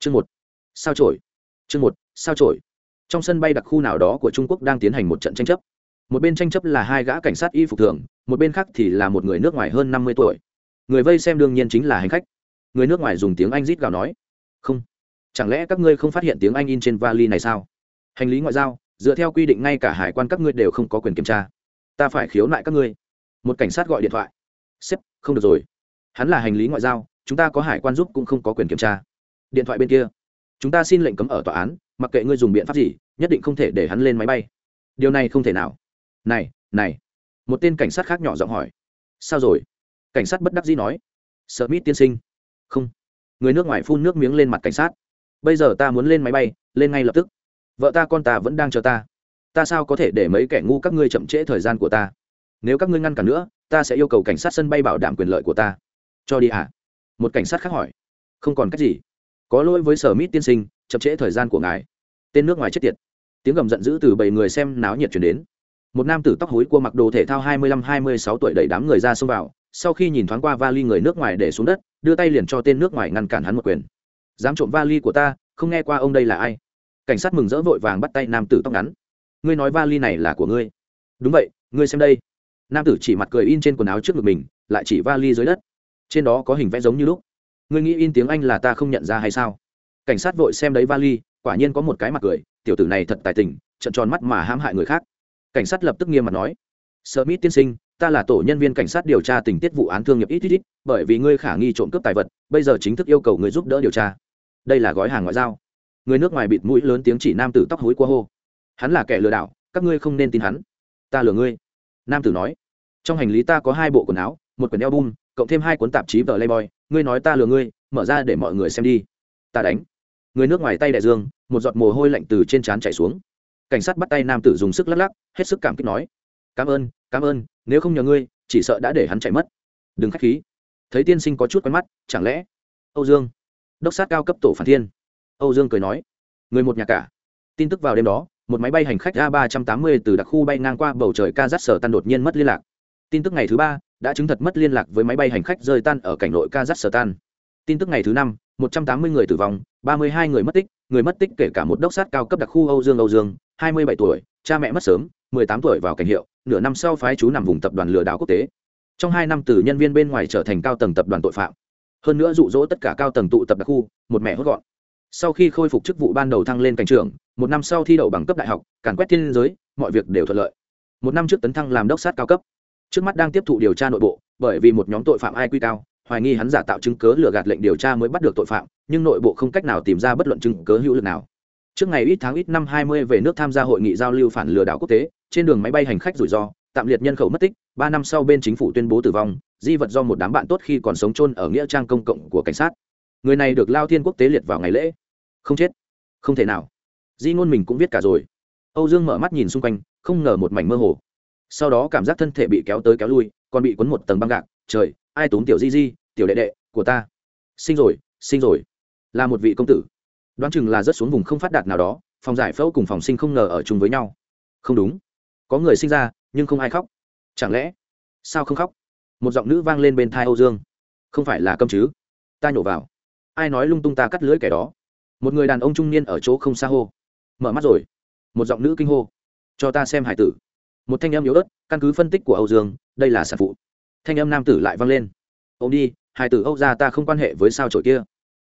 chương một. Sao trổi chương một, sao trổi trong sân bay đặc khu nào đó của trung quốc đang tiến hành một trận tranh chấp. Một bên tranh chấp là hai gã cảnh sát y phục thường, một bên khác thì là một người nước ngoài hơn năm mươi tuổi. Người vây xem đương nhiên chính là hành khách. Người nước ngoài dùng tiếng anh rít gào nói. Không. Chẳng lẽ các ngươi không phát hiện tiếng anh in trên vali này sao? Hành lý ngoại giao, dựa theo quy định ngay cả hải quan các ngươi đều không có quyền kiểm tra. Ta phải khiếu nại các ngươi. Một cảnh sát gọi điện thoại. Sếp, không được rồi. Hắn là hành lý ngoại giao, chúng ta có hải quan giúp cũng không có quyền kiểm tra điện thoại bên kia. Chúng ta xin lệnh cấm ở tòa án, mặc kệ ngươi dùng biện pháp gì, nhất định không thể để hắn lên máy bay. Điều này không thể nào. Này này. Một tên cảnh sát khác nhỏ giọng hỏi. Sao rồi? Cảnh sát bất đắc dĩ nói. Sợ mít tiên sinh. Không. Người nước ngoài phun nước miếng lên mặt cảnh sát. Bây giờ ta muốn lên máy bay, lên ngay lập tức. Vợ ta con ta vẫn đang chờ ta. Ta sao có thể để mấy kẻ ngu các ngươi chậm trễ thời gian của ta? Nếu các ngươi ngăn cản nữa, ta sẽ yêu cầu cảnh sát sân bay bảo đảm quyền lợi của ta. Cho đi hả à? một cảnh sát khác hỏi. Không còn cách gì có lỗi với sở mít tiên sinh, chậm trễ thời gian của ngài. Tên nước ngoài chết tiệt. Tiếng gầm giận dữ từ bảy người xem náo nhiệt chuyển đến. Một nam tử tóc hối cua mặc đồ thể thao hai mươi lăm hai mươi sáu tuổi đẩy đám người ra xông vào, sau khi nhìn thoáng qua vali người nước ngoài để xuống đất, đưa tay liền cho tên nước ngoài ngăn cản hắn một quyền. Dám trộm vali của ta, không nghe qua ông đây là ai? Cảnh sát mừng rỡ vội vàng bắt tay nam tử tóc ngắn. Ngươi nói vali này là của ngươi. Đúng vậy, ngươi xem đây. Nam tử chỉ mặt cười in trên quần áo trước ngực mình, lại chỉ vali dưới đất. Trên đó có hình vẽ giống như lúc ngươi nghĩ in tiếng anh là ta không nhận ra hay sao? Cảnh sát vội xem đấy vali, quả nhiên có một cái mặt cười, tiểu tử này thật tài tình, trận tròn mắt mà hãm hại người khác. Cảnh sát lập tức nghiêm mặt nói, smith tiên sinh, ta là tổ nhân viên cảnh sát điều tra tình tiết vụ án thương nghiệp ít ít ít, bởi vì ngươi khả nghi trộm cướp tài vật, bây giờ chính thức yêu cầu người giúp đỡ điều tra. Đây là gói hàng ngoại giao. Người nước ngoài bịt mũi lớn tiếng chỉ nam tử tóc hối qua hô. Hắn là kẻ lừa đảo, các ngươi không nên tin hắn. Ta lừa ngươi. Nam tử nói, trong hành lý ta có hai bộ quần áo, một quyển album, cộng thêm hai cuốn tạp chí vờ playboy ngươi nói ta lừa ngươi, mở ra để mọi người xem đi. Ta đánh. Người nước ngoài tay đại dương, một giọt mồ hôi lạnh từ trên trán chảy xuống. Cảnh sát bắt tay nam tử dùng sức lắc lắc, hết sức cảm kích nói, cảm ơn cảm ơn, nếu không nhờ ngươi, chỉ sợ đã để hắn chạy mất. Đừng k h á c h khí. Thấy tiên sinh có chút quen mắt, chẳng lẽ âu dương, đốc sát cao cấp tổ phản thiên? Âu dương cười nói, người một nhà cả. Tin tức vào đêm đó, một máy bay hành khách a ba trăm tám mươi từ đặc khu bay ngang qua bầu trời kazakhstan tan đột nhiên mất liên lạc. Tin tức ngày thứ ba đã chứng thật mất liên lạc với máy bay hành khách rơi tan ở cảnh nội kazakhstan. Tin tức ngày thứ năm, một trăm tám mươi người tử vong, ba mươi hai người mất tích, người mất tích kể cả một đốc sát cao cấp đặc khu âu dương âu dương, hai mươi bảy tuổi, cha mẹ mất sớm, mười tám tuổi vào cảnh hiệu, nửa năm sau phái chú nằm vùng tập đoàn lừa đảo quốc tế. Trong hai năm từ nhân viên bên ngoài trở thành cao tầng tập đoàn tội phạm. Hơn nữa dụ dỗ tất cả cao tầng tụ tập đặc khu, một mẹ hốt gọn. Sau khi khôi phục chức vụ ban đầu thăng lên cảnh trưởng, một năm sau thi đậu bằng cấp đại học, càn quét thiên giới, mọi việc đều thuận lợi. Một năm trước tấn thăng làm đốc sát cao cấp trước mắt đang tiếp thụ điều tra nội bộ, bởi vì một nhóm tội phạm ai quy cao, hoài nghi hắn giả tạo chứng cớ lừa gạt lệnh điều tra mới bắt được tội phạm, nhưng nội bộ không cách nào tìm ra bất luận chứng cớ hữu lực nào. Trước ngày ít tháng ít năm 20 về nước tham gia hội nghị giao lưu phản lừa đảo quốc tế, trên đường máy bay hành khách rủi ro, tạm liệt nhân khẩu mất tích, ba năm sau bên chính phủ tuyên bố tử vong, di vật do một đám bạn tốt khi còn sống chôn ở nghĩa trang công cộng của cảnh sát. Người này được lao thiên quốc tế liệt vào ngày lễ. Không chết. Không thể nào. Di ngôn mình cũng viết cả rồi. Âu dương mở mắt nhìn xung quanh, không ngờ một mảnh mơ hồ sau đó cảm giác thân thể bị kéo tới kéo lui, còn bị cuốn một tầng băng gạc, trời, ai túm tiểu di di, tiểu đệ đệ của ta. Sinh rồi sinh rồi. Là một vị công tử. Đoán chừng là rất xuống vùng không phát đạt nào đó, phòng giải phẫu cùng phòng sinh không ngờ ở chung với nhau. Không đúng. Có người sinh ra, nhưng không ai khóc. Chẳng lẽ, sao không khóc? Một giọng nữ vang lên bên thai âu dương. Không phải là câm chứ? Ta nhổ vào. Ai nói lung tung ta cắt lưỡi kẻ đó? Một người đàn ông trung niên ở chỗ không xa hô. Mở mắt rồi. Một giọng nữ kinh hô. Cho ta xem hải tử một thanh âm yếu ớt, căn cứ phân tích của âu dương, đây là sản phụ. Thanh âm nam tử lại vang lên. Ô m đi, hai tử âu ra ta không quan hệ với sao trổi kia.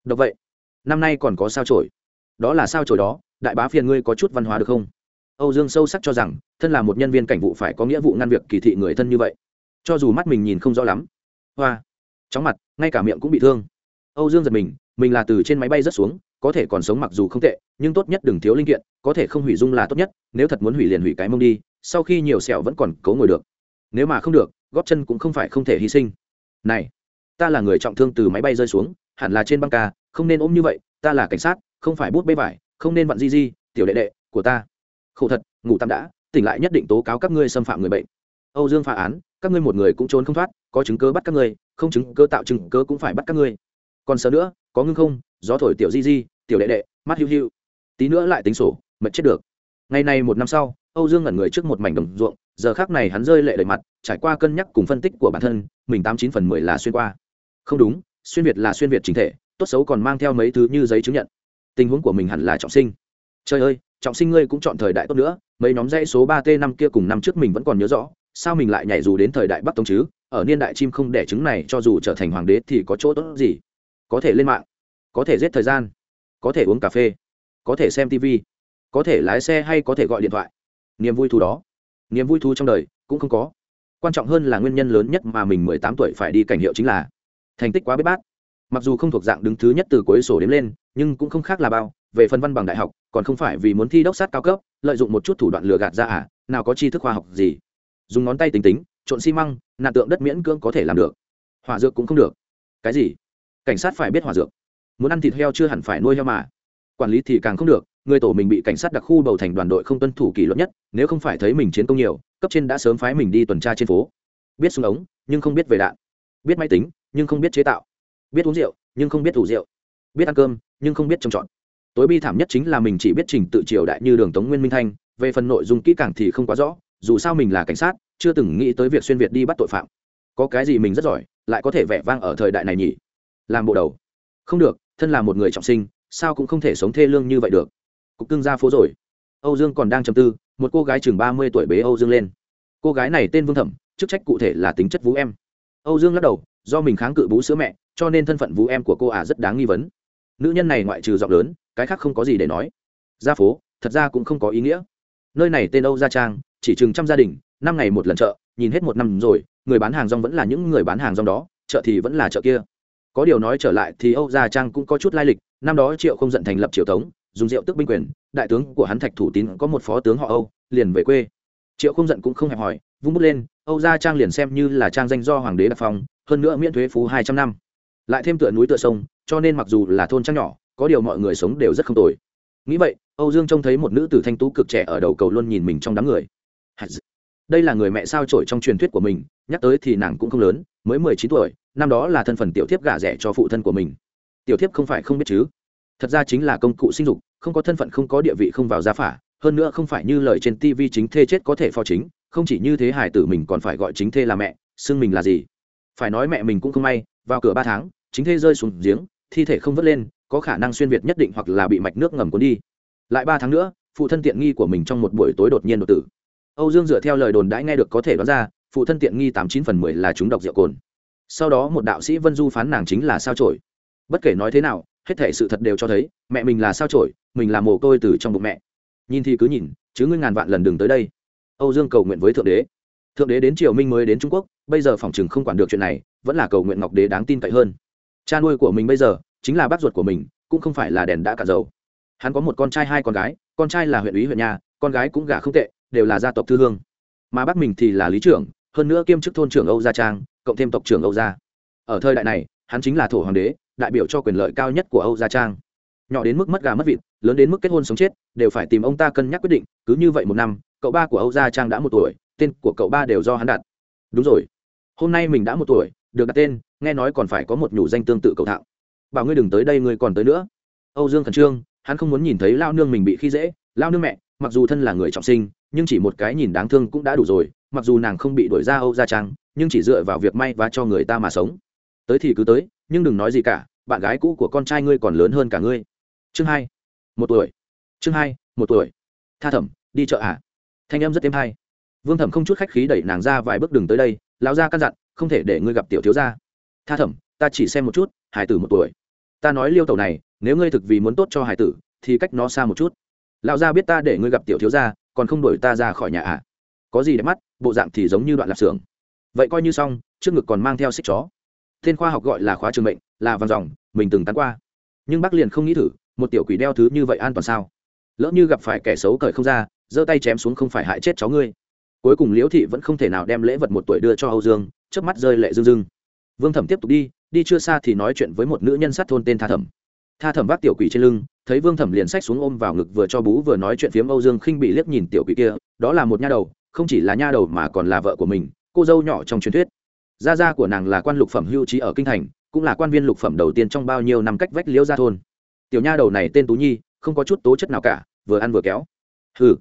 Đọc vậy, năm nay còn có sao trổi đó là sao trổi đó, đại bá phiền ngươi có chút văn hóa được không? Âu dương sâu sắc cho rằng, thân là một nhân viên cảnh vụ phải có nghĩa vụ ngăn việc kỳ thị người thân như vậy. Cho dù mắt mình nhìn không rõ lắm, hoa, chóng mặt, ngay cả miệng cũng bị thương. Âu dương giật mình mình là từ trên máy bay rất xuống có thể còn sống mặc dù không tệ, nhưng tốt nhất đừng thiếu linh kiện, có thể không hủy dung là tốt nhất, nếu thật muốn hủy liền hủy cái mông đi, sau khi nhiều sẹo vẫn còn cố ngồi được. Nếu mà không được, góp chân cũng không phải không thể hy sinh. Này, ta là người trọng thương từ máy bay rơi xuống, hẳn là trên băng ca, không nên ôm như vậy, ta là cảnh sát, không phải bút bê vải, không nên vặn di di, tiểu đệ đệ của ta. Khổ thật, ngủ tạm đã, tỉnh lại nhất định tố cáo các ngươi xâm phạm người bệnh. Âu dương phá án, các ngươi một người cũng trốn không thoát, có chứng cớ bắt các ngươi, không chứng cớ tạo chứng cớ cũng phải bắt các ngươi. Còn sợ nữa, có ngưng không gió thổi tiểu di di, tiểu đệ đệ, mắt hiu hiu. Tí nữa lại tính sổ mật chết được. Ngày nay một năm sau, âu dương ngẩn người trước một mảnh đồng ruộng, giờ khác này hắn rơi lệ đầy mặt, trải qua cân nhắc cùng phân tích của bản thân, mình tám chín phần mười là xuyên qua. Không đúng, xuyên việt là xuyên việt chính thể, tốt xấu còn mang theo mấy thứ như giấy chứng nhận. Tình huống của mình hẳn là trọng sinh. Trời ơi, trọng sinh ngươi cũng chọn thời đại tốt nữa, mấy nhóm dãy số ba t năm kia cùng năm trước mình vẫn còn nhớ rõ, sao mình lại nhảy dù đến thời đại bắc tông chứ? Ở niên đại chim không đẻ trứng này cho dù trở thành hoàng đế thì có chỗ tốt gì? Có thể lên mạng có thể giết thời gian, có thể uống cà phê, có thể xem tv có thể lái xe hay có thể gọi điện thoại. Niềm vui thú đó, niềm vui thú trong đời cũng không có. Quan trọng hơn là nguyên nhân lớn nhất mà mình mười tám tuổi phải đi cảnh hiệu chính là thành tích quá bế bát. Mặc dù không thuộc dạng đứng thứ nhất từ cuối sổ đếm lên, nhưng cũng không khác là bao. Về phần văn bằng đại học, còn không phải vì muốn thi đốc sát cao cấp, lợi dụng một chút thủ đoạn lừa gạt ra à nào có tri thức khoa học gì. Dùng ngón tay tính tính, trộn xi măng nạn tượng đất miễn cưỡng có thể làm được. Hỏa dược cũng không được. Cái gì? Cảnh sát phải biết hỏa dược muốn ăn thịt heo chưa hẳn phải nuôi heo mà. Quản lý thì càng không được, người tổ mình bị cảnh sát đặc khu bầu thành đoàn đội không tuân thủ kỷ luật nhất, nếu không phải thấy mình chiến công nhiều, cấp trên đã sớm phái mình đi tuần tra trên phố. Biết súng ống, nhưng không biết về đạn. Biết máy tính, nhưng không biết chế tạo. Biết uống rượu, nhưng không biết thủ rượu. Biết ăn cơm, nhưng không biết trồng trọt. Tối bi thảm nhất chính là mình chỉ biết trình tự triều đại như đường tống nguyên minh thanh, về phần nội dung kỹ càng thì không quá rõ, dù sao mình là cảnh sát, chưa từng nghĩ tới việc xuyên việt đi bắt tội phạm. Có cái gì mình rất giỏi, lại có thể vẻ vang ở thời đại này nhỉ? Làm bộ đầu. Không được thân là một người trọng sinh, sao cũng không thể sống thê lương như vậy được. Cục cưng ra phố rồi. Âu dương còn đang chầm tư, một cô gái chừng ba mươi tuổi bế âu dương lên. Cô gái này tên vương thẩm, chức trách cụ thể là tính chất vũ em. Âu dương lắc đầu, do mình kháng cự bú sữa mẹ, cho nên thân phận vũ em của cô ả rất đáng nghi vấn. Nữ nhân này ngoại trừ giọng lớn, cái khác không có gì để nói. Ra phố, thật ra cũng không có ý nghĩa. Nơi này tên âu gia trang, chỉ chừng trăm gia đình, năm ngày một lần chợ, nhìn hết một năm rồi, người bán hàng rong vẫn là những người bán hàng rong đó, chợ thì vẫn là chợ kia có điều nói trở lại thì âu gia trang cũng có chút lai lịch, năm đó triệu không giận thành lập triều tống dùng rượu tức binh quyền, đại tướng của hắn thạch thủ tín có một phó tướng họ âu, liền về quê. Triệu không giận cũng không hẹp hỏi vung bút lên, âu gia trang liền xem như là trang danh do hoàng đế đặc phong hơn nữa miễn thuế phú hai trăm năm. Lại thêm tựa núi tựa sông, cho nên mặc dù là thôn trang nhỏ, có điều mọi người sống đều rất không tồi. Nghĩ vậy, âu dương trông thấy một nữ tử thanh tú cực trẻ ở đầu cầu luôn nhìn mình trong đám người. Đây là người mẹ sao trổi trong truyền thuyết của mình, nhắc tới thì nàng cũng không lớn, mới mười chín tuổi năm đó là thân phần tiểu thiếp gả rẻ cho phụ thân của mình. Tiểu thiếp không phải không biết chứ? Thật ra chính là công cụ sinh dục, không có thân phận không có địa vị không vào gia phả, hơn nữa không phải như lời trên tv chính thê chết có thể phò chính, không chỉ như thế hải tử mình còn phải gọi chính thê là mẹ, xưng mình là gì? Phải nói mẹ mình cũng không may, vào cửa ba tháng, chính thê rơi xuống giếng, thi thể không vớt lên, có khả năng xuyên việt nhất định hoặc là bị mạch nước ngầm cuốn đi. Lại ba tháng nữa, phụ thân tiện nghi của mình trong một buổi tối đột nhiên đột tử. Âu dương dựa theo lời đồn đãi nghe được có thể đoán ra, phụ thân tiện nghi tám chín phần mười là chúng độc rượu cồn sau đó một đạo sĩ vân du phán nàng chính là sao trổi bất kể nói thế nào, hết thể sự thật đều cho thấy, mẹ mình là sao trổi mình là mồ côi từ trong bụng mẹ. Nhìn thì cứ nhìn, chứ ngươi ngàn vạn lần đừng tới đây. Âu dương cầu nguyện với thượng đế. Thượng đế đến triều minh mới đến trung quốc, bây giờ phòng chừng không quản được chuyện này, vẫn là cầu nguyện ngọc đế đáng tin cậy hơn. Cha nuôi của mình bây giờ, chính là bác ruột của mình, cũng không phải là đèn đã cả dầu. Hắn có một con trai hai con gái, con trai là huyện ủy huyện nhà, con gái cũng gả không tệ, đều là gia tộc thư hương. Mà bác mình thì là lý trưởng hơn nữa kiêm chức thôn trưởng âu gia trang, cộng thêm tộc trưởng âu gia. Ở thời đại này, hắn chính là thổ hoàng đế, đại biểu cho quyền lợi cao nhất của âu gia trang. Nhỏ đến mức mất gà mất vịt, lớn đến mức kết hôn sống chết, đều phải tìm ông ta cân nhắc quyết định, cứ như vậy một năm, cậu ba của âu gia trang đã một tuổi, tên của cậu ba đều do hắn đặt. Đúng rồi. Hôm nay mình đã một tuổi, được đặt tên, nghe nói còn phải có một nhủ danh tương tự cậu thạo. Bảo ngươi đừng tới đây, ngươi còn tới nữa. Âu dương khẩn trương, hắn không muốn nhìn thấy lao nương mình bị khi dễ. Lao nương mẹ, mặc dù thân là người trọng sinh, nhưng chỉ một cái nhìn đáng thương cũng đã đủ rồi mặc dù nàng không bị đuổi ra âu gia trang, nhưng chỉ dựa vào việc may và cho người ta mà sống. Tới thì cứ tới, nhưng đừng nói gì cả, bạn gái cũ của con trai ngươi còn lớn hơn cả ngươi. Chương hai, một tuổi. Chương hai, một tuổi. Tha thẩm, đi chợ à? Thanh em rất êm hay. Vương thẩm không chút khách khí đẩy nàng ra vài bước đường tới đây, lão gia căn dặn, không thể để ngươi gặp tiểu thiếu gia. Tha thẩm, ta chỉ xem một chút, hải tử một tuổi. Ta nói liêu tẩu này, nếu ngươi thực vì muốn tốt cho hải tử, thì cách nó xa một chút. Lão gia biết ta để ngươi gặp tiểu thiếu gia, còn không đuổi ta ra khỏi nhà à? Có gì đẹp mắt, bộ dạng thì giống như đoạn lạp xưởng. Vậy coi như xong, trước ngực còn mang theo xích chó. Tên khoa học gọi là khóa trường mệnh, là vàng dòng, mình từng tán qua. Nhưng bác liền không nghĩ thử, một tiểu quỷ đeo thứ như vậy an toàn sao? Lỡ như gặp phải kẻ xấu cởi không ra, giơ tay chém xuống không phải hại chết cháu ngươi. Cuối cùng liễu thị vẫn không thể nào đem lễ vật một tuổi đưa cho âu dương trước mắt rơi lệ rưng dưng vương thẩm tiếp tục đi đi chưa xa thì nói chuyện với một nữ nhân sát thôn tên tha thẩm. Tha thẩm vác tiểu quỷ trên lưng, thấy vương thẩm liền sách xuống ôm vào ngực vừa cho bú vừa nói chuyện phiếm âu dương khinh bị liếc nhìn tiểu quỷ kia, đó là một nha đầu không chỉ là nha đầu mà còn là vợ của mình, cô dâu nhỏ trong truyền thuyết. Gia gia của nàng là quan lục phẩm hưu trí ở kinh thành, cũng là quan viên lục phẩm đầu tiên trong bao nhiêu năm cách vách liễu gia thôn. Tiểu nha đầu này tên tú nhi, không có chút tố chất nào cả, vừa ăn vừa kéo. Hừ,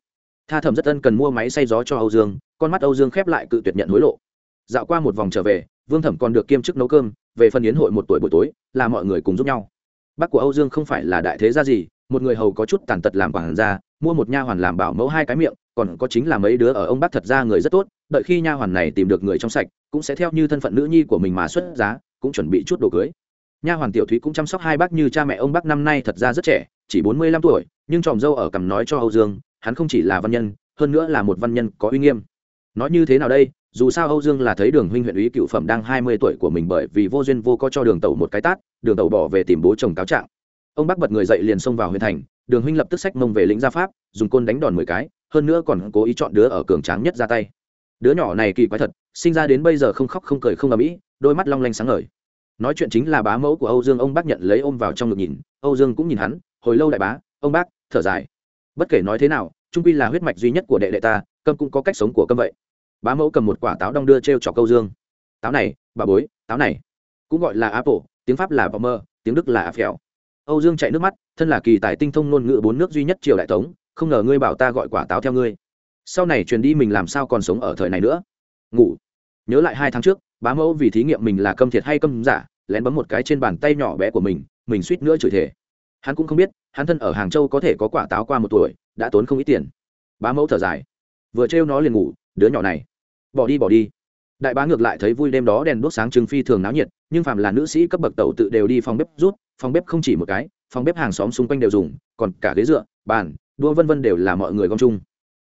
tha thẩm rất ân cần mua máy xay gió cho âu dương, con mắt âu dương khép lại cự tuyệt nhận hối lộ. Dạo qua một vòng trở về, vương thẩm còn được kiêm chức nấu cơm, về phần yến hội một tuổi buổi tối, là mọi người cùng giúp nhau. Bác của âu dương không phải là đại thế gia gì, một người hầu có chút tàn tật làm quản gia, mua một nha hoàn làm bảo mẫu hai cái miệng còn có chính là mấy đứa ở ông bác thật ra người rất tốt, đợi khi nha hoàn này tìm được người trong sạch, cũng sẽ theo như thân phận nữ nhi của mình mà xuất giá, cũng chuẩn bị chút đồ cưới. Nha hoàn tiểu thúy cũng chăm sóc hai bác như cha mẹ ông bác năm nay thật ra rất trẻ, chỉ bốn mươi lăm tuổi, nhưng tròm dâu ở cằm nói cho âu dương, hắn không chỉ là văn nhân, hơn nữa là một văn nhân có uy nghiêm. Nói như thế nào đây, dù sao âu dương là thấy đường huynh huyện ủy cựu phẩm đang hai mươi tuổi của mình bởi vì vô duyên vô có cho đường tẩu một cái tát, đường tẩu bỏ về tìm bố chồng cáo trạng. Ông bác bật người dậy liền xông vào huyện thành, đường huynh lập tức sách mông về lĩnh gia pháp, dùng côn đánh đòn mười cái hơn nữa còn cố ý chọn đứa ở cường tráng nhất ra tay. Đứa nhỏ này kỳ quái thật, sinh ra đến bây giờ không khóc không cười không ầm ĩ, đôi mắt long lanh sáng ngời. Nói chuyện chính là bá mẫu của âu dương, ông bác nhận lấy ôm vào trong ngực nhìn, âu dương cũng nhìn hắn, hồi lâu đại bá, ông bác, thở dài. Bất kể nói thế nào, trung quy là huyết mạch duy nhất của đệ đệ ta, câm cũng có cách sống của câm vậy. Bá mẫu cầm một quả táo đong đưa t r e o cho câu dương. Táo này, bà bối, táo này. Cũng gọi là apple, tiếng pháp là pommer tiếng đức là phèo âu dương chạy nước mắt, thân là kỳ tài tinh thông ngôn ngữ bốn nước duy nhất triều đại tống không ngờ ngươi bảo ta gọi quả táo theo ngươi. Sau này truyền đi mình làm sao còn sống ở thời này nữa? Ngủ. Nhớ lại hai tháng trước, bá mẫu vì thí nghiệm mình là câm thiệt hay câm giả, lén bấm một cái trên bàn tay nhỏ bé của mình mình suýt nữa chửi thể hắn cũng không biết, hắn thân ở hàng châu có thể có quả táo qua một tuổi, đã tốn không ít tiền. Bá mẫu thở dài. Vừa trêu nó liền ngủ, đứa nhỏ này. Bỏ đi bỏ đi. Đại bá ngược lại thấy vui đêm đó đèn đốt sáng trưng phi thường náo nhiệt, nhưng phàm là nữ sĩ cấp bậc tàu tự đều đi phòng bếp rút, phòng bếp không chỉ một cái, phòng bếp hàng xóm xung quanh đều dùng, còn cả ghế dựa, bàn đua vân vân đều là mọi người gom chung.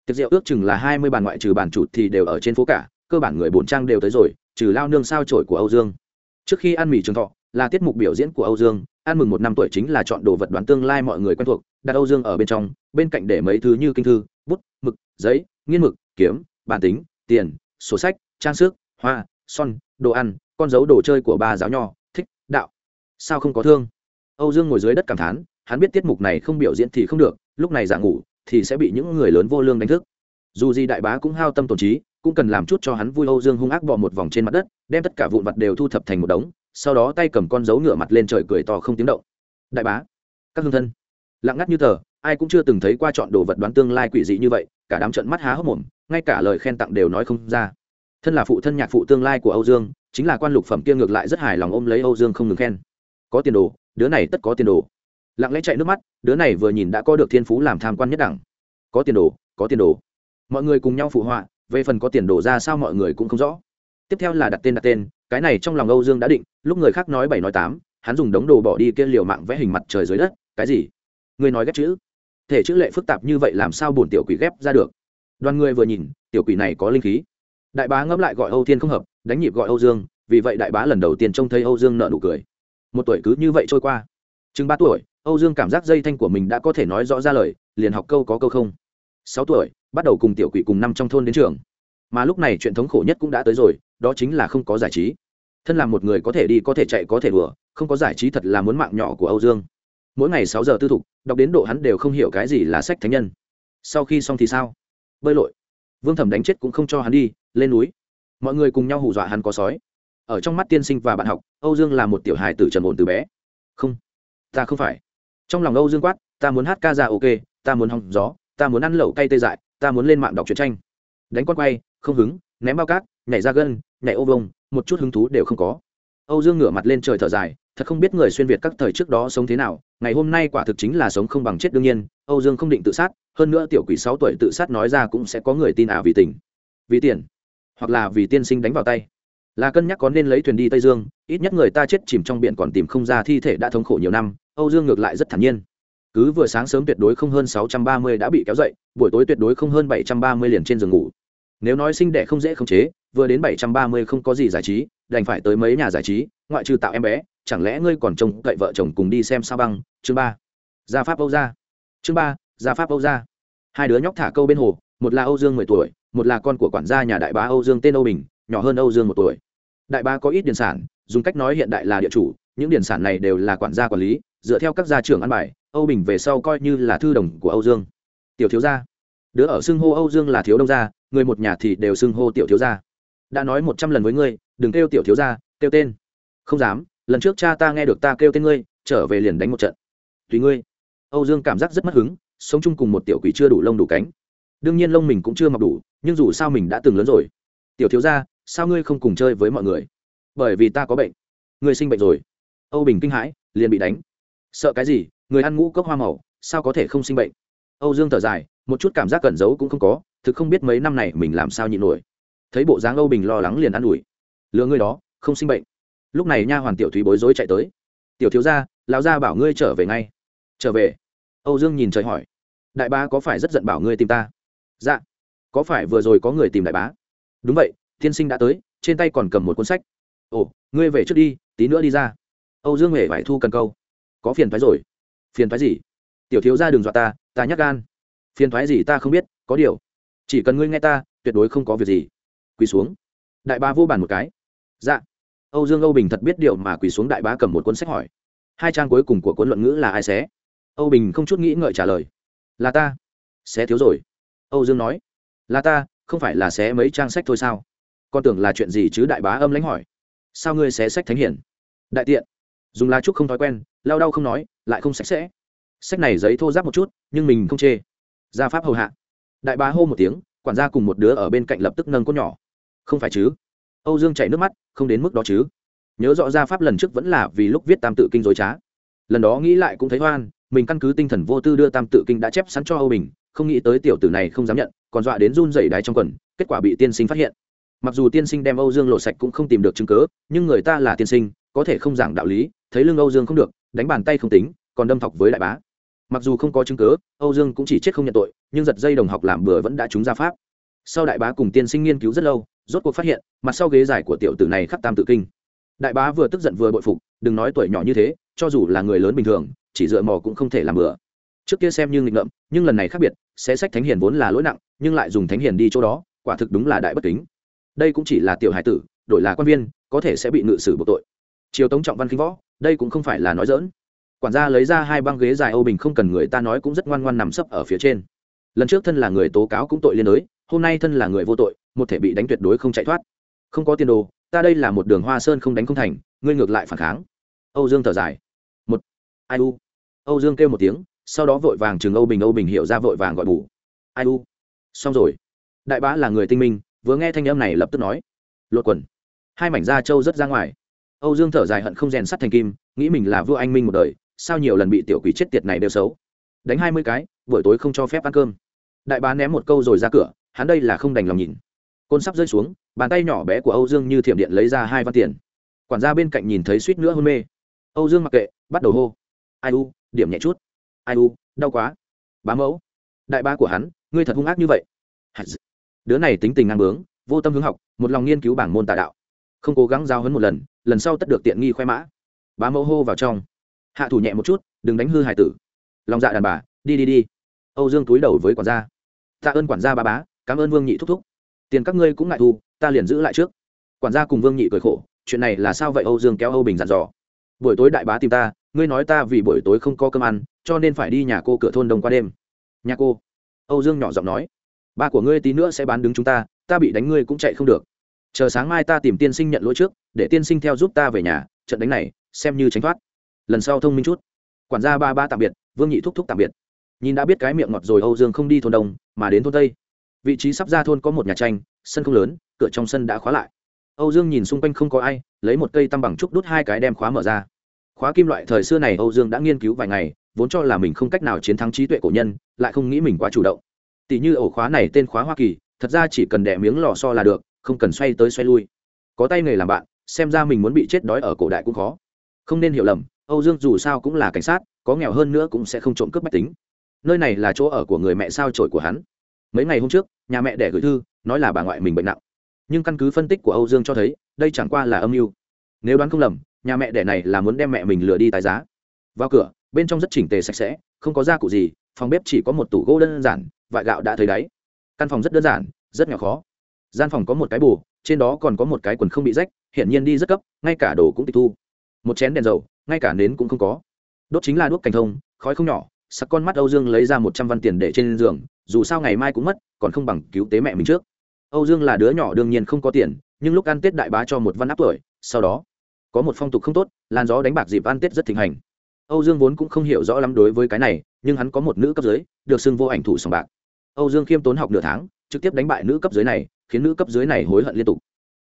Tiệc rượu ước chừng là hai mươi bàn ngoại trừ bàn chủ thì đều ở trên phố cả, cơ bản người bổn trang đều tới rồi, trừ lao nương sao trổi của âu dương. Trước khi ăn mì trường thọ, là tiết mục biểu diễn của âu dương, ăn mừng một năm tuổi chính là chọn đồ vật đoán tương lai mọi người quen thuộc, đặt âu dương ở bên trong, bên cạnh để mấy thứ như kinh thư, bút, mực, giấy, nghiên mực, kiếm, bản tính, tiền, sổ sách, trang sức, hoa, son, đồ ăn, con dấu đồ chơi của ba giáo nho, thích, đạo. Sao không có thương? Âu dương ngồi dưới đất cảm thán, hắn biết tiết mục này không biểu diễn thì không được lúc này giả ngủ thì sẽ bị những người lớn vô lương đánh thức. Dù gì đại bá cũng hao tâm tổn trí, cũng cần làm chút cho hắn vui âu dương hung ác bỏ một vòng trên mặt đất, đem tất cả vụn vặt đều thu thập thành một đống, sau đó tay cầm con dấu ngựa mặt lên trời cười to không tiếng động. Đại bá, các hương thân. Lặng ngắt như tờ, ai cũng chưa từng thấy qua chọn đồ vật đoán tương lai quỷ dị như vậy, cả đám trận mắt há hốc mồm, ngay cả lời khen tặng đều nói không ra. Thân là phụ thân nhạc phụ tương lai của âu dương, chính là quan lục phẩm kia ngược lại rất hài lòng ôm lấy âu dương không ngừng khen. Có tiền đồ, đứa này tất có tiền đồ lặng lẽ chạy nước mắt, đứa này vừa nhìn đã có được thiên phú làm tham quan nhất đẳng. Có tiền đồ, có tiền đồ. Mọi người cùng nhau phụ họa, về phần có tiền đồ ra sao mọi người cũng không rõ. Tiếp theo là đặt tên đặt tên, cái này trong lòng âu dương đã định, lúc người khác nói bảy nói tám, hắn dùng đống đồ bỏ đi kia liều mạng vẽ hình mặt trời dưới đất, cái gì? Người nói ghép chữ. Thể chữ lệ phức tạp như vậy làm sao bổn tiểu quỷ ghép ra được? Đoàn người vừa nhìn, tiểu quỷ này có linh khí. Đại bá ngẫm lại gọi âu thiên không hợp, đánh nhịp gọi âu dương, vì vậy đại bá lần đầu tiên trông thấy âu dương nợ nụ cười. Một tuổi cứ như vậy trôi qua. Chừng ba tuổi âu dương cảm giác dây thanh của mình đã có thể nói rõ ra lời, liền học câu có câu không. Sáu tuổi, bắt đầu cùng tiểu quỷ cùng năm trong thôn đến trường. Mà lúc này chuyện thống khổ nhất cũng đã tới rồi, đó chính là không có giải trí. Thân là một người có thể đi, có thể chạy, có thể đùa, không có giải trí thật là muốn mạng nhỏ của âu dương. Mỗi ngày sáu giờ tư thục, đọc đến độ hắn đều không hiểu cái gì là sách thánh nhân. Sau khi xong thì sao? Bơi lội. Vương thẩm đánh chết cũng không cho hắn đi, lên núi. Mọi người cùng nhau hù dọa hắn có sói. Ở trong mắt tiên sinh và bạn học, âu dương là một tiểu hài tử trần ổn từ bé. Không, ta không phải trong lòng âu dương quát, ta muốn hát ca ra ok, ta muốn hòng gió, ta muốn ăn lẩu cay tê dại, ta muốn lên mạng đọc truyện tranh. Đánh con quay, không hứng, ném bao cát, nhảy ra gân, nhảy ô vông, một chút hứng thú đều không có. Âu dương ngửa mặt lên trời thở dài, thật không biết người xuyên việt các thời trước đó sống thế nào, ngày hôm nay quả thực chính là sống không bằng chết đương nhiên, âu dương không định tự sát, hơn nữa tiểu quỷ sáu tuổi tự sát nói ra cũng sẽ có người tin à vì tình, vì tiền, hoặc là vì tiên sinh đánh vào tay là cân nhắc có nên lấy thuyền đi tây dương, ít nhất người ta chết chìm trong biển còn tìm không ra thi thể đã thống khổ nhiều năm, âu dương ngược lại rất thản nhiên. Cứ vừa sáng sớm tuyệt đối không hơn sáu trăm ba mươi đã bị kéo dậy, buổi tối tuyệt đối không hơn bảy trăm ba mươi liền trên giường ngủ. Nếu nói sinh đẻ không dễ khống chế, vừa đến bảy trăm ba mươi không có gì giải trí, đành phải tới mấy nhà giải trí, ngoại trừ tạo em bé, chẳng lẽ ngươi còn trông cậy vợ chồng cùng đi xem sao băng? Chương ba. Gia pháp âu gia. Chương ba, gia pháp âu gia. Hai đứa nhóc thả câu bên hồ, một là âu dương mười tuổi, một là con của quản gia nhà đại bá âu dương tên âu bình nhỏ hơn âu dương một tuổi. Đại bá có ít điền sản, dùng cách nói hiện đại là địa chủ, những điền sản này đều là quản gia quản lý, dựa theo các gia trưởng ăn bài, âu bình về sau coi như là thư đồng của âu dương. Tiểu thiếu gia. Đứa ở xưng hô âu dương là thiếu đông gia, người một nhà thì đều xưng hô tiểu thiếu gia. Đã nói một trăm lần với ngươi, đừng kêu tiểu thiếu gia, kêu tên. Không dám, lần trước cha ta nghe được ta kêu tên ngươi, trở về liền đánh một trận. Tùy ngươi. Âu dương cảm giác rất mất hứng, sống chung cùng một tiểu quỷ chưa đủ lông đủ cánh. Đương nhiên lông mình cũng chưa mọc đủ, nhưng dù sao mình đã từng lớn rồi. Tiểu thiếu gia sao ngươi không cùng chơi với mọi người? Bởi vì ta có bệnh. Ngươi sinh bệnh rồi. Âu bình kinh hãi, liền bị đánh. Sợ cái gì? Người ăn ngũ cốc hoa màu, sao có thể không sinh bệnh? Âu dương thở dài, một chút cảm giác cẩn giấu cũng không có, thực không biết mấy năm này mình làm sao nhịn nổi. Thấy bộ dáng âu bình lo lắng liền ă n ủi. Lừa ngươi đó, không sinh bệnh. Lúc này nha hoàn tiểu thúy bối rối chạy tới. Tiểu thiếu gia, lão gia bảo ngươi trở về ngay. Trở về. Âu dương nhìn trời hỏi. Đại bá có phải rất giận bảo ngươi tìm ta? Dạ. Có phải vừa rồi có người tìm đại bá? Đúng vậy tiên sinh đã tới, trên tay còn cầm một cuốn sách. Ồ, ngươi về trước đi, tí nữa đi ra. Âu dương huệ phải thu cần câu. Có phiền thoái rồi. Phiền thoái gì? Tiểu thiếu ra đừng dọa ta ta nhắc gan. Phiền thoái gì ta không biết, có điều. Chỉ cần ngươi nghe ta, tuyệt đối không có việc gì. Quỳ xuống. Đại ba vô bàn một cái. Dạ. Âu dương âu bình thật biết điều mà quỳ xuống đại bá cầm một cuốn sách hỏi. Hai trang cuối cùng của cuốn luận ngữ là ai xé? Âu bình không chút nghĩ ngợi trả lời. Là ta. Xé thiếu rồi. Âu dương nói. Là ta, không phải là xé mấy trang sách thôi sao? Con tưởng là chuyện gì chứ đại bá âm lãnh hỏi. Sao ngươi xé sách thánh hiển? Đại tiện. Dùng lá trúc không thói quen lao đau không nói, lại không sạch sẽ. Sách này giấy thô giáp một chút, nhưng mình không chê. Gia pháp hầu hạ. Đại bá hô một tiếng, quản gia cùng một đứa ở bên cạnh lập tức nâng cốt nhỏ. Không phải chứ? Âu dương chảy nước mắt, không đến mức đó chứ. Nhớ rõ gia pháp lần trước vẫn là vì lúc viết tam tự kinh dối trá. Lần đó nghĩ lại cũng thấy hoan mình căn cứ tinh thần vô tư đưa tam tự kinh đã chép sẵn cho âu bình, không nghĩ tới tiểu tử này không dám nhận, còn dọa đến run dày đáy trong quần, kết quả bị tiên sinh phát hiện mặc dù tiên sinh đem âu dương lộ sạch cũng không tìm được chứng cớ, nhưng người ta là tiên sinh, có thể không giảng đạo lý, thấy lưng âu dương không được, đánh bàn tay không tính, còn đâm thọc với đại bá. Mặc dù không có chứng cớ, âu dương cũng chỉ chết không nhận tội, nhưng giật dây đồng học làm bừa vẫn đã trúng ra pháp. Sau đại bá cùng tiên sinh nghiên cứu rất lâu, rốt cuộc phát hiện, mặt sau ghế dài của tiểu tử này khắc tam tự kinh. Đại bá vừa tức giận vừa bội phục, đừng nói tuổi nhỏ như thế, cho dù là người lớn bình thường, chỉ dựa mò cũng không thể làm bừa. Trước kia xem như nghịch ngợm, nhưng lần này khác biệt sẽ sách thánh hiền vốn là lỗi nặng, nhưng lại dùng thánh hiền đi chỗ đó, quả thực đúng là đại bất kính đây cũng chỉ là tiểu hải tử, đổi là quan viên, có thể sẽ bị ngự xử buộc tội. Triều tống trọng văn khinh võ, đây cũng không phải là nói dỡn quản gia lấy ra hai băng ghế dài âu bình không cần người ta nói cũng rất ngoan ngoan nằm sấp ở phía trên. Lần trước thân là người tố cáo cũng tội liên đới, hôm nay thân là người vô tội, một thể bị đánh tuyệt đối không chạy thoát. Không có tiền đồ, ta đây là một đường hoa sơn không đánh không thành, ngươi ngược lại phản kháng. Âu dương thở dài. Một, ai u? Âu dương kêu một tiếng, sau đó vội vàng chừng âu bình âu bình hiểu ra vội vàng gọi bù. Ai u? Xong rồi. Đại bá là người tinh minh vừa nghe thanh âm này lập tức nói, lột quần. Hai mảnh da trâu rất ra ngoài. Âu dương thở dài hận không rèn sắt thành kim, nghĩ mình là vua anh minh một đời, sao nhiều lần bị tiểu quỷ chết tiệt này đều xấu. Đánh hai mươi cái, buổi tối không cho phép ăn cơm. Đại bá ném một câu rồi ra cửa, hắn đây là không đành lòng nhìn. Côn sắp rơi xuống, bàn tay nhỏ bé của âu dương như thiểm điện lấy ra hai văn tiền. Quản gia bên cạnh nhìn thấy suýt nữa hôn mê. Âu dương mặc kệ, bắt đầu hô. Ai u, điểm nhẹ chút. Ai u, đau quá. Bá mẫu. Đại ba của hắn, ngươi thật hung ác như vậy đứa này tính tình ngang bướng, vô tâm hướng học, một lòng nghiên cứu bảng môn tà đạo. Không cố gắng giao hấn một lần lần sau tất được tiện nghi khoe mã. Bá mẫu hô vào trong. Hạ thủ nhẹ một chút, đừng đánh hư hải tử. Lòng dạ đàn bà, đi đi đi. Âu dương túi đầu với quản gia. Tạ ơn quản gia ba bá, cảm ơn vương nhị thúc thúc. Tiền các ngươi cũng ngại thu, ta liền giữ lại trước. Quản gia cùng vương nhị cười khổ, chuyện này là sao vậy âu dương kéo âu bình dặn dò. Buổi tối đại bá tìm ta, ngươi nói ta vì buổi tối không có cơm ăn, cho nên phải đi nhà cô cửa thôn đông qua đêm. Nhà cô. Âu dương nhỏ giọng nói ba của ngươi tí nữa sẽ bán đứng chúng ta ta bị đánh ngươi cũng chạy không được. Chờ sáng mai ta tìm tiên sinh nhận lỗi trước, để tiên sinh theo giúp ta về nhà, trận đánh này, xem như tránh thoát. Lần sau thông minh chút. Quản gia ba ba tạm biệt, vương nhị thúc thúc tạm biệt. Nhìn đã biết cái miệng ngọt rồi, âu dương không đi thôn đông, mà đến thôn tây. Vị trí sắp ra thôn có một nhà tranh, sân không lớn, cửa trong sân đã khóa lại. Âu dương nhìn xung quanh không có ai, lấy một cây tăm bằng trúc đút hai cái đem khóa mở ra. Khóa kim loại thời xưa này âu dương đã nghiên cứu vài ngày, vốn cho là mình không cách nào chiến thắng trí tuệ cổ nhân, lại không nghĩ mình quá chủ động tỷ như ổ khóa này tên khóa hoa kỳ, thật ra chỉ cần đẻ miếng lò so là được, không cần xoay tới xoay lui. Có tay nghề làm bạn, xem ra mình muốn bị chết đói ở cổ đại cũng khó. Không nên hiểu lầm, âu dương dù sao cũng là cảnh sát, có nghèo hơn nữa cũng sẽ không trộm cướp bách tính. Nơi này là chỗ ở của người mẹ sao trổi của hắn. Mấy ngày hôm trước, nhà mẹ đẻ gửi thư, nói là bà ngoại mình bệnh nặng. Nhưng căn cứ phân tích của âu dương cho thấy, đây chẳng qua là âm mưu. Nếu đoán không lầm, nhà mẹ đẻ này là muốn đem mẹ mình lừa đi tái giá. Vào cửa, bên trong rất chỉnh tề sạch sẽ, không có gia cụ gì, phòng bếp chỉ có một tủ gỗ đơn giản vại gạo đã thấy đáy. Căn phòng rất đơn giản, rất nhỏ khó. Gian phòng có một cái bù, trên đó còn có một cái quần không bị rách hiện nhiên đi rất cấp, ngay cả đồ cũng tịch thu. Một chén đèn dầu, ngay cả nến cũng không có. Đốt chính là đuốc cành thông, khói không nhỏ, sặc con mắt âu dương lấy ra một trăm văn tiền để trên giường, dù sao ngày mai cũng mất, còn không bằng cứu tế mẹ mình trước. Âu dương là đứa nhỏ đương nhiên không có tiền, nhưng lúc ăn tết đại bá cho một văn áp tuổi, sau đó, có một phong tục không tốt, làn gió đánh bạc dịp ăn tết rất thịnh hành. Âu dương vốn cũng không hiểu rõ lắm đối với cái này, nhưng hắn có một nữ cấp dưới, được xưng vô ảnh thủ sòng bạc âu dương khiêm tốn học nửa tháng, trực tiếp đánh bại nữ cấp dưới này, khiến nữ cấp dưới này hối hận liên tục.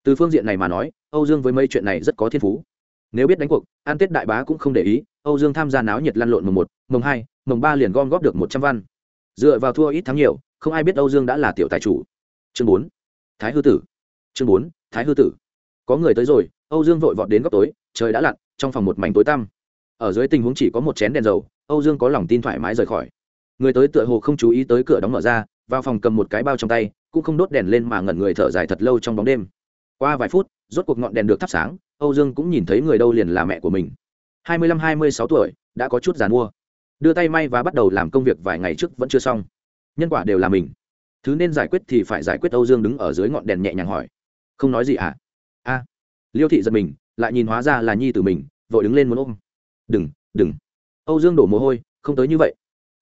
Từ phương diện này mà nói, âu dương với mấy chuyện này rất có thiên phú. Nếu biết đánh cuộc an tết đại bá cũng không để ý, âu dương tham gia náo nhiệt lăn lộn mồng một mồng hai mồng ba liền gom góp được một trăm văn. Dựa vào thua ít thắng nhiều, không ai biết âu dương đã là tiểu tài chủ. Chương bốn, thái hư tử. Chương bốn, thái hư tử. Có người tới rồi, âu dương vội vọt đến góc tối, trời đã lặn, trong phòng một mảnh tối tăm. Ở dưới tình huống chỉ có một chén đèn dầu, âu dương có lòng tin thoải mái rời khỏi người tới tựa hồ không chú ý tới cửa đóng mở ra, vào phòng cầm một cái bao trong tay, cũng không đốt đèn lên mà ngẩn người thở dài thật lâu trong bóng đêm. Qua vài phút, rốt cuộc ngọn đèn được thắp sáng, âu dương cũng nhìn thấy người đâu liền là mẹ của mình. Hai mươi lăm, hai mươi sáu tuổi, đã có chút giàn mua đưa tay may và bắt đầu làm công việc vài ngày trước vẫn chưa xong. Nhân quả đều là mình. Thứ nên giải quyết thì phải giải quyết âu dương đứng ở dưới ngọn đèn nhẹ nhàng hỏi. Không nói gì à a. Liêu thị giật mình, lại nhìn hóa ra là nhi từ mình, vội đứng lên muốn ôm. Đừng đừng. Âu dương đổ mồ hôi, không tới như vậy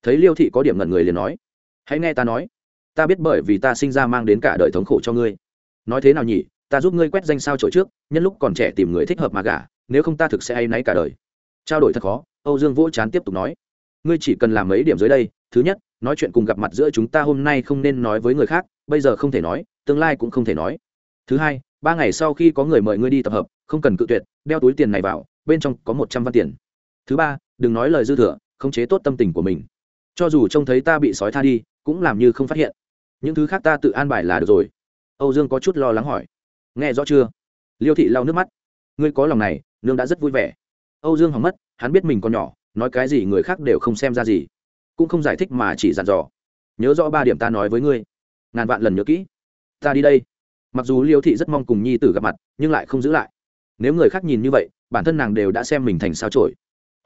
thấy liêu thị có điểm ngẩn người liền nói, hãy nghe ta nói, ta biết bởi vì ta sinh ra mang đến cả đời thống khổ cho ngươi. Nói thế nào nhỉ, ta giúp ngươi quét danh sao trội trước, nhân lúc còn trẻ tìm người thích hợp mà gả, nếu không ta thực sẽ hay náy cả đời. Trao đổi thật khó, âu dương vỗ chán tiếp tục nói, ngươi chỉ cần làm mấy điểm dưới đây, thứ nhất, nói chuyện cùng gặp mặt giữa chúng ta hôm nay không nên nói với người khác, bây giờ không thể nói, tương lai cũng không thể nói. Thứ hai, ba ngày sau khi có người mời ngươi đi tập hợp, không cần cự tuyệt, đeo túi tiền này vào, bên trong có một trăm văn tiền. Thứ ba, đừng nói lời dư thừa, khống chế tốt tâm tình của mình cho dù trông thấy ta bị sói tha đi, cũng làm như không phát hiện. Những thứ khác ta tự an bài là được rồi. Âu dương có chút lo lắng hỏi. Nghe rõ chưa? Liêu thị lau nước mắt. Ngươi có lòng này, nương đã rất vui vẻ. Âu dương hỏng mất, hắn biết mình còn nhỏ, nói cái gì người khác đều không xem ra gì. Cũng không giải thích mà chỉ dặn dò. Nhớ rõ ba điểm ta nói với ngươi. Ngàn vạn lần nhớ kỹ. Ta đi đây. Mặc dù liêu thị rất mong cùng nhi tử gặp mặt, nhưng lại không giữ lại. Nếu người khác nhìn như vậy, bản thân nàng đều đã xem mình thành sao trổi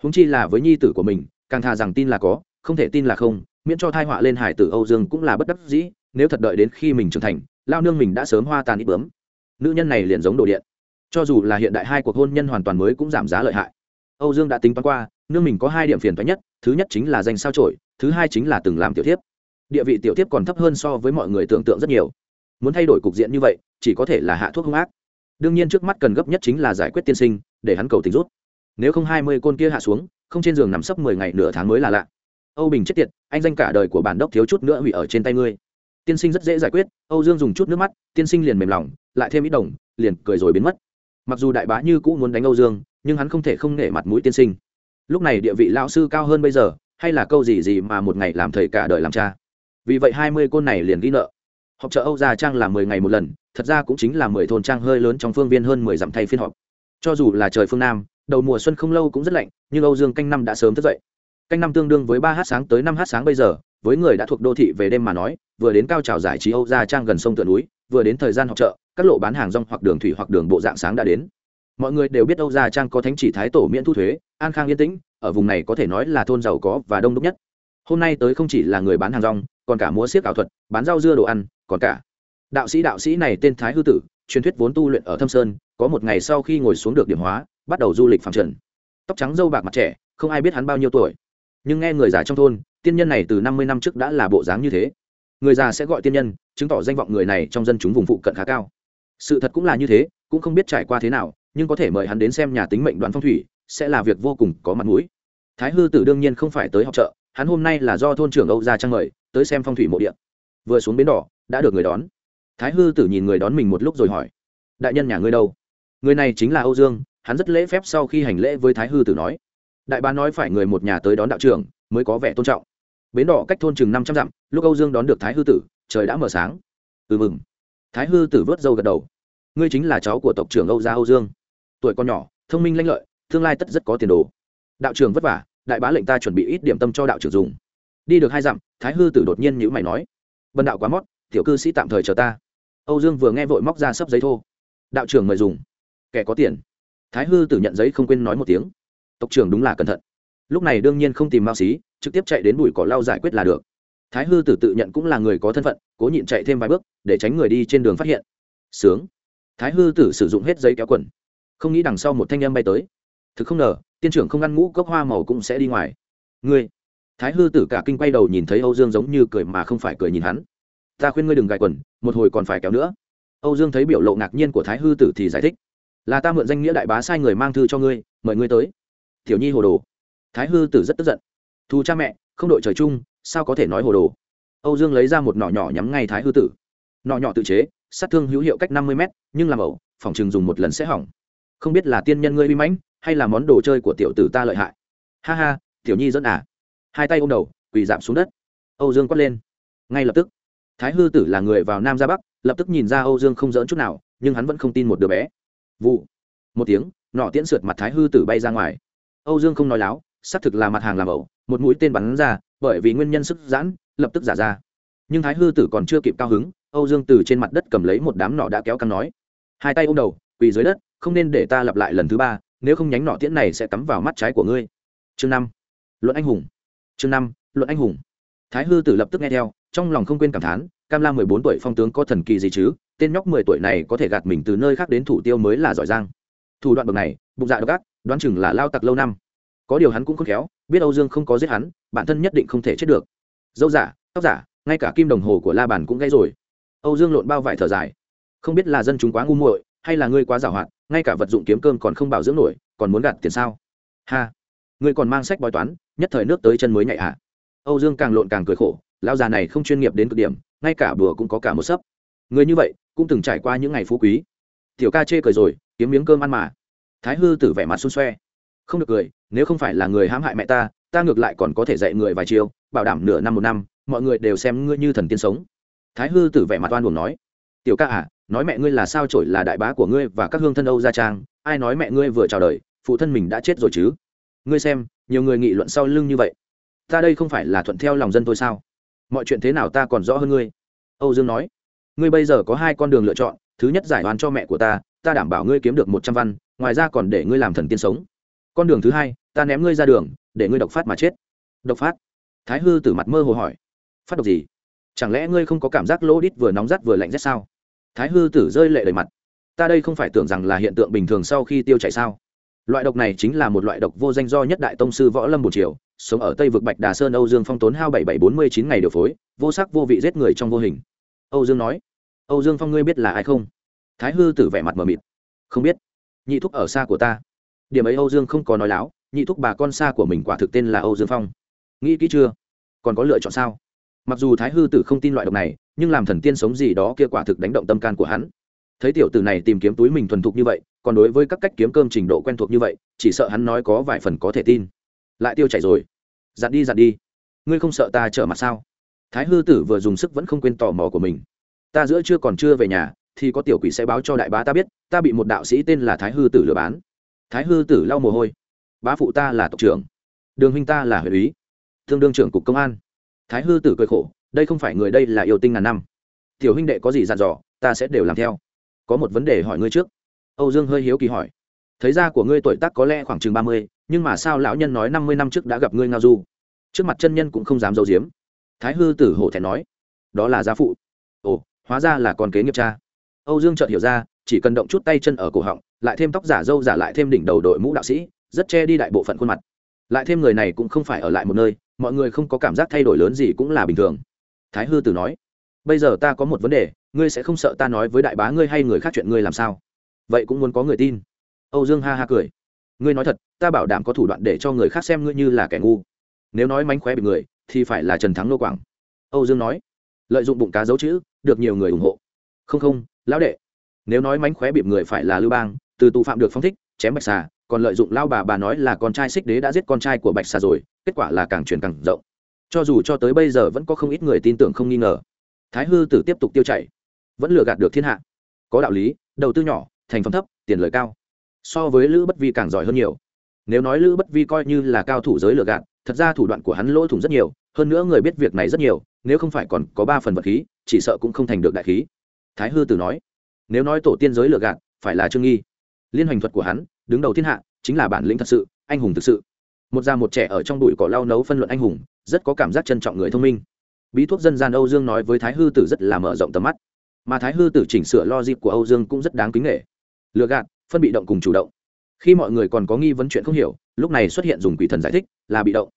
húng chi là với nhi tử của mình, càng thà rằng tin là có không thể tin là không, miễn cho thai họa lên hải tử âu dương cũng là bất đắc dĩ, nếu thật đợi đến khi mình trưởng thành, lao nương mình đã sớm hoa tàn ít bướm. Nữ nhân này liền giống đồ điện. Cho dù là hiện đại hai cuộc hôn nhân hoàn toàn mới cũng giảm giá lợi hại. Âu dương đã tính toán qua, nương mình có hai điểm phiền thoái nhất, thứ nhất chính là danh sao trổi thứ hai chính là từng làm tiểu thiếp. Địa vị tiểu thiếp còn thấp hơn so với mọi người tưởng tượng rất nhiều. Muốn thay đổi cục diện như vậy, chỉ có thể là hạ thuốc hung ác. Đương nhiên trước mắt cần gấp nhất chính là giải quyết tiên sinh, để hắn cầu tình rút. Nếu không hai mươi côn kia hạ xuống, không trên giường nằm sấp mười ngày nửa tháng mới là lạ âu bình chết tiệt, anh danh cả đời của bản đốc thiếu chút nữa hủy ở trên tay ngươi. Tiên sinh rất dễ giải quyết, âu dương dùng chút nước mắt, tiên sinh liền mềm lòng, lại thêm ít đồng, liền cười rồi biến mất. Mặc dù đại bá như cũ muốn đánh âu dương, nhưng hắn không thể không nể mặt mũi tiên sinh. Lúc này địa vị lão sư cao hơn bây giờ, hay là câu gì gì mà một ngày làm thầy cả đời làm cha? Vì vậy hai mươi côn này liền ghi nợ. Họp chợ âu gia trang là mười ngày một lần, thật ra cũng chính là mười thôn trang hơi lớn trong phương viên hơn mười dặm thay phiên họp. Cho dù là trời phương nam, đầu mùa xuân không lâu cũng rất lạnh, nhưng âu dương canh năm đã sớm thức dậy canh năm tương đương với ba h sáng tới năm h sáng bây giờ, với người đã thuộc đô thị về đêm mà nói, vừa đến cao trào giải trí âu gia trang gần sông tựa núi, vừa đến thời gian họp chợ, các lộ bán hàng rong hoặc đường thủy hoặc đường bộ dạng sáng đã đến. Mọi người đều biết âu gia trang có thánh chỉ thái tổ miễn thu thuế, an khang yên tĩnh, ở vùng này có thể nói là thôn giàu có và đông đúc nhất. Hôm nay tới không chỉ là người bán hàng rong, còn cả múa siếc ảo thuật, bán rau dưa đồ ăn, còn cả đạo sĩ đạo sĩ này tên thái hư tử, truyền thuyết vốn tu luyện ở thâm sơn, có một ngày sau khi ngồi xuống được điểm hóa, bắt đầu du lịch phạm trần. Tóc trắng dâu bạc mặt trẻ, không ai biết hắn bao nhiêu tuổi nhưng nghe người già trong thôn, tiên nhân này từ năm mươi năm trước đã là bộ dáng như thế. Người già sẽ gọi tiên nhân, chứng tỏ danh vọng người này trong dân chúng vùng phụ cận khá cao. Sự thật cũng là như thế, cũng không biết trải qua thế nào, nhưng có thể mời hắn đến xem nhà tính mệnh đoán phong thủy, sẽ là việc vô cùng có mặt mũi. Thái hư tử đương nhiên không phải tới học trợ hắn hôm nay là do thôn trưởng âu gia trang mời, tới xem phong thủy mộ điện vừa xuống bến đỏ, đã được người đón. Thái hư tử nhìn người đón mình một lúc rồi hỏi, đại nhân nhà ngươi đâu? Người này chính là âu dương, hắn rất lễ phép sau khi hành lễ với thái hư tử nói đại bá nói phải người một nhà tới đón đạo trưởng, mới có vẻ tôn trọng. Bến đỏ cách thôn chừng năm trăm dặm, lúc âu dương đón được thái hư tử, trời đã mở sáng. Ừ mừng. Thái hư tử vớt dâu gật đầu. Ngươi chính là cháu của tộc trưởng âu gia âu dương. Tuổi con nhỏ, thông minh lanh lợi, tương lai tất rất có tiền đồ. Đạo trưởng vất vả, đại bá lệnh ta chuẩn bị ít điểm tâm cho đạo trưởng dùng. Đi được hai dặm, thái hư tử đột nhiên nhữ mày nói. Bần đạo quá mót, tiểu cư sĩ tạm thời chờ ta. Âu dương vừa nghe vội móc ra sấp giấy thô. Đạo trưởng mời dùng. Kẻ có tiền. Thái hư tử nhận giấy không quên nói một tiếng tộc trưởng đúng là cẩn thận. Lúc này đương nhiên không tìm mao xí, trực tiếp chạy đến bụi cỏ lau giải quyết là được. Thái hư tử tự nhận cũng là người có thân phận, cố nhịn chạy thêm vài bước, để tránh người đi trên đường phát hiện. Sướng. Thái hư tử sử dụng hết giấy kéo quần. Không nghĩ đằng sau một thanh em bay tới. Thực không ngờ, tiên trưởng không ăn ngũ cốc hoa màu cũng sẽ đi ngoài. Ngươi. Thái hư tử cả kinh quay đầu nhìn thấy âu dương giống như cười mà không phải cười nhìn hắn. Ta khuyên ngươi đừng gài quần, một hồi còn phải kéo nữa. Âu dương thấy biểu lộ ngạc nhiên của thái hư tử thì giải thích. Là ta mượn danh nghĩa đại bá sai người mang thư cho ngươi, mời ngươi tới tiểu nhi hồ đồ. Thái hư tử rất tức giận. Thù cha mẹ, không đội trời chung, sao có thể nói hồ đồ? Âu dương lấy ra một nỏ nhỏ nhắm ngay thái hư tử. Nỏ nhỏ tự chế, sát thương hữu hiệu cách năm mươi m nhưng làm ẩu, phòng chừng dùng một lần sẽ hỏng. Không biết là tiên nhân ngươi uy mãnh, hay là món đồ chơi của tiểu tử ta lợi hại. Ha ha, tiểu nhi dẫn à? Hai tay ôm đầu, quỳ giảm xuống đất. Âu dương quát lên. Ngay lập tức, thái hư tử là người vào nam ra bắc, lập tức nhìn ra âu dương không dỡn chút nào, nhưng hắn vẫn không tin một đứa bé. Vụ. Một tiếng, nọ tiễn sượt mặt thái hư tử bay ra ngoài âu dương không nói láo, xác thực là mặt hàng làm ẩu, một mũi tên bắn ra, bởi vì nguyên nhân sức giãn, lập tức giả ra. Nhưng thái hư tử còn chưa kịp cao hứng, âu dương từ trên mặt đất cầm lấy một đám nọ đã kéo căng nói, hai tay ôm đầu, quỳ dưới đất, không nên để ta lặp lại lần thứ ba, nếu không nhánh nọ tiễn này sẽ cắm vào mắt trái của ngươi. Chương năm, luận anh hùng. Chương năm, luận anh hùng. Thái hư tử lập tức nghe theo, trong lòng không quên cảm thán, cam la mười bốn tuổi phong tướng có thần kỳ gì chứ? Tên nhóc mười tuổi này có thể gạt mình từ nơi khác đến thủ tiêu mới là giỏi giang thủ đoạn bậc này, bụng dạ độc ác, đoán chừng là lao tặc lâu năm. Có điều hắn cũng không khéo, biết âu dương không có giết hắn, bản thân nhất định không thể chết được. Dâu giả, tóc giả, ngay cả kim đồng hồ của la bàn cũng gãy rồi. Âu dương lộn bao vải thở dài. Không biết là dân chúng quá ngu muội, hay là ngươi quá giàu hạn ngay cả vật dụng kiếm cơm còn không bảo dưỡng nổi, còn muốn gạt tiền sao? Ha. Ngươi còn mang sách bói toán, nhất thời nước tới chân mới nhạy hạ à. âu dương càng lộn càng cười khổ lao già này không chuyên nghiệp đến cực điểm, ngay cả bừa cũng có cả một sấp. Người như vậy, cũng từng trải qua những ngày phú quý tiểu ca chê cười rồi, kiếm miếng cơm ăn mà. Thái hư tử vẻ mặt xun xoe. Không được cười, nếu không phải là người hãm hại mẹ ta ta ngược lại còn có thể dạy người vài chiêu, bảo đảm nửa năm một năm, mọi người đều xem ngươi như thần tiên sống. Thái hư tử vẻ mặt oan buồn nói. Tiểu ca à nói mẹ ngươi là sao trổi là đại bá của ngươi và các hương thân âu gia trang, ai nói mẹ ngươi vừa chào đời, phụ thân mình đã chết rồi chứ? Ngươi xem, nhiều người nghị luận sau lưng như vậy. Ta đây không phải là thuận theo lòng dân tôi sao? Mọi chuyện thế nào ta còn rõ hơn ngươi? Âu dương nói. Ngươi bây giờ có hai con đường lựa chọn thứ nhất giải oan cho mẹ của ta ta đảm bảo ngươi kiếm được một trăm văn, ngoài ra còn để ngươi làm thần tiên sống. Con đường thứ hai, ta ném ngươi ra đường, để ngươi độc phát mà chết. Độc phát? Thái hư tử mặt mơ hồ hỏi. Phát độc gì? Chẳng lẽ ngươi không có cảm giác lỗ đít vừa nóng rát vừa lạnh rét sao? Thái hư tử rơi lệ đầy mặt. Ta đây không phải tưởng rằng là hiện tượng bình thường sau khi tiêu chảy sao? Loại độc này chính là một loại độc vô danh do nhất đại tông sư võ lâm một triều, sống ở tây vực bạch đà sơn âu dương phong tốn hao bảy bảy bốn mươi chín ngày điều phối, vô sắc vô vị giết người trong vô hình. Âu dương nói âu dương phong ngươi biết là ai không? Thái hư tử vẻ mặt mờ mịt. Không biết. Nhị thúc ở xa của ta. Điểm ấy âu dương không có nói láo, nhị thúc bà con xa của mình quả thực tên là âu dương phong. Nghĩ kỹ chưa? Còn có lựa chọn sao? Mặc dù thái hư tử không tin loại độc này, nhưng làm thần tiên sống gì đó kia quả thực đánh động tâm can của hắn. Thấy tiểu tử này tìm kiếm túi mình thuần thục như vậy, còn đối với các cách kiếm cơm trình độ quen thuộc như vậy, chỉ sợ hắn nói có vài phần có thể tin. Lại tiêu chảy rồi. Dặn đi dặn đi. Ngươi không sợ ta trở mặt sao? Thái hư tử vừa dùng sức vẫn không quên tò mò của mình ta giữa chưa còn chưa về nhà, thì có tiểu quỷ sẽ báo cho đại bá ta biết, ta bị một đạo sĩ tên là thái hư tử lừa bán. Thái hư tử lau mồ hôi. Bá phụ ta là tộc trưởng. Đường huynh ta là huyện úy. Thương đương trưởng cục công an. Thái hư tử cười khổ, đây không phải người đây là yêu tinh ngàn năm. Tiểu huynh đệ có gì dặn dò, ta sẽ đều làm theo. Có một vấn đề hỏi ngươi trước. Âu dương hơi hiếu kỳ hỏi. Thấy ra của ngươi tuổi tác có lẽ khoảng chừng ba mươi, nhưng mà sao lão nhân nói năm mươi năm trước đã gặp ngươi ngao du? Trước mặt chân nhân cũng không dám giấu giếm. Thái hư tử hổ thẹn nói. Đó là gia phụ. Ồ hóa ra là con kế nghiệp cha. Âu dương chợt hiểu ra, chỉ cần động chút tay chân ở cổ họng, lại thêm tóc giả dâu giả lại thêm đỉnh đầu đội mũ đạo sĩ, rất che đi đại bộ phận khuôn mặt. Lại thêm người này cũng không phải ở lại một nơi, mọi người không có cảm giác thay đổi lớn gì cũng là bình thường. Thái hư tử nói, bây giờ ta có một vấn đề, ngươi sẽ không sợ ta nói với đại bá ngươi hay người khác chuyện ngươi làm sao? Vậy cũng muốn có người tin. Âu dương ha ha cười, ngươi nói thật, ta bảo đảm có thủ đoạn để cho người khác xem ngươi như là kẻ ngu. Nếu nói mánh khóe bị người, thì phải là trần thắng nô quảng. Âu dương nói, lợi dụng bụng cá dấu chữ được nhiều người ủng hộ. Không không, lão đệ. Nếu nói mánh khóe bịp người phải là lưu bang, từ tù phạm được phong thích, chém bạch xà, còn lợi dụng lao bà bà nói là con trai xích đế đã giết con trai của bạch xà rồi, kết quả là càng truyền càng rộng. Cho dù cho tới bây giờ vẫn có không ít người tin tưởng không nghi ngờ. Thái hư tử tiếp tục tiêu chảy. Vẫn lừa gạt được thiên hạ. Có đạo lý, đầu tư nhỏ, thành phẩm thấp, tiền lời cao. So với lữ bất vi càng giỏi hơn nhiều. Nếu nói lữ bất vi coi như là cao thủ giới lừa gạt, thật ra thủ đoạn của hắn lỗ thủng rất nhiều hơn nữa người biết việc này rất nhiều, nếu không phải còn có ba phần vật khí, chỉ sợ cũng không thành được đại khí. Thái hư tử nói, nếu nói tổ tiên giới lừa gạt, phải là trương nghi. Liên hoành thuật của hắn, đứng đầu thiên hạ, chính là bản lĩnh thật sự, anh hùng thực sự. Một già một trẻ ở trong bụi cỏ lau nấu phân luận anh hùng, rất có cảm giác trân trọng người thông minh. Bí thuốc dân gian âu dương nói với thái hư tử rất là mở rộng tầm mắt. Mà thái hư tử chỉnh sửa lo dịp của âu dương cũng rất đáng kính nghệ lừa gạt, phân bị động cùng chủ động. Khi mọi người còn có nghi vấn chuyện không hiểu, lúc này xuất hiện dùng quỷ thần giải thích, là bị động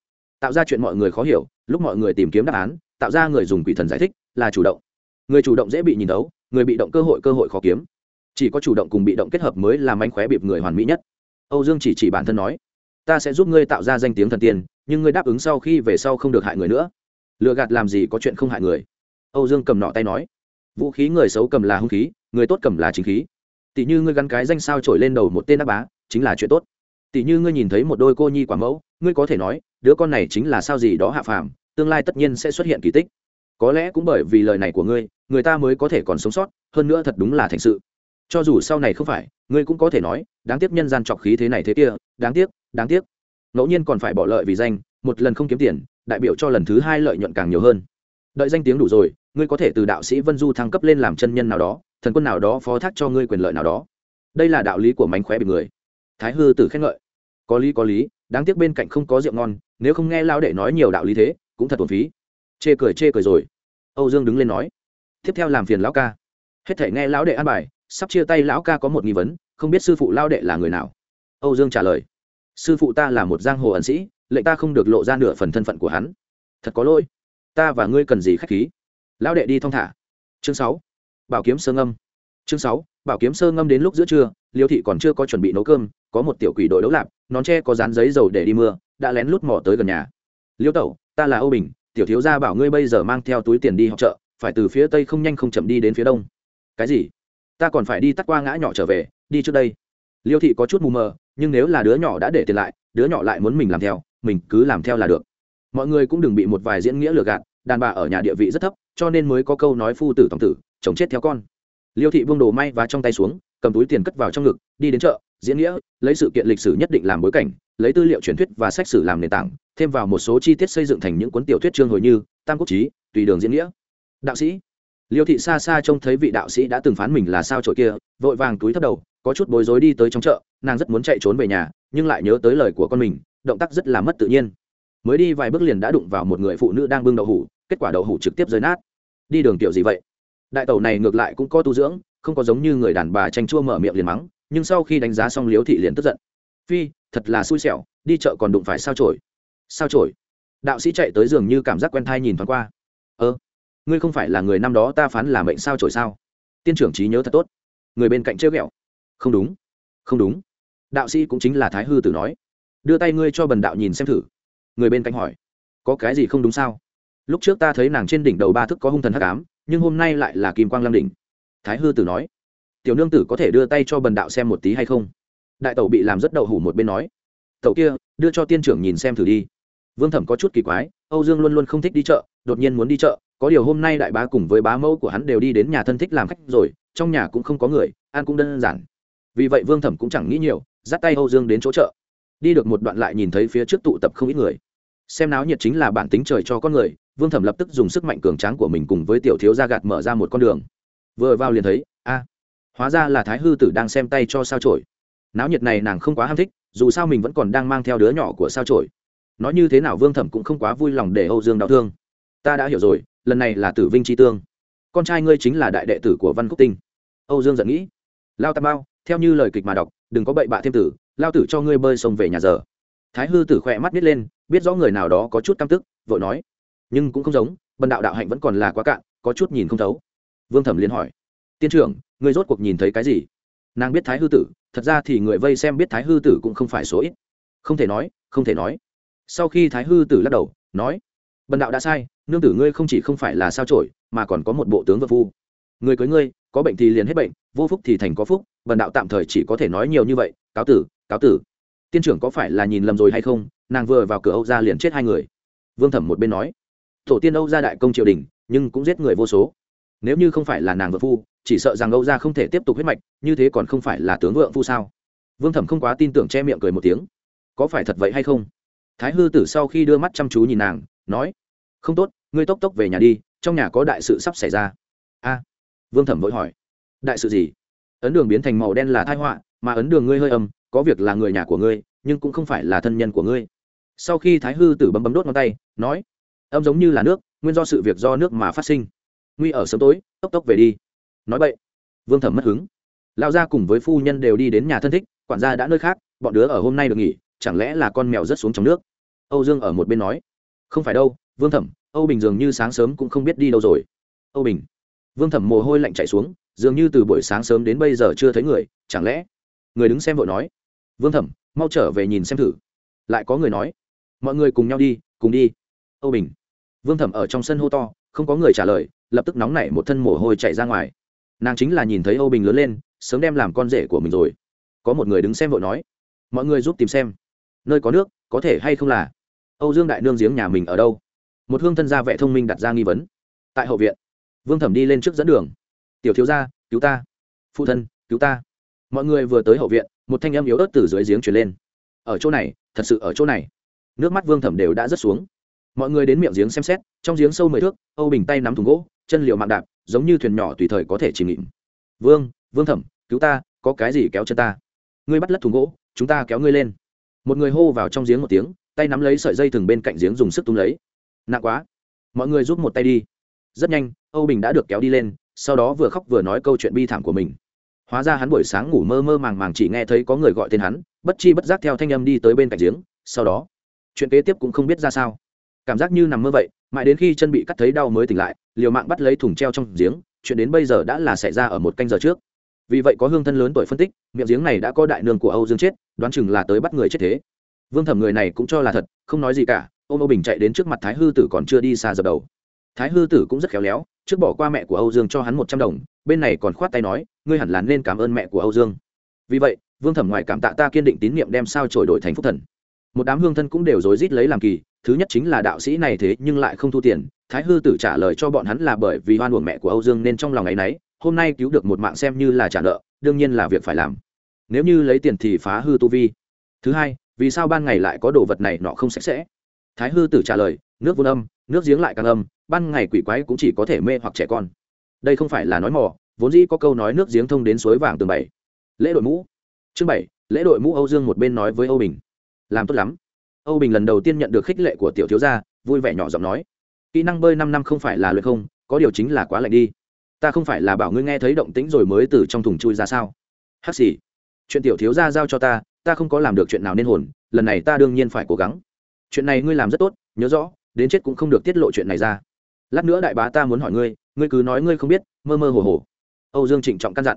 tạo ra chuyện mọi người khó hiểu, lúc mọi người tìm kiếm đáp án, tạo ra người dùng quỷ thần giải thích, là chủ động. Người chủ động dễ bị nhìn thấu, người bị động cơ hội cơ hội khó kiếm. Chỉ có chủ động cùng bị động kết hợp mới làm anh khóe bịp người hoàn mỹ nhất. Âu dương chỉ chỉ bản thân nói, ta sẽ giúp ngươi tạo ra danh tiếng thần tiên, nhưng ngươi đáp ứng sau khi về sau không được hại người nữa. Lừa gạt làm gì có chuyện không hại người. Âu dương cầm nọ tay nói, vũ khí người xấu cầm là hung khí, người tốt cầm là chính khí. Tỷ như ngươi gắn cái danh sao trổi lên đầu một tên đắc bá, chính là chuyện tốt tỷ như ngươi nhìn thấy một đôi cô nhi quả mẫu, ngươi có thể nói, đứa con này chính là sao gì đó hạ phàm, tương lai tất nhiên sẽ xuất hiện kỳ tích. Có lẽ cũng bởi vì lời này của ngươi, người ta mới có thể còn sống sót, hơn nữa thật đúng là thành sự. Cho dù sau này không phải, ngươi cũng có thể nói, đáng tiếc nhân gian trọc khí thế này thế kia, đáng tiếc đáng tiếc. Ngẫu nhiên còn phải bỏ lợi vì danh, một lần không kiếm tiền, đại biểu cho lần thứ hai lợi nhuận càng nhiều hơn. Đợi danh tiếng đủ rồi, ngươi có thể từ đạo sĩ vân du thăng cấp lên làm chân nhân nào đó, thần quân nào đó phó thác cho ngươi quyền lợi nào đó. Đây là đạo lý của mánh khóe bị người. Thái hư tử khen ngợi có lý có lý, đáng tiếc bên cạnh không có rượu ngon, nếu không nghe lao đệ nói nhiều đạo lý thế, cũng thật thuần phí. Chê cười chê cười rồi. Âu dương đứng lên nói, tiếp theo làm phiền lão ca. Hết thể nghe lão đệ an bài, sắp chia tay lão ca có một nghi vấn, không biết sư phụ lao đệ là người nào. Âu dương trả lời, sư phụ ta là một giang hồ ẩn sĩ, lệnh ta không được lộ ra nửa phần thân phận của hắn. Thật có lỗi, ta và ngươi cần gì khách khí? Lão đệ đi thong thả. Chương sáu, bảo kiếm sơ ngâm. Chương sáu, bảo kiếm sơ ngâm đến lúc giữa trưa, liêu thị còn chưa có chuẩn bị nấu cơm, có một tiểu quỷ đội đấu lạp nón tre có dán giấy dầu để đi mưa, đã lén lút mỏ tới gần nhà. Liêu tẩu, ta là âu bình, tiểu thiếu gia bảo ngươi bây giờ mang theo túi tiền đi học chợ, phải từ phía tây không nhanh không chậm đi đến phía đông. Cái gì? Ta còn phải đi tắt qua ngã nhỏ trở về, đi trước đây. Liêu thị có chút mù mờ, nhưng nếu là đứa nhỏ đã để tiền lại, đứa nhỏ lại muốn mình làm theo, mình cứ làm theo là được. Mọi người cũng đừng bị một vài diễn nghĩa lừa gạt, đàn bà ở nhà địa vị rất thấp, cho nên mới có câu nói phu tử tổng tử, chồng chết theo con. Liêu thị vương đồ may và trong tay xuống, cầm túi tiền cất vào trong ngực, đi đến chợ diễn nghĩa, lấy sự kiện lịch sử nhất định làm bối cảnh, lấy tư liệu truyền thuyết và sách sử làm nền tảng, thêm vào một số chi tiết xây dựng thành những cuốn tiểu thuyết chương hồi như tam quốc trí tùy đường diễn nghĩa. Đạo sĩ, liêu thị xa xa trông thấy vị đạo sĩ đã từng phán mình là sao trội kia, vội vàng túi thấp đầu, có chút bối rối đi tới trong chợ, nàng rất muốn chạy trốn về nhà, nhưng lại nhớ tới lời của con mình, động tác rất là mất tự nhiên. Mới đi vài bước liền đã đụng vào một người phụ nữ đang bưng đậu hủ, kết quả đậu hủ trực tiếp rơi nát. Đi đường kiểu gì vậy? Đại tẩu này ngược lại cũng có tu dưỡng, không có giống như người đàn bà tranh chua mở miệng liền mắng nhưng sau khi đánh giá xong Liễu thị liền tức giận. Phi, thật là xui xẻo, đi chợ còn đụng phải sao trổi sao trổi đạo sĩ chạy tới giường như cảm giác quen thai nhìn thoáng qua. Ơ, ngươi không phải là người năm đó ta phán là mệnh sao trổi sao? Tiên trưởng trí nhớ thật tốt. Người bên cạnh chơi ghẹo. Không đúng không đúng. Đạo sĩ cũng chính là thái hư tử nói. Đưa tay ngươi cho bần đạo nhìn xem thử. Người bên cạnh hỏi. Có cái gì không đúng sao? Lúc trước ta thấy nàng trên đỉnh đầu ba thức có hung thần hắc ám, nhưng hôm nay lại là kim quang lam đỉnh. Thái hư tử nói tiểu nương tử có thể đưa tay cho bần đạo xem một tí hay không? Đại tẩu bị làm rất đậu hủ một bên nói. Tẩu kia, đưa cho tiên trưởng nhìn xem thử đi. Vương thẩm có chút kỳ quái, âu dương luôn luôn không thích đi chợ, đột nhiên muốn đi chợ, có điều hôm nay đại bá cùng với bá mẫu của hắn đều đi đến nhà thân thích làm khách rồi, trong nhà cũng không có người, ăn cũng đơn giản. Vì vậy vương thẩm cũng chẳng nghĩ nhiều, dắt tay âu dương đến chỗ chợ. Đi được một đoạn lại nhìn thấy phía trước tụ tập không ít người. Xem náo nhiệt chính là bản tính trời cho con người, vương thẩm lập tức dùng sức mạnh cường tráng của mình cùng với tiểu thiếu gia gạt mở ra một con đường. Vừa vào liền thấy, a hóa ra là thái hư tử đang xem tay cho sao trổi náo nhiệt này nàng không quá ham thích, dù sao mình vẫn còn đang mang theo đứa nhỏ của sao trổi nói như thế nào vương thẩm cũng không quá vui lòng để âu dương đau thương. Ta đã hiểu rồi, lần này là tử vinh tri tương. Con trai ngươi chính là đại đệ tử của văn cúc tinh. Âu dương giận nghĩ. Lao tam bao theo như lời kịch mà đọc, đừng có bậy bạ thêm tử, lao tử cho ngươi bơi sông về nhà giờ. Thái hư tử khỏe mắt nít lên, biết rõ người nào đó có chút căm tức, vội nói. Nhưng cũng không giống, bần đạo đạo hạnh vẫn còn là quá cạn, có chút nhìn không thấu. Vương thẩm liền hỏi tiên trưởng người rốt cuộc nhìn thấy cái gì? Nàng biết thái hư tử, thật ra thì người vây xem biết thái hư tử cũng không phải số ít. Không thể nói, không thể nói. Sau khi thái hư tử lắc đầu, nói, bần đạo đã sai, nương tử ngươi không chỉ không phải là sao trổi mà còn có một bộ tướng vật phu. Người cưới ngươi, có bệnh thì liền hết bệnh, vô phúc thì thành có phúc, bần đạo tạm thời chỉ có thể nói nhiều như vậy, cáo tử cáo tử. Tiên trưởng có phải là nhìn lầm rồi hay không? Nàng vừa vào cửa âu ra liền chết hai người. Vương thẩm một bên nói, tổ tiên âu ra đại công triều đình, nhưng cũng giết người vô số. Nếu như không phải là nàng vợ phu chỉ sợ rằng âu gia không thể tiếp tục huyết mạch, như thế còn không phải là tướng vượng phu sao? Vương thẩm không quá tin tưởng che miệng cười một tiếng. Có phải thật vậy hay không? Thái hư tử sau khi đưa mắt chăm chú nhìn nàng, nói, không tốt, ngươi tốc tốc về nhà đi, trong nhà có đại sự sắp xảy ra. A? Vương thẩm vội hỏi. Đại sự gì? Ấn đường biến thành màu đen là thai họa, mà ấn đường ngươi hơi âm, có việc là người nhà của ngươi, nhưng cũng không phải là thân nhân của ngươi. Sau khi thái hư tử bấm bấm đốt ngón tay, nói, âm giống như là nước, nguyên do sự việc do nước mà phát sinh. Nguy ở sớm tối, tốc tốc về đi nói vậy vương thẩm mất hứng. Lao gia cùng với phu nhân đều đi đến nhà thân thích, quản gia đã nơi khác, bọn đứa ở hôm nay được nghỉ, chẳng lẽ là con mèo rớt xuống trong nước? Âu dương ở một bên nói. Không phải đâu, vương thẩm, âu bình dường như sáng sớm cũng không biết đi đâu rồi. Âu bình. Vương thẩm mồ hôi lạnh chạy xuống, dường như từ buổi sáng sớm đến bây giờ chưa thấy người, chẳng lẽ? Người đứng xem vội nói. Vương thẩm, mau trở về nhìn xem thử. Lại có người nói. Mọi người cùng nhau đi, cùng đi. Âu bình. Vương thẩm ở trong sân hô to, không có người trả lời, lập tức nóng nảy một thân mồ hôi chạy ra ngoài nàng chính là nhìn thấy âu bình lớn lên, sớm đem làm con rể của mình rồi. Có một người đứng xem vội nói, mọi người giúp tìm xem, nơi có nước, có thể hay không là? Âu dương đại nương giếng nhà mình ở đâu? Một hương thân gia vẻ thông minh đặt ra nghi vấn. Tại hậu viện, vương thẩm đi lên trước dẫn đường. Tiểu thiếu gia, cứu ta. Phụ thân, cứu ta. Mọi người vừa tới hậu viện, một thanh âm yếu ớt từ dưới giếng chuyển lên. Ở chỗ này, thật sự ở chỗ này. Nước mắt vương thẩm đều đã rớt xuống. Mọi người đến miệng giếng xem xét, trong giếng sâu mười thước, âu bình tay nắm thùng gỗ, chân liệu mạng đạp giống như thuyền nhỏ tùy thời có thể chìm nghỉm vương vương thẩm, cứu ta, có cái gì kéo chân ta? Ngươi bắt lất thùng gỗ, chúng ta kéo ngươi lên. Một người hô vào trong giếng một tiếng, tay nắm lấy sợi dây thừng bên cạnh giếng dùng sức tung lấy. Nặng quá. Mọi người giúp một tay đi. Rất nhanh, âu bình đã được kéo đi lên, sau đó vừa khóc vừa nói câu chuyện bi thảm của mình. Hóa ra hắn buổi sáng ngủ mơ mơ màng màng chỉ nghe thấy có người gọi tên hắn, bất chi bất giác theo thanh âm đi tới bên cạnh giếng, sau đó, chuyện kế tiếp cũng không biết ra sao. Cảm giác như nằm mơ vậy mãi đến khi chân bị cắt thấy đau mới tỉnh lại, liều mạng bắt lấy thùng treo trong giếng, chuyện đến bây giờ đã là xảy ra ở một canh giờ trước. Vì vậy có hương thân lớn tuổi phân tích, miệng giếng này đã có đại nương của âu dương chết, đoán chừng là tới bắt người chết thế. Vương thẩm người này cũng cho là thật, không nói gì cả ô âu bình chạy đến trước mặt thái hư tử còn chưa đi xa dập đầu. Thái hư tử cũng rất khéo léo, trước bỏ qua mẹ của âu dương cho hắn một trăm đồng, bên này còn khoát tay nói, ngươi hẳn là nên cảm ơn mẹ của âu dương. Vì vậy, vương thẩm ngoài cảm tạ ta kiên định tín nhiệm đem sao trổi đổi thành phúc thần. Một đám hương thân cũng đều rối rít lấy làm kỳ thứ nhất chính là đạo sĩ này thế nhưng lại không thu tiền. Thái hư tử trả lời cho bọn hắn là bởi vì hoan uổng mẹ của âu dương nên trong lòng ấ y n ấ y hôm nay cứu được một mạng xem như là trả nợ, đương nhiên là việc phải làm. Nếu như lấy tiền thì phá hư tu vi. Thứ hai, vì sao ban ngày lại có đồ vật này nọ không sạch sẽ? Thái hư tử trả lời, nước vun âm, nước giếng lại càng âm, ban ngày quỷ quái cũng chỉ có thể mê hoặc trẻ con. Đây không phải là nói mò, vốn dĩ có câu nói nước giếng thông đến suối vàng tường bảy. Lễ đội mũ. Chương bảy, lễ đội mũ âu dương một bên nói với âu bình. Làm tốt lắm âu bình lần đầu tiên nhận được khích lệ của tiểu thiếu gia, vui vẻ nhỏ giọng nói, kỹ năng bơi năm năm không phải là luyện không, có điều chính là quá lạnh đi. Ta không phải là bảo ngươi nghe thấy động tĩnh rồi mới từ trong thùng chui ra sao? Hắc xì, chuyện tiểu thiếu gia giao cho ta ta không có làm được chuyện nào nên hồn, lần này ta đương nhiên phải cố gắng. Chuyện này ngươi làm rất tốt, nhớ rõ, đến chết cũng không được tiết lộ chuyện này ra. Lát nữa đại bá ta muốn hỏi ngươi ngươi cứ nói ngươi không biết, mơ mơ hồ hồ. Âu dương trịnh trọng căn dặn,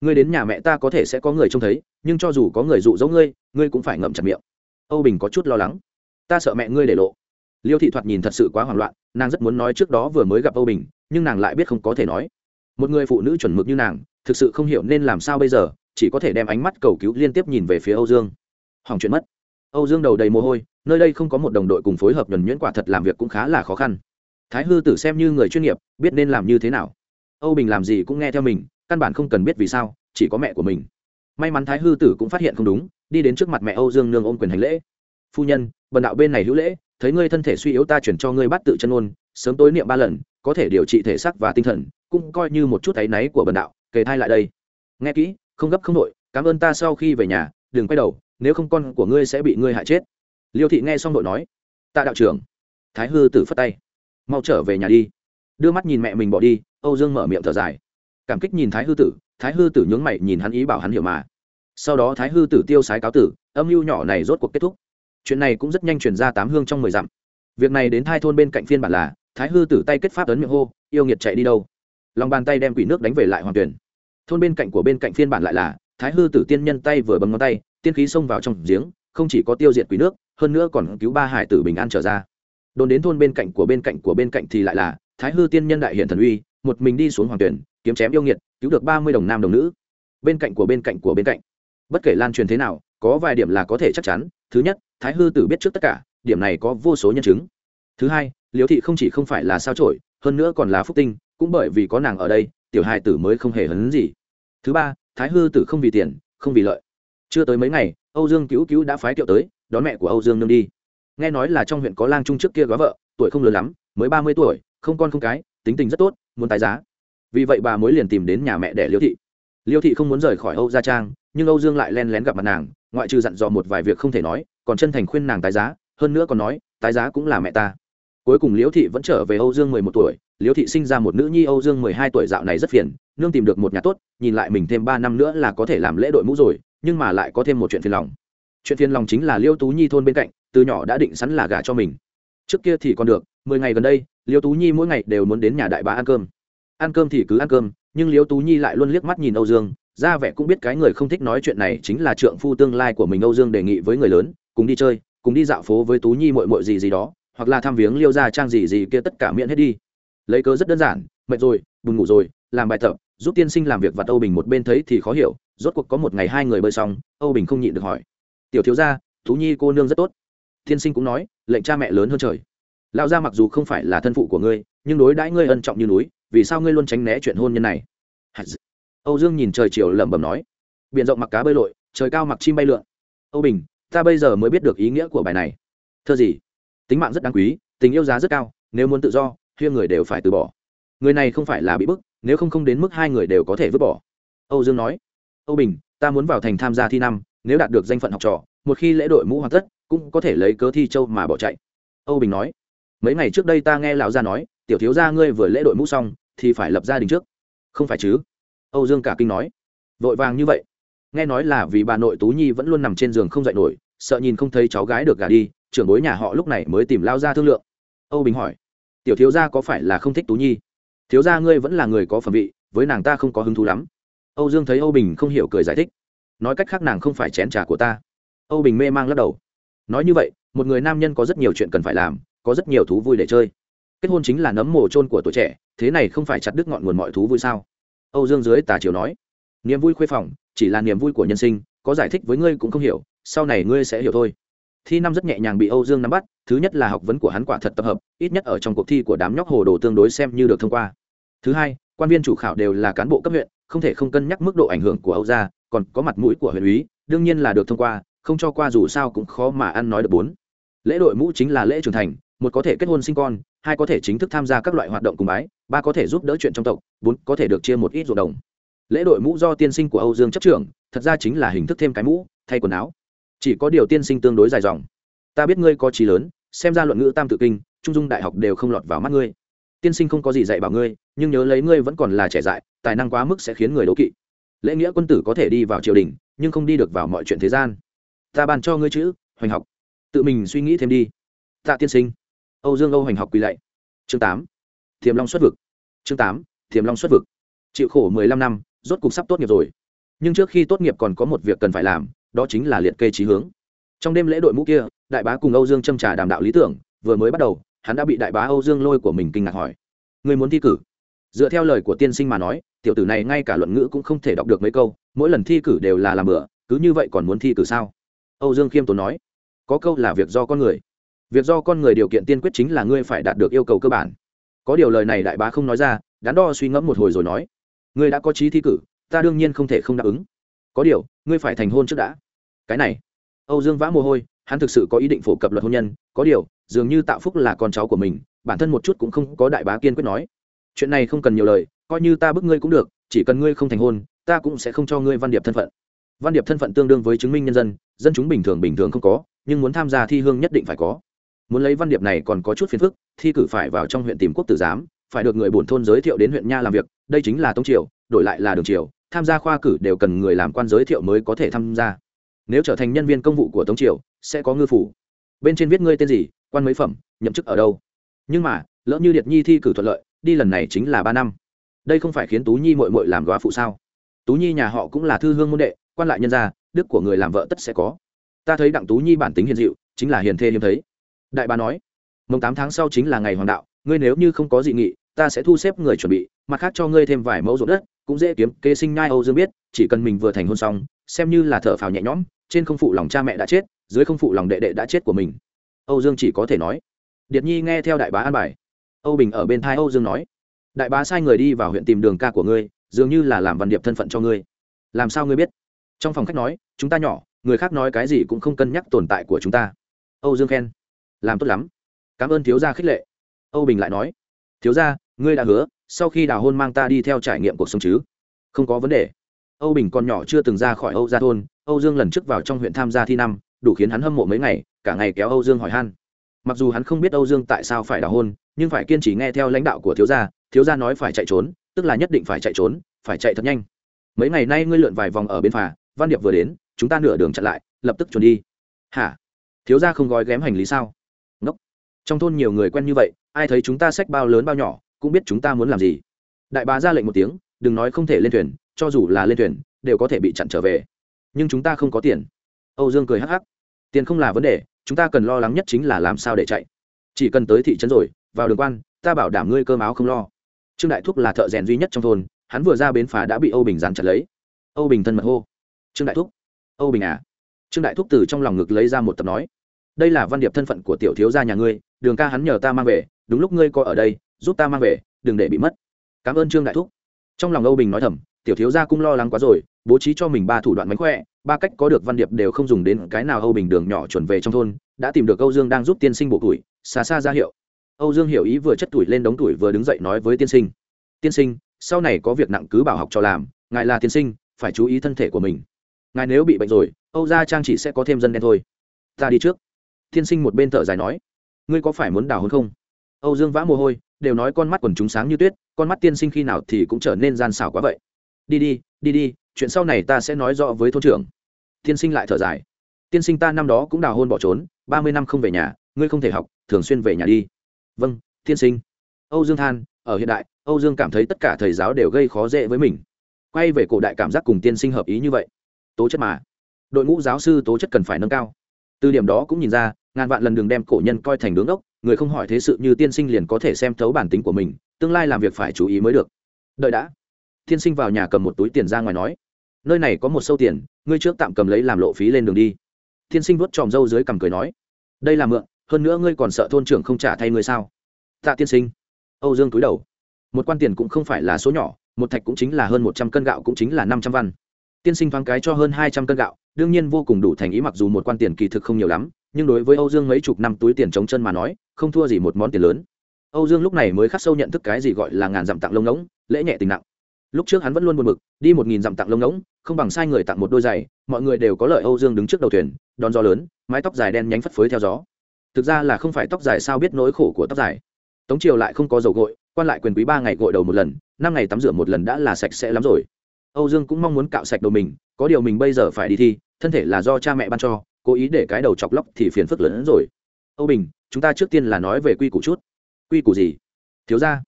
ngươi đến nhà mẹ ta có thể sẽ có người trông thấy, nhưng cho dù có người dụ dỗ ngươi ngươi cũng phải ngậm chặt miệng âu bình có chút lo lắng. Ta sợ mẹ ngươi để lộ. Liêu thị thoạt nhìn thật sự quá hoảng loạn, nàng rất muốn nói trước đó vừa mới gặp âu bình, nhưng nàng lại biết không có thể nói. Một người phụ nữ chuẩn mực như nàng, thực sự không hiểu nên làm sao bây giờ, chỉ có thể đem ánh mắt cầu cứu liên tiếp nhìn về phía âu dương. Hỏng chuyện mất. Âu dương đầu đầy mồ hôi, nơi đây không có một đồng đội cùng phối hợp nhuần nhuyễn quả thật làm việc cũng khá là khó khăn. Thái hư tử xem như người chuyên nghiệp, biết nên làm như thế nào. Âu bình làm gì cũng nghe theo mình, căn bản không cần biết vì sao, chỉ có mẹ của mình. May mắn thái hư tử cũng phát hiện không đúng đi đến trước mặt mẹ âu dương nương ôm quyền hành lễ. Phu nhân, bần đạo bên này hữu lễ, thấy ngươi thân thể suy yếu ta chuyển cho ngươi bắt tự chân ôn, sớm tối niệm ba lần, có thể điều trị thể xác và tinh thần, cũng coi như một chút áy náy của bần đạo, kề thai lại đây. Nghe kỹ, không gấp không đội cảm ơn ta sau khi về nhà, đừng quay đầu, nếu không con của ngươi sẽ bị ngươi hại chết. Liêu thị nghe xong đội nói, tạ đạo trưởng. Thái hư tử phất tay, mau trở về nhà đi. Đưa mắt nhìn mẹ mình bỏ đi, âu dương mở miệng thở dài. Cảm kích nhìn thái hư tử, thái hư tử nhướng mày nhìn hắn ý bảo hắn hiểu mà sau đó thái hư tử tiêu sái cáo tử, âm mưu nhỏ này rốt cuộc kết thúc. Chuyện này cũng rất nhanh chuyển ra tám hương trong mười dặm. Việc này đến thai thôn bên cạnh phiên bản là, thái hư tử tay kết pháp ấn miệng hô, yêu nghiệt chạy đi đâu? Lòng bàn tay đem quỷ nước đánh về lại hoàng tuyển. Thôn bên cạnh của bên cạnh phiên bản lại là, thái hư tử tiên nhân tay vừa bấm ngón tay, tiên khí xông vào trong giếng, không chỉ có tiêu diệt quỷ nước, hơn nữa còn cứu ba hải tử bình an trở ra. Đồn đến thôn bên cạnh của bên cạnh của bên cạnh thì lại là, thái hư tiên nhân đại hiện thần uy, một mình đi xuống hoàng tuyển, kiếm chém yêu nghiệt, cứu được ba mươi đồng nam đồng nữ. Bên cạnh của bên cạnh của bên cạnh bất kể lan truyền thế nào, có vài điểm là có thể chắc chắn. Thứ nhất, thái hư tử biết trước tất cả, điểm này có vô số nhân chứng. Thứ hai, liễu thị không chỉ không phải là sao trổi hơn nữa còn là phúc tinh, cũng bởi vì có nàng ở đây, tiểu hai tử mới không hề hấn gì. Thứ ba, thái hư tử không vì tiền, không vì lợi. Chưa tới mấy ngày, âu dương cứu cứu đã phái kiệu tới, đón mẹ của âu dương nương đi. Nghe nói là trong huyện có lang trung trước kia góa vợ, tuổi không lớn lắm, mới ba mươi tuổi, không con không cái, tính tình rất tốt, muốn tái giá. Vì vậy bà mới liền tìm đến nhà mẹ đẻ liêu thị. Liêu thị không muốn rời khỏi âu gia trang nhưng âu dương lại len lén gặp mặt nàng, ngoại trừ dặn dò một vài việc không thể nói, còn chân thành khuyên nàng tái giá, hơn nữa còn nói, tái giá cũng là mẹ ta. Cuối cùng liễu thị vẫn trở về âu dương mười một tuổi, liễu thị sinh ra một nữ nhi âu dương mười hai tuổi dạo này rất phiền, nương tìm được một nhà tốt, nhìn lại mình thêm ba năm nữa là có thể làm lễ đội mũ rồi, nhưng mà lại có thêm một chuyện phiền lòng. Chuyện phiền lòng chính là Liễu tú nhi thôn bên cạnh, từ nhỏ đã định sẵn là gả cho mình. Trước kia thì còn được, mười ngày gần đây, Liễu tú nhi mỗi ngày đều muốn đến nhà đại bá ăn cơm. Ăn cơm thì cứ ăn cơm, nhưng Liễu tú nhi lại luôn liếc mắt nhìn âu dương ra vẻ cũng biết cái người không thích nói chuyện này chính là trượng phu tương lai của mình, âu dương đề nghị với người lớn, cùng đi chơi, cùng đi dạo phố với tú nhi mội mội gì gì đó, hoặc là thăm viếng liêu ra trang gì gì kia tất cả miễn hết đi. Lấy cớ rất đơn giản, mệt rồi, buồn ngủ rồi, làm bài tập, giúp tiên sinh làm việc và âu bình một bên thấy thì khó hiểu, rốt cuộc có một ngày hai người bơi xong, âu bình không nhịn được hỏi. Tiểu thiếu gia, tú nhi cô nương rất tốt. Tiên sinh cũng nói, lệnh cha mẹ lớn hơn trời. Lão gia mặc dù không phải là thân phụ của ngươi, nhưng đối đãi ngươi ân trọng như núi, vì sao ngươi luôn tránh né chuyện hôn nhân này? Âu dương nhìn trời chiều lẩm bẩm nói, biển rộng mặc cá bơi lội, trời cao mặc chim bay lượn. Âu bình, ta bây giờ mới biết được ý nghĩa của bài này. Thơ gì? Tính mạng rất đáng quý, tình yêu giá rất cao, nếu muốn tự do huyên người đều phải từ bỏ. Người này không phải là bị bức, nếu không không đến mức hai người đều có thể vứt bỏ. Âu dương nói, âu bình, ta muốn vào thành tham gia thi năm, nếu đạt được danh phận học trò, một khi lễ đội mũ hoàn tất, cũng có thể lấy cớ thi châu mà bỏ chạy. Âu bình nói, mấy ngày trước đây ta nghe lão gia nói, tiểu thiếu gia ngươi vừa lễ đội mũ xong, thì phải lập gia đình trước. Không phải chứ? Âu dương cả kinh nói, vội vàng như vậy? Nghe nói là vì bà nội tú nhi vẫn luôn nằm trên giường không dậy nổi, sợ nhìn không thấy cháu gái được gả đi, trưởng bối nhà họ lúc này mới tìm lao ra thương lượng. Âu bình hỏi, tiểu thiếu gia có phải là không thích tú nhi? Thiếu gia ngươi vẫn là người có phẩm vị, với nàng ta không có hứng thú lắm. Âu dương thấy âu bình không hiểu cười giải thích, nói cách khác nàng không phải chén trà của ta. Âu bình mê mang lắc đầu, nói như vậy, một người nam nhân có rất nhiều chuyện cần phải làm, có rất nhiều thú vui để chơi. Kết hôn chính là nấm mồ trôn của tuổi trẻ, thế này không phải chặt đứt ngọn nguồn mọi thú vui sao? Âu dương dưới tà chiều nói, niềm vui khuê phòng chỉ là niềm vui của nhân sinh, có giải thích với ngươi cũng không hiểu, sau này ngươi sẽ hiểu thôi. Thi năm rất nhẹ nhàng bị âu dương nắm bắt, thứ nhất là học vấn của hắn quả thật tập hợp, ít nhất ở trong cuộc thi của đám nhóc hồ đồ tương đối xem như được thông qua. Thứ hai, quan viên chủ khảo đều là cán bộ cấp huyện, không thể không cân nhắc mức độ ảnh hưởng của âu gia, còn có mặt mũi của huyện úy đương nhiên là được thông qua, không cho qua dù sao cũng khó mà ăn nói được bốn. Lễ đội mũ chính là lễ trưởng thành một có thể kết hôn sinh con, hai có thể chính thức tham gia các loại hoạt động cùng bái, ba có thể giúp đỡ chuyện trong tộc, bốn có thể được chia một ít ruộng đồng. Lễ đội mũ do tiên sinh của âu dương chấp trưởng, thật ra chính là hình thức thêm cái mũ, thay quần áo. Chỉ có điều tiên sinh tương đối dài dòng. Ta biết ngươi có trí lớn, xem ra luận ngữ tam tự kinh, trung dung đại học đều không lọt vào mắt ngươi. Tiên sinh không có gì dạy bảo ngươi, nhưng nhớ lấy ngươi vẫn còn là trẻ dại, tài năng quá mức sẽ khiến người đố kỵ. Lễ nghĩa quân tử có thể đi vào triều đình, nhưng không đi được vào mọi chuyện thế gian. Ta bàn cho ngươi chữ, hoành học. Tự mình suy nghĩ thêm đi. Tạ tiên sinh âu dương âu hoành học quỳ lạy. Chương tám. Thiềm long xuất vực. Chương tám, thiềm long xuất vực. Chịu khổ mười lăm năm, rốt cục sắp tốt nghiệp rồi. Nhưng trước khi tốt nghiệp còn có một việc cần phải làm, đó chính là liệt kê trí hướng. Trong đêm lễ đội mũ kia, đại bá cùng âu dương châm trà đàm đạo lý tưởng, vừa mới bắt đầu, hắn đã bị đại bá âu dương lôi của mình kinh ngạc hỏi. Người muốn thi cử? Dựa theo lời của tiên sinh mà nói, tiểu tử này ngay cả luận ngữ cũng không thể đọc được mấy câu, mỗi lần thi cử đều là làm bữa cứ như vậy còn muốn thi cử sao? Âu dương khiêm tốn nói. Có câu là việc do con người việc do con người điều kiện tiên quyết chính là ngươi phải đạt được yêu cầu cơ bản. Có điều lời này đại bá không nói ra, đắn đo suy ngẫm một hồi rồi nói, ngươi đã có trí thi cử, ta đương nhiên không thể không đáp ứng. Có điều, ngươi phải thành hôn trước đã. Cái này, âu dương vã mồ hôi, hắn thực sự có ý định phổ cập luật hôn nhân, có điều, dường như tạo phúc là con cháu của mình, bản thân một chút cũng không có đại bá kiên quyết nói, chuyện này không cần nhiều lời, coi như ta bức ngươi cũng được, chỉ cần ngươi không thành hôn, ta cũng sẽ không cho ngươi văn điệp thân phận. Văn điệp thân phận tương đương với chứng minh nhân dân dân chúng bình thường bình thường không có, nhưng muốn tham gia thi hương nhất định phải có muốn lấy văn điệp này còn có chút phiền phức, thi cử phải vào trong huyện tìm quốc tử giám, phải được người bổn thôn giới thiệu đến huyện nha làm việc, đây chính là tông triều, đổi lại là đường triều, tham gia khoa cử đều cần người làm quan giới thiệu mới có thể tham gia. Nếu trở thành nhân viên công vụ của tống triều, sẽ có ngư phủ. Bên trên viết ngươi tên gì, quan mấy phẩm, nhậm chức ở đâu. Nhưng mà, lỡ như điệt nhi thi cử thuận lợi, đi lần này chính là ba năm. Đây không phải khiến tú nhi mội mội làm góa phụ sao? Tú nhi nhà họ cũng là thư hương môn đệ, quan lại nhân gia, đức của người làm vợ tất sẽ có. Ta thấy đặng tú nhi bản tính hiền dịu, chính là hiền thê hiếm thấy đại bà nói mồng tám tháng sau chính là ngày hoàng đạo, ngươi nếu như không có dị nghị, ta sẽ thu xếp người chuẩn bị, mặt khác cho ngươi thêm vài mẫu ruộng đất, cũng dễ kiếm, kế sinh nhai âu dương biết, chỉ cần mình vừa thành hôn xong, xem như là thở phào nhẹ nhõm, trên không phụ lòng cha mẹ đã chết, dưới không phụ lòng đệ đệ đã chết của mình. Âu dương chỉ có thể nói. Điệt nhi nghe theo đại bá an bài. Âu bình ở bên thai âu dương nói, đại bá sai người đi vào huyện tìm đường ca của ngươi, dường như là làm văn điệp thân phận cho ngươi. Làm sao ngươi biết? Trong phòng khách nói, chúng ta nhỏ, người khác nói cái gì cũng không cân nhắc tồn tại của chúng ta. Âu dương khen làm tốt lắm. Cảm ơn thiếu gia khích lệ. Âu bình lại nói, thiếu gia, ngươi đã hứa, sau khi đào hôn mang ta đi theo trải nghiệm cuộc sống chứ? Không có vấn đề. Âu bình còn nhỏ chưa từng ra khỏi âu gia thôn, âu dương lần trước vào trong huyện tham gia thi năm, đủ khiến hắn hâm mộ mấy ngày, cả ngày kéo âu dương hỏi han. Mặc dù hắn không biết âu dương tại sao phải đào hôn, nhưng phải kiên trì nghe theo lãnh đạo của thiếu gia thiếu gia nói phải chạy trốn, tức là nhất định phải chạy trốn, phải chạy thật nhanh. Mấy ngày nay ngươi lượn vài vòng ở bên phà, văn điệp vừa đến, chúng ta nửa đường chặn lại, lập tức trốn đi. Hả? Thiếu gia không gói ghém hành lý sao? Trong thôn nhiều người quen như vậy, ai thấy chúng ta sách bao lớn bao nhỏ, cũng biết chúng ta muốn làm gì. Đại bá ra lệnh một tiếng, đừng nói không thể lên thuyền, cho dù là lên thuyền, đều có thể bị chặn trở về. Nhưng chúng ta không có tiền. Âu dương cười hắc hắc. Tiền không là vấn đề, chúng ta cần lo lắng nhất chính là làm sao để chạy. Chỉ cần tới thị trấn rồi, vào đường quan, ta bảo đảm ngươi cơm áo không lo. Trương đại thúc là thợ rèn duy nhất trong thôn, hắn vừa ra bến phà đã bị âu bình dàn chặt lấy. Âu bình thân mật hô. Trương đại thúc. Âu bình à. Trương đại thúc từ trong lòng ngực lấy ra một tập nói đây là văn điệp thân phận của tiểu thiếu gia nhà ngươi, đường ca hắn nhờ ta mang về, đúng lúc ngươi có ở đây, giúp ta mang về, đừng để bị mất. Cảm ơn trương đại thúc. Trong lòng âu bình nói thầm, tiểu thiếu gia cũng lo lắng quá rồi, bố trí cho mình ba thủ đoạn mánh khỏe, ba cách có được văn điệp đều không dùng đến cái nào âu bình đường nhỏ chuẩn về trong thôn, đã tìm được âu dương đang giúp tiên sinh bộ tuổi, xa xa ra hiệu. Âu dương hiểu ý vừa chất tuổi lên đống tuổi vừa đứng dậy nói với tiên sinh tiên sinh, sau này có việc nặng cứ bảo học cho làm, ngài là tiên sinh, phải chú ý thân thể của mình. Ngài nếu bị bệnh rồi, âu gia trang chỉ sẽ có thêm dân đen thôi. Ta đi trước. Thiên sinh một bên thở dài nói, ngươi có phải muốn đào hôn không? Âu dương vã mồ hôi, đều nói con mắt quần chúng sáng như tuyết, con mắt tiên sinh khi nào thì cũng trở nên gian xảo quá vậy. Đi đi đi đi, chuyện sau này ta sẽ nói rõ với thôn trưởng. Tiên sinh lại thở dài, tiên sinh ta năm đó cũng đào hôn bỏ trốn, ba mươi năm không về nhà, ngươi không thể học, thường xuyên về nhà đi. Vâng tiên sinh. Âu dương than, ở hiện đại, âu dương cảm thấy tất cả thầy giáo đều gây khó dễ với mình. Quay về cổ đại cảm giác cùng tiên sinh hợp ý như vậy. Tố chất mà, đội ngũ giáo sư tố chất cần phải nâng cao từ điểm đó cũng nhìn ra, ngàn vạn lần đường đem cổ nhân coi thành đứng ốc người không hỏi thế sự như tiên sinh liền có thể xem thấu bản tính của mình, tương lai làm việc phải chú ý mới được. Đợi đã. Tiên sinh vào nhà cầm một túi tiền ra ngoài nói, nơi này có một sâu tiền, ngươi trước tạm cầm lấy làm lộ phí lên đường đi. Tiên sinh vuốt tròm râu dưới cầm cười nói, đây là mượn, hơn nữa ngươi còn sợ thôn trưởng không trả thay ngươi sao? Tạ tiên sinh. Âu dương túi đầu. Một quan tiền cũng không phải là số nhỏ, một thạch cũng chính là hơn một trăm cân gạo cũng chính là năm trăm văn tiên sinh thoáng cái cho hơn hai trăm cân gạo, đương nhiên vô cùng đủ thành ý mặc dù một quan tiền kỳ thực không nhiều lắm, nhưng đối với âu dương mấy chục năm túi tiền chống chân mà nói, không thua gì một món tiền lớn. Âu dương lúc này mới khắc sâu nhận thức cái gì gọi là ngàn dặm tặng lông ngỗng, lễ nhẹ tình nặng. Lúc trước hắn vẫn luôn buồn bực, đi một nghìn dặm tặng lông ngỗng, không bằng sai người tặng một đôi giày, mọi người đều có lợi âu dương đứng trước đầu thuyền, đón gió lớn, mái tóc dài đen nhánh phất phới theo gió. Thực ra là không phải tóc dài sao biết nỗi khổ của tóc dài. Tống triều lại không có dầu gội, quan lại quyền quý ba ngày gội đầu một lần, năm ngày tắm rửa một lần đã là sạch sẽ lắm rồi âu dương cũng mong muốn cạo sạch đầu mình, có điều mình bây giờ phải đi thi, thân thể là do cha mẹ ban cho, cố ý để cái đầu chọc lóc thì phiền phức lớn hơn rồi. Âu bình, chúng ta trước tiên là nói về quy củ chút. Quy củ gì? Thiếu ra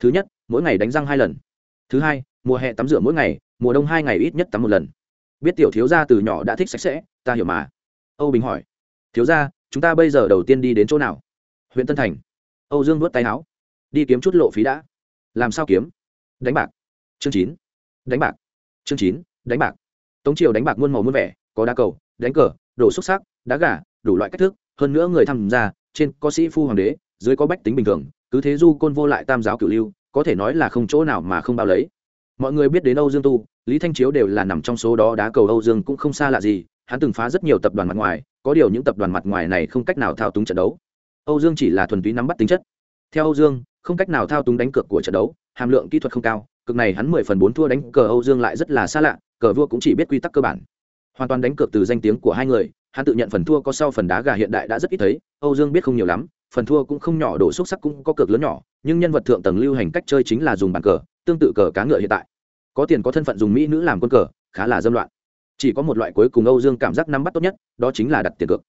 thứ nhất, mỗi ngày đánh răng hai lần. Thứ hai, mùa hè tắm rửa mỗi ngày, mùa đông hai ngày ít nhất tắm một lần. Biết tiểu thiếu gia từ nhỏ đã thích sạch sẽ, ta hiểu mà. Âu bình hỏi. Thiếu gia, chúng ta bây giờ đầu tiên đi đến chỗ nào? Huyện tân thành. Âu dương vuốt tay áo. Đi kiếm chút lộ phí đã. Làm sao kiếm? Đánh bạc. Chương chín. Đánh bạc chương chín, đánh bạc. Tống triều đánh bạc muôn màu muôn vẻ, có đá cầu, đánh cờ, đổ xúc sắc, đá gà, đủ loại cách thức, hơn nữa người tham gia, trên có sĩ phu hoàng đế, dưới có bách tính bình thường, cứ thế du côn vô lại tam giáo cửu lưu, có thể nói là không chỗ nào mà không bao lấy. Mọi người biết đến âu dương tu, lý thanh chiếu đều là nằm trong số đó đá cầu âu dương cũng không xa lạ gì, hắn từng phá rất nhiều tập đoàn mặt ngoài, có điều những tập đoàn mặt ngoài này không cách nào thao túng trận đấu. Âu dương chỉ là thuần túy nắm bắt tính chất. Theo âu dương, không cách nào thao túng đánh cược của trận đấu, hàm lượng kỹ thuật không cao cực này hắn mười phần bốn thua đánh cờ âu dương lại rất là xa lạ, cờ vua cũng chỉ biết quy tắc cơ bản. Hoàn toàn đánh cược từ danh tiếng của hai người, hắn tự nhận phần thua có sau phần đá gà hiện đại đã rất ít thấy, âu dương biết không nhiều lắm, phần thua cũng không nhỏ, đổ xúc sắc cũng có cược lớn nhỏ, nhưng nhân vật thượng tầng lưu hành cách chơi chính là dùng bàn cờ, tương tự cờ cá ngựa hiện tại. Có tiền có thân phận dùng mỹ nữ làm quân cờ, khá là dâm loạn. Chỉ có một loại cuối cùng âu dương cảm giác nắm bắt tốt nhất, đó chính là đặt tiền cược.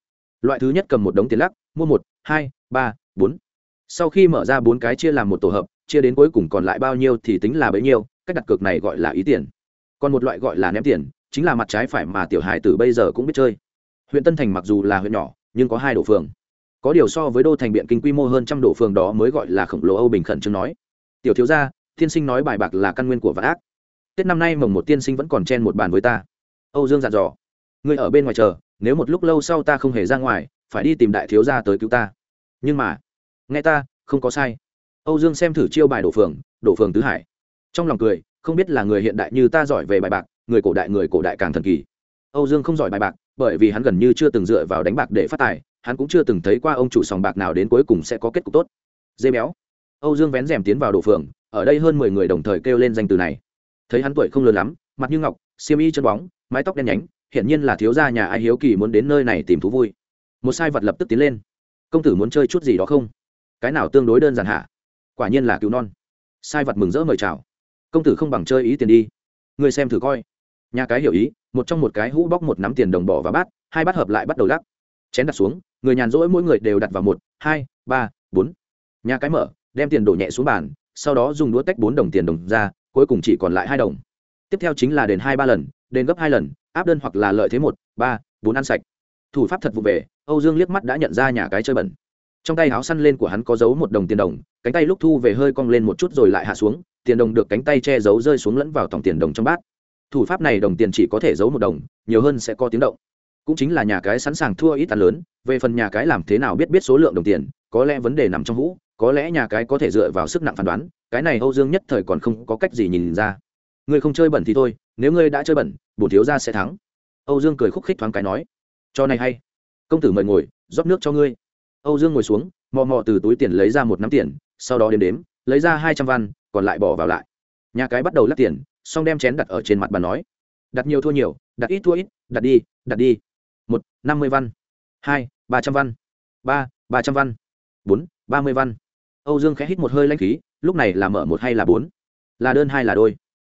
Loại thứ nhất cầm một đống tiền lắc, mua một, hai, ba, bốn. Sau khi mở ra bốn cái chia làm một tổ hợp chia đến cuối cùng còn lại bao nhiêu thì tính là bấy nhiêu, cách đặt cược này gọi là ý tiền. Còn một loại gọi là ném tiền, chính là mặt trái phải mà tiểu hải tử bây giờ cũng biết chơi. Huyện tân thành mặc dù là huyện nhỏ, nhưng có hai đổ phường. Có điều so với đô thành biện kinh quy mô hơn trăm đổ phường đó mới gọi là khổng lồ âu bình khẩn trương nói. Tiểu thiếu gia, tiên sinh nói bài bạc là căn nguyên của vạn ác. Tết năm nay mồng một tiên sinh vẫn còn chen một bàn với ta. Âu dương dặn dò. Ngươi ở bên ngoài chờ, nếu một lúc lâu sau ta không hề ra ngoài, phải đi tìm đại thiếu gia tới cứu ta. Nhưng mà, nghe ta, không có sai âu dương xem thử chiêu bài đổ phường đổ phường tứ hải. Trong lòng cười, không biết là người hiện đại như ta giỏi về bài bạc, người cổ đại người cổ đại càng thần kỳ. Âu dương không giỏi bài bạc, bởi vì hắn gần như chưa từng dựa vào đánh bạc để phát tài, hắn cũng chưa từng thấy qua ông chủ sòng bạc nào đến cuối cùng sẽ có kết cục tốt. Dê béo. Âu dương vén rèm tiến vào đổ phường, ở đây hơn mười người đồng thời kêu lên danh từ này. Thấy hắn tuổi không lớn lắm, mặt như ngọc, xiêm y chân bóng, mái tóc đen nhánh, hiển nhiên là thiếu gia nhà ai hiếu kỳ muốn đến nơi này tìm thú vui. Một sai vật lập tức tiến lên. Công tử muốn chơi chút gì đó không? Cái nào tương đối đơn giản hả? Quả nhiên là cứu non. Sai vật mừng rỡ mời chào. Công tử không bằng chơi ý tiền đi. Người xem thử coi. Nhà cái hiểu ý, một trong một cái hũ bóc một nắm tiền đồng bỏ vào bát, hai bát hợp lại bắt đầu lắc. Chén đặt xuống, người nhàn rỗi mỗi người đều đặt vào một, hai, ba, bốn. Nhà cái mở, đem tiền đổ nhẹ xuống bàn, sau đó dùng đũa tách bốn đồng tiền đồng ra, cuối cùng chỉ còn lại hai đồng. Tiếp theo chính là đền hai ba lần, đền gấp hai lần, áp đơn hoặc là lợi thế một, ba, bốn ăn sạch. Thủ pháp thật vụ về, âu dương liếc mắt đã nhận ra nhà cái chơi bẩn trong tay áo săn lên của hắn có giấu một đồng tiền đồng, cánh tay lúc thu về hơi cong lên một chút rồi lại hạ xuống, tiền đồng được cánh tay che giấu rơi xuống lẫn vào tổng tiền đồng trong bát. Thủ pháp này đồng tiền chỉ có thể giấu một đồng, nhiều hơn sẽ có tiếng động. Cũng chính là nhà cái sẵn sàng thua ít ăn lớn, về phần nhà cái làm thế nào biết biết số lượng đồng tiền, có lẽ vấn đề nằm trong hũ, có lẽ nhà cái có thể dựa vào sức nặng phán đoán, cái này âu dương nhất thời còn không có cách gì nhìn ra. Ngươi không chơi bẩn thì thôi, nếu ngươi đã chơi bẩn, bổn thiếu ra sẽ thắng. Âu dương cười khúc khích thoáng cái nói, cho này hay. Công tử mời ngồi, rót nước cho ngươi âu dương ngồi xuống, mò mò từ túi tiền lấy ra một nắm tiền, sau đó đếm đếm, lấy ra hai trăm văn, còn lại bỏ vào lại. Nhà cái bắt đầu lắc tiền, xong đem chén đặt ở trên mặt bàn nói, đặt nhiều thua nhiều, đặt ít thua ít, đặt đi đặt đi. Một, năm mươi văn. Hai, ba trăm văn. Ba ba trăm văn. Bốn, ba mươi văn. Âu dương khẽ hít một hơi lanh khí, lúc này là mở một hay là bốn? Là đơn hay là đôi?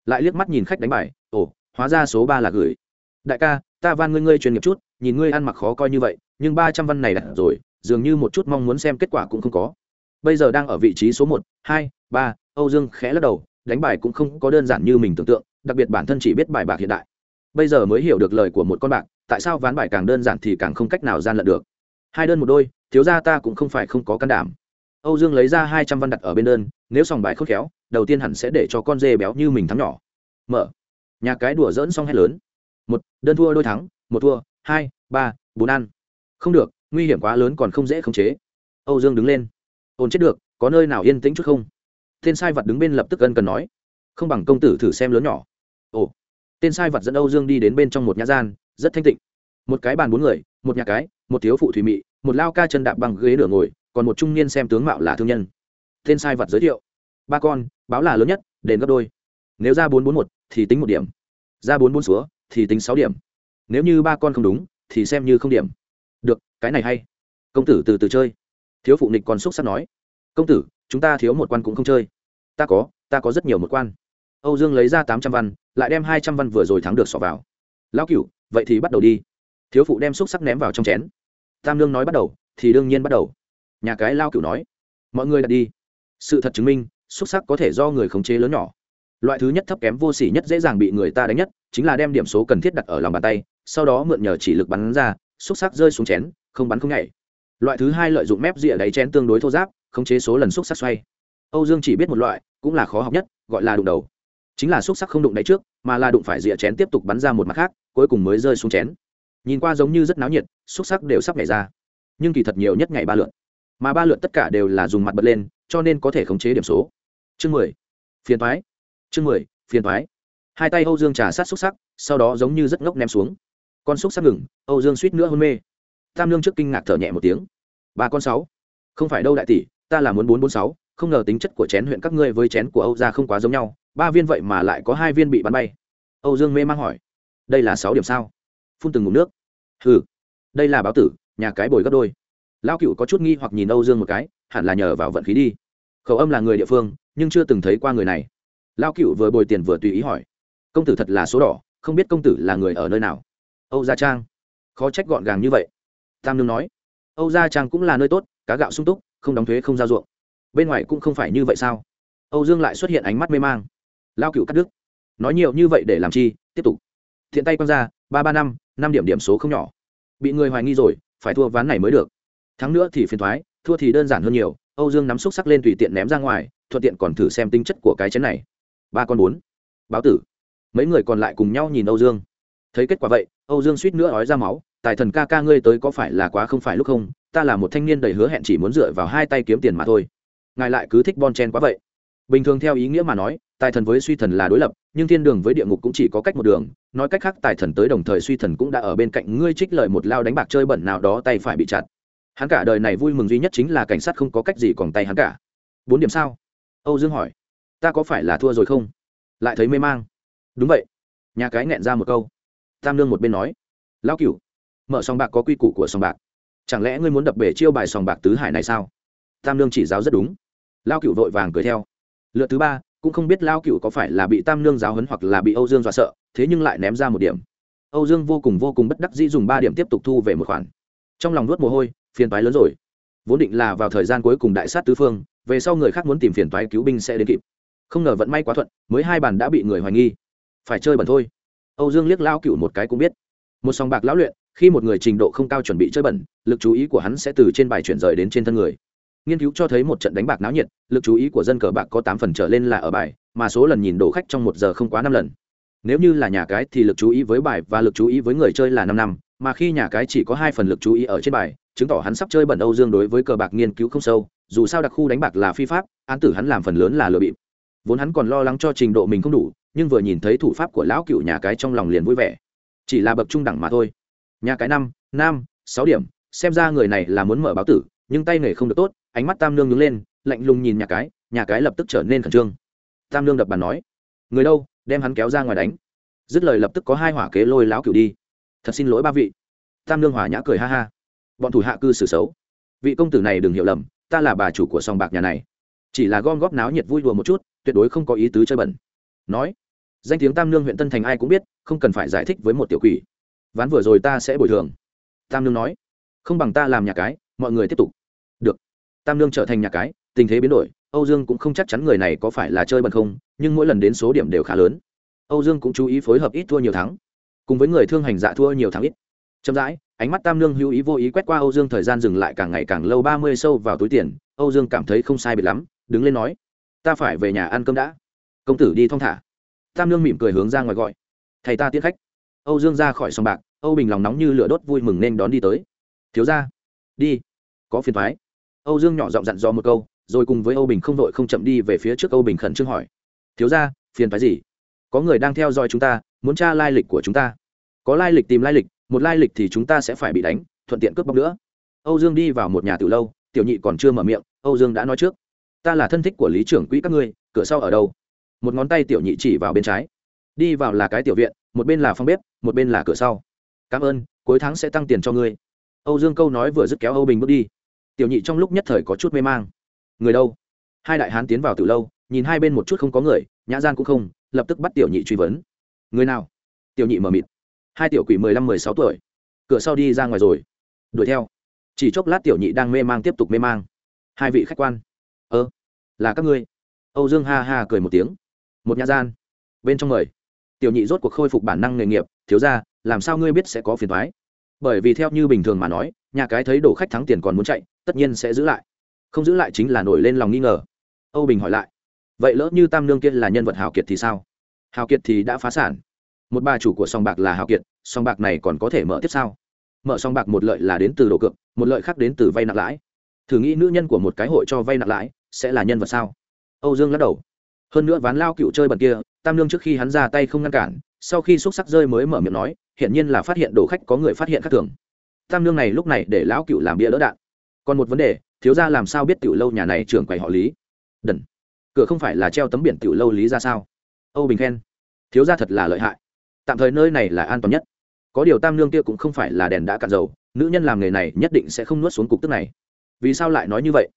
Lại liếc mắt nhìn khách đánh bài, ồ, hóa ra số ba là gửi. Đại ca, ta van ngươi ngươi chuyên nghiệp chút, nhìn ngươi ăn mặc khó coi như vậy, nhưng ba trăm văn này đặt rồi dường như một chút mong muốn xem kết quả cũng không có. Bây giờ đang ở vị trí số một, hai, ba, âu dương khẽ lắc đầu, đánh bài cũng không có đơn giản như mình tưởng tượng, đặc biệt bản thân chỉ biết bài bạc hiện đại. Bây giờ mới hiểu được lời của một con bạc, tại sao ván bài càng đơn giản thì càng không cách nào gian lận được. Hai đơn một đôi, thiếu ra ta cũng không phải không có can đảm. Âu dương lấy ra hai trăm văn đặt ở bên đơn, nếu sòng bài khốt khéo, đầu tiên hẳn sẽ để cho con dê béo như mình thắng nhỏ. Mở. Nhà cái đùa dỡn xong hay lớn. Một, đơn thua đôi thắng, một thua, hai, ba, bốn ăn. Không được nguy hiểm quá lớn còn không dễ khống chế. Âu dương đứng lên. Ồn chết được, có nơi nào yên tĩnh chút không? Tên sai vật đứng bên lập tức ân cần nói. Không bằng công tử thử xem lớn nhỏ. Ồ. Tên sai vật dẫn âu dương đi đến bên trong một nhà gian, rất thanh tịnh. Một cái bàn bốn người, một nhà cái, một thiếu phụ thủy mị, một lao ca chân đạp bằng ghế nửa ngồi, còn một trung niên xem tướng mạo là thương nhân. Tên sai vật giới thiệu. Ba con, báo là lớn nhất, đền gấp đôi. Nếu ra bốn bốn một, thì tính một điểm. Ra bốn bốn xúa, thì tính sáu điểm. Nếu như ba con không đúng, thì xem như không điểm được, cái này hay. Công tử từ từ chơi. Thiếu phụ nịch còn xúc sắc nói. Công tử, chúng ta thiếu một quan cũng không chơi. Ta có ta có rất nhiều một quan. Âu dương lấy ra tám trăm văn, lại đem hai trăm văn vừa rồi thắng được sọ vào. Lão cửu, vậy thì bắt đầu đi. Thiếu phụ đem xúc sắc ném vào trong chén. Tam lương nói bắt đầu, thì đương nhiên bắt đầu. Nhà cái lao cửu nói. Mọi người đặt đi. Sự thật chứng minh, xúc sắc có thể do người khống chế lớn nhỏ. Loại thứ nhất thấp kém vô sỉ nhất dễ dàng bị người ta đánh nhất, chính là đem điểm số cần thiết đặt ở lòng bàn tay, sau đó mượn nhờ chỉ lực bắn ra xúc sắc rơi xuống chén, không bắn không nhảy. Loại thứ hai lợi dụng mép rìa đáy chén tương đối thô giáp, khống chế số lần xúc sắc xoay. Âu dương chỉ biết một loại, cũng là khó học nhất, gọi là đụng đầu. Chính là xúc sắc không đụng đáy trước, mà là đụng phải rìa chén tiếp tục bắn ra một mặt khác, cuối cùng mới rơi xuống chén. Nhìn qua giống như rất náo nhiệt, xúc sắc đều sắp nhảy ra. Nhưng kỳ thật nhiều nhất ngày ba lượt. Mà ba lượt tất cả đều là dùng mặt bật lên, cho nên có thể khống chế điểm số. Chương mười. Phiền thoái chương mười, phiền thoái hai tay âu dương trà sát xúc sắc, sau đó giống như rất ngốc ném xuống con xúc sắc ngừng, âu dương suýt nữa hôn mê. Tam lương trước kinh ngạc thở nhẹ một tiếng. Ba con sáu. Không phải đâu đại tỷ, ta là muốn bốn bốn sáu, không ngờ tính chất của chén huyện các ngươi với chén của âu ra không quá giống nhau, ba viên vậy mà lại có hai viên bị bắn bay. Âu dương mê mang hỏi. Đây là sáu điểm sao? Phun từng ngụm nước. Ừ đây là báo tử, nhà cái bồi gấp đôi. Lão cựu có chút nghi hoặc nhìn âu dương một cái, hẳn là nhờ vào vận khí đi. Khẩu âm là người địa phương, nhưng chưa từng thấy qua người này. Lão cựu vừa bồi tiền vừa tùy ý hỏi. Công tử thật là số đỏ, không biết công tử là người ở nơi nào âu gia trang. Khó trách gọn gàng như vậy. Tam nương nói. Âu gia trang cũng là nơi tốt, cá gạo sung túc, không đóng thuế, không giao ruộng. Bên ngoài cũng không phải như vậy sao? Âu dương lại xuất hiện ánh mắt mê mang. Lao cựu cắt đứt. Nói nhiều như vậy để làm chi? Tiếp tục. Thiện tay quăng ra, ba ba năm năm điểm điểm số không nhỏ. Bị người hoài nghi rồi, phải thua ván này mới được. Thắng nữa thì phiền thoái, thua thì đơn giản hơn nhiều. Âu dương nắm xúc sắc lên tùy tiện ném ra ngoài, thuận tiện còn thử xem tính chất của cái chén này. Ba con bốn. Báo tử. Mấy người còn lại cùng nhau nhìn âu dương thấy kết quả vậy, âu dương suýt nữa ói ra máu, tài thần ca ca ngươi tới có phải là quá không phải lúc không? Ta là một thanh niên đầy hứa hẹn chỉ muốn dựa vào hai tay kiếm tiền mà thôi. Ngài lại cứ thích bon chen quá vậy. Bình thường theo ý nghĩa mà nói, tài thần với suy thần là đối lập, nhưng thiên đường với địa ngục cũng chỉ có cách một đường. Nói cách khác, tài thần tới đồng thời suy thần cũng đã ở bên cạnh ngươi trích lời một lao đánh bạc chơi bẩn nào đó tay phải bị chặt. Hắn cả đời này vui mừng duy nhất chính là cảnh sát không có cách gì còn tay hắn cả. Bốn điểm sao? Âu dương hỏi. Ta có phải là thua rồi không? Lại thấy mê mang. Đúng vậy. Nhà cái nghẹn ra một câu tam lương một bên nói, lão cửu, mở sòng bạc có quy củ của sòng bạc. Chẳng lẽ ngươi muốn đập bể chiêu bài sòng bạc tứ hải này sao? Tam lương chỉ giáo rất đúng. Lao cựu vội vàng cười theo. Lượt thứ ba, cũng không biết lao cựu có phải là bị tam lương giáo hấn hoặc là bị âu dương dọa sợ, thế nhưng lại ném ra một điểm. Âu dương vô cùng vô cùng bất đắc dĩ dùng ba điểm tiếp tục thu về một khoản. Trong lòng nuốt mồ hôi, phiền toái lớn rồi. Vốn định là vào thời gian cuối cùng đại sát tứ phương, về sau người khác muốn tìm phiền toái cứu binh sẽ đến kịp. Không ngờ vận may quá thuận, mới hai bàn đã bị người hoài nghi. Phải chơi bẩn thôi âu dương liếc lao cựu một cái cũng biết. Một sòng bạc lão luyện, khi một người trình độ không cao chuẩn bị chơi bẩn, lực chú ý của hắn sẽ từ trên bài chuyển rời đến trên thân người. Nghiên cứu cho thấy một trận đánh bạc náo nhiệt, lực chú ý của dân cờ bạc có tám phần trở lên là ở bài, mà số lần nhìn đổ khách trong một giờ không quá năm lần. Nếu như là nhà cái thì lực chú ý với bài và lực chú ý với người chơi là năm năm, mà khi nhà cái chỉ có hai phần lực chú ý ở trên bài, chứng tỏ hắn sắp chơi bẩn âu dương đối với cờ bạc nghiên cứu không sâu, dù sao đặc khu đánh bạc là phi pháp, án tử hắn làm phần lớn là lừa bịp. Vốn hắn còn lo lắng cho trình độ mình không đủ nhưng vừa nhìn thấy thủ pháp của lão cựu nhà cái trong lòng liền vui vẻ. Chỉ là bậc trung đẳng mà thôi. Nhà cái năm năm sáu điểm, xem ra người này là muốn mở báo tử, nhưng tay nghề không được tốt, ánh mắt tam nương nhướng lên, lạnh lùng nhìn nhà cái nhà cái lập tức trở nên khẩn trương. Tam nương đập bàn nói, người đâu, đem hắn kéo ra ngoài đánh. Dứt lời lập tức có hai hỏa kế lôi lão cựu đi. Thật xin lỗi ba vị. Tam nương hòa nhã cười ha ha. Bọn thủ hạ cư xử xấu. Vị công tử này đừng hiểu lầm, ta là bà chủ của sòng bạc nhà này. Chỉ là gom góp náo nhiệt vui đùa một chút, tuyệt đối không có ý tứ chơi bẩn. Nói danh tiếng tam nương huyện tân thành ai cũng biết, không cần phải giải thích với một tiểu quỷ. Ván vừa rồi ta sẽ bồi thường. Tam nương nói. Không bằng ta làm nhà cái, mọi người tiếp tục. Được. Tam nương trở thành nhà cái, tình thế biến đổi, âu dương cũng không chắc chắn người này có phải là chơi bẩn không, nhưng mỗi lần đến số điểm đều khá lớn. Âu dương cũng chú ý phối hợp ít thua nhiều thắng. Cùng với người thương hành dạ thua nhiều thắng ít. Chậm rãi, ánh mắt tam nương hữu ý vô ý quét qua âu dương thời gian dừng lại càng ngày càng lâu, ba mươi sâu vào túi tiền. Âu dương cảm thấy không sai biệt lắm, đứng lên nói. Ta phải về nhà ăn cơm đã. Công tử đi thong thả tam nương mỉm cười hướng ra ngoài gọi. Thầy ta tiến khách. Âu dương ra khỏi sòng bạc, âu bình lòng nóng như lửa đốt vui mừng nên đón đi tới. Thiếu ra đi, có phiền thoái âu dương nhỏ giọng dặn dò một câu, rồi cùng với âu bình không đội không chậm đi về phía trước âu bình khẩn trương hỏi. Thiếu ra phiền thoái gì? Có người đang theo dõi chúng ta, muốn tra lai lịch của chúng ta. Có lai lịch tìm lai lịch, một lai lịch thì chúng ta sẽ phải bị đánh, thuận tiện cướp bóc nữa. Âu dương đi vào một nhà từ lâu, tiểu nhị còn chưa mở miệng, âu dương đã nói trước. Ta là thân thích của lý trưởng quỹ các ngươi, cửa sau ở đâu? Một ngón tay tiểu nhị chỉ vào bên trái. Đi vào là cái tiểu viện, một bên là phòng bếp, một bên là cửa sau. Cảm ơn, cuối tháng sẽ tăng tiền cho ngươi. Âu dương câu nói vừa dứt kéo âu bình bước đi. Tiểu nhị trong lúc nhất thời có chút mê mang. Người đâu? Hai đại hán tiến vào từ lâu, nhìn hai bên một chút không có người, nhã gian cũng không, lập tức bắt tiểu nhị truy vấn. Người nào? Tiểu nhị mờ mịt. Hai tiểu quỷ mười lăm, mười sáu tuổi. Cửa sau đi ra ngoài rồi. Đuổi theo. Chỉ chốc lát tiểu nhị đang mê mang tiếp tục mê mang. Hai vị khách quan. Ơ, là các ngươi. Âu dương ha ha cười một tiếng một nhà gian. Bên trong người tiểu nhị rốt cuộc khôi phục bản năng nghề nghiệp, thiếu ra, làm sao ngươi biết sẽ có phiền thoái bởi vì theo như bình thường mà nói, nhà cái thấy đồ khách thắng tiền còn muốn chạy, tất nhiên sẽ giữ lại. Không giữ lại chính là nổi lên lòng nghi ngờ. Âu bình hỏi lại, vậy lỡ như tam nương kia là nhân vật hào kiệt thì sao? Hào kiệt thì đã phá sản. Một bà chủ của sòng bạc là hào kiệt sòng bạc này còn có thể mở tiếp sao? Mở sòng bạc một lợi là đến từ đồ cược, một lợi khác đến từ vay nặng lãi. Thử nghĩ nữ nhân của một cái hội cho vay nặng lãi sẽ là nhân vật sao? Âu dương lắc đầu hơn nữa ván lao cựu chơi bật kia, tam lương trước khi hắn ra tay không ngăn cản, sau khi xúc sắc rơi mới mở miệng nói hiện nhiên là phát hiện đồ khách có người phát hiện khác thường. Tam lương này lúc này để lão cựu làm bia đỡ đạn. Còn một vấn đề, thiếu ra làm sao biết tiểu lâu nhà này trưởng quầy họ lý? Đần. Cửa không phải là treo tấm biển tiểu lâu lý ra sao? Âu bình khen. Thiếu ra thật là lợi hại. Tạm thời nơi này là an toàn nhất. Có điều tam lương kia cũng không phải là đèn đã cạn dầu, nữ nhân làm nghề này nhất định sẽ không nuốt xuống cục tức này. Vì sao lại nói như vậy?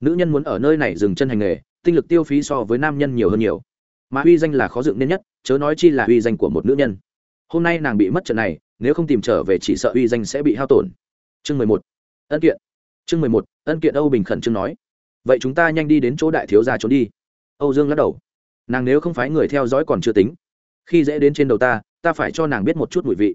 Nữ nhân muốn ở nơi này dừng chân hành nghề tinh lực tiêu phí so với nam nhân nhiều hơn nhiều. Mà uy danh là khó dựng nên nhất, chớ nói chi là uy danh của một nữ nhân. Hôm nay nàng bị mất trận này, nếu không tìm trở về chỉ sợ uy danh sẽ bị hao tổn. Chương mười một. Ân kiện. Chương mười một, ân kiện âu bình khẩn trương nói. Vậy chúng ta nhanh đi đến chỗ đại thiếu gia trốn đi. Âu dương lắc đầu. Nàng nếu không phải người theo dõi còn chưa tính. Khi dễ đến trên đầu ta ta phải cho nàng biết một chút mùi vị.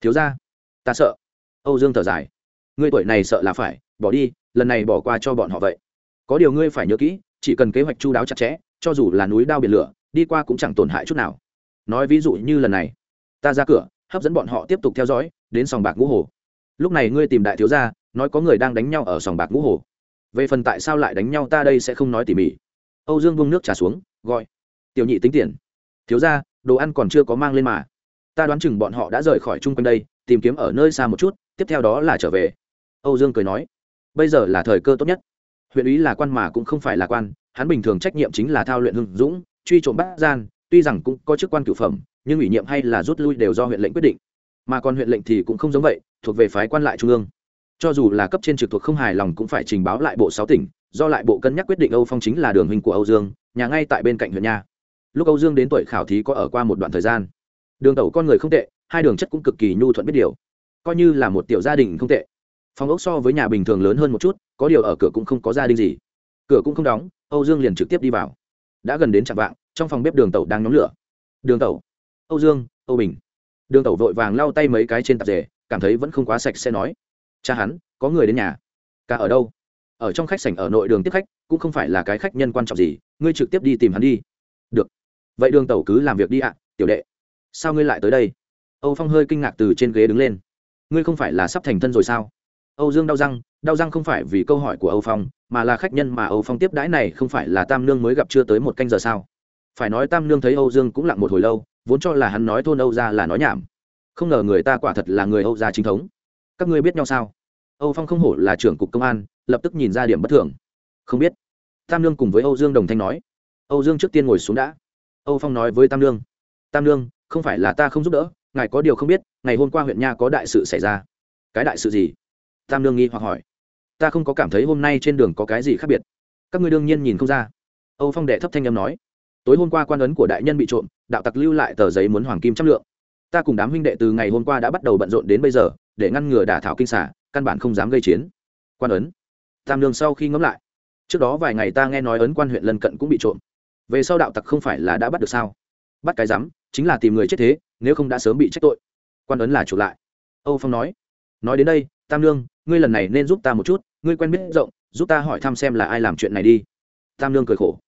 Thiếu gia, ta sợ. Âu dương thở dài. Người tuổi này sợ là phải, bỏ đi, lần này bỏ qua cho bọn họ vậy. Có điều ngươi phải nhớ kỹ chỉ cần kế hoạch chu đáo chặt chẽ, cho dù là núi đao biển lửa, đi qua cũng chẳng tổn hại chút nào. Nói ví dụ như lần này, ta ra cửa, hấp dẫn bọn họ tiếp tục theo dõi, đến sòng bạc ngũ hồ. Lúc này ngươi tìm đại thiếu gia, nói có người đang đánh nhau ở sòng bạc ngũ hồ. Về phần tại sao lại đánh nhau ta đây sẽ không nói tỉ mỉ. Âu dương vung nước trà xuống, gọi, tiểu nhị tính tiền. Thiếu gia, đồ ăn còn chưa có mang lên mà. Ta đoán chừng bọn họ đã rời khỏi chung quanh đây, tìm kiếm ở nơi xa một chút, tiếp theo đó là trở về. Âu dương cười nói, bây giờ là thời cơ tốt nhất huyện ý là quan mà cũng không phải là quan, hắn bình thường trách nhiệm chính là thao luyện hưng dũng, truy trộm bắt gian, tuy rằng cũng có chức quan cửu phẩm, nhưng ủy nhiệm hay là rút lui đều do huyện lệnh quyết định. Mà còn huyện lệnh thì cũng không giống vậy, thuộc về phái quan lại trung ương. Cho dù là cấp trên trực thuộc không hài lòng cũng phải trình báo lại bộ sáu tỉnh, do lại bộ cân nhắc quyết định âu phong chính là đường hình của âu dương, nhà ngay tại bên cạnh huyện nha. Lúc âu dương đến tuổi khảo thí có ở qua một đoạn thời gian. Đường tẩu con người không tệ, hai đường chất cũng cực kỳ nhu thuận biết điều. Coi như là một tiểu gia đình không tệ phòng ốc so với nhà bình thường lớn hơn một chút, có điều ở cửa cũng không có gia đình gì. Cửa cũng không đóng, âu dương liền trực tiếp đi vào. Đã gần đến chạm vạng, trong phòng bếp đường tẩu đang nhóm lửa. Đường tẩu. Âu dương, âu bình. Đường tẩu vội vàng lau tay mấy cái trên tạp dề, cảm thấy vẫn không quá sạch sẽ nói. Cha hắn, có người đến nhà. Cả ở đâu? Ở trong khách sảnh ở nội đường tiếp khách, cũng không phải là cái khách nhân quan trọng gì, ngươi trực tiếp đi tìm hắn đi. Được. Vậy đường tẩu cứ làm việc đi ạ, tiểu đệ. Sao ngươi lại tới đây? Âu phong hơi kinh ngạc từ trên ghế đứng lên. Ngươi không phải là sắp thành thân rồi sao? Âu dương đau răng đau răng không phải vì câu hỏi của âu phong, mà là khách nhân mà âu phong tiếp đãi này không phải là tam nương mới gặp chưa tới một canh giờ sao? Phải nói tam nương thấy âu dương cũng lặng một hồi lâu, vốn cho là hắn nói thôn âu gia là nói nhảm. Không ngờ người ta quả thật là người âu gia chính thống. Các ngươi biết nhau sao? Âu phong không hổ là trưởng cục công an, lập tức nhìn ra điểm bất thường. Không biết. Tam nương cùng với âu dương đồng thanh nói. Âu dương trước tiên ngồi xuống đã. Âu phong nói với tam nương. Tam nương, không phải là ta không giúp đỡ, ngài có điều không biết, ngày hôm qua huyện nha có đại sự xảy ra. Cái đại sự gì? Tam nương nghi hoặc hỏi. Ta không có cảm thấy hôm nay trên đường có cái gì khác biệt. Các ngươi đương nhiên nhìn không ra. Âu phong đệ thấp thanh âm nói. Tối hôm qua quan ấn của đại nhân bị trộm, đạo tặc lưu lại tờ giấy muốn hoàng kim trăm lượng. Ta cùng đám huynh đệ từ ngày hôm qua đã bắt đầu bận rộn đến bây giờ, để ngăn ngừa đả thảo kinh xả, căn bản không dám gây chiến. Quan ấn. Tam nương sau khi ngẫm lại. Trước đó vài ngày ta nghe nói ấn quan huyện lân cận cũng bị trộm. Về sau đạo tặc không phải là đã bắt được sao? Bắt cái rắm, chính là tìm người chết thế, nếu không đã sớm bị trách tội. Quan ấn là chuộc lại. Âu phong nói. Nói đến đây tam lương ngươi lần này nên giúp ta một chút, ngươi quen biết rộng, giúp ta hỏi thăm xem là ai làm chuyện này đi. Tam lương cười khổ.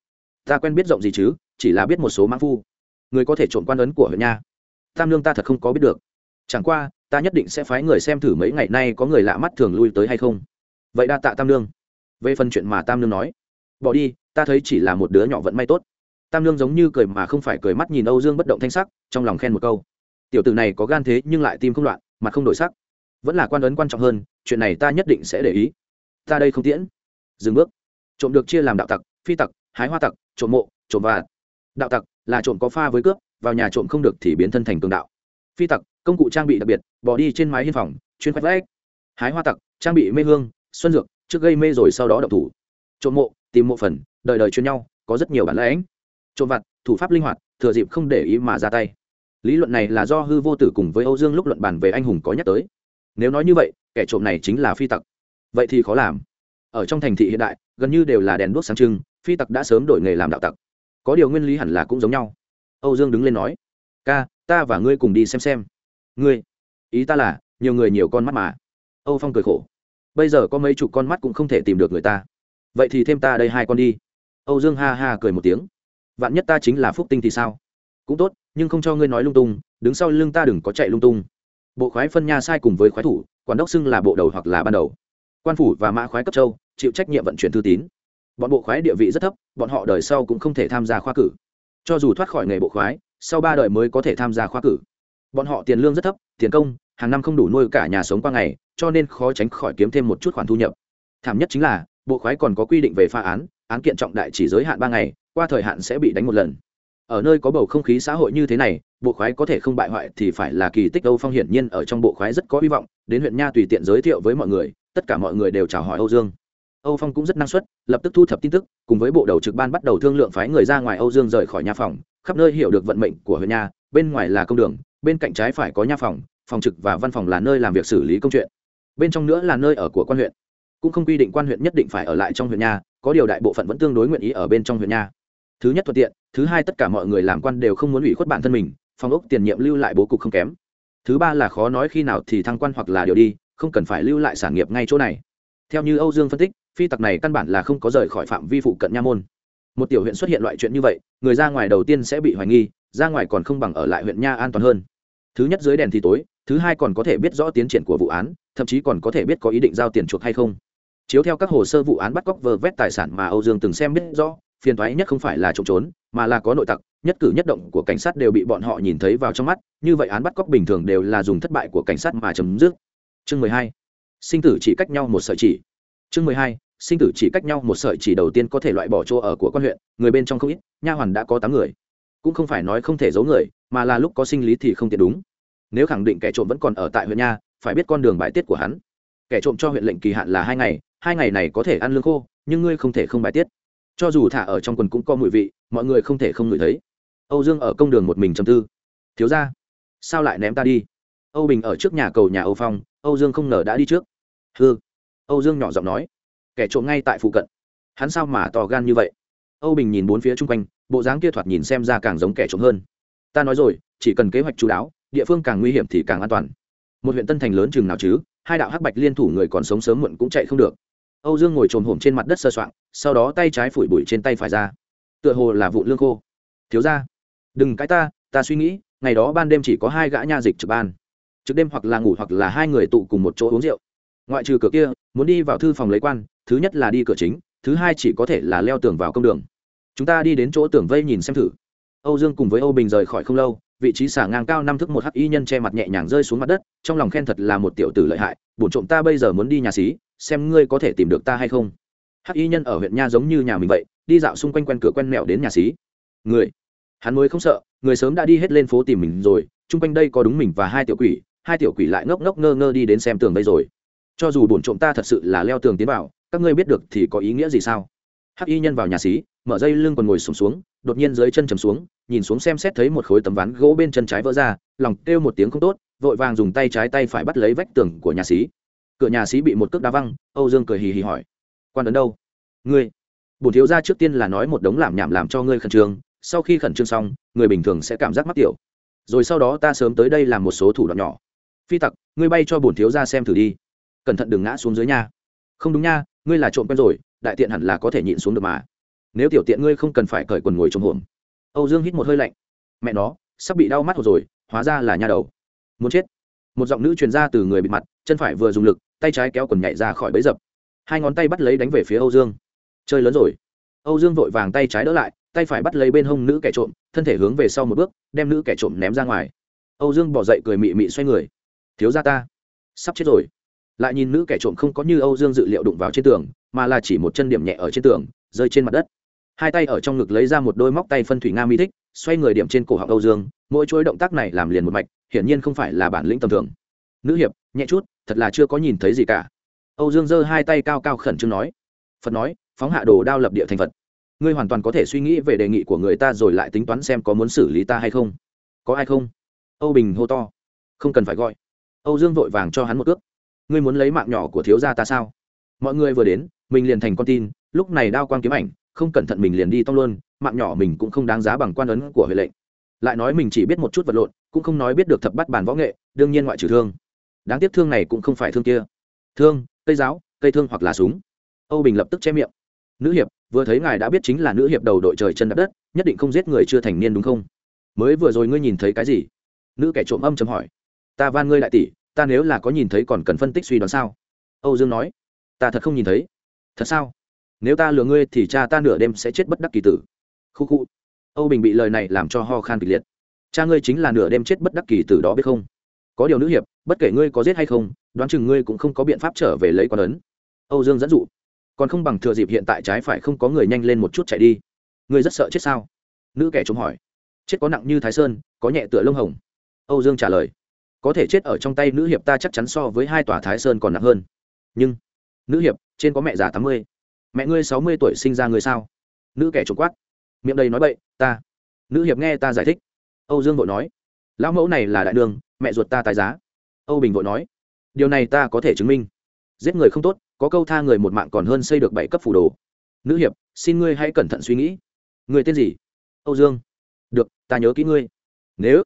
Ta quen biết rộng gì chứ, chỉ là biết một số mãn phu. Người có thể trộm quan ấn của huyện nha. Tam lương ta thật không có biết được. Chẳng qua, ta nhất định sẽ phái người xem thử mấy ngày nay có người lạ mắt thường lui tới hay không. Vậy đa tạ tam lương về phần chuyện mà tam lương nói, bỏ đi, ta thấy chỉ là một đứa nhỏ vận may tốt. Tam lương giống như cười mà không phải cười mắt nhìn âu dương bất động thanh sắc, trong lòng khen một câu. Tiểu tử này có gan thế nhưng lại tim không loạn, mặt không đổi sắc vẫn là quan ấn quan trọng hơn, chuyện này ta nhất định sẽ để ý. Ta đây không tiễn. Dừng bước. Trộm được chia làm đạo tặc, phi tặc, hái hoa tặc, trộm mộ, trộm và đạo tặc là trộm có pha với cướp, vào nhà trộm không được thì biến thân thành cường đạo. Phi tặc, công cụ trang bị đặc biệt, bỏ đi trên mái hiên phòng, chuyên khoách vách. Hái hoa tặc, trang bị mê hương, xuân dược, trước gây mê rồi sau đó đậu thủ. Trộm mộ, tìm mộ phần, đời đời chuyên nhau, có rất nhiều bản lãnh. Trộm vặt, thủ pháp linh hoạt, thừa dịp không để ý mà ra tay. Lý luận này là do hư vô tử cùng với âu dương lúc luận bàn về anh hùng có nhắc tới nếu nói như vậy, kẻ trộm này chính là phi tặc. Vậy thì khó làm. Ở trong thành thị hiện đại, gần như đều là đèn đuốc sáng trưng, phi tặc đã sớm đổi nghề làm đạo tặc. Có điều nguyên lý hẳn là cũng giống nhau. Âu dương đứng lên nói, ca, ta và ngươi cùng đi xem xem. Ngươi? Ý ta là, nhiều người nhiều con mắt mà. Âu phong cười khổ, bây giờ có mấy chục con mắt cũng không thể tìm được người ta. Vậy thì thêm ta đây hai con đi. Âu dương ha ha cười một tiếng, vạn nhất ta chính là phúc tinh thì sao? Cũng tốt, nhưng không cho ngươi nói lung tung, đứng sau lưng ta đừng có chạy lung tung bộ khoái phân nha sai cùng với khoái thủ, quản đốc xưng là bộ đầu hoặc là ban đầu. Quan phủ và mã khoái cấp châu, chịu trách nhiệm vận chuyển thư tín. Bọn bộ khoái địa vị rất thấp, bọn họ đời sau cũng không thể tham gia khoa cử. Cho dù thoát khỏi nghề bộ khoái, sau ba đời mới có thể tham gia khoa cử. Bọn họ tiền lương rất thấp, tiền công, hàng năm không đủ nuôi cả nhà sống qua ngày, cho nên khó tránh khỏi kiếm thêm một chút khoản thu nhập. Thảm nhất chính là, bộ khoái còn có quy định về pha án án kiện trọng đại chỉ giới hạn ba ngày, qua thời hạn sẽ bị đánh một lần ở nơi có bầu không khí xã hội như thế này, bộ khoái có thể không bại hoại thì phải là kỳ tích âu phong hiển nhiên ở trong bộ khoái rất có hy vọng, đến huyện nha tùy tiện giới thiệu với mọi người, tất cả mọi người đều chào hỏi âu dương. Âu phong cũng rất năng suất, lập tức thu thập tin tức, cùng với bộ đầu trực ban bắt đầu thương lượng phái người ra ngoài âu dương rời khỏi nhà phòng, khắp nơi hiểu được vận mệnh của huyện nha, bên ngoài là công đường, bên cạnh trái phải có nha phòng phòng trực và văn phòng là nơi làm việc xử lý công chuyện. Bên trong nữa là nơi ở của quan huyện. Cũng không quy định quan huyện nhất định phải ở lại trong huyện nha, có điều đại bộ phận vẫn tương đối nguyện ý ở bên trong huyện nha thứ nhất thuận tiện, thứ hai tất cả mọi người làm quan đều không muốn ủy khuất bản thân mình, phòng ốc tiền nhiệm lưu lại bố cục không kém. Thứ ba là khó nói khi nào thì thăng quan hoặc là điều đi, không cần phải lưu lại sản nghiệp ngay chỗ này. Theo như âu dương phân tích, phi tặc này căn bản là không có rời khỏi phạm vi phụ cận nha môn. Một tiểu huyện xuất hiện loại chuyện như vậy, người ra ngoài đầu tiên sẽ bị hoài nghi, ra ngoài còn không bằng ở lại huyện nha an toàn hơn. Thứ nhất dưới đèn thì tối, thứ hai còn có thể biết rõ tiến triển của vụ án, thậm chí còn có thể biết có ý định giao tiền chuộc hay không. Chiếu theo các hồ sơ vụ án bắt cóc vơ vét tài sản mà âu dương từng xem biết rõ phiền thoái nhất không phải là trộm trốn, mà là có nội tặc, nhất cử nhất động của cảnh sát đều bị bọn họ nhìn thấy vào trong mắt, như vậy án bắt cóc bình thường đều là dùng thất bại của cảnh sát mà chấm dứt. Chương mười hai, sinh tử chỉ cách nhau một sợi chỉ. Chương mười hai, sinh tử chỉ cách nhau một sợi chỉ đầu tiên có thể loại bỏ chỗ ở của quan huyện, người bên trong không ít, nha hoàn đã có tám người. Cũng không phải nói không thể giấu người, mà là lúc có sinh lý thì không tiện đúng. Nếu khẳng định kẻ trộm vẫn còn ở tại huyện nha, phải biết con đường bài tiết của hắn. Kẻ trộm cho huyện lệnh kỳ hạn là hai ngày hai ngày này có thể ăn lương khô, nhưng ngươi không thể không bài tiết cho dù thả ở trong quần cũng có mùi vị, mọi người không thể không ngửi thấy. Âu dương ở công đường một mình chầm tư. Thiếu ra sao lại ném ta đi? Âu bình ở trước nhà cầu nhà âu phong, âu dương không ngờ đã đi trước. Hư âu dương nhỏ giọng nói. Kẻ trộm ngay tại phụ cận. Hắn sao mà to gan như vậy? Âu bình nhìn bốn phía chung quanh, bộ dáng kia thoạt nhìn xem ra càng giống kẻ trộm hơn. Ta nói rồi, chỉ cần kế hoạch chú đáo, địa phương càng nguy hiểm thì càng an toàn. Một huyện tân thành lớn chừng nào chứ, hai đạo hắc bạch liên thủ người còn sống sớm muộn cũng chạy không được âu dương ngồi trồm hổm trên mặt đất sơ soạng, sau đó tay trái phủi bụi trên tay phải ra. Tựa hồ là vụ lương khô. Thiếu ra đừng cãi ta ta suy nghĩ, ngày đó ban đêm chỉ có hai gã nha dịch trực ban. Trực đêm hoặc là ngủ hoặc là hai người tụ cùng một chỗ uống rượu. Ngoại trừ cửa kia, muốn đi vào thư phòng lấy quan, thứ nhất là đi cửa chính, thứ hai chỉ có thể là leo tường vào công đường. Chúng ta đi đến chỗ tường vây nhìn xem thử. Âu dương cùng với âu bình rời khỏi không lâu, vị trí xả ngang cao năm thước một hắc y nhân che mặt nhẹ nhàng rơi xuống mặt đất, trong lòng khen thật là một tiểu tử lợi hại, bổn trộm ta bây giờ muốn đi nhà xí xem ngươi có thể tìm được ta hay không. Hắc y nhân ở huyện nha giống như nhà mình vậy đi dạo xung quanh quen cửa quen mẹo đến nhà xí. Người. Hắn mới không sợ người sớm đã đi hết lên phố tìm mình rồi chung quanh đây có đúng mình và hai tiểu quỷ hai tiểu quỷ lại ngốc ngốc ngơ ngơ đi đến xem tường đây rồi. Cho dù bổn trộm ta thật sự là leo tường tiến vào các ngươi biết được thì có ý nghĩa gì sao? Hắc y nhân vào nhà xí mở dây lưng còn ngồi sùng xuống, xuống đột nhiên dưới chân chầm xuống nhìn xuống xem xét thấy một khối tấm ván gỗ bên chân trái vỡ ra lòng kêu một tiếng không tốt vội vàng dùng tay trái tay phải bắt lấy vách tường của nhà xí cửa nhà xí bị một cước đá văng, âu dương cười hì hì hỏi, quan ấn đâu? Ngươi. Bổn thiếu gia trước tiên là nói một đống làm nhảm làm cho ngươi khẩn trương, sau khi khẩn trương xong, người bình thường sẽ cảm giác mắc tiểu. Rồi sau đó ta sớm tới đây làm một số thủ đoạn nhỏ. Phi tặc, ngươi bay cho bổn thiếu gia xem thử đi. Cẩn thận đừng ngã xuống dưới nha. Không đúng nha, ngươi là trộm quen rồi, đại tiện hẳn là có thể nhịn xuống được mà. Nếu tiểu tiện ngươi không cần phải cởi quần ngồi trong hồn âu dương hít một hơi lạnh. Mẹ nó, sắp bị đau mắt rồi, hóa ra là nha đầu. Muốn chết. Một giọng nữ truyền ra từ người bị mặt, chân phải vừa dùng lực tay trái kéo quần nhảy ra khỏi bẫy dập. Hai ngón tay bắt lấy đánh về phía âu dương. Chơi lớn rồi. Âu dương vội vàng tay trái đỡ lại, tay phải bắt lấy bên hông nữ kẻ trộm, thân thể hướng về sau một bước, đem nữ kẻ trộm ném ra ngoài. Âu dương bỏ dậy cười mị mị xoay người. Thiếu ra ta. Sắp chết rồi. Lại nhìn nữ kẻ trộm không có như âu dương dự liệu đụng vào trên tường, mà là chỉ một chân điểm nhẹ ở trên tường, rơi trên mặt đất. Hai tay ở trong ngực lấy ra một đôi móc tay phân thủy nga mi thích, xoay người điểm trên cổ họng âu dương, mỗi chuỗi động tác này làm liền một mạch, hiển nhiên không phải là bản lĩnh tầm thường nữ hiệp, nhẹ chút, thật là chưa có nhìn thấy gì cả. Âu dương giơ hai tay cao cao khẩn trương nói. Phật nói, phóng hạ đồ đao lập địa thành phật. Ngươi hoàn toàn có thể suy nghĩ về đề nghị của người ta rồi lại tính toán xem có muốn xử lý ta hay không. Có ai không? Âu bình hô to. Không cần phải gọi. Âu dương vội vàng cho hắn một ước ngươi muốn lấy mạng nhỏ của thiếu gia ta sao? Mọi người vừa đến, mình liền thành con tin, lúc này đao quang kiếm ảnh, không cẩn thận mình liền đi tông luôn, mạng nhỏ mình cũng không đáng giá bằng quan ấn của huệ lệnh. Lại nói mình chỉ biết một chút vật lộn, cũng không nói biết được thập bắt bản võ nghệ, đương nhiên ngoại trừ thương đáng tiếc thương này cũng không phải thương kia. Thương, cây giáo, cây thương hoặc là súng. Âu bình lập tức che miệng. Nữ hiệp, vừa thấy ngài đã biết chính là nữ hiệp đầu đội trời chân đạp đất, nhất định không giết người chưa thành niên đúng không? Mới vừa rồi ngươi nhìn thấy cái gì? Nữ kẻ trộm âm chấm hỏi. Ta van ngươi đại tỷ, ta nếu là có nhìn thấy còn cần phân tích suy đoán sao? Âu dương nói. Ta thật không nhìn thấy. Thật sao? Nếu ta lừa ngươi thì cha ta nửa đêm sẽ chết bất đắc kỳ tử. Khu khu. Âu bình bị lời này làm cho ho khan kịch liệt. Cha ngươi chính là nửa đêm chết bất đắc kỳ tử đó biết không? Có điều nữ hiệp, bất kể ngươi có giết hay không, đoán chừng ngươi cũng không có biện pháp trở về lấy con ấn. Âu dương dẫn dụ. Còn không bằng thừa dịp hiện tại trái phải không có người nhanh lên một chút chạy đi. Ngươi rất sợ chết sao? Nữ kẻ chống hỏi. Chết có nặng như thái sơn, có nhẹ tựa lông hồng. Âu dương trả lời. Có thể chết ở trong tay nữ hiệp ta chắc chắn so với hai tòa thái sơn còn nặng hơn. Nhưng, nữ hiệp, trên có mẹ già tám mươi. Mẹ ngươi sáu mươi tuổi sinh ra người sao? Nữ kẻ trộm quát. Miệng đầy nói bậy, ta. Nữ hiệp nghe ta giải thích. Âu dương vội nói. Lão mẫu này là đại đường mẹ ruột ta tài giá. Âu bình vội nói, điều này ta có thể chứng minh. Giết người không tốt, có câu tha người một mạng còn hơn xây được bảy cấp phủ đồ. Nữ hiệp, xin ngươi hãy cẩn thận suy nghĩ. Người tên gì? Âu dương. Được, ta nhớ kỹ ngươi. Nếu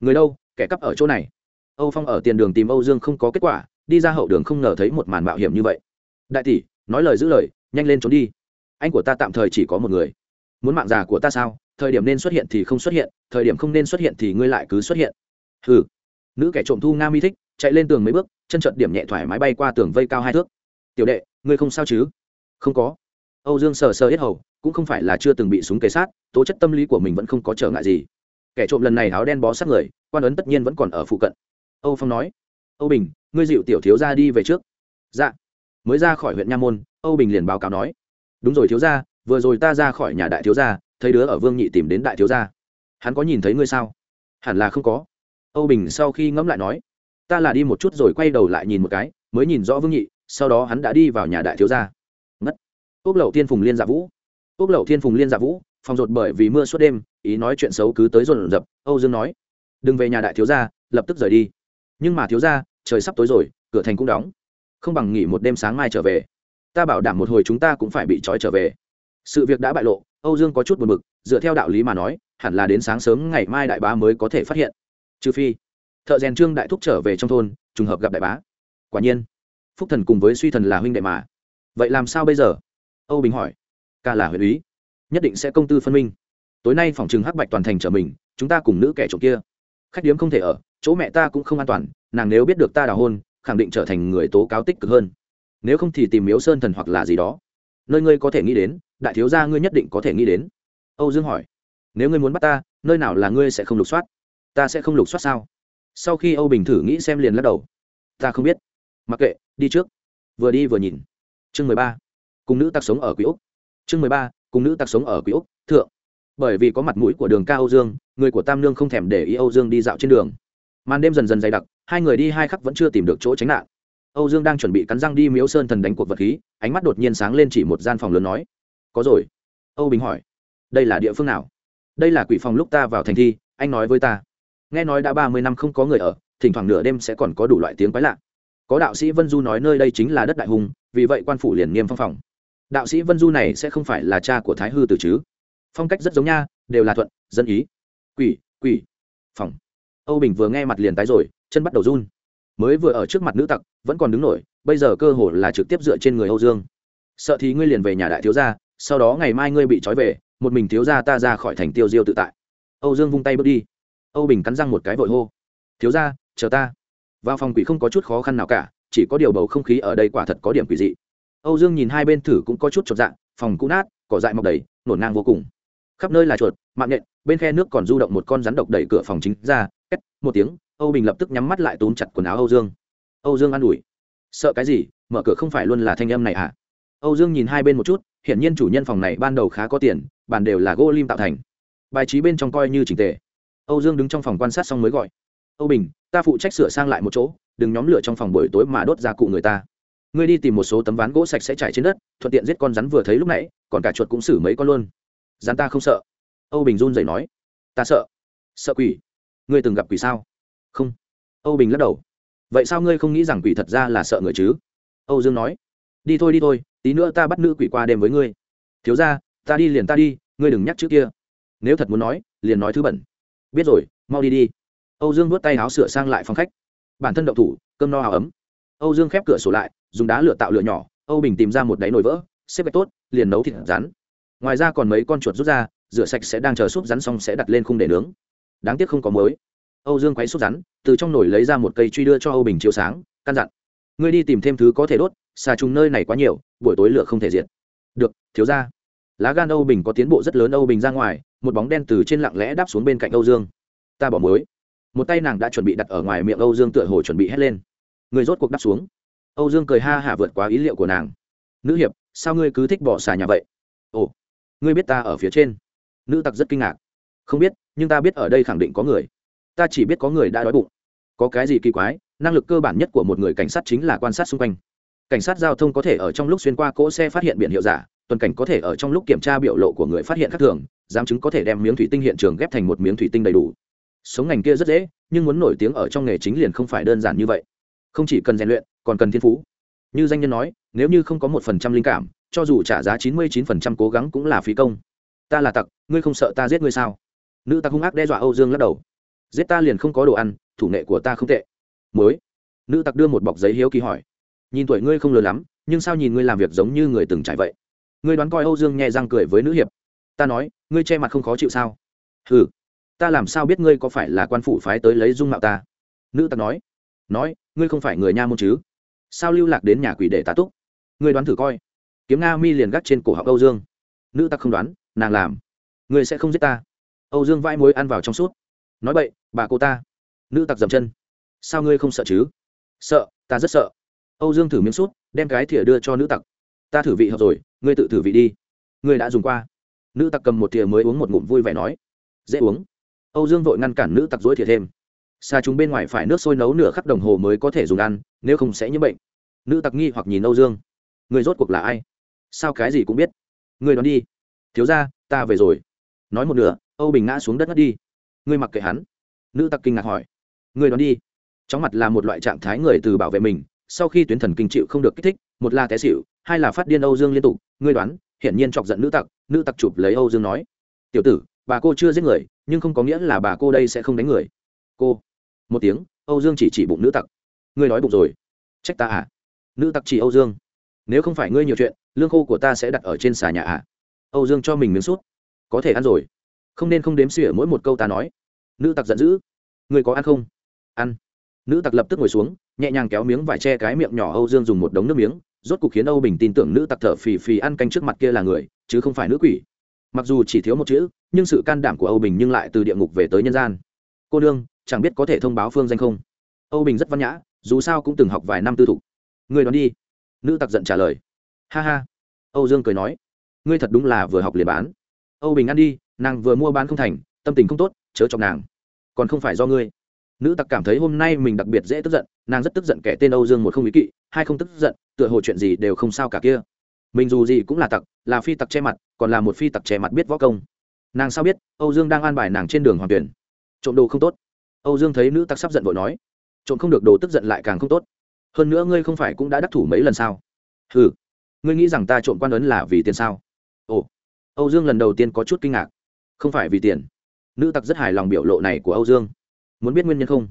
người đâu, kẻ cắp ở chỗ này. Âu phong ở tiền đường tìm âu dương không có kết quả, đi ra hậu đường không ngờ thấy một màn mạo hiểm như vậy. Đại tỷ, nói lời giữ lời, nhanh lên trốn đi. Anh của ta tạm thời chỉ có một người. Muốn mạng già của ta sao? Thời điểm nên xuất hiện thì không xuất hiện, thời điểm không nên xuất hiện thì ngươi lại cứ xuất hiện. Ừ nữ kẻ trộm thu nga mi thích, chạy lên tường mấy bước, chân trợt điểm nhẹ thoải mái bay qua tường vây cao hai thước. Tiểu đệ, ngươi không sao chứ? Không có. Âu dương sờ sờ hết hầu, cũng không phải là chưa từng bị súng kề sát, tố chất tâm lý của mình vẫn không có trở ngại gì. Kẻ trộm lần này áo đen bó sát người, quan ấn tất nhiên vẫn còn ở phụ cận. Âu phong nói, âu bình, ngươi dịu tiểu thiếu ra đi về trước. Dạ. Mới ra khỏi huyện nha môn, âu bình liền báo cáo nói, đúng rồi thiếu ra vừa rồi ta ra khỏi nhà đại thiếu gia, thấy đứa ở vương nhị tìm đến đại thiếu gia. Hắn có nhìn thấy ngươi sao? Hẳn là không có âu bình sau khi ngẫm lại nói, ta là đi một chút rồi quay đầu lại nhìn một cái, mới nhìn rõ vương nhị, sau đó hắn đã đi vào nhà đại thiếu gia. Ngất. Ốc lậu thiên phùng liên dạ vũ. Ốc lậu thiên phùng liên dạ vũ, phòng rột bởi vì mưa suốt đêm, ý nói chuyện xấu cứ tới dồn dập âu dương nói, đừng về nhà đại thiếu gia, lập tức rời đi. Nhưng mà thiếu gia, trời sắp tối rồi, cửa thành cũng đóng. Không bằng nghỉ một đêm sáng mai trở về. Ta bảo đảm một hồi chúng ta cũng phải bị trói trở về. Sự việc đã bại lộ, âu dương có chút buồn b ự c dựa theo đạo lý mà nói, hẳn là đến sáng sớm ngày mai đại bá mới có thể phát hiện trừ phi thợ rèn trương đại thúc trở về trong thôn, trùng hợp gặp đại bá. Quả nhiên, phúc thần cùng với suy thần là huynh đệ mà. Vậy làm sao bây giờ? Âu bình hỏi. Ca là huyện úy, nhất định sẽ công tư phân minh. Tối nay phòng trừng hắc bạch toàn thành trở mình, chúng ta cùng nữ kẻ trộm kia. Khách điếm không thể ở, chỗ mẹ ta cũng không an toàn, nàng nếu biết được ta đào hôn, khẳng định trở thành người tố cáo tích cực hơn. Nếu không thì tìm miếu sơn thần hoặc là gì đó. Nơi ngươi có thể nghĩ đến, đại thiếu gia ngươi nhất định có thể nghĩ đến. Âu dương hỏi. Nếu ngươi muốn bắt ta, nơi nào là ngươi sẽ không lục soát? Ta sẽ không lục soát sao? Sau khi âu bình thử nghĩ xem liền lắc đầu. Ta không biết. Mặc kệ, đi trước. Vừa đi vừa nhìn. Chương mười ba. Cùng nữ tặc sống ở quý úc. Chương mười ba, cùng nữ tặc sống ở quý úc, thượng. Bởi vì có mặt mũi của đường ca âu dương, người của tam nương không thèm để ý âu dương đi dạo trên đường. Màn đêm dần dần dày đặc, hai người đi hai khắc vẫn chưa tìm được chỗ tránh nạn. Âu dương đang chuẩn bị cắn răng đi miếu sơn thần đánh cuộc vật khí, ánh mắt đột nhiên sáng lên chỉ một gian phòng lớn nói. Có rồi. Âu bình hỏi. Đây là địa phương nào? Đây là quỷ phòng lúc ta vào thành thi, anh nói với ta nghe nói đã ba mươi năm không có người ở, thỉnh thoảng nửa đêm sẽ còn có đủ loại tiếng quái lạ. Có đạo sĩ vân du nói nơi đây chính là đất đại hùng, vì vậy quan phủ liền nghiêm phong phòng. Đạo sĩ vân du này sẽ không phải là cha của thái hư từ chứ? Phong cách rất giống nha, đều là thuận, dân ý. Quỷ quỷ. Phòng. Âu bình vừa nghe mặt liền tái rồi, chân bắt đầu run. Mới vừa ở trước mặt nữ tặc, vẫn còn đứng nổi, bây giờ cơ hội là trực tiếp dựa trên người âu dương. Sợ thì ngươi liền về nhà đại thiếu gia, sau đó ngày mai ngươi bị trói về, một mình thiếu gia ta ra khỏi thành tiêu diêu tự tại. Âu dương vung tay bước đi âu bình cắn răng một cái vội hô. Thiếu gia, chờ ta. Vào phòng quỷ không có chút khó khăn nào cả, chỉ có điều bầu không khí ở đây quả thật có điểm quỷ dị. Âu dương nhìn hai bên thử cũng có chút chột dạng phòng cũ nát, cỏ dại mọc đầy, nổn ngang vô cùng. Khắp nơi là chuột, mạng nhện, bên khe nước còn du động một con rắn độc đẩy cửa phòng chính ra, két, một tiếng, âu bình lập tức nhắm mắt lại túm chặt quần áo âu dương. Âu dương an ủi. Sợ cái gì? Mở cửa không phải luôn là thanh âm này à âu dương nhìn hai bên một chút, hiển nhiên chủ nhân phòng này ban đầu khá có tiền, bàn đều là gỗ lim tạo thành. Bài trí bên trong coi như trình tề âu dương đứng trong phòng quan sát xong mới gọi. Âu bình, ta phụ trách sửa sang lại một chỗ, đừng nhóm lửa trong phòng buổi tối mà đốt ra cụ người ta. Ngươi đi tìm một số tấm ván gỗ sạch sẽ trải trên đất, thuận tiện giết con rắn vừa thấy lúc nãy, còn cả chuột cũng xử mấy con luôn. Rắn ta không sợ. Âu bình run rẩy nói. Ta sợ. Sợ quỷ? Ngươi từng gặp quỷ sao? Không. Âu bình lắc đầu. Vậy sao ngươi không nghĩ rằng quỷ thật ra là sợ người chứ? Âu dương nói. Đi thôi đi thôi, tí nữa ta bắt nữ quỷ qua đêm với ngươi. Thiếu ra ta đi liền ta đi, ngươi đừng nhắc trước kia. Nếu thật muốn nói, liền nói thứ bẩn biết rồi, mau đi đi. Âu dương nuốt tay áo sửa sang lại phòng khách. Bản thân đậu thủ, cơm no áo ấm. Âu dương khép cửa sổ lại, dùng đá lửa tạo lửa nhỏ, âu bình tìm ra một đáy nồi vỡ, xếp gạch tốt, liền nấu thịt rắn ngoài ra còn mấy con chuột rút ra, rửa sạch sẽ đang chờ súp rắn xong sẽ đặt lên khung để nướng. Đáng tiếc không có muối. Âu dương quấy súp rắn từ trong nồi lấy ra một cây truy đưa cho âu bình chiếu sáng, căn dặn. Ngươi đi tìm thêm thứ có thể đốt, xà trùng nơi này quá nhiều, buổi tối lửa không thể diệt. Được, thiếu ra lá gan âu bình có tiến bộ rất lớn, âu bình ra ngoài một bóng đen từ trên lặng lẽ đáp xuống bên cạnh âu dương. Ta bỏ muối. Một tay nàng đã chuẩn bị đặt ở ngoài miệng âu dương tựa hồ chuẩn bị hét lên. Người rốt cuộc đáp xuống. Âu dương cười ha hả vượt quá ý liệu của nàng. Nữ hiệp, sao ngươi cứ thích bỏ xà nhà vậy? Ồ, ngươi biết ta ở phía trên. Nữ tặc rất kinh ngạc. Không biết, nhưng ta biết ở đây khẳng định có người. Ta chỉ biết có người đã đói bụng. Có cái gì kỳ quái, năng lực cơ bản nhất của một người cảnh sát chính là quan sát xung quanh. Cảnh sát giao thông có thể ở trong lúc xuyên qua cỗ xe phát hiện biển hiệu giả, tuần cảnh có thể ở trong lúc kiểm tra biểu lộ của người phát hiện khác thường giám chứng có thể đem miếng thủy tinh hiện trường ghép thành một miếng thủy tinh đầy đủ. Sống ngành kia rất dễ, nhưng muốn nổi tiếng ở trong nghề chính liền không phải đơn giản như vậy. Không chỉ cần rèn luyện, còn cần thiên phú. Như danh nhân nói, nếu như không có một phần trăm linh cảm, cho dù trả giá chín mươi chín phần trăm cố gắng cũng là phí công. Ta là tặc, ngươi không sợ ta giết ngươi sao? Nữ tặc hung ác đe dọa âu dương lắc đầu. Giết ta liền không có đồ ăn, thủ nghệ của ta không tệ. Mới nữ tặc đưa một bọc giấy hiếu kỳ hỏi. Nhìn tuổi ngươi không lớn lắm, nhưng sao nhìn ngươi làm việc giống như người từng trải vậy? Ngươi đoán coi âu dương nhẹ răng cười với nữ hiệp ta nói, ngươi che mặt không khó chịu sao? Ừ ta làm sao biết ngươi có phải là quan phủ phái tới lấy dung mạo ta? Nữ tặc nói nói, ngươi không phải người nha môn chứ? Sao lưu lạc đến nhà quỷ để tá túc? Ngươi đoán thử coi. Kiếm nga mi liền gắt trên cổ họng âu dương. Nữ tặc không đoán, nàng làm. Ngươi sẽ không giết ta. Âu dương vai mối ăn vào trong suốt. Nói vậy bà cô ta. Nữ tặc dầm chân. Sao ngươi không sợ chứ? Sợ, ta rất sợ. Âu dương thử miếng sút, đem cái thìa đưa cho nữ tặc. Ta thử vị hợp rồi, ngươi tự thử vị đi. Ngươi đã dùng qua nữ tặc cầm một thìa mới uống một ngụm vui vẻ nói, dễ uống. Âu dương vội ngăn cản nữ tặc dối thìa thêm. Xa chúng bên ngoài phải nước sôi nấu nửa khắc đồng hồ mới có thể dùng ăn, nếu không sẽ nhiễm bệnh. Nữ tặc nghi hoặc nhìn âu dương. Người rốt cuộc là ai? Sao cái gì cũng biết? Người đón đi. Thiếu ra ta về rồi. Nói một nửa, âu bình ngã xuống đất ngất đi. Ngươi mặc kệ hắn. Nữ tặc kinh ngạc hỏi. Người đón đi. Chóng mặt là một loại trạng thái người từ bảo vệ mình, sau khi tuyến thần kinh chịu không được kích thích, một là té xịu hai là phát điên âu dương liên tục. Ngươi đoán hiển nhiên chọc giận nữ tặc nữ tặc chụp lấy âu dương nói, tiểu tử, bà cô chưa giết người, nhưng không có nghĩa là bà cô đây sẽ không đánh người. Cô, một tiếng, âu dương chỉ chỉ bụng nữ tặc. Ngươi nói bụng rồi. Trách ta à? Nữ tặc chỉ âu dương. Nếu không phải ngươi nhiều chuyện, lương khô của ta sẽ đặt ở trên xà nhà à? Âu dương cho mình miếng sút có thể ăn rồi. Không nên không đếm xỉa mỗi một câu ta nói. Nữ tặc giận dữ. Ngươi có ăn không? Ăn. Nữ tặc lập tức ngồi xuống, nhẹ nhàng kéo miếng vải che cái miệng nhỏ âu dương dùng một đống nước miếng rốt cục khiến âu bình tin tưởng nữ tặc thở phì phì ăn canh trước mặt kia là người, chứ không phải nữ quỷ. Mặc dù chỉ thiếu một chữ, nhưng sự can đảm của âu bình nhưng lại từ địa ngục về tới nhân gian. Cô đương chẳng biết có thể thông báo phương danh không? Âu bình rất văn nhã, dù sao cũng từng học vài năm tư thục. Người đoán đi. Nữ tặc giận trả lời. Ha ha. Âu dương cười nói. Ngươi thật đúng là vừa học liền bán. Âu bình ăn đi, nàng vừa mua bán không thành, tâm tình không tốt, chớ chọc nàng. Còn không phải do ngươi. Nữ tặc cảm thấy hôm nay mình đặc biệt dễ tức giận nàng rất tức giận kẻ tên âu dương một không ý kỵ, hai không tức giận, tựa hồ chuyện gì đều không sao cả kia. Mình dù gì cũng là tặc, là phi tặc che mặt, còn là một phi tặc che mặt biết võ công. Nàng sao biết, âu dương đang an bài nàng trên đường hoàng tuyển. Trộm đồ không tốt. Âu dương thấy nữ tặc sắp giận vội nói, trộm không được đồ tức giận lại càng không tốt. Hơn nữa ngươi không phải cũng đã đắc thủ mấy lần sao? Ừ ngươi nghĩ rằng ta trộm quan ấn là vì tiền sao? Ồ. Âu dương lần đầu tiên có chút kinh ngạc. Không phải vì tiền. Nữ tặc rất hài lòng biểu lộ này của âu dương. Muốn biết nguyên nhân không?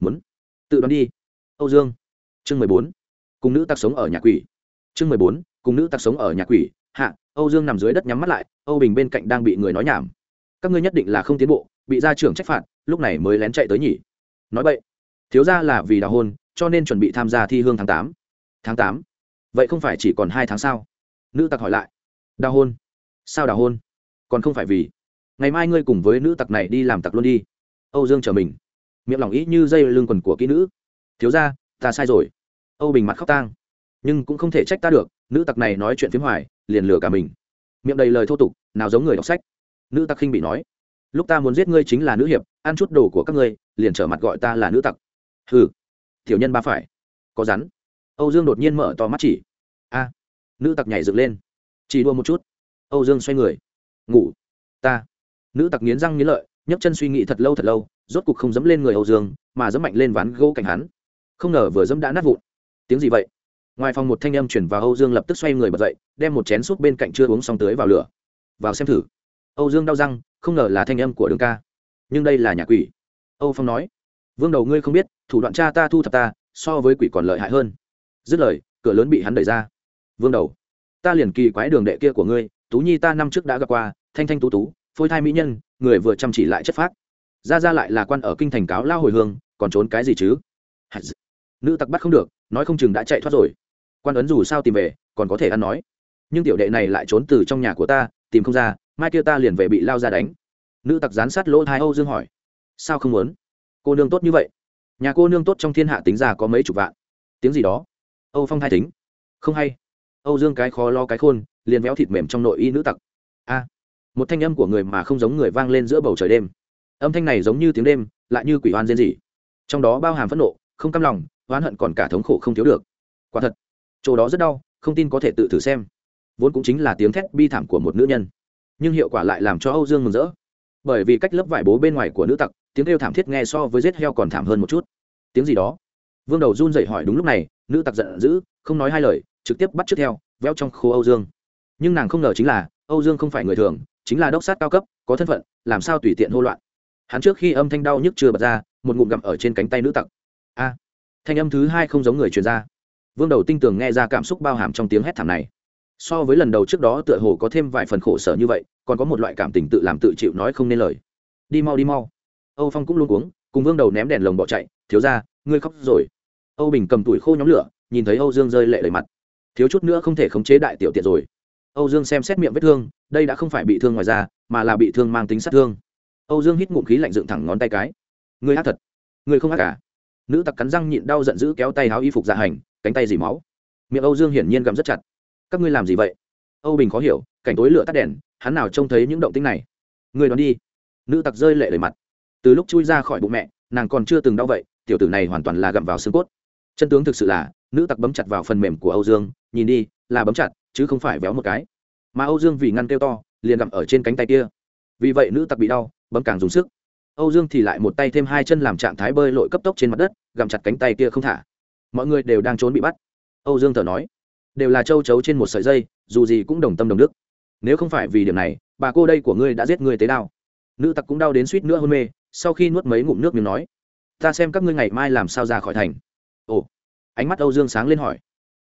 Muốn. Tự đoán đi âu dương. Chương mười bốn. Cùng nữ tặc sống ở nhà quỷ. Chương mười bốn, cùng nữ tặc sống ở nhà quỷ. Hạ, âu dương nằm dưới đất nhắm mắt lại, âu bình bên cạnh đang bị người nói nhảm. Các ngươi nhất định là không tiến bộ, bị gia trưởng trách phạt, lúc này mới lén chạy tới nhỉ? Nói vậy thiếu ra là vì đào hôn, cho nên chuẩn bị tham gia thi hương tháng tám. Tháng tám? Vậy không phải chỉ còn hai tháng sao? Nữ tặc hỏi lại. Đào hôn? Sao đào hôn? Còn không phải vì. Ngày mai ngươi cùng với nữ tặc này đi làm tặc luôn đi. Âu dương chờ mình. Miệng lòng ý như dây lưng quần của kỹ nữ thiếu ra, ta sai rồi. Âu bình mặt khóc tang. Nhưng cũng không thể trách ta được, nữ tặc này nói chuyện phiếm hoài, liền lừa cả mình. Miệng đầy lời thô tục, nào giống người đọc sách. Nữ tặc khinh bị nói, lúc ta muốn giết ngươi chính là nữ hiệp, ăn chút đồ của các ngươi, liền trở mặt gọi ta là nữ tặc. Hừ, tiểu nhân ba phải. Có rắn. Âu dương đột nhiên mở to mắt chỉ. A. Nữ tặc nhảy dựng lên. Chỉ đua một chút. Âu dương xoay người. Ngủ. Ta. Nữ tặc nghiến răng nghiến lợi, nhấc chân suy nghĩ thật lâu thật lâu, rốt cục không dẫm lên người âu dương, mà dẫm mạnh lên ván gỗ cạnh hắn không ngờ vừa dẫm đã nát vụn. Tiếng gì vậy? Ngoài phòng một thanh âm chuyển vào âu dương lập tức xoay người bật dậy, đem một chén súp bên cạnh chưa uống xong tưới vào lửa. Vào xem thử. Âu dương đau răng, không ngờ là thanh âm của đường ca. Nhưng đây là nhà quỷ. Âu phong nói, vương đầu ngươi không biết, thủ đoạn cha ta thu thập ta, so với quỷ còn lợi hại hơn. Dứt lời, cửa lớn bị hắn đẩy ra. Vương đầu, ta liền kỳ quái đường đệ kia của ngươi, tú nhi ta năm trước đã gặp qua, thanh thanh tú tú, phôi thai mỹ nhân, người vừa chăm chỉ lại chất phác. Ra ra lại là quan ở kinh thành cáo lao hồi hương, còn trốn cái gì chứ? Nữ tặc bắt không được, nói không chừng đã chạy thoát rồi. Quan ấn dù sao tìm về, còn có thể ăn nói. Nhưng tiểu đệ này lại trốn từ trong nhà của ta, tìm không ra, mai kia ta liền về bị lao ra đánh. Nữ tặc gián sát lỗ hai âu dương hỏi. Sao không muốn? Cô nương tốt như vậy. Nhà cô nương tốt trong thiên hạ tính ra có mấy chục vạn. Tiếng gì đó? Âu phong thai tính không hay. Âu dương cái khó lo cái khôn, liền véo thịt mềm trong nội y nữ tặc. A. Một thanh âm của người mà không giống người vang lên giữa bầu trời đêm. Âm thanh này giống như tiếng đêm, lại như quỷ oan rên rỉ. Trong đó bao hàm phẫn nộ, không căm lòng oán hận còn cả thống khổ không thiếu được. Quả thật, chỗ đó rất đau, không tin có thể tự thử xem. Vốn cũng chính là tiếng thét bi thảm của một nữ nhân. Nhưng hiệu quả lại làm cho âu dương mừng rỡ. Bởi vì cách lớp vải bố bên ngoài của nữ tặc, tiếng kêu thảm thiết nghe so với rết heo còn thảm hơn một chút. Tiếng gì đó? Vương đầu run dậy hỏi đúng lúc này, nữ tặc giận dữ, không nói hai lời, trực tiếp bắt trước theo, véo trong khô âu dương. Nhưng nàng không ngờ chính là, âu dương không phải người thường, chính là đốc sát cao cấp, có thân phận, làm sao tùy tiện hô loạn. Hắn trước khi âm thanh đau nhức chưa bật ra, một ngụm gặm ở trên cánh tay nữ tặc thanh âm thứ hai không giống người truyền ra. Vương đầu tinh tường nghe ra cảm xúc bao hàm trong tiếng hét thảm này. So với lần đầu trước đó tựa hồ có thêm vài phần khổ sở như vậy, còn có một loại cảm tình tự làm tự chịu nói không nên lời. Đi mau đi mau. Âu phong cũng luôn cuống, cùng vương đầu ném đèn lồng bỏ chạy. Thiếu ra ngươi khóc rồi. Âu bình cầm tuổi khô nhóm lửa, nhìn thấy âu dương rơi lệ đầy mặt. Thiếu chút nữa không thể khống chế đại tiểu tiện rồi. Âu dương xem xét miệng vết thương, đây đã không phải bị thương ngoài da, mà là bị thương mang tính sát thương. Âu dương hít ngụm khí lạnh dựng thẳng ngón tay cái. Ngươi ác thật. Ngươi không ác cả nữ tặc cắn răng nhịn đau giận dữ kéo tay háo y phục dạ hành, cánh tay dì máu. Miệng âu dương hiển nhiên gặm rất chặt. Các ngươi làm gì vậy? Âu bình khó hiểu, cảnh tối lửa tắt đèn, hắn nào trông thấy những động tĩnh này? Người đón đi. Nữ tặc rơi lệ lời mặt. Từ lúc chui ra khỏi bụng mẹ, nàng còn chưa từng đau vậy, tiểu tử này hoàn toàn là gặm vào xương cốt. Chân tướng thực sự là, nữ tặc bấm chặt vào phần mềm của âu dương, nhìn đi, là bấm chặt, chứ không phải véo một cái. Mà âu dương vì ngăn kêu to, liền gặm ở trên cánh tay kia. Vì vậy nữ tặc bị đau, bấm càng dùng sức âu dương thì lại một tay thêm hai chân làm trạng thái bơi lội cấp tốc trên mặt đất, gặm chặt cánh tay kia không thả. Mọi người đều đang trốn bị bắt. Âu dương thở nói, đều là châu chấu trên một sợi dây, dù gì cũng đồng tâm đồng đức. Nếu không phải vì điểm này, bà cô đây của ngươi đã giết ngươi tế đao. Nữ tặc cũng đau đến suýt nữa hôn mê, sau khi nuốt mấy ngụm nước miếng nói, ta xem các ngươi ngày mai làm sao ra khỏi thành. Ồ, ánh mắt âu dương sáng lên hỏi,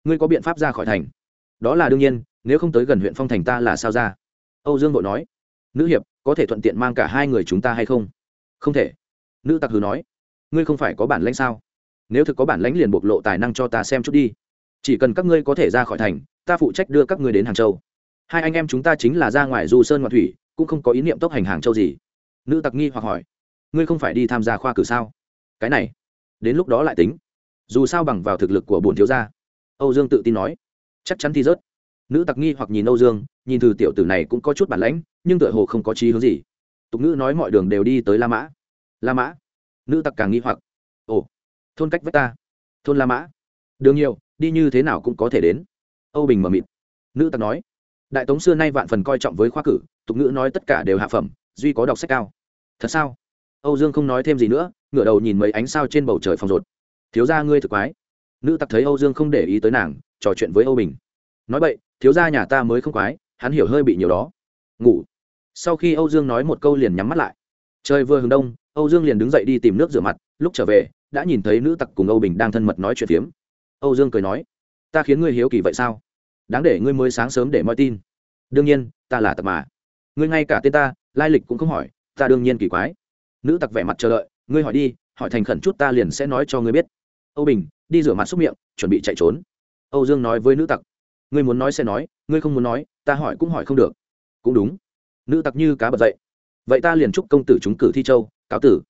ngươi có biện pháp ra khỏi thành? Đó là đương nhiên, nếu không tới gần huyện phong thành ta là sao ra? Âu dương vội nói, nữ hiệp, có thể thuận tiện mang cả hai người chúng ta hay không? Không thể. Nữ tặc hừ nói. Ngươi không phải có bản lãnh sao? Nếu thực có bản lãnh liền bộc lộ tài năng cho ta xem chút đi. Chỉ cần các ngươi có thể ra khỏi thành, ta phụ trách đưa các ngươi đến hàng châu. Hai anh em chúng ta chính là ra ngoài du sơn ngoại thủy, cũng không có ý niệm tốc hành hàng châu gì. Nữ tặc nghi hoặc hỏi. Ngươi không phải đi tham gia khoa cử sao? Cái này, đến lúc đó lại tính. Dù sao bằng vào thực lực của bồn thiếu gia. Âu dương tự tin nói. Chắc chắn thì rớt. Nữ tặc nghi hoặc nhìn âu dương, nhìn từ tiểu tử này cũng có chút bản lãnh, nhưng tựa hồ không có trí hướng gì tục ngữ nói mọi đường đều đi tới la mã. La mã? Nữ tặc càng nghi hoặc. Ồ, thôn cách vách ta. Thôn la mã? Đường nhiều, đi như thế nào cũng có thể đến. Âu bình mờ mịt. Nữ tặc nói. Đại tống xưa nay vạn phần coi trọng với khoa cử, tục ngữ nói tất cả đều hạ phẩm, duy có đọc sách cao. Thật sao? Âu dương không nói thêm gì nữa, ngửa đầu nhìn mấy ánh sao trên bầu trời phòng rột. Thiếu gia ngươi thực quái. Nữ tặc thấy âu dương không để ý tới nàng, trò chuyện với âu bình. Nói vậy thiếu gia nhà ta mới không quái, hắn hiểu hơi bị nhiều đó. Ngủ sau khi âu dương nói một câu liền nhắm mắt lại. Trời vừa hướng đông, âu dương liền đứng dậy đi tìm nước rửa mặt, lúc trở về, đã nhìn thấy nữ tặc cùng âu bình đang thân mật nói chuyện phiếm. Âu dương cười nói, ta khiến ngươi hiếu kỳ vậy sao? Đáng để ngươi mới sáng sớm để moi tin. Đương nhiên, ta là tặc mà. Ngươi ngay cả tên ta, lai lịch cũng không hỏi, ta đương nhiên kỳ quái. Nữ tặc vẻ mặt chờ đợi, ngươi hỏi đi, hỏi thành khẩn chút ta liền sẽ nói cho ngươi biết. Âu bình, đi rửa mặt xúc miệng, chuẩn bị chạy trốn. Âu dương nói với nữ tặc, ngươi muốn nói sẽ nói, ngươi không muốn nói, ta hỏi cũng hỏi không được. Cũng đúng nữ tặc như cá bật dậy. Vậy ta liền chúc công tử chúng cử thi châu, cáo tử.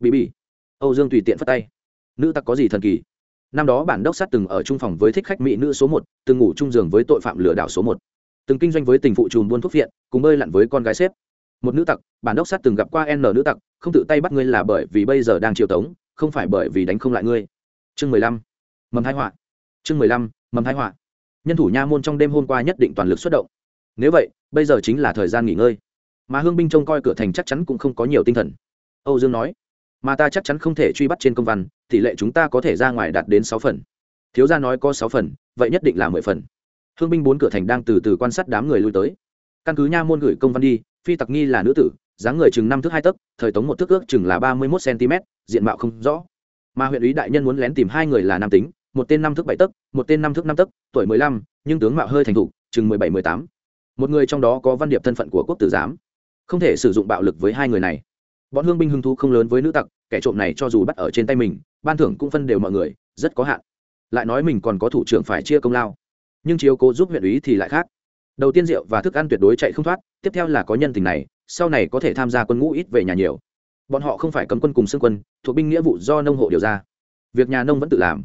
Bị bị âu dương tùy tiện phất tay. Nữ tặc có gì thần kỳ? Năm đó bản đốc sát từng ở trung phòng với thích khách mỹ nữ số một, từng ngủ chung giường với tội phạm lừa đảo số một. Từng kinh doanh với tình phụ trùm buôn thuốc viện cùng bơi lặn với con gái xếp. Một nữ tặc, bản đốc sát từng gặp qua n nữ tặc, không tự tay bắt ngươi là bởi vì bây giờ đang triều tống, không phải bởi vì đánh không lại ngươi. Chương mười lăm. Mầm thái họa. Chương mười lăm. Mầm thái họa. Nhân thủ nha môn trong đêm hôm qua nhất định toàn lực xuất động. Nếu vậy, bây giờ chính là thời gian nghỉ ngơi mà hương binh trông coi cửa thành chắc chắn cũng không có nhiều tinh thần. Âu dương nói, mà ta chắc chắn không thể truy bắt trên công văn, tỷ lệ chúng ta có thể ra ngoài đạt đến sáu phần. Thiếu gia nói có sáu phần, vậy nhất định là mười phần. Hương binh bốn cửa thành đang từ từ quan sát đám người lui tới. Căn cứ nha môn gửi công văn đi, phi tặc nghi là nữ tử, dáng người chừng năm thước hai tấc, thời tống một thước ước chừng là ba mươi một cm diện mạo không rõ. Mà huyện ủy đại nhân muốn lén tìm hai người là nam tính, một tên năm thước bảy tấc, một tên năm thước năm tấc, tuổi mười lăm, nhưng tướng mạo hơi thành thục, chừng mười bảy, mười tám. Một người trong đó có văn điệp thân phận của quốc tử giám không thể sử dụng bạo lực với hai người này. Bọn hương binh hưng thú không lớn với nữ tặc, kẻ trộm này cho dù bắt ở trên tay mình, ban thưởng cũng phân đều mọi người, rất có hạn. Lại nói mình còn có thủ trưởng phải chia công lao. Nhưng chiếu cố giúp huyện ủy thì lại khác. Đầu tiên rượu và thức ăn tuyệt đối chạy không thoát, tiếp theo là có nhân tình này, sau này có thể tham gia quân ngũ ít về nhà nhiều. Bọn họ không phải cấm quân cùng xương quân, thuộc binh nghĩa vụ do nông hộ điều ra. Việc nhà nông vẫn tự làm.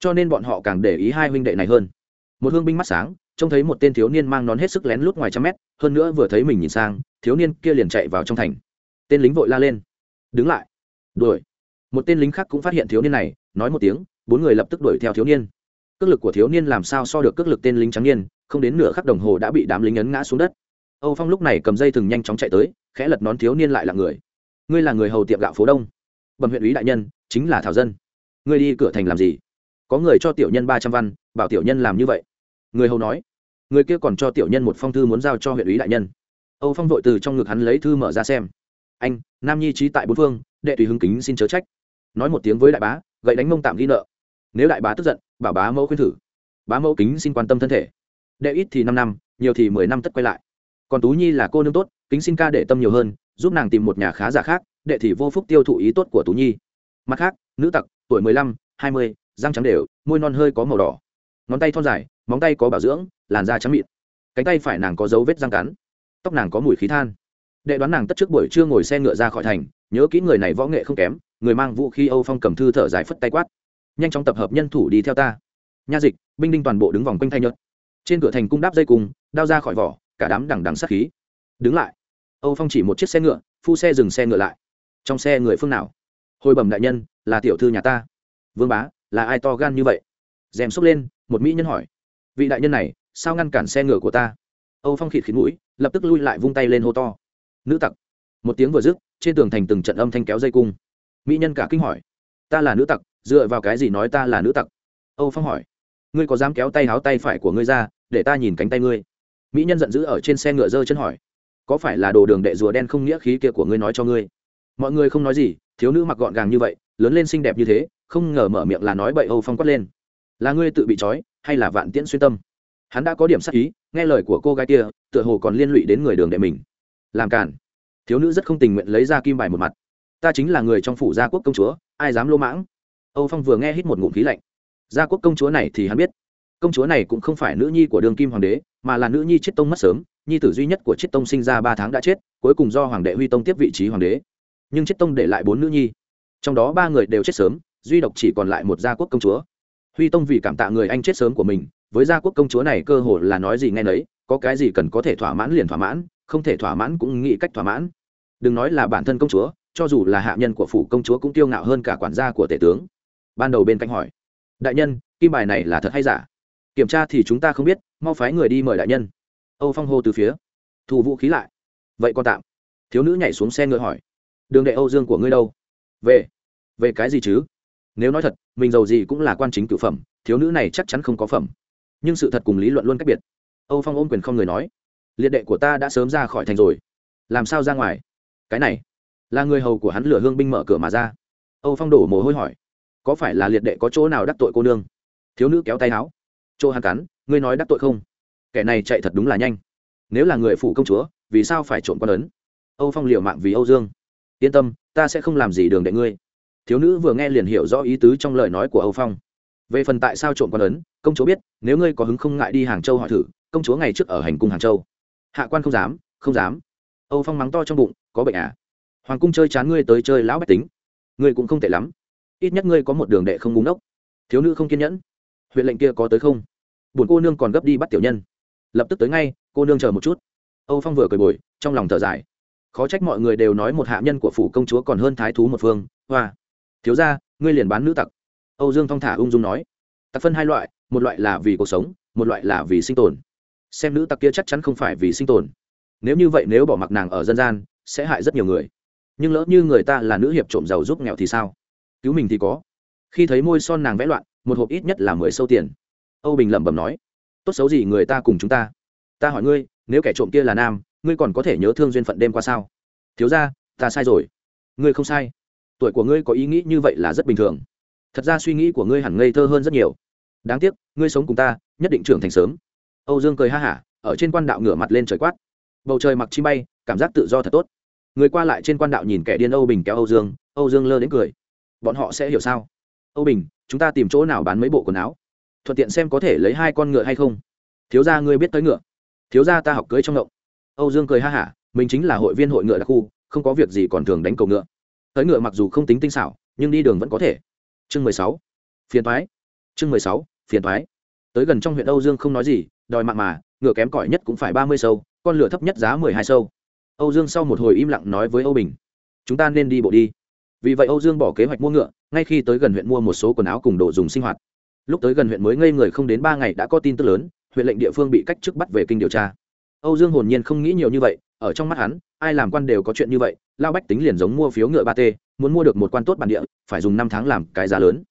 Cho nên bọn họ càng để ý hai huynh đệ này hơn. Một hương binh mắt sáng trông thấy một tên thiếu niên mang nón hết sức lén lút ngoài trăm mét, hơn nữa vừa thấy mình nhìn sang, thiếu niên kia liền chạy vào trong thành. Tên lính vội la lên. Đứng lại. Đuổi. Một tên lính khác cũng phát hiện thiếu niên này, nói một tiếng, bốn người lập tức đuổi theo thiếu niên. Cước lực của thiếu niên làm sao so được cước lực tên lính trắng niên, không đến nửa khắc đồng hồ đã bị đám lính ấn ngã xuống đất. Âu phong lúc này cầm dây thừng nhanh chóng chạy tới, khẽ lật nón thiếu niên lại là người. Ngươi là người hầu tiệm gạo phố đông. Bẩm huyện ủy đại nhân, chính là thảo dân. Ngươi đi cửa thành làm gì? Có người cho tiểu nhân ba trăm văn, bảo tiểu nhân làm như vậy người hầu nói, người kia còn cho tiểu nhân một phong thư muốn giao cho huyện ủy đại nhân. Âu phong vội từ trong ngực hắn lấy thư mở ra xem. Anh, nam nhi trí tại bốn phương, đệ tùy hưng kính xin chớ trách. Nói một tiếng với đại bá, gậy đánh mông tạm ghi nợ. Nếu đại bá tức giận, bảo bá mẫu khuyên thử. Bá mẫu kính xin quan tâm thân thể. Đệ ít thì năm năm, nhiều thì mười năm tất quay lại. Còn tú nhi là cô nương tốt, kính xin ca để tâm nhiều hơn, giúp nàng tìm một nhà khá giả khác, đệ thì vô phúc tiêu thụ ý tốt của tú nhi. Mặt khác, nữ tặc, tuổi mười lăm, hai mươi, răng trắng đều, môi non hơi có màu đỏ. Ngón tay thon dài móng tay có bảo dưỡng, làn da trắng mịn. Cánh tay phải nàng có dấu vết răng cắn. Tóc nàng có mùi khí than. Đệ đoán nàng tất trước buổi trưa ngồi xe ngựa ra khỏi thành, nhớ kỹ người này võ nghệ không kém, người mang vũ khí âu phong cầm thư thở dài phất tay quát. Nhanh chóng tập hợp nhân thủ đi theo ta. Nha dịch, binh đinh toàn bộ đứng vòng quanh thay nhớt trên cửa thành cung đáp dây cung đao ra khỏi vỏ, cả đám đằng đằng sát khí. Đứng lại. Âu phong chỉ một chiếc xe ngựa, phu xe dừng xe ngựa lại. Trong xe người phương nào? Hồi bẩm đại nhân, là tiểu thư nhà ta. Vương bá, là ai to gan như vậy? Rèm xốc lên, một mỹ nhân hỏi vị đại nhân này, sao ngăn cản xe ngựa của ta? Âu phong khịt khịt mũi, lập tức lui lại vung tay lên hô to. Nữ tặc! Một tiếng vừa dứt, trên tường thành từng trận âm thanh kéo dây cung. Mỹ nhân cả kinh hỏi. Ta là nữ tặc, dựa vào cái gì nói ta là nữ tặc? Âu phong hỏi. Ngươi có dám kéo tay háo tay phải của ngươi ra, để ta nhìn cánh tay ngươi? Mỹ nhân giận dữ ở trên xe ngựa dơ chân hỏi. Có phải là đồ đường đệ rùa đen không nghĩa khí kia của ngươi nói cho ngươi? Mọi người không nói gì, thiếu nữ mặc gọn gàng như vậy, lớn lên xinh đẹp như thế, không ngờ mở miệng là nói bậy âu phong quát lên là ngươi tự bị trói, hay là vạn tiễn xuyên tâm? Hắn đã có điểm sắc ý, nghe lời của cô gái kia, tựa hồ còn liên lụy đến người đường đệ mình. Làm cản thiếu nữ rất không tình nguyện lấy ra kim bài một mặt. Ta chính là người trong phủ gia quốc công chúa, ai dám lô mãng? Âu phong vừa nghe hít một ngụm khí lạnh. Gia quốc công chúa này thì hắn biết. Công chúa này cũng không phải nữ nhi của đường kim hoàng đế, mà là nữ nhi chiết tông mất sớm, nhi tử duy nhất của chiết tông sinh ra ba tháng đã chết, cuối cùng do hoàng đệ huy tông tiếp vị trí hoàng đế. Nhưng chiết tông để lại bốn nữ nhi. Trong đó ba người đều chết sớm, duy độc chỉ còn lại một gia quốc công chúa huy tông vì cảm tạ người anh chết sớm của mình, với gia quốc công chúa này cơ hồ là nói gì nghe nấy, có cái gì cần có thể thỏa mãn liền thỏa mãn, không thể thỏa mãn cũng nghĩ cách thỏa mãn. Đừng nói là bản thân công chúa, cho dù là hạ nhân của phủ công chúa cũng tiêu ngạo hơn cả quản gia của tể tướng. Ban đầu bên cạnh hỏi, đại nhân, kim bài này là thật hay giả? Kiểm tra thì chúng ta không biết, mau phái người đi mời đại nhân. Âu phong hô từ phía, thu vũ khí lại. Vậy còn tạm. Thiếu nữ nhảy xuống xe ngựa hỏi, đường đệ âu dương của ngươi đâu? Về. Về cái gì chứ? Nếu nói thật, mình giàu gì cũng là quan chính cựu phẩm, thiếu nữ này chắc chắn không có phẩm. Nhưng sự thật cùng lý luận luôn cách biệt. Âu phong ôm quyền không người nói, liệt đệ của ta đã sớm ra khỏi thành rồi. Làm sao ra ngoài? Cái này, là người hầu của hắn lửa hương binh mở cửa mà ra. Âu phong đổ mồ hôi hỏi, có phải là liệt đệ có chỗ nào đắc tội cô nương? Thiếu nữ kéo tay áo, chỗ hắn cắn, ngươi nói đắc tội không? Kẻ này chạy thật đúng là nhanh. Nếu là người phụ công chúa, vì sao phải trộm con ấn? Âu phong liều mạng vì âu dương, yên tâm, ta sẽ không làm gì đường đệ ngươi thiếu nữ vừa nghe liền hiểu rõ ý tứ trong lời nói của âu phong. Về phần tại sao trộm quan ấn, công chúa biết, nếu ngươi có hứng không ngại đi hàng châu hỏi thử, công chúa ngày trước ở hành cung hàng châu. Hạ quan không dám không dám. Âu phong mắng to trong bụng, có bệnh à? Hoàng cung chơi chán ngươi tới chơi lão bách tính. Ngươi cũng không tệ lắm. Ít nhất ngươi có một đường đệ không búng đốc thiếu nữ không kiên nhẫn. Huyện lệnh kia có tới không? Buồn cô nương còn gấp đi bắt tiểu nhân. Lập tức tới ngay, cô nương chờ một chút. Âu phong vừa cười bồi, trong lòng thở dài. Khó trách mọi người đều nói một hạ nhân của phủ công chúa còn hơn thái thú một phương. Hoa thiếu ra, ngươi liền bán nữ tặc. Âu dương thong thả ung dung nói. Tặc phân hai loại, một loại là vì cuộc sống, một loại là vì sinh tồn. Xem nữ tặc kia chắc chắn không phải vì sinh tồn. Nếu như vậy, nếu bỏ mặc nàng ở dân gian, sẽ hại rất nhiều người. Nhưng lỡ như người ta là nữ hiệp trộm giàu giúp nghèo thì sao? Cứu mình thì có. Khi thấy môi son nàng vẽ loạn, một hộp ít nhất là mười sâu tiền. Âu bình lẩm bẩm nói. Tốt xấu gì người ta cùng chúng ta? Ta hỏi ngươi, nếu kẻ trộm kia là nam, ngươi còn có thể nhớ thương duyên phận đêm qua sao? Thiếu ra, ta sai rồi. Ngươi không sai tuổi của ngươi có ý nghĩ như vậy là rất bình thường. Thật ra suy nghĩ của ngươi hẳn ngây thơ hơn rất nhiều. Đáng tiếc, ngươi sống cùng ta, nhất định trưởng thành sớm. Âu dương cười ha hả, ở trên quan đạo ngửa mặt lên trời quát. Bầu trời mặc chi bay, cảm giác tự do thật tốt. Người qua lại trên quan đạo nhìn kẻ điên âu bình kéo âu dương âu dương lơ đến cười. Bọn họ sẽ hiểu sao? Âu bình, chúng ta tìm chỗ nào bán mấy bộ quần áo? Thuận tiện xem có thể lấy hai con ngựa hay không. Thiếu gia ngươi biết tới ngựa. Thiếu gia ta học cưới trong ngộng. Âu dương cười ha hả, mình chính là hội viên hội ngựa đặc khu, không có việc gì còn thường đánh cầu ngựa tới ngựa mặc dù không tính tinh xảo, nhưng đi đường vẫn có thể. Chương mười sáu. Phiền thoái chương mười sáu, phiền thoái tới gần trong huyện âu dương không nói gì, đòi mạng mà, ngựa kém cỏi nhất cũng phải ba mươi sâu, con lửa thấp nhất giá mười hai sâu. Âu dương sau một hồi im lặng nói với âu bình, chúng ta nên đi bộ đi. Vì vậy âu dương bỏ kế hoạch mua ngựa, ngay khi tới gần huyện mua một số quần áo cùng đồ dùng sinh hoạt. Lúc tới gần huyện mới ngây người không đến ba ngày đã có tin tức lớn, huyện lệnh địa phương bị cách chức bắt về kinh điều tra. Âu dương hồn nhiên không nghĩ nhiều như vậy ở trong mắt hắn, ai làm quan đều có chuyện như vậy, lao bách tính liền giống mua phiếu ngựa ba t muốn mua được một quan tốt bản địa, phải dùng năm tháng làm cái giá lớn.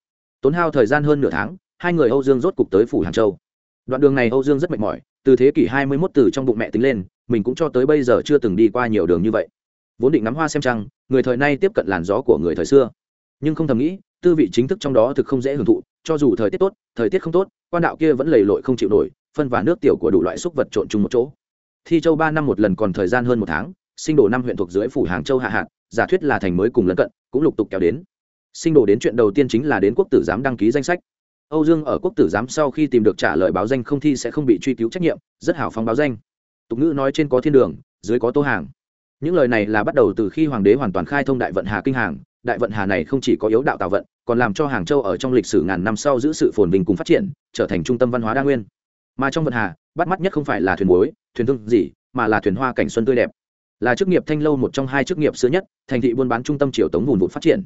Tốn hao thời gian hơn nửa tháng, hai người âu dương rốt cục tới phủ hàng châu. Đoạn đường này âu dương rất mệt mỏi, từ thế kỷ hai mươi 21 từ trong bụng mẹ tính lên, mình cũng cho tới bây giờ chưa từng đi qua nhiều đường như vậy. Vốn định ngắm hoa xem trăng, người thời nay tiếp cận làn gió của người thời xưa. Nhưng không thầm nghĩ, tư vị chính thức trong đó thực không dễ hưởng thụ, cho dù thời tiết tốt, thời tiết không tốt, quan đạo kia vẫn lầy lội không chịu nổi, phân và nước tiểu của đủ loại xúc vật trộn chung một chỗ thi châu ba năm một lần còn thời gian hơn một tháng, sinh đồ năm huyện thuộc dưới phủ hàng châu hạ hạn giả thuyết là thành mới cùng lân cận, cũng lục tục kéo đến. Sinh đồ đến chuyện đầu tiên chính là đến quốc tử giám đăng ký danh sách. Âu dương ở quốc tử giám sau khi tìm được trả lời báo danh không thi sẽ không bị truy cứu trách nhiệm, rất hào phóng báo danh. Tục ngữ nói trên có thiên đường, dưới có tô hàng. Những lời này là bắt đầu từ khi hoàng đế hoàn toàn khai thông đại vận hà kinh hàng. Đại vận hà này không chỉ có yếu đạo tạo vận, còn làm cho hàng châu ở trong lịch sử ngàn năm sau giữ sự phồn vinh cùng phát triển, trở thành trung tâm văn hóa đa nguyên. Mà trong vận hà bắt mắt nhất không phải là thuyền muối, thuyền thương gì, mà là thuyền hoa cảnh xuân tươi đẹp. Là chức nghiệp thanh lâu một trong hai chức nghiệp xưa nhất, thành thị buôn bán trung tâm triều tống vùn vụt phát triển.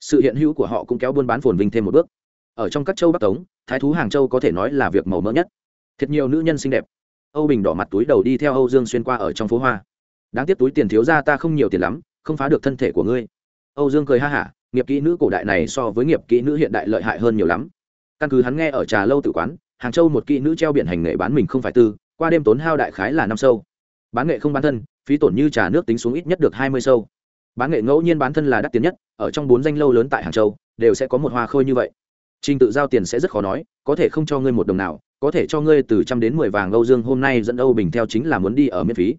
Sự hiện hữu của họ cũng kéo buôn bán phồn vinh thêm một bước. Ở trong các châu bắc tống, thái thú hàng châu có thể nói là việc màu mỡ nhất. Thật nhiều nữ nhân xinh đẹp. Âu bình đỏ mặt túi đầu đi theo âu dương xuyên qua ở trong phố hoa. Đáng tiếc túi tiền thiếu ra ta không nhiều tiền lắm, không phá được thân thể của ngươi. Âu dương cười ha hả, nghiệp kỹ nữ cổ đại này so với nghiệp kỹ nữ hiện đại lợi hại hơn nhiều lắm. Căn cứ hắn nghe ở trà lâu tự quán hàng châu một kỹ nữ treo biển hành nghệ bán mình không phải tư, qua đêm tốn hao đại khái là năm sâu. Bán nghệ không bán thân, phí tổn như trà nước tính xuống ít nhất được hai mươi sâu. Bán nghệ ngẫu nhiên bán thân là đắt tiền nhất, ở trong bốn danh lâu lớn tại hàng châu, đều sẽ có một hoa khôi như vậy. Trình tự giao tiền sẽ rất khó nói, có thể không cho ngươi một đồng nào, có thể cho ngươi từ trăm đến mười vàng âu dương hôm nay dẫn âu bình theo chính là muốn đi ở miễn phí.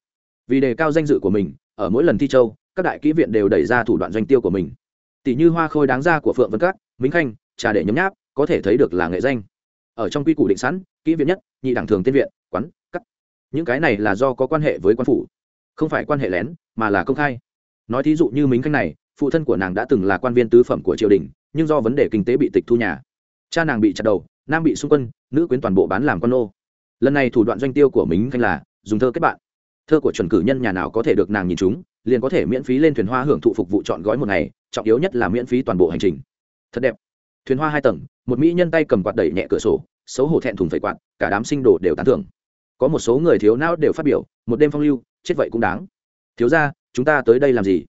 Vì đề cao danh dự của mình, ở mỗi lần thi châu, các đại kỹ viện đều đẩy ra thủ đoạn doanh tiêu của mình. Tỷ như hoa khôi đáng ra của phượng vân các, minh khanh, trà để nhấm nháp, có thể thấy được là nghệ danh ở trong quy củ định sẵn, kỹ viện nhất, nhị đẳng thường tiên viện, quán cắt những cái này là do có quan hệ với quan phủ, không phải quan hệ lén, mà là công khai. Nói thí dụ như mính khanh này, phụ thân của nàng đã từng là quan viên tứ phẩm của triều đình, nhưng do vấn đề kinh tế bị tịch thu nhà. Cha nàng bị chặt đầu, nam bị xung quân, nữ quyến toàn bộ bán làm con nô. Lần này thủ đoạn doanh tiêu của mính khanh là dùng thơ kết bạn. Thơ của chuẩn cử nhân nhà nào có thể được nàng nhìn chúng, liền có thể miễn phí lên thuyền hoa hưởng thụ phục vụ chọn gói một ngày, trọng yếu nhất là miễn phí toàn bộ hành trình. Thật đẹp thuyền hoa hai tầng, một mỹ nhân tay cầm quạt đẩy nhẹ cửa sổ, xấu hổ thẹn thùng phải quạt, cả đám sinh đồ đều tán thưởng. Có một số người thiếu não đều phát biểu, một đêm phong lưu, chết vậy cũng đáng. Thiếu ra chúng ta tới đây làm gì?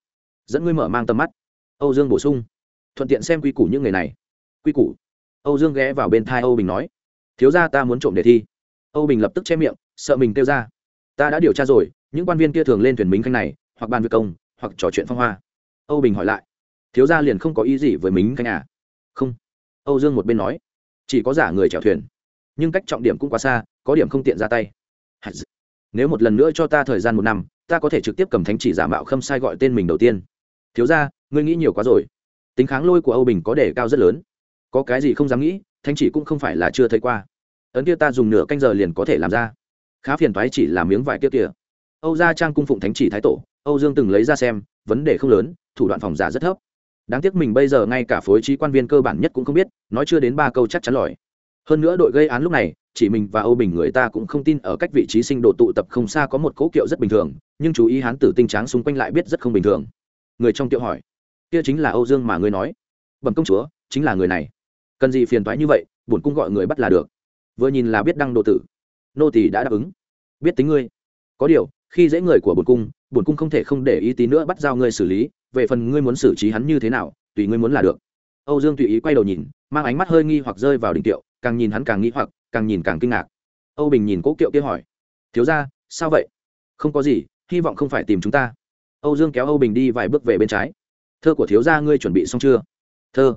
Dẫn ngươi mở mang tầm mắt. Âu dương bổ sung. Thuận tiện xem quy củ những người này. Quy củ. Âu dương ghé vào bên thai âu bình nói. Thiếu ra ta muốn trộm đề thi. Âu bình lập tức che miệng, sợ mình kêu ra. Ta đã điều tra rồi, những quan viên kia thường lên thuyền mính khanh này, hoặc bàn việc công, hoặc trò chuyện phong hoa. Âu bình hỏi lại. Thiếu gia liền không có ý gì với mính khanh à? Âu dương một bên nói, chỉ có giả người chèo thuyền, nhưng cách trọng điểm cũng quá xa, có điểm không tiện ra tay. Nếu một lần nữa cho ta thời gian một năm, ta có thể trực tiếp cầm thánh chỉ giả mạo khâm sai gọi tên mình đầu tiên. Thiếu ra ngươi nghĩ nhiều quá rồi. Tính kháng lôi của âu bình có đề cao rất lớn. Có cái gì không dám nghĩ, thánh chỉ cũng không phải là chưa thấy qua. Ấn kia ta dùng nửa canh giờ liền có thể làm ra. Khá phiền thoái chỉ là miếng vải kia kia âu gia trang cung phụng thánh chỉ thái tổ, âu dương từng lấy ra xem, vấn đề không lớn, thủ đoạn phòng giả rất thấp đáng tiếc mình bây giờ ngay cả phối trí quan viên cơ bản nhất cũng không biết, nói chưa đến ba câu chắc chắn lòi. Hơn nữa đội gây án lúc này, chỉ mình và âu bình người ta cũng không tin ở cách vị trí sinh độ tụ tập không xa có một cố kiệu rất bình thường, nhưng chú ý hán tử tinh tráng xung quanh lại biết rất không bình thường. Người trong kiệu hỏi, kia chính là âu dương mà ngươi nói? Bẩm công chúa, chính là người này. Cần gì phiền thoái như vậy, bổn cung gọi người bắt là được. Vừa nhìn là biết đăng độ tử. Nô tỳ đã đáp ứng. Biết tính ngươi. Có điều, khi dễ người của bổn cung bổn cung không thể không để ý tí nữa bắt giao ngươi xử lý về phần ngươi muốn xử trí hắn như thế nào, tùy ngươi muốn là được. Âu dương tùy ý quay đầu nhìn, mang ánh mắt hơi nghi hoặc rơi vào đỉnh tiệu, càng nhìn hắn càng nghi hoặc, càng nhìn càng kinh ngạc. Âu bình nhìn cố kiệu kia hỏi, thiếu ra sao vậy? Không có gì, hy vọng không phải tìm chúng ta. Âu dương kéo âu bình đi vài bước về bên trái. Thơ của thiếu gia ngươi chuẩn bị xong chưa? Thơ.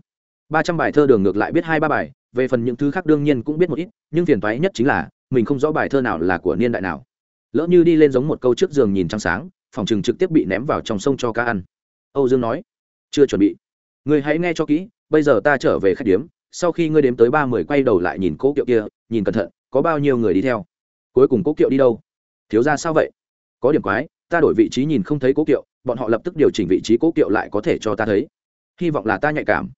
Ba trăm bài thơ đường ngược lại biết hai ba bài, về phần những thứ khác đương nhiên cũng biết một ít, nhưng phiền toái nhất chính là, mình không rõ bài thơ nào là của niên đại nào. Lỡ như đi lên giống một câu trước giường nhìn trăng sáng, phòng chừng trực tiếp bị ném vào trong sông cho cá ăn âu dương nói. Chưa chuẩn bị. Ngươi hãy nghe cho kỹ, bây giờ ta trở về khách điếm, sau khi ngươi đếm tới ba mươi quay đầu lại nhìn cố kiệu kia, nhìn cẩn thận, có bao nhiêu người đi theo. Cuối cùng cố kiệu đi đâu? Thiếu ra sao vậy? Có điểm quái, ta đổi vị trí nhìn không thấy cố kiệu, bọn họ lập tức điều chỉnh vị trí cố kiệu lại có thể cho ta thấy. Hy vọng là ta nhạy cảm.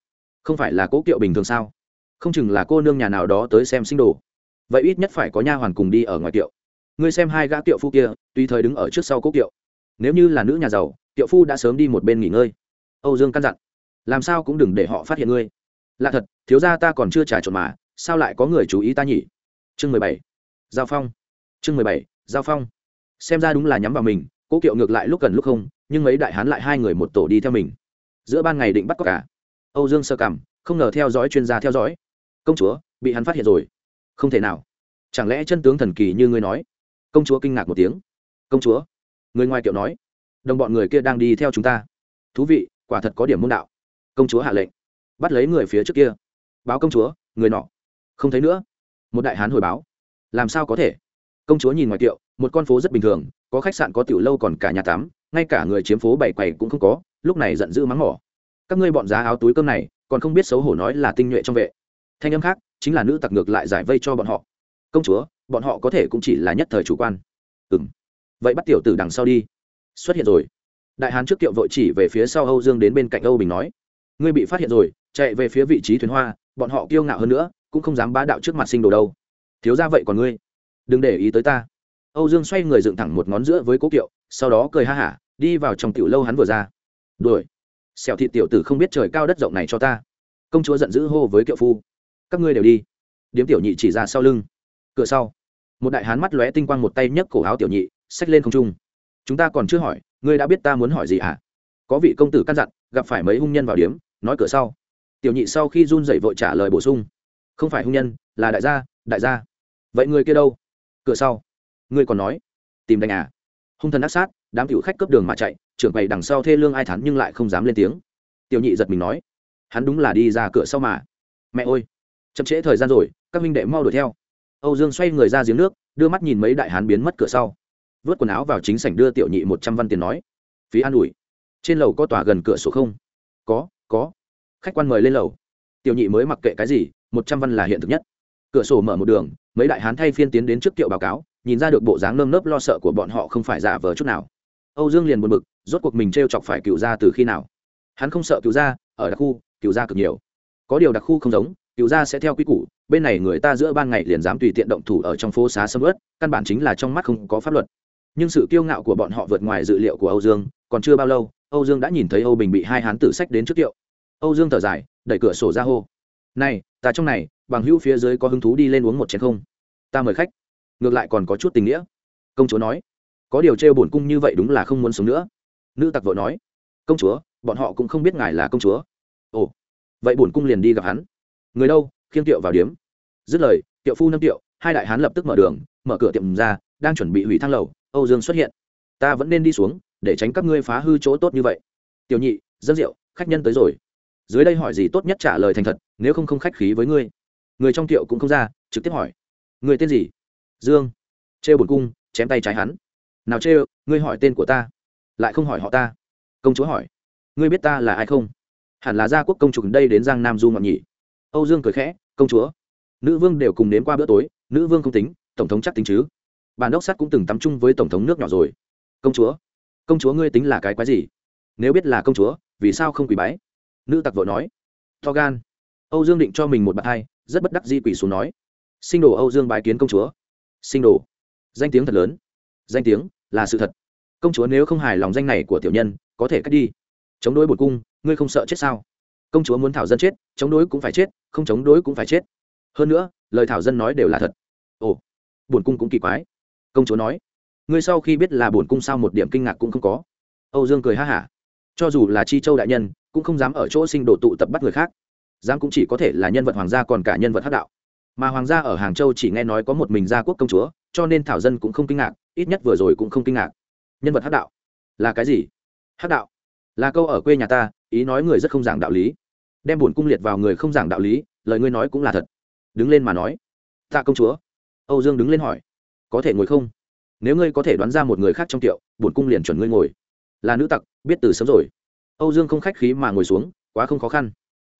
Không phải là cố kiệu bình thường sao? Không chừng là cô nương nhà nào đó tới xem sinh đồ. Vậy ít nhất phải có nha hoàn cùng đi ở ngoài kiệu. Ngươi xem hai gã kiệu phu kia, tùy thời đứng ở trước sau cố kiệu. Nếu như là nữ nhà giàu tiệu phu đã sớm đi một bên nghỉ ngơi. Âu dương căn dặn, làm sao cũng đừng để họ phát hiện ngươi. Lạ thật, thiếu gia ta còn chưa trà trộn mà, sao lại có người chú ý ta nhỉ? Chương mười bảy, giao phong. Chương mười bảy, giao phong. Xem ra đúng là nhắm vào mình, cố kiệu ngược lại lúc gần lúc không, nhưng mấy đại hán lại hai người một tổ đi theo mình. Giữa ban ngày định bắt có cả. Âu dương sơ cảm không ngờ theo dõi chuyên gia theo dõi. Công chúa, bị hắn phát hiện rồi. Không thể nào. Chẳng lẽ chân tướng thần kỳ như ngươi nói? Công chúa kinh ngạc một tiếng. Công chúa? Người ngoài kiệu nói đồng bọn người kia đang đi theo chúng ta. Thú vị, quả thật có điểm môn đạo. Công chúa hạ lệnh, bắt lấy người phía trước kia. Báo công chúa, người nọ. Không thấy nữa. Một đại hán hồi báo. Làm sao có thể? Công chúa nhìn ngoài tiệu, một con phố rất bình thường, có khách sạn có tiểu lâu còn cả nhà tắm, ngay cả người chiếm phố bảy quầy cũng không có, lúc này giận dữ mắng mỏ. Các ngươi bọn giá áo túi cơm này, còn không biết xấu hổ nói là tinh nhuệ trong vệ. Thanh âm khác, chính là nữ tặc ngược lại giải vây cho bọn họ. Công chúa, bọn họ có thể cũng chỉ là nhất thời chủ quan. Ừ m vậy bắt tiểu tử đằng sau đi xuất hiện rồi. Đại hán trước kiệu vội chỉ về phía sau âu dương đến bên cạnh âu bình nói, ngươi bị phát hiện rồi, chạy về phía vị trí thuyền hoa, bọn họ kiêu ngạo hơn nữa, cũng không dám bá đạo trước mặt sinh đồ đâu. Thiếu ra vậy còn ngươi? Đừng để ý tới ta. Âu dương xoay người dựng thẳng một ngón giữa với cố kiệu, sau đó cười ha hả, đi vào trong tiểu lâu hắn vừa ra. Đuổi. Sẹo thị tiểu tử không biết trời cao đất rộng này cho ta. Công chúa giận dữ hô với kiệu phu, các ngươi đều đi. Điếm tiểu nhị chỉ ra sau lưng. Cửa sau, một đại hán mắt lóe tinh quang một tay nhấc cổ áo tiểu nhị, xách lên không trung chúng ta còn chưa hỏi, ngươi đã biết ta muốn hỏi gì hả có vị công tử căn dặn, gặp phải mấy hung nhân vào điếm, nói cửa sau. Tiểu nhị sau khi run dậy vội trả lời bổ sung. Không phải hung nhân, là đại gia đại gia. Vậy người kia đâu? Cửa sau. Ngươi còn nói. Tìm đánh à? Hung thần ác sát, đám cựu khách cướp đường mà chạy, trưởng bày đằng sau thê lương ai thắn nhưng lại không dám lên tiếng. Tiểu nhị giật mình nói. Hắn đúng là đi ra cửa sau mà. Mẹ ơi. Chậm trễ thời gian rồi, các minh đệ mau đuổi theo. Âu dương xoay người ra giếng nước, đưa mắt nhìn mấy đại hán biến mất cửa sau vớt quần áo vào chính sảnh đưa tiểu nhị một trăm văn tiền nói, phí an ủi. Trên lầu có tòa gần cửa sổ không? Có có. Khách quan mời lên lầu. Tiểu nhị mới mặc kệ cái gì, một trăm văn là hiện thực nhất. Cửa sổ mở một đường, mấy đại hán thay phiên tiến đến trước kiệu báo cáo, nhìn ra được bộ dáng nơm nớp lo sợ của bọn họ không phải giả vờ chút nào. Âu dương liền buồn bực, rốt cuộc mình t r e o chọc phải cựu gia từ khi nào? Hắn không sợ cựu gia, ở đặc khu, cựu gia cực nhiều. Có điều đặc khu không giống, cựu gia sẽ theo quy củ, bên này người ta giữa ban ngày liền dám tùy tiện động thủ ở trong phố xá sâm ớt căn bản chính là trong mắt không có pháp luật nhưng sự kiêu ngạo của bọn họ vượt ngoài dự liệu của âu dương, còn chưa bao lâu, âu dương đã nhìn thấy âu bình bị hai hán tử sách đến trước kiệu. Âu dương thở dài, đẩy cửa sổ ra hô. Này, ta trong này, bằng hữu phía dưới có hứng thú đi lên uống một chén không? Ta mời khách. Ngược lại còn có chút tình nghĩa. Công chúa nói. Có điều trêu bổn cung như vậy đúng là không muốn sống nữa. Nữ tặc vợ nói. Công chúa, bọn họ cũng không biết ngài là công chúa. Ồ, vậy bổn cung liền đi gặp hắn. Người đâu? Khiêng tiệu vào điếm. Dứt lời, tiệu phu nâng tiệu, hai đại hán lập tức mở đường, mở cửa tiệm ra, đang chuẩn bị hủy thang lầu âu dương xuất hiện. Ta vẫn nên đi xuống, để tránh các ngươi phá hư chỗ tốt như vậy. Tiểu nhị, dân rượu, khách nhân tới rồi. Dưới đây hỏi gì tốt nhất trả lời thành thật, nếu không không khách khí với ngươi. Người trong tiệu cũng không ra, trực tiếp hỏi. Người tên gì? Dương. Trêu bổn cung, chém tay trái hắn. Nào trêu, ngươi hỏi tên của ta. Lại không hỏi họ ta. Công chúa hỏi. Ngươi biết ta là ai không? Hẳn là gia quốc công chủ đây đến giang nam du ngọn nhỉ? Âu dương cười khẽ, công chúa. Nữ vương đều cùng đến qua bữa tối, nữ vương không tính, tổng thống chắc tính chứ bản đốc sát cũng từng tắm chung với tổng thống nước nhỏ rồi. Công chúa công chúa ngươi tính là cái quái gì? Nếu biết là công chúa, vì sao không quỳ bái? Nữ tặc vợ nói. To gan âu dương định cho mình một bạt hai, rất bất đắc di quỳ xuống nói. Sinh đồ âu dương bái kiến công chúa. Sinh đồ, danh tiếng thật lớn. Danh tiếng là sự thật. Công chúa nếu không hài lòng danh này của tiểu nhân, có thể cắt đi. Chống đối bột cung, ngươi không sợ chết sao? Công chúa muốn thảo dân chết, chống đối cũng phải chết, không chống đối cũng phải chết. Hơn nữa, lời thảo dân nói đều là thật. Ồ, bổn cung cũng kỳ quái công chúa nói, ngươi sau khi biết là bổn cung sao một điểm kinh ngạc cũng không có. Âu dương cười ha hả, cho dù là chi châu đại nhân, cũng không dám ở chỗ sinh đồ tụ tập bắt người khác. Dám cũng chỉ có thể là nhân vật hoàng gia còn cả nhân vật hắc đạo. Mà hoàng gia ở hàng châu chỉ nghe nói có một mình gia quốc công chúa, cho nên thảo dân cũng không kinh ngạc, ít nhất vừa rồi cũng không kinh ngạc. Nhân vật hắc đạo, là cái gì? Hắc đạo, là câu ở quê nhà ta, ý nói người rất không giảng đạo lý. Đem bổn cung liệt vào người không giảng đạo lý, lời ngươi nói cũng là thật. Đứng lên mà nói, tạ công chúa. Âu dương đứng lên hỏi có thể ngồi không? Nếu ngươi có thể đoán ra một người khác trong tiệu, bổn cung liền chuẩn ngươi ngồi. Là nữ tặc, biết từ sớm rồi. Âu dương không khách khí mà ngồi xuống, quá không khó khăn.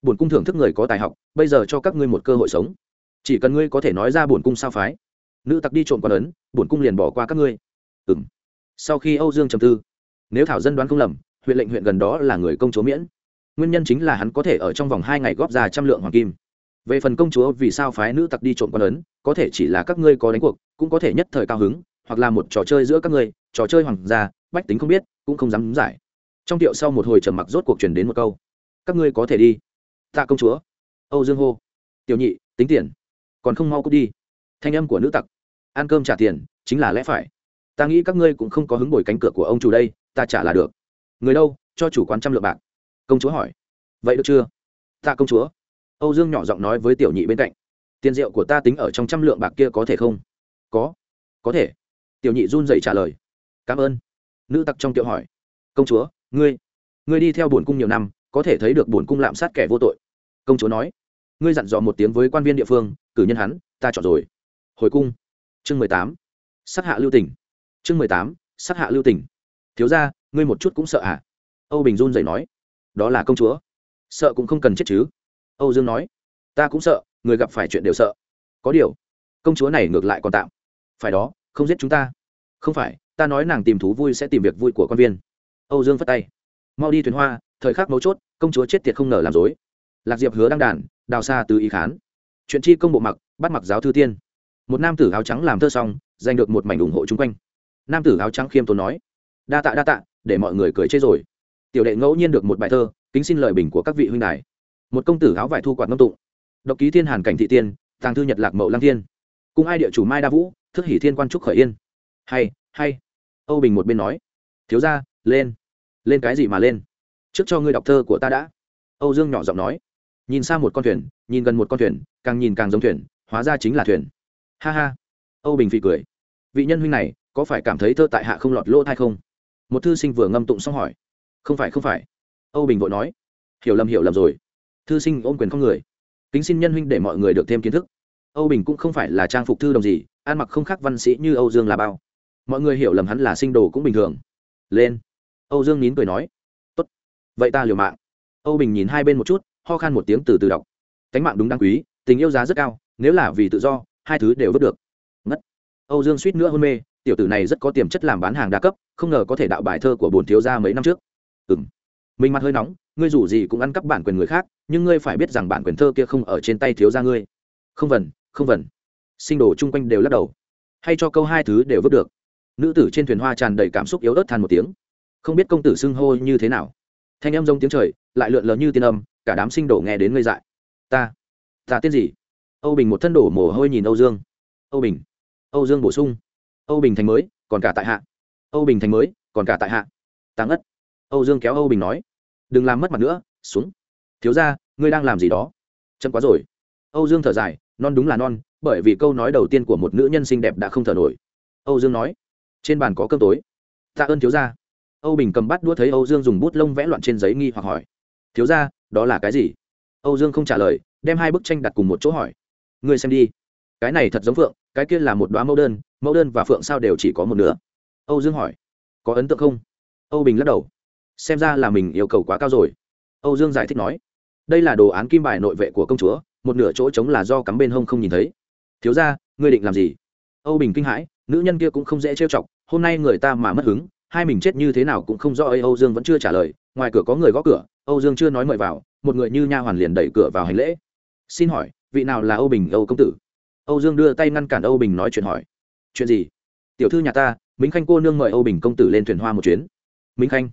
Bổn cung thưởng thức người có tài học, bây giờ cho các ngươi một cơ hội sống. Chỉ cần ngươi có thể nói ra bổn cung sao phái. Nữ tặc đi trộm quan ấn, bổn cung liền bỏ qua các ngươi. Ừ m sau khi âu dương trầm tư, nếu thảo dân đoán không lầm, huyện lệnh huyện gần đó là người công chúa miễn. Nguyên nhân chính là hắn có thể ở trong vòng hai ngày góp ra trăm lượng hoàng kim. Về phần công chúa vì sao phái nữ tặc đi trộm quan ấn, có thể chỉ là các ngươi có đánh cuộc cũng có thể nhất thời cao hứng, hoặc là một trò chơi giữa các người trò chơi hoàng gia, bách tính không biết, cũng không dám giải. Trong tiệu sau một hồi trầm mặc rốt cuộc truyền đến một câu. Các ngươi có thể đi. Tạ công chúa. Âu dương hô. Tiểu nhị, tính tiền. Còn không mau cút đi. Thanh âm của nữ tặc. Ăn cơm trả tiền, chính là lẽ phải. Ta nghĩ các ngươi cũng không có hứng bồi cánh cửa của ông chủ đây, ta trả là được. Người đâu, cho chủ quán trăm lượng bạc. Công chúa hỏi. Vậy được chưa? Tạ công chúa. Âu dương nhỏ giọng nói với tiểu nhị bên cạnh. Tiền rượu của ta tính ở trong trăm lượng bạc kia có thể không? Có. Có thể. Tiểu nhị run dậy trả lời. Cảm ơn. Nữ tặc trong tiệu hỏi. Công chúa, ngươi. Ngươi đi theo bổn cung nhiều năm, có thể thấy được bổn cung lạm sát kẻ vô tội. Công chúa nói. Ngươi dặn dò một tiếng với quan viên địa phương, cử nhân hắn, ta chọn rồi. Hồi cung. Chương mười tám. Sát hạ lưu tỉnh chương mười tám. Sát hạ lưu tỉnh thiếu ra ngươi một chút cũng sợ hả âu bình run dậy nói. Đó là công chúa. Sợ cũng không cần chết chứ. Âu dương nói. Ta cũng sợ, người gặp phải chuyện đều sợ. Có điều, công chúa này ngược lại còn tạm phải đó, không giết chúng ta. Không phải, ta nói nàng tìm thú vui sẽ tìm việc vui của quan viên. Âu dương phất tay. Mau đi thuyền hoa, thời khắc mấu chốt, công chúa chết tiệt không ngờ làm dối. Lạc diệp hứa đăng đàn, đào xa từ ý khán. Chuyện chi công bộ mặc, bắt mặc giáo thư tiên. Một nam tử áo trắng làm thơ xong, giành được một mảnh ủng hộ chung quanh. Nam tử áo trắng khiêm tốn nói, đa tạ đa tạ, để mọi người cười chết rồi. Tiểu đệ ngẫu nhiên được một bài thơ, kính xin lời bình của các vị huynh đài. Một công tử áo vải thu quạt ngâm tụng. Độc ký thiên hàn cảnh thị tiên, tàng thư nhật lạc mậu lang thiên. Cùng ai địa chủ mai đa vũ thức hỷ thiên quan trúc khởi yên. Hay hay. Âu bình một bên nói. Thiếu ra lên. Lên cái gì mà lên? Trước cho ngươi đọc thơ của ta đã. Âu dương nhỏ giọng nói. Nhìn xa một con thuyền, nhìn gần một con thuyền, càng nhìn càng giống thuyền, hóa ra chính là thuyền. Ha ha. Âu bình phì cười. Vị nhân huynh này, có phải cảm thấy thơ tại hạ không lọt lỗ thai không? Một thư sinh vừa ngâm tụng xong hỏi. Không phải không phải. Âu bình vội nói. Hiểu lầm hiểu lầm rồi. Thư sinh ôm quyền không người. Kính xin nhân huynh để mọi người được thêm kiến thức âu bình cũng không phải là trang phục thư đồng gì, ăn mặc không khác văn sĩ như âu dương là bao. Mọi người hiểu lầm hắn là sinh đồ cũng bình thường. Lên. Âu dương nín cười nói. Tốt. Vậy ta liều mạng. Âu bình nhìn hai bên một chút, ho khan một tiếng từ từ đọc. Cánh mạng đúng đáng quý, tình yêu giá rất cao, nếu là vì tự do, hai thứ đều vứt được. Ngất. Âu dương suýt nữa hôn mê, tiểu tử này rất có tiềm chất làm bán hàng đa cấp, không ngờ có thể đạo bài thơ của bồn thiếu gia mấy năm trước. Ừ m mình mặt hơi nóng, ngươi dù gì cũng ăn cắp bản quyền người khác, nhưng ngươi phải biết rằng bản quyền thơ kia không ở trên tay thiếu gia ngươi. Không vần không vần. Sinh đồ chung quanh đều lắc đầu. Hay cho câu hai thứ đều vứt được. Nữ tử trên thuyền hoa tràn đầy cảm xúc yếu ớt than một tiếng. Không biết công tử xưng hô như thế nào. Thanh âm rông tiếng trời, lại lượn lờ như tiên âm, cả đám sinh đổ nghe đến ngây dại. Ta ta tiên gì? Âu bình một thân đổ mồ hôi nhìn âu dương. Âu bình, âu dương bổ sung. Âu bình thành mới, còn cả tại hạ. Âu bình thành mới, còn cả tại hạ. Tăng ất. Âu dương kéo âu bình nói. Đừng làm mất mặt nữa, xuống. Thiếu ra ngươi đang làm gì đó? Chậm quá rồi. Âu dương thở dài non đúng là non, bởi vì câu nói đầu tiên của một nữ nhân xinh đẹp đã không thở nổi. Âu dương nói, trên bàn có cơm tối. Tạ ơn thiếu gia. Âu bình cầm bắt đũa thấy âu dương dùng bút lông vẽ loạn trên giấy nghi hoặc hỏi, thiếu gia, đó là cái gì? Âu dương không trả lời, đem hai bức tranh đặt cùng một chỗ hỏi, ngươi xem đi, cái này thật giống phượng, cái kia là một đoá mẫu đơn mẫu đơn và phượng sao đều chỉ có một nửa? Âu dương hỏi, có ấn tượng không? Âu bình lắc đầu, xem ra là mình yêu cầu quá cao rồi. Âu dương giải thích nói, đây là đồ án kim bài nội vệ của công chúa một nửa chỗ trống là do cắm bên hông không nhìn thấy. Thiếu ra ngươi định làm gì? Âu bình kinh hãi, nữ nhân kia cũng không dễ trêu chọc, hôm nay người ta mà mất hứng, hai mình chết như thế nào cũng không rõ ấy. Âu dương vẫn chưa trả lời, ngoài cửa có người gõ cửa, âu dương chưa nói mời vào, một người như nha hoàn liền đẩy cửa vào hành lễ. Xin hỏi, vị nào là âu bình, âu công tử? Âu dương đưa tay ngăn cản âu bình nói chuyện hỏi. Chuyện gì? Tiểu thư nhà ta, minh khanh cô nương mời âu bình công tử lên thuyền hoa một chuyến. Minh khanh?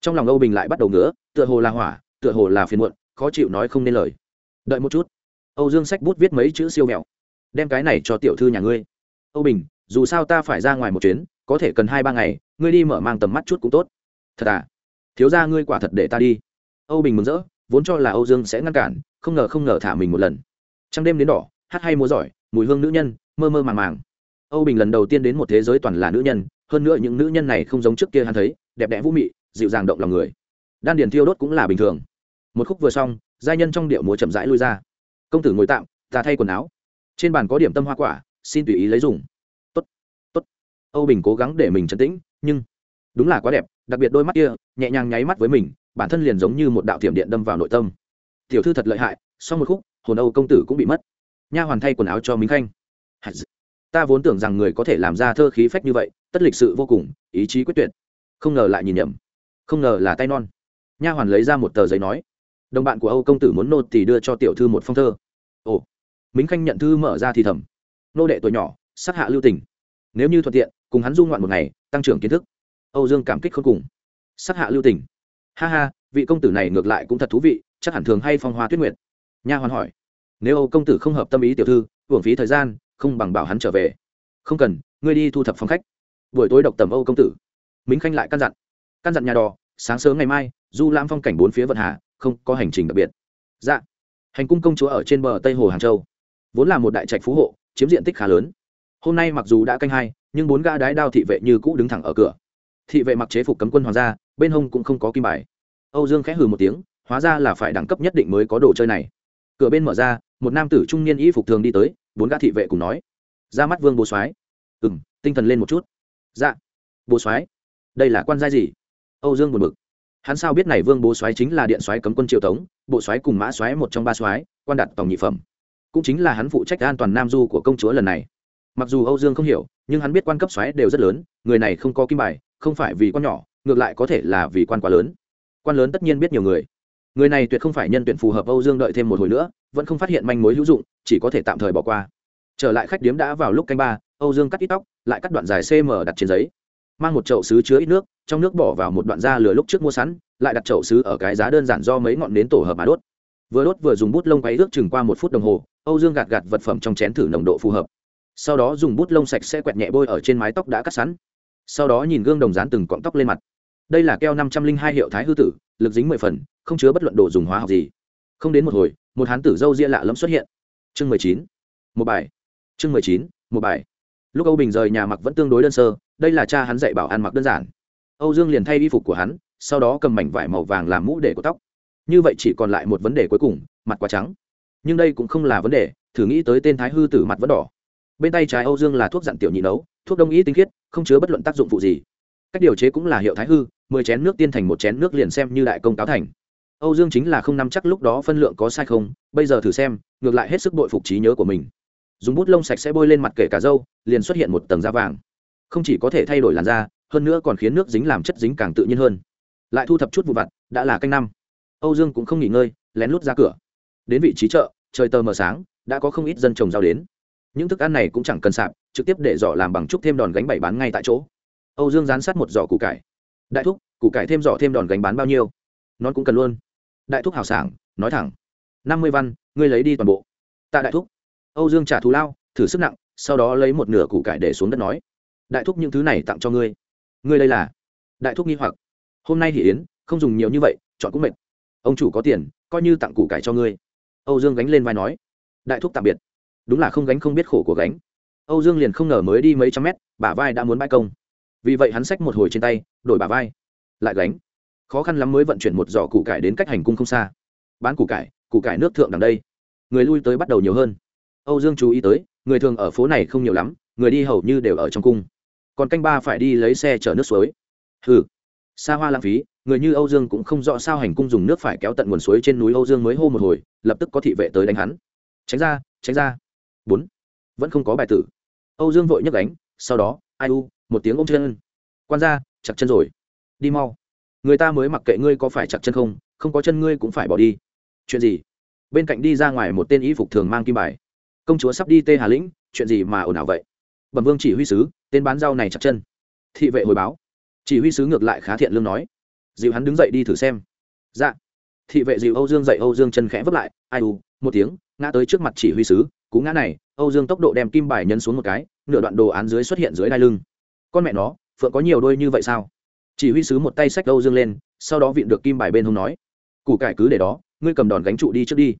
Trong lòng âu bình lại bắt đầu ngứa, tựa hồ là hỏa, tựa hồ là phiền muộn, khó chịu nói không nên lời. Đợi một chút âu dương sách bút viết mấy chữ siêu mẹo. Đem cái này cho tiểu thư nhà ngươi. Âu bình, dù sao ta phải ra ngoài một chuyến, có thể cần hai ba ngày, ngươi đi mở mang tầm mắt chút cũng tốt. Thật à? Thiếu ra ngươi quả thật để ta đi. Âu bình mừng rỡ, vốn cho là âu dương sẽ ngăn cản, không ngờ không ngờ thả mình một lần. Trăng đêm đến đỏ, hát hay múa giỏi, mùi hương nữ nhân, mơ mơ màng màng. Âu bình lần đầu tiên đến một thế giới toàn là nữ nhân, hơn nữa những nữ nhân này không giống trước kia hắn thấy, đẹp đẽ vũ mị, dịu dàng động lòng người. Đan điền thiêu đốt cũng là bình thường. Một khúc vừa xong, giai nhân trong điệu múa chậm rãi lui ra công tử ngồi tạm, ta thay quần áo. Trên bàn có điểm tâm hoa quả, xin tùy ý lấy dùng. Tốt tốt. Âu bình cố gắng để mình trấn tĩnh, nhưng đúng là quá đẹp, đặc biệt đôi mắt kia, nhẹ nhàng nháy mắt với mình, bản thân liền giống như một đạo thiểm điện đâm vào nội tâm. Tiểu thư thật lợi hại, sau một khúc, hồn âu công tử cũng bị mất. Nha hoàn thay quần áo cho minh khanh. Ta vốn tưởng rằng người có thể làm ra thơ khí phách như vậy, tất lịch sự vô cùng, ý chí quyết tuyệt. Không ngờ lại nhìn nhầm. Không ngờ là tay non. Nha hoàn lấy ra một tờ giấy nói đồng bạn của âu công tử muốn nô thì đưa cho tiểu thư một phong thơ. Ồ, minh khanh nhận thư mở ra thì thầm. Nô đệ tuổi nhỏ, sắc hạ lưu tình. Nếu như thuận tiện, cùng hắn du ngoạn một ngày, tăng trưởng kiến thức. Âu dương cảm kích không cùng. Sắc hạ lưu tình. Ha ha, vị công tử này ngược lại cũng thật thú vị, chắc hẳn thường hay phong hoa tuyết nguyệt. Nha hoàn hỏi. Nếu âu công tử không hợp tâm ý tiểu thư hưởng phí thời gian, không bằng bảo hắn trở về. Không cần, ngươi đi thu thập phòng khách. Buổi tối độc tầm âu công tử. Minh khanh lại căn dặn. Căn dặn nhà đò, sáng sớm ngày mai, du lãm phong cảnh bốn phía vận hà không có hành trình đặc biệt. Dạ. Hành cung công chúa ở trên bờ tây hồ hàng châu. Vốn là một đại trạch phú hộ, chiếm diện tích khá lớn. Hôm nay mặc dù đã canh hai, nhưng bốn gã đái đao thị vệ như cũ đứng thẳng ở cửa. Thị vệ mặc chế phục cấm quân hoàng gia, bên hông cũng không có kim bài. Âu dương khẽ hừ một tiếng, hóa ra là phải đẳng cấp nhất định mới có đồ chơi này. Cửa bên mở ra, một nam tử trung niên y phục thường đi tới, bốn gã thị vệ cùng nói. Ra mắt vương bố soái. Ừ m tinh thần lên một chút. Dạ. Bố soái, đây là quan giai gì? Âu dương buồn b ự c hắn sao biết này vương bố soái chính là điện soái cấm quân triều tống, bộ soái cùng mã soái một trong ba soái, quan đặt tổng nhị phẩm. Cũng chính là hắn phụ trách an toàn nam du của công chúa lần này. Mặc dù âu dương không hiểu, nhưng hắn biết quan cấp soái đều rất lớn, người này không có kim bài, không phải vì quan nhỏ, ngược lại có thể là vì quan quá lớn. Quan lớn tất nhiên biết nhiều người. Người này tuyệt không phải nhân tuyển phù hợp âu dương đợi thêm một hồi nữa, vẫn không phát hiện manh mối hữu dụng, chỉ có thể tạm thời bỏ qua. Trở lại khách điếm đã vào lúc canh ba, âu dương cắt ít tóc, lại cắt đoạn dài cm đặt trên giấy mang một chậu sứ chứa ít nước, trong nước bỏ vào một đoạn da lửa lúc trước mua sẵn, lại đặt chậu sứ ở cái giá đơn giản do mấy ngọn nến tổ hợp mà đốt. Vừa đốt vừa dùng bút lông quấy ước chừng qua một phút đồng hồ, âu dương gạt gạt vật phẩm trong chén thử nồng độ phù hợp. Sau đó dùng bút lông sạch sẽ quẹt nhẹ bôi ở trên mái tóc đã cắt sẵn. Sau đó nhìn gương đồng dán từng cọng tóc lên mặt. Đây là keo năm trăm linh hai hiệu thái hư tử, lực dính mười phần, không chứa bất luận đồ dùng hóa học gì. Không đến một hồi, một hán tử dâu ria lạ lẫm xuất hiện. Chương mười chín. Một bài. Chương mười chín. Một bài lúc âu bình rời nhà mặc vẫn tương đối đơn sơ, đây là cha hắn dạy bảo ăn mặc đơn giản. Âu dương liền thay y phục của hắn, sau đó cầm mảnh vải màu vàng làm mũ để của tóc. Như vậy chỉ còn lại một vấn đề cuối cùng, mặt quá trắng. Nhưng đây cũng không là vấn đề, thử nghĩ tới tên thái hư tử mặt vẫn đỏ. Bên tay trái âu dương là thuốc dặn tiểu nhị nấu, thuốc đông y tinh khiết, không chứa bất luận tác dụng phụ gì. Cách điều chế cũng là hiệu thái hư, mười chén nước tiên thành một chén nước liền xem như đại công cáo thành. Âu dương chính là không nắm chắc lúc đó phân lượng có sai không, bây giờ thử xem, ngược lại hết sức bội phục trí nhớ của mình dùng bút lông sạch sẽ bôi lên mặt kể cả dâu liền xuất hiện một tầng da vàng. Không chỉ có thể thay đổi làn da, hơn nữa còn khiến nước dính làm chất dính càng tự nhiên hơn. Lại thu thập chút vụ vặt, đã là canh năm. Âu dương cũng không nghỉ ngơi, lén lút ra cửa. Đến vị trí chợ, trời tờ mờ sáng, đã có không ít dân trồng rau đến. Những thức ăn này cũng chẳng cần sạp, trực tiếp để giỏ làm bằng trúc thêm đòn gánh bảy bán ngay tại chỗ. Âu dương dán sát một giỏ củ cải. Đại thúc, củ cải thêm giỏ thêm đòn gánh bán bao nhiêu? Nón cũng cần luôn. Đại thúc hào sảng, nói thẳng. Năm mươi văn, ngươi lấy đi toàn bộ. Tạ đại thúc âu dương trả thù lao, thử sức nặng, sau đó lấy một nửa củ cải để xuống đất nói, đại thúc những thứ này tặng cho ngươi. Ngươi đây là đại thúc nghi hoặc. Hôm nay thì yến, không dùng nhiều như vậy, chọn cũng mệt. Ông chủ có tiền, coi như tặng củ cải cho ngươi. Âu dương gánh lên vai nói, đại thúc tạm biệt. Đúng là không gánh không biết khổ của gánh. Âu dương liền không ngờ mới đi mấy trăm mét, bả vai đã muốn bãi công. Vì vậy hắn xách một hồi trên tay, đổi bả vai, lại gánh. Khó khăn lắm mới vận chuyển một giỏ củ cải đến cách hành cung không xa. Bán củ cải củ cải nước thượng đằng đây. Người lui tới bắt đầu nhiều hơn âu dương chú ý tới, người thường ở phố này không nhiều lắm, người đi hầu như đều ở trong cung. Còn canh ba phải đi lấy xe chở nước suối. Hừ, xa hoa lãng phí, người như âu dương cũng không rõ sao hành cung dùng nước phải kéo tận nguồn suối trên núi âu dương mới hô một hồi, lập tức có thị vệ tới đánh hắn. Tránh ra tránh ra. Bốn, vẫn không có bài tử. Âu dương vội nhấc đánh sau đó, ai u, một tiếng ôm chân. Quan ra chặt chân rồi. Đi mau. Người ta mới mặc kệ ngươi có phải chặt chân không không có chân ngươi cũng phải bỏ đi. Chuyện gì? Bên cạnh đi ra ngoài một tên y phục thường mang kim bài công chúa sắp đi tê hà lĩnh, chuyện gì mà ồn ào vậy? Bẩm vương chỉ huy sứ, tên bán rau này chặt chân. Thị vệ hồi báo. Chỉ huy sứ ngược lại khá thiện lương nói. Dịu hắn đứng dậy đi thử xem. Dạ. Thị vệ dịu âu dương dậy, âu dương chân khẽ vấp lại. Ai u, một tiếng, ngã tới trước mặt chỉ huy sứ. Cú ngã này, âu dương tốc độ đem kim bài nhấn xuống một cái, nửa đoạn đồ án dưới xuất hiện dưới đai lưng. Con mẹ nó, phượng có nhiều đôi như vậy sao? Chỉ huy sứ một tay xách âu dương lên, sau đó vịn được kim bài bên hông nói. Củ cải cứ để đó, ngươi cầm đòn gánh trụ đi trước đi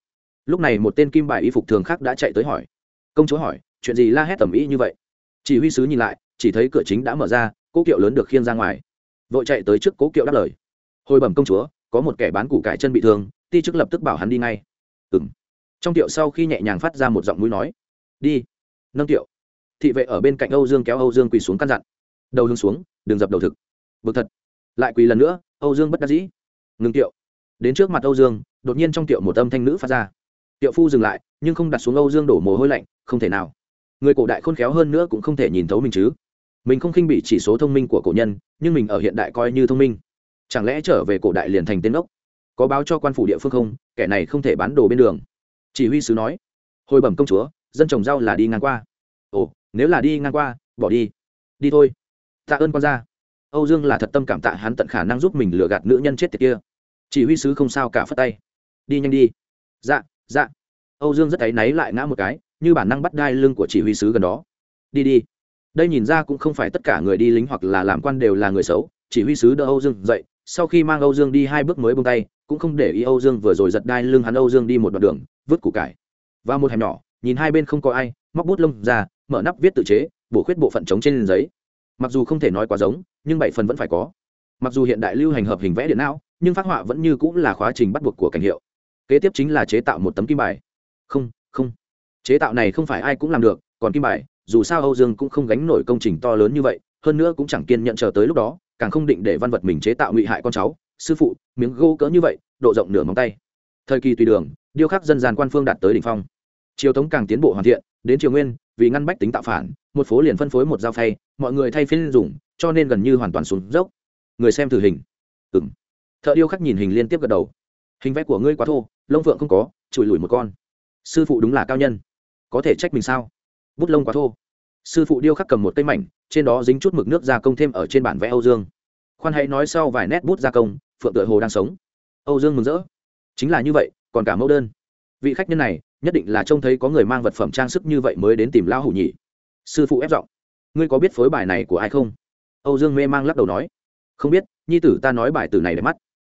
lúc này một tên kim bài y phục thường khác đã chạy tới hỏi. Công chúa hỏi, chuyện gì la hét tầm ý như vậy? Chỉ huy sứ nhìn lại, chỉ thấy cửa chính đã mở ra, cố kiệu lớn được khiêng ra ngoài. Vội chạy tới trước cố kiệu đáp lời. Hồi bẩm công chúa, có một kẻ bán củ cải chân bị thương, ti chức lập tức bảo hắn đi ngay. Ừng trong tiệu sau khi nhẹ nhàng phát ra một giọng mũi nói, đi. Nâng tiệu. Thị vệ ở bên cạnh âu dương kéo âu dương quỳ xuống căn dặn. Đầu hướng xuống, đừng dập đầu thực. Bực thật. Lại quỳ lần nữa, âu dương bất đắc dĩ. Ngừng tiệu. Đến trước mặt âu dương, đột nhiên trong tiệu một âm thanh nữ phát ra tiệu phu dừng lại, nhưng không đặt xuống âu dương đổ mồ hôi lạnh, không thể nào. Người cổ đại khôn khéo hơn nữa cũng không thể nhìn thấu mình chứ. Mình không khinh bị chỉ số thông minh của cổ nhân, nhưng mình ở hiện đại coi như thông minh. Chẳng lẽ trở về cổ đại liền thành tên ốc? Có báo cho quan phủ địa phương không? Kẻ này không thể bán đồ bên đường. Chỉ huy sứ nói. Hồi bẩm công chúa, dân trồng rau là đi ngang qua. Ồ, nếu là đi ngang qua, bỏ đi. Đi thôi. Tạ ơn con ra âu dương là thật tâm cảm tạ hắn tận khả năng giúp mình lừa gạt nữ nhân chết tiệt kia. Chỉ huy sứ không sao cả phất tay. Đi nhanh đi. Dạ dạ. Âu dương rất áy náy lại ngã một cái, như bản năng bắt đai lưng của chỉ huy sứ gần đó. Đi đi. Đây nhìn ra cũng không phải tất cả người đi lính hoặc là làm quan đều là người xấu, chỉ huy sứ đỡ âu dương dậy, sau khi mang âu dương đi hai bước mới bông tay, cũng không để ý âu dương vừa rồi giật đai lưng hắn âu dương đi một đoạn đường, vứt củ cải. Và một hẻm nhỏ, nhìn hai bên không có ai, móc bút lông ra, mở nắp viết tự chế, bổ khuyết bộ phận trống trên giấy. Mặc dù không thể nói quá giống, nhưng bảy phần vẫn phải có. Mặc dù hiện đại lưu hành hợp hình vẽ điện não, nhưng phát họa vẫn như cũng là khóa trình bắt buộc của cảnh hiệu kế tiếp chính là chế tạo một tấm kim bài. Không không. Chế tạo này không phải ai cũng làm được, còn kim bài, dù sao âu dương cũng không gánh nổi công trình to lớn như vậy, hơn nữa cũng chẳng kiên nhận chờ tới lúc đó, càng không định để văn vật mình chế tạo ngụy hại con cháu, sư phụ, miếng gỗ cỡ như vậy, độ rộng nửa móng tay. Thời kỳ tùy đường, điêu khắc dân gian quan phương đạt tới đỉnh phong. Triều tống càng tiến bộ hoàn thiện, đến triều nguyên, vì ngăn bách tính tạo phản, một phố liền phân phối một dao phay, mọi người thay phiên dùng, cho nên gần như hoàn toàn xuống dốc. Người xem thử hình. Ừng thợ điêu khắc nhìn hình liên tiếp gật đầu. Hình vẽ của ngươi quá thô lông phượng không có, chùi lùi một con. Sư phụ đúng là cao nhân. Có thể trách mình sao? Bút lông quá thô. Sư phụ điêu khắc cầm một cây mảnh, trên đó dính chút mực nước gia công thêm ở trên bản vẽ âu dương. Khoan hãy nói sau vài nét bút gia công, phượng tựa hồ đang sống. Âu dương mừng rỡ. Chính là như vậy, còn cả mẫu đơn. Vị khách nhân này, nhất định là trông thấy có người mang vật phẩm trang sức như vậy mới đến tìm lão hủ nhỉ. Sư phụ ép giọng. Ngươi có biết phối bài này của ai không? Âu dương mê mang lắc đầu nói. Không biết, nhi tử ta nói bài tử này để mắt.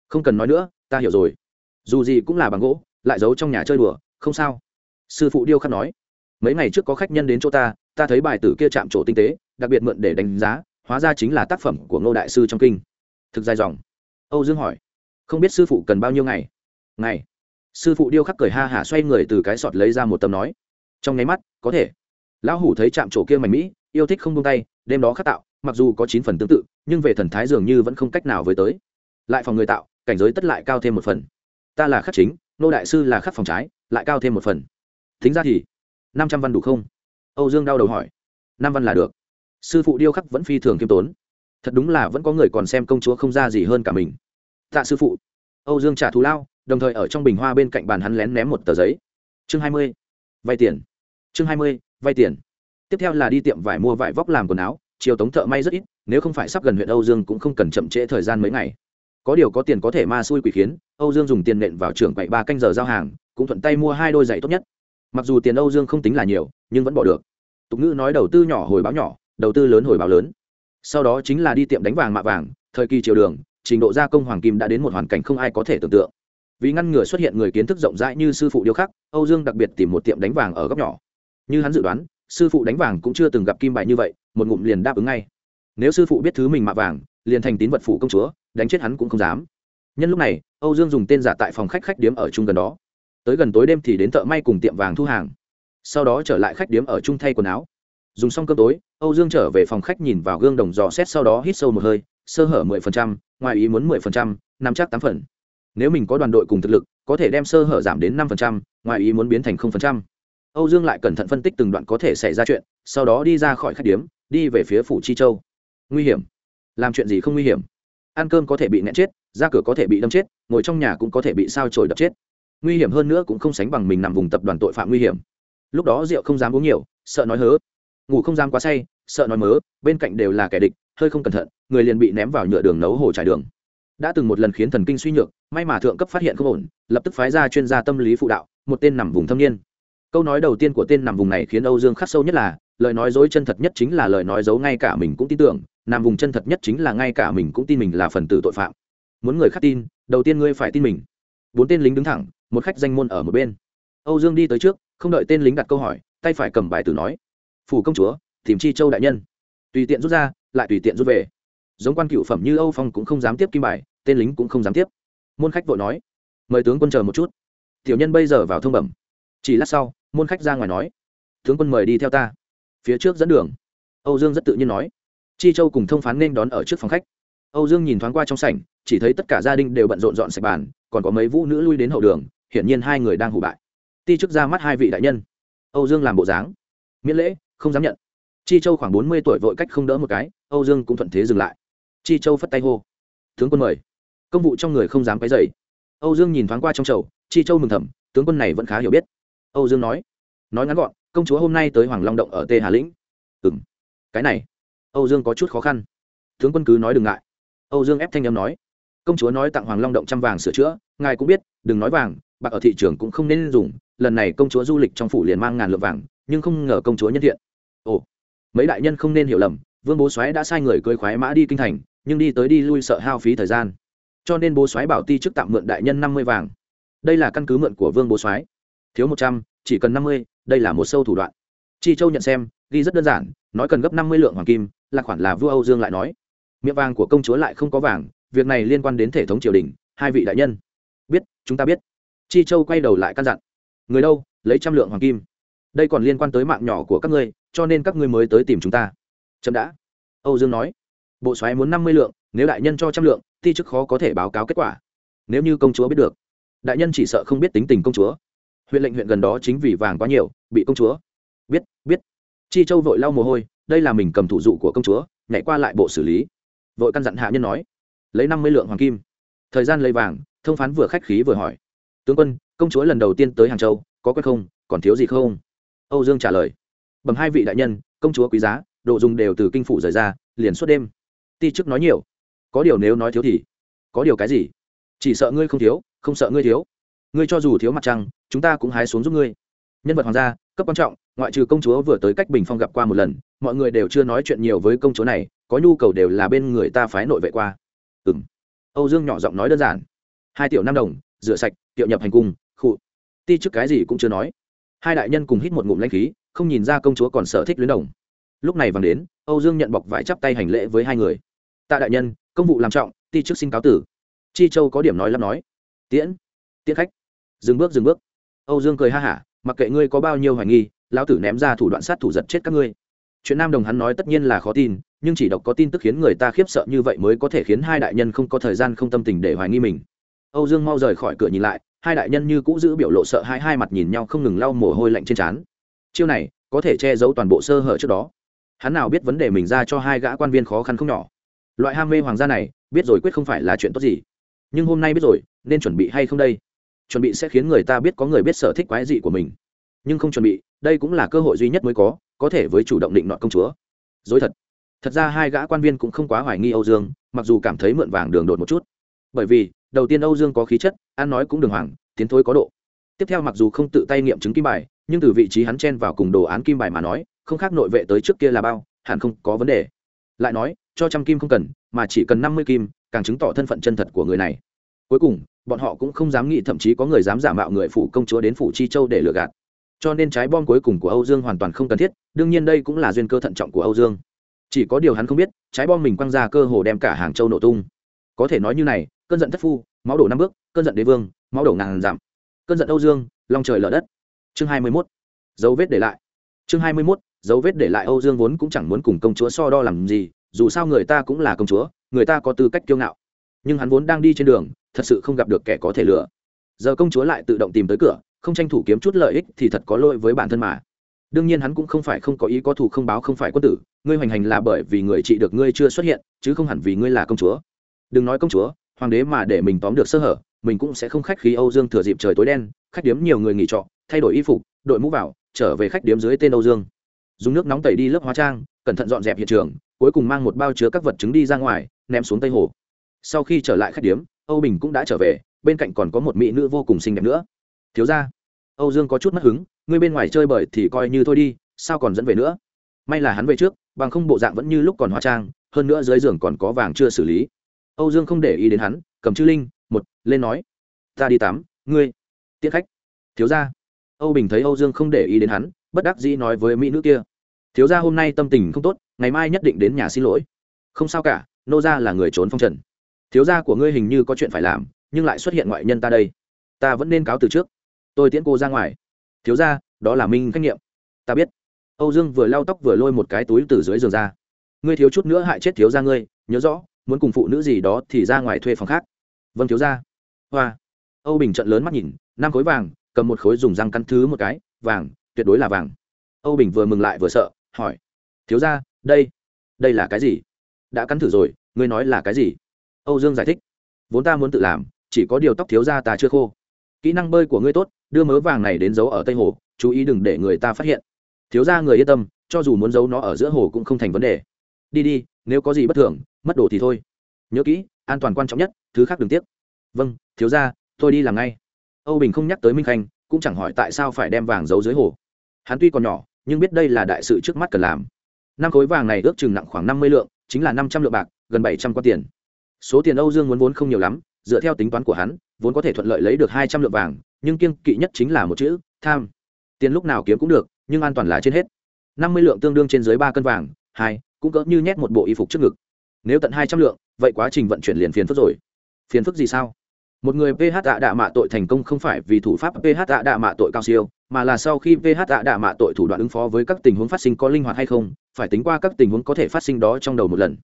Không cần nói nữa, ta hiểu rồi dù gì cũng là bằng gỗ, lại giấu trong nhà chơi đùa, không sao. Sư phụ điêu khắc nói, mấy ngày trước có khách nhân đến chỗ ta ta thấy bài tử kia chạm trổ tinh tế, đặc biệt mượn để đánh giá, hóa ra chính là tác phẩm của ngô đại sư trong kinh. Thực dài dòng. Âu dương hỏi, không biết sư phụ cần bao nhiêu ngày? Ngày. Sư phụ điêu khắc cười ha hả xoay người từ cái sọt lấy ra một tấm nói, trong nháy mắt, có thể. Lão hủ thấy chạm trổ kia mảnh mỹ, yêu thích không buông tay, đêm đó khắc tạo, mặc dù có chín phần tương tự, nhưng về thần thái dường như vẫn không cách nào với tới. Lại phòng người tạo, cảnh giới tất lại cao thêm một phần ta là khắc chính, nô đại sư là khắc phòng trái, lại cao thêm một phần. Thính ra thì, năm trăm văn đủ không? Âu dương đau đầu hỏi. Năm văn là được. Sư phụ điêu khắc vẫn phi thường k i ê m tốn. Thật đúng là vẫn có người còn xem công chúa không ra gì hơn cả mình. Tạ sư phụ. Âu dương trả thù lao, đồng thời ở trong bình hoa bên cạnh bàn hắn lén ném một tờ giấy. Chương hai mươi. Vay tiền. Chương hai mươi, vay tiền. Tiếp theo là đi tiệm vải mua vải vóc làm quần áo, chiều tống thợ may rất ít, nếu không phải sắp gần huyện âu dương cũng không cần chậm trễ thời gian mấy ngày. Có điều có tiền có thể ma xui quỷ khiến âu dương dùng tiền nện vào trường quậy ba canh giờ giao hàng, cũng thuận tay mua hai đôi giày tốt nhất. Mặc dù tiền âu dương không tính là nhiều, nhưng vẫn bỏ được. Tục ngữ nói đầu tư nhỏ hồi báo nhỏ, đầu tư lớn hồi báo lớn. Sau đó chính là đi tiệm đánh vàng mạ vàng, thời kỳ triều đường, trình độ gia công hoàng kim đã đến một hoàn cảnh không ai có thể tưởng tượng. Vì ngăn ngừa xuất hiện người kiến thức rộng rãi như sư phụ điêu khắc, âu dương đặc biệt tìm một tiệm đánh vàng ở góc nhỏ. Như hắn dự đoán, sư phụ đánh vàng cũng chưa từng gặp kim bài như vậy, một ngụm liền đáp ứng ngay. Nếu sư phụ biết thứ mình mạ vàng, liền thành tín vật phụ công chúa, đánh chết hắn cũng không dám nhân lúc này, âu dương dùng tên giả tại phòng khách khách điếm ở chung gần đó. Tới gần tối đêm thì đến thợ may cùng tiệm vàng thu hàng. Sau đó trở lại khách điếm ở chung thay quần áo. Dùng xong cơm tối, âu dương trở về phòng khách nhìn vào gương đồng dò xét sau đó hít sâu một hơi, sơ hở mười phần trăm, ngoài ý muốn mười phần trăm, nắm chắc tám phần. Nếu mình có đoàn đội cùng thực lực, có thể đem sơ hở giảm đến năm phần trăm, ngoài ý muốn biến thành không phần trăm. Âu dương lại cẩn thận phân tích từng đoạn có thể xảy ra chuyện, sau đó đi ra khỏi khách điếm, đi về phía phủ chi châu. Nguy hiểm. Làm chuyện gì không nguy hiểm? Ăn cơm có thể bị nẹn chết ra cửa có thể bị đâm chết, ngồi trong nhà cũng có thể bị sao trổi đập chết. Nguy hiểm hơn nữa cũng không sánh bằng mình nằm vùng tập đoàn tội phạm nguy hiểm. Lúc đó rượu không dám uống nhiều, sợ nói hớ. Ngủ không dám quá say, sợ nói mớ, bên cạnh đều là kẻ địch, hơi không cẩn thận, người liền bị ném vào nhựa đường nấu hồ trải đường. Đã từng một lần khiến thần kinh suy nhược, may mà thượng cấp phát hiện không ổn, lập tức phái ra chuyên gia tâm lý phụ đạo, một tên nằm vùng thâm niên. Câu nói đầu tiên của tên nằm vùng này khiến âu dương khắc sâu nhất là, lời nói dối chân thật nhất chính là lời nói giấu ngay cả mình cũng tin tưởng, nằm vùng chân thật nhất chính là ngay cả mình cũng tin mình là phần tử tội phạm muốn người khác tin, đầu tiên ngươi phải tin mình. Bốn tên lính đứng thẳng, một khách danh môn ở một bên. Âu dương đi tới trước, không đợi tên lính đặt câu hỏi, tay phải cầm bài tử nói, phủ công chúa, tìm chi châu đại nhân. Tùy tiện rút ra, lại tùy tiện rút về. Giống quan cựu phẩm như âu phong cũng không dám tiếp kim bài, tên lính cũng không dám tiếp. Môn khách vội nói, mời tướng quân chờ một chút. Tiểu nhân bây giờ vào thông bẩm. Chỉ lát sau, môn khách ra ngoài nói, tướng quân mời đi theo ta. Phía trước dẫn đường, âu dương rất tự nhiên nói, chi châu cùng thông phán nên đón ở trước phòng khách âu dương nhìn thoáng qua trong sảnh, chỉ thấy tất cả gia đình đều bận rộn dọn sạch bàn, còn có mấy vũ nữ lui đến hậu đường, hiển nhiên hai người đang hủ bại. Ti trước ra mắt hai vị đại nhân. Âu dương làm bộ dáng. Miễn lễ, không dám nhận. Chi châu khoảng bốn mươi tuổi vội cách không đỡ một cái, âu dương cũng thuận thế dừng lại. Chi châu phất tay hô. Tướng quân mời. Công vụ trong người không dám cái dày âu dương nhìn thoáng qua trong chầu, chi châu mừng thầm, tướng quân này vẫn khá hiểu biết. Âu dương nói. Nói ngắn gọn, công chúa hôm nay tới hoàng long động ở tê hà lĩnh. Ừ m cái này, âu dương có chút khó khăn. Tướng quân cứ nói đừng ngại âu dương ép thanh âm nói. Công chúa nói tặng hoàng long động trăm vàng sửa chữa, ngài cũng biết, đừng nói vàng, bạc ở thị trường cũng không nên dùng, lần này công chúa du lịch trong phủ liền mang ngàn lượng vàng, nhưng không ngờ công chúa nhân thiện. Ồ, mấy đại nhân không nên hiểu lầm, vương bố soái đã sai người cưới khoái mã đi kinh thành, nhưng đi tới đi lui sợ hao phí thời gian. Cho nên bố soái bảo ti chức tạm mượn đại nhân năm mươi vàng. Đây là căn cứ mượn của vương bố soái. Thiếu một trăm, chỉ cần năm mươi, đây là một sâu thủ đoạn. Chi châu nhận xem, ghi rất đơn giản, nói cần gấp năm mươi lượng hoàng kim, là khoản là vua âu dương lại nói miệng vàng của công chúa lại không có vàng, việc này liên quan đến thể thống triều đình, hai vị đại nhân. Biết, chúng ta biết. Chi châu quay đầu lại căn dặn. Người đâu, lấy trăm lượng hoàng kim. Đây còn liên quan tới mạng nhỏ của các ngươi, cho nên các ngươi mới tới tìm chúng ta. Chậm đã. Âu dương nói. Bộ xoáy muốn năm mươi lượng, nếu đại nhân cho trăm lượng thì chức khó có thể báo cáo kết quả. Nếu như công chúa biết được. Đại nhân chỉ sợ không biết tính tình công chúa. Huyện lệnh huyện gần đó chính vì vàng quá nhiều, bị công chúa. Biết biết. Chi châu vội lau mồ hôi, đây là mình cầm thủ dụ của công chúa, nhảy qua lại bộ xử lý vội căn dặn hạ nhân nói, lấy năm mươi lượng hoàng kim. Thời gian lấy vàng, thông phán vừa khách khí vừa hỏi, tướng quân, công chúa lần đầu tiên tới hàng châu, có quen không? Còn thiếu gì không? Âu dương trả lời, bẩm hai vị đại nhân, công chúa quý giá, đồ dùng đều từ kinh phủ rời ra, liền suốt đêm. Ti chức nói nhiều. Có điều nếu nói thiếu thì có điều cái gì? Chỉ sợ ngươi không thiếu, không sợ ngươi thiếu. Ngươi cho dù thiếu mặt trăng, chúng ta cũng hái xuống giúp ngươi. Nhân vật hoàng gia, cấp quan trọng, ngoại trừ công chúa vừa tới cách bình phong gặp qua một lần, mọi người đều chưa nói chuyện nhiều với công chúa này có nhu cầu đều là bên người ta phái nội vệ qua. Ừng âu dương nhỏ giọng nói đơn giản. Hai tiểu năm đồng, rửa sạch, tiệu nhập hành cung, khụ. Ti chức cái gì cũng chưa nói. Hai đại nhân cùng hít một ngụm lanh khí, không nhìn ra công chúa còn sở thích luyến đồng. Lúc này vàng đến, âu dương nhận bọc vải chắp tay hành lễ với hai người. Tạ đại nhân, công vụ làm trọng, ti chức xin cáo tử. Chi châu có điểm nói lắm nói. Tiễn tiễn khách. Dừng bước dừng bước. Âu dương cười ha hả, mặc kệ ngươi có bao nhiêu hoài nghi, lão tử ném ra thủ đoạn sát thủ giật chết các ngươi. Chuyện nam đồng hắn nói tất nhiên là khó tin nhưng chỉ độc có tin tức khiến người ta khiếp sợ như vậy mới có thể khiến hai đại nhân không có thời gian không tâm tình để hoài nghi mình. Âu dương mau rời khỏi cửa nhìn lại, hai đại nhân như cũ giữ biểu lộ sợ hai hai mặt nhìn nhau không ngừng lau mồ hôi lạnh trên trán. Chiêu này, có thể che giấu toàn bộ sơ hở trước đó. Hắn nào biết vấn đề mình ra cho hai gã quan viên khó khăn không nhỏ. Loại ham mê hoàng gia này, biết rồi quyết không phải là chuyện tốt gì. Nhưng hôm nay biết rồi, nên chuẩn bị hay không đây? Chuẩn bị sẽ khiến người ta biết có người biết sở thích quái dị của mình. Nhưng không chuẩn bị, đây cũng là cơ hội duy nhất mới có có thể với chủ động định nọ công chúa. Dối thật thật ra hai gã quan viên cũng không quá hoài nghi âu dương, mặc dù cảm thấy mượn vàng đường đột một chút. Bởi vì, đầu tiên âu dương có khí chất, ăn nói cũng đường hoàng, tiến thối có độ. Tiếp theo mặc dù không tự tay nghiệm chứng kim bài, nhưng từ vị trí hắn chen vào cùng đồ án kim bài mà nói, không khác nội vệ tới trước kia là bao, hẳn không có vấn đề. Lại nói, cho trăm kim không cần, mà chỉ cần năm mươi kim, càng chứng tỏ thân phận chân thật của người này. Cuối cùng, bọn họ cũng không dám nghĩ thậm chí có người dám giả mạo người phụ công chúa đến phủ chi châu để lừa gạt. Cho nên trái bom cuối cùng của âu dương hoàn toàn không cần thiết, đương nhiên đây cũng là duyên cơ thận trọng của âu dương chỉ có điều hắn không biết, trái bom mình quăng ra cơ hồ đem cả hàng châu nổ tung. Có thể nói như này, cơn giận thất phu, máu đổ năm bước, cơn giận đế vương, máu đổ ngàn giảm cơn giận âu dương, long trời lở đất. Chương hai mươi mốt, dấu vết để lại. Chương hai mươi mốt, dấu vết để lại âu dương vốn cũng chẳng muốn cùng công chúa so đo làm gì, dù sao người ta cũng là công chúa, người ta có tư cách kiêu ngạo. Nhưng hắn vốn đang đi trên đường, thật sự không gặp được kẻ có thể lừa. Giờ công chúa lại tự động tìm tới cửa, không tranh thủ kiếm chút lợi ích thì thật có lỗi với bản thân mà đương nhiên hắn cũng không phải không có ý có thù không báo không phải quân tử, ngươi hoành hành là bởi vì người trị được ngươi chưa xuất hiện, chứ không hẳn vì ngươi là công chúa. Đừng nói công chúa, hoàng đế mà để mình tóm được sơ hở, mình cũng sẽ không khách khí âu dương thừa dịp trời tối đen, khách điếm nhiều người nghỉ trọ, thay đổi y phục, đội mũ vào, trở về khách điếm dưới tên âu dương. Dùng nước nóng tẩy đi lớp hóa trang, cẩn thận dọn dẹp hiện trường, cuối cùng mang một bao chứa các vật chứng đi ra ngoài, ném xuống tây hồ. Sau khi trở lại khách điếm, âu bình cũng đã trở về, bên cạnh còn có một mỹ nữ vô cùng xinh đẹp nữa. Thiếu ra âu dương có chút mất hứng, ngươi bên ngoài chơi bời thì coi như thôi đi, sao còn dẫn về nữa? May là hắn về trước, bằng không bộ dạng vẫn như lúc còn hóa trang, hơn nữa dưới giường còn có vàng chưa xử lý. Âu dương không để ý đến hắn, cầm chư linh, một, lên nói, ta đi tắm, ngươi, tiễn khách. Thiếu ra âu bình thấy âu dương không để ý đến hắn, bất đắc dĩ nói với mỹ nữ kia, thiếu ra hôm nay tâm tình không tốt, ngày mai nhất định đến nhà xin lỗi. Không sao cả, nô ra là người trốn phong trần. Thiếu gia của ngươi hình như có chuyện phải làm, nhưng lại xuất hiện ngoại nhân ta đây. Ta vẫn nên cáo từ trước tôi tiễn cô ra ngoài. Thiếu gia, đó là minh khắc nghiệm. Ta biết. Âu dương vừa lau tóc vừa lôi một cái túi từ dưới giường ra. Ngươi thiếu chút nữa hại chết thiếu gia ngươi, nhớ rõ, muốn cùng phụ nữ gì đó thì ra ngoài thuê phòng khác. Vâng thiếu gia. Hoa. Âu bình trận lớn mắt nhìn, năm khối vàng, cầm một khối dùng răng căn thứ một cái, vàng, tuyệt đối là vàng. Âu bình vừa mừng lại vừa sợ, hỏi. Thiếu gia, đây đây là cái gì? Đã cắn thử rồi, ngươi nói là cái gì? Âu dương giải thích. Vốn ta muốn tự làm, chỉ có điều tóc thiếu ra ta chưa khô kỹ năng bơi của ngươi tốt, đưa mớ vàng này đến giấu ở tây hồ, chú ý đừng để người ta phát hiện. Thiếu ra người yên tâm, cho dù muốn giấu nó ở giữa hồ cũng không thành vấn đề. Đi đi, nếu có gì bất thường, mất đồ thì thôi. Nhớ kỹ, an toàn quan trọng nhất, thứ khác đừng tiếc. Vâng thiếu ra tôi đi làm ngay. Âu bình không nhắc tới minh khanh, cũng chẳng hỏi tại sao phải đem vàng giấu dưới hồ. Hắn tuy còn nhỏ, nhưng biết đây là đại sự trước mắt cần làm. Năm khối vàng này ước chừng nặng khoảng năm mươi lượng, chính là năm trăm lượng bạc, gần bảy trăm quan tiền. Số tiền âu dương muốn vốn không nhiều lắm dựa theo tính toán của hắn, vốn có thể thuận lợi lấy được hai trăm lượng vàng, nhưng kiêng kỵ nhất chính là một chữ, tham. Tiền lúc nào kiếm cũng được, nhưng an toàn là trên hết. năm mươi lượng tương đương trên dưới ba cân vàng, hai, cũng cỡ như nhét một bộ y phục trước ngực. Nếu tận hai trăm lượng, vậy quá trình vận chuyển liền phiền phức rồi. Phiền phức gì sao? Một người ph Tạ đạ mạ tội thành công không phải vì thủ pháp ph Tạ đạ mạ tội cao siêu, mà là sau khi ph Tạ đạ mạ tội thủ đoạn ứng phó với các tình huống phát sinh có linh hoạt hay không, phải tính qua các tình huống có thể phát sinh đó trong đầu một lần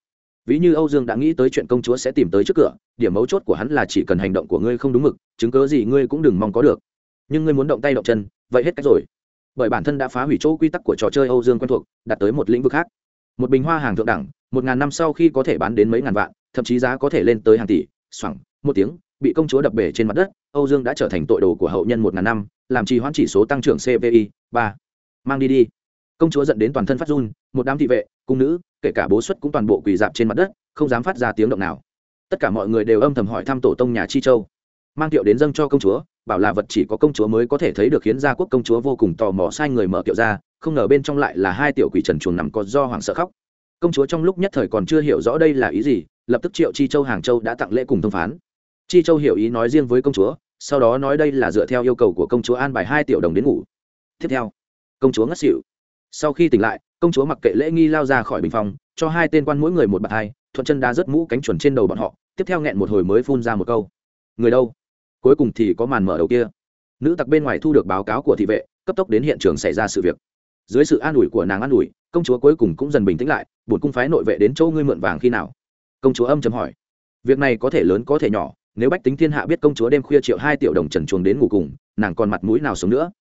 ví như âu dương đã nghĩ tới chuyện công chúa sẽ tìm tới trước cửa, điểm mấu chốt của hắn là chỉ cần hành động của ngươi không đúng mực, chứng cớ gì ngươi cũng đừng mong có được. Nhưng ngươi muốn động tay động chân, vậy hết cách rồi. Bởi bản thân đã phá hủy chỗ quy tắc của trò chơi âu dương quen thuộc, đạt tới một lĩnh vực khác. Một bình hoa hàng thượng đẳng, một ngàn năm sau khi có thể bán đến mấy ngàn vạn, thậm chí giá có thể lên tới hàng tỷ xoẳng một tiếng, bị công chúa đập bể trên mặt đất, âu dương đã trở thành tội đồ của hậu nhân một ngàn năm, làm trì hoãn chỉ số tăng trưởng cpi ba. Mang đi đi. Công chúa dẫn đến toàn thân phát run, một đám thị vệ, cung nữ kể cả bố xuất cũng toàn bộ quỳ dạp trên mặt đất, không dám phát ra tiếng động nào. Tất cả mọi người đều âm thầm hỏi thăm tổ tông nhà chi châu. Mang kiệu đến dâng cho công chúa, bảo là vật chỉ có công chúa mới có thể thấy được khiến gia quốc công chúa vô cùng tò mò sai người mở kiệu ra, không ngờ bên trong lại là hai tiểu quỷ trần chuồng nằm có do hoàng sợ khóc. Công chúa trong lúc nhất thời còn chưa hiểu rõ đây là ý gì, lập tức triệu chi châu hàng châu đã tặng lễ cùng thông phán. Chi châu hiểu ý nói riêng với công chúa, sau đó nói đây là dựa theo yêu cầu của công chúa an bài hai tiểu đồng đến ngủ. Tiếp theo, công chúa ngất xỉu. Sau khi tỉnh lại công chúa mặc kệ lễ nghi lao ra khỏi bình phòng, cho hai tên quan mỗi người một bạt hai, thuận chân đá rất mũ cánh chuẩn trên đầu bọn họ, tiếp theo nghẹn một hồi mới phun ra một câu. Người đâu? Cuối cùng thì có màn mở đầu kia. Nữ tặc bên ngoài thu được báo cáo của thị vệ, cấp tốc đến hiện trường xảy ra sự việc. Dưới sự an ủi của nàng an ủi, công chúa cuối cùng cũng dần bình tĩnh lại, bổn cung phái nội vệ đến chỗ ngươi mượn vàng khi nào? Công chúa âm chấm hỏi. Việc này có thể lớn có thể nhỏ, nếu bách tính thiên hạ biết công chúa đêm khuya triệu hai tiểu đồng trần chuồng đến ngủ cùng, nàng còn mặt mũi nào sống nữa?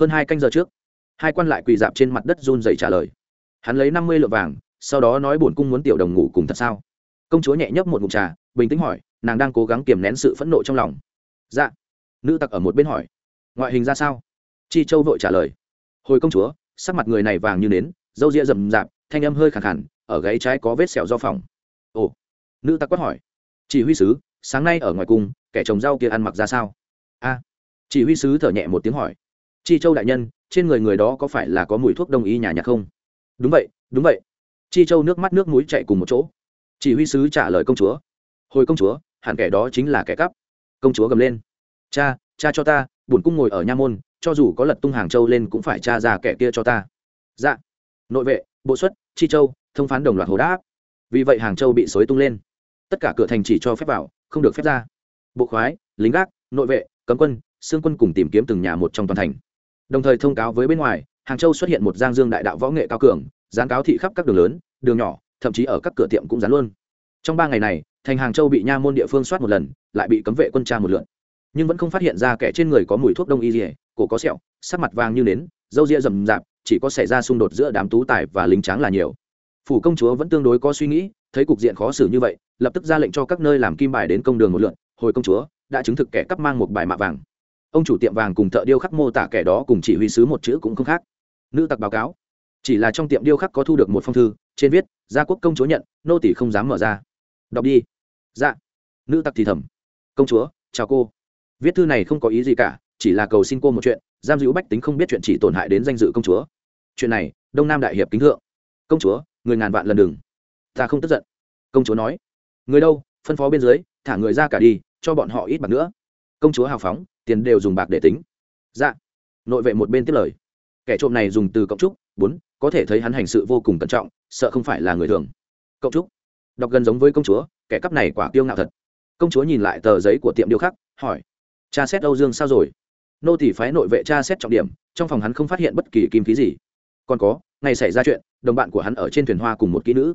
Hơn hai canh giờ trước, hai quan lại quỳ dạp trên mặt đất run dày trả lời hắn lấy năm mươi lượng vàng, sau đó nói bổn cung muốn tiểu đồng ngủ cùng thật sao? Công chúa nhẹ nhấp một ngụm trà, bình tĩnh hỏi, nàng đang cố gắng kiềm nén sự phẫn nộ trong lòng. Dạ. Nữ tặc ở một bên hỏi. Ngoại hình ra sao? Chi châu vội trả lời. Hồi công chúa, sắc mặt người này vàng như nến, râu ria rậm rạp, thanh âm hơi khẳng hẳn ở gáy trái có vết sẹo do phòng. Ồ. Nữ tặc quát hỏi. Chỉ huy sứ, sáng nay ở ngoài cung, kẻ trồng rau kia ăn mặc ra sao? A. Chỉ huy sứ thở nhẹ một tiếng hỏi. Chi châu đại nhân, trên người người đó có phải là có mùi thuốc đông y nhà nhạc không? Đúng vậy đúng vậy. Chi châu nước mắt nước mũi chạy cùng một chỗ. Chỉ huy sứ trả lời công chúa. Hồi công chúa, hẳn kẻ đó chính là kẻ cắp. Công chúa gầm lên. Cha cha cho ta, bổn cung ngồi ở nha môn, cho dù có lật tung hàng châu lên cũng phải tra ra kẻ kia cho ta. Dạ. Nội vệ, bộ xuất, chi châu, thông phán đồng loạt hồ đáp. Vì vậy hàng châu bị xối tung lên. Tất cả cửa thành chỉ cho phép vào, không được phép ra. Bộ khoái, lính gác, nội vệ, cấm quân, xương quân cùng tìm kiếm từng nhà một trong toàn thành. Đồng thời thông cáo với bên ngoài hàng châu xuất hiện một giang dương đại đạo võ nghệ cao cường gián cáo thị khắp các đường lớn, đường nhỏ, thậm chí ở các cửa tiệm cũng dán luôn. Trong ba ngày này, thành hàng châu bị nha môn địa phương soát một lần, lại bị cấm vệ quân tra một lượn. Nhưng vẫn không phát hiện ra kẻ trên người có mùi thuốc đông y dỉa cổ có sẹo, sắc mặt vàng như nến, râu ria rầm rạp, chỉ có xảy ra xung đột giữa đám tú tài và lính tráng là nhiều. Phủ công chúa vẫn tương đối có suy nghĩ, thấy cục diện khó xử như vậy, lập tức ra lệnh cho các nơi làm kim bài đến công đường một lượn, hồi công chúa, đã chứng thực kẻ cắp mang một bài mạ vàng. Ông chủ tiệm vàng cùng thợ điêu khắc mô tả kẻ đó cùng chỉ huy sứ một chữ cũng không khác nữ tặc báo cáo. Chỉ là trong tiệm điêu khắc có thu được một phong thư, trên viết, gia quốc công chúa nhận, nô tỷ không dám mở ra. Đọc đi. Dạ. Nữ tặc thì thầm. Công chúa, chào cô. Viết thư này không có ý gì cả, chỉ là cầu xin cô một chuyện, giam giữ bách tính không biết chuyện chỉ tổn hại đến danh dự công chúa. Chuyện này, đông nam đại hiệp kính thượng. Công chúa, người ngàn vạn lần đừng. Ta không tức giận. Công chúa nói. Người đâu, phân phó bên dưới, thả người ra cả đi, cho bọn họ ít bạc nữa. Công chúa hào phóng, tiền đều dùng bạc để tính. Dạ. Nội vệ một bên tiếp lời kẻ trộm này dùng từ cộng trúc, bốn, có thể thấy hắn hành sự vô cùng cẩn trọng, sợ không phải là người thường. Cộng trúc, đọc gần giống với công chúa, kẻ cắp này quả tiêu ngạo thật. Công chúa nhìn lại tờ giấy của tiệm điêu khắc, hỏi, cha xét âu dương sao rồi? Nô tỷ phái nội vệ cha xét trọng điểm, trong phòng hắn không phát hiện bất kỳ kim khí gì. Còn có, ngày xảy ra chuyện, đồng bạn của hắn ở trên thuyền hoa cùng một kỹ nữ.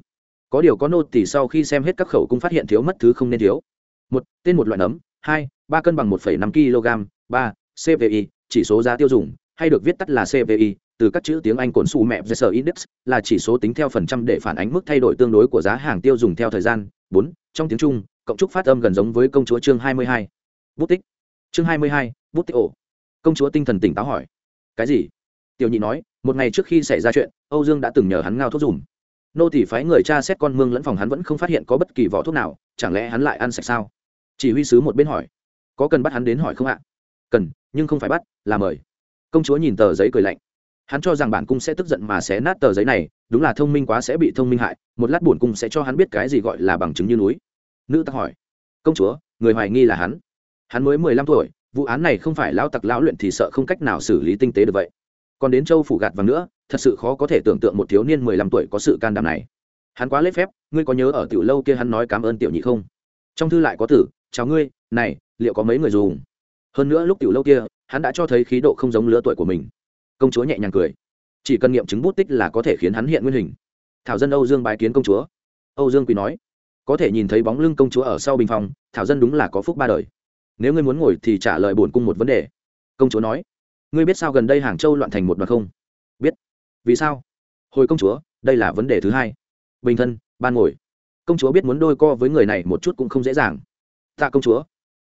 Có điều có nô tỷ sau khi xem hết các khẩu cũng phát hiện thiếu mất thứ không nên thiếu. Một, tên một loại nấm, hai, ba cân bằng một năm kg ba cpi chỉ số giá tiêu dùng hay được viết tắt là cpi từ các chữ tiếng anh cồn su mẹ gsr index, là chỉ số tính theo phần trăm để phản ánh mức thay đổi tương đối của giá hàng tiêu dùng theo thời gian. Bốn, trong tiếng trung, cộng trúc phát âm gần giống với công chúa chương hai mươi hai. Bút tích. Chương hai mươi hai, bút tích ổ. Công chúa tinh thần tỉnh táo hỏi. Cái gì? Tiểu nhị nói, một ngày trước khi xảy ra chuyện, âu dương đã từng nhờ hắn ngao thuốc dùm nô tỷ phái người cha xét con mương lẫn phòng hắn vẫn không phát hiện có bất kỳ vỏ thuốc nào, chẳng lẽ hắn lại ăn sạch sao? Chỉ huy sứ một bên hỏi. Có cần bắt hắn đến hỏi không ạ? Cần, nhưng không phải bắt, là mời công chúa nhìn tờ giấy cười lạnh. Hắn cho rằng bản cung sẽ tức giận mà sẽ nát tờ giấy này, đúng là thông minh quá sẽ bị thông minh hại, một lát bổn cung sẽ cho hắn biết cái gì gọi là bằng chứng như núi. Nữ tặc hỏi, công chúa, người hoài nghi là hắn? Hắn mới mười lăm tuổi, vụ án này không phải lão tặc lão luyện thì sợ không cách nào xử lý tinh tế được vậy. Còn đến châu phủ gạt vàng nữa, thật sự khó có thể tưởng tượng một thiếu niên mười lăm tuổi có sự can đảm này. Hắn quá lễ phép, ngươi có nhớ ở tiểu lâu kia hắn nói cảm ơn tiểu nhị không? Trong thư lại có tử, chào ngươi, này, liệu có mấy người dùng? Hơn nữa lúc tiểu lâu kia hắn đã cho thấy khí độ không giống lứa tuổi của mình. Công chúa nhẹ nhàng cười. Chỉ cần nghiệm chứng bút tích là có thể khiến hắn hiện nguyên hình. Thảo dân âu dương bái kiến công chúa. Âu dương quý nói, có thể nhìn thấy bóng lưng công chúa ở sau bình phòng, thảo dân đúng là có phúc ba đời. Nếu ngươi muốn ngồi thì trả lời bổn cung một vấn đề. Công chúa nói, ngươi biết sao gần đây hàng châu loạn thành một đoạn không? Biết. Vì sao? Hồi công chúa, đây là vấn đề thứ hai. Bình thân, ban ngồi. Công chúa biết muốn đôi co với người này một chút cũng không dễ dàng. Tạ công chúa.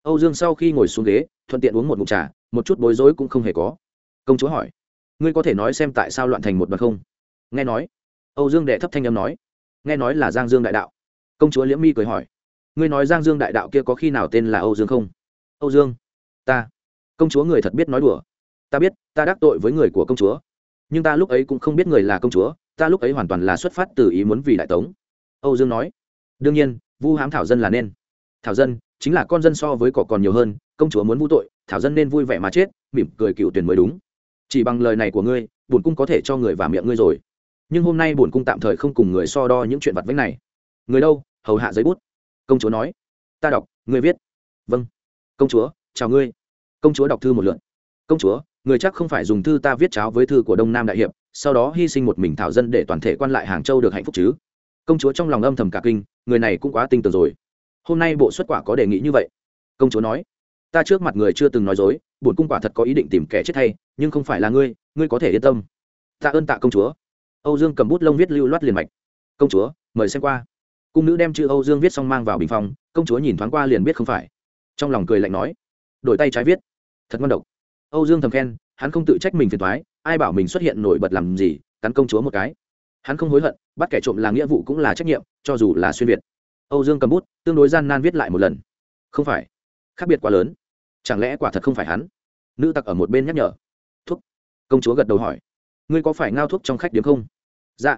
Âu dương sau khi ngồi xuống ghế thuận tiện uống một ngụm trà, một chút bối rối cũng không hề có. Công chúa hỏi, ngươi có thể nói xem tại sao loạn thành một bậc không? Nghe nói, âu dương đệ thấp thanh âm nói, nghe nói là giang dương đại đạo. Công chúa liễm mi cười hỏi, ngươi nói giang dương đại đạo kia có khi nào tên là âu dương không? Âu dương, ta. Công chúa người thật biết nói đùa, ta biết, ta đắc tội với người của công chúa, nhưng ta lúc ấy cũng không biết người là công chúa, ta lúc ấy hoàn toàn là xuất phát từ ý muốn vì đại tống. Âu dương nói, đương nhiên, vu hám thảo dân là nên. Thảo dân chính là con dân so với cỏ còn nhiều hơn công chúa muốn vu tội, thảo dân nên vui vẻ mà chết, mỉm cười cựu tuyển mới đúng. Chỉ bằng lời này của ngươi, bổn cung có thể cho người vào miệng ngươi rồi. Nhưng hôm nay bổn cung tạm thời không cùng người so đo những chuyện vặt vãnh này. Người đâu? Hầu hạ giấy bút. Công chúa nói. Ta đọc, ngươi viết. Vâng. Công chúa, chào ngươi. Công chúa đọc thư một lượn công chúa, người chắc không phải dùng thư ta viết cháo với thư của đông nam đại hiệp, sau đó hy sinh một mình thảo dân để toàn thể quan lại hàng châu được hạnh phúc chứ. Công chúa trong lòng âm thầm cả kinh, người này cũng quá tinh tường rồi. Hôm nay bộ xuất quả có đề nghị như vậy. Công chúa nói ta trước mặt người chưa từng nói dối, bổn cung quả thật có ý định tìm kẻ chết thay nhưng không phải là ngươi ngươi có thể yên tâm. Tạ ơn tạ công chúa. Âu dương cầm bút lông viết lưu loát liền mạch. Công chúa, mời xem qua. Cung nữ đem chữ âu dương viết xong mang vào bình phòng, công chúa nhìn thoáng qua liền biết không phải. Trong lòng cười lạnh nói, đổi tay trái viết. Thật ngon độc. Âu dương thầm khen, hắn không tự trách mình phiền thoái ai bảo mình xuất hiện nổi bật làm gì, cắn công chúa một cái. Hắn không hối hận, bắt kẻ trộm là nghĩa vụ cũng là trách nhiệm, cho dù là xuyên việt. Âu dương cầm bút, tương đối gian nan viết lại một lần. Không phải khác biệt quá lớn. Chẳng lẽ quả thật không phải hắn? Nữ tặc ở một bên nhắc nhở. Thuốc. Công chúa gật đầu hỏi. Ngươi có phải ngao thuốc trong khách điếm không? Dạ.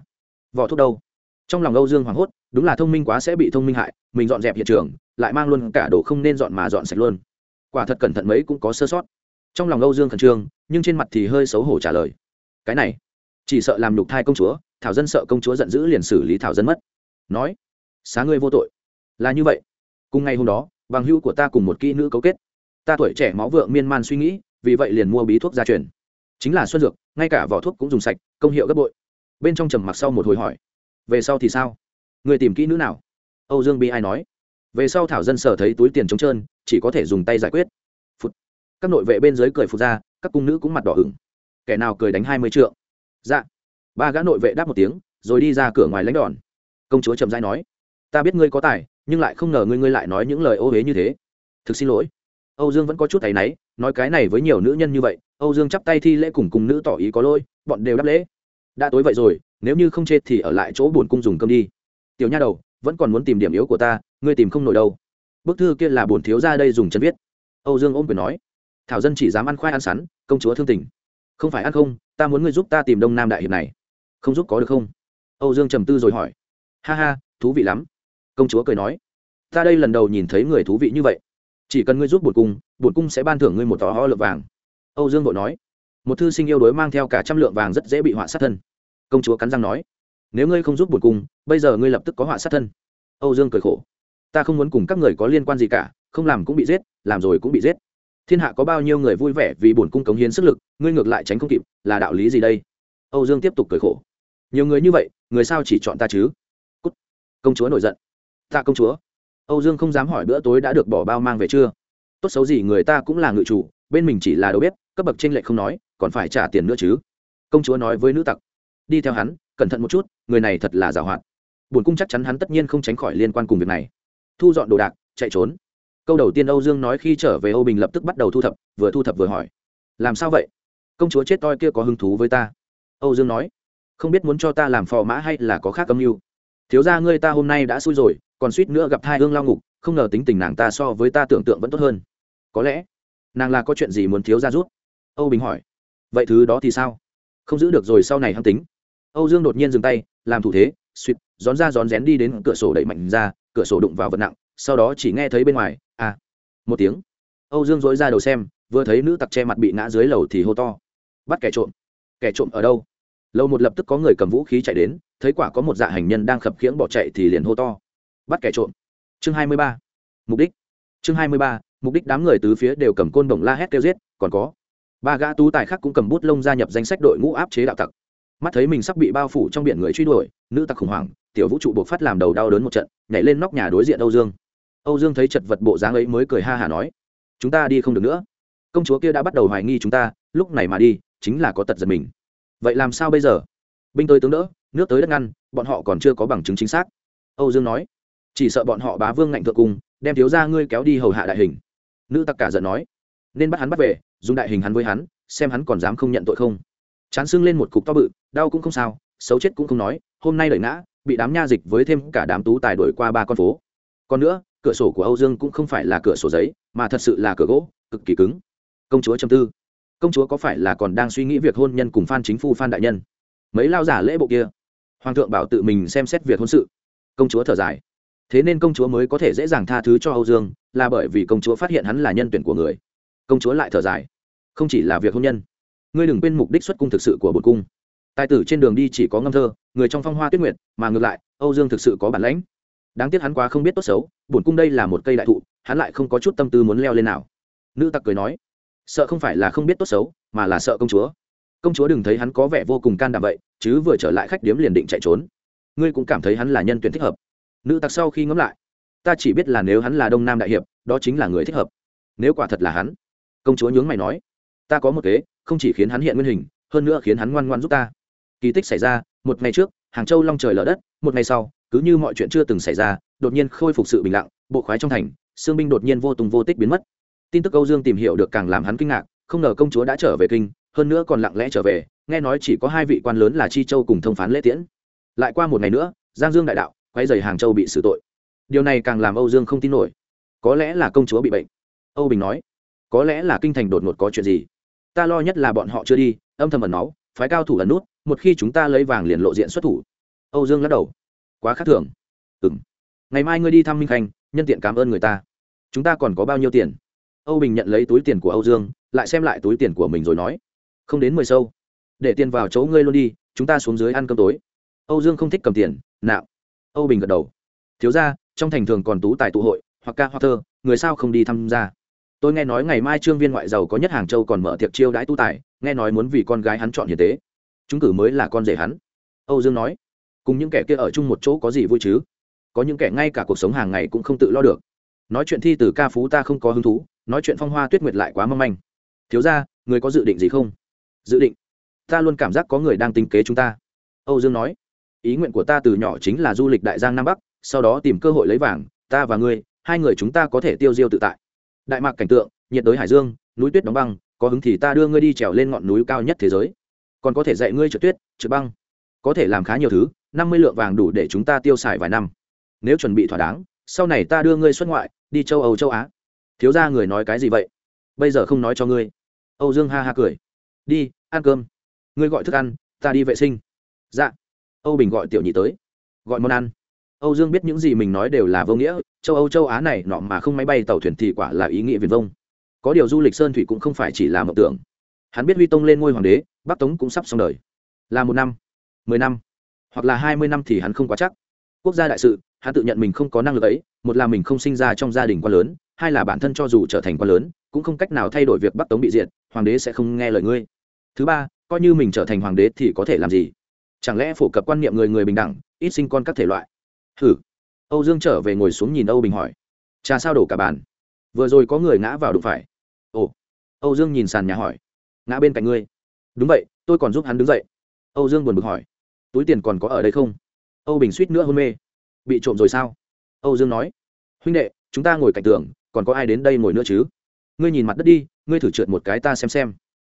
Vỏ thuốc đâu? Trong lòng âu dương hoảng hốt, đúng là thông minh quá sẽ bị thông minh hại, mình dọn dẹp hiện trường, lại mang luôn cả đồ không nên dọn mà dọn sạch luôn. Quả thật cẩn thận mấy cũng có sơ sót. Trong lòng âu dương khẩn trương, nhưng trên mặt thì hơi xấu hổ trả lời. Cái này, chỉ sợ làm nhục thai công chúa, thảo dân sợ công chúa giận dữ liền xử lý thảo dân mất. Nói, xá ngươi vô tội. Là như vậy. Cùng ngày hôm đó bằng hữu của ta cùng một kỹ nữ cấu kết. Ta tuổi trẻ máu vượng miên man suy nghĩ, vì vậy liền mua bí thuốc gia truyền. Chính là xuân dược, ngay cả vỏ thuốc cũng dùng sạch, công hiệu gấp bội. Bên trong trầm mặc sau một hồi hỏi, về sau thì sao? Người tìm kỹ nữ nào? Âu dương bi ai nói, về sau thảo dân sở thấy túi tiền trống trơn, chỉ có thể dùng tay giải quyết. Phụt. các nội vệ bên dưới cười phụt ra, các cung nữ cũng mặt đỏ ửng. Kẻ nào cười đánh hai mươi trượng? Dạ. Ba gã nội vệ đáp một tiếng, rồi đi ra cửa ngoài lãnh đòn. Công chúa trầm dai nói, ta biết ngươi có tài nhưng lại không ngờ ngươi ngươi lại nói những lời ô huế như thế. Thực xin lỗi. Âu dương vẫn có chút thấy náy, nói cái này với nhiều nữ nhân như vậy, âu dương chắp tay thi lễ cùng cùng nữ tỏ ý có lỗi, bọn đều đáp lễ. Đã tối vậy rồi, nếu như không chết thì ở lại chỗ buồn cung dùng cơm đi. Tiểu nha đầu, vẫn còn muốn tìm điểm yếu của ta, ngươi tìm không nổi đâu. Bức thư kia là bổn thiếu ra đây dùng chân viết. Âu dương ôm quyền nói. Thảo dân chỉ dám ăn khoai ăn sắn, công chúa thương tình. Không phải ăn không, ta muốn ngươi giúp ta tìm đông nam đại hiệp này. Không giúp có được không? Âu dương trầm tư rồi hỏi. Ha ha, thú vị lắm công chúa cười nói, ta đây lần đầu nhìn thấy người thú vị như vậy. Chỉ cần ngươi giúp bột cung bột cung sẽ ban thưởng ngươi một tò ho lượng vàng. Âu dương vội nói, một thư sinh yêu đối mang theo cả trăm lượng vàng rất dễ bị họa sát thân. Công chúa cắn răng nói, nếu ngươi không giúp bột cung, bây giờ ngươi lập tức có họa sát thân. Âu dương cười khổ, ta không muốn cùng các người có liên quan gì cả, không làm cũng bị giết, làm rồi cũng bị giết. Thiên hạ có bao nhiêu người vui vẻ vì bổn cung cống hiến sức lực, ngươi ngược lại tránh không kịp, là đạo lý gì đây? Âu dương tiếp tục cười khổ, nhiều người như vậy, người sao chỉ chọn ta chứ? Cút. công chúa nổi giận ta công chúa. Âu dương không dám hỏi bữa tối đã được bỏ bao mang về chưa? Tốt xấu gì người ta cũng là ngự chủ, bên mình chỉ là đầu bếp, cấp bậc tranh lệch không nói, còn phải trả tiền nữa chứ. Công chúa nói với nữ tặc. Đi theo hắn, cẩn thận một chút, người này thật là giàu hoạt. Buồn cung chắc chắn hắn tất nhiên không tránh khỏi liên quan cùng việc này. Thu dọn đồ đạc, chạy trốn. Câu đầu tiên âu dương nói khi trở về âu bình lập tức bắt đầu thu thập, vừa thu thập vừa hỏi. Làm sao vậy? Công chúa chết toi kia có hứng thú với ta? Âu dương nói. Không biết muốn cho ta làm phò mã hay là có khác âm mưu. Thiếu ra ngươi ta hôm nay đã xui rồi còn suýt nữa gặp thai hương lao ngục, không ngờ tính tình nàng ta so với ta tưởng tượng vẫn tốt hơn. Có lẽ, nàng là có chuyện gì muốn thiếu ra rút âu bình hỏi. Vậy thứ đó thì sao? Không giữ được rồi sau này hăng tính. Âu dương đột nhiên dừng tay, làm thủ thế, suýt rón ra rón rén đi đến cửa sổ đẩy mạnh ra, cửa sổ đụng vào vật nặng, sau đó chỉ nghe thấy bên ngoài à một tiếng. Âu dương dối ra đầu xem, vừa thấy nữ tặc che mặt bị ngã dưới lầu thì hô to. Bắt kẻ trộm. Kẻ trộm ở đâu? Lâu một lập tức có người cầm vũ khí chạy đến, thấy quả có một dạ hành nhân đang khập khiễng bỏ chạy thì liền hô to bắt kẻ trộm. Chương hai mươi ba. Mục đích. Chương hai mươi ba, mục đích đám người tứ phía đều cầm côn đồng la hét kêu giết, còn có. Ba gã tú tài khác cũng cầm bút lông gia nhập danh sách đội ngũ áp chế đạo tặc. Mắt thấy mình sắp bị bao phủ trong biển người truy đuổi, nữ tặc khủng hoảng, tiểu vũ trụ buộc phát làm đầu đau đớn một trận, nhảy lên nóc nhà đối diện âu dương. Âu dương thấy chật vật bộ dáng ấy mới cười ha hả nói, chúng ta đi không được nữa. Công chúa kia đã bắt đầu hoài nghi chúng ta, lúc này mà đi, chính là có tật giật mình. Vậy làm sao bây giờ? Binh tới tướng đỡ, nước tới đất ngăn, bọn họ còn chưa có bằng chứng chính xác. Âu dương nói chỉ sợ bọn họ bá vương ngạnh thượng cung, đem thiếu ra ngươi kéo đi hầu hạ đại hình. Nữ tặc cả giận nói, nên bắt hắn bắt về, dùng đại hình hắn với hắn, xem hắn còn dám không nhận tội không. Chán xưng lên một cục to bự, đau cũng không sao, xấu chết cũng không nói, hôm nay đợi ngã, bị đám nha dịch với thêm cả đám tú tài đổi qua ba con phố. Còn nữa, cửa sổ của âu dương cũng không phải là cửa sổ giấy, mà thật sự là cửa gỗ, cực kỳ cứng. Công chúa châm tư. Công chúa có phải là còn đang suy nghĩ việc hôn nhân cùng phan chính phu phan đại nhân? Mấy lao giả lễ bộ kia. Hoàng thượng bảo tự mình xem xét việc hôn sự. Công chúa thở dài thế nên công chúa mới có thể dễ dàng tha thứ cho âu dương, là bởi vì công chúa phát hiện hắn là nhân tuyển của người. Công chúa lại thở dài. Không chỉ là việc hôn nhân. Ngươi đừng quên mục đích xuất cung thực sự của bột cung. Tài tử trên đường đi chỉ có ngâm thơ, người trong phong hoa tuyết nguyệt, mà ngược lại, âu dương thực sự có bản lãnh. Đáng tiếc hắn quá không biết tốt xấu, bổn cung đây là một cây đại thụ, hắn lại không có chút tâm tư muốn leo lên nào. Nữ tặc cười nói, sợ không phải là không biết tốt xấu, mà là sợ công chúa. Công chúa đừng thấy hắn có vẻ vô cùng can đảm vậy, chứ vừa trở lại khách điếm liền định chạy trốn. Ngươi cũng cảm thấy hắn là nhân tuyển thích hợp nữ tặc sau khi ngẫm lại, ta chỉ biết là nếu hắn là đông nam đại hiệp, đó chính là người thích hợp. Nếu quả thật là hắn, công chúa nhướng mày nói, ta có một kế, không chỉ khiến hắn hiện nguyên hình, hơn nữa khiến hắn ngoan ngoan giúp ta. Kỳ tích xảy ra, một ngày trước, hàng châu long trời lở đất, một ngày sau, cứ như mọi chuyện chưa từng xảy ra, đột nhiên khôi phục sự bình lặng, bộ khoái trong thành, xương binh đột nhiên vô tùng vô tích biến mất. Tin tức âu dương tìm hiểu được càng làm hắn kinh ngạc, không ngờ công chúa đã trở về kinh, hơn nữa còn lặng lẽ trở về, nghe nói chỉ có hai vị quan lớn là chi châu cùng thông phán lễ tiễn. Lại qua một ngày nữa, giang dương đại đạo quay dày hàng châu bị xử tội. Điều này càng làm âu dương không tin nổi. Có lẽ là công chúa bị bệnh. Âu bình nói, có lẽ là kinh thành đột ngột có chuyện gì. Ta lo nhất là bọn họ chưa đi, âm thầm ẩn náu, phái cao thủ ẩn nút, một khi chúng ta lấy vàng liền lộ diện xuất thủ. Âu dương lắc đầu, quá khác thường. Ừ m ngày mai ngươi đi thăm minh khanh, nhân tiện cảm ơn người ta. Chúng ta còn có bao nhiêu tiền? Âu bình nhận lấy túi tiền của âu dương, lại xem lại túi tiền của mình rồi nói, không đến mười sâu. Để tiền vào chỗ ngươi luôn đi, chúng ta xuống dưới ăn cơm tối. Âu dương không thích cầm tiền, nạo âu bình gật đầu. Thiếu ra trong thành thường còn tú tài tụ hội, hoặc ca hoặc thơ, người sao không đi tham gia? Tôi nghe nói ngày mai trương viên ngoại giàu có nhất hàng châu còn mở tiệc chiêu đãi tu tài, nghe nói muốn vì con gái hắn chọn hiền tế. Chúng cử mới là con rể hắn. Âu dương nói. Cùng những kẻ kia ở chung một chỗ có gì vui chứ? Có những kẻ ngay cả cuộc sống hàng ngày cũng không tự lo được. Nói chuyện thi từ ca phú ta không có hứng thú, nói chuyện phong hoa tuyết nguyệt lại quá mâm manh. Thiếu ra người có dự định gì không? Dự định? Ta luôn cảm giác có người đang tính kế chúng ta. Âu dương nói ý nguyện của ta từ nhỏ chính là du lịch đại giang nam bắc, sau đó tìm cơ hội lấy vàng, ta và ngươi, hai người chúng ta có thể tiêu diêu tự tại. Đại mạc cảnh tượng, nhiệt đới hải dương, núi tuyết đóng băng, có hứng thì ta đưa ngươi đi trèo lên ngọn núi cao nhất thế giới. Còn có thể dạy ngươi trượt tuyết, trượt băng. Có thể làm khá nhiều thứ, năm mươi lượng vàng đủ để chúng ta tiêu xài vài năm. Nếu chuẩn bị thỏa đáng, sau này ta đưa ngươi xuất ngoại, đi châu âu, châu á. Thiếu ra người nói cái gì vậy? Bây giờ không nói cho ngươi. Âu dương ha ha cười. Đi, ăn cơm. Ngươi gọi thức ăn, ta đi vệ sinh. Dạ âu bình gọi tiểu nhị tới. Gọi món ăn. Âu dương biết những gì mình nói đều là vô nghĩa, châu âu, châu á này nọ mà không máy bay tàu thuyền thì quả là ý nghĩa viền vông. Có điều du lịch sơn thủy cũng không phải chỉ là mộng tưởng. Hắn biết huy tông lên ngôi hoàng đế, bắc tống cũng sắp xong đời. Là một năm, mười năm, hoặc là hai mươi năm thì hắn không quá chắc. Quốc gia đại sự, hắn tự nhận mình không có năng lực ấy, một là mình không sinh ra trong gia đình quá lớn, hai là bản thân cho dù trở thành quá lớn, cũng không cách nào thay đổi việc bắc tống bị diệt, hoàng đế sẽ không nghe lời ngươi. Thứ ba, coi như mình trở thành hoàng đế thì có thể làm gì? Chẳng lẽ phổ cập quan niệm người người bình đẳng, ít sinh con các thể loại? Hử. Âu dương trở về ngồi xuống nhìn âu bình hỏi. Trà sao đổ cả bàn? Vừa rồi có người ngã vào đụng phải. Ồ. Âu dương nhìn sàn nhà hỏi. Ngã bên cạnh ngươi. Đúng vậy, tôi còn giúp hắn đứng dậy. Âu dương buồn bực hỏi. Túi tiền còn có ở đây không? Âu bình suýt nữa hôn mê. Bị trộm rồi sao? Âu dương nói. Huynh đệ, chúng ta ngồi cạnh tường, còn có ai đến đây ngồi nữa chứ? Ngươi nhìn mặt đất đi, ngươi thử trượt một cái ta xem xem.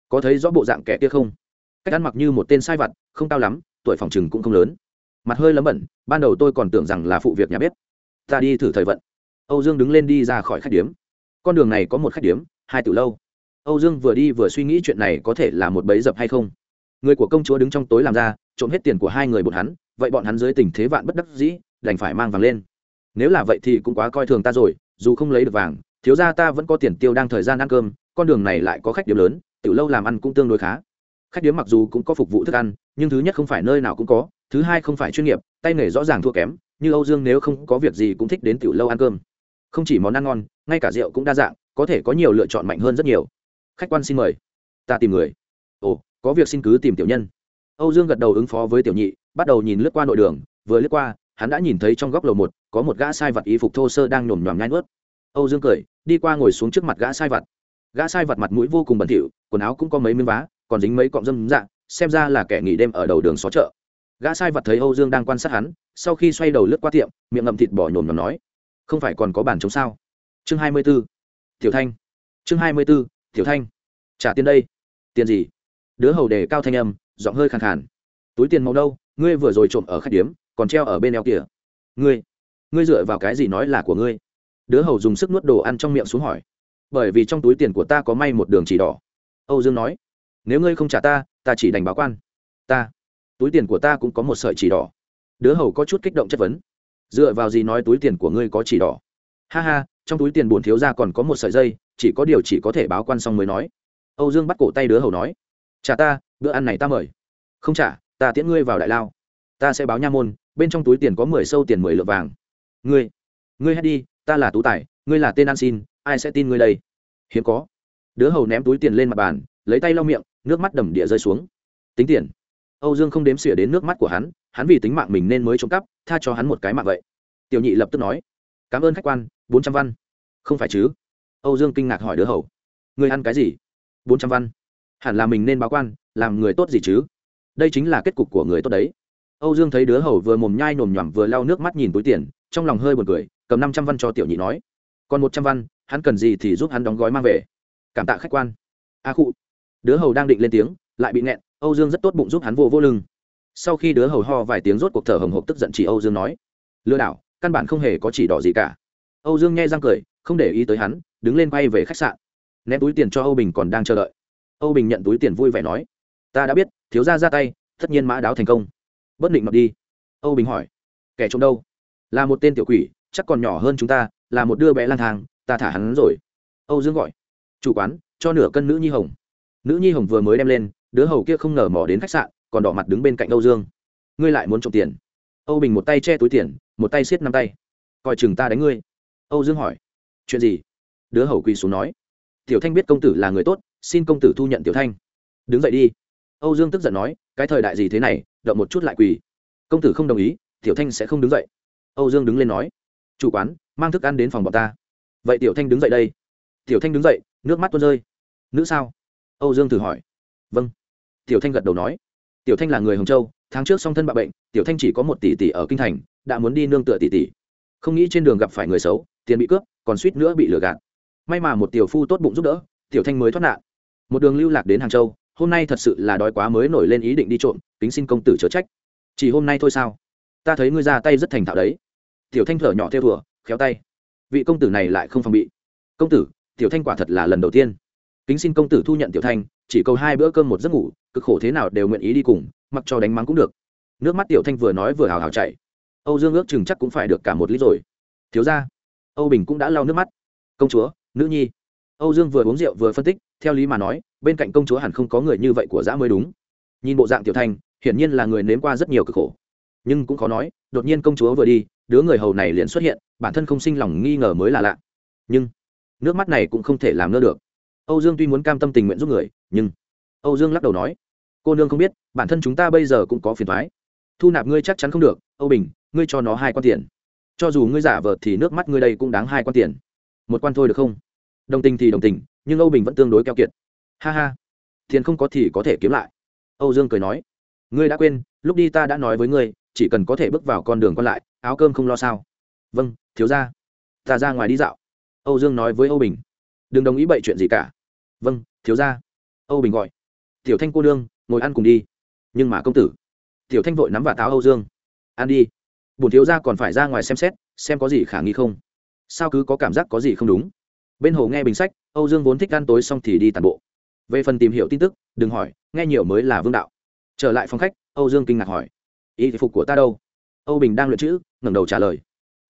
Có thấy rõ bộ dạng kẻ kia không? Cách ăn mặc như một tên sai vặt, không cao lắm tuổi phòng chừng cũng không lớn. Mặt hơi lấm bẩn ban đầu tôi còn tưởng rằng là phụ việc nhà bếp. Ta đi thử thời vận. Âu dương đứng lên đi ra khỏi khách điếm. Con đường này có một khách điếm, hai từ lâu. Âu dương vừa đi vừa suy nghĩ chuyện này có thể là một bẫy dập hay không. Người của công chúa đứng trong tối làm ra, trộm hết tiền của hai người bọn hắn, vậy bọn hắn dưới tình thế vạn bất đắc dĩ, đành phải mang vàng lên. Nếu là vậy thì cũng quá coi thường ta rồi, dù không lấy được vàng, thiếu ra ta vẫn có tiền tiêu đang thời gian ăn cơm, con đường này lại có khách điếm lớn từ lâu làm ăn cũng tương đối khá khách điếm mặc dù cũng có phục vụ thức ăn, nhưng thứ nhất không phải nơi nào cũng có, thứ hai không phải chuyên nghiệp, tay nghề rõ ràng thua kém, như âu dương nếu không có việc gì cũng thích đến tiểu lâu ăn cơm. Không chỉ món ăn ngon, ngay cả rượu cũng đa dạng, có thể có nhiều lựa chọn mạnh hơn rất nhiều. Khách quan xin mời. Ta tìm người. Ồ, có việc xin cứ tìm tiểu nhân. Âu dương gật đầu ứng phó với tiểu nhị, bắt đầu nhìn lướt qua nội đường, vừa lướt qua, hắn đã nhìn thấy trong góc lầu một, có một gã sai vật y phục thô sơ đang nhổm nhòm nhai nuốt. Âu dương cười, đi qua ngồi xuống trước mặt gã sai vật. Gã sai vật mặt mũi vô cùng bẩn thỉu, quần áo cũng có mấy miếng vá còn dính mấy cọng dâm dạ xem ra là kẻ nghỉ đêm ở đầu đường xó chợ. Gã sai vật thấy âu dương đang quan sát hắn, sau khi xoay đầu lướt qua tiệm, miệng ngậm thịt bỏ nhổm nhòm nói, không phải còn có bàn chống sao? Chương hai mươi b ố tiểu thanh. Chương hai mươi b ố tiểu thanh. Trả tiền đây. Tiền gì? Đứa hầu đề cao thanh âm, giọng hơi khàn khàn. Túi tiền màu đâu, ngươi vừa rồi trộm ở khách điếm, còn treo ở bên eo kìa. Ngươi ngươi dựa vào cái gì nói là của ngươi? Đứa hầu dùng sức nuốt đồ ăn trong miệng xuống hỏi. Bởi vì trong túi tiền của ta có may một đường chỉ đỏ. Âu dương nói nếu ngươi không trả ta ta chỉ đành báo quan. Ta, túi tiền của ta cũng có một sợi chỉ đỏ. Đứa hầu có chút kích động chất vấn. Dựa vào gì nói túi tiền của ngươi có chỉ đỏ? Ha ha, trong túi tiền bổn thiếu ra còn có một sợi dây, chỉ có điều chỉ có thể báo quan xong mới nói. Âu dương bắt cổ tay đứa hầu nói. Trả ta, bữa ăn này ta mời. Không trả, ta tiễn ngươi vào đại lao. Ta sẽ báo nha môn, bên trong túi tiền có mười sâu tiền mười lượng vàng. Ngươi ngươi hết đi, ta là tú tài, ngươi là tên ăn xin, ai sẽ tin ngươi đây? Hiếm có. Đứa hầu ném túi tiền lên mặt bàn, lấy tay lau miệng nước mắt đầm địa rơi xuống. Tính tiền. Âu dương không đếm xỉa đến nước mắt của hắn hắn vì tính mạng mình nên mới trộm cắp, tha cho hắn một cái mạng vậy. Tiểu nhị lập tức nói, cảm ơn khách quan, bốn trăm văn. Không phải chứ? Âu dương kinh ngạc hỏi đứa hầu. Người ăn cái gì? Bốn trăm văn. Hẳn là mình nên báo quan, làm người tốt gì chứ? Đây chính là kết cục của người tốt đấy. Âu dương thấy đứa hầu vừa mồm nhai nồm nhoàm vừa lau nước mắt nhìn túi tiền, trong lòng hơi buồn cười, cầm năm trăm văn cho tiểu nhị nói, còn một trăm văn, hắn cần gì thì giúp hắn đóng gói mang về. Cảm tạ khách quan. A à khụ đứa hầu đang định lên tiếng, lại bị nghẹn, âu dương rất tốt bụng giúp hắn vô vô lưng. Sau khi đứa hầu ho vài tiếng rốt cuộc thở hồng hộc tức giận chỉ âu dương nói, lừa đảo, căn bản không hề có chỉ đỏ gì cả. Âu dương nghe răng cười, không để ý tới hắn, đứng lên quay về khách sạn. Ném túi tiền cho âu bình còn đang chờ đợi. Âu bình nhận túi tiền vui vẻ nói, ta đã biết, thiếu gia ra tay, tất nhiên mã đáo thành công. Bất định mặc đi. Âu bình hỏi, kẻ trộm đâu? Là một tên tiểu quỷ, chắc còn nhỏ hơn chúng ta, là một đứa bé lang thang, ta thả hắn rồi. Âu dương gọi, chủ quán, cho nửa cân nữ nhi hồng nữ nhi hồng vừa mới đem lên, đứa hầu kia không ngờ mò đến khách sạn, còn đỏ mặt đứng bên cạnh âu dương. Ngươi lại muốn trộm tiền. Âu bình một tay che túi tiền, một tay xiết năm tay. Coi chừng ta đánh ngươi. Âu dương hỏi. Chuyện gì? Đứa hầu quỳ xuống nói. Tiểu thanh biết công tử là người tốt, xin công tử thu nhận tiểu thanh. Đứng dậy đi. Âu dương tức giận nói, cái thời đại gì thế này, động một chút lại quỳ. Công tử không đồng ý, tiểu thanh sẽ không đứng dậy. Âu dương đứng lên nói. Chủ quán, mang thức ăn đến phòng bọn ta. Vậy tiểu thanh đứng dậy đây. Tiểu thanh đứng dậy, nước mắt tuôn rơi. Nữ sao? Âu dương thử hỏi. Vâng. Tiểu thanh gật đầu nói. Tiểu thanh là người hồng châu tháng trước song thân bạo bệnh tiểu thanh chỉ có một tỷ tỷ ở kinh thành đã muốn đi nương tựa tỷ tỷ. Không nghĩ trên đường gặp phải người xấu tiền bị cướp còn suýt nữa bị lừa gạt. May mà một tiểu phu tốt bụng giúp đỡ tiểu thanh mới thoát nạn. Một đường lưu lạc đến hàng châu hôm nay thật sự là đói quá mới nổi lên ý định đi trộm kính xin công tử chớ trách. Chỉ hôm nay thôi sao? Ta thấy ngươi ra tay rất thành thạo đấy. Tiểu thanh thở nhỏ theo vừa, khéo tay. Vị công tử này lại không phòng bị. Công tử tiểu thanh quả thật là lần đầu tiên kính xin công tử thu nhận tiểu thanh, chỉ cầu hai bữa cơm một giấc ngủ, cực khổ thế nào đều nguyện ý đi cùng, mặc cho đánh mắng cũng được. Nước mắt tiểu thanh vừa nói vừa hào hào chạy. Âu dương ước chừng chắc cũng phải được cả một lít rồi. Thiếu ra âu bình cũng đã lau nước mắt. Công chúa, nữ nhi. Âu dương vừa uống rượu vừa phân tích, theo lý mà nói, bên cạnh công chúa hẳn không có người như vậy của dã mới đúng. Nhìn bộ dạng tiểu thanh, hiển nhiên là người nếm qua rất nhiều cực khổ. Nhưng cũng khó nói, đột nhiên công chúa vừa đi, đứa người hầu này liền xuất hiện, bản thân không sinh lòng nghi ngờ mới là lạ. Nhưng, nước mắt này cũng không thể làm ngơ được âu dương tuy muốn cam tâm tình nguyện giúp người, nhưng âu dương lắc đầu nói, cô nương không biết, bản thân chúng ta bây giờ cũng có phiền thoái thu nạp ngươi chắc chắn không được, âu bình, ngươi cho nó hai quan tiền. Cho dù ngươi giả vờ thì nước mắt ngươi đây cũng đáng hai quan tiền. Một quan thôi được không? Đồng tình thì đồng tình, nhưng âu bình vẫn tương đối keo kiệt. Ha ha, tiền không có thì có thể kiếm lại. Âu dương cười nói, ngươi đã quên, lúc đi ta đã nói với ngươi, chỉ cần có thể bước vào con đường còn lại, áo cơm không lo sao. Vâng thiếu ra ta ra ngoài đi dạo. Âu dương nói với âu bình đừng đồng ý bậy chuyện gì cả. Vâng thiếu ra âu bình gọi. Tiểu thanh cô nương, ngồi ăn cùng đi. Nhưng mà công tử. Tiểu thanh vội nắm vào táo âu dương. Ăn đi. Bổn thiếu ra còn phải ra ngoài xem xét, xem có gì khả nghi không. Sao cứ có cảm giác có gì không đúng? Bên hồ nghe bình sách, âu dương vốn thích ăn tối xong thì đi tàn bộ. Về phần tìm hiểu tin tức, đừng hỏi, nghe nhiều mới là vương đạo. Trở lại phòng khách, âu dương kinh ngạc hỏi. Ý phục của ta đâu? Âu bình đang luyện chữ, ngẩng đầu trả lời.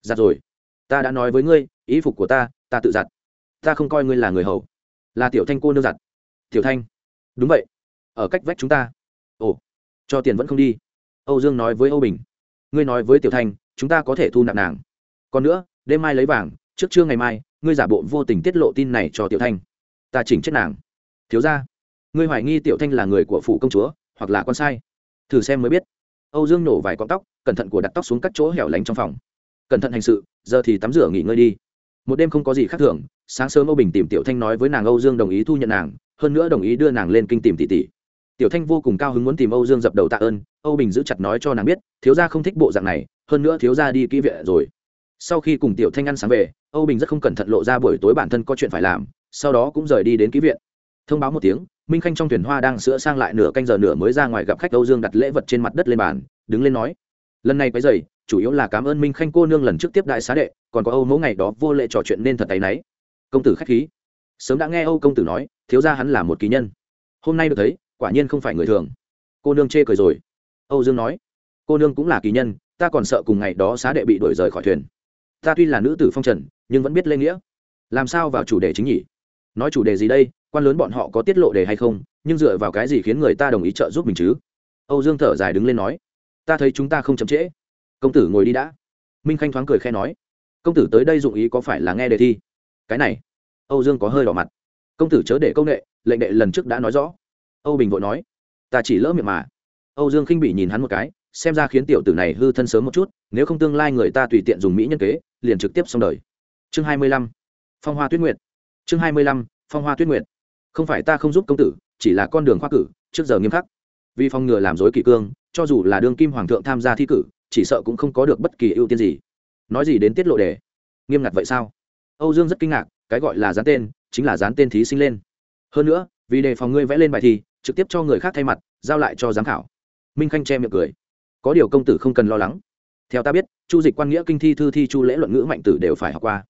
Giặt rồi. Ta đã nói với ngươi, ý phục của ta ta tự giặt ta không coi ngươi là người hầu. Là tiểu thanh cô nương giặt. Tiểu thanh. Đúng vậy. Ở cách vách chúng ta. Ồ. Cho tiền vẫn không đi. Âu dương nói với âu bình. Ngươi nói với tiểu thanh, chúng ta có thể thu nạp nàng. Còn nữa, đêm mai lấy vàng, trước trưa ngày mai, ngươi giả bộ vô tình tiết lộ tin này cho tiểu thanh. Ta chỉnh chết nàng. Thiếu ra ngươi hoài nghi tiểu thanh là người của phủ công chúa, hoặc là con sai? Thử xem mới biết. Âu dương nổ vài con tóc, cẩn thận của đặt tóc xuống các chỗ hẻo lánh trong phòng. Cẩn thận hành sự, giờ thì tắm rửa nghỉ ngơi đi một đêm không có gì khác thường, sáng sớm âu bình tìm tiểu thanh nói với nàng âu dương đồng ý thu nhận nàng, hơn nữa đồng ý đưa nàng lên kinh tìm tỷ tỷ. Tiểu thanh vô cùng cao hứng muốn tìm âu dương dập đầu tạ ơn, âu bình giữ chặt nói cho nàng biết, thiếu gia không thích bộ dạng này, hơn nữa thiếu gia đi kỹ viện rồi. Sau khi cùng tiểu thanh ăn sáng về, âu bình rất không cẩn thận lộ ra buổi tối bản thân có chuyện phải làm, sau đó cũng rời đi đến kỹ viện. Thông báo một tiếng, minh khanh trong thuyền hoa đang sửa sang lại nửa canh giờ nửa mới ra ngoài gặp khách âu dương đặt lễ vật trên mặt đất lên bàn, đứng lên nói, lần này quấy dày chủ yếu là cảm ơn minh khanh cô nương lần trước tiếp đại xá đệ còn có âu mẫu ngày đó vô lệ trò chuyện nên thật tay náy. Công tử khách khí. Sớm đã nghe âu công tử nói, thiếu ra hắn là một kỳ nhân. Hôm nay được thấy, quả nhiên không phải người thường. Cô nương chê cười rồi. Âu dương nói, cô nương cũng là kỳ nhân, ta còn sợ cùng ngày đó xá đệ bị đuổi rời khỏi thuyền. Ta tuy là nữ tử phong trần, nhưng vẫn biết lê nghĩa. Làm sao vào chủ đề chính nhỉ? Nói chủ đề gì đây, quan lớn bọn họ có tiết lộ đề hay không, nhưng dựa vào cái gì khiến người ta đồng ý trợ giúp mình chứ? Âu dương thở dài đứng lên nói, ta thấy chúng ta không chậm trễ. Công tử ngồi đi đã. Minh khanh thoáng cười khe nói công tử tới đây dụng ý có phải là nghe đề thi? Cái này, âu dương có hơi đỏ mặt. Công tử chớ để công nghệ, lệnh đệ lần trước đã nói rõ. Âu bình vội nói, ta chỉ lỡ miệng mà. Âu dương khinh bị nhìn hắn một cái, xem ra khiến tiểu tử này hư thân sớm một chút, nếu không tương lai người ta tùy tiện dùng mỹ nhân kế, liền trực tiếp xong đời. Chương hai mươi lăm, phong hoa tuyết nguyệt. Chương hai mươi lăm, phong hoa tuyết nguyệt. Không phải ta không giúp công tử, chỉ là con đường khoa cử, trước giờ nghiêm khắc. Vì phòng ngừa làm dối kỳ cương, cho dù là đương kim hoàng thượng tham gia thi cử, chỉ sợ cũng không có được bất kỳ ưu tiên gì nói gì đến tiết lộ đề? Nghiêm ngặt vậy sao? Âu dương rất kinh ngạc, cái gọi là dán tên, chính là dán tên thí sinh lên. Hơn nữa, vì đề phòng ngươi vẽ lên bài thi, trực tiếp cho người khác thay mặt, giao lại cho giám khảo. Minh khanh che miệng cười. Có điều công tử không cần lo lắng. Theo ta biết, chu dịch quan nghĩa kinh thi thư thi chu lễ luận ngữ mạnh tử đều phải học qua.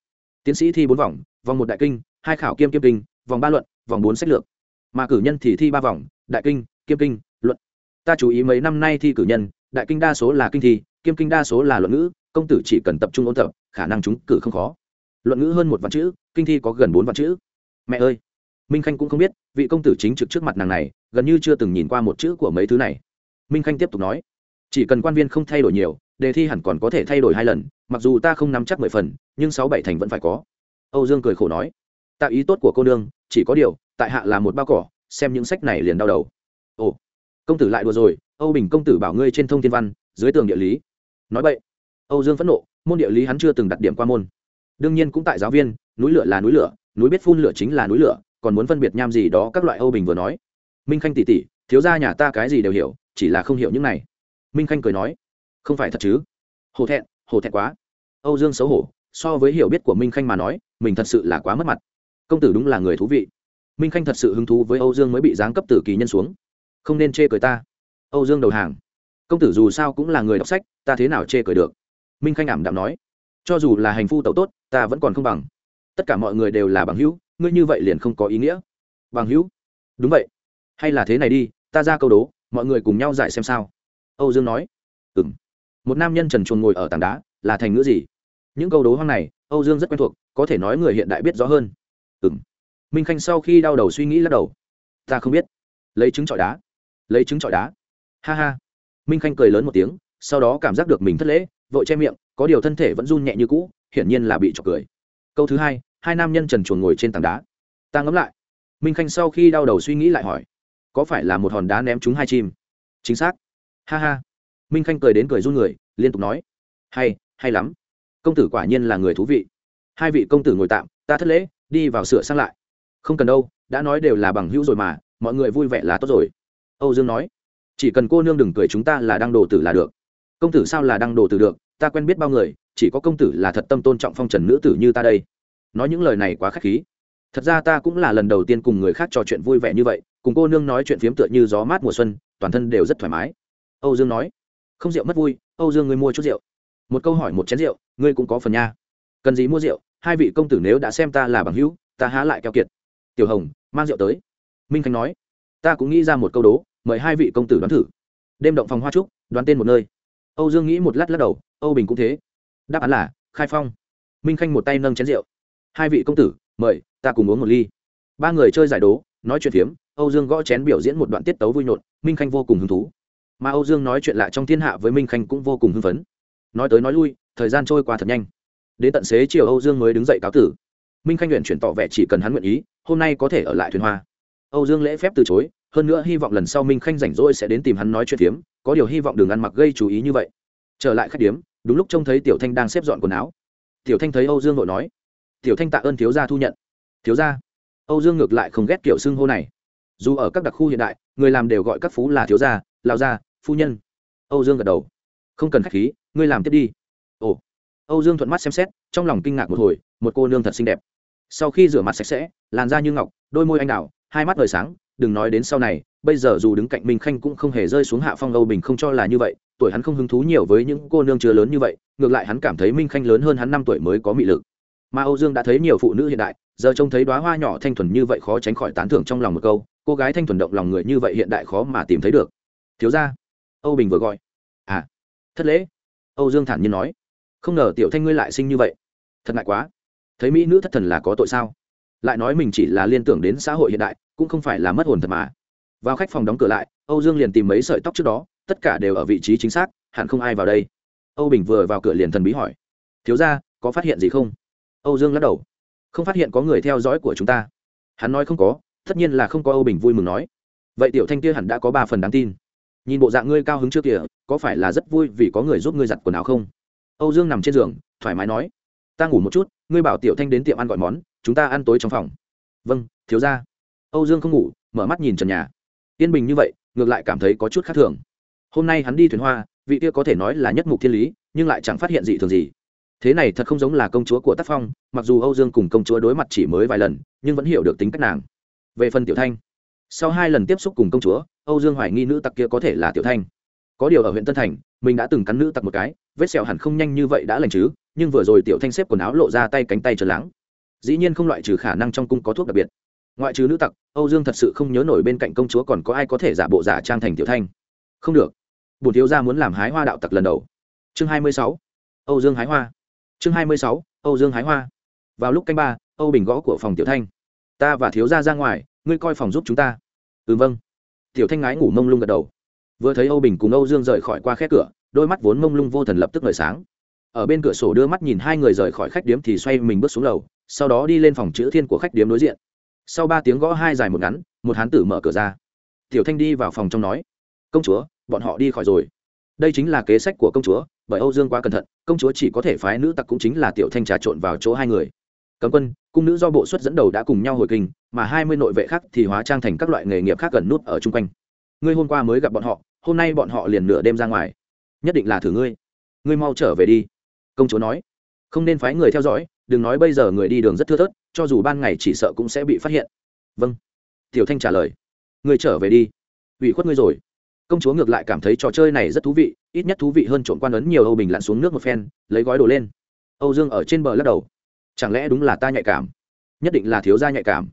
Tiến sĩ thi bốn vòng vòng một đại kinh, hai khảo kiêm kiêm kinh, vòng ba luận, vòng bốn sách lược. Mà cử nhân thì thi ba vòng, đại kinh, kiêm kinh, luận. Ta chú ý mấy năm nay thi cử nhân, đại kinh đa số là kinh thi, kiêm kinh đa số là luận ngữ công tử chỉ cần tập trung ôn tập, khả năng chúng cử không khó. Luận ngữ hơn một vạn chữ, kinh thi có gần bốn vạn chữ. Mẹ ơi! Minh khanh cũng không biết, vị công tử chính trực trước mặt nàng này, gần như chưa từng nhìn qua một chữ của mấy thứ này. Minh khanh tiếp tục nói, chỉ cần quan viên không thay đổi nhiều, đề thi hẳn còn có thể thay đổi hai lần, mặc dù ta không nắm chắc mười phần, nhưng sáu bảy thành vẫn phải có. Âu dương cười khổ nói, tạo ý tốt của cô nương, chỉ có điều, tại hạ là một bao cỏ, xem những sách này liền đau đầu. Ồ! Công tử lại đùa rồi, âu bình công tử bảo ngươi trên thông thiên văn, dưới tường địa lý. Nói vậy âu dương phẫn nộ, môn địa lý hắn chưa từng đặt điểm qua môn. Đương nhiên cũng tại giáo viên, núi lửa là núi lửa, núi biết phun lửa chính là núi lửa, còn muốn phân biệt nham gì đó các loại âu bình vừa nói. Minh khanh tỉ tỉ thiếu gia nhà ta cái gì đều hiểu, chỉ là không hiểu những này. Minh khanh cười nói, không phải thật chứ? Hổ thẹn hổ thẹn quá. Âu dương xấu hổ, so với hiểu biết của minh khanh mà nói, mình thật sự là quá mất mặt. Công tử đúng là người thú vị. Minh khanh thật sự hứng thú với âu dương mới bị giáng cấp tử kỳ nhân xuống. Không nên chê cười ta. Âu dương đầu hàng. Công tử dù sao cũng là người đọc sách, ta thế nào chê cười được? Minh khanh ảm đạm nói, cho dù là hành phu tẩu tốt, ta vẫn còn không bằng. Tất cả mọi người đều là bằng hữu, ngươi như vậy liền không có ý nghĩa. Bằng hữu? Đúng vậy. Hay là thế này đi, ta ra câu đố, mọi người cùng nhau giải xem sao. Âu dương nói ừ m một nam nhân trần chuồn ngồi ở tảng đá, là thành ngữ gì? Những câu đố hoang này, âu dương rất quen thuộc, có thể nói người hiện đại biết rõ hơn. Ừ m minh khanh sau khi đau đầu suy nghĩ lắc đầu, ta không biết. Lấy trứng trọi đá. Lấy trứng trọi đá. Ha ha. Minh khanh cười lớn một tiếng sau đó cảm giác được mình thất lễ, vội che miệng, có điều thân thể vẫn run nhẹ như cũ, hiển nhiên là bị trọc cười. Câu thứ hai hai nam nhân trần chuồng ngồi trên tảng đá. Ta ngẫm lại. Minh khanh sau khi đau đầu suy nghĩ lại hỏi, có phải là một hòn đá ném trúng hai chim? Chính xác. Ha ha. Minh khanh cười đến cười run người, liên tục nói, hay hay lắm. Công tử quả nhiên là người thú vị. Hai vị công tử ngồi tạm, ta thất lễ, đi vào sửa sang lại. Không cần đâu, đã nói đều là bằng hữu rồi mà, mọi người vui vẻ là tốt rồi. Âu dương nói, chỉ cần cô nương đừng cười chúng ta là đang đồ tử là được công tử sao là đăng đồ tử được, ta quen biết bao người, chỉ có công tử là thật tâm tôn trọng phong trần nữ tử như ta đây. Nói những lời này quá k h á c h khí. Thật ra ta cũng là lần đầu tiên cùng người khác trò chuyện vui vẻ như vậy, cùng cô nương nói chuyện phiếm tựa như gió mát mùa xuân, toàn thân đều rất thoải mái. Âu dương nói, không rượu mất vui, âu dương ngươi mua chút rượu. Một câu hỏi một chén rượu, ngươi cũng có phần nha. Cần gì mua rượu, hai vị công tử nếu đã xem ta là bằng hữu, ta há lại keo kiệt. Tiểu hồng, mang rượu tới. Minh khánh nói, ta cũng nghĩ ra một câu đố, mời hai vị công tử đoán thử. Đêm động phòng hoa trúc, đoán tên một nơi âu dương nghĩ một lát lắc đầu, âu bình cũng thế. Đáp án là, khai phong. Minh khanh một tay nâng chén rượu. Hai vị công tử, mời, ta cùng uống một ly. Ba người chơi giải đố, nói chuyện phiếm, âu dương gõ chén biểu diễn một đoạn tiết tấu vui nhộn, minh khanh vô cùng hứng thú. Mà âu dương nói chuyện lạ trong thiên hạ với minh khanh cũng vô cùng hưng phấn. Nói tới nói lui, thời gian trôi qua thật nhanh. Đến tận xế chiều âu dương mới đứng dậy cáo tử. Minh khanh nguyện chuyển tỏ vẻ chỉ cần hắn nguyện ý, hôm nay có thể ở lại thuyền hoa. Âu dương lễ phép từ chối hơn nữa hy vọng lần sau minh khanh rảnh rỗi sẽ đến tìm hắn nói chuyện phiếm, có điều hy vọng đừng ăn mặc gây chú ý như vậy. Trở lại khách điếm, đúng lúc trông thấy tiểu thanh đang xếp dọn quần áo. Tiểu thanh thấy âu dương vội nói, tiểu thanh tạ ơn thiếu gia thu nhận. Thiếu gia? Âu dương ngược lại không ghét kiểu xưng hô này. Dù ở các đặc khu hiện đại, người làm đều gọi các phú là thiếu gia lao gia, phu nhân. Âu dương gật đầu. Không cần khách khí, ngươi làm tiếp đi. Ồ. Âu dương thuận mắt xem xét, trong lòng kinh ngạc một hồi, một cô nương thật xinh đẹp. Sau khi rửa mặt sạch sẽ, làn da như ngọc, đôi môi anh đào, hai mắt ngời sáng đừng nói đến sau này, bây giờ dù đứng cạnh minh khanh cũng không hề rơi xuống hạ phong âu bình không cho là như vậy, tuổi hắn không hứng thú nhiều với những cô nương chưa lớn như vậy, ngược lại hắn cảm thấy minh khanh lớn hơn hắn năm tuổi mới có mị lực. Mà âu dương đã thấy nhiều phụ nữ hiện đại, giờ trông thấy đoá hoa nhỏ thanh thuần như vậy khó tránh khỏi tán thưởng trong lòng một câu, cô gái thanh thuần động lòng người như vậy hiện đại khó mà tìm thấy được. Thiếu ra âu bình vừa gọi. À thất lễ. Âu dương thản nhiên nói. Không ngờ tiểu thanh ngươi lại sinh như vậy. Thật ngại quá. Thấy mỹ nữ thất thần là có tội sao? Lại nói mình chỉ là liên tưởng đến xã hội hiện đại, cũng không phải là mất hồn thật mà. Vào khách phòng đóng cửa lại, âu dương liền tìm mấy sợi tóc trước đó, tất cả đều ở vị trí chính xác, hẳn không ai vào đây. Âu bình vừa vào cửa liền thần bí hỏi, thiếu ra có phát hiện gì không? Âu dương lắc đầu, không phát hiện có người theo dõi của chúng ta. Hắn nói, không có, tất nhiên là không có. Âu bình vui mừng nói, vậy tiểu thanh kia hẳn đã có ba phần đáng tin. Nhìn bộ dạng ngươi cao hứng trước kìa có phải là rất vui vì có người giúp ngươi giặt quần áo không? Âu dương nằm trên giường, thoải mái nói ta ngủ một chút, ngươi bảo tiểu thanh đến tiệm ăn gọi món, chúng ta ăn tối trong phòng. Vâng thiếu ra âu dương không ngủ, mở mắt nhìn trần nhà. Yên bình như vậy, ngược lại cảm thấy có chút khác thường. Hôm nay hắn đi thuyền hoa, vị kia có thể nói là nhất mục thiên lý, nhưng lại chẳng phát hiện gì thường gì. Thế này thật không giống là công chúa của tác phong, mặc dù âu dương cùng công chúa đối mặt chỉ mới vài lần, nhưng vẫn hiểu được tính cách nàng. Về phần tiểu thanh, sau hai lần tiếp xúc cùng công chúa, âu dương hoài nghi nữ tặc kia có thể là tiểu thanh có điều ở huyện tân thành, mình đã từng cắn nữ tặc một cái, vết sẹo hẳn không nhanh như vậy đã lành chứ, nhưng vừa rồi tiểu thanh xếp quần áo lộ ra tay cánh tay trở lắng dĩ nhiên không loại trừ khả năng trong cung có thuốc đặc biệt. Ngoại trừ nữ tặc, âu dương thật sự không nhớ nổi bên cạnh công chúa còn có ai có thể giả bộ giả trang thành tiểu thanh. Không được. Bùn thiếu gia muốn làm hái hoa đạo tặc lần đầu. Chương hai mươi sáu. Âu dương hái hoa. Chương hai mươi sáu. Âu dương hái hoa. Vào lúc canh ba, âu bình gõ của phòng tiểu thanh. Ta và thiếu gia ra ngoài, ngươi coi phòng giúp chúng ta. Ừ vâng. Tiểu thanh ngái ngủ mông lung gật đầu vừa thấy âu bình cùng âu dương rời khỏi qua khe cửa, đôi mắt vốn mông lung vô thần lập tức ngời sáng. Ở bên cửa sổ đưa mắt nhìn hai người rời khỏi khách điếm thì xoay mình bước xuống lầu, sau đó đi lên phòng chữ thiên của khách điếm đối diện. Sau ba tiếng gõ hai dài một ngắn, một hán tử mở cửa ra. Tiểu thanh đi vào phòng trong nói, công chúa, bọn họ đi khỏi rồi. Đây chính là kế sách của công chúa, bởi âu dương quá cẩn thận, công chúa chỉ có thể phái nữ tặc cũng chính là tiểu thanh trà trộn vào chỗ hai người. Cấm quân, cung nữ do bộ xuất dẫn đầu đã cùng nhau hồi kinh, mà hai mươi nội vệ khác thì hóa trang thành các loại nghề nghiệp khác gần nút ở chung quanh ngươi hôm qua mới gặp bọn họ, hôm nay bọn họ liền nửa đêm ra ngoài. Nhất định là thử ngươi. Ngươi mau trở về đi. Công chúa nói. Không nên phái người theo dõi, đừng nói bây giờ người đi đường rất thưa thớt, cho dù ban ngày chỉ sợ cũng sẽ bị phát hiện. Vâng. Tiểu thanh trả lời. Ngươi trở về đi. Ủy khuất ngươi rồi. Công chúa ngược lại cảm thấy trò chơi này rất thú vị, ít nhất thú vị hơn trộm quan ấn nhiều âu bình lặn xuống nước một phen, lấy gói đồ lên. Âu dương ở trên bờ lắc đầu. Chẳng lẽ đúng là ta nhạy cảm? Nhất định là thiếu gia nhạy cảm.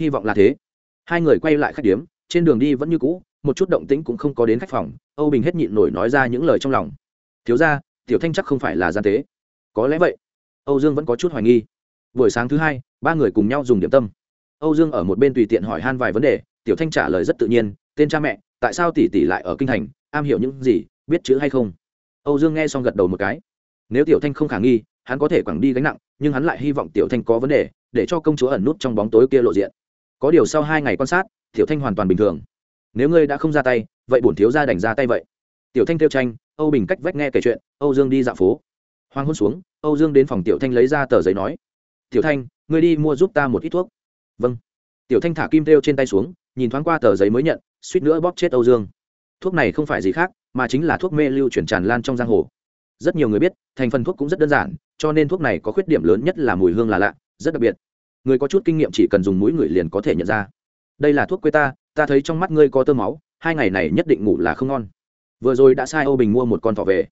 Hy vọng là thế. Hai người quay lại khách điếm, trên đường đi vẫn như cũ một chút động tĩnh cũng không có đến khách phòng, âu bình hết nhịn nổi nói ra những lời trong lòng. Thiếu gia, tiểu thanh chắc không phải là gian tế. Có lẽ vậy. Âu dương vẫn có chút hoài nghi. Buổi sáng thứ hai, ba người cùng nhau dùng điểm tâm. Âu dương ở một bên tùy tiện hỏi han vài vấn đề, tiểu thanh trả lời rất tự nhiên, tên cha mẹ, tại sao tỷ tỷ lại ở kinh thành? Am hiểu những gì, biết chữ hay không? Âu dương nghe xong gật đầu một cái. Nếu tiểu thanh không khả nghi, hắn có thể quẳng đi gánh nặng, nhưng hắn lại hy vọng tiểu thanh có vấn đề, để cho công chúa ẩn nút trong bóng tối kia lộ diện. Có điều sau hai ngày quan sát, tiểu thanh hoàn toàn bình thường nếu ngươi đã không ra tay, vậy bổn thiếu ra đành ra tay vậy. Tiểu thanh kêu tranh, âu bình cách vách nghe kể chuyện, âu dương đi dạo phố. Hoang hôn xuống, âu dương đến phòng tiểu thanh lấy ra tờ giấy nói, tiểu thanh, ngươi đi mua giúp ta một ít thuốc. Vâng. Tiểu thanh thả kim têu trên tay xuống, nhìn thoáng qua tờ giấy mới nhận, suýt nữa bóp chết âu dương. Thuốc này không phải gì khác, mà chính là thuốc mê lưu chuyển tràn lan trong giang hồ. Rất nhiều người biết, thành phần thuốc cũng rất đơn giản, cho nên thuốc này có khuyết điểm lớn nhất là mùi hương là lạ, rất đặc biệt. Người có chút kinh nghiệm chỉ cần dùng mũi người liền có thể nhận ra. Đây là thuốc quê ta ta thấy trong mắt ngươi có tơ máu, hai ngày này nhất định ngủ là không ngon. Vừa rồi đã sai âu bình mua một con thỏ về.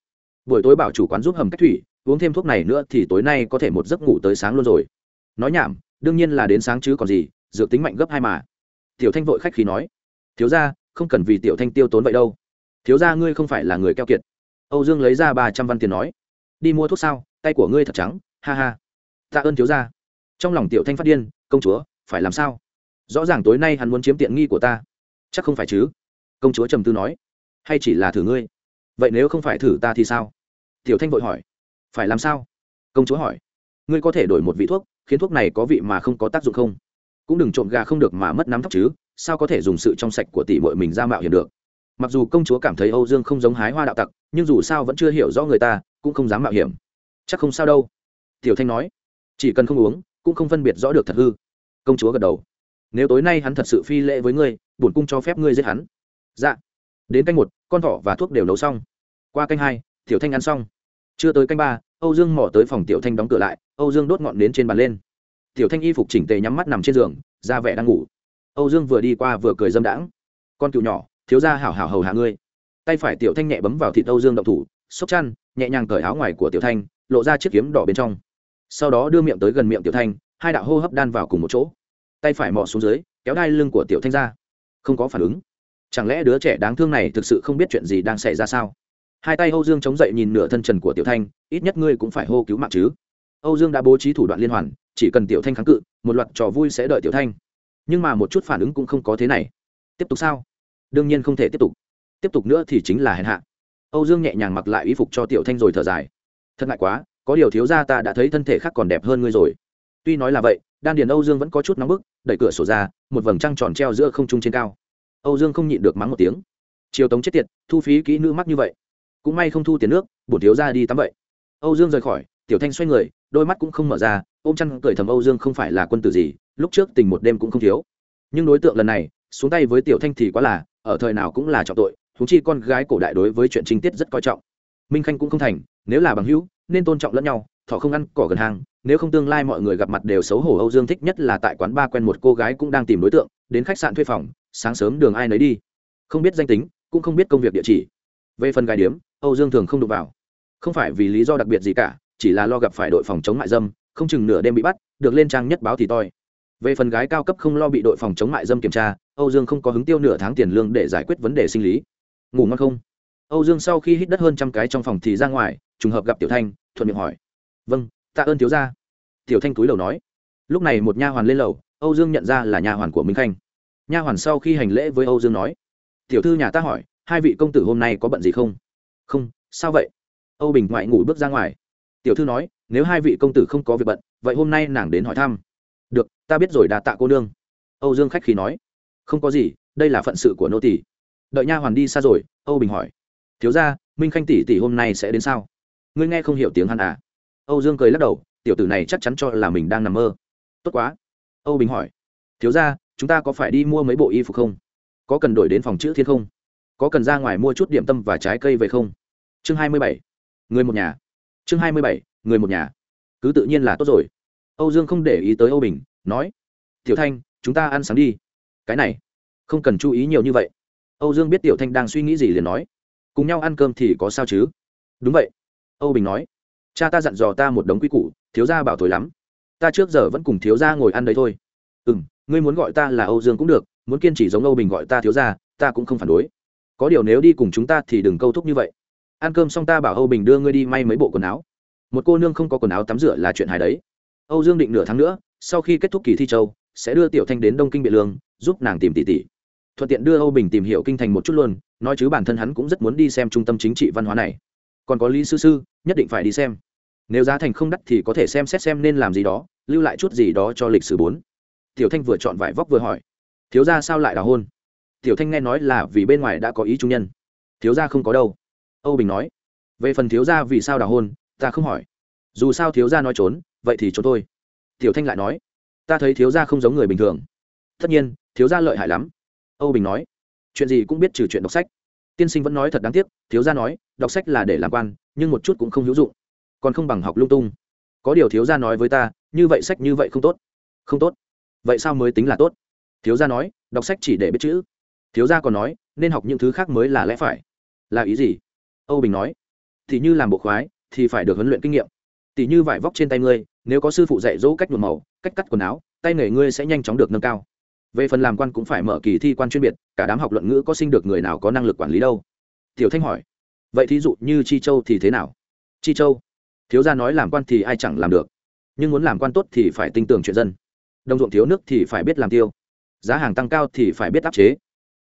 Buổi tối bảo chủ quán giúp hầm cách thủy, uống thêm thuốc này nữa thì tối nay có thể một giấc ngủ tới sáng luôn rồi. Nói nhảm, đương nhiên là đến sáng chứ còn gì, dược tính mạnh gấp hai mà. Tiểu thanh vội khách khí nói. Thiếu ra không cần vì tiểu thanh tiêu tốn vậy đâu. Thiếu ra ngươi không phải là người keo kiệt. Âu dương lấy ra ba trăm văn tiền nói. Đi mua thuốc sao, tay của ngươi thật trắng, ha ha. Tạ ơn thiếu ra trong lòng tiểu thanh phát điên, công chúa, phải làm sao? Rõ ràng tối nay hắn muốn chiếm tiện nghi của ta. Chắc không phải chứ? Công chúa trầm tư nói. Hay chỉ là thử ngươi? Vậy nếu không phải thử ta thì sao? Tiểu thanh vội hỏi. Phải làm sao? Công chúa hỏi. Ngươi có thể đổi một vị thuốc, khiến thuốc này có vị mà không có tác dụng không? Cũng đừng trộm gà không được mà mất nắm tóc chứ, sao có thể dùng sự trong sạch của tỷ muội mình ra mạo hiểm được? Mặc dù công chúa cảm thấy âu dương không giống hái hoa đạo tặc, nhưng dù sao vẫn chưa hiểu rõ người ta, cũng không dám mạo hiểm. Chắc không sao đâu. Tiểu thanh nói. Chỉ cần không uống, cũng không phân biệt rõ được thật hư. Công chúa gật đầu nếu tối nay hắn thật sự phi lễ với ngươi, bổn cung cho phép ngươi giết hắn. Dạ. Đến canh một, con thỏ và thuốc đều nấu xong. Qua canh hai, tiểu thanh ăn xong. Chưa tới canh ba, âu dương mò tới phòng tiểu thanh đóng cửa lại, âu dương đốt ngọn nến trên bàn lên. Tiểu thanh y phục chỉnh tề nhắm mắt nằm trên giường, ra vẻ đang ngủ. Âu dương vừa đi qua vừa cười dâm đãng. Con cựu nhỏ, thiếu ra hảo hảo hầu hạ ngươi. Tay phải tiểu thanh nhẹ bấm vào thịt âu dương động thủ, xốc chăn, nhẹ nhàng cởi áo ngoài của tiểu thanh, lộ ra chiếc kiếm đỏ bên trong. Sau đó đưa miệng tới gần miệng tiểu thanh, hai đạo hô hấp đan vào cùng một chỗ tay phải mò xuống dưới, kéo đai lưng của tiểu thanh ra. Không có phản ứng. Chẳng lẽ đứa trẻ đáng thương này thực sự không biết chuyện gì đang xảy ra sao? Hai tay âu dương chống dậy nhìn nửa thân trần của tiểu thanh, ít nhất ngươi cũng phải hô cứu mạng chứ. Âu dương đã bố trí thủ đoạn liên hoàn, chỉ cần tiểu thanh kháng cự, một loạt trò vui sẽ đợi tiểu thanh. Nhưng mà một chút phản ứng cũng không có thế này. Tiếp tục sao? Đương nhiên không thể tiếp tục. Tiếp tục nữa thì chính là hèn hạ. Âu dương nhẹ nhàng mặc lại y phục cho tiểu thanh rồi thở dài. Thật ngại quá, có điều thiếu ra ta đã thấy thân thể khác còn đẹp hơn ngươi rồi. Tuy nói là vậy đan điền âu dương vẫn có chút nóng bức, đẩy cửa sổ ra, một vầng trăng tròn treo giữa không trung trên cao. Âu dương không nhịn được mắng một tiếng. Chiều tống chết tiệt, thu phí kỹ nữ mắc như vậy, cũng may không thu tiền nước, bổn thiếu ra đi tắm vậy. Âu dương rời khỏi, tiểu thanh xoay người, đôi mắt cũng không mở ra, ôm chăn cười thầm âu dương không phải là quân tử gì, lúc trước tình một đêm cũng không thiếu. Nhưng đối tượng lần này, xuống tay với tiểu thanh thì quá là, ở thời nào cũng là trọng tội thú chi con gái cổ đại đối với chuyện trinh tiết rất coi trọng. Minh khanh cũng không thành, nếu là bằng hữu, nên tôn trọng lẫn nhau thọ không ăn cỏ gần hàng, nếu không tương lai mọi người gặp mặt đều xấu hổ, âu dương thích nhất là tại quán ba quen một cô gái cũng đang tìm đối tượng, đến khách sạn thuê phòng, sáng sớm đường ai nấy đi. Không biết danh tính, cũng không biết công việc địa chỉ. Về phần gái điếm, âu dương thường không đụng vào. Không phải vì lý do đặc biệt gì cả, chỉ là lo gặp phải đội phòng chống mại dâm, không chừng nửa đêm bị bắt, được lên trang nhất báo thì toi. Về phần gái cao cấp không lo bị đội phòng chống mại dâm kiểm tra, âu dương không có hứng tiêu nửa tháng tiền lương để giải quyết vấn đề sinh lý. Ngủ ngon không? Âu dương sau khi hít đất hơn trăm cái trong phòng thì ra ngoài, trùng hợp gặp tiểu thanh, thuận miệng hỏi vâng tạ ơn thiếu gia. Tiểu thanh túi lầu nói. Lúc này một nha hoàn lên lầu, âu dương nhận ra là nha hoàn của minh khanh. Nha hoàn sau khi hành lễ với âu dương nói, tiểu thư nhà ta hỏi, hai vị công tử hôm nay có bận gì không? Không, sao vậy? Âu bình ngoại ngủ bước ra ngoài. Tiểu thư nói, nếu hai vị công tử không có việc bận, vậy hôm nay nàng đến hỏi thăm. Được, ta biết rồi đà tạ cô nương. Âu dương khách khí nói. Không có gì, đây là phận sự của nô tỷ đợi nha hoàn đi xa rồi, âu bình hỏi, thiếu ra minh khanh tỷ tỷ hôm nay sẽ đến sao? Ngươi nghe không hiểu tiếng hắn à? Âu dương cười lắc đầu, tiểu tử này chắc chắn cho là mình đang nằm mơ. Tốt quá. Âu bình hỏi, thiếu ra chúng ta có phải đi mua mấy bộ y phục không? Có cần đổi đến phòng chữ thiên không? Có cần ra ngoài mua chút điểm tâm và trái cây về không? Chương hai mươi bảy, người một nhà. Chương hai mươi bảy, người một nhà. Cứ tự nhiên là tốt rồi. Âu dương không để ý tới âu bình, nói, tiểu thanh, chúng ta ăn sáng đi. Cái này, không cần chú ý nhiều như vậy. Âu dương biết tiểu thanh đang suy nghĩ gì liền nói, cùng nhau ăn cơm thì có sao chứ? Đúng vậy. Âu bình nói cha ta dặn dò ta một đống quy củ, thiếu gia bảo thổi lắm. Ta trước giờ vẫn cùng thiếu gia ngồi ăn đấy thôi. Ừ m ngươi muốn gọi ta là âu dương cũng được, muốn kiên trì giống âu bình gọi ta thiếu gia, ta cũng không phản đối. Có điều nếu đi cùng chúng ta thì đừng câu thúc như vậy. Ăn cơm xong ta bảo âu bình đưa ngươi đi may mấy bộ quần áo. Một cô nương không có quần áo tắm rửa là chuyện hài đấy. Âu dương định nửa tháng nữa, sau khi kết thúc kỳ thi châu, sẽ đưa tiểu thanh đến đông kinh biện lương, giúp nàng tìm tỷ tỷ. Thuận tiện đưa âu bình tìm hiểu kinh thành một chút luôn, nói chứ bản thân hắn cũng rất muốn đi xem trung tâm chính trị văn hóa này. Còn có lý sư sư nhất định phải đi xem. Nếu giá thành không đắt thì có thể xem xét xem nên làm gì đó, lưu lại chút gì đó cho lịch sử bốn. Tiểu thanh vừa chọn vải vóc vừa hỏi. Thiếu gia sao lại đào hôn? Tiểu thanh nghe nói là vì bên ngoài đã có ý trung nhân. Thiếu gia không có đâu. Âu bình nói. Về phần thiếu gia vì sao đào hôn, ta không hỏi. Dù sao thiếu gia nói trốn, vậy thì trốn thôi. Tiểu thanh lại nói. Ta thấy thiếu gia không giống người bình thường. Tất nhiên, thiếu gia lợi hại lắm. Âu bình nói. Chuyện gì cũng biết trừ chuyện đọc sách. Tiên sinh vẫn nói thật đáng tiếc, thiếu gia nói, đọc sách là để làm quan nhưng một chút cũng không hữu dụng. Còn không bằng học lung tung. Có điều thiếu gia nói với ta, như vậy sách như vậy không tốt. Không tốt. Vậy sao mới tính là tốt? Thiếu gia nói, đọc sách chỉ để biết chữ. Thiếu gia còn nói, nên học những thứ khác mới là lẽ phải. Là ý gì? Âu bình nói, thì như làm bộ khoái, thì phải được huấn luyện kinh nghiệm. Tỷ như vải vóc trên tay ngươi, nếu có sư phụ dạy dỗ cách nhuộm màu, cách cắt quần áo, tay nghề ngươi sẽ nhanh chóng được nâng cao. Về phần làm quan cũng phải mở kỳ thi quan chuyên biệt, cả đám học luận ngữ có sinh được người nào có năng lực quản lý đâu. Tiểu thanh hỏi vậy thí dụ như chi châu thì thế nào? Chi châu? Thiếu gia nói làm quan thì ai chẳng làm được. Nhưng muốn làm quan tốt thì phải tin tưởng chuyện dân. Đồng ruộng thiếu nước thì phải biết làm tiêu. Giá hàng tăng cao thì phải biết áp chế.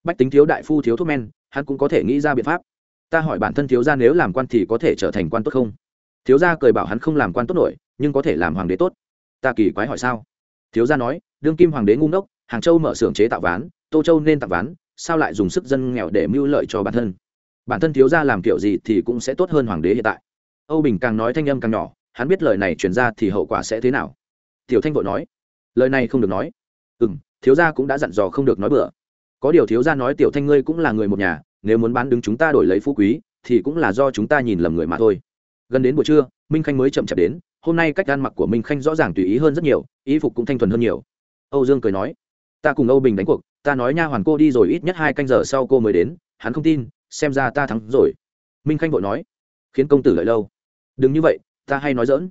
Bách tính thiếu đại phu thiếu thuốc men, hắn cũng có thể nghĩ ra biện pháp. Ta hỏi bản thân thiếu gia nếu làm quan thì có thể trở thành quan tốt không? Thiếu gia cười bảo hắn không làm quan tốt nổi, nhưng có thể làm hoàng đế tốt. Ta kỳ quái hỏi sao? Thiếu gia nói, đương kim hoàng đế ngu ngốc, hàng châu mở xưởng chế tạo ván, tô châu nên tạo ván, sao lại dùng sức dân nghèo để mưu lợi cho bản thân? Bản thân thiếu gia làm kiểu gì thì cũng sẽ tốt hơn hoàng đế hiện tại. Âu bình càng nói thanh âm càng nhỏ, hắn biết lời này truyền ra thì hậu quả sẽ thế nào? Tiểu thanh vội nói, lời này không được nói. Ừ m thiếu gia cũng đã dặn dò không được nói bừa. Có điều thiếu gia nói tiểu thanh ngươi cũng là người một nhà, nếu muốn bán đứng chúng ta đổi lấy phú quý, thì cũng là do chúng ta nhìn lầm người mà thôi. Gần đến buổi trưa, minh khanh mới chậm chạp đến, hôm nay cách ăn mặc của minh khanh rõ ràng tùy ý hơn rất nhiều, y phục cũng thanh thuần hơn nhiều. Âu dương cười nói, ta cùng âu bình đánh cuộc, ta nói nha hoàn cô đi rồi ít nhất hai canh giờ sau cô mới đến, hắn không tin xem ra ta thắng rồi. Minh khanh vội nói, khiến công tử lợi lâu. Đừng như vậy, ta hay nói dỡn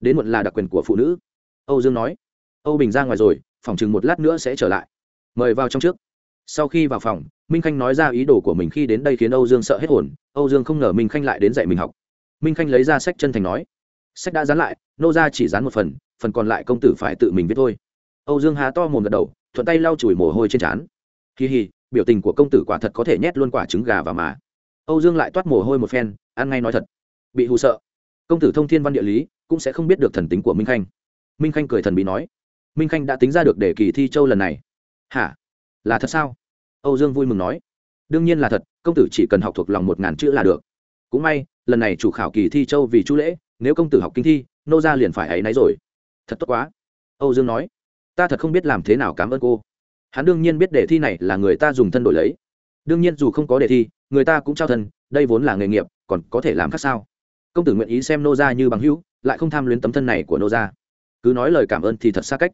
đến muộn là đặc quyền của phụ nữ. Âu dương nói, âu bình ra ngoài rồi, phòng chừng một lát nữa sẽ trở lại. Mời vào trong trước. Sau khi vào phòng, minh khanh nói ra ý đồ của mình khi đến đây khiến âu dương sợ hết hồn. Âu dương không ngờ minh khanh lại đến dạy mình học. Minh khanh lấy ra sách chân thành nói, sách đã dán lại, nô ra chỉ dán một phần phần còn lại công tử phải tự mình viết thôi. Âu dương há to mồm gật đầu, thuận tay lau chùi mồ hôi trên trán. Kỳ hì biểu tình của công tử quả thật có thể nhét luôn quả trứng gà vào mà. Âu dương lại toát mồ hôi một phen, ăn ngay nói thật. Bị hù sợ. Công tử thông thiên văn địa lý, cũng sẽ không biết được thần tính của minh khanh. Minh khanh cười thần bí nói. Minh khanh đã tính ra được để kỳ thi châu lần này. Hả? Là thật sao? Âu dương vui mừng nói. Đương nhiên là thật, công tử chỉ cần học thuộc lòng một ngàn chữ là được. Cũng may, lần này chủ khảo kỳ thi châu vì chu lễ, nếu công tử học kinh thi, nô ra liền phải ấy náy rồi. Thật tốt quá. Âu dương nói. Ta thật không biết làm thế nào cảm ơn cô hắn đương nhiên biết đề thi này là người ta dùng thân đổi lấy. Đương nhiên dù không có đề thi, người ta cũng trao thân, đây vốn là nghề nghiệp, còn có thể làm khác sao? Công tử nguyện ý xem nô ra như bằng hữu, lại không tham luyến tấm thân này của nô ra cứ nói lời cảm ơn thì thật xa cách.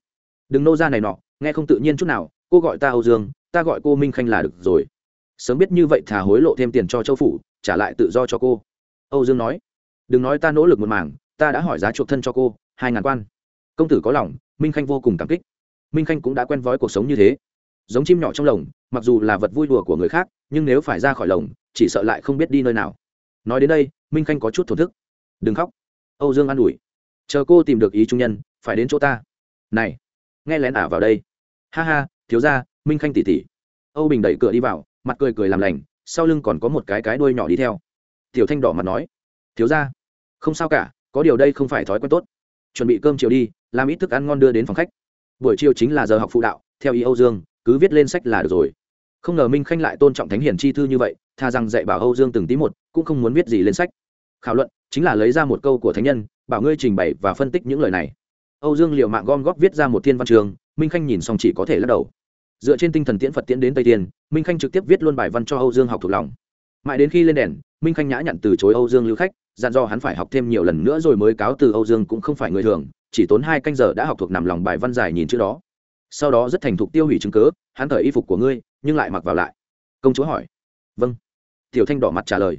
Đừng nô ra này nọ, nghe không tự nhiên chút nào, cô gọi ta âu dương, ta gọi cô minh khanh là được rồi. Sớm biết như vậy thà hối lộ thêm tiền cho châu phủ, trả lại tự do cho cô. Âu dương nói, đừng nói ta nỗ lực một mảng, ta đã hỏi giá chuộc thân cho cô, hai ngàn quan. Công tử có lòng, minh khanh vô cùng cảm kích minh khanh cũng đã quen với cuộc sống như thế. Giống chim nhỏ trong lồng, mặc dù là vật vui đùa của người khác, nhưng nếu phải ra khỏi lồng, chỉ sợ lại không biết đi nơi nào. Nói đến đây, minh khanh có chút thổn thức. Đừng khóc. Âu dương an ủi. Chờ cô tìm được ý trung nhân, phải đến chỗ ta. Này, nghe lén ả vào đây. Ha ha, thiếu ra minh khanh tỉ tỉ. Âu bình đẩy cửa đi vào, mặt cười cười làm lành, sau lưng còn có một cái cái đuôi nhỏ đi theo. Tiểu thanh đỏ mặt nói. Thiếu ra không sao cả, có điều đây không phải thói quen tốt. Chuẩn bị cơm chiều đi, làm ít thức ăn ngon đưa đến phòng khách buổi chiều chính là giờ học phụ đạo, theo ý âu dương, cứ viết lên sách là được rồi. Không ngờ minh khanh lại tôn trọng thánh hiển chi thư như vậy, tha rằng dạy bảo âu dương từng tí một, cũng không muốn viết gì lên sách. Khảo luận, chính là lấy ra một câu của thánh nhân, bảo ngươi trình bày và phân tích những lời này. Âu dương liệu mạng gom góp viết ra một thiên văn trường, minh khanh nhìn xong chỉ có thể lắc đầu. Dựa trên tinh thần tiễn phật tiễn đến tây tiên, minh khanh trực tiếp viết luôn bài văn cho âu dương học thuộc lòng. Mãi đến khi lên đèn, minh khanh nhã nhận từ chối âu dương lưu khách, dặn do hắn phải học thêm nhiều lần nữa rồi mới cáo từ âu dương cũng không phải người thường chỉ tốn hai canh giờ đã học thuộc nằm lòng bài văn dài nhìn chữ đó. Sau đó rất thành thục tiêu hủy chứng cớ hắn thở y phục của ngươi, nhưng lại mặc vào lại. Công chúa hỏi. Vâng. Tiểu thanh đỏ mặt trả lời.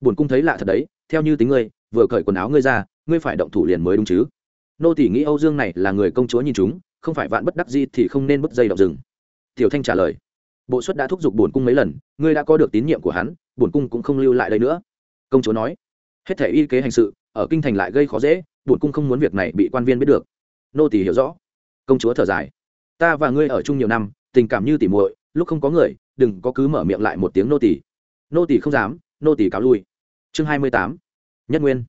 Buồn cung thấy lạ thật đấy, theo như tính ngươi, vừa cởi quần áo ngươi ra, ngươi phải động thủ liền mới đúng chứ. Nô tỷ nghĩ âu dương này là người công chúa nhìn chúng, không phải vạn bất đắc gì thì không nên bứt dây động rừng. Tiểu thanh trả lời. Bộ xuất đã thúc giục bổn cung mấy lần, ngươi đã có được tín nhiệm của hắn bổn cung cũng không lưu lại đây nữa. Công chúa nói. Hết thể y kế hành sự, ở kinh thành lại gây khó dễ bổn cung không muốn việc này bị quan viên biết được. Nô tỷ hiểu rõ. Công chúa thở dài. Ta và ngươi ở chung nhiều năm, tình cảm như tỉ muội, lúc không có người, đừng có cứ mở miệng lại một tiếng nô tỷ nô tỷ không dám, nô tỷ cáo lui. Chương hai mươi tám. Nhất nguyên.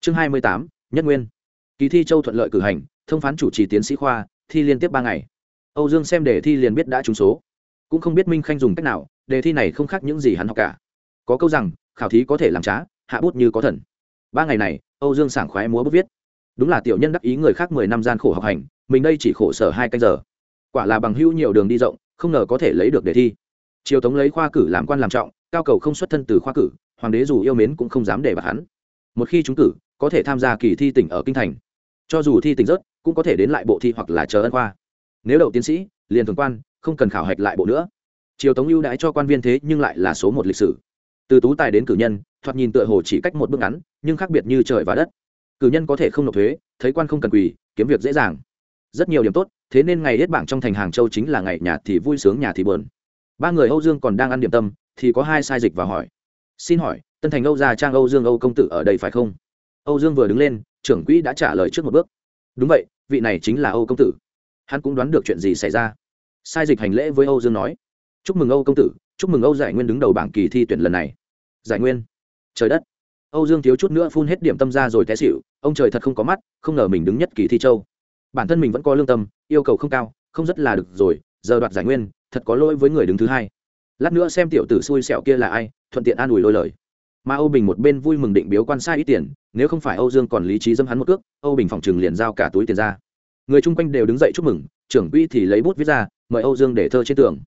Chương hai mươi tám, nhất nguyên. Kỳ thi châu thuận lợi cử hành, thông phán chủ trì tiến sĩ khoa, thi liên tiếp ba ngày. Âu dương xem đề thi liền biết đã trúng số. Cũng không biết minh khanh dùng cách nào, đề thi này không khác những gì hắn học cả. Có câu rằng, khảo thí có thể làm trá, hạ bút như có thần. Ba ngày này, âu dương sảng khoái múa bút viết đúng là tiểu nhân đắc ý người khác mười năm gian khổ học hành, mình đây chỉ khổ sở hai canh giờ. Quả là bằng hữu nhiều đường đi rộng, không ngờ có thể lấy được đề thi. Triều tống lấy khoa cử làm quan làm trọng, cao cầu không xuất thân từ khoa cử, hoàng đế dù yêu mến cũng không dám để bạc hắn. Một khi trúng cử, có thể tham gia kỳ thi tỉnh ở kinh thành. Cho dù thi tỉnh rớt, cũng có thể đến lại bộ thi hoặc là chờ ân khoa. Nếu đậu tiến sĩ, liền thường quan, không cần khảo hạch lại bộ nữa. Triều tống ưu đãi cho quan viên thế nhưng lại là số một lịch sử. Từ tú tài đến cử nhân, thoạt nhìn tựa hồ chỉ cách một bước ngắn, nhưng khác biệt như trời và đất cử nhân có thể không nộp thuế, thấy quan không cần quỳ, kiếm việc dễ dàng. Rất nhiều điểm tốt, thế nên ngày hết bảng trong thành hàng châu chính là ngày nhà thì vui sướng, nhà thì bờn ba người âu dương còn đang ăn điểm tâm, thì có hai sai dịch và hỏi. Xin hỏi, tân thành âu gia trang âu dương âu công tử ở đây phải không? Âu dương vừa đứng lên, trưởng quỹ đã trả lời trước một bước. Đúng vậy, vị này chính là âu công tử. Hắn cũng đoán được chuyện gì xảy ra. Sai dịch hành lễ với âu dương nói. Chúc mừng âu công tử, chúc mừng âu giải nguyên đứng đầu bảng kỳ thi tuyển lần này. Giải nguyên. Trời đất. Âu dương thiếu chút nữa phun hết điểm tâm ra rồi té xịu ông trời thật không có mắt, không ngờ mình đứng nhất kỳ thi châu. Bản thân mình vẫn có lương tâm, yêu cầu không cao, không rất là được rồi, giờ đoạt giải nguyên, thật có lỗi với người đứng thứ hai. Lát nữa xem tiểu tử xui xẹo kia là ai, thuận tiện an ủi lôi lời. Mà âu bình một bên vui mừng định biếu quan sai ít tiền, nếu không phải âu dương còn lý trí dâm hắn một cước, âu bình phòng chừng liền giao cả túi tiền ra. Người chung quanh đều đứng dậy chúc mừng, trưởng quỹ thì lấy bút viết ra, mời âu dương để thơ trên tường.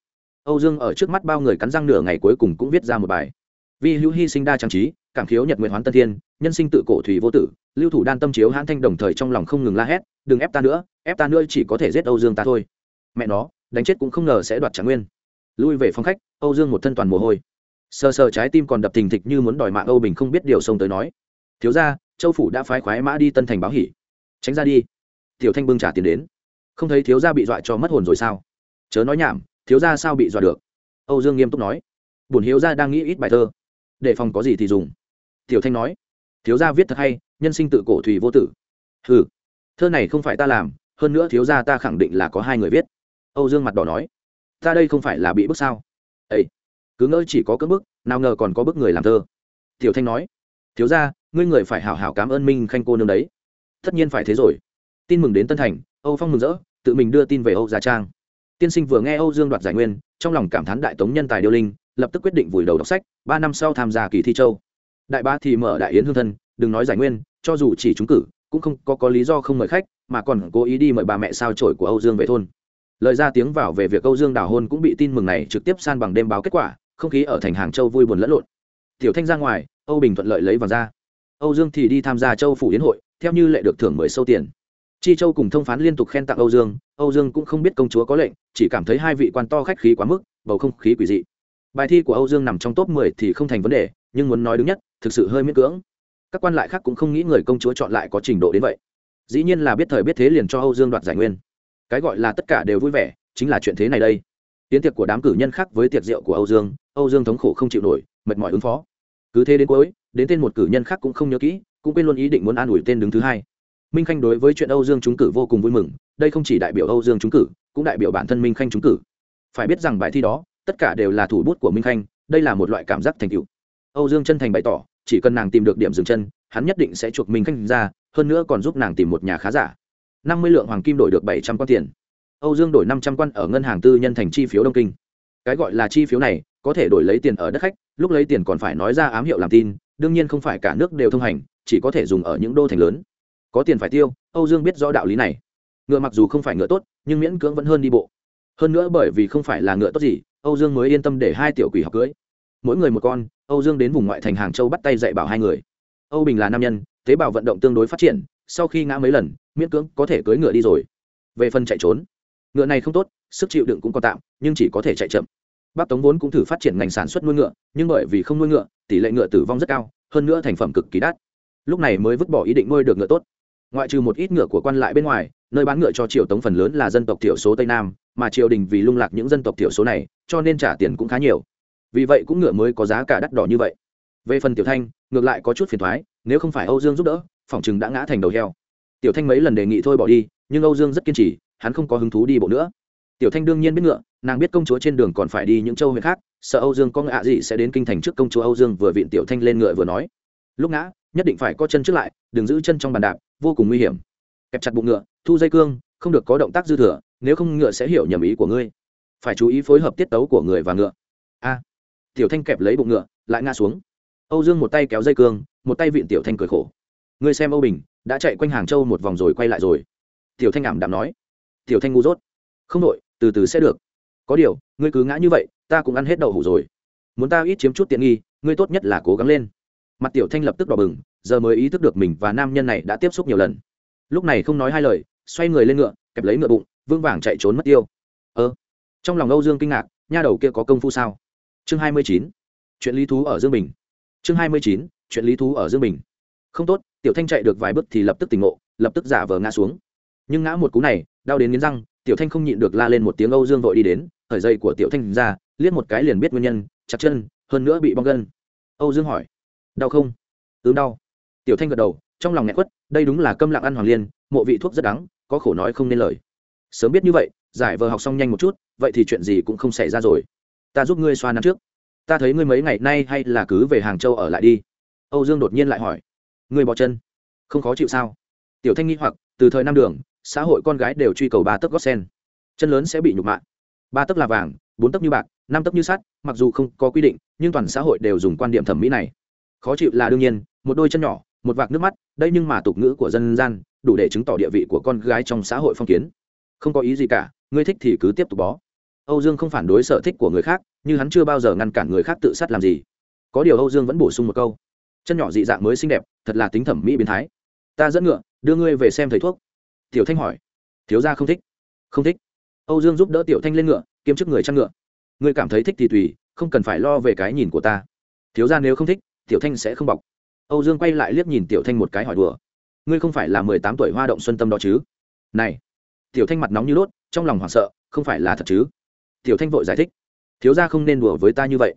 Âu dương ở trước mắt bao người cắn răng nửa ngày cuối cùng cũng viết ra một bài. Vì hữu hy sinh đa trang trí cảm khiếu nhật nguyện hoán tân thiên, nhân sinh tự cổ thủy vô tử, lưu thủ đan tâm chiếu hãn thanh đồng thời trong lòng không ngừng la hét, đừng ép ta nữa, ép ta nữa chỉ có thể giết âu dương ta thôi. Mẹ nó, đánh chết cũng không ngờ sẽ đoạt trả nguyên. Lui về phòng khách, âu dương một thân toàn mồ hôi. Sờ sờ trái tim còn đập thình thịch như muốn đòi mạng âu bình không biết điều xông tới nói. Thiếu ra châu phủ đã phái khoái mã đi tân thành báo hỉ. Tránh ra đi. Tiểu thanh bưng trả tiền đến. Không thấy thiếu gia bị dọa cho mất hồn rồi sao? Chớ nói nhảm, thiếu gia sao bị dọa được? Âu dương nghiêm túc nói. Bổn hiếu gia đang nghĩ ít bài thơ. Để phòng có gì thì dùng tiểu thanh nói, thiếu gia viết thật hay, nhân sinh tự cổ thủy vô tử. Ừ thơ này không phải ta làm, hơn nữa thiếu gia ta khẳng định là có hai người viết. Âu dương mặt đỏ nói, ta đây không phải là bị bức sao? Ấy cứ ngỡ chỉ có cỡ bức, nào ngờ còn có bức người làm thơ. Tiểu thanh nói, thiếu gia, ngươi người phải hảo hảo cảm ơn minh khanh cô nương đấy. Tất nhiên phải thế rồi. Tin mừng đến tân thành, âu phong mừng rỡ, tự mình đưa tin về âu gia trang. Tiên sinh vừa nghe âu dương đoạt giải nguyên, trong lòng cảm thán đại tống nhân tài điêu linh, lập tức quyết định vùi đầu đọc sách, ba năm sau tham gia kỳ thi châu đại ba thì mở đại yến hương thân đừng nói giải nguyên cho dù chỉ trúng cử cũng không có, có lý do không mời khách mà còn cố ý đi mời bà mẹ sao trổi của âu dương về thôn. Lời ra tiếng vào về việc âu dương đào hôn cũng bị tin mừng này trực tiếp san bằng đêm báo kết quả không khí ở thành hàng châu vui buồn lẫn lộn. Tiểu thanh ra ngoài âu bình thuận lợi lấy vàng ra. Âu dương thì đi tham gia châu phủ yến hội theo như lệ được thưởng mười sâu tiền. Chi châu cùng thông phán liên tục khen tặng âu dương âu dương cũng không biết công chúa có lệnh chỉ cảm thấy hai vị quan to khách khí quá mức bầu không khí quỷ dị. Bài thi của âu dương nằm trong top mười thì không thành vấn đề nhưng muốn nói đứng nhất thực sự hơi miễn cưỡng. Các quan lại khác cũng không nghĩ người công chúa chọn lại có trình độ đến vậy. Dĩ nhiên là biết thời biết thế liền cho âu dương đoạt giải nguyên. Cái gọi là tất cả đều vui vẻ, chính là chuyện thế này đây. Tiến tiệc của đám cử nhân khác với tiệc rượu của âu dương âu dương thống khổ không chịu nổi, mệt mỏi ứng phó. Cứ thế đến cuối, đến tên một cử nhân khác cũng không nhớ kỹ, cũng quên luôn ý định muốn an ủi tên đứng thứ hai. Minh khanh đối với chuyện âu dương trúng cử vô cùng vui mừng, đây không chỉ đại biểu âu dương trúng cử, cũng đại biểu bản thân minh khanh trúng cử. Phải biết rằng bài thi đó, tất cả đều là thủ bút của minh khanh, đây là một loại cảm giác thành tựu. Âu dương chân thành bày tỏ chỉ cần nàng tìm được điểm dừng chân, hắn nhất định sẽ chuộc mình khanh ra, hơn nữa còn giúp nàng tìm một nhà khá giả. Năm mươi lượng hoàng kim đổi được bảy trăm quan tiền. Âu dương đổi năm trăm quan ở ngân hàng tư nhân thành chi phiếu đông kinh. Cái gọi là chi phiếu này, có thể đổi lấy tiền ở đất khách, lúc lấy tiền còn phải nói ra ám hiệu làm tin, đương nhiên không phải cả nước đều thông hành, chỉ có thể dùng ở những đô thành lớn. Có tiền phải tiêu, âu dương biết rõ đạo lý này. Ngựa mặc dù không phải ngựa tốt, nhưng miễn cưỡng vẫn hơn đi bộ. Hơn nữa bởi vì không phải là ngựa tốt gì, âu dương mới yên tâm để hai tiểu quỷ học cưới. Mỗi người một con âu dương đến vùng ngoại thành hàng châu bắt tay dạy bảo hai người. Âu bình là nam nhân, tế bào vận động tương đối phát triển, sau khi ngã mấy lần, miễn cưỡng có thể cưỡi ngựa đi rồi. Về phần chạy trốn, ngựa này không tốt, sức chịu đựng cũng còn tạm, nhưng chỉ có thể chạy chậm. Bắc tống vốn cũng thử phát triển ngành sản xuất nuôi ngựa, nhưng bởi vì không nuôi ngựa, tỷ lệ ngựa tử vong rất cao, hơn nữa thành phẩm cực kỳ đắt. Lúc này mới vứt bỏ ý định nuôi được ngựa tốt. Ngoại trừ một ít ngựa của quan lại bên ngoài, nơi bán ngựa cho triều tống phần lớn là dân tộc thiểu số tây nam, mà triều đình vì lung lạc những dân tộc thiểu số này, cho nên trả tiền cũng khá nhiều vì vậy cũng ngựa mới có giá cả đắt đỏ như vậy. Về phần tiểu thanh, ngược lại có chút phiền thoái, nếu không phải âu dương giúp đỡ phỏng chừng đã ngã thành đầu heo. Tiểu thanh mấy lần đề nghị thôi bỏ đi, nhưng âu dương rất kiên trì, hắn không có hứng thú đi bộ nữa. Tiểu thanh đương nhiên biết ngựa, nàng biết công chúa trên đường còn phải đi những châu huyện khác, sợ âu dương có ngạ gì sẽ đến kinh thành trước công chúa âu dương vừa viện tiểu thanh lên ngựa vừa nói. Lúc ngã, nhất định phải có chân trước lại, đừng giữ chân trong bàn đạp, vô cùng nguy hiểm. Kẹp chặt bụng ngựa, thu dây cương, không được có động tác dư thừa, nếu không ngựa sẽ hiểu nhầm ý của ngươi. Phải chú ý phối hợp tiết tấu của người và ngựa. A tiểu thanh kẹp lấy bụng ngựa, lại ngã xuống. Âu dương một tay kéo dây cương, một tay vịn tiểu thanh cười khổ. Ngươi xem âu bình, đã chạy quanh hàng châu một vòng rồi quay lại rồi. Tiểu thanh ảm đạm nói. Tiểu thanh ngu dốt. Không đội từ từ sẽ được. Có điều, ngươi cứ ngã như vậy, ta cũng ăn hết đậu hủ rồi. Muốn ta ít chiếm chút tiện nghi, ngươi tốt nhất là cố gắng lên. Mặt tiểu thanh lập tức đỏ bừng, giờ mới ý thức được mình và nam nhân này đã tiếp xúc nhiều lần. Lúc này không nói hai lời, xoay người lên ngựa, kẹp lấy ngựa bụng vương vàng chạy trốn mất tiêu. Ơ. Trong lòng âu dương kinh ngạc, nha đầu kia có công phu sao? Chương hai mươi chín, chuyện lý thú ở dương bình. Chương hai mươi chín, chuyện lý thú ở dương bình. Không tốt, tiểu thanh chạy được vài bước thì lập tức tỉnh ngộ, lập tức giả vờ ngã xuống. Nhưng ngã một cú này, đau đến nghiến răng, tiểu thanh không nhịn được la lên một tiếng âu dương vội đi đến khởi dây của tiểu thanh ra, liếc một cái liền biết nguyên nhân, chặt chân, hơn nữa bị bong gân. Âu dương hỏi, đau không? Ướm đau. Tiểu thanh gật đầu, trong lòng nghẹn quất, đây đúng là câm lặng ăn hoàng liên, mộ vị thuốc rất đắng, có khổ nói không nên lời. Sớm biết như vậy, giải vờ học xong nhanh một chút, vậy thì chuyện gì cũng không xảy ra rồi ta giúp ngươi xoa năm trước. Ta thấy ngươi mấy ngày nay hay là cứ về hàng châu ở lại đi. Âu dương đột nhiên lại hỏi. Ngươi bỏ chân. Không khó chịu sao? Tiểu thanh nghi hoặc, từ thời năm đường, xã hội con gái đều truy cầu ba tấc gót sen. Chân lớn sẽ bị nhục mạ. Ba tấc là vàng, bốn tấc như bạc, năm tấc như sắt, mặc dù không có quy định, nhưng toàn xã hội đều dùng quan điểm thẩm mỹ này. Khó chịu là đương nhiên, một đôi chân nhỏ, một vạc nước mắt, đây nhưng mà tục ngữ của dân gian, đủ để chứng tỏ địa vị của con gái trong xã hội phong kiến. Không có ý gì cả, ngươi thích thì cứ tiếp tục bó âu dương không phản đối sở thích của người khác nhưng hắn chưa bao giờ ngăn cản người khác tự sát làm gì. Có điều âu dương vẫn bổ sung một câu, chân nhỏ dị dạng mới xinh đẹp, thật là tính thẩm mỹ biến thái. Ta dẫn ngựa, đưa ngươi về xem thầy thuốc. Tiểu thanh hỏi, thiếu gia không thích? Không thích. Âu dương giúp đỡ tiểu thanh lên ngựa, kiếm chức người chăn ngựa. Ngươi cảm thấy thích thì tùy, không cần phải lo về cái nhìn của ta. Thiếu gia nếu không thích, tiểu thanh sẽ không bọc. Âu dương quay lại liếc nhìn tiểu thanh một cái hỏi đùa, ngươi không phải là mười tám tuổi hoa động xuân tâm đó chứ? Này. Tiểu thanh mặt nóng như đốt, trong lòng hoảng sợ, không phải là thật chứ? Tiểu thanh vội giải thích. Thiếu gia không nên đùa với ta như vậy.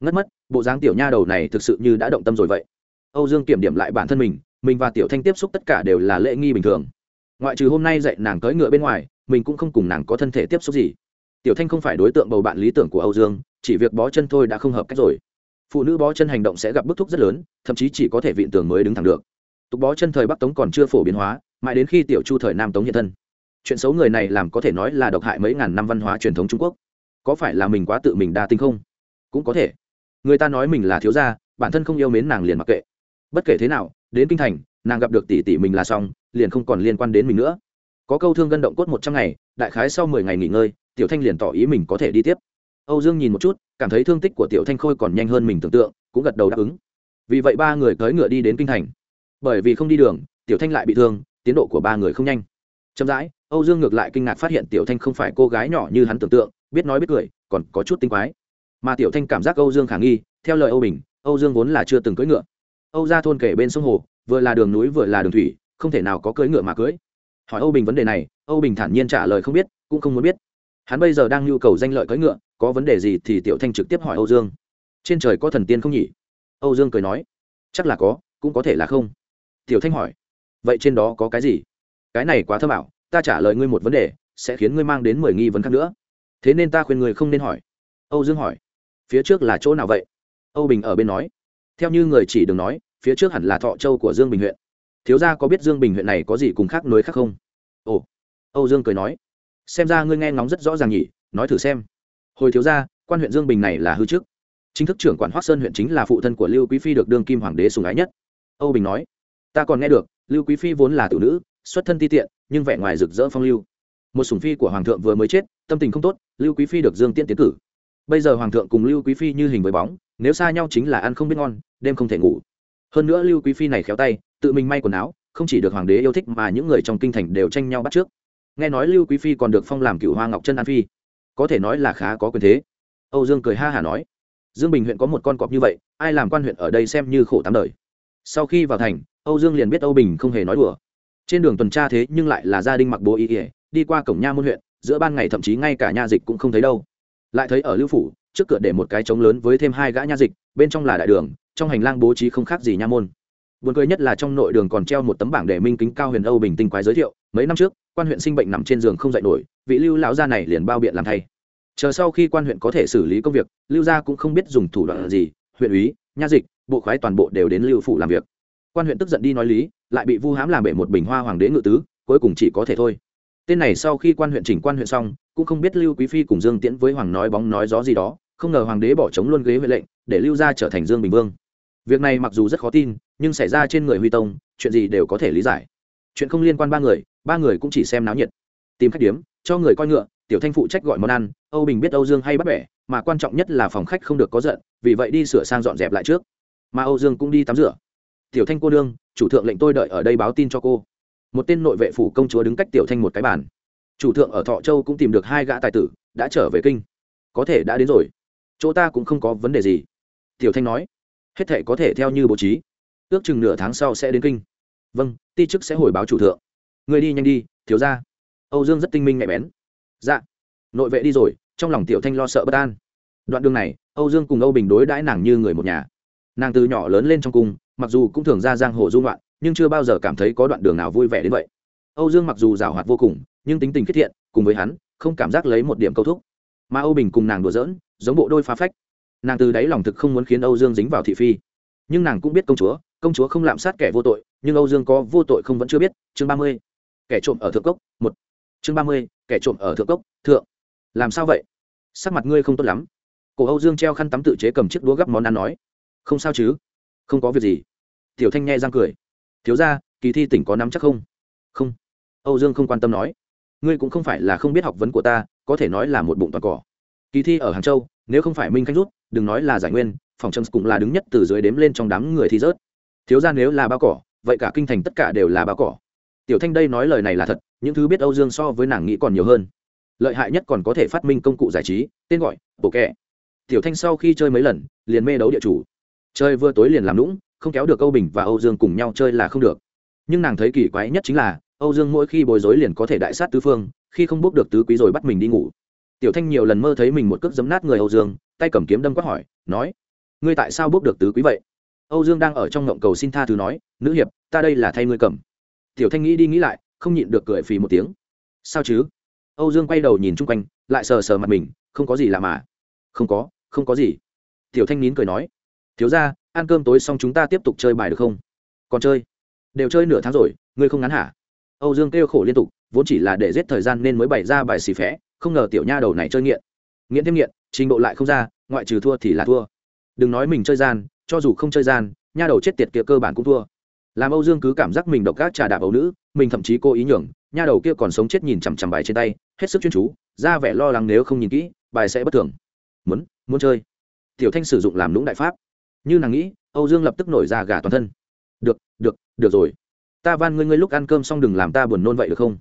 Ngất mất, bộ dáng tiểu nha đầu này thực sự như đã động tâm rồi vậy. Âu dương kiểm điểm lại bản thân mình mình và tiểu thanh tiếp xúc tất cả đều là lễ nghi bình thường. Ngoại trừ hôm nay dạy nàng cưỡi ngựa bên ngoài, mình cũng không cùng nàng có thân thể tiếp xúc gì. Tiểu thanh không phải đối tượng bầu bạn lý tưởng của âu dương, chỉ việc bó chân thôi đã không hợp cách rồi. Phụ nữ bó chân hành động sẽ gặp bức thúc rất lớn, thậm chí chỉ có thể vịn tường mới đứng thẳng được. Tục bó chân thời bắc tống còn chưa phổ biến hóa, mãi đến khi tiểu chu thời nam tống hiện thân. Chuyện xấu người này làm có thể nói là độc hại mấy ngàn năm văn hóa truyền thống trung quốc có phải là mình quá tự mình đa tinh không? Cũng có thể. Người ta nói mình là thiếu gia, bản thân không yêu mến nàng liền mặc kệ. Bất kể thế nào, đến kinh thành, nàng gặp được tỷ tỷ mình là xong, liền không còn liên quan đến mình nữa. Có câu thương gân động cốt một trăm ngày, đại khái sau mười ngày nghỉ ngơi, tiểu thanh liền tỏ ý mình có thể đi tiếp. Âu dương nhìn một chút, cảm thấy thương tích của tiểu thanh khôi còn nhanh hơn mình tưởng tượng, cũng gật đầu đáp ứng. Vì vậy ba người cưỡi ngựa đi đến kinh thành. Bởi vì không đi đường, tiểu thanh lại bị thương, tiến độ của ba người không nhanh. Chậm rãi âu dương ngược lại kinh ngạc phát hiện tiểu thanh không phải cô gái nhỏ như hắn tưởng tượng, biết nói biết cười, còn có chút tinh quái. Mà tiểu thanh cảm giác âu dương khả nghi, theo lời âu bình, âu dương vốn là chưa từng cưỡi ngựa. Âu ra thôn kể bên sông hồ, vừa là đường núi vừa là đường thủy, không thể nào có cưỡi ngựa mà cưỡi. Hỏi âu bình vấn đề này, âu bình thản nhiên trả lời không biết, cũng không muốn biết. Hắn bây giờ đang nhu cầu danh lợi cưỡi ngựa, có vấn đề gì thì tiểu thanh trực tiếp hỏi âu dương. Trên trời có thần tiên không nhỉ? Âu dương cười nói. Chắc là có, cũng có thể là không. Tiểu thanh hỏi. Vậy trên đó có cái gì? Cái này quá thơm ảo ta trả lời ngươi một vấn đề, sẽ khiến ngươi mang đến mười nghi vấn khác nữa. Thế nên ta khuyên người không nên hỏi. Âu dương hỏi. Phía trước là chỗ nào vậy? Âu bình ở bên nói. Theo như người chỉ đừng nói, phía trước hẳn là thọ châu của dương bình huyện. Thiếu gia có biết dương bình huyện này có gì cùng khác nối khác không? Ồ. Âu dương cười nói. Xem ra ngươi nghe ngóng rất rõ ràng nhỉ, nói thử xem. Hồi thiếu gia, quan huyện dương bình này là hư chức chính thức trưởng quản hoác sơn huyện chính là phụ thân của lưu quý phi được đương kim hoàng đế sùng ái nhất. Âu bình nói. Ta còn nghe được, lưu quý phi vốn là tử nữ xuất thân ti tiện, nhưng vẻ ngoài rực rỡ phong lưu. Một sùng phi của hoàng thượng vừa mới chết, tâm tình không tốt, lưu quý phi được dương tiễn tiến cử. Bây giờ hoàng thượng cùng lưu quý phi như hình với bóng, nếu xa nhau chính là ăn không biết ngon, đêm không thể ngủ. Hơn nữa lưu quý phi này khéo tay, tự mình may quần áo, không chỉ được hoàng đế yêu thích mà những người trong kinh thành đều tranh nhau bắt trước. Nghe nói lưu quý phi còn được phong làm cựu hoa ngọc chân an phi. Có thể nói là khá có quyền thế. Âu dương cười ha hả nói, dương bình huyện có một con cọp như vậy, ai làm quan huyện ở đây xem như khổ tám đời. Sau khi vào thành, âu dương liền biết âu bình không hề nói đùa trên đường tuần tra thế nhưng lại là gia đình mặc bố y ỉa đi qua cổng nha môn huyện, giữa ban ngày thậm chí ngay cả nha dịch cũng không thấy đâu. Lại thấy ở lưu phủ, trước cửa để một cái trống lớn với thêm hai gã nha dịch, bên trong là đại đường, trong hành lang bố trí không khác gì nha môn. Buồn cười nhất là trong nội đường còn treo một tấm bảng để minh kính cao huyền âu bình tinh quái giới thiệu, mấy năm trước, quan huyện sinh bệnh nằm trên giường không dậy nổi, vị lưu lão gia này liền bao biện làm thay. Chờ sau khi quan huyện có thể xử lý công việc, lưu gia cũng không biết dùng thủ đoạn gì, huyện úy, nha dịch, bộ khoái toàn bộ đều đến lưu phủ làm việc. Quan huyện tức giận đi nói lý lại bị vu hãm làm bể một bình hoa hoàng đế ngự tứ, cuối cùng chỉ có thể thôi. Tên này sau khi quan huyện chỉnh quan huyện xong, cũng không biết lưu quý phi cùng dương tiễn với hoàng nói bóng nói gió gì đó, không ngờ hoàng đế bỏ trống luôn ghế huệ lệnh, để lưu gia trở thành dương bình vương. Việc này mặc dù rất khó tin, nhưng xảy ra trên người huy tông, chuyện gì đều có thể lý giải. Chuyện không liên quan ba người ba người cũng chỉ xem náo nhiệt. Tìm khách điếm, cho người coi ngựa, tiểu thanh phụ trách gọi món ăn, âu bình biết âu dương hay bắt bẻ, mà quan trọng nhất là phòng khách không được có giận, vì vậy đi sửa sang dọn dẹp lại trước. Mà âu dương cũng đi tắm rửa. Tiểu thanh cô đương chủ thượng lệnh tôi đợi ở đây báo tin cho cô. Một tên nội vệ phủ công chúa đứng cách tiểu thanh một cái bàn. Chủ thượng ở thọ châu cũng tìm được hai gã tài tử, đã trở về kinh. Có thể đã đến rồi. Chỗ ta cũng không có vấn đề gì. Tiểu thanh nói. Hết thệ có thể theo như bố trí. Ước chừng nửa tháng sau sẽ đến kinh. Vâng ti chức sẽ hồi báo chủ thượng. Người đi nhanh đi, thiếu ra âu dương rất tinh minh nhạy bén. Dạ. Nội vệ đi rồi, trong lòng tiểu thanh lo sợ bất an. Đoạn đường này, âu dương cùng âu bình đối đãi nàng như người một nhà. Nàng từ nhỏ lớn lên trong cung mặc dù cũng thường ra giang hồ dung loạn nhưng chưa bao giờ cảm thấy có đoạn đường nào vui vẻ đến vậy. Âu dương mặc dù rào hoạt vô cùng, nhưng tính tình khiết thiện, cùng với hắn, không cảm giác lấy một điểm câu thúc. Mà âu bình cùng nàng đùa giỡn, giống bộ đôi phá phách. Nàng từ đáy lòng thực không muốn khiến âu dương dính vào thị phi. Nhưng nàng cũng biết công chúa công chúa không lạm sát kẻ vô tội, nhưng âu dương có vô tội không vẫn chưa biết. Chương ba mươi, kẻ trộm ở thượng cốc, một. Chương ba mươi, kẻ trộm ở thượng cốc, thượng. Làm sao vậy? Sắc mặt ngươi không tốt lắm. Cổ âu dương treo khăn tắm tự chế cầm chiếc đũa gắp món ăn nói. Không sao chứ? Không có việc gì. Tiểu thanh nghe răng cười. Thiếu ra kỳ thi tỉnh có nắm chắc không? Không. Âu dương không quan tâm nói. Ngươi cũng không phải là không biết học vấn của ta, có thể nói là một bụng toàn cỏ. Kỳ thi ở hàng châu, nếu không phải minh khánh rút, đừng nói là giải nguyên, phòng trầm cũng là đứng nhất từ dưới đếm lên trong đám người thi rớt. Thiếu ra nếu là bao cỏ, vậy cả kinh thành tất cả đều là bao cỏ. Tiểu thanh đây nói lời này là thật, những thứ biết âu dương so với nàng nghĩ còn nhiều hơn. Lợi hại nhất còn có thể phát minh công cụ giải trí, tên gọi bộ kẹ. Tiểu thanh sau khi chơi mấy lần, liền mê đấu địa chủ chơi vừa tối liền làm lũng không kéo được âu bình và âu dương cùng nhau chơi là không được. Nhưng nàng thấy kỳ quái nhất chính là, âu dương mỗi khi bối rối liền có thể đại sát tứ phương, khi không bốc được tứ quý rồi bắt mình đi ngủ. Tiểu thanh nhiều lần mơ thấy mình một cước giấm nát người âu dương, tay cầm kiếm đâm quát hỏi, nói, ngươi tại sao bốc được tứ quý vậy? Âu dương đang ở trong ngộng cầu xin tha thứ nói, nữ hiệp, ta đây là thay ngươi cầm. Tiểu thanh nghĩ đi nghĩ lại, không nhịn được cười phì một tiếng. Sao chứ? Âu dương quay đầu nhìn chung quanh, lại sờ sờ mặt mình, không có gì làm mà. Không có không có gì. Tiểu thanh nín cười nói thiếu ra, ăn cơm tối xong chúng ta tiếp tục chơi bài được không? Còn chơi? Đều chơi nửa tháng rồi, ngươi không ngắn hả? Âu dương kêu khổ liên tục, vốn chỉ là để giết thời gian nên mới bày ra bài xì phé, không ngờ tiểu nha đầu này chơi nghiện. Nghiện thêm nghiện, trình độ lại không ra, ngoại trừ thua thì là thua. Đừng nói mình chơi gian, cho dù không chơi gian, nha đầu chết tiệt kia cơ bản cũng thua. Làm âu dương cứ cảm giác mình độc gác trà đạp ấu nữ, mình thậm chí cố ý nhường, nha đầu kia còn sống chết nhìn chằm chằm bài trên tay, hết sức chuyên chú, ra vẻ lo lắng nếu không nhìn kỹ, bài sẽ bất thường. Muốn muốn chơi. Tiểu thanh sử dụng làm lũng đại pháp như nàng nghĩ, âu dương lập tức nổi ra gà toàn thân. Được được được rồi. Ta van ngươi ngươi lúc ăn cơm xong đừng làm ta buồn nôn vậy được không?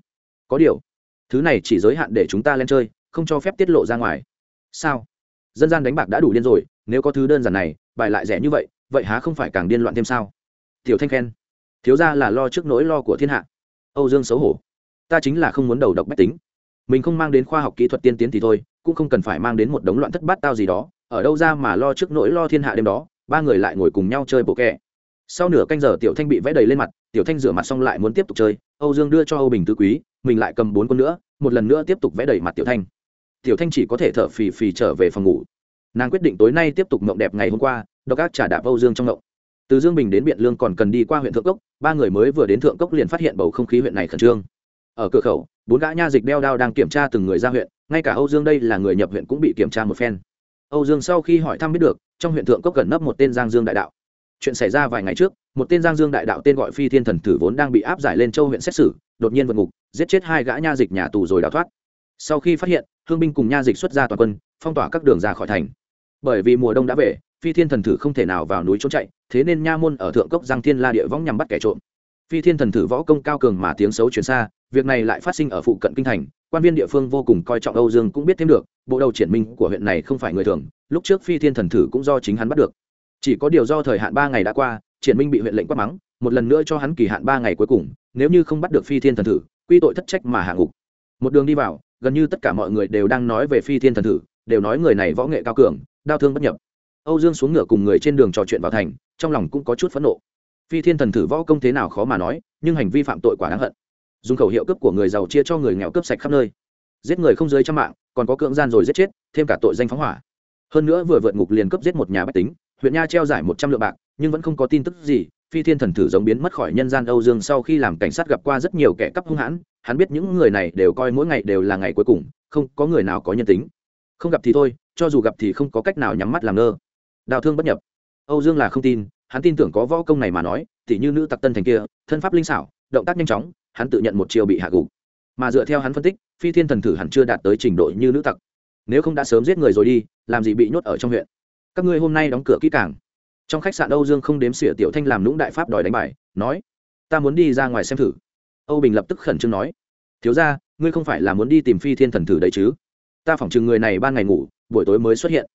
Có điều, thứ này chỉ giới hạn để chúng ta lên chơi, không cho phép tiết lộ ra ngoài. Sao? Dân gian đánh bạc đã đủ điên rồi, nếu có thứ đơn giản này, bài lại rẻ như vậy vậy há không phải càng điên loạn thêm sao? Tiểu thanh khen. Thiếu ra là lo trước nỗi lo của thiên hạ. Âu dương xấu hổ. Ta chính là không muốn đầu độc bách tính. Mình không mang đến khoa học kỹ thuật tiên tiến thì thôi, cũng không cần phải mang đến một đống loạn thất bát tao gì đó, ở đâu ra mà lo trước nỗi lo thiên hạ đêm đó ba người lại ngồi cùng nhau chơi bộ kẹ. Sau nửa canh giờ, tiểu thanh bị vẽ đầy lên mặt, tiểu thanh rửa mặt xong lại muốn tiếp tục chơi. Âu dương đưa cho âu bình tứ quý, mình lại cầm bốn con nữa, một lần nữa tiếp tục vẽ đầy mặt tiểu thanh. Tiểu thanh chỉ có thể thở phì phì trở về phòng ngủ. Nàng quyết định tối nay tiếp tục mộng đẹp ngày hôm qua đọc các trả đạp âu dương trong mộng. Từ dương bình đến biện lương còn cần đi qua huyện thượng cốc, ba người mới vừa đến thượng cốc liền phát hiện bầu không khí huyện này khẩn trương. Ở cửa khẩu, bốn gã nha dịch đeo đao đang kiểm tra từng người ra huyện, ngay cả âu dương đây là người nhập huyện cũng bị kiểm tra một phen âu dương sau khi hỏi thăm biết được, trong huyện thượng cốc gần nấp một tên giang dương đại đạo. Chuyện xảy ra vài ngày trước, một tên giang dương đại đạo tên gọi phi thiên thần thử vốn đang bị áp giải lên châu huyện xét xử, đột nhiên vượt ngục, giết chết hai gã nha dịch nhà tù rồi đào thoát. Sau khi phát hiện, thương binh cùng nha dịch xuất ra toàn quân, phong tỏa các đường ra khỏi thành. Bởi vì mùa đông đã về, phi thiên thần thử không thể nào vào núi trốn chạy, thế nên nha môn ở thượng cốc giang thiên la địa võng nhằm bắt kẻ trộm. Phi thiên thần thử võ công cao cường mà tiếng xấu truyền xa, việc này lại phát sinh ở phụ cận kinh thành quan viên địa phương vô cùng coi trọng âu dương cũng biết thêm được, bộ đầu triển minh của huyện này không phải người thường, lúc trước phi thiên thần thử cũng do chính hắn bắt được. Chỉ có điều do thời hạn ba ngày đã qua, triển minh bị huyện lệnh quát mắng, một lần nữa cho hắn kỳ hạn ba ngày cuối cùng, nếu như không bắt được phi thiên thần thử, quy tội thất trách mà hạ ngục. Một đường đi vào, gần như tất cả mọi người đều đang nói về phi thiên thần thử, đều nói người này võ nghệ cao cường, đau thương bất nhập. Âu dương xuống ngựa cùng người trên đường trò chuyện vào thành, trong lòng cũng có chút phẫn nộ. Phi thiên thần thử võ công thế nào khó mà nói, nhưng hành vi phạm tội quả đáng hận dùng khẩu hiệu cướp của người giàu chia cho người nghèo cướp sạch khắp nơi. Giết người không dưới trăm mạng, còn có cưỡng gian rồi giết chết, thêm cả tội danh phóng hỏa. Hơn nữa vừa vượt ngục liền cướp giết một nhà bách tính, huyện nha treo giải một trăm lượng bạc, nhưng vẫn không có tin tức gì, phi thiên thần thử giống biến mất khỏi nhân gian âu dương sau khi làm cảnh sát gặp qua rất nhiều kẻ cắp hung hãn, hắn biết những người này đều coi mỗi ngày đều là ngày cuối cùng, không có người nào có nhân tính. Không gặp thì thôi, cho dù gặp thì không có cách nào nhắm mắt làm ngơ. Đào thương bất nhập. Âu dương là không tin, hắn tin tưởng có võ công này mà nói thì như nữ tặc tân thành kia, thân pháp linh xảo, động tác nhanh chóng hắn tự nhận một chiều bị hạ gục. Mà dựa theo hắn phân tích, phi thiên thần thử hẳn chưa đạt tới trình độ như nữ tặc. Nếu không đã sớm giết người rồi đi, làm gì bị nhốt ở trong huyện? Các ngươi hôm nay đóng cửa kỹ càng. Trong khách sạn âu dương không đếm xỉa tiểu thanh làm lũng đại pháp đòi đánh bài, nói, ta muốn đi ra ngoài xem thử. Âu bình lập tức khẩn trương nói, thiếu ra ngươi không phải là muốn đi tìm phi thiên thần thử đấy chứ? Ta phỏng chừng người này ban ngày ngủ, buổi tối mới xuất hiện.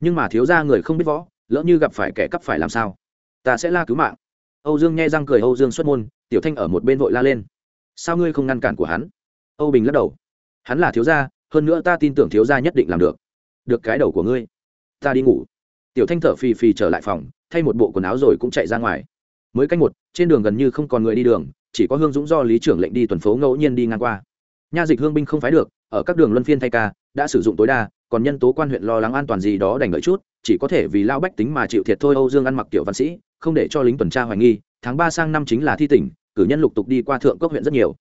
Nhưng mà thiếu ra người không biết võ, lỡ như gặp phải kẻ cắp phải làm sao? Ta sẽ la cứu mạng. Âu dương nghe răng cười, âu dương xuất môn, tiểu thanh ở một bên vội la lên sao ngươi không ngăn cản của hắn? Âu bình lắc đầu. Hắn là thiếu gia, hơn nữa ta tin tưởng thiếu gia nhất định làm được. Được cái đầu của ngươi. Ta đi ngủ. Tiểu thanh thở phì phì trở lại phòng, thay một bộ quần áo rồi cũng chạy ra ngoài. Mới canh một, trên đường gần như không còn người đi đường, chỉ có hương dũng do lý trưởng lệnh đi tuần phố ngẫu nhiên đi ngang qua. Nha dịch hương binh không phái được, ở các đường luân phiên thay ca, đã sử dụng tối đa, còn nhân tố quan huyện lo lắng an toàn gì đó đành đợi chút, chỉ có thể vì lao bách tính mà chịu thiệt thôi âu dương ăn mặc tiểu văn sĩ, không để cho lính tuần tra hoài nghi, tháng ba sang năm chính là thi tỉnh cử nhân lục tục đi qua thượng cốc huyện rất nhiều.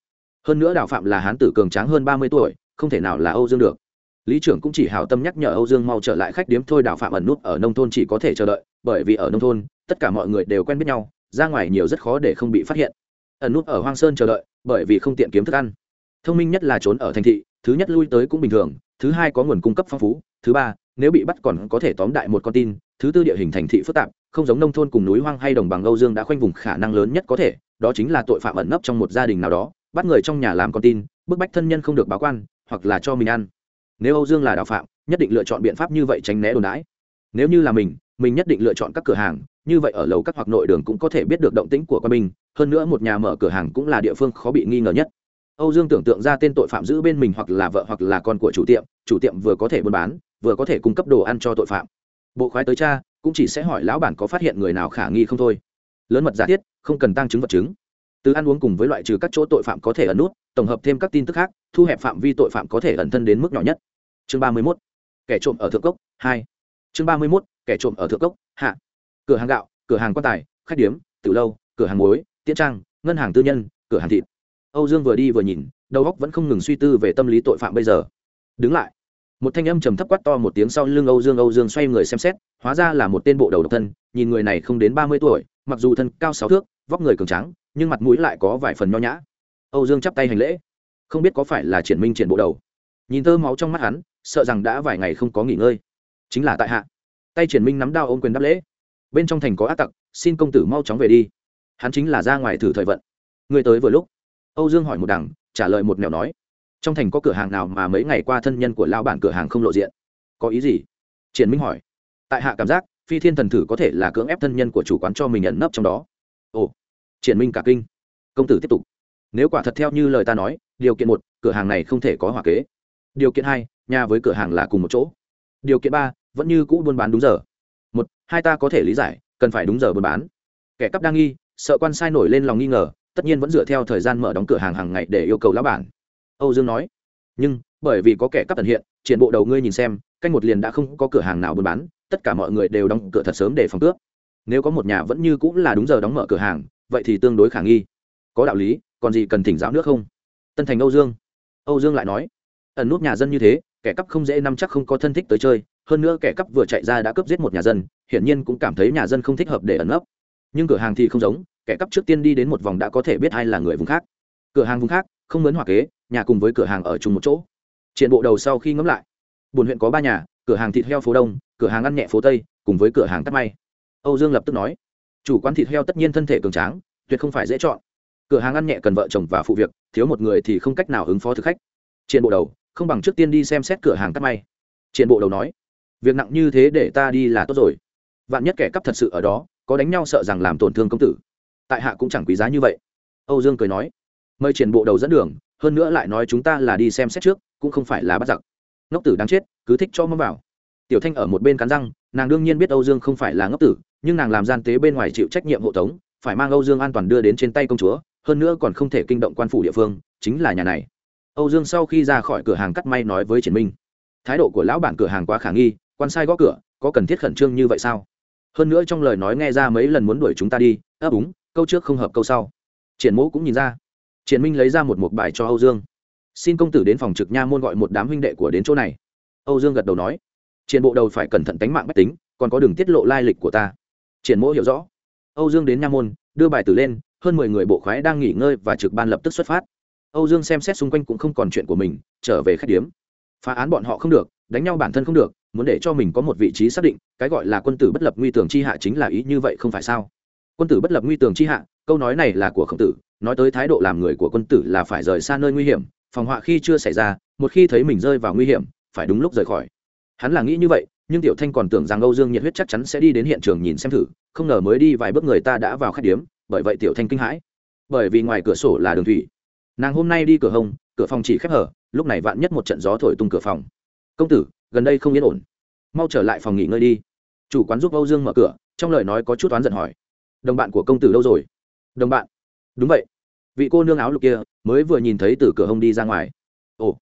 Hơn nữa đào phạm là hán tử cường tráng hơn ba mươi tuổi, không thể nào là âu dương được. Lý trưởng cũng chỉ hào tâm nhắc nhở âu dương mau trở lại khách điếm thôi đào phạm ẩn nút ở nông thôn chỉ có thể chờ đợi, bởi vì ở nông thôn, tất cả mọi người đều quen biết nhau, ra ngoài nhiều rất khó để không bị phát hiện. Ẩn nút ở hoang sơn chờ đợi, bởi vì không tiện kiếm thức ăn. Thông minh nhất là trốn ở thành thị, thứ nhất lui tới cũng bình thường, thứ hai có nguồn cung cấp phong phú, thứ ba, nếu bị bắt còn có thể tóm đại một con tin, thứ tư địa hình thành thị phức tạp, không giống nông thôn cùng núi hoang hay đồng bằng âu dương đã khoanh vùng khả năng lớn nhất có thể đó chính là tội phạm ẩn nấp trong một gia đình nào đó, bắt người trong nhà làm con tin, bức bách thân nhân không được báo quan, hoặc là cho mình ăn. Nếu âu dương là đạo phạm, nhất định lựa chọn biện pháp như vậy tránh né đồn đãi. Nếu như là mình mình nhất định lựa chọn các cửa hàng, như vậy ở lầu các hoặc nội đường cũng có thể biết được động tĩnh của quân binh hơn nữa một nhà mở cửa hàng cũng là địa phương khó bị nghi ngờ nhất. Âu dương tưởng tượng ra tên tội phạm giữ bên mình hoặc là vợ hoặc là con của chủ tiệm chủ tiệm vừa có thể buôn bán, vừa có thể cung cấp đồ ăn cho tội phạm. Bộ khoái tới cha, cũng chỉ sẽ hỏi lão bản có phát hiện người nào khả nghi không thôi lớn mật giả thiết, không cần tăng chứng vật chứng. Từ ăn uống cùng với loại trừ các chỗ tội phạm có thể ẩn nút, tổng hợp thêm các tin tức khác, thu hẹp phạm vi tội phạm có thể ẩn thân đến mức nhỏ nhất. Chương ba mươi mốt, kẻ trộm ở thượng cốc, hai. Chương ba mươi mốt, kẻ trộm ở thượng cốc, hạ. Cửa hàng gạo, cửa hàng quan tài, khách điếm từ lâu, cửa hàng muối, tiễn trang, ngân hàng tư nhân, cửa hàng thịt. Âu dương vừa đi vừa nhìn, đầu óc vẫn không ngừng suy tư về tâm lý tội phạm bây giờ. Đứng lại một thanh âm trầm thấp quát to một tiếng sau lưng âu dương âu dương xoay người xem xét, hóa ra là một tên bộ đầu độc thân, nhìn người này không đến ba mươi tuổi, mặc dù thân cao sáu thước, vóc người cường tráng, nhưng mặt mũi lại có vài phần nho nhã. Âu dương chắp tay hành lễ. Không biết có phải là triển minh triển bộ đầu. Nhìn tơ máu trong mắt hắn, sợ rằng đã vài ngày không có nghỉ ngơi. Chính là tại hạ. Tay triển minh nắm đao ôm quyền đáp lễ. Bên trong thành có ác tặc, xin công tử mau chóng về đi. Hắn chính là ra ngoài thử thời vận. Người tới vừa lúc. Âu dương hỏi một đằng, trả lời một nẻo nói trong thành có cửa hàng nào mà mấy ngày qua thân nhân của lao bản cửa hàng không lộ diện? Có ý gì? Triển minh hỏi. Tại hạ cảm giác, phi thiên thần thử có thể là cưỡng ép thân nhân của chủ quán cho mình ẩn nấp trong đó. Ồ. Triển minh cả kinh. Công tử tiếp tục. Nếu quả thật theo như lời ta nói, điều kiện một, cửa hàng này không thể có hòa kế. Điều kiện hai, nhà với cửa hàng là cùng một chỗ. Điều kiện ba, vẫn như cũ buôn bán đúng giờ. Một, hai ta có thể lý giải, cần phải đúng giờ buôn bán. Kẻ cắp đang nghi, sợ quan sai nổi lên lòng nghi ngờ, tất nhiên vẫn dựa theo thời gian mở đóng cửa hàng hàng ngày để yêu cầu lão bản âu dương nói. Nhưng, bởi vì có kẻ cắp tận hiện, triển bộ đầu ngươi nhìn xem, canh một liền đã không có cửa hàng nào buôn bán, tất cả mọi người đều đóng cửa thật sớm để phòng cướp. Nếu có một nhà vẫn như cũng là đúng giờ đóng mở cửa hàng, vậy thì tương đối khả nghi. Có đạo lý, còn gì cần thỉnh giáo nước không? Tân thành âu dương. Âu dương lại nói. Ẩn nút nhà dân như thế, kẻ cắp không dễ nắm chắc không có thân thích tới chơi, hơn nữa kẻ cắp vừa chạy ra đã cướp giết một nhà dân, hiển nhiên cũng cảm thấy nhà dân không thích hợp để ẩn nấp. Nhưng cửa hàng thì không giống, kẻ cắp trước tiên đi đến một vòng đã có thể biết ai là người vùng khác. Cửa hàng vùng khác, không mướn hòa kế nhà cùng với cửa hàng ở chung một chỗ. Triển bộ đầu sau khi ngẫm lại, buồn huyện có ba nhà, cửa hàng thịt heo phố đông, cửa hàng ăn nhẹ phố tây, cùng với cửa hàng cắt may. Âu dương lập tức nói, chủ quán thịt heo tất nhiên thân thể cường tráng, tuyệt không phải dễ chọn. Cửa hàng ăn nhẹ cần vợ chồng và phụ việc, thiếu một người thì không cách nào ứng phó thực khách. Triển bộ đầu, không bằng trước tiên đi xem xét cửa hàng cắt may. Triển bộ đầu nói, việc nặng như thế để ta đi là tốt rồi. Vạn nhất kẻ cắp thật sự ở đó, có đánh nhau sợ rằng làm tổn thương công tử. Tại hạ cũng chẳng quý giá như vậy. Âu dương cười nói, mời triển bộ đầu dẫn đường hơn nữa lại nói chúng ta là đi xem xét trước, cũng không phải là bắt giặc. Ngốc tử đáng chết, cứ thích cho mâm vào. Tiểu thanh ở một bên cắn răng, nàng đương nhiên biết âu dương không phải là ngốc tử, nhưng nàng làm gian tế bên ngoài chịu trách nhiệm hộ tống, phải mang âu dương an toàn đưa đến trên tay công chúa, hơn nữa còn không thể kinh động quan phủ địa phương, chính là nhà này. Âu dương sau khi ra khỏi cửa hàng cắt may nói với triển minh, thái độ của lão bản cửa hàng quá khả nghi, quan sai gõ cửa, có cần thiết khẩn trương như vậy sao? Hơn nữa trong lời nói nghe ra mấy lần muốn đuổi chúng ta đi, ấp úng, câu trước không hợp câu sau. Triển mẫu cũng nhìn ra triển minh lấy ra một mục bài cho âu dương. Xin công tử đến phòng trực nha môn gọi một đám huynh đệ của đến chỗ này. Âu dương gật đầu nói. Triển bộ đầu phải cẩn thận tánh mạng bách tính, còn có đường tiết lộ lai lịch của ta. Triển mỗ hiểu rõ. Âu dương đến nha môn, đưa bài tử lên, hơn mười người bộ khoái đang nghỉ ngơi và trực ban lập tức xuất phát. Âu dương xem xét xung quanh cũng không còn chuyện của mình, trở về khách điếm. Phá án bọn họ không được, đánh nhau bản thân không được, muốn để cho mình có một vị trí xác định, cái gọi là quân tử bất lập nguy tường chi hạ chính là ý như vậy không phải sao? Quân tử bất lập nguy tường chi hạ, câu nói này là của khổng tử nói tới thái độ làm người của quân tử là phải rời xa nơi nguy hiểm, phòng họa khi chưa xảy ra, một khi thấy mình rơi vào nguy hiểm, phải đúng lúc rời khỏi. Hắn là nghĩ như vậy, nhưng tiểu thanh còn tưởng rằng âu dương nhiệt huyết chắc chắn sẽ đi đến hiện trường nhìn xem thử, không ngờ mới đi vài bước người ta đã vào khách điếm, bởi vậy tiểu thanh kinh hãi. Bởi vì ngoài cửa sổ là đường thủy. Nàng hôm nay đi cửa hông, cửa phòng chỉ khép hở, lúc này vạn nhất một trận gió thổi tung cửa phòng. Công tử, gần đây không yên ổn. Mau trở lại phòng nghỉ ngơi đi. Chủ quán giúp âu dương mở cửa, trong lời nói có chút oán giận hỏi. Đồng bạn của công tử đâu rồi? Đồng bạn. Đúng vậy vị cô nương áo lục kia mới vừa nhìn thấy từ cửa hông đi ra ngoài. Ồ,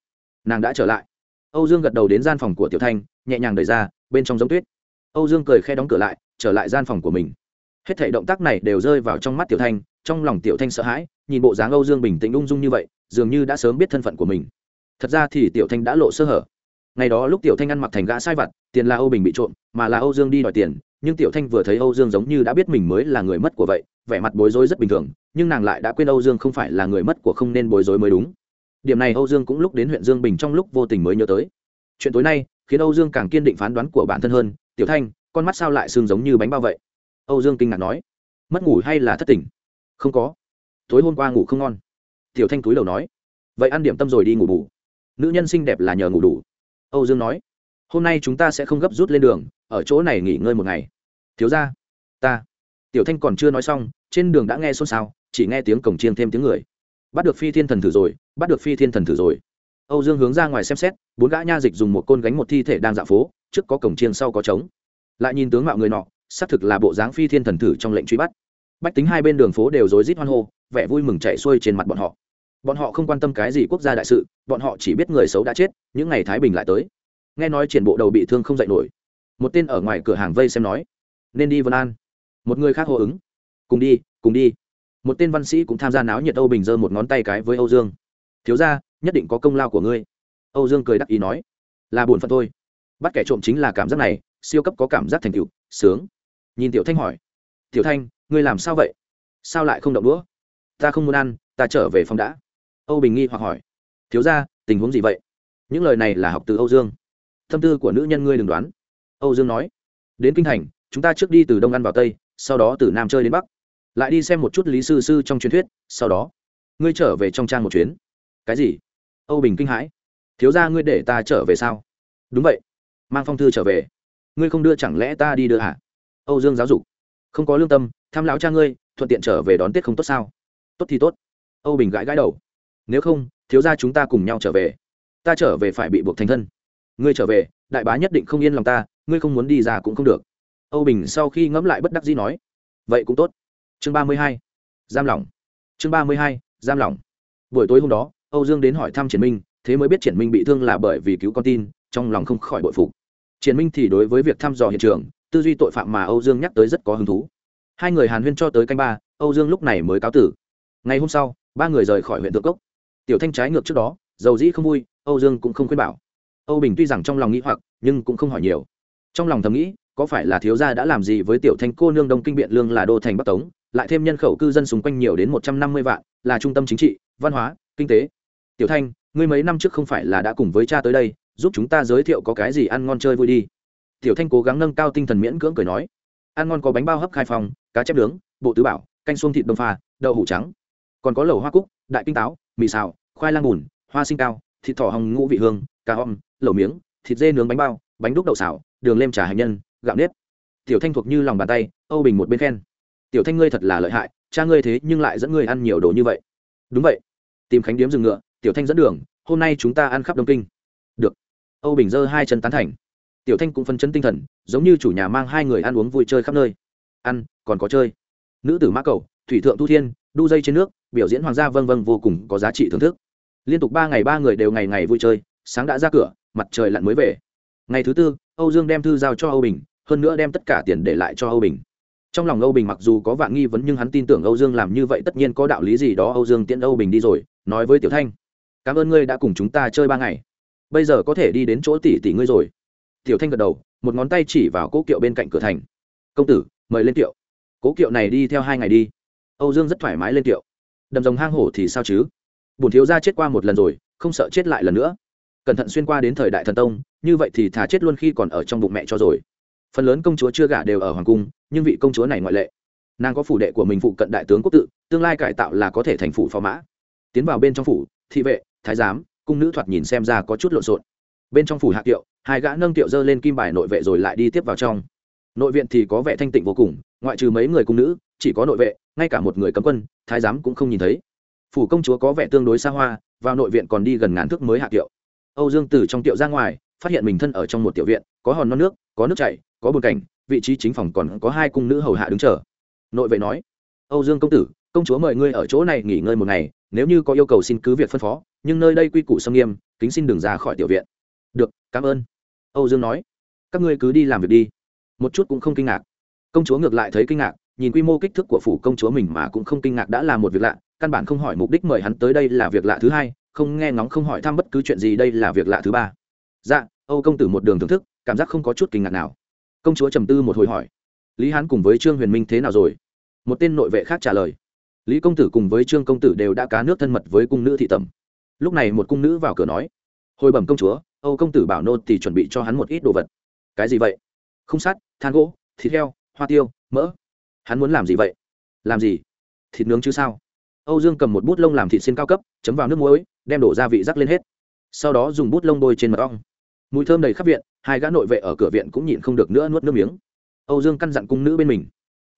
nàng đã trở lại. Âu dương gật đầu đến gian phòng của tiểu thanh, nhẹ nhàng đẩy ra, bên trong giống tuyết. Âu dương cười khe đóng cửa lại, trở lại gian phòng của mình. Hết thảy động tác này đều rơi vào trong mắt tiểu thanh, trong lòng tiểu thanh sợ hãi, nhìn bộ dáng âu dương bình tĩnh ung dung như vậy, dường như đã sớm biết thân phận của mình. Thật ra thì tiểu thanh đã lộ sơ hở ngày đó lúc tiểu thanh ăn mặc thành gã sai vặt, tiền là âu bình bị trộm, mà là âu dương đi đòi tiền, nhưng tiểu thanh vừa thấy âu dương giống như đã biết mình mới là người mất của vậy, vẻ mặt bối rối rất bình thường, nhưng nàng lại đã quên âu dương không phải là người mất của không nên bối rối mới đúng. Điểm này âu dương cũng lúc đến huyện dương bình trong lúc vô tình mới nhớ tới. Chuyện tối nay, khiến âu dương càng kiên định phán đoán của bản thân hơn, tiểu thanh, con mắt sao lại sưng giống như bánh bao vậy? Âu dương kinh ngạc nói. Mất ngủ hay là thất tỉnh? Không có. Tối hôm qua ngủ không ngon. Tiểu thanh túi đầu nói. Vậy ăn điểm tâm rồi đi ngủ bù. Nữ nhân xinh đẹp là nhờ ngủ đủ âu dương nói, hôm nay chúng ta sẽ không gấp rút lên đường, ở chỗ này nghỉ ngơi một ngày. Thiếu ra ta. Tiểu thanh còn chưa nói xong, trên đường đã nghe xôn xao, chỉ nghe tiếng cổng chiêng thêm tiếng người. Bắt được phi thiên thần thử rồi, bắt được phi thiên thần thử rồi. Âu dương hướng ra ngoài xem xét, bốn gã nha dịch dùng một côn gánh một thi thể đang dạo phố, trước có cổng chiêng sau có trống. Lại nhìn tướng mạo người nọ, xác thực là bộ dáng phi thiên thần thử trong lệnh truy bắt. Bách tính hai bên đường phố đều rối rít hoan hô, vẻ vui mừng chạy xuôi trên mặt bọn họ bọn họ không quan tâm cái gì quốc gia đại sự, bọn họ chỉ biết người xấu đã chết, những ngày thái bình lại tới. Nghe nói triển bộ đầu bị thương không dậy nổi. Một tên ở ngoài cửa hàng vây xem nói, nên đi vân an. Một người khác hô ứng, cùng đi cùng đi. Một tên văn sĩ cũng tham gia náo nhiệt âu bình giơ một ngón tay cái với âu dương. Thiếu ra nhất định có công lao của ngươi. Âu dương cười đắc ý nói, là buồn phận thôi. Bắt kẻ trộm chính là cảm giác này, siêu cấp có cảm giác thành tựu, sướng. Nhìn tiểu thanh hỏi, tiểu thanh, ngươi làm sao vậy? Sao lại không động đũa? Ta không muốn ăn, ta trở về phòng đã âu bình nghi hoặc hỏi, thiếu ra tình huống gì vậy? Những lời này là học từ âu dương. Tâm tư của nữ nhân ngươi đừng đoán. Âu dương nói, đến kinh thành, chúng ta trước đi từ đông ăn vào tây, sau đó từ nam chơi đến bắc. Lại đi xem một chút lý sư sư trong truyền thuyết, sau đó, ngươi trở về trong trang một chuyến. Cái gì? Âu bình kinh hãi, thiếu ra ngươi để ta trở về sao? Đúng vậy, mang phong thư trở về. Ngươi không đưa chẳng lẽ ta đi đưa hả? Âu dương giáo dục, không có lương tâm, tham lão cha ngươi, thuận tiện trở về đón tết không tốt sao? Tốt thì tốt. Âu bình gãi gãi đầu nếu không, thiếu ra chúng ta cùng nhau trở về. Ta trở về phải bị buộc thành thân. Ngươi trở về, đại bá nhất định không yên lòng ta, ngươi không muốn đi ra cũng không được. Âu bình sau khi ngẫm lại bất đắc dĩ nói, vậy cũng tốt. Chương ba mươi hai, giam lỏng. Chương ba mươi hai, giam lỏng. Buổi tối hôm đó, âu dương đến hỏi thăm triển minh, thế mới biết triển minh bị thương là bởi vì cứu con tin, trong lòng không khỏi bội phục. Triển minh thì đối với việc thăm dò hiện trường, tư duy tội phạm mà âu dương nhắc tới rất có hứng thú. Hai người hàn huyên cho tới canh ba, âu dương lúc này mới cáo tử. Ngày hôm sau, ba người rời khỏi huyện thượng cốc tiểu thanh trái ngược trước đó dầu dĩ không vui âu dương cũng không khuyên bảo. Âu bình tuy rằng trong lòng nghĩ hoặc nhưng cũng không hỏi nhiều. Trong lòng thầm nghĩ có phải là thiếu gia đã làm gì với tiểu thanh cô nương đông kinh biện lương là đô thành bắc tống lại thêm nhân khẩu cư dân xung quanh nhiều đến một trăm năm mươi vạn là trung tâm chính trị văn hóa kinh tế. Tiểu thanh ngươi mấy năm trước không phải là đã cùng với cha tới đây giúp chúng ta giới thiệu có cái gì ăn ngon chơi vui đi. Tiểu thanh cố gắng nâng cao tinh thần miễn cưỡng cười nói ăn ngon có bánh bao hấp khai phòng, cá chép nướng bộ tứ bảo canh xuông thịt đông pha đậu hủ trắng. Còn có lẩu hoa cúc đại kinh táo mì xào khoai lang bùn, hoa sinh cao, thịt thỏ hồng ngũ vị hương, cà hom lẩu miếng, thịt dê nướng bánh bao, bánh đúc đậu xào, đường lêm trà hành nhân, gạo nếp. Tiểu thanh thuộc như lòng bàn tay, âu bình một bên khen. Tiểu thanh ngươi thật là lợi hại, cha ngươi thế nhưng lại dẫn ngươi ăn nhiều đồ như vậy. Đúng vậy. Tìm khánh điếm rừng ngựa, tiểu thanh dẫn đường, hôm nay chúng ta ăn khắp đông kinh. Được. Âu bình giơ hai chân tán thành. Tiểu thanh cũng phân chân tinh thần, giống như chủ nhà mang hai người ăn uống vui chơi khắp nơi. Ăn, còn có chơi. Nữ tử mã cầu, thủy thượng tu thiên, đu dây trên nước, biểu diễn hoàng gia vân vân vô cùng có giá trị thưởng thức liên tục ba ngày ba người đều ngày ngày vui chơi, sáng đã ra cửa, mặt trời lặn mới về. Ngày thứ tư, âu dương đem thư giao cho âu bình, hơn nữa đem tất cả tiền để lại cho âu bình. Trong lòng âu bình mặc dù có vạn nghi vấn nhưng hắn tin tưởng âu dương làm như vậy tất nhiên có đạo lý gì đó, âu dương tiễn âu bình đi rồi, nói với tiểu thanh. Cảm ơn ngươi đã cùng chúng ta chơi ba ngày. Bây giờ có thể đi đến chỗ tỷ tỷ ngươi rồi. Tiểu thanh gật đầu, một ngón tay chỉ vào cố kiệu bên cạnh cửa thành. Công tử, mời lên kiệu. Cố kiệu này đi theo hai ngày đi. Âu dương rất thoải mái lên kiệu. Đầm rồng hang hổ thì sao chứ? Bùn thiếu gia chết qua một lần rồi, không sợ chết lại lần nữa. Cẩn thận xuyên qua đến thời đại thần tông, như vậy thì thả chết luôn khi còn ở trong bụng mẹ cho rồi. Phần lớn công chúa chưa gả đều ở hoàng cung, nhưng vị công chúa này ngoại lệ. Nàng có phủ đệ của mình phụ cận đại tướng quốc tự, tương lai cải tạo là có thể thành phủ phò mã. Tiến vào bên trong phủ, thị vệ, thái giám, cung nữ thoạt nhìn xem ra có chút lộn xộn. Bên trong phủ hạ kiệu, hai gã nâng kiệu dơ lên kim bài nội vệ rồi lại đi tiếp vào trong. Nội viện thì có vẻ thanh tịnh vô cùng, ngoại trừ mấy người cung nữ, chỉ có nội vệ, ngay cả một người cấm quân, thái giám cũng không nhìn thấy phủ công chúa có vẻ tương đối xa hoa, vào nội viện còn đi gần ngàn thước mới hạ kiệu âu dương từ trong tiệu ra ngoài, phát hiện mình thân ở trong một tiểu viện, có hòn non nước, có nước chảy, có bồn cảnh, vị trí chính phòng còn có hai cung nữ hầu hạ đứng chờ. Nội vệ nói, âu dương công tử, công chúa mời ngươi ở chỗ này nghỉ ngơi một ngày, nếu như có yêu cầu xin cứ việc phân phó, nhưng nơi đây quy củ xâm nghiêm, kính xin đừng ra khỏi tiểu viện. Được, cảm ơn. Âu dương nói, các ngươi cứ đi làm việc đi. Một chút cũng không kinh ngạc. Công chúa ngược lại thấy kinh ngạc, nhìn quy mô kích thước của phủ công chúa mình mà cũng không kinh ngạc đã là một việc lạ căn bản không hỏi mục đích mời hắn tới đây là việc lạ thứ hai không nghe ngóng không hỏi thăm bất cứ chuyện gì đây là việc lạ thứ ba. Dạ âu công tử một đường thưởng thức cảm giác không có chút kinh ngạc nào. Công chúa trầm tư một hồi hỏi lý hán cùng với trương huyền minh thế nào rồi? Một tên nội vệ khác trả lời lý công tử cùng với trương công tử đều đã cá nước thân mật với cung nữ thị tẩm. Lúc này một cung nữ vào cửa nói hồi bẩm công chúa âu công tử bảo nô thì chuẩn bị cho hắn một ít đồ vật. Cái gì vậy? Không sát, than gỗ thịt heo hoa tiêu mỡ. Hắn muốn làm gì vậy? Làm gì? Thịt nướng chứ sao? Âu dương cầm một bút lông làm thịt xin cao cấp, chấm vào nước muối, đem đổ gia vị rắc lên hết. Sau đó dùng bút lông bôi trên mật ong. Mùi thơm đầy khắp viện, hai gã nội vệ ở cửa viện cũng nhịn không được nữa nuốt nước miếng. Âu dương căn dặn cung nữ bên mình.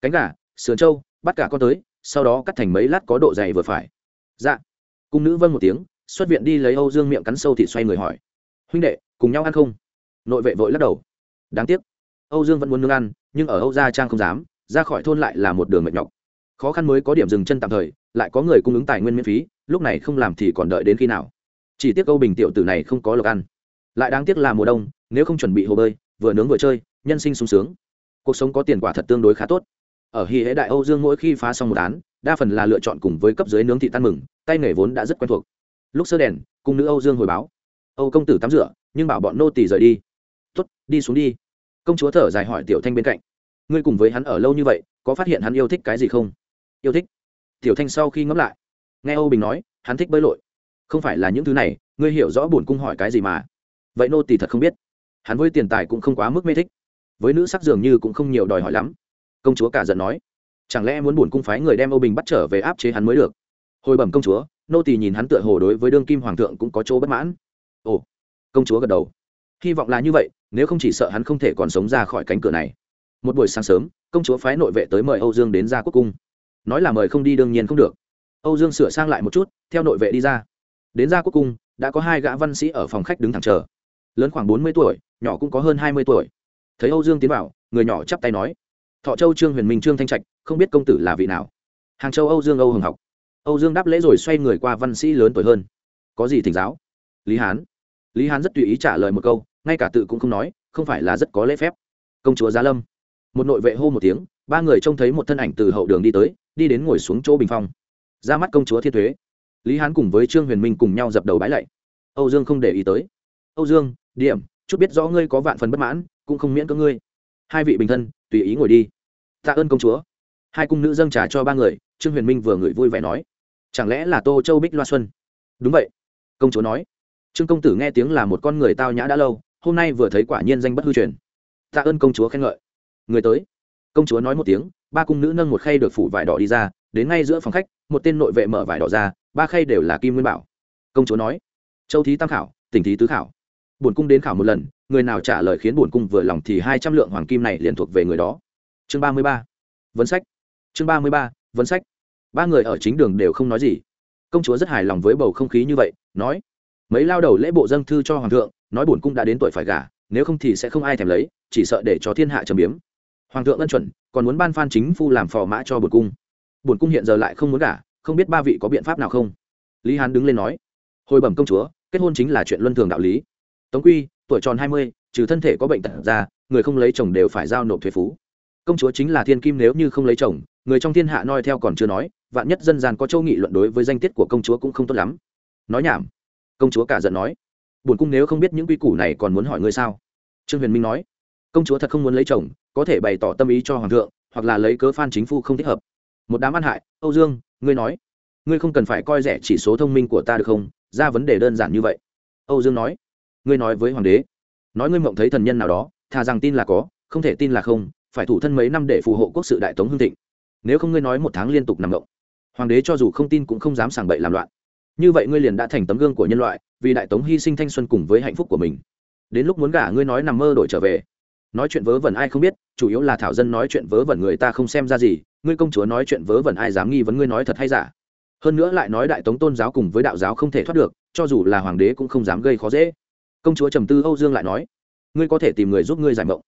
Cánh gà, sườn trâu, bắt cả con tới, sau đó cắt thành mấy lát có độ dày vừa phải. Dạ. Cung nữ vâng một tiếng, xuất viện đi lấy âu dương miệng cắn sâu thì xoay người hỏi. Huynh đệ, cùng nhau ăn không? Nội vệ vội lắc đầu. Đáng tiếc. Âu dương vẫn muốn nương ăn, nhưng ở âu gia trang không dám, ra khỏi thôn lại là một đường mệt nhọc. Khó khăn mới có điểm dừng chân tạm thời lại có người cung ứng tài nguyên miễn phí, lúc này không làm thì còn đợi đến khi nào? Chỉ tiếc âu bình tiểu tử này không có lộc ăn. Lại đáng tiếc là mùa đông, nếu không chuẩn bị hồ bơi, vừa nướng vừa chơi, nhân sinh sung sướng. Cuộc sống có tiền quả thật tương đối khá tốt. Ở hy hễ đại âu dương mỗi khi phá xong một án, đa phần là lựa chọn cùng với cấp dưới nướng thị tan mừng, tay nghề vốn đã rất quen thuộc. Lúc sơ đèn, cung nữ âu dương hồi báo. Âu công tử tắm rửa, nhưng bảo bọn nô tỳ rời đi. Tuất đi xuống đi. Công chúa thở dài hỏi tiểu thanh bên cạnh. Ngươi cùng với hắn ở lâu như vậy, có phát hiện hắn yêu thích cái gì không? Yêu thích tiểu thanh sau khi ngẫm lại, nghe âu bình nói, hắn thích bơi lội. Không phải là những thứ này, ngươi hiểu rõ bổn cung hỏi cái gì mà. Vậy nô tỳ thật không biết. Hắn với tiền tài cũng không quá mức mê thích. Với nữ sắc dường như cũng không nhiều đòi hỏi lắm. Công chúa cả giận nói, chẳng lẽ muốn bổn cung phái người đem âu bình bắt trở về áp chế hắn mới được? Hồi bẩm công chúa, nô tỳ nhìn hắn tựa hồ đối với đương kim hoàng thượng cũng có chỗ bất mãn. Ồ, công chúa gật đầu. Hy vọng là như vậy, nếu không chỉ sợ hắn không thể còn sống ra khỏi cánh cửa này. Một buổi sáng sớm, công chúa phái nội vệ tới mời âu dương đến ra quốc cung nói là mời không đi đương nhiên không được. Âu dương sửa sang lại một chút, theo nội vệ đi ra. Đến ra quốc cung, đã có hai gã văn sĩ ở phòng khách đứng thẳng chờ. Lớn khoảng bốn mươi tuổi, nhỏ cũng có hơn hai mươi tuổi. Thấy âu dương tiến vào, người nhỏ chắp tay nói, thọ châu trương huyền minh trương thanh trạch, không biết công tử là vị nào? Hàng châu âu dương âu hồng học. Âu dương đáp lễ rồi xoay người qua văn sĩ lớn tuổi hơn. Có gì thỉnh giáo? Lý hán. Lý hán rất tùy ý trả lời một câu, ngay cả tự cũng không nói, không phải là rất có lễ phép. Công chúa giá lâm. Một nội vệ hô một tiếng, ba người trông thấy một thân ảnh từ hậu đường đi tới đi đến ngồi xuống chỗ bình phong. Ra mắt công chúa thiên thuế. Lý hán cùng với trương huyền minh cùng nhau dập đầu bái lạy. Âu dương không để ý tới. Âu dương, điểm, chút biết rõ ngươi có vạn phần bất mãn, cũng không miễn có ngươi. Hai vị bình thân, tùy ý ngồi đi. Tạ ơn công chúa. Hai cung nữ dâng trà cho ba người, trương huyền minh vừa ngửi vui vẻ nói. Chẳng lẽ là tô châu bích loa xuân? Đúng vậy. Công chúa nói. Trương công tử nghe tiếng là một con người tao nhã đã lâu, hôm nay vừa thấy quả nhiên danh bất hư truyền. Tạ ơn công chúa khen ngợi. Người tới công chúa nói một tiếng, ba cung nữ nâng một khay được phủ vải đỏ đi ra, đến ngay giữa phòng khách, một tên nội vệ mở vải đỏ ra, ba khay đều là kim nguyên bảo. Công chúa nói, châu thí tam khảo, tỉnh thí tứ khảo. Bổn cung đến khảo một lần, người nào trả lời khiến bổn cung vừa lòng thì hai trăm lượng hoàng kim này liền thuộc về người đó. Chương ba mươi ba, vấn sách. Chương ba mươi ba, vấn sách. Ba người ở chính đường đều không nói gì. Công chúa rất hài lòng với bầu không khí như vậy, nói, mấy lao đầu lễ bộ dâng thư cho hoàng thượng, nói bổn cung đã đến tuổi phải gả, nếu không thì sẽ không ai thèm lấy, chỉ sợ để cho thiên hạ trầm biếm hoàng thượng ân chuẩn còn muốn ban phan chính phu làm phò mã cho bổn cung. Bổn cung hiện giờ lại không muốn cả, không biết ba vị có biện pháp nào không? Lý hán đứng lên nói hồi bẩm công chúa kết hôn chính là chuyện luân thường đạo lý. Tống quy tuổi tròn hai mươi trừ thân thể có bệnh tật ra người không lấy chồng đều phải giao nộp thuế phú. Công chúa chính là thiên kim nếu như không lấy chồng người trong thiên hạ noi theo còn chưa nói vạn nhất dân gian có châu nghị luận đối với danh tiết của công chúa cũng không tốt lắm. Nói nhảm. Công chúa cả giận nói Bổn cung nếu không biết những quy củ này còn muốn hỏi ngươi sao? Trương huyền minh nói công chúa thật không muốn lấy chồng có thể bày tỏ tâm ý cho hoàng thượng, hoặc là lấy cớ phan chính phu không thích hợp. Một đám ăn hại, âu dương, ngươi nói, ngươi không cần phải coi rẻ chỉ số thông minh của ta được không? Ra vấn đề đơn giản như vậy. Âu dương nói, ngươi nói với hoàng đế, nói ngươi mộng thấy thần nhân nào đó, thà rằng tin là có, không thể tin là không, phải thủ thân mấy năm để phù hộ quốc sự đại tống hương thịnh. Nếu không ngươi nói một tháng liên tục nằm mộng, hoàng đế cho dù không tin cũng không dám sảng bậy làm loạn. Như vậy ngươi liền đã thành tấm gương của nhân loại, vì đại tống hy sinh thanh xuân cùng với hạnh phúc của mình. Đến lúc muốn gả ngươi nói nằm mơ đổi trở về nói chuyện vớ vẩn ai không biết, chủ yếu là thảo dân nói chuyện vớ vẩn người ta không xem ra gì, ngươi công chúa nói chuyện vớ vẩn ai dám nghi vấn ngươi nói thật hay giả. Hơn nữa lại nói đại tống tôn giáo cùng với đạo giáo không thể thoát được, cho dù là hoàng đế cũng không dám gây khó dễ. Công chúa trầm tư âu dương lại nói, ngươi có thể tìm người giúp ngươi giải mộng.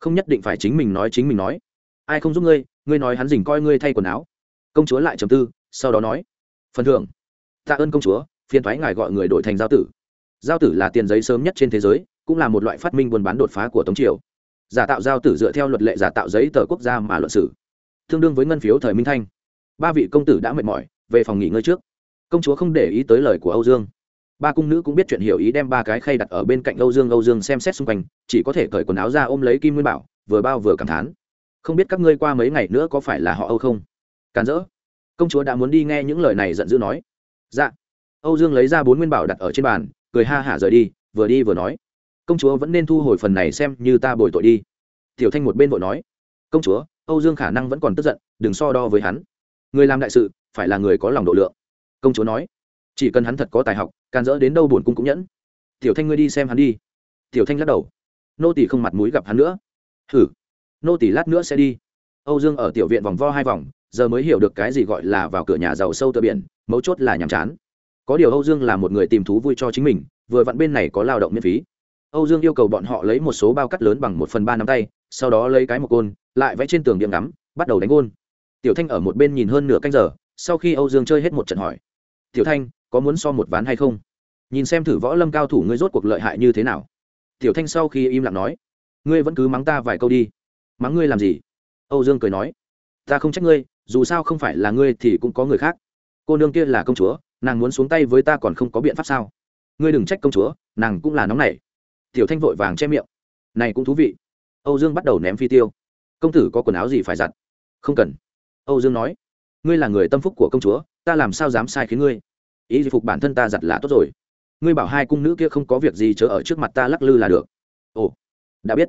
Không nhất định phải chính mình nói chính mình nói. Ai không giúp ngươi ngươi nói hắn dình coi ngươi thay quần áo. Công chúa lại trầm tư, sau đó nói, phần thưởng. Tạ ơn công chúa phiên thoái ngài gọi người đổi thành giao tử. Giao tử là tiền giấy sớm nhất trên thế giới, cũng là một loại phát minh buôn bán đột phá của tống triều giả tạo giao tử dựa theo luật lệ giả tạo giấy tờ quốc gia mà luận xử, tương đương với ngân phiếu thời minh thanh. Ba vị công tử đã mệt mỏi về phòng nghỉ ngơi trước. Công chúa không để ý tới lời của âu dương. Ba cung nữ cũng biết chuyện hiểu ý đem ba cái khay đặt ở bên cạnh âu dương âu dương xem xét xung quanh chỉ có thể cởi quần áo ra ôm lấy kim nguyên bảo vừa bao vừa cảm thán. Không biết các ngươi qua mấy ngày nữa có phải là họ âu không? Càn rỡ. Công chúa đã muốn đi nghe những lời này giận dữ nói. Dạ. Âu dương lấy ra bốn nguyên bảo đặt ở trên bàn cười ha hả rời đi vừa đi vừa nói công chúa vẫn nên thu hồi phần này xem như ta bồi tội đi. Tiểu thanh một bên vội nói, công chúa, âu dương khả năng vẫn còn tức giận, đừng so đo với hắn. Người làm đại sự, phải là người có lòng độ lượng. Công chúa nói, chỉ cần hắn thật có tài học, can dỡ đến đâu buồn cung cũng nhẫn. Tiểu thanh ngươi đi xem hắn đi. Tiểu thanh lắc đầu, nô tỷ không mặt mũi gặp hắn nữa. Hử nô tỷ lát nữa sẽ đi. Âu dương ở tiểu viện vòng vo hai vòng, giờ mới hiểu được cái gì gọi là vào cửa nhà giàu sâu tựa biển, mấu chốt là nhàm chán. Có điều âu dương là một người tìm thú vui cho chính mình, vừa vặn bên này có lao động miễn phí âu dương yêu cầu bọn họ lấy một số bao cắt lớn bằng một phần ba nắm tay, sau đó lấy cái một côn, lại vẽ trên tường điểm ngắm, bắt đầu đánh gôn. Tiểu thanh ở một bên nhìn hơn nửa canh giờ, sau khi âu dương chơi hết một trận hỏi, tiểu thanh, có muốn so một ván hay không? Nhìn xem thử võ lâm cao thủ ngươi rốt cuộc lợi hại như thế nào. Tiểu thanh sau khi im lặng nói, ngươi vẫn cứ mắng ta vài câu đi. Mắng ngươi làm gì? Âu dương cười nói, ta không trách ngươi, dù sao không phải là ngươi thì cũng có người khác. Cô nương kia là công chúa, nàng muốn xuống tay với ta còn không có biện pháp sao? Ngươi đừng trách công chúa, nàng cũng là nóng nảy tiểu thanh vội vàng che miệng. Này cũng thú vị. Âu dương bắt đầu ném phi tiêu. Công tử có quần áo gì phải giặt? Không cần. Âu dương nói. Ngươi là người tâm phúc của công chúa, ta làm sao dám sai khiến ngươi? Ý phục bản thân ta giặt là tốt rồi. Ngươi bảo hai cung nữ kia không có việc gì chớ ở trước mặt ta lắc lư là được. Ồ, đã biết.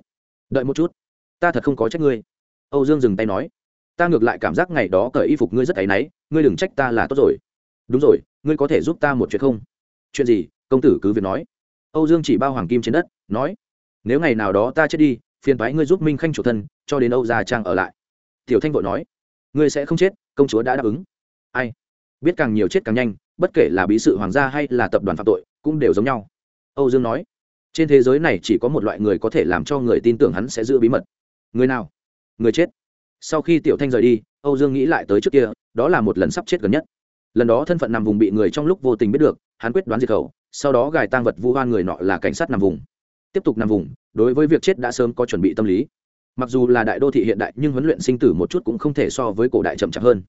Đợi một chút. Ta thật không có trách ngươi. Âu dương dừng tay nói. Ta ngược lại cảm giác ngày đó cởi y phục ngươi rất áy náy, ngươi đừng trách ta là tốt rồi. Đúng rồi, ngươi có thể giúp ta một chuyện không? Chuyện gì? Công tử cứ việc nói âu dương chỉ bao hoàng kim trên đất, nói, nếu ngày nào đó ta chết đi, phiền thoái ngươi giúp minh khanh chủ thân, cho đến âu gia trang ở lại. Tiểu thanh vội nói, ngươi sẽ không chết, công chúa đã đáp ứng. Ai? Biết càng nhiều chết càng nhanh, bất kể là bí sự hoàng gia hay là tập đoàn phạm tội, cũng đều giống nhau. Âu dương nói, trên thế giới này chỉ có một loại người có thể làm cho người tin tưởng hắn sẽ giữ bí mật. Người nào? Người chết. Sau khi tiểu thanh rời đi, âu dương nghĩ lại tới trước kia, đó là một lần sắp chết gần nhất lần đó thân phận nằm vùng bị người trong lúc vô tình biết được, hắn quyết đoán diệt khẩu, sau đó gài tang vật vu hoan người nọ là cảnh sát nằm vùng. Tiếp tục nằm vùng, đối với việc chết đã sớm có chuẩn bị tâm lý. Mặc dù là đại đô thị hiện đại, nhưng huấn luyện sinh tử một chút cũng không thể so với cổ đại chậm chạp hơn.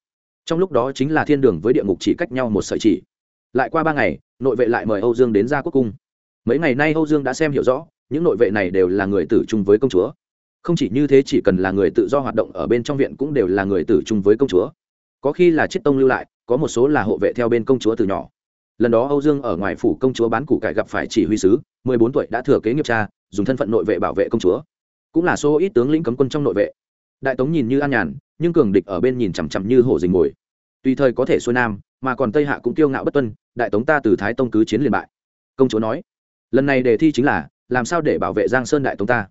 Trong lúc đó chính là thiên đường với địa ngục chỉ cách nhau một sợi chỉ. Lại qua ba ngày, nội vệ lại mời âu dương đến ra quốc cung. Mấy ngày nay âu dương đã xem hiểu rõ, những nội vệ này đều là người tử chung với công chúa. Không chỉ như thế chỉ cần là người tự do hoạt động ở bên trong viện cũng đều là người tử chung với công chúa. Có khi là chiết tông lưu lại có một số là hộ vệ theo bên công chúa từ nhỏ. Lần đó âu dương ở ngoài phủ công chúa bán củ cải gặp phải chỉ huy sứ, mười bốn tuổi đã thừa kế nghiệp cha, dùng thân phận nội vệ bảo vệ công chúa. Cũng là số ít tướng lĩnh cấm quân trong nội vệ. Đại tống nhìn như an nhàn, nhưng cường địch ở bên nhìn chằm chằm như hổ dình mồi. Tùy thời có thể xuôi nam, mà còn tây hạ cũng kiêu ngạo bất tuân, đại tống ta từ thái tông cứ chiến liền bại. Công chúa nói, lần này đề thi chính là, làm sao để bảo vệ giang sơn đại tống ta?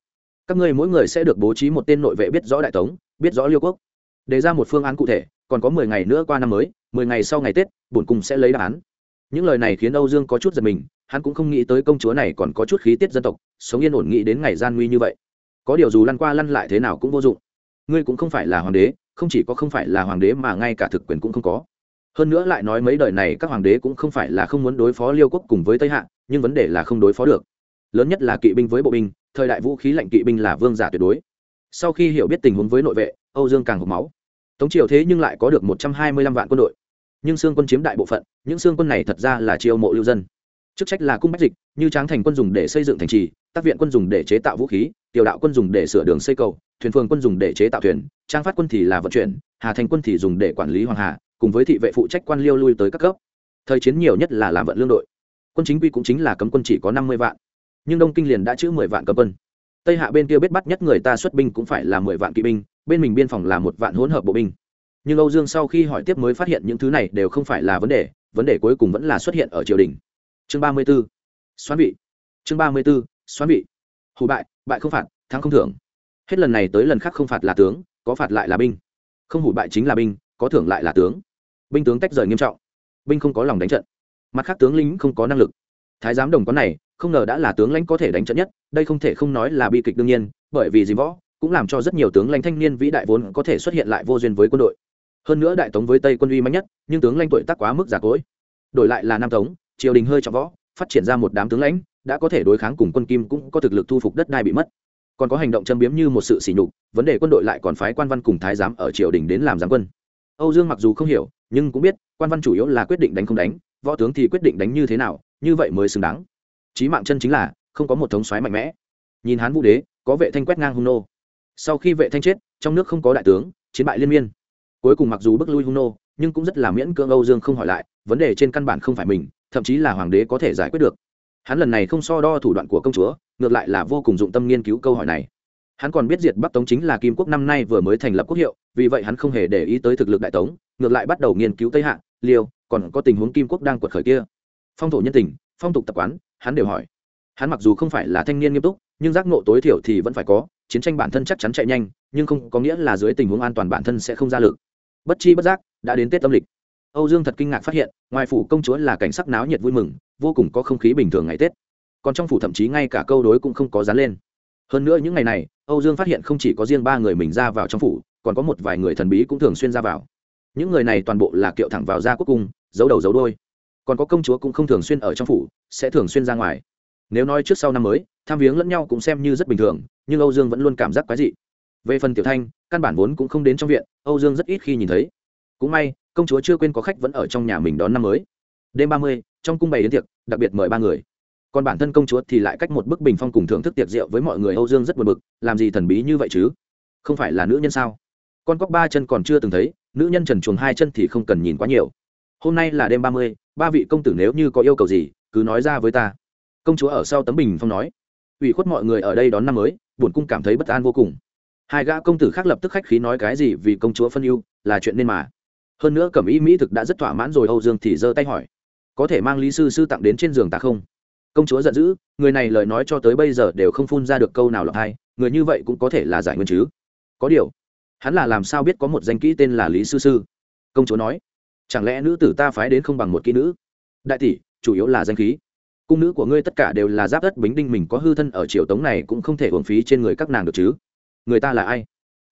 Các ngươi mỗi người sẽ được bố trí một tên nội vệ biết rõ đại tống, biết rõ liêu quốc đề ra một phương án cụ thể, còn có mười ngày nữa qua năm mới, mười ngày sau ngày tết, bổn cung sẽ lấy đáp án. Những lời này khiến âu dương có chút giật mình, hắn cũng không nghĩ tới công chúa này còn có chút khí tiết dân tộc, sống yên ổn nghĩ đến ngày gian nguy như vậy. Có điều dù lăn qua lăn lại thế nào cũng vô dụng. Ngươi cũng không phải là hoàng đế, không chỉ có không phải là hoàng đế mà ngay cả thực quyền cũng không có. Hơn nữa lại nói mấy đời này các hoàng đế cũng không phải là không muốn đối phó liêu quốc cùng với tây hạ, nhưng vấn đề là không đối phó được. Lớn nhất là kỵ binh với bộ binh, thời đại vũ khí lạnh kỵ binh là vương giả tuyệt đối. Sau khi hiểu biết tình huống với nội vệ âu dương càng hộp máu. Tống triều thế nhưng lại có được một trăm hai mươi lăm vạn quân đội. Nhưng xương quân chiếm đại bộ phận, những xương quân này thật ra là chiêu mộ lưu dân. Chức trách là cung bách dịch, như tráng thành quân dùng để xây dựng thành trì tác viện quân dùng để chế tạo vũ khí, tiểu đạo quân dùng để sửa đường xây cầu, thuyền phường quân dùng để chế tạo thuyền, trang phát quân thì là vận chuyển, hà thành quân thì dùng để quản lý hoàng hà, cùng với thị vệ phụ trách quan liêu lui tới các cấp. Thời chiến nhiều nhất là làm vận lương đội. Quân chính quy cũng chính là cấm quân chỉ có năm mươi vạn. Nhưng đông kinh liền đã chữ mười vạn cấm quân. Tây hạ bên kia biết bắt nhất người ta xuất binh cũng phải là mười vạn kỵ binh bên mình biên phòng là một vạn hỗn hợp bộ binh. Nhưng âu dương sau khi hỏi tiếp mới phát hiện những thứ này đều không phải là vấn đề vấn đề cuối cùng vẫn là xuất hiện ở triều đình. Chương ba mươi b ố xoán vị. Chương ba mươi b ố xoán vị. Hủ bại bại không phạt, thắng không thưởng. Hết lần này tới lần khác không phạt là tướng, có phạt lại là binh. Không hủ bại chính là binh, có thưởng lại là tướng. Binh tướng tách rời nghiêm trọng. Binh không có lòng đánh trận. Mặt khác tướng lính không có năng lực. Thái giám đồng quán này, không ngờ đã là tướng lãnh có thể đánh trận nhất, đây không thể không nói là bi kịch đương nhiên, bởi vì dìm võ cũng làm cho rất nhiều tướng lãnh thanh niên vĩ đại vốn có thể xuất hiện lại vô duyên với quân đội. Hơn nữa đại tống với tây quân uy mạnh nhất, nhưng tướng lãnh tuổi tác quá mức giả cỗi. Đổi lại là nam tống, triều đình hơi trọng võ, phát triển ra một đám tướng lãnh, đã có thể đối kháng cùng quân kim cũng có thực lực thu phục đất đai bị mất. Còn có hành động châm biếm như một sự sỉ nhục, vấn đề quân đội lại còn phái quan văn cùng thái giám ở triều đình đến làm giám quân. Âu dương mặc dù không hiểu, nhưng cũng biết, quan văn chủ yếu là quyết định đánh không đánh, võ tướng thì quyết định đánh như thế nào, như vậy mới xứng đáng. Chí mạng chân chính là, không có một thống soái mạnh mẽ. Nhìn hán vũ đế, có vệ thanh quét ngang hung nô sau khi vệ thanh chết, trong nước không có đại tướng, chiến bại liên miên. Cuối cùng mặc dù bước lui hung nô, nhưng cũng rất là miễn cưỡng âu dương không hỏi lại, vấn đề trên căn bản không phải mình, thậm chí là hoàng đế có thể giải quyết được. Hắn lần này không so đo thủ đoạn của công chúa, ngược lại là vô cùng dụng tâm nghiên cứu câu hỏi này. Hắn còn biết diệt bắc tống chính là kim quốc năm nay vừa mới thành lập quốc hiệu, vì vậy hắn không hề để ý tới thực lực đại tống, ngược lại bắt đầu nghiên cứu tây hạ, liêu, còn có tình huống kim quốc đang quật khởi kia. Phong thổ nhân tình, phong tục tập quán, hắn đều hỏi. Hắn mặc dù không phải là thanh niên nghiêm túc, nhưng giác ngộ tối thiểu thì vẫn phải có chiến tranh bản thân chắc chắn chạy nhanh, nhưng không có nghĩa là dưới tình huống an toàn bản thân sẽ không ra lực. Bất chi bất giác, đã đến tết âm lịch. Âu dương thật kinh ngạc phát hiện, ngoài phủ công chúa là cảnh sắc náo nhiệt vui mừng, vô cùng có không khí bình thường ngày tết. Còn trong phủ thậm chí ngay cả câu đối cũng không có dán lên. Hơn nữa những ngày này, âu dương phát hiện không chỉ có riêng ba người mình ra vào trong phủ, còn có một vài người thần bí cũng thường xuyên ra vào. Những người này toàn bộ là kiệu thẳng vào ra quốc cung, giấu đầu giấu đôi còn có công chúa cũng không thường xuyên ở trong phủ, sẽ thường xuyên ra ngoài nếu nói trước sau năm mới, tham viếng lẫn nhau cũng xem như rất bình thường, nhưng âu dương vẫn luôn cảm giác quái dị. Về phần tiểu thanh, căn bản vốn cũng không đến trong viện, âu dương rất ít khi nhìn thấy. Cũng may, công chúa chưa quên có khách vẫn ở trong nhà mình đón năm mới. Đêm ba mươi, trong cung bày đến tiệc, đặc biệt mời ba người. Còn bản thân công chúa thì lại cách một bức bình phong cùng thưởng thức tiệc rượu với mọi người âu dương rất buồn bực, làm gì thần bí như vậy chứ? Không phải là nữ nhân sao? Con cóc ba chân còn chưa từng thấy, nữ nhân trần chuồng hai chân thì không cần nhìn quá nhiều. Hôm nay là đêm ba mươi, ba vị công tử nếu như có yêu cầu gì, cứ nói ra với ta công chúa ở sau tấm bình phong nói, ủy khuất mọi người ở đây đón năm mới, buồn cung cảm thấy bất an vô cùng. Hai gã công tử khác lập tức khách khí nói cái gì vì công chúa phân ưu, là chuyện nên mà. Hơn nữa cẩm y mỹ thực đã rất thỏa mãn rồi, âu dương thì giơ tay hỏi, có thể mang lý sư sư tặng đến trên giường ta không? Công chúa giận dữ, người này lời nói cho tới bây giờ đều không phun ra được câu nào lọc hay người như vậy cũng có thể là giải nguyên chứ? Có điều, hắn là làm sao biết có một danh kỹ tên là lý sư sư? Công chúa nói, chẳng lẽ nữ tử ta phái đến không bằng một kỹ nữ? Đại tỷ, chủ yếu là danh khí cung nữ của ngươi tất cả đều là giáp đất bính đinh mình có hư thân ở triều tống này cũng không thể hưởng phí trên người các nàng được chứ. Người ta là ai?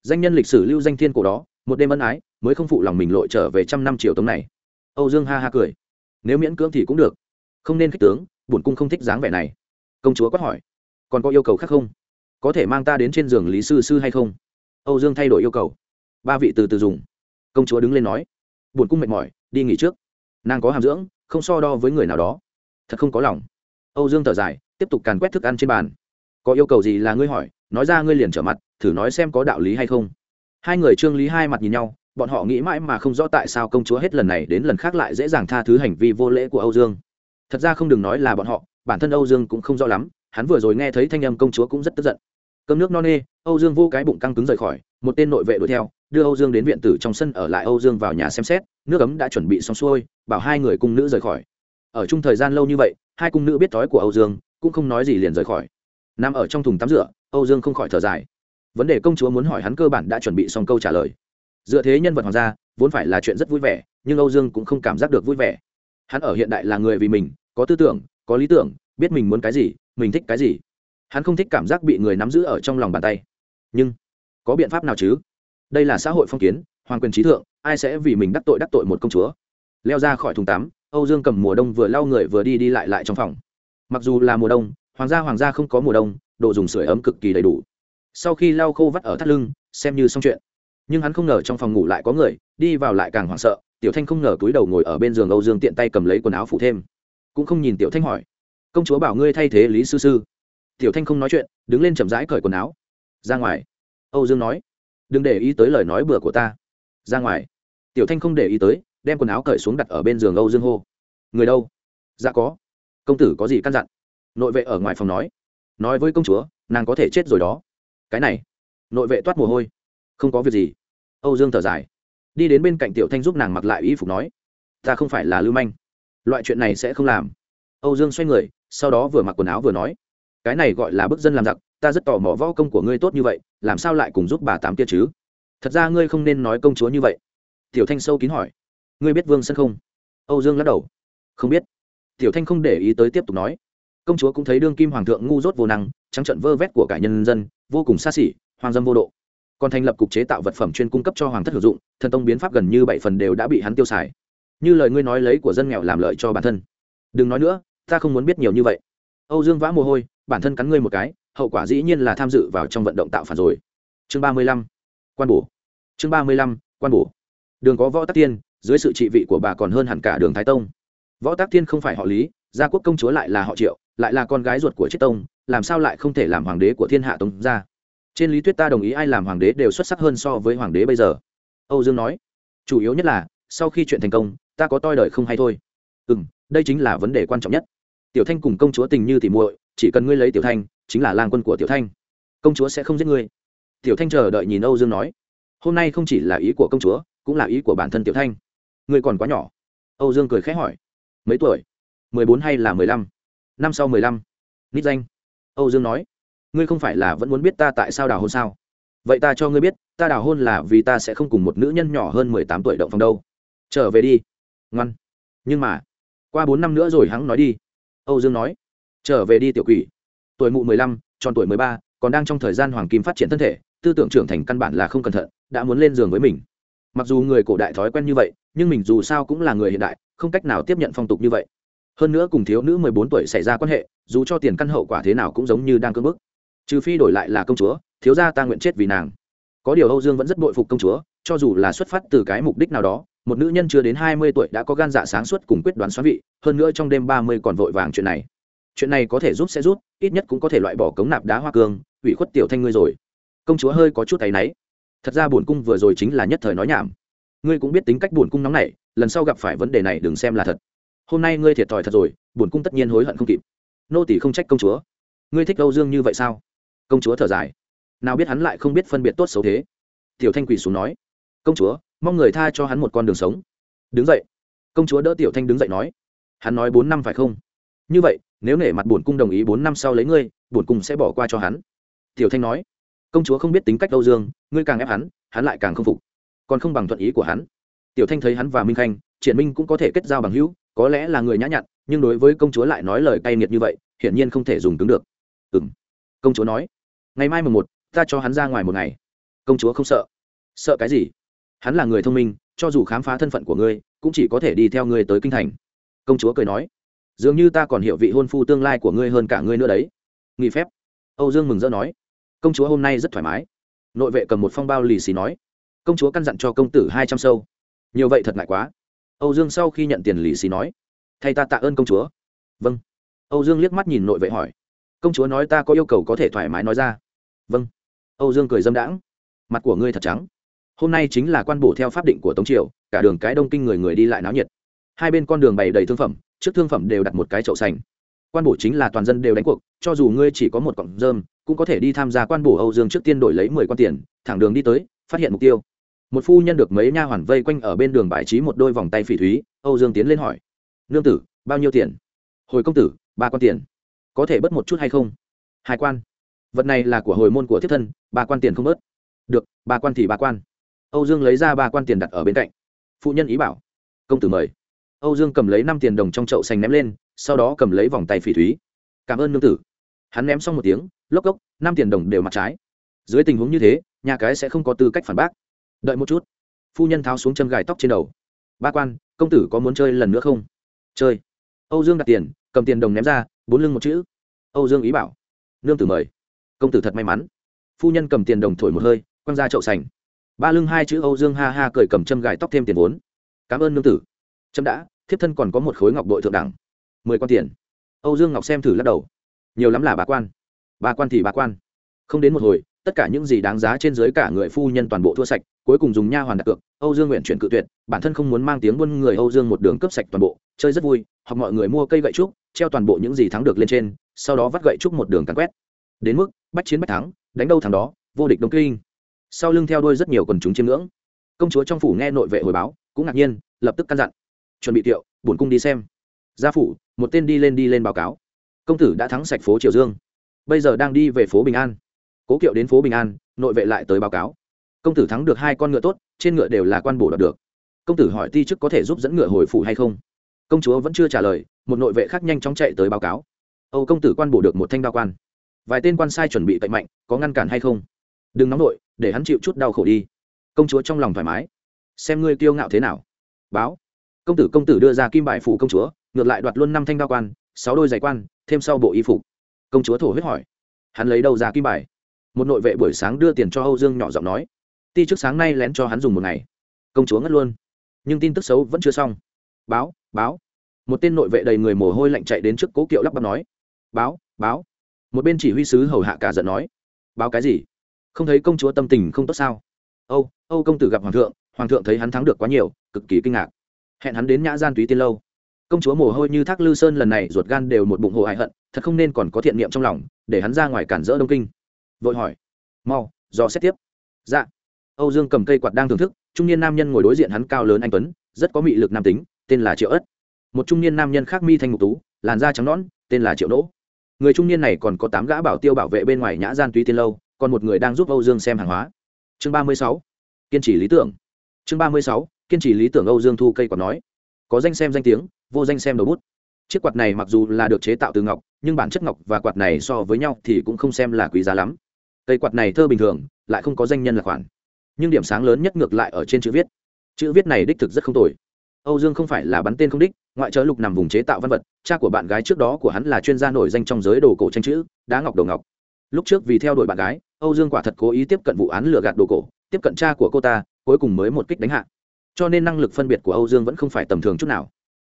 Danh nhân lịch sử lưu danh thiên cổ đó, một đêm ân ái, mới không phụ lòng mình lội trở về trăm năm triều tống này. Âu dương ha ha cười. Nếu miễn cưỡng thì cũng được. Không nên khích tướng, bổn cung không thích dáng vẻ này. Công chúa quát hỏi. Còn có yêu cầu khác không? Có thể mang ta đến trên giường lý sư sư hay không? Âu dương thay đổi yêu cầu. Ba vị từ từ dùng. Công chúa đứng lên nói. Bổn cung mệt mỏi, đi nghỉ trước. Nàng có hàm dưỡng, không so đo với người nào đó thật không có lòng. Âu dương thở dài, tiếp tục càn quét thức ăn trên bàn. Có yêu cầu gì là ngươi hỏi, nói ra ngươi liền trở mặt, thử nói xem có đạo lý hay không. Hai người trương lý hai mặt nhìn nhau, bọn họ nghĩ mãi mà không rõ tại sao công chúa hết lần này đến lần khác lại dễ dàng tha thứ hành vi vô lễ của âu dương. Thật ra không đừng nói là bọn họ, bản thân âu dương cũng không rõ lắm, hắn vừa rồi nghe thấy thanh âm công chúa cũng rất tức giận. Cơm nước no nê, âu dương vô cái bụng căng cứng rời khỏi, một tên nội vệ đuổi theo, đưa âu dương đến viện tử trong sân ở lại âu dương vào nhà xem xét, nước ấm đã chuẩn bị xong xuôi, bảo hai người cung nữ rời khỏi ở chung thời gian lâu như vậy, hai cung nữ biết thói của âu dương, cũng không nói gì liền rời khỏi. Nằm ở trong thùng tắm rửa, âu dương không khỏi thở dài. Vấn đề công chúa muốn hỏi hắn cơ bản đã chuẩn bị xong câu trả lời. Dựa thế nhân vật hoàng gia, vốn phải là chuyện rất vui vẻ, nhưng âu dương cũng không cảm giác được vui vẻ. Hắn ở hiện đại là người vì mình, có tư tưởng, có lý tưởng, biết mình muốn cái gì, mình thích cái gì. Hắn không thích cảm giác bị người nắm giữ ở trong lòng bàn tay. Nhưng, có biện pháp nào chứ? Đây là xã hội phong kiến, hoàng quyền trí thượng, ai sẽ vì mình đắc tội đắc tội một công chúa? Leo ra khỏi thùng tắm âu dương cầm mùa đông vừa lau người vừa đi đi lại lại trong phòng. Mặc dù là mùa đông, hoàng gia hoàng gia không có mùa đông, đồ dùng sưởi ấm cực kỳ đầy đủ. Sau khi lau khô vắt ở thắt lưng, xem như xong chuyện. Nhưng hắn không ngờ trong phòng ngủ lại có người, đi vào lại càng hoảng sợ, tiểu thanh không ngờ túi đầu ngồi ở bên giường âu dương tiện tay cầm lấy quần áo phủ thêm. Cũng không nhìn tiểu thanh hỏi, công chúa bảo ngươi thay thế lý sư sư. Tiểu thanh không nói chuyện, đứng lên chậm rãi cởi quần áo. Ra ngoài. Âu dương nói, đừng để ý tới lời nói bừa của ta. Ra ngoài. Tiểu thanh không để ý tới đem quần áo cởi xuống đặt ở bên giường âu dương hô. Người đâu? Dạ có. Công tử có gì căn dặn? Nội vệ ở ngoài phòng nói. Nói với công chúa, nàng có thể chết rồi đó. Cái này. Nội vệ toát mồ hôi. Không có việc gì. Âu dương thở dài. Đi đến bên cạnh tiểu thanh giúp nàng mặc lại y phục nói. Ta không phải là lưu manh. Loại chuyện này sẽ không làm. Âu dương xoay người, sau đó vừa mặc quần áo vừa nói. Cái này gọi là bức dân làm giặc, ta rất tò mò võ công của ngươi tốt như vậy, làm sao lại cùng giúp bà tám kia chứ? Thật ra ngươi không nên nói công chúa như vậy. Tiểu thanh sâu kín hỏi ngươi biết vương sân không? Âu dương lắc đầu. Không biết. Tiểu thanh không để ý tới tiếp tục nói. Công chúa cũng thấy đương kim hoàng thượng ngu dốt vô năng, trắng trận vơ vét của cả nhân dân, vô cùng xa xỉ hoàng dâm vô độ. Còn thành lập cục chế tạo vật phẩm chuyên cung cấp cho hoàng thất sử dụng, thần tông biến pháp gần như bảy phần đều đã bị hắn tiêu xài. Như lời ngươi nói lấy của dân nghèo làm lợi cho bản thân. Đừng nói nữa, ta không muốn biết nhiều như vậy. Âu dương vã mồ hôi, bản thân cắn ngươi một cái, hậu quả dĩ nhiên là tham dự vào trong vận động tạo phản rồi. Chương ba mươi lăm. Quan bổ. Chương ba mươi lăm. Quan bổ. Đường có võ tắc tiên dưới sự trị vị của bà còn hơn hẳn cả đường thái tông. Võ tác thiên không phải họ lý, gia quốc công chúa lại là họ triệu, lại là con gái ruột của chiết tông, làm sao lại không thể làm hoàng đế của thiên hạ tông gia? Trên lý thuyết ta đồng ý ai làm hoàng đế đều xuất sắc hơn so với hoàng đế bây giờ. Âu dương nói, chủ yếu nhất là, sau khi chuyện thành công, ta có toi đời không hay thôi. Ừ m đây chính là vấn đề quan trọng nhất. Tiểu thanh cùng công chúa tình như tỉ muội, chỉ cần ngươi lấy tiểu thanh, chính là lang quân của tiểu thanh. Công chúa sẽ không giết ngươi. Tiểu thanh chờ đợi nhìn âu dương nói, hôm nay không chỉ là ý của công chúa, cũng là ý của bản thân tiểu thanh ngươi còn quá nhỏ. Âu dương cười khẽ hỏi. Mấy tuổi? Mười bốn hay là mười lăm? Năm sau mười lăm. Nít danh. Âu dương nói. Ngươi không phải là vẫn muốn biết ta tại sao đào hôn sao? Vậy ta cho ngươi biết, ta đào hôn là vì ta sẽ không cùng một nữ nhân nhỏ hơn mười tám tuổi động phòng đâu. Trở về đi. Ngoan. Nhưng mà, qua bốn năm nữa rồi hắn nói đi. Âu dương nói. Trở về đi tiểu quỷ. Tuổi mụ mười lăm, tròn tuổi mười ba, còn đang trong thời gian hoàng kim phát triển thân thể, tư tưởng trưởng thành căn bản là không cẩn thận, đã muốn lên giường với mình mặc dù người cổ đại thói quen như vậy, nhưng mình dù sao cũng là người hiện đại, không cách nào tiếp nhận phong tục như vậy. Hơn nữa cùng thiếu nữ mười bốn tuổi xảy ra quan hệ, dù cho tiền căn hậu quả thế nào cũng giống như đang cưỡng bức. Trừ phi đổi lại là công chúa, thiếu gia ta nguyện chết vì nàng. Có điều âu dương vẫn rất bội phục công chúa, cho dù là xuất phát từ cái mục đích nào đó, một nữ nhân chưa đến hai mươi tuổi đã có gan dạ sáng suốt cùng quyết đoán xoắn vị, hơn nữa trong đêm ba mươi còn vội vàng chuyện này. Chuyện này có thể giúp sẽ rút ít nhất cũng có thể loại bỏ cống nạp đá hoa cương, ủy khuất tiểu thanh ngươi rồi. Công chúa hơi có chút tay náy thật ra bổn cung vừa rồi chính là nhất thời nói nhảm. Ngươi cũng biết tính cách bổn cung nóng này lần sau gặp phải vấn đề này đừng xem là thật. Hôm nay ngươi thiệt thòi thật rồi, bổn cung tất nhiên hối hận không kịp. Nô tỷ không trách công chúa. Ngươi thích âu dương như vậy sao? Công chúa thở dài. Nào biết hắn lại không biết phân biệt tốt xấu thế. Tiểu thanh quỳ xuống nói. Công chúa, mong người tha cho hắn một con đường sống. Đứng dậy. Công chúa đỡ tiểu thanh đứng dậy nói. Hắn nói bốn năm phải không? Như vậy, nếu nể mặt bổn cung đồng ý bốn năm sau lấy ngươi, bổn cung sẽ bỏ qua cho hắn. Tiểu thanh nói công chúa không biết tính cách âu dương, ngươi càng ép hắn hắn lại càng không phục. Còn không bằng thuận ý của hắn. Tiểu thanh thấy hắn và minh khanh, triển minh cũng có thể kết giao bằng hữu, có lẽ là người nhã nhặn, nhưng đối với công chúa lại nói lời cay nghiệt như vậy, hiển nhiên không thể dùng cứng được. Ừ m công chúa nói, ngày mai mùng một, ta cho hắn ra ngoài một ngày. Công chúa không sợ. Sợ cái gì? Hắn là người thông minh, cho dù khám phá thân phận của ngươi, cũng chỉ có thể đi theo ngươi tới kinh thành. Công chúa cười nói, dường như ta còn hiểu vị hôn phu tương lai của ngươi hơn cả ngươi nữa đấy. Nghỉ phép. Âu dương mừng rỡ nói công chúa hôm nay rất thoải mái. Nội vệ cầm một phong bao lì xì nói, công chúa căn dặn cho công tử hai trăm sâu. Nhiều vậy thật ngại quá. Âu dương sau khi nhận tiền lì xì nói, thay ta tạ ơn công chúa. Vâng. Âu dương liếc mắt nhìn nội vệ hỏi, công chúa nói ta có yêu cầu có thể thoải mái nói ra. Vâng. Âu dương cười dâm đãng, mặt của ngươi thật trắng. Hôm nay chính là quan bổ theo pháp định của tống triều, cả đường cái đông kinh người người đi lại náo nhiệt. Hai bên con đường bày đầy thương phẩm, trước thương phẩm đều đặt một cái chậu sành. Quan bổ chính là toàn dân đều đánh cuộc, cho dù ngươi chỉ có một cọng rơm cũng có thể đi tham gia quan bổ âu dương trước tiên đổi lấy mười quan tiền, thẳng đường đi tới, phát hiện mục tiêu. Một phu nhân được mấy nha hoàn vây quanh ở bên đường bài trí một đôi vòng tay phỉ thúy, âu dương tiến lên hỏi, nương tử, bao nhiêu tiền? Hồi công tử, ba quan tiền. Có thể bớt một chút hay không? Hai quan. Vật này là của hồi môn của thiết thân, ba quan tiền không bớt. Được, ba quan thì ba quan. Âu dương lấy ra ba quan tiền đặt ở bên cạnh. Phụ nhân ý bảo, công tử mời. Âu dương cầm lấy năm tiền đồng trong chậu xanh ném lên, sau đó cầm lấy vòng tay phỉ thúy. Cảm ơn nương tử hắn ném xong một tiếng, lốc cốc, năm tiền đồng đều mặt trái. Dưới tình huống như thế, nhà cái sẽ không có tư cách phản bác. Đợi một chút. Phu nhân tháo xuống chân gài tóc trên đầu. Ba quan, công tử có muốn chơi lần nữa không? Chơi. Âu dương đặt tiền, cầm tiền đồng ném ra, bốn lưng một chữ. Âu dương ý bảo. Nương tử mời. Công tử thật may mắn. Phu nhân cầm tiền đồng thổi một hơi, quăng ra chậu sành. Ba lưng hai chữ âu dương ha ha cười cầm châm gài tóc thêm tiền vốn. Cảm ơn nương tử. Trâm đã, thiếp thân còn có một khối ngọc bội thượng đẳng. Mười quan tiền. Âu dương ngọc xem thử lắc đầu nhiều lắm là bà quan. Bà quan thì bà quan. Không đến một hồi, tất cả những gì đáng giá trên dưới cả người phu nhân toàn bộ thua sạch, cuối cùng dùng nha hoàn đặt cược, âu dương nguyện chuyển cự tuyệt, bản thân không muốn mang tiếng buôn người âu dương một đường cướp sạch toàn bộ, chơi rất vui hoặc mọi người mua cây gậy trúc, treo toàn bộ những gì thắng được lên trên, sau đó vắt gậy trúc một đường cắn quét. Đến mức, bách chiến bách thắng, đánh đâu thằng đó, vô địch đông kinh. Sau lưng theo đuôi rất nhiều quần chúng chiêm ngưỡng. Công chúa trong phủ nghe nội vệ hồi báo, cũng ngạc nhiên, lập tức căn dặn. Chuẩn bị tiệu, bổn cung đi xem. Gia phủ, một tên đi lên đi lên báo cáo công tử đã thắng sạch phố triều dương bây giờ đang đi về phố bình an cố kiệu đến phố bình an nội vệ lại tới báo cáo công tử thắng được hai con ngựa tốt trên ngựa đều là quan bổ đoạt được công tử hỏi ti chức có thể giúp dẫn ngựa hồi phủ hay không công chúa vẫn chưa trả lời một nội vệ khác nhanh chóng chạy tới báo cáo âu công tử quan bổ được một thanh đao quan vài tên quan sai chuẩn bị cậy mạnh có ngăn cản hay không đừng nóng nội để hắn chịu chút đau khổ đi công chúa trong lòng thoải mái xem ngươi kiêu ngạo thế nào báo công tử công tử đưa ra kim bài phủ công chúa ngược lại đoạt luôn năm thanh đao quan sáu đôi giày quan thêm sau bộ y phục. Công chúa thổ huyết hỏi. Hắn lấy đâu ra kim bài? Một nội vệ buổi sáng đưa tiền cho âu dương nhỏ giọng nói. Ti trước sáng nay lén cho hắn dùng một ngày. Công chúa ngất luôn. Nhưng tin tức xấu vẫn chưa xong. Báo báo. Một tên nội vệ đầy người mồ hôi lạnh chạy đến trước cố kiệu lắp bắp nói. Báo báo. Một bên chỉ huy sứ hầu hạ cả giận nói. Báo cái gì? Không thấy công chúa tâm tình không tốt sao? Âu âu công tử gặp hoàng thượng. Hoàng thượng thấy hắn thắng được quá nhiều, cực kỳ kinh ngạc. Hẹn hắn đến nhã gian túy tiên lâu công chúa mồ hôi như thác lư sơn lần này ruột gan đều một bụng hồ hại hận, thật không nên còn có thiện niệm trong lòng, để hắn ra ngoài cản rỡ đông kinh. Vội hỏi, mau do xét tiếp. Dạ. Âu dương cầm cây quạt đang thưởng thức, trung niên nam nhân ngồi đối diện hắn cao lớn anh tuấn, rất có mị lực nam tính, tên là triệu ất. Một trung niên nam nhân khác mi thanh ngục tú, làn da trắng nõn, tên là triệu nỗ. Người trung niên này còn có tám gã bảo tiêu bảo vệ bên ngoài nhã gian túy tiên lâu, còn một người đang giúp âu dương xem hàng hóa. Chương ba mươi sáu, kiên trì lý tưởng. Chương ba mươi sáu, kiên trì lý tưởng âu dương thu cây quạt nói. Có danh xem danh tiếng vô danh xem đầu bút. Chiếc quạt này mặc dù là được chế tạo từ ngọc, nhưng bản chất ngọc và quạt này so với nhau thì cũng không xem là quý giá lắm. Cây quạt này thơ bình thường, lại không có danh nhân là khoản. Nhưng điểm sáng lớn nhất ngược lại ở trên chữ viết. Chữ viết này đích thực rất không tồi. Âu dương không phải là bắn tên không đích, ngoại trớ lục nằm vùng chế tạo văn vật, cha của bạn gái trước đó của hắn là chuyên gia nổi danh trong giới đồ cổ tranh chữ, đá ngọc đồ ngọc. Lúc trước vì theo đuổi bạn gái, âu dương quả thật cố ý tiếp cận vụ án lừa gạt đồ cổ, tiếp cận cha của cô ta, cuối cùng mới một kích đánh hạ. Cho nên năng lực phân biệt của âu dương vẫn không phải tầm thường chút nào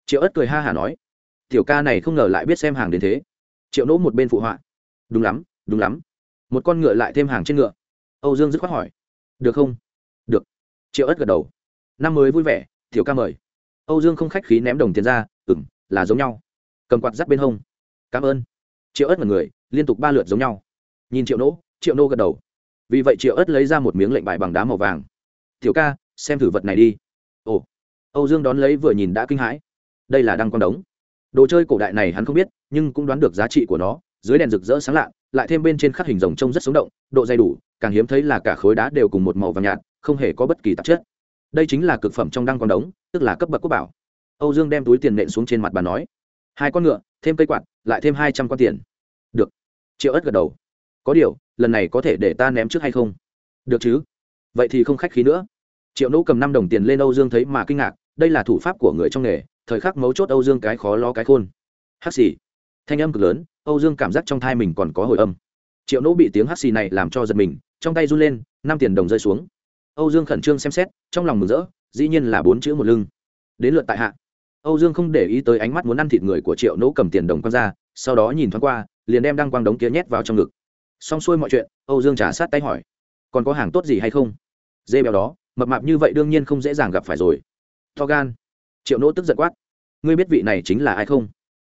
triệu ất cười ha hả nói, tiểu ca này không ngờ lại biết xem hàng đến thế. Triệu nỗ một bên phụ họa, đúng lắm đúng lắm. Một con ngựa lại thêm hàng trên ngựa. Âu dương dứt khoát hỏi, được không? Được. Triệu ất gật đầu, năm mới vui vẻ, tiểu ca mời. Âu dương không khách khí ném đồng tiền ra ừng là giống nhau. Cầm quạt dắt bên hông, cảm ơn. Triệu ớt mật người, liên tục ba lượt giống nhau. Nhìn triệu nỗ, triệu nô gật đầu, vì vậy triệu ớt lấy ra một miếng lệnh bài bằng đá màu vàng. Tiểu ca, xem thử vật này đi. Ồ, âu dương đón lấy vừa nhìn đã kinh hãi đây là đăng quang đống. Đồ chơi cổ đại này hắn không biết, nhưng cũng đoán được giá trị của nó, dưới đèn rực rỡ sáng lạ lại thêm bên trên khắc hình rồng trông rất sống động, độ dày đủ, càng hiếm thấy là cả khối đá đều cùng một màu vàng nhạt, không hề có bất kỳ tạp chất. Đây chính là cực phẩm trong đăng quang đống, tức là cấp bậc quốc bảo. Âu dương đem túi tiền nện xuống trên mặt bàn nói, hai con ngựa, thêm cây quạt, lại thêm hai trăm con tiền. Được. Triệu ất gật đầu. Có điều, lần này có thể để ta ném trước hay không? Được chứ. Vậy thì không khách khí nữa. Triệu nỗ cầm năm đồng tiền lên âu dương thấy mà kinh ngạc, đây là thủ pháp của người trong nghề thời khắc mấu chốt âu dương cái khó lo cái khôn. Hắc xì. Thanh âm cực lớn, âu dương cảm giác trong thai mình còn có hồi âm. Triệu nỗ bị tiếng hắc xì này làm cho giật mình, trong tay run lên, năm tiền đồng rơi xuống. Âu dương khẩn trương xem xét, trong lòng mừng rỡ, dĩ nhiên là bốn chữ một lưng. Đến lượt tại hạ. Âu dương không để ý tới ánh mắt muốn ăn thịt người của triệu nỗ cầm tiền đồng quăng ra, sau đó nhìn thoáng qua, liền đem đăng quang đống kia nhét vào trong ngực. Xong xuôi mọi chuyện, âu dương trả sát tay hỏi, còn có hàng tốt gì hay không? Dê béo đó, mập mạp như vậy đương nhiên không dễ dàng gặp phải rồi. To gan triệu nỗ tức giận quát. Ngươi biết vị này chính là ai không?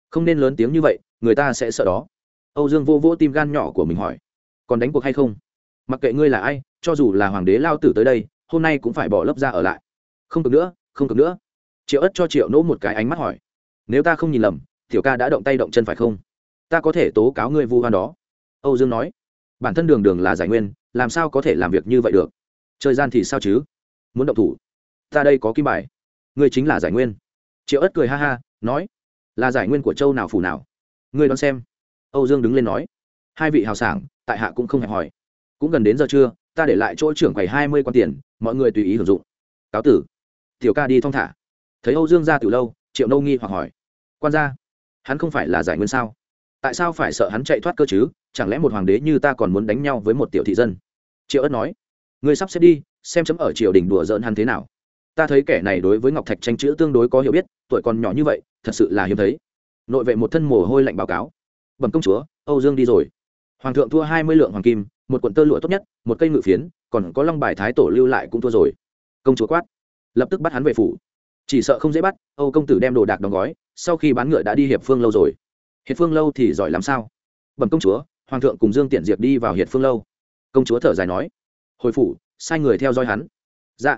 Không nên lớn tiếng như vậy, người ta sẽ sợ đó. Âu dương vô vỗ tim gan nhỏ của mình hỏi. Còn đánh cuộc hay không? Mặc kệ ngươi là ai, cho dù là hoàng đế lao tử tới đây, hôm nay cũng phải bỏ lớp ra ở lại. Không cực nữa, không cực nữa. Triệu ất cho triệu nỗ một cái ánh mắt hỏi. Nếu ta không nhìn lầm, tiểu ca đã động tay động chân phải không? Ta có thể tố cáo ngươi vu hoan đó. Âu dương nói. Bản thân đường đường là giải nguyên, làm sao có thể làm việc như vậy được? Chơi gian thì sao chứ? Muốn động thủ. Ta đây có kim bài ngươi chính là giải nguyên triệu ất cười ha ha nói là giải nguyên của châu nào phủ nào ngươi đón xem âu dương đứng lên nói hai vị hào sảng tại hạ cũng không hẹp hỏi cũng gần đến giờ trưa ta để lại chỗ trưởng quầy hai mươi quan tiền mọi người tùy ý hưởng dụng cáo tử tiểu ca đi thong thả thấy âu dương ra từ lâu triệu nâu nghi hoặc hỏi quan gia hắn không phải là giải nguyên sao tại sao phải sợ hắn chạy thoát cơ chứ chẳng lẽ một hoàng đế như ta còn muốn đánh nhau với một tiểu thị dân triệu ất nói ngươi sắp xếp đi xem chấm ở triều đình đùa giỡn hắn thế nào ta thấy kẻ này đối với ngọc thạch tranh chữ tương đối có hiểu biết, tuổi còn nhỏ như vậy, thật sự là hiếm thấy. Nội vệ một thân mồ hôi lạnh báo cáo. Bẩm công chúa, âu dương đi rồi. Hoàng thượng thua hai mươi lượng hoàng kim, một cuộn tơ lụa tốt nhất, một cây ngự phiến, còn có long bài thái tổ lưu lại cũng thua rồi. Công chúa quát. Lập tức bắt hắn về phủ. Chỉ sợ không dễ bắt, âu công tử đem đồ đạc đóng gói, sau khi bán ngựa đã đi hiệp phương lâu rồi. Hiệp phương lâu thì giỏi làm sao? Bẩm công chúa, hoàng thượng cùng dương tiện diệp đi vào hiệp phương lâu. Công chúa thở dài nói. Hồi phủ, sai người theo dõi hắn. Dạ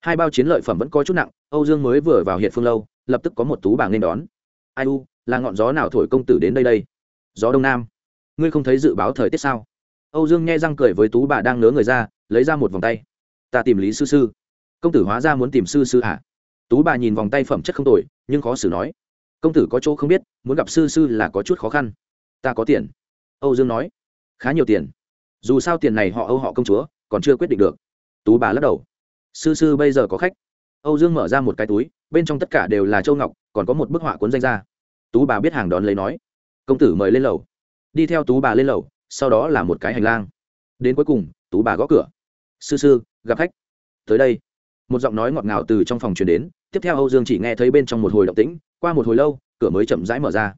hai bao chiến lợi phẩm vẫn có chút nặng, âu dương mới vừa vào hiện phương lâu, lập tức có một tú bảng nên đón. Ai u, là ngọn gió nào thổi công tử đến đây đây? Gió đông nam. Ngươi không thấy dự báo thời tiết sao? Âu dương nghe răng cười với tú bà đang nớ người ra, lấy ra một vòng tay. Ta tìm lý sư sư. Công tử hóa ra muốn tìm sư sư à? tú bà nhìn vòng tay phẩm chất không tồi, nhưng khó xử nói. Công tử có chỗ không biết, muốn gặp sư sư là có chút khó khăn. Ta có tiền. Âu dương nói. Khá nhiều tiền. Dù sao tiền này họ âu họ công chúa, còn chưa quyết định được. Tú bà lắc đầu sư sư bây giờ có khách. Âu dương mở ra một cái túi, bên trong tất cả đều là châu ngọc, còn có một bức họa cuốn danh ra. Tú bà biết hàng đón lấy nói. Công tử mời lên lầu. Đi theo tú bà lên lầu, sau đó là một cái hành lang. Đến cuối cùng, tú bà gõ cửa. Sư sư, gặp khách. Tới đây. Một giọng nói ngọt ngào từ trong phòng truyền đến. Tiếp theo âu dương chỉ nghe thấy bên trong một hồi động tĩnh, qua một hồi lâu, cửa mới chậm rãi mở ra.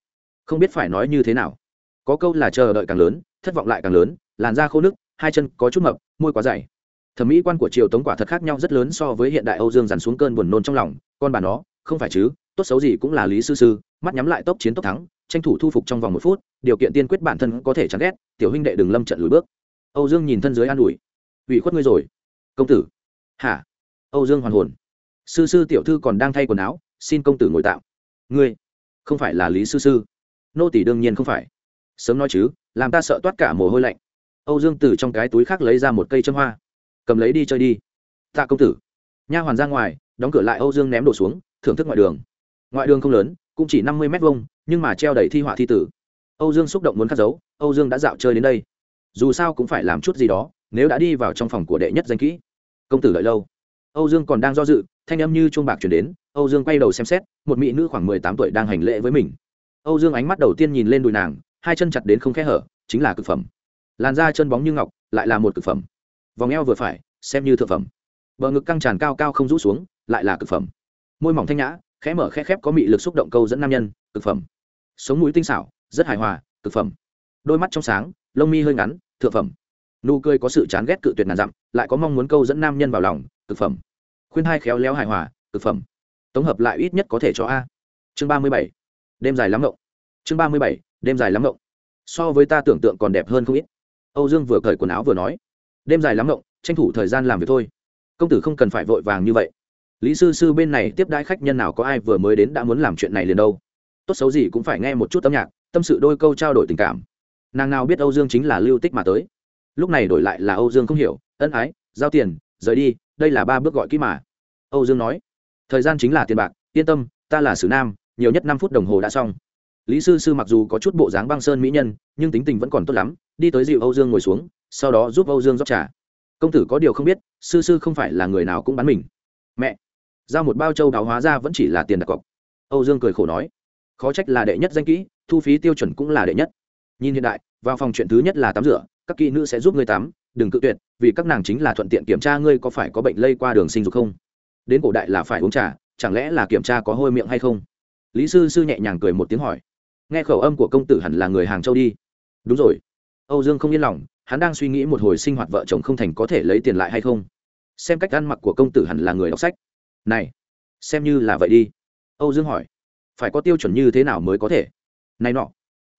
Không biết phải nói như thế nào. Có câu là chờ đợi càng lớn, thất vọng lại càng lớn, làn da khô nước hai chân có chút mập, môi quá dày thẩm mỹ quan của triều tống quả thật khác nhau rất lớn so với hiện đại âu dương dằn xuống cơn buồn nôn trong lòng, con bà nó, không phải chứ, tốt xấu gì cũng là lý sư sư, mắt nhắm lại tốc chiến tốc thắng, tranh thủ thu phục trong vòng một phút, điều kiện tiên quyết bản thân có thể chán ghét, tiểu huynh đệ đừng lâm trận lùi bước. Âu dương nhìn thân dưới an ủi. Ủy khuất ngươi rồi. Công tử. Hả? Âu dương hoàn hồn. Sư sư tiểu thư còn đang thay quần áo, xin công tử ngồi tạo ngươi? Không phải là lý sư sư. Nô tỷ đương nhiên không phải. Sớm nói chứ, làm ta sợ toát cả mồ hôi lạnh. Âu dương từ trong cái túi khác lấy ra một cây châm hoa cầm lấy đi chơi đi. Tạ công tử. Nha hoàn ra ngoài, đóng cửa lại âu dương ném đồ xuống, thưởng thức ngoại đường. Ngoại đường không lớn, cũng chỉ năm mươi m hai nhưng mà treo đầy thi họa thi tử. Âu dương xúc động muốn khắc dấu âu dương đã dạo chơi đến đây. Dù sao cũng phải làm chút gì đó, nếu đã đi vào trong phòng của đệ nhất danh kỹ. Công tử đợi lâu. Âu dương còn đang do dự, thanh âm như chuông bạc chuyển đến, âu dương quay đầu xem xét, một mỹ nữ khoảng mười tám tuổi đang hành lễ với mình. Âu dương ánh mắt đầu tiên nhìn lên đùi nàng, hai chân chặt đến không khe hở, chính là cực phẩm. Làn da chân bóng như ngọc, lại là một cực phẩm vòng eo vừa phải, xem như thượng phẩm. Bờ ngực căng tràn cao cao không rũ xuống, lại là cực phẩm. Môi mỏng thanh nhã, khẽ mở khẽ khép có mị lực xúc động câu dẫn nam nhân, cực phẩm. Sống mũi tinh xảo, rất hài hòa, cực phẩm. Đôi mắt trong sáng, lông mi hơi ngắn, thượng phẩm. Nụ cười có sự chán ghét cự tuyệt ngàn dặm, lại có mong muốn câu dẫn nam nhân vào lòng, cực phẩm. Khuyên hai khéo léo hài hòa, cực phẩm. Tổng hợp lại ít nhất có thể cho a. Chương ba mươi bảy. Đêm dài lắm ngộng chương ba mươi bảy. Đêm dài lắm ngộng so với ta tưởng tượng còn đẹp hơn không ít. Âu dương vừa cởi quần áo vừa nói đêm dài lắm ngộng, tranh thủ thời gian làm việc thôi. Công tử không cần phải vội vàng như vậy. Lý sư sư bên này tiếp đãi khách nhân nào có ai vừa mới đến đã muốn làm chuyện này liền đâu. Tốt xấu gì cũng phải nghe một chút âm nhạc, tâm sự đôi câu trao đổi tình cảm. Nàng nào biết âu dương chính là lưu tích mà tới. Lúc này đổi lại là âu dương không hiểu, ân ái, giao tiền, rời đi, đây là ba bước gọi kỹ mà. Âu dương nói, thời gian chính là tiền bạc, yên tâm, ta là sử nam, nhiều nhất năm phút đồng hồ đã xong lý sư sư mặc dù có chút bộ dáng băng sơn mỹ nhân, nhưng tính tình vẫn còn tốt lắm, đi tới dịu âu dương ngồi xuống, sau đó giúp âu dương rót trà. Công tử có điều không biết, sư sư không phải là người nào cũng bán mình. Mẹ! Giao một bao châu đào hóa ra vẫn chỉ là tiền đặt cọc. Âu dương cười khổ nói. Khó trách là đệ nhất danh kỹ, thu phí tiêu chuẩn cũng là đệ nhất. Nhìn hiện đại, vào phòng chuyện thứ nhất là tắm rửa, các kỹ nữ sẽ giúp ngươi tắm, đừng cự tuyệt, vì các nàng chính là thuận tiện kiểm tra ngươi có phải có bệnh lây qua đường sinh dục không. Đến cổ đại là phải uống trà, chẳng lẽ là kiểm tra có hôi miệng hay không? Lý sư sư nhẹ nhàng cười một tiếng hỏi nghe khẩu âm của công tử hẳn là người hàng châu đi. Đúng rồi. Âu dương không yên lòng, hắn đang suy nghĩ một hồi sinh hoạt vợ chồng không thành có thể lấy tiền lại hay không. Xem cách ăn mặc của công tử hẳn là người đọc sách. Này, xem như là vậy đi. Âu dương hỏi, phải có tiêu chuẩn như thế nào mới có thể? Này nọ,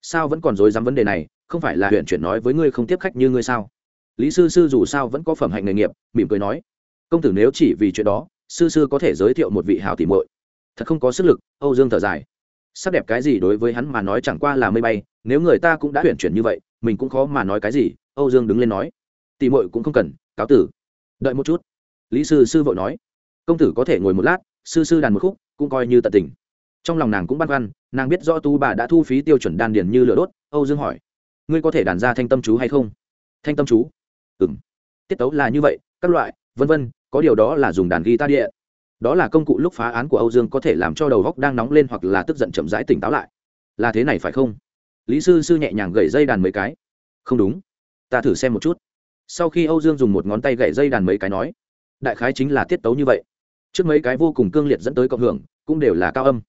sao vẫn còn dối dám vấn đề này? Không phải là huyện chuyển nói với ngươi không tiếp khách như ngươi sao? Lý sư sư dù sao vẫn có phẩm hạnh nghề nghiệp, mỉm cười nói, công tử nếu chỉ vì chuyện đó, sư sư có thể giới thiệu một vị hào tìm muội. Thật không có sức lực, âu dương thở dài sắc đẹp cái gì đối với hắn mà nói chẳng qua là mây bay, nếu người ta cũng đã tuyển chuyển như vậy, mình cũng khó mà nói cái gì, âu dương đứng lên nói. Tỉ muội cũng không cần, cáo tử. Đợi một chút. Lý sư sư vội nói. Công tử có thể ngồi một lát, sư sư đàn một khúc, cũng coi như tận tình. Trong lòng nàng cũng băn khoăn, nàng biết rõ tu bà đã thu phí tiêu chuẩn đan điền như lửa đốt, âu dương hỏi. Ngươi có thể đàn ra thanh tâm chú hay không? Thanh tâm chú? Ừ m tiết tấu là như vậy, các loại, vân vân, có điều đó là dùng đàn guitar địa đó là công cụ lúc phá án của âu dương có thể làm cho đầu góc đang nóng lên hoặc là tức giận chậm rãi tỉnh táo lại. Là thế này phải không? Lý sư sư nhẹ nhàng gậy dây đàn mấy cái. Không đúng. Ta thử xem một chút. Sau khi âu dương dùng một ngón tay gậy dây đàn mấy cái nói, đại khái chính là tiết tấu như vậy. Trước mấy cái vô cùng cương liệt dẫn tới cộng hưởng, cũng đều là cao âm.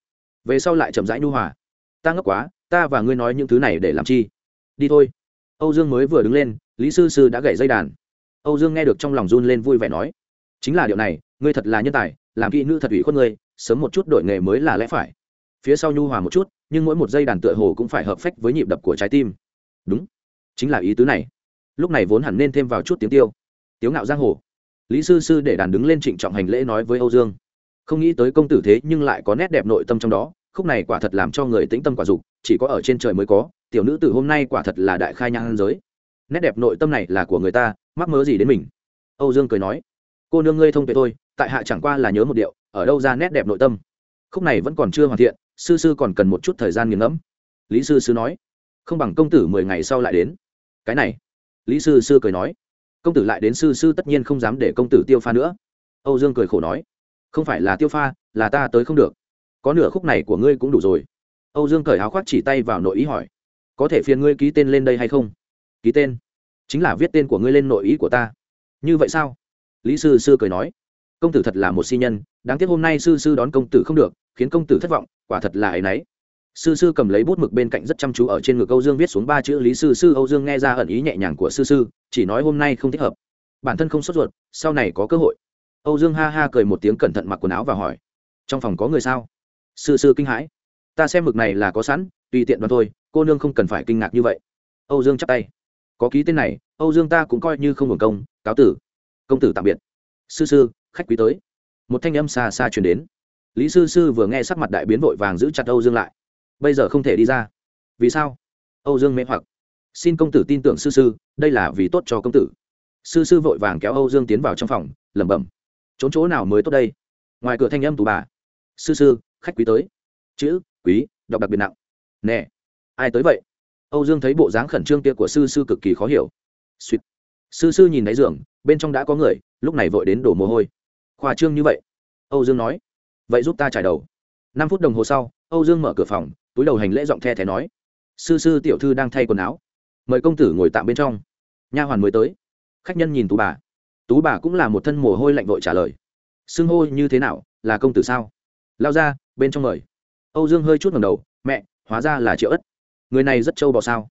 Về sau lại chậm rãi nhu hòa. Ta ngốc quá, ta và ngươi nói những thứ này để làm chi? Đi thôi. Âu dương mới vừa đứng lên, lý sư sư đã gậy dây đàn. Âu dương nghe được trong lòng run lên vui vẻ nói, chính là điều này, ngươi thật là nhân tài làm kỹ nữ thật ủy khuất ngươi, sớm một chút đổi nghề mới là lẽ phải. Phía sau nhu hòa một chút, nhưng mỗi một dây đàn tựa hồ cũng phải hợp phách với nhịp đập của trái tim. Đúng, chính là ý tứ này. Lúc này vốn hẳn nên thêm vào chút tiếng tiêu, tiếu ngạo giang hồ. Lý sư sư để đàn đứng lên trịnh trọng hành lễ nói với âu dương. Không nghĩ tới công tử thế nhưng lại có nét đẹp nội tâm trong đó, khúc này quả thật làm cho người tĩnh tâm quả dục, chỉ có ở trên trời mới có, tiểu nữ từ hôm nay quả thật là đại khai nhang giới. Nét đẹp nội tâm này là của người ta, mắc mớ gì đến mình? Âu dương cười nói cô nương ngươi thông tuệ thôi, tại hạ chẳng qua là nhớ một điệu ở đâu ra nét đẹp nội tâm. Khúc này vẫn còn chưa hoàn thiện sư sư còn cần một chút thời gian nghiền ngẫm. Lý sư sư nói. Không bằng công tử mười ngày sau lại đến. Cái này. Lý sư sư cười nói. Công tử lại đến sư sư tất nhiên không dám để công tử tiêu pha nữa. Âu dương cười khổ nói. Không phải là tiêu pha là ta tới không được. Có nửa khúc này của ngươi cũng đủ rồi. Âu dương cởi áo khoác chỉ tay vào nội ý hỏi. Có thể phiền ngươi ký tên lên đây hay không? Ký tên. Chính là viết tên của ngươi lên nội ý của ta. Như vậy sao? Lý sư sư cười nói, công tử thật là một si nhân, đáng tiếc hôm nay sư sư đón công tử không được, khiến công tử thất vọng, quả thật là ấ y n ấ y sư sư cầm lấy bút mực bên cạnh rất chăm chú ở trên ngực âu dương viết xuống ba chữ lý sư sư, âu dương nghe ra ẩn ý nhẹ nhàng của sư sư, chỉ nói hôm nay không thích hợp. Bản thân không sốt ruột, sau này có cơ hội. Âu dương ha ha cười một tiếng cẩn thận mặc quần áo và hỏi, trong phòng có người sao? Sư sư kinh hãi, ta xem mực này là có sẵn, tùy tiện đoán thôi, cô nương không cần phải kinh ngạc như vậy. Âu dương chắp tay, có ký tên này, âu dương ta cũng coi như không hưởng công, cáo tử công tử tạm biệt. Sư sư, khách quý tới. Một thanh âm xa xa chuyển đến. Lý sư sư vừa nghe sắc mặt đại biến vội vàng giữ chặt âu dương lại. Bây giờ không thể đi ra. Vì sao? Âu dương mê hoặc. Xin công tử tin tưởng sư sư, đây là vì tốt cho công tử. Sư sư vội vàng kéo âu dương tiến vào trong phòng, lẩm bẩm. Trốn chỗ nào mới tốt đây? Ngoài cửa thanh âm tù bà. Sư sư, khách quý tới. Chữ, quý, đọc đặc biệt nặng. Nè, ai tới vậy? Âu dương thấy bộ dáng khẩn trương kia của sư sư cực kỳ khó hiểu. Suýt sư sư nhìn đáy giường, bên trong đã có người, lúc này vội đến đổ mồ hôi. Khoa trương như vậy. Âu dương nói. Vậy giúp ta trải đầu. Năm phút đồng hồ sau, âu dương mở cửa phòng, túi đầu hành lễ giọng the thé nói. Sư sư tiểu thư đang thay quần áo. Mời công tử ngồi tạm bên trong. Nha hoàn mới tới. Khách nhân nhìn tú bà. Tú bà cũng là một thân mồ hôi lạnh vội trả lời. Xưng hô như thế nào, là công tử sao? Lao ra, bên trong mời. Âu dương hơi chút ngầm đầu, mẹ, hóa ra là triệu ất. Người này rất trâu bò sao.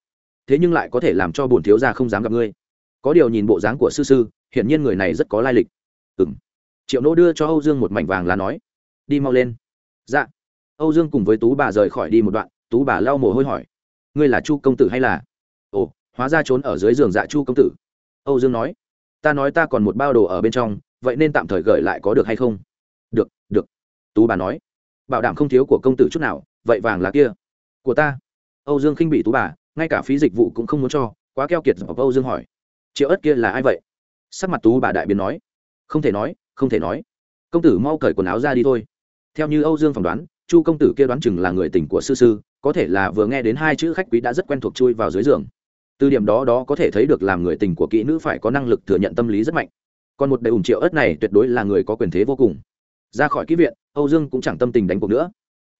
Thế nhưng lại có thể làm cho bổn thiếu gia không dám gặp ngươi có điều nhìn bộ dáng của sư sư, hiển nhiên người này rất có lai lịch. Ừ m triệu nỗ đưa cho âu dương một mảnh vàng là nói, đi mau lên. Dạ. Âu dương cùng với tú bà rời khỏi đi một đoạn, tú bà lau mồ hôi hỏi, ngươi là chu công tử hay là? Ồ, hóa ra trốn ở dưới giường dạ chu công tử. Âu dương nói, ta nói ta còn một bao đồ ở bên trong, vậy nên tạm thời gửi lại có được hay không? Được được. Tú bà nói, bảo đảm không thiếu của công tử chút nào, vậy vàng là kia của ta. Âu dương khinh bị tú bà, ngay cả phí dịch vụ cũng không muốn cho, quá keo kiệt dọc âu dương hỏi triệu ất kia là ai vậy? Sắc mặt tú bà đại biến nói. Không thể nói, không thể nói. Công tử mau cởi quần áo ra đi thôi. Theo như âu dương phỏng đoán, chu công tử kia đoán chừng là người tình của sư sư, có thể là vừa nghe đến hai chữ khách quý đã rất quen thuộc chui vào dưới giường. Từ điểm đó đó có thể thấy được làm người tình của kỹ nữ phải có năng lực thừa nhận tâm lý rất mạnh. Còn một đầy ủng triệu ớt này tuyệt đối là người có quyền thế vô cùng. Ra khỏi kỹ viện, âu dương cũng chẳng tâm tình đánh cuộc nữa.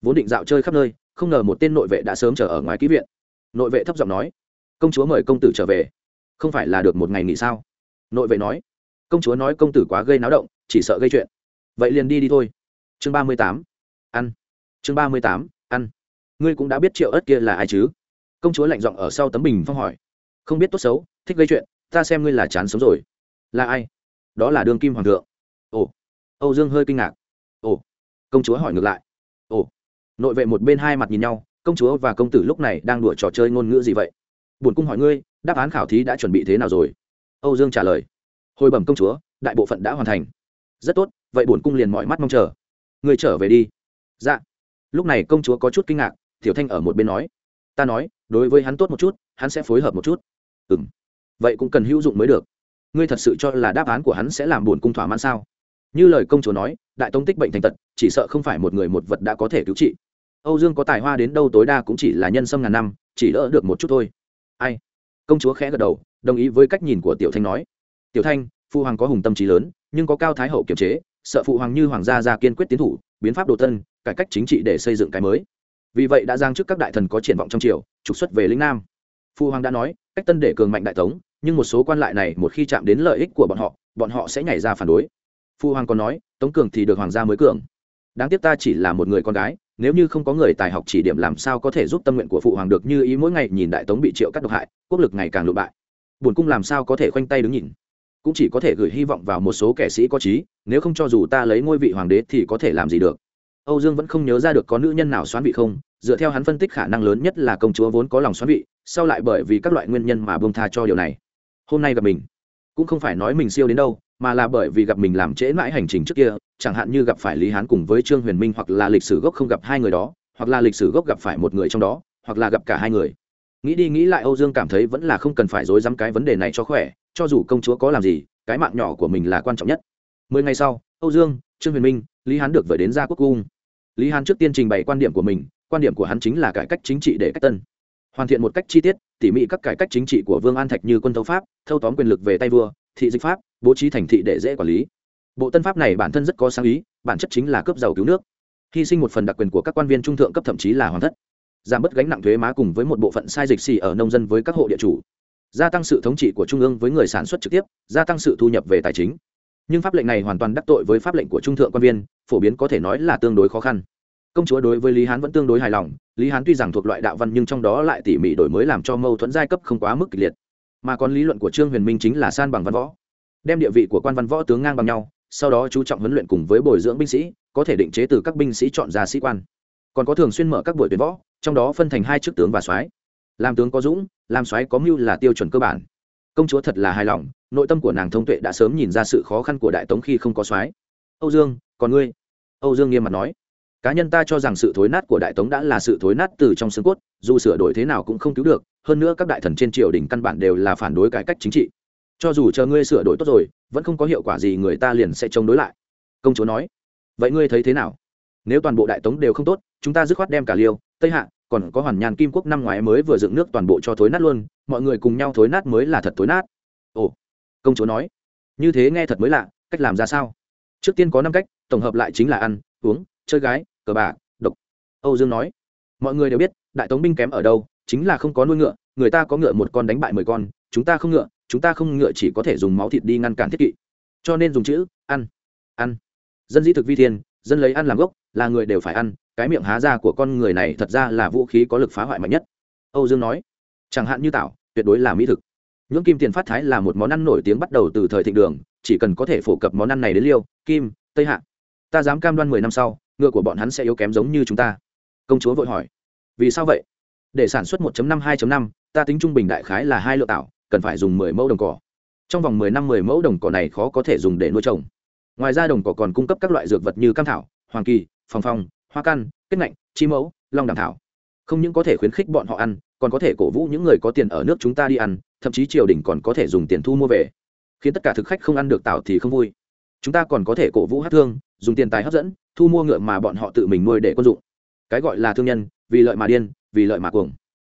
Vốn định dạo chơi khắp nơi, không ngờ một tên nội vệ đã sớm chờ ở ngoài kỹ viện. Nội vệ thấp giọng nói, công chúa mời công tử trở về không phải là được một ngày nghỉ sao? Nội vệ nói. Công chúa nói công tử quá gây náo động, chỉ sợ gây chuyện. Vậy liền đi đi thôi. Chương ba mươi tám. Ăn. Chương ba mươi tám. Ăn. Ngươi cũng đã biết triệu ớt kia là ai chứ? Công chúa lạnh giọng ở sau tấm bình phong hỏi. Không biết tốt xấu, thích gây chuyện, ta xem ngươi là chán sống rồi. Là ai? Đó là đương kim hoàng thượng. Ồ. Âu dương hơi kinh ngạc. Ồ. Công chúa hỏi ngược lại. Ồ. Nội vệ một bên hai mặt nhìn nhau, công chúa và công tử lúc này đang đùa trò chơi ngôn ngữ gì vậy? Buồn cung hỏi ngươi đáp án khảo thí đã chuẩn bị thế nào rồi? Âu dương trả lời, hồi bẩm công chúa, đại bộ phận đã hoàn thành. Rất tốt, vậy bổn cung liền mọi mắt mong chờ. Người trở về đi. Dạ. Lúc này công chúa có chút kinh ngạc, tiểu thanh ở một bên nói, ta nói, đối với hắn tốt một chút, hắn sẽ phối hợp một chút. Ừ m vậy cũng cần hữu dụng mới được. Ngươi thật sự cho là đáp án của hắn sẽ làm buồn cung thỏa mãn sao? Như lời công chúa nói, đại tông tích bệnh thành tật, chỉ sợ không phải một người một vật đã có thể cứu trị. Âu dương có tài hoa đến đâu tối đa cũng chỉ là nhân sâm ngàn năm, chỉ đỡ được một chút thôi. Ai? Công chúa khẽ gật đầu, đồng ý với cách nhìn của tiểu thanh nói. Tiểu thanh phụ hoàng có hùng tâm trí lớn, nhưng có cao thái hậu kiềm chế, sợ phụ hoàng như hoàng gia ra kiên quyết tiến thủ, biến pháp đồ tân, cải cách chính trị để xây dựng cái mới. Vì vậy đã giang trước các đại thần có triển vọng trong triều, trục xuất về lĩnh nam. Phụ hoàng đã nói, cách tân để cường mạnh đại tống, nhưng một số quan lại này một khi chạm đến lợi ích của bọn họ bọn họ sẽ nhảy ra phản đối. Phụ hoàng còn nói, tống cường thì được hoàng gia mới cường đáng tiếc ta chỉ là một người con gái, nếu như không có người tài học chỉ điểm làm sao có thể giúp tâm nguyện của phụ hoàng được như ý mỗi ngày nhìn đại tống bị triệu cắt độc hại, quốc lực ngày càng lụ bại. Buồn cung làm sao có thể khoanh tay đứng nhìn? Cũng chỉ có thể gửi hy vọng vào một số kẻ sĩ có trí, nếu không cho dù ta lấy ngôi vị hoàng đế thì có thể làm gì được? Âu dương vẫn không nhớ ra được có nữ nhân nào xoán vị không, dựa theo hắn phân tích khả năng lớn nhất là công chúa vốn có lòng xoán vị, sau lại bởi vì các loại nguyên nhân mà bông tha cho điều này. Hôm nay gặp mình cũng không phải nói mình siêu đến đâu, mà là bởi vì gặp mình làm trễ mãi hành trình trước kia, chẳng hạn như gặp phải lý hán cùng với trương huyền minh hoặc là lịch sử gốc không gặp hai người đó, hoặc là lịch sử gốc gặp phải một người trong đó, hoặc là gặp cả hai người. Nghĩ đi nghĩ lại âu dương cảm thấy vẫn là không cần phải dối dắm cái vấn đề này cho khỏe, cho dù công chúa có làm gì, cái mạng nhỏ của mình là quan trọng nhất. Mười ngày sau, âu dương, trương huyền minh, lý hán được vời đến gia quốc cung. Lý hán trước tiên trình bày quan điểm của mình, quan điểm của hắn chính là cải cách chính trị để cách tân hoàn thiện một cách chi tiết, tỉ mỉ các cải cách chính trị của vương an thạch như quân thâu pháp, thâu tóm quyền lực về tay vua, thị dịch pháp, bố trí thành thị để dễ quản lý. Bộ tân pháp này bản thân rất có sáng ý, bản chất chính là cướp giàu cứu nước. Hy sinh một phần đặc quyền của các quan viên trung thượng cấp thậm chí là hoàn thất. Giảm bớt gánh nặng thuế má cùng với một bộ phận sai dịch xì ở nông dân với các hộ địa chủ. Gia tăng sự thống trị của trung ương với người sản xuất trực tiếp, gia tăng sự thu nhập về tài chính. Nhưng pháp lệnh này hoàn toàn đắc tội với pháp lệnh của trung thượng quan viên, phổ biến có thể nói là tương đối khó khăn công chúa đối với lý hán vẫn tương đối hài lòng, lý hán tuy rằng thuộc loại đạo văn nhưng trong đó lại tỉ mỉ đổi mới làm cho mâu thuẫn giai cấp không quá mức kịch liệt. Mà còn lý luận của trương huyền minh chính là san bằng văn võ. Đem địa vị của quan văn võ tướng ngang bằng nhau, sau đó chú trọng huấn luyện cùng với bồi dưỡng binh sĩ, có thể định chế từ các binh sĩ chọn ra sĩ quan. Còn có thường xuyên mở các buổi tuyển võ, trong đó phân thành hai chức tướng và soái. Làm tướng có dũng, làm soái có mưu là tiêu chuẩn cơ bản. Công chúa thật là hài lòng, nội tâm của nàng thông tuệ đã sớm nhìn ra sự khó khăn của đại tống khi không có soái. Âu dương, còn ngươi? Âu dương nghiêm mặt nói cá nhân ta cho rằng sự thối nát của đại tống đã là sự thối nát từ trong xương cốt, dù sửa đổi thế nào cũng không cứu được, hơn nữa các đại thần trên triều đình căn bản đều là phản đối cải cách chính trị. Cho dù chờ ngươi sửa đổi tốt rồi, vẫn không có hiệu quả gì người ta liền sẽ chống đối lại. Công chúa nói. Vậy ngươi thấy thế nào? Nếu toàn bộ đại tống đều không tốt, chúng ta dứt khoát đem cả liêu, tây hạ, còn có hoàn nhàn kim quốc năm ngoái mới vừa dựng nước toàn bộ cho thối nát luôn, mọi người cùng nhau thối nát mới là thật thối nát. Ồ. Công chúa nói. Như thế nghe thật mới lạ, cách làm ra sao? Trước tiên có năm cách, tổng hợp lại chính là ăn, uống, chơi gái cờ bạc, độc. Âu dương nói, mọi người đều biết, đại tống binh kém ở đâu, chính là không có nuôi ngựa, người ta có ngựa một con đánh bại mười con, chúng ta không ngựa, chúng ta không ngựa chỉ có thể dùng máu thịt đi ngăn cản thiết kỵ. Cho nên dùng chữ, ăn ăn. Dân dĩ thực vi thiên, dân lấy ăn làm gốc, là người đều phải ăn, cái miệng há ra của con người này thật ra là vũ khí có lực phá hoại mạnh nhất. Âu dương nói, chẳng hạn như tảo, tuyệt đối là mỹ thực. Nhưỡng kim tiền phát thái là một món ăn nổi tiếng bắt đầu từ thời thịnh đường, chỉ cần có thể phổ cập món ăn này đến liêu, kim, tây hạ. Ta dám cam đoan mười năm sau ngựa của bọn hắn sẽ yếu kém giống như chúng ta. Công chúa vội hỏi. Vì sao vậy? Để sản xuất 1.5-2.5, ta tính trung bình đại khái là hai lượng tạo cần phải dùng mười mẫu đồng cỏ. Trong vòng mười năm mười mẫu đồng cỏ này khó có thể dùng để nuôi trồng. Ngoài ra đồng cỏ còn cung cấp các loại dược vật như cam thảo hoàng kỳ phòng phong hoa căn kết ngạnh chi mẫu long đàm thảo. Không những có thể khuyến khích bọn họ ăn còn có thể cổ vũ những người có tiền ở nước chúng ta đi ăn thậm chí triều đình còn có thể dùng tiền thu mua về. Khiến tất cả thực khách không ăn được tảo thì không vui. Chúng ta còn có thể cổ vũ hát thương dùng tiền tài hấp dẫn thu mua ngựa mà bọn họ tự mình nuôi để quân dụng. Cái gọi là thương nhân, vì lợi mà điên, vì lợi mà cuồng.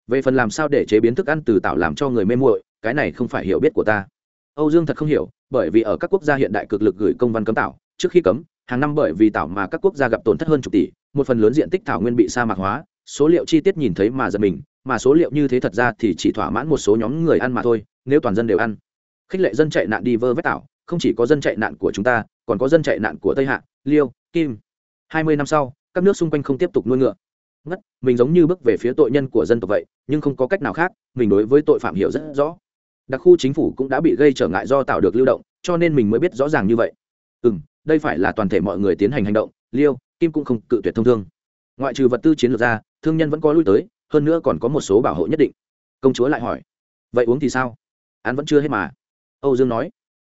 Về phần làm sao để chế biến thức ăn từ tạo làm cho người mê muội, cái này không phải hiểu biết của ta. Âu dương thật không hiểu, bởi vì ở các quốc gia hiện đại cực lực gửi công văn cấm tạo trước khi cấm, hàng năm bởi vì tạo mà các quốc gia gặp tổn thất hơn chục tỷ, một phần lớn diện tích thảo nguyên bị sa mạc hóa, số liệu chi tiết nhìn thấy mà giật mình, mà số liệu như thế thật ra thì chỉ thỏa mãn một số nhóm người ăn mà thôi, nếu toàn dân đều ăn. Khích lệ dân chạy nạn đi vơ vét tạo không chỉ có dân chạy nạn của chúng ta, còn có dân chạy nạn của tây hạ, liêu, kim hai mươi năm sau, các nước xung quanh không tiếp tục nuôi ngựa. Ngất, mình giống như bước về phía tội nhân của dân tộc vậy, nhưng không có cách nào khác, mình đối với tội phạm hiểu rất rõ. Đặc khu chính phủ cũng đã bị gây trở ngại do tạo được lưu động, cho nên mình mới biết rõ ràng như vậy. Ừ m đây phải là toàn thể mọi người tiến hành hành động, liêu, kim cũng không cự tuyệt thông thương. Ngoại trừ vật tư chiến lược ra, thương nhân vẫn có lui tới, hơn nữa còn có một số bảo hộ nhất định. Công chúa lại hỏi, vậy uống thì sao? Ăn vẫn chưa hết mà. Âu dương nói,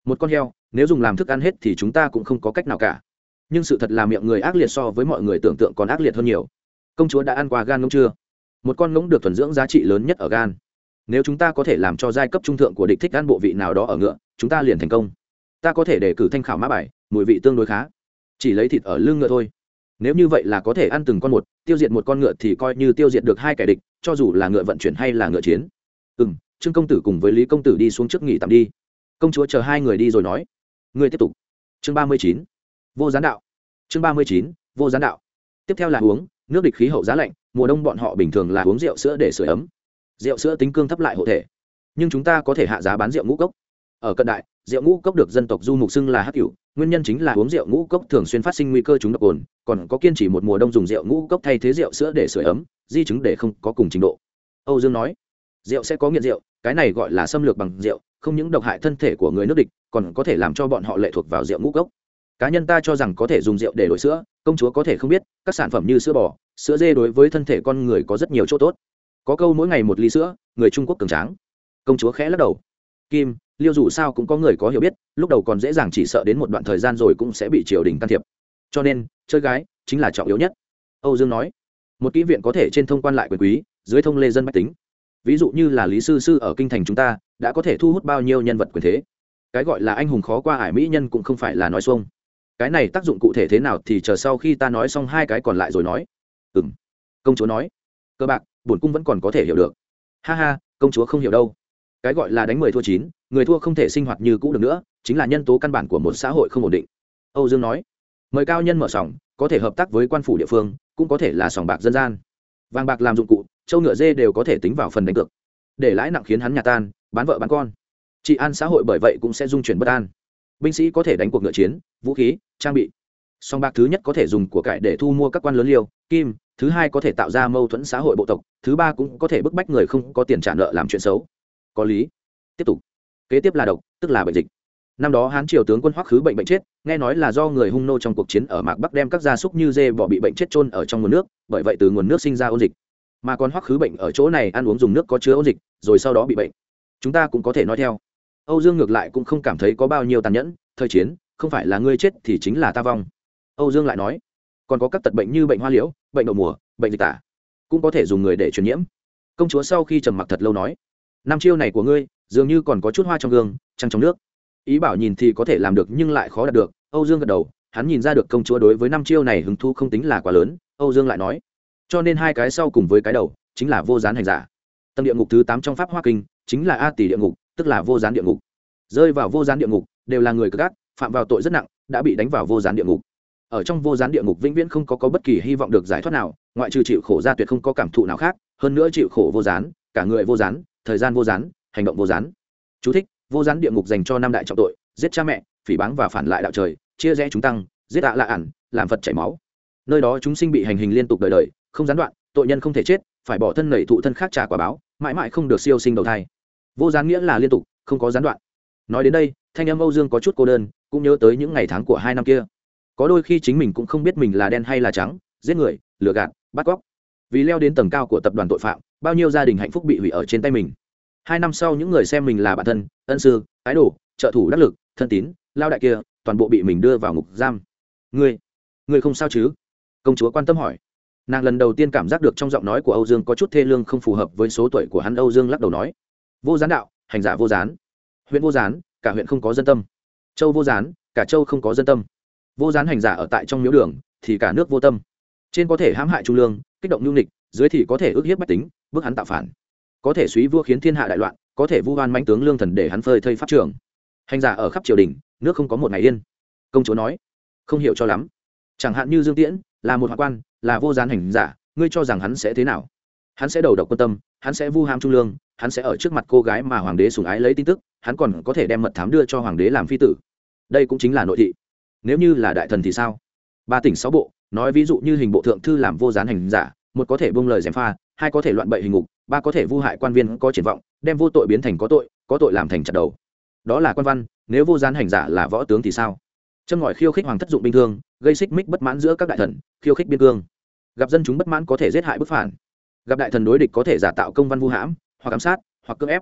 một con heo, nếu dùng làm thức ăn hết thì chúng ta cũng không có cách nào cả nhưng sự thật là miệng người ác liệt so với mọi người tưởng tượng còn ác liệt hơn nhiều. Công chúa đã ăn qua gan ngỗng chưa? Một con ngỗng được thuần dưỡng giá trị lớn nhất ở gan. Nếu chúng ta có thể làm cho giai cấp trung thượng của địch thích gan bộ vị nào đó ở ngựa, chúng ta liền thành công. Ta có thể để cử thanh khảo mã bài, mùi vị tương đối khá. Chỉ lấy thịt ở lưng ngựa thôi. Nếu như vậy là có thể ăn từng con một, tiêu diệt một con ngựa thì coi như tiêu diệt được hai kẻ địch, cho dù là ngựa vận chuyển hay là ngựa chiến. Ừ m trương công tử cùng với lý công tử đi xuống trước nghỉ tạm đi. Công chúa chờ hai người đi rồi nói. Ngươi tiếp tục. Chương ba mươi chín vô gián đạo. Chương ba mươi chín, vô gián đạo. Tiếp theo là uống, nước địch khí hậu giá lạnh, mùa đông bọn họ bình thường là uống rượu sữa để sửa ấm. Rượu sữa tính cương thấp lại hộ thể. Nhưng chúng ta có thể hạ giá bán rượu ngũ cốc. Ở cận đại, rượu ngũ cốc được dân tộc du mục xưng là hắc cửu, nguyên nhân chính là uống rượu ngũ cốc thường xuyên phát sinh nguy cơ trúng độc cồn còn có kiên trì một mùa đông dùng rượu ngũ cốc thay thế rượu sữa để sửa ấm, di chứng để không có cùng trình độ. Âu dương nói, rượu sẽ có nghiện rượu, cái này gọi là xâm lược bằng rượu, không những độc hại thân thể của người nước địch, còn có thể làm cho bọn họ lệ thuộc vào rượu ngũ cốc cá nhân ta cho rằng có thể dùng rượu để đổi sữa, công chúa có thể không biết, các sản phẩm như sữa bò, sữa dê đối với thân thể con người có rất nhiều chỗ tốt. Có câu mỗi ngày một ly sữa, người trung quốc cường tráng. Công chúa khẽ lắc đầu. Kim, liêu dù sao cũng có người có hiểu biết, lúc đầu còn dễ dàng chỉ sợ đến một đoạn thời gian rồi cũng sẽ bị triều đình can thiệp. Cho nên, chơi gái chính là trọng yếu nhất. Âu dương nói, một kỹ viện có thể trên thông quan lại quyền quý, dưới thông lê dân bách tính. Ví dụ như là lý sư sư ở kinh thành chúng ta, đã có thể thu hút bao nhiêu nhân vật quyền thế. Cái gọi là anh hùng khó qua ải mỹ nhân cũng không phải là nói xuông cái này tác dụng cụ thể thế nào thì chờ sau khi ta nói xong hai cái còn lại rồi nói. Ừ m công chúa nói. Cơ bạc, bổn cung vẫn còn có thể hiểu được. Ha ha, công chúa không hiểu đâu. Cái gọi là đánh mười thua chín, người thua không thể sinh hoạt như cũ được nữa, chính là nhân tố căn bản của một xã hội không ổn định. Âu dương nói. Mời cao nhân mở sòng, có thể hợp tác với quan phủ địa phương, cũng có thể là sòng bạc dân gian. Vàng bạc làm dụng cụ, châu ngựa dê đều có thể tính vào phần đánh cược. Để lãi nặng khiến hắn nhà tan, bán vợ bán con. Trị an xã hội bởi vậy cũng sẽ dung chuyển bất an binh sĩ có thể đánh cuộc ngựa chiến, vũ khí, trang bị. Song bạc thứ nhất có thể dùng của cải để thu mua các quan lớn liêu, kim, thứ hai có thể tạo ra mâu thuẫn xã hội bộ tộc, thứ ba cũng có thể bức bách người không có tiền trả nợ làm chuyện xấu. Có lý. Tiếp tục. Kế tiếp là độc, tức là bệnh dịch. Năm đó hán triều tướng quân hoắc khứ bệnh bệnh chết, nghe nói là do người hung nô trong cuộc chiến ở mạc bắc đem các gia súc như dê bỏ bị bệnh chết trôn ở trong nguồn nước, bởi vậy từ nguồn nước sinh ra ôn dịch. Mà còn hoắc khứ bệnh ở chỗ này ăn uống dùng nước có chứa ôn dịch, rồi sau đó bị bệnh. Chúng ta cũng có thể nói theo âu dương ngược lại cũng không cảm thấy có bao nhiêu tàn nhẫn, thời chiến, không phải là ngươi chết thì chính là ta vong. Âu dương lại nói, còn có các tật bệnh như bệnh hoa liễu, bệnh đậu mùa, bệnh dịch tả, cũng có thể dùng người để truyền nhiễm. Công chúa sau khi trầm mặc thật lâu nói, năm chiêu này của ngươi, dường như còn có chút hoa trong gương, trăng trong nước. Ý bảo nhìn thì có thể làm được nhưng lại khó đạt được. Âu dương gật đầu, hắn nhìn ra được công chúa đối với năm chiêu này hứng thu không tính là quá lớn. Âu dương lại nói, cho nên hai cái sau cùng với cái đầu, chính là vô gián hành giả. Tầng địa ngục thứ tám trong pháp hoa kinh, chính là a tỷ địa ngục tức là vô gián địa ngục. Rơi vào vô gián địa ngục đều là người cực ác phạm vào tội rất nặng đã bị đánh vào vô gián địa ngục. Ở trong vô gián địa ngục vĩnh viễn không có, có bất kỳ hy vọng được giải thoát nào ngoại trừ chịu khổ ra tuyệt không có cảm thụ nào khác hơn nữa chịu khổ vô gián cả người vô gián thời gian vô gián hành động vô gián. Chú thích, vô gián địa ngục dành cho năm đại trọng tội giết cha mẹ phỉ báng và phản lại đạo trời chia rẽ chúng tăng giết ạ lạ ản làm phật chảy máu. Nơi đó chúng sinh bị hành hình liên tục đời đời không gián đoạn tội nhân không thể chết phải bỏ thân nảy thụ thân khác trả quả báo mãi mãi không được siêu sinh đầu thai vô gián nghĩa là liên tục, không có gián đoạn. Nói đến đây, thanh âm âu dương có chút cô đơn, cũng nhớ tới những ngày tháng của hai năm kia. Có đôi khi chính mình cũng không biết mình là đen hay là trắng, giết người, lừa gạt, bắt cóc. Vì leo đến tầng cao của tập đoàn tội phạm, bao nhiêu gia đình hạnh phúc bị hủy ở trên tay mình. Hai năm sau những người xem mình là bản thân, ân sư, ái đồ, trợ thủ đắc lực, thân tín, lao đại kia, toàn bộ bị mình đưa vào ngục giam. Ngươi ngươi không sao chứ? Công chúa quan tâm hỏi. Nàng lần đầu tiên cảm giác được trong giọng nói của âu dương có chút thê lương không phù hợp với số tuổi của hắn, âu dương lắc đầu nói vô gián đạo, hành giả vô gián. Huyện vô gián, cả huyện không có dân tâm. Châu vô gián, cả châu không có dân tâm. Vô gián hành giả ở tại trong miếu đường, thì cả nước vô tâm. Trên có thể hãm hại trung lương, kích động nhu nịch dưới thì có thể ức hiếp bách tính, bức hắn tạo phản. Có thể suý vua khiến thiên hạ đại loạn, có thể vu oan mãnh tướng lương thần để hắn phơi thây pháp trường. Hành giả ở khắp triều đình, nước không có một ngày yên. Công chúa nói, không hiểu cho lắm. Chẳng hạn như dương tiễn, là một hoạn quan, là vô gián hành giả, ngươi cho rằng hắn sẽ thế nào? Hắn sẽ đầu độc quan tâm, hắn sẽ vu ham trung lương hắn sẽ ở trước mặt cô gái mà hoàng đế sùng ái lấy tin tức, hắn còn có thể đem mật thám đưa cho hoàng đế làm phi tử. Đây cũng chính là nội thị. Nếu như là đại thần thì sao? Ba tỉnh sáu bộ, nói ví dụ như hình bộ thượng thư làm vô gián hành giả, một có thể buông lời gièm pha, hai có thể loạn bậy hình ngục, ba có thể vu hại quan viên có triển vọng, đem vô tội biến thành có tội có tội làm thành chặt đầu. Đó là quan văn, nếu vô gián hành giả là võ tướng thì sao? Châm ngòi khiêu khích hoàng thất dụng binh thường gây xích mích bất mãn giữa các đại thần, khiêu khích biên cương. Gặp dân chúng bất mãn có thể giết hại bức phản. Gặp đại thần đối địch có thể giả tạo công văn vu hãm hoặc ám sát, hoặc cưỡng ép.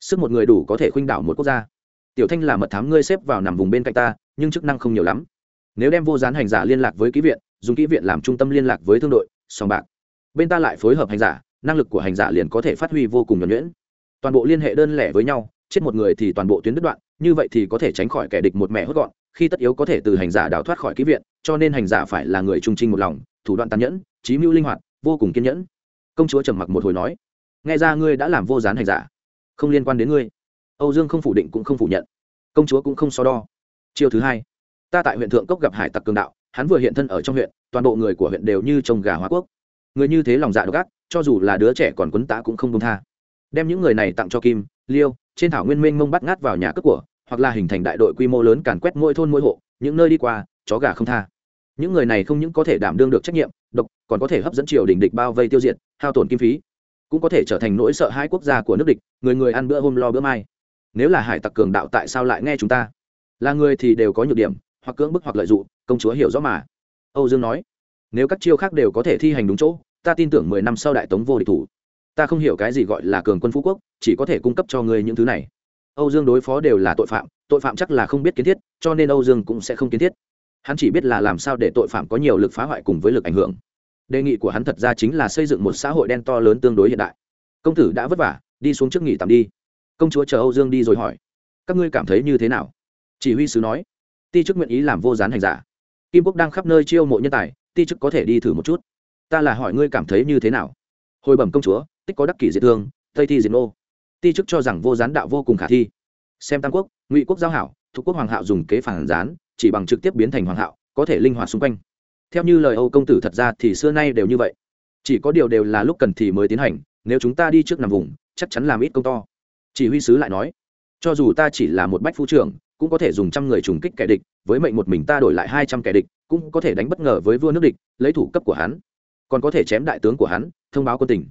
Sức một người đủ có thể khuynh đảo một quốc gia. Tiểu thanh là mật thám ngươi xếp vào nằm vùng bên cạnh ta, nhưng chức năng không nhiều lắm. Nếu đem vô gián hành giả liên lạc với kỹ viện, dùng kỹ viện làm trung tâm liên lạc với thương đội, sòng bạc. Bên ta lại phối hợp hành giả, năng lực của hành giả liền có thể phát huy vô cùng nhuẩn nhuyễn. Toàn bộ liên hệ đơn lẻ với nhau, chết một người thì toàn bộ tuyến đứt đoạn, như vậy thì có thể tránh khỏi kẻ địch một mẹ hốt gọn, khi tất yếu có thể từ hành giả đào thoát khỏi kỹ viện, cho nên hành giả phải là người trung trinh một lòng, thủ đoạn tàn nhẫn trí mưu linh hoạt, vô cùng kiên nhẫn. Công chúa trầm mặc một hồi nói nghe ra ngươi đã làm vô gián hành giả. Không liên quan đến ngươi. Âu dương không phủ định cũng không phủ nhận. Công chúa cũng không so đo. Chiều thứ hai, ta tại huyện thượng cốc gặp hải tặc cường đạo, hắn vừa hiện thân ở trong huyện, toàn bộ người của huyện đều như trồng gà hóa quốc. Người như thế lòng dạ độc ác, cho dù là đứa trẻ còn quấn tá cũng không công tha. Đem những người này tặng cho kim, liêu, trên thảo nguyên minh mông bắt ngát vào nhà cướp của, hoặc là hình thành đại đội quy mô lớn càn quét mỗi thôn mỗi hộ, những nơi đi qua, chó gà không tha. Những người này không những có thể đảm đương được trách nhiệm, độc, còn có thể hấp dẫn triều đình địch bao vây tiêu diệt, hao tổn kim phí cũng có thể trở thành nỗi sợ hai quốc gia của nước địch, người người ăn bữa hôm lo bữa mai. Nếu là hải tặc cường đạo tại sao lại nghe chúng ta? Là người thì đều có nhược điểm, hoặc cưỡng bức hoặc lợi dụng, công chúa hiểu rõ mà. Âu dương nói, nếu các chiêu khác đều có thể thi hành đúng chỗ, ta tin tưởng mười năm sau đại tống vô địch thủ. Ta không hiểu cái gì gọi là cường quân phú quốc, chỉ có thể cung cấp cho ngươi những thứ này. Âu dương đối phó đều là tội phạm tội phạm chắc là không biết kiến thiết, cho nên âu dương cũng sẽ không kiến thiết. Hắn chỉ biết là làm sao để tội phạm có nhiều lực phá hoại cùng với lực ảnh hưởng đề nghị của hắn thật ra chính là xây dựng một xã hội đen to lớn tương đối hiện đại. Công tử đã vất vả, đi xuống trước nghỉ tạm đi. Công chúa chờ âu dương đi rồi hỏi, các ngươi cảm thấy như thế nào? Chỉ huy sứ nói, ti chức nguyện ý làm vô gián hành giả. Kim quốc đang khắp nơi chiêu mộ nhân tài, ti chức có thể đi thử một chút. Ta là hỏi ngươi cảm thấy như thế nào? Hồi bẩm công chúa, tích có đắc kỷ diệt thương, tây thi diệt nô. Ti chức cho rằng vô gián đạo vô cùng khả thi. Xem tam quốc, ngụy quốc giao hảo thuộc quốc hoàng hạo dùng kế phản gián, chỉ bằng trực tiếp biến thành hoàng hạo, có thể linh hoạt xung quanh theo như lời âu công tử thật ra thì xưa nay đều như vậy. Chỉ có điều đều là lúc cần thì mới tiến hành, nếu chúng ta đi trước nằm vùng, chắc chắn làm ít công to. Chỉ huy sứ lại nói, cho dù ta chỉ là một bách phu trưởng, cũng có thể dùng trăm người trùng kích kẻ địch, với mệnh một mình ta đổi lại hai trăm kẻ địch, cũng có thể đánh bất ngờ với vua nước địch, lấy thủ cấp của hắn, còn có thể chém đại tướng của hắn, thông báo quân tình.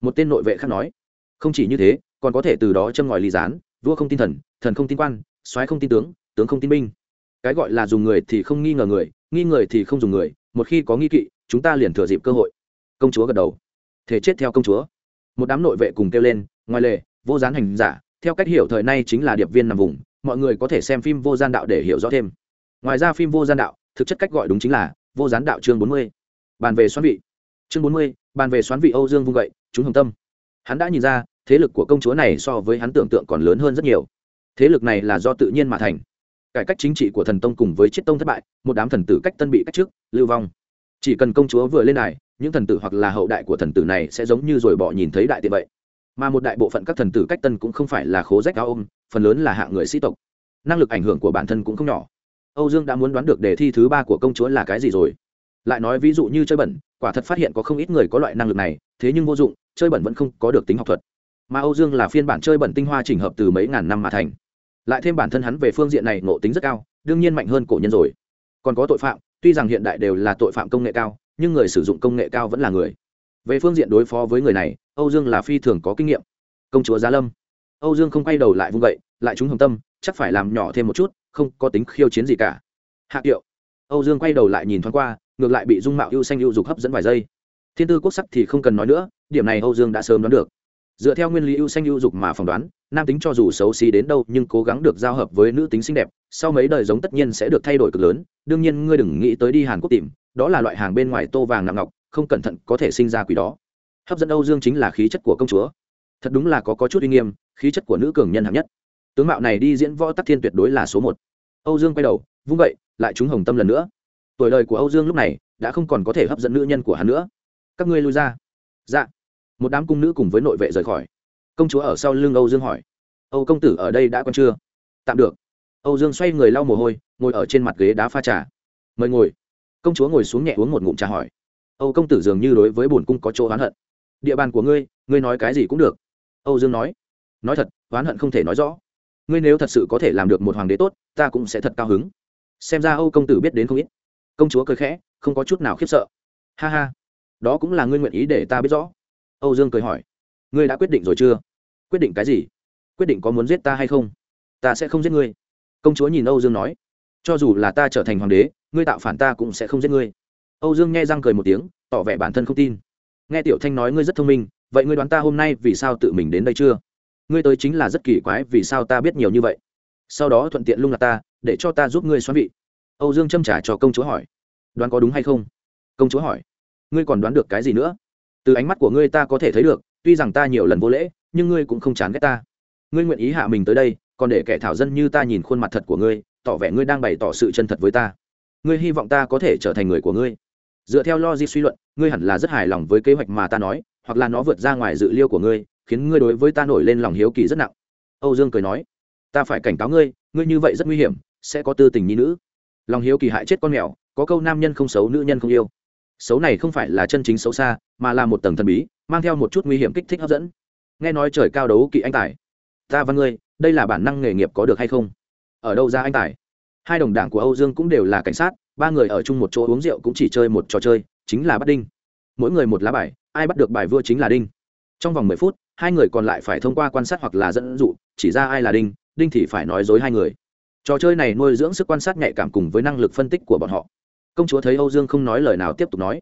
Một tên nội vệ khác nói, không chỉ như thế, còn có thể từ đó châm ngòi ly gián, vua không tin thần thần không tin quan, soái không tin tướng tướng không tin binh cái gọi là dùng người thì không nghi ngờ người, nghi người thì không dùng người, một khi có nghi kỵ, chúng ta liền thừa dịp cơ hội. Công chúa gật đầu. Thể chết theo công chúa. Một đám nội vệ cùng kêu lên, ngoài lề, vô gián hành giả, theo cách hiểu thời nay chính là điệp viên nằm vùng, mọi người có thể xem phim vô gian đạo để hiểu rõ thêm. Ngoài ra phim vô gian đạo, thực chất cách gọi đúng chính là vô gián đạo chương bốn mươi. Bàn về xoắn vị. Chương bốn mươi, bàn về xoắn vị âu dương vung gậy, chúng hồng tâm. Hắn đã nhìn ra, thế lực của công chúa này so với hắn tưởng tượng còn lớn hơn rất nhiều. Thế lực này là do tự nhiên mà thành cải cách chính trị của thần tông cùng với chiết tông thất bại, một đám thần tử cách tân bị cách trước, lưu vong. Chỉ cần công chúa vừa lên đài, những thần tử hoặc là hậu đại của thần tử này sẽ giống như rồi bỏ nhìn thấy đại tiện vậy. Mà một đại bộ phận các thần tử cách tân cũng không phải là khố rách áo ôm, phần lớn là hạng người sĩ tộc. Năng lực ảnh hưởng của bản thân cũng không nhỏ. Âu dương đã muốn đoán được đề thi thứ ba của công chúa là cái gì rồi. Lại nói ví dụ như chơi bẩn, quả thật phát hiện có không ít người có loại năng lực này, thế nhưng vô dụng, chơi bẩn vẫn không có được tính học thuật. Mà âu dương là phiên bản chơi bẩn tinh hoa chỉnh hợp từ mấy ngàn năm mà thành lại thêm bản thân hắn về phương diện này nộ tính rất cao, đương nhiên mạnh hơn cổ nhân rồi. Còn có tội phạm, tuy rằng hiện đại đều là tội phạm công nghệ cao, nhưng người sử dụng công nghệ cao vẫn là người. Về phương diện đối phó với người này, âu dương là phi thường có kinh nghiệm. Công chúa giá lâm. Âu dương không quay đầu lại vung vậy lại trúng hồng tâm, chắc phải làm nhỏ thêm một chút, không có tính khiêu chiến gì cả. Hạ kiệu. Âu dương quay đầu lại nhìn thoáng qua, ngược lại bị dung mạo ưu xanh ưu dục hấp dẫn vài giây. Thiên tư quốc sắc thì không cần nói nữa, điểm này âu dương đã sớm đoán được. Dựa theo nguyên lý ưu xanh ưu dục mà phỏng đoán nam tính cho dù xấu xí đến đâu nhưng cố gắng được giao hợp với nữ tính xinh đẹp sau mấy đời giống tất nhiên sẽ được thay đổi cực lớn. Đương nhiên ngươi đừng nghĩ tới đi hàn quốc tìm đó là loại hàng bên ngoài tô vàng nặng ngọc không cẩn thận có thể sinh ra quỷ đó. Hấp dẫn âu dương chính là khí chất của công chúa. Thật đúng là có, có chút uy nghiêm khí chất của nữ cường nhân hạng nhất. Tướng mạo này đi diễn võ tắc thiên tuyệt đối là số một. Âu dương quay đầu vung vậy lại trúng hồng tâm lần nữa. Tuổi đời của âu dương lúc này đã không còn có thể hấp dẫn nữ nhân của hắn nữa. Các ngươi lui ra. Dạ. Một đám cung nữ cùng với nội vệ rời khỏi công chúa ở sau lưng âu dương hỏi. Âu công tử ở đây đã còn chưa? Tạm được. Âu dương xoay người lau mồ hôi, ngồi ở trên mặt ghế đá pha trà. Mời ngồi. Công chúa ngồi xuống nhẹ uống một ngụm trà hỏi. Âu công tử dường như đối với bổn cung có chỗ oán hận. Địa bàn của ngươi ngươi nói cái gì cũng được. Âu dương nói. Nói thật, oán hận không thể nói rõ. Ngươi nếu thật sự có thể làm được một hoàng đế tốt, ta cũng sẽ thật cao hứng. Xem ra âu công tử biết đến không ít. Công chúa cười khẽ, không có chút nào khiếp sợ. Ha ha. Đó cũng là ngươi nguyện ý để ta biết rõ. Âu dương cười hỏi. Ngươi đã quyết định rồi chưa? Quyết định cái gì? Quyết định có muốn giết ta hay không? Ta sẽ không giết ngươi. Công chúa nhìn âu dương nói, cho dù là ta trở thành hoàng đế, ngươi tạo phản ta cũng sẽ không giết ngươi. Âu dương nghe răng cười một tiếng, tỏ vẻ bản thân không tin. Nghe tiểu thanh nói ngươi rất thông minh, vậy ngươi đoán ta hôm nay vì sao tự mình đến đây chưa? Ngươi tới chính là rất kỳ quái vì sao ta biết nhiều như vậy. Sau đó thuận tiện lung lạc ta, để cho ta giúp ngươi xoắn vị. Âu dương châm trả cho công chúa hỏi, đoán có đúng hay không? Công chúa hỏi, ngươi còn đoán được cái gì nữa? Từ ánh mắt của ngươi ta có thể thấy được, tuy rằng ta nhiều lần vô lễ nhưng ngươi cũng không chán ghét ta. Ngươi nguyện ý hạ mình tới đây, còn để kẻ thảo dân như ta nhìn khuôn mặt thật của ngươi, tỏ vẻ ngươi đang bày tỏ sự chân thật với ta. Ngươi hy vọng ta có thể trở thành người của ngươi. Dựa theo logic suy luận, ngươi hẳn là rất hài lòng với kế hoạch mà ta nói, hoặc là nó vượt ra ngoài dự liêu của ngươi, khiến ngươi đối với ta nổi lên lòng hiếu kỳ rất nặng. Âu dương cười nói, ta phải cảnh cáo ngươi ngươi như vậy rất nguy hiểm, sẽ có tư tình nhi nữ. Lòng hiếu kỳ hại chết con mèo, có câu nam nhân không xấu, nữ nhân không yêu. Xấu này không phải là chân chính xấu xa, mà là một tầng thần bí, mang theo một chút nguy hiểm kích thích hấp dẫn nghe nói trời cao đấu kỵ anh tài. Ta văn ngươi, đây là bản năng nghề nghiệp có được hay không? Ở đâu ra anh tài? Hai đồng đảng của âu dương cũng đều là cảnh sát, ba người ở chung một chỗ uống rượu cũng chỉ chơi một trò chơi, chính là bắt đinh. Mỗi người một lá bài, ai bắt được bài vua chính là đinh. Trong vòng mười phút, hai người còn lại phải thông qua quan sát hoặc là dẫn dụ, chỉ ra ai là đinh đinh thì phải nói dối hai người. Trò chơi này nuôi dưỡng sức quan sát nhạy cảm cùng với năng lực phân tích của bọn họ. Công chúa thấy âu dương không nói lời nào tiếp tục nói.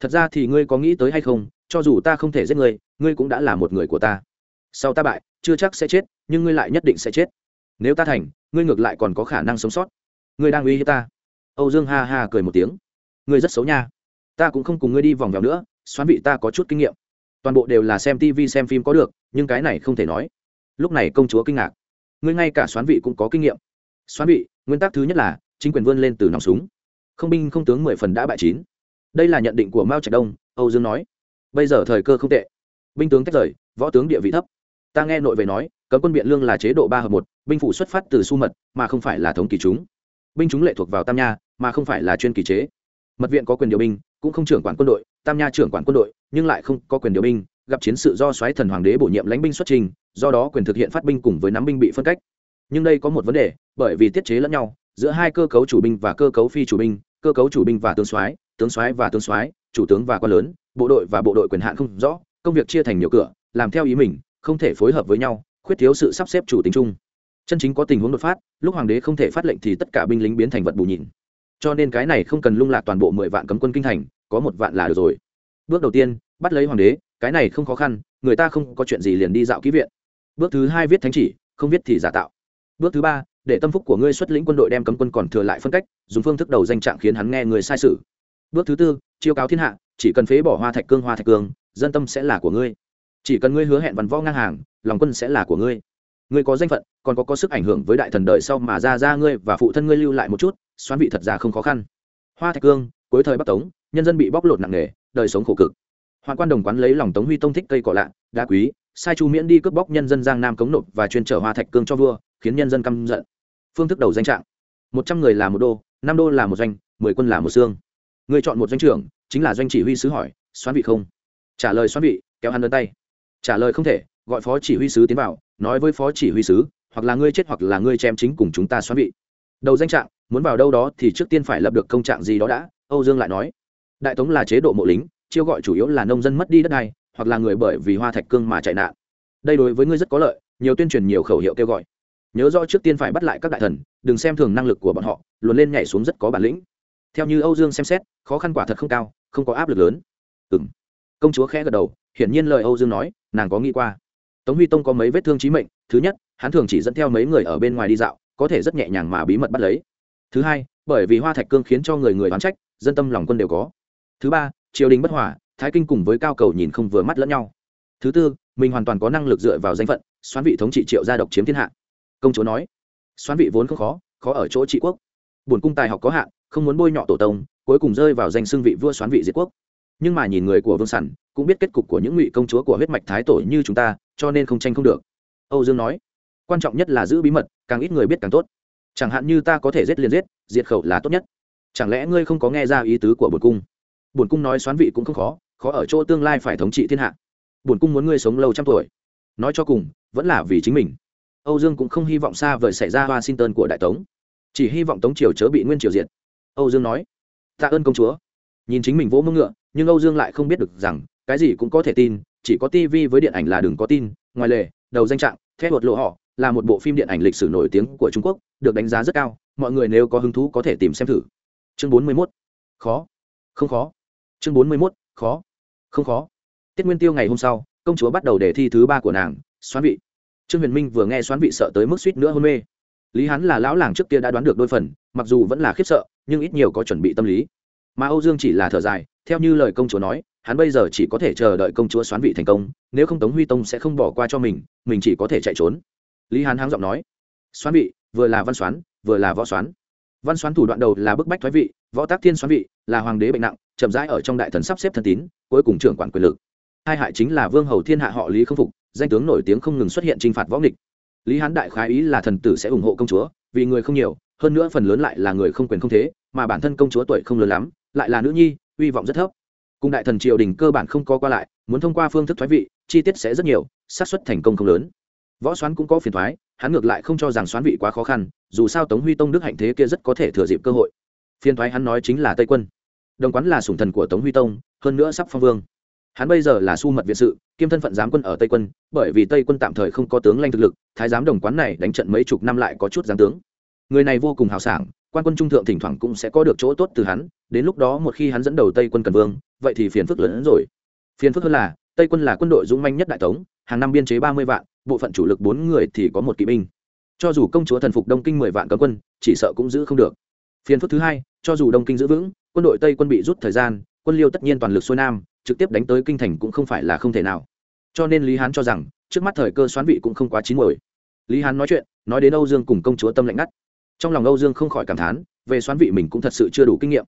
Thật ra thì ngươi có nghĩ tới hay không, cho dù ta không thể giết ngươi ngươi cũng đã là một người của ta. Sau ta bại, chưa chắc sẽ chết, nhưng ngươi lại nhất định sẽ chết. Nếu ta thành, ngươi ngược lại còn có khả năng sống sót. Ngươi đang uy hiếp ta. Âu dương ha ha cười một tiếng. Ngươi rất xấu nha. Ta cũng không cùng ngươi đi vòng vèo nữa, xoán vị ta có chút kinh nghiệm. Toàn bộ đều là xem tv xem phim có được, nhưng cái này không thể nói. Lúc này công chúa kinh ngạc. Ngươi ngay cả xoán vị cũng có kinh nghiệm. Xoán vị, nguyên tắc thứ nhất là, chính quyền vươn lên từ nòng súng. Không binh không tướng mười phần đã bại chín. Đây là nhận định của mao trạch đông, âu dương nói. Bây giờ thời cơ không tệ binh tướng tách rời, võ tướng địa vị thấp. Ta nghe nội về nói, cấm quân biện lương là chế độ ba hợp một, binh phủ xuất phát từ su mật, mà không phải là thống kỳ chúng. Binh chúng lệ thuộc vào tam nha, mà không phải là chuyên kỳ chế. Mật viện có quyền điều binh, cũng không trưởng quản quân đội, tam nha trưởng quản quân đội, nhưng lại không có quyền điều binh, gặp chiến sự do xoáy thần hoàng đế bổ nhiệm lãnh binh xuất trình, do đó quyền thực hiện phát binh cùng với nắm binh bị phân cách. Nhưng đây có một vấn đề, bởi vì tiết chế lẫn nhau, giữa hai cơ cấu chủ binh và cơ cấu phi chủ binh, cơ cấu chủ binh và tướng soái tướng soái và tướng soái, chủ tướng và quan lớn, bộ đội và bộ đội quyền hạn không rõ công việc chia thành nhiều cửa, làm theo ý mình, không thể phối hợp với nhau, khuyết thiếu sự sắp xếp chủ tính chung. Chân chính có tình huống đột phát, lúc hoàng đế không thể phát lệnh thì tất cả binh lính biến thành vật bù nhìn. Cho nên cái này không cần lung lạc toàn bộ mười vạn cấm quân kinh thành, có một vạn là được rồi. Bước đầu tiên, bắt lấy hoàng đế, cái này không khó khăn, người ta không có chuyện gì liền đi dạo ký viện. Bước thứ hai viết thánh chỉ, không viết thì giả tạo. Bước thứ ba, để tâm phúc của ngươi xuất lĩnh quân đội đem cấm quân còn thừa lại phân cách, dùng phương thức đầu danh trạng khiến hắn nghe người sai sự. Bước thứ tư chiêu cáo thiên hạ, chỉ cần phế bỏ hoa thạch cương, hoa thạch cương, dân tâm sẽ là của ngươi. Chỉ cần ngươi hứa hẹn văn võ ngang hàng, lòng quân sẽ là của ngươi. Ngươi có danh phận, còn có có sức ảnh hưởng với đại thần đời sau mà ra ra ngươi và phụ thân ngươi lưu lại một chút, xoán vị thật ra không khó khăn. Hoa thạch cương, cuối thời bắc tống, nhân dân bị bóc lột nặng nề, đời sống khổ cực. Hoàng quan đồng quán lấy lòng tống huy tông thích cây cỏ lạ, đá quý, sai chu miễn đi cướp bóc nhân dân giang nam cống nộp và chuyên trở hoa thạch cương cho vua, khiến nhân dân căm giận. Phương thức đầu danh trạng. Một trăm người là một đô, năm đô là một doanh, mười quân là một xương người chọn một doanh trưởng, chính là doanh chỉ huy sứ hỏi, xoán vị không? Trả lời xoán vị, kéo hắn đơn tay. Trả lời không thể, gọi phó chỉ huy sứ tiến vào, nói với phó chỉ huy sứ, hoặc là ngươi chết hoặc là ngươi chém chính cùng chúng ta xoán vị. Đầu danh trạng, muốn vào đâu đó thì trước tiên phải lập được công trạng gì đó đã, âu dương lại nói. Đại tống là chế độ mộ lính, chiêu gọi chủ yếu là nông dân mất đi đất đai hoặc là người bởi vì hoa thạch cương mà chạy nạn. Đây đối với ngươi rất có lợi, nhiều tuyên truyền nhiều khẩu hiệu kêu gọi. Nhớ rõ trước tiên phải bắt lại các đại thần, đừng xem thường năng lực của bọn họ, luồn lên nhảy xuống rất có bản lĩnh theo như âu dương xem xét, khó khăn quả thật không cao, không có áp lực lớn. Ừ m công chúa khẽ gật đầu, hiển nhiên lời âu dương nói, nàng có nghĩ qua. Tống huy tông có mấy vết thương trí mệnh, thứ nhất, hắn thường chỉ dẫn theo mấy người ở bên ngoài đi dạo, có thể rất nhẹ nhàng mà bí mật bắt lấy. Thứ hai, bởi vì hoa thạch cương khiến cho người người đoán trách, dân tâm lòng quân đều có. Thứ ba, triều đình bất hòa, thái kinh cùng với cao cầu nhìn không vừa mắt lẫn nhau. Thứ tư, mình hoàn toàn có năng lực dựa vào danh phận, xoán vị thống trị triệu gia độc chiếm thiên hạ. Công chúa nói, xoán vị vốn không khó khó ở chỗ trị quốc bổn cung tài học có hạn, không muốn bôi nhọ tổ tông, cuối cùng rơi vào danh xưng vị vua xoán vị diệt quốc. Nhưng mà nhìn người của vương sản, cũng biết kết cục của những ngụy công chúa của huyết mạch thái tổ như chúng ta, cho nên không tranh không được. Âu dương nói, quan trọng nhất là giữ bí mật, càng ít người biết càng tốt. Chẳng hạn như ta có thể giết liền giết, diệt khẩu là tốt nhất. Chẳng lẽ ngươi không có nghe ra ý tứ của bổn cung? Bổn cung nói xoán vị cũng không khó khó ở chỗ tương lai phải thống trị thiên hạ. Bổn cung muốn ngươi sống lâu trăm tuổi. Nói cho cùng, vẫn là vì chính mình. Âu dương cũng không hy vọng xa vời xảy ra washington của đại tống chỉ hy vọng tống triều chớ bị nguyên triều diệt. Âu dương nói. Tạ ơn công chúa. Nhìn chính mình vỗ mông ngựa, nhưng âu dương lại không biết được rằng, cái gì cũng có thể tin, chỉ có tv với điện ảnh là đừng có tin. Ngoài lề, đầu danh trạng thép luật lộ họ, là một bộ phim điện ảnh lịch sử nổi tiếng của trung quốc, được đánh giá rất cao, mọi người nếu có hứng thú có thể tìm xem thử. Chương bốn mươi mốt. Khó. Không khó. Chương bốn mươi mốt. Khó. Không khó. Tiết nguyên tiêu ngày hôm sau, công chúa bắt đầu đề thi thứ ba của nàng, xoán vị. Trương huyền minh vừa nghe xoán vị sợ tới mức suýt nữa hôn mê lý hắn là lão làng trước kia đã đoán được đôi phần, mặc dù vẫn là khiếp sợ, nhưng ít nhiều có chuẩn bị tâm lý. Mà âu dương chỉ là thở dài, theo như lời công chúa nói, hắn bây giờ chỉ có thể chờ đợi công chúa xoán vị thành công, nếu không tống huy tông sẽ không bỏ qua cho mình mình chỉ có thể chạy trốn. Lý hán háng giọng nói, xoán vị, vừa là văn xoán, vừa là võ xoán. Văn xoán thủ đoạn đầu là bức bách thoái vị, võ tác thiên xoán vị, là hoàng đế bệnh nặng, chậm rãi ở trong đại thần sắp xếp thân tín, cuối cùng trưởng quản quyền lực. Hai hại chính là vương hầu thiên hạ họ lý không phục, danh tướng nổi tiếng không ngừng xuất hiện t r i n h phạt võ nghịch lý hán đại khái ý là thần tử sẽ ủng hộ công chúa, vì người không nhiều, hơn nữa phần lớn lại là người không quyền không thế, mà bản thân công chúa tuổi không lớn lắm, lại là nữ nhi hy vọng rất thấp. Cùng đại thần triều đình cơ bản không có qua lại, muốn thông qua phương thức thoái vị, chi tiết sẽ rất nhiều, xác suất thành công không lớn. Võ xoán cũng có phiền thoái hắn ngược lại không cho rằng xoán vị quá khó khăn, dù sao tống huy tông đức hạnh thế kia rất có thể thừa dịp cơ hội. Phiền thoái hắn nói chính là tây quân. Đồng quán là sủng thần của tống huy tông, hơn nữa sắp phong vương hắn bây giờ là su mật viện sự, kiêm thân phận giám quân ở tây quân, bởi vì tây quân tạm thời không có tướng lanh thực lực, thái giám đồng quán này đánh trận mấy chục năm lại có chút giám tướng. Người này vô cùng hào sảng, quan quân trung thượng thỉnh thoảng cũng sẽ có được chỗ tốt từ hắn, đến lúc đó một khi hắn dẫn đầu tây quân cần vương, vậy thì phiền phức lớn hơn rồi. Phiền phức hơn là, tây quân là quân đội dũng manh nhất đại tống, hàng năm biên chế ba mươi vạn, bộ phận chủ lực bốn người thì có một kỵ binh. Cho dù công chúa thần phục đông kinh mười vạn cấm quân, chỉ sợ cũng giữ không được. Phiền phức thứ hai, cho dù đông kinh giữ vững, quân đội tây quân bị rút thời gian, quân liêu tất nhiên toàn lực xuôi nam trực tiếp đánh tới kinh thành cũng không phải là không thể nào. Cho nên lý hán cho rằng, trước mắt thời cơ xoán vị cũng không quá chín muồi. Lý hán nói chuyện, nói đến âu dương cùng công chúa tâm lạnh ngắt. Trong lòng âu dương không khỏi cảm thán, về xoán vị mình cũng thật sự chưa đủ kinh nghiệm.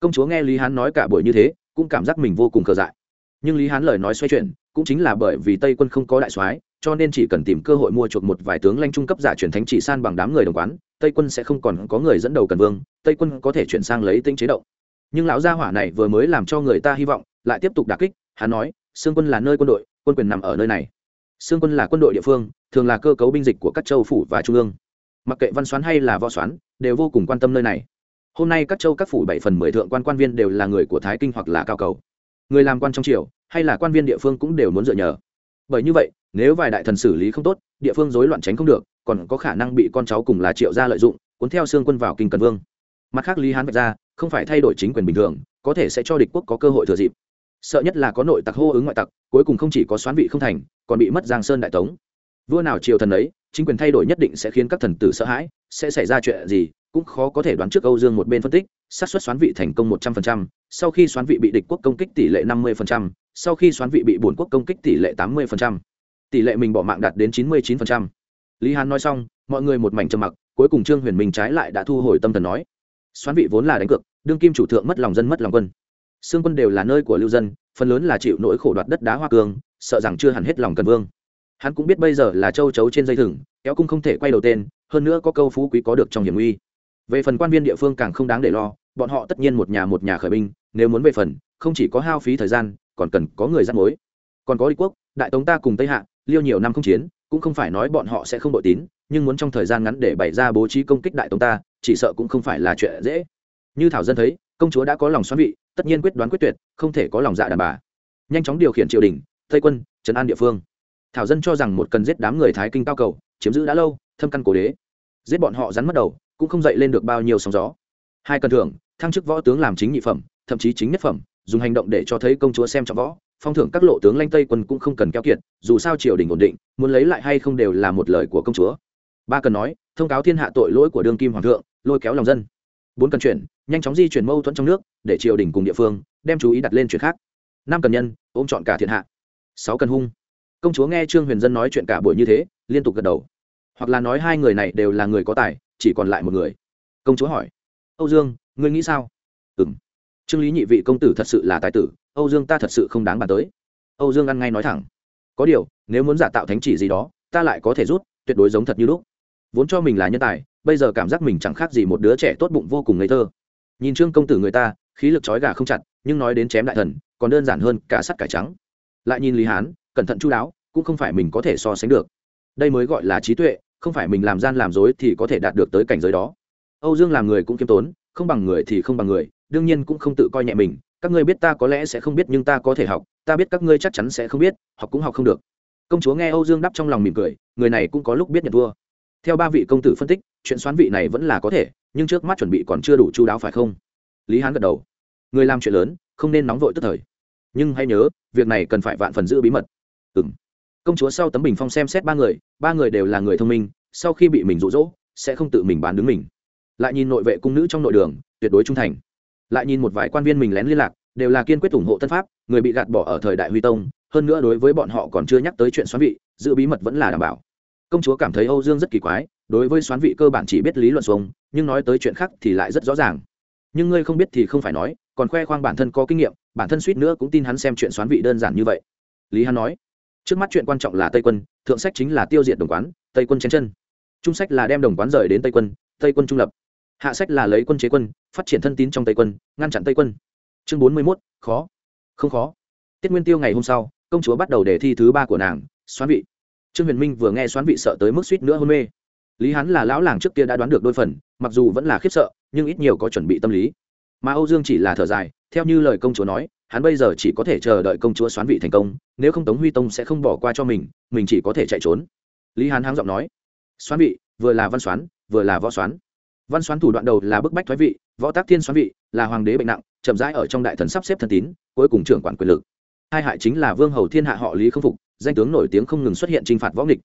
Công chúa nghe lý hán nói cả buổi như thế, cũng cảm giác mình vô cùng cờ dại. Nhưng lý hán lời nói xoay chuyển, cũng chính là bởi vì tây quân không có đại soái, cho nên chỉ cần tìm cơ hội mua chuộc một vài tướng lanh trung cấp giả truyền thánh chỉ san bằng đám người đồng quán, tây quân sẽ không còn có người dẫn đầu cần vương, tây quân có thể chuyển sang lấy tinh chế động. Nhưng lão gia hỏa này vừa mới làm cho người ta hy vọng lại tiếp tục đả kích, hắn nói xương quân là nơi quân đội, quân quyền nằm ở nơi này. Xương quân là quân đội địa phương, thường là cơ cấu binh dịch của các châu phủ và trung ương. Mặc kệ văn xoán hay là võ xoán, đều vô cùng quan tâm nơi này. Hôm nay các châu các phủ bảy phần mười thượng quan quan viên đều là người của thái kinh hoặc là cao cầu. Người làm quan trong triều, hay là quan viên địa phương cũng đều muốn dựa nhờ. Bởi như vậy, nếu vài đại thần xử lý không tốt, địa phương rối loạn tránh không được, còn có khả năng bị con cháu cùng là triệu gia lợi dụng, cuốn theo xương quân vào kinh cần vương. Mặt khác lý hán vạch ra, không phải thay đổi chính quyền bình thường, có thể sẽ cho địch quốc có cơ hội thừa dịp sợ nhất là có nội tặc hô ứng ngoại tặc, cuối cùng không chỉ có xoán vị không thành, còn bị mất giang sơn đại tống. Vua nào triều thần ấy, chính quyền thay đổi nhất định sẽ khiến các thần tử sợ hãi, sẽ xảy ra chuyện gì cũng khó có thể đoán trước âu dương một bên phân tích, xác suất xoán vị thành công một trăm phần trăm, sau khi xoán vị bị địch quốc công kích tỷ lệ năm mươi phần trăm, sau khi xoán vị bị bổn quốc công kích tỷ lệ tám mươi phần trăm. Tỷ lệ mình bỏ mạng đạt đến chín mươi chín phần trăm. Lý hán nói xong, mọi người một mảnh trầm mặc, cuối cùng trương huyền minh trái lại đã thu hồi tâm thần nói, xoán vị vốn là đánh cược, đương kim chủ thượng mất lòng dân mất lòng quân xương quân đều là nơi của lưu dân, phần lớn là chịu nỗi khổ đoạt đất đá hoa cương, sợ rằng chưa hẳn hết lòng cần vương. Hắn cũng biết bây giờ là châu chấu trên dây thừng, kéo cung không thể quay đầu tên, hơn nữa có câu phú quý có được trong hiểm nguy. Về phần quan viên địa phương càng không đáng để lo, bọn họ tất nhiên một nhà một nhà khởi binh, nếu muốn về phần, không chỉ có hao phí thời gian, còn cần có người dắt mối. Còn có đế quốc, đại tống ta cùng tây hạ, liêu nhiều năm không chiến, cũng không phải nói bọn họ sẽ không đội tín, nhưng muốn trong thời gian ngắn để bày ra bố trí công kích đại tống ta, chỉ sợ cũng không phải là chuyện dễ. Như thảo dân thấy, công chúa đã có lòng xoắn vị tất nhiên quyết đoán quyết tuyệt, không thể có lòng dạ đàn bà. Nhanh chóng điều khiển triều đình, tây quân, trấn an địa phương. Thảo dân cho rằng một cần giết đám người thái kinh cao cầu, chiếm giữ đã lâu, thâm căn cổ đế. Giết bọn họ rắn mất đầu, cũng không dậy lên được bao nhiêu sóng gió. Hai cần thưởng, thăng chức võ tướng làm chính nhị phẩm, thậm chí chính nhất phẩm, dùng hành động để cho thấy công chúa xem trọng võ, phong thưởng các lộ tướng lanh tây quân cũng không cần keo kiệt, dù sao triều đình ổn định, muốn lấy lại hay không đều là một lời của công chúa. Ba cần nói, thông cáo thiên hạ tội lỗi của đương kim hoàng thượng, lôi kéo lòng dân. Bốn cần chuyển, nhanh chóng di chuyển mâu thuẫn trong nước để triều đình cùng địa phương, đem chú ý đặt lên chuyện khác. Năm cần nhân, ôm chọn cả thiên hạ. Sáu cần hung. Công chúa nghe trương huyền dân nói chuyện cả buổi như thế, liên tục gật đầu. Hoặc là nói hai người này đều là người có tài, chỉ còn lại một người. Công chúa hỏi. Âu dương, ngươi nghĩ sao? Ừ m trương lý nhị vị công tử thật sự là tài tử, âu dương ta thật sự không đáng bàn tới. Âu dương ăn ngay nói thẳng. Có điều, nếu muốn giả tạo thánh chỉ gì đó, ta lại có thể rút, tuyệt đối giống thật như lúc. Vốn cho mình là nhân tài, bây giờ cảm giác mình chẳng khác gì một đứa trẻ tốt bụng vô cùng ngây thơ. Nhìn trương công tử người ta khí lực trói gà không chặt, nhưng nói đến chém đại thần, còn đơn giản hơn cả sắt cải trắng. Lại nhìn lý hán, cẩn thận chú đáo, cũng không phải mình có thể so sánh được. Đây mới gọi là trí tuệ, không phải mình làm gian làm dối thì có thể đạt được tới cảnh giới đó. Âu dương làm người cũng kiêm tốn, không bằng người thì không bằng người, đương nhiên cũng không tự coi nhẹ mình, các ngươi biết ta có lẽ sẽ không biết nhưng ta có thể học, ta biết các ngươi chắc chắn sẽ không biết, học cũng học không được. Công chúa nghe âu dương đắp trong lòng mỉm cười, người này cũng có lúc biết nhận thua. Theo ba vị công tử phân tích, chuyện xoán vị này vẫn là có thể, nhưng trước mắt chuẩn bị còn chưa đủ chu đáo phải không? Lý hán gật đầu. Người làm chuyện lớn, không nên nóng vội tức thời. Nhưng hãy nhớ, việc này cần phải vạn phần giữ bí mật. Ừ m công chúa sau tấm bình phong xem xét ba người ba người đều là người thông minh, sau khi bị mình rụ rỗ sẽ không tự mình bán đứng mình. Lại nhìn nội vệ cung nữ trong nội đường, tuyệt đối trung thành. Lại nhìn một vài quan viên mình lén liên lạc, đều là kiên quyết ủng hộ tân pháp, người bị gạt bỏ ở thời đại huy tông, hơn nữa đối với bọn họ còn chưa nhắc tới chuyện xoán vị, giữ bí mật vẫn là đảm bảo. Công chúa cảm thấy âu dương rất kỳ quái, đối với xoán vị cơ bản chỉ biết lý luận xuống nhưng nói tới chuyện khác thì lại rất rõ ràng nhưng ngươi không biết thì không phải nói, còn khoe khoang bản thân có kinh nghiệm, bản thân suýt nữa cũng tin hắn xem chuyện xoán vị đơn giản như vậy. Lý hắn nói. Trước mắt chuyện quan trọng là tây quân, thượng sách chính là tiêu diệt đồng quán, tây quân chén chân. Trung sách là đem đồng quán rời đến tây quân tây quân trung lập. Hạ sách là lấy quân chế quân, phát triển thân tín trong tây quân, ngăn chặn tây quân. Chương bốn mươi mốt, khó. Không khó. Tiết nguyên tiêu ngày hôm sau, công chúa bắt đầu đề thi thứ ba của nàng, xoán vị. Trương huyền minh vừa nghe xoán vị sợ tới mức suýt nữa hôn mê lý hắn là lão làng trước kia đã đoán được đôi phần, mặc dù vẫn là khiếp sợ, nhưng ít nhiều có chuẩn bị tâm lý. Mà âu dương chỉ là thở dài, theo như lời công chúa nói, hắn bây giờ chỉ có thể chờ đợi công chúa xoán vị thành công, nếu không tống huy tông sẽ không bỏ qua cho mình mình chỉ có thể chạy trốn. Lý hán háng giọng nói, xoán vị, vừa là văn xoán, vừa là võ xoán. Văn xoán thủ đoạn đầu là bức bách thoái vị, võ tác thiên xoán vị, là hoàng đế bệnh nặng, chậm rãi ở trong đại thần sắp xếp thân tín, cuối cùng trưởng quản quyền lực. Hai hại chính là vương hầu thiên hạ họ lý không phục, danh tướng nổi tiếng không ngừng xuất hiện t r i n h phạt võ nghịch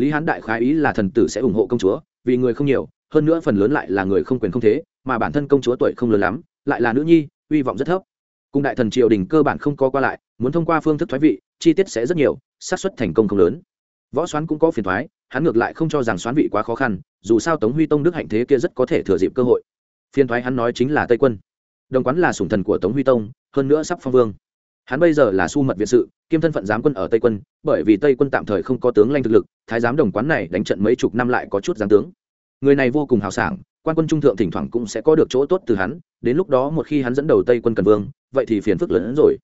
lý hán đại khái ý là thần tử sẽ ủng hộ công chúa, vì người không nhiều, hơn nữa phần lớn lại là người không quyền không thế, mà bản thân công chúa tuổi không lớn lắm, lại là nữ nhi hy vọng rất thấp. Cùng đại thần triều đình cơ bản không có qua lại, muốn thông qua phương thức thoái vị, chi tiết sẽ rất nhiều, xác suất thành công không lớn. Võ xoán cũng có phiền thoái hắn ngược lại không cho rằng xoán vị quá khó khăn, dù sao tống huy tông đức hạnh thế kia rất có thể thừa dịp cơ hội. Phiền thoái hắn nói chính là tây quân. Đồng quán là sủng thần của tống huy tông, hơn nữa sắp phong vương hắn bây giờ là su mật viện sự, kiêm thân phận giám quân ở tây quân, bởi vì tây quân tạm thời không có tướng lanh thực lực, thái giám đồng quán này đánh trận mấy chục năm lại có chút giám tướng. Người này vô cùng hào sảng, quan quân trung thượng thỉnh thoảng cũng sẽ có được chỗ tốt từ hắn, đến lúc đó một khi hắn dẫn đầu tây quân cần vương, vậy thì phiền phức lớn hơn rồi.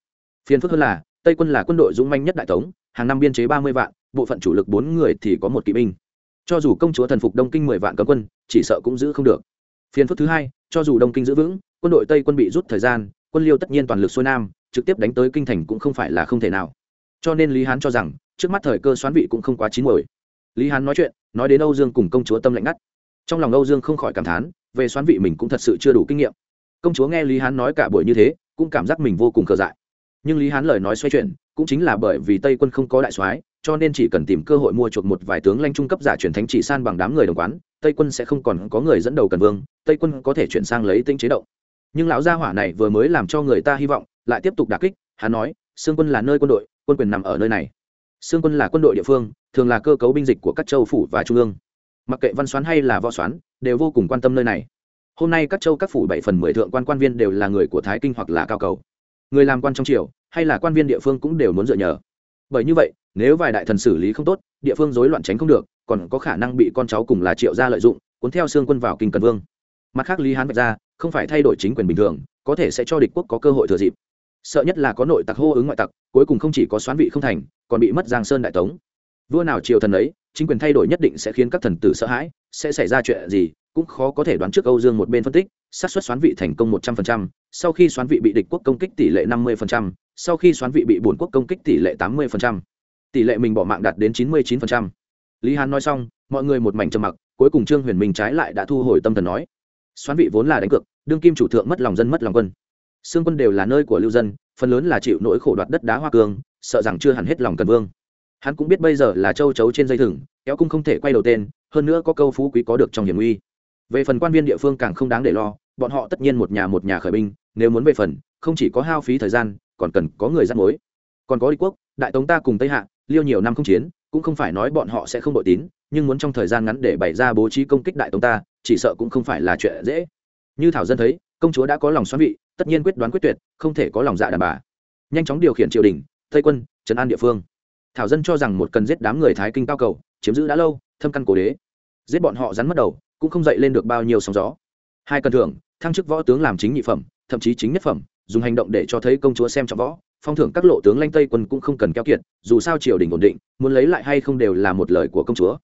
Phiền phức hơn là, tây quân là quân đội dũng manh nhất đại tống, hàng năm biên chế ba mươi vạn, bộ phận chủ lực bốn người thì có một kỵ binh. Cho dù công chúa thần phục đông kinh mười vạn cấm quân, chỉ sợ cũng giữ không được. Phiền phức thứ hai, cho dù đông kinh giữ vững, quân đội tây quân bị rút thời gian, quân liêu tất nhiên toàn lực xuôi nam trực tiếp đánh tới kinh thành cũng không phải là không thể nào. Cho nên lý hán cho rằng, trước mắt thời cơ xoán vị cũng không quá chín muồi. Lý hán nói chuyện, nói đến âu dương cùng công chúa tâm lạnh ngắt. Trong lòng âu dương không khỏi cảm thán, về xoán vị mình cũng thật sự chưa đủ kinh nghiệm. Công chúa nghe lý hán nói cả buổi như thế, cũng cảm giác mình vô cùng cờ dại. Nhưng lý hán lời nói xoay chuyển, cũng chính là bởi vì tây quân không có đại soái, cho nên chỉ cần tìm cơ hội mua chuộc một vài tướng lanh trung cấp giả truyền thánh chỉ san bằng đám người đồng quán, tây quân sẽ không còn có người dẫn đầu cần vương, tây quân có thể chuyển sang lấy tinh chế động. Nhưng lão gia hỏa này vừa mới làm cho người ta hy vọng lại tiếp tục đả kích, hắn nói xương quân là nơi quân đội, quân quyền nằm ở nơi này. Xương quân là quân đội địa phương, thường là cơ cấu binh dịch của các châu phủ và trung ương. Mặc kệ văn xoán hay là võ xoán, đều vô cùng quan tâm nơi này. Hôm nay các châu các phủ bảy phần mười thượng quan quan viên đều là người của thái kinh hoặc là cao cầu. Người làm quan trong triều, hay là quan viên địa phương cũng đều muốn dựa nhờ. Bởi như vậy, nếu vài đại thần xử lý không tốt, địa phương rối loạn tránh không được, còn có khả năng bị con cháu cùng là triệu gia lợi dụng, cuốn theo xương quân vào kinh cần vương. Mặt khác lý hán vạch ra, không phải thay đổi chính quyền bình thường, có thể sẽ cho địch quốc có cơ hội thừa dịp sợ nhất là có nội tặc hô ứng ngoại tặc, cuối cùng không chỉ có xoán vị không thành, còn bị mất giang sơn đại tống. Vua nào triều thần ấy, chính quyền thay đổi nhất định sẽ khiến các thần tử sợ hãi, sẽ xảy ra chuyện gì cũng khó có thể đoán trước âu dương một bên phân tích, xác suất xoán vị thành công một trăm phần trăm, sau khi xoán vị bị địch quốc công kích tỷ lệ năm mươi phần trăm, sau khi xoán vị bị bổn quốc công kích tỷ lệ tám mươi phần trăm. Tỷ lệ mình bỏ mạng đạt đến chín mươi chín phần trăm. Lý hán nói xong, mọi người một mảnh trầm mặc, cuối cùng trương huyền minh trái lại đã thu hồi tâm thần nói, xoán vị vốn là đánh cược, đương kim chủ thượng mất lòng dân mất lòng quân xương quân đều là nơi của lưu dân, phần lớn là chịu nỗi khổ đoạt đất đá hoa cương, sợ rằng chưa hẳn hết lòng cần vương. Hắn cũng biết bây giờ là châu chấu trên dây thừng, kéo cung không thể quay đầu tên, hơn nữa có câu phú quý có được trong hiểm nguy. Về phần quan viên địa phương càng không đáng để lo, bọn họ tất nhiên một nhà một nhà khởi binh, nếu muốn về phần, không chỉ có hao phí thời gian, còn cần có người dắt mối. Còn có đế quốc, đại tống ta cùng tây hạ, liêu nhiều năm không chiến, cũng không phải nói bọn họ sẽ không đội tín, nhưng muốn trong thời gian ngắn để bày ra bố trí công kích đại tống ta, chỉ sợ cũng không phải là chuyện dễ. Như thảo dân thấy, công chúa đã có lòng xoắn vị tất nhiên quyết đoán quyết tuyệt, không thể có lòng dạ đàn bà. Nhanh chóng điều khiển triều đình, tây quân, trấn an địa phương. Thảo dân cho rằng một cần giết đám người thái kinh cao cầu, chiếm giữ đã lâu, thâm căn cổ đế. Giết bọn họ rắn mất đầu, cũng không dậy lên được bao nhiêu sóng gió. Hai cần thưởng, thăng chức võ tướng làm chính nhị phẩm, thậm chí chính nhất phẩm, dùng hành động để cho thấy công chúa xem trọng võ, phong thưởng các lộ tướng lanh tây quân cũng không cần keo kiệt, dù sao triều đình ổn định, muốn lấy lại hay không đều là một lời của công chúa.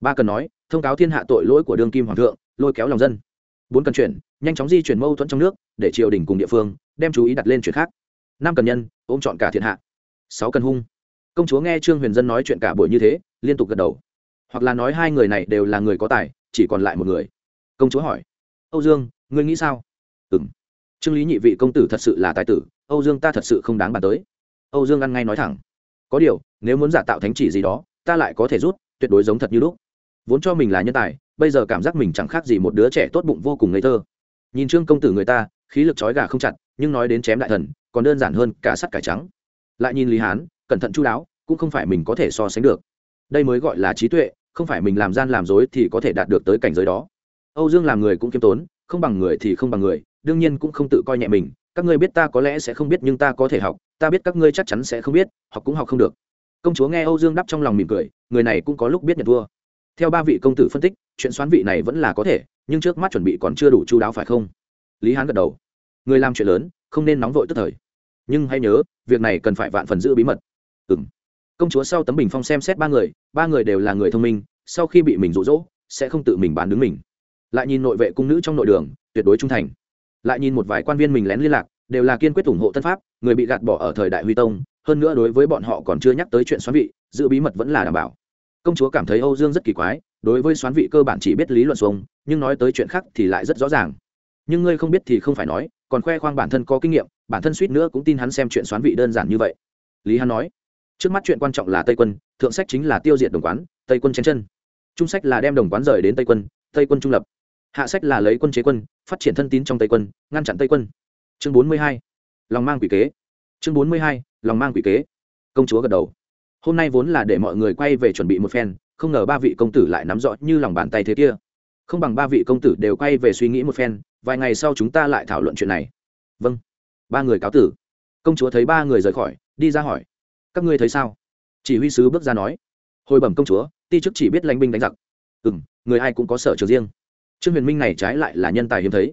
Ba cần nói, thông cáo thiên hạ tội lỗi của đương kim hoàng thượng, lôi kéo lòng dân bốn cần chuyển, nhanh chóng di chuyển mâu thuẫn trong nước, để triều đình cùng địa phương, đem chú ý đặt lên chuyện khác. Năm cần nhân, ôm chọn cả thiên hạ. Sáu cần hung. Công chúa nghe trương huyền dân nói chuyện cả buổi như thế, liên tục gật đầu. Hoặc là nói hai người này đều là người có tài, chỉ còn lại một người. Công chúa hỏi. Âu dương, ngươi nghĩ sao? Ừ m trương lý nhị vị công tử thật sự là tài tử, âu dương ta thật sự không đáng bàn tới. Âu dương ăn ngay nói thẳng. Có điều, nếu muốn giả tạo thánh chỉ gì đó, ta lại có thể rút, tuyệt đối giống thật như lúc. Vốn cho mình là nhân tài bây giờ cảm giác mình chẳng khác gì một đứa trẻ tốt bụng vô cùng ngây thơ. Nhìn trương công tử người ta, khí lực trói gà không chặt, nhưng nói đến chém đại thần, còn đơn giản hơn cả sắt cải trắng. Lại nhìn lý hán, cẩn thận chú đáo, cũng không phải mình có thể so sánh được. Đây mới gọi là trí tuệ, không phải mình làm gian làm dối thì có thể đạt được tới cảnh giới đó. Âu dương làm người cũng kiêm tốn, không bằng người thì không bằng người, đương nhiên cũng không tự coi nhẹ mình. Các ngươi biết ta có lẽ sẽ không biết nhưng ta có thể học, ta biết các ngươi chắc chắn sẽ không biết, học cũng học không được. Công chúa nghe âu dương đắp trong lòng mỉm cười, người này cũng có lúc biết nhận thua theo ba vị công tử phân tích, chuyện xoán vị này vẫn là có thể, nhưng trước mắt chuẩn bị còn chưa đủ chú đáo phải không? Lý hán gật đầu. Người làm chuyện lớn, không nên nóng vội tức thời. Nhưng hãy nhớ, việc này cần phải vạn phần giữ bí mật. Ừ m công chúa sau tấm bình phong xem xét ba người ba người đều là người thông minh, sau khi bị mình rụ rỗ sẽ không tự mình bán đứng mình. Lại nhìn nội vệ cung nữ trong nội đường, tuyệt đối trung thành. Lại nhìn một vài quan viên mình lén liên lạc, đều là kiên quyết ủng hộ tân pháp, người bị gạt bỏ ở thời đại huy tông, hơn nữa đối với bọn họ còn chưa nhắc tới chuyện xoán vị, giữ bí mật vẫn là đảm bảo công chúa cảm thấy âu dương rất kỳ quái, đối với xoán vị cơ bản chỉ biết lý luận xuống nhưng nói tới chuyện khác thì lại rất rõ ràng. Nhưng ngươi không biết thì không phải nói, còn khoe khoang bản thân có kinh nghiệm, bản thân suýt nữa cũng tin hắn xem chuyện xoán vị đơn giản như vậy. Lý hắn nói, trước mắt chuyện quan trọng là tây quân, thượng sách chính là tiêu diệt đồng quán, tây quân chen chân. Trung sách là đem đồng quán rời đến tây quân tây quân trung lập. Hạ sách là lấy quân chế quân, phát triển thân tín trong tây quân, ngăn chặn tây quân. Chương bốn mươi hai, lòng mang quỷ kế. Chương bốn mươi hai, lòng mang quỷ kế. Công chúa gật đầu hôm nay vốn là để mọi người quay về chuẩn bị một phen, không ngờ ba vị công tử lại nắm rõ như lòng bàn tay thế kia. Không bằng ba vị công tử đều quay về suy nghĩ một phen, vài ngày sau chúng ta lại thảo luận chuyện này. Vâng. Ba người cáo tử. Công chúa thấy ba người rời khỏi, đi ra hỏi. Các ngươi thấy sao? Chỉ huy sứ bước ra nói. Hồi bẩm công chúa, ti chức chỉ biết lãnh binh đánh giặc. Ừ m người ai cũng có sở trường riêng. Trương huyền minh này trái lại là nhân tài hiếm thấy.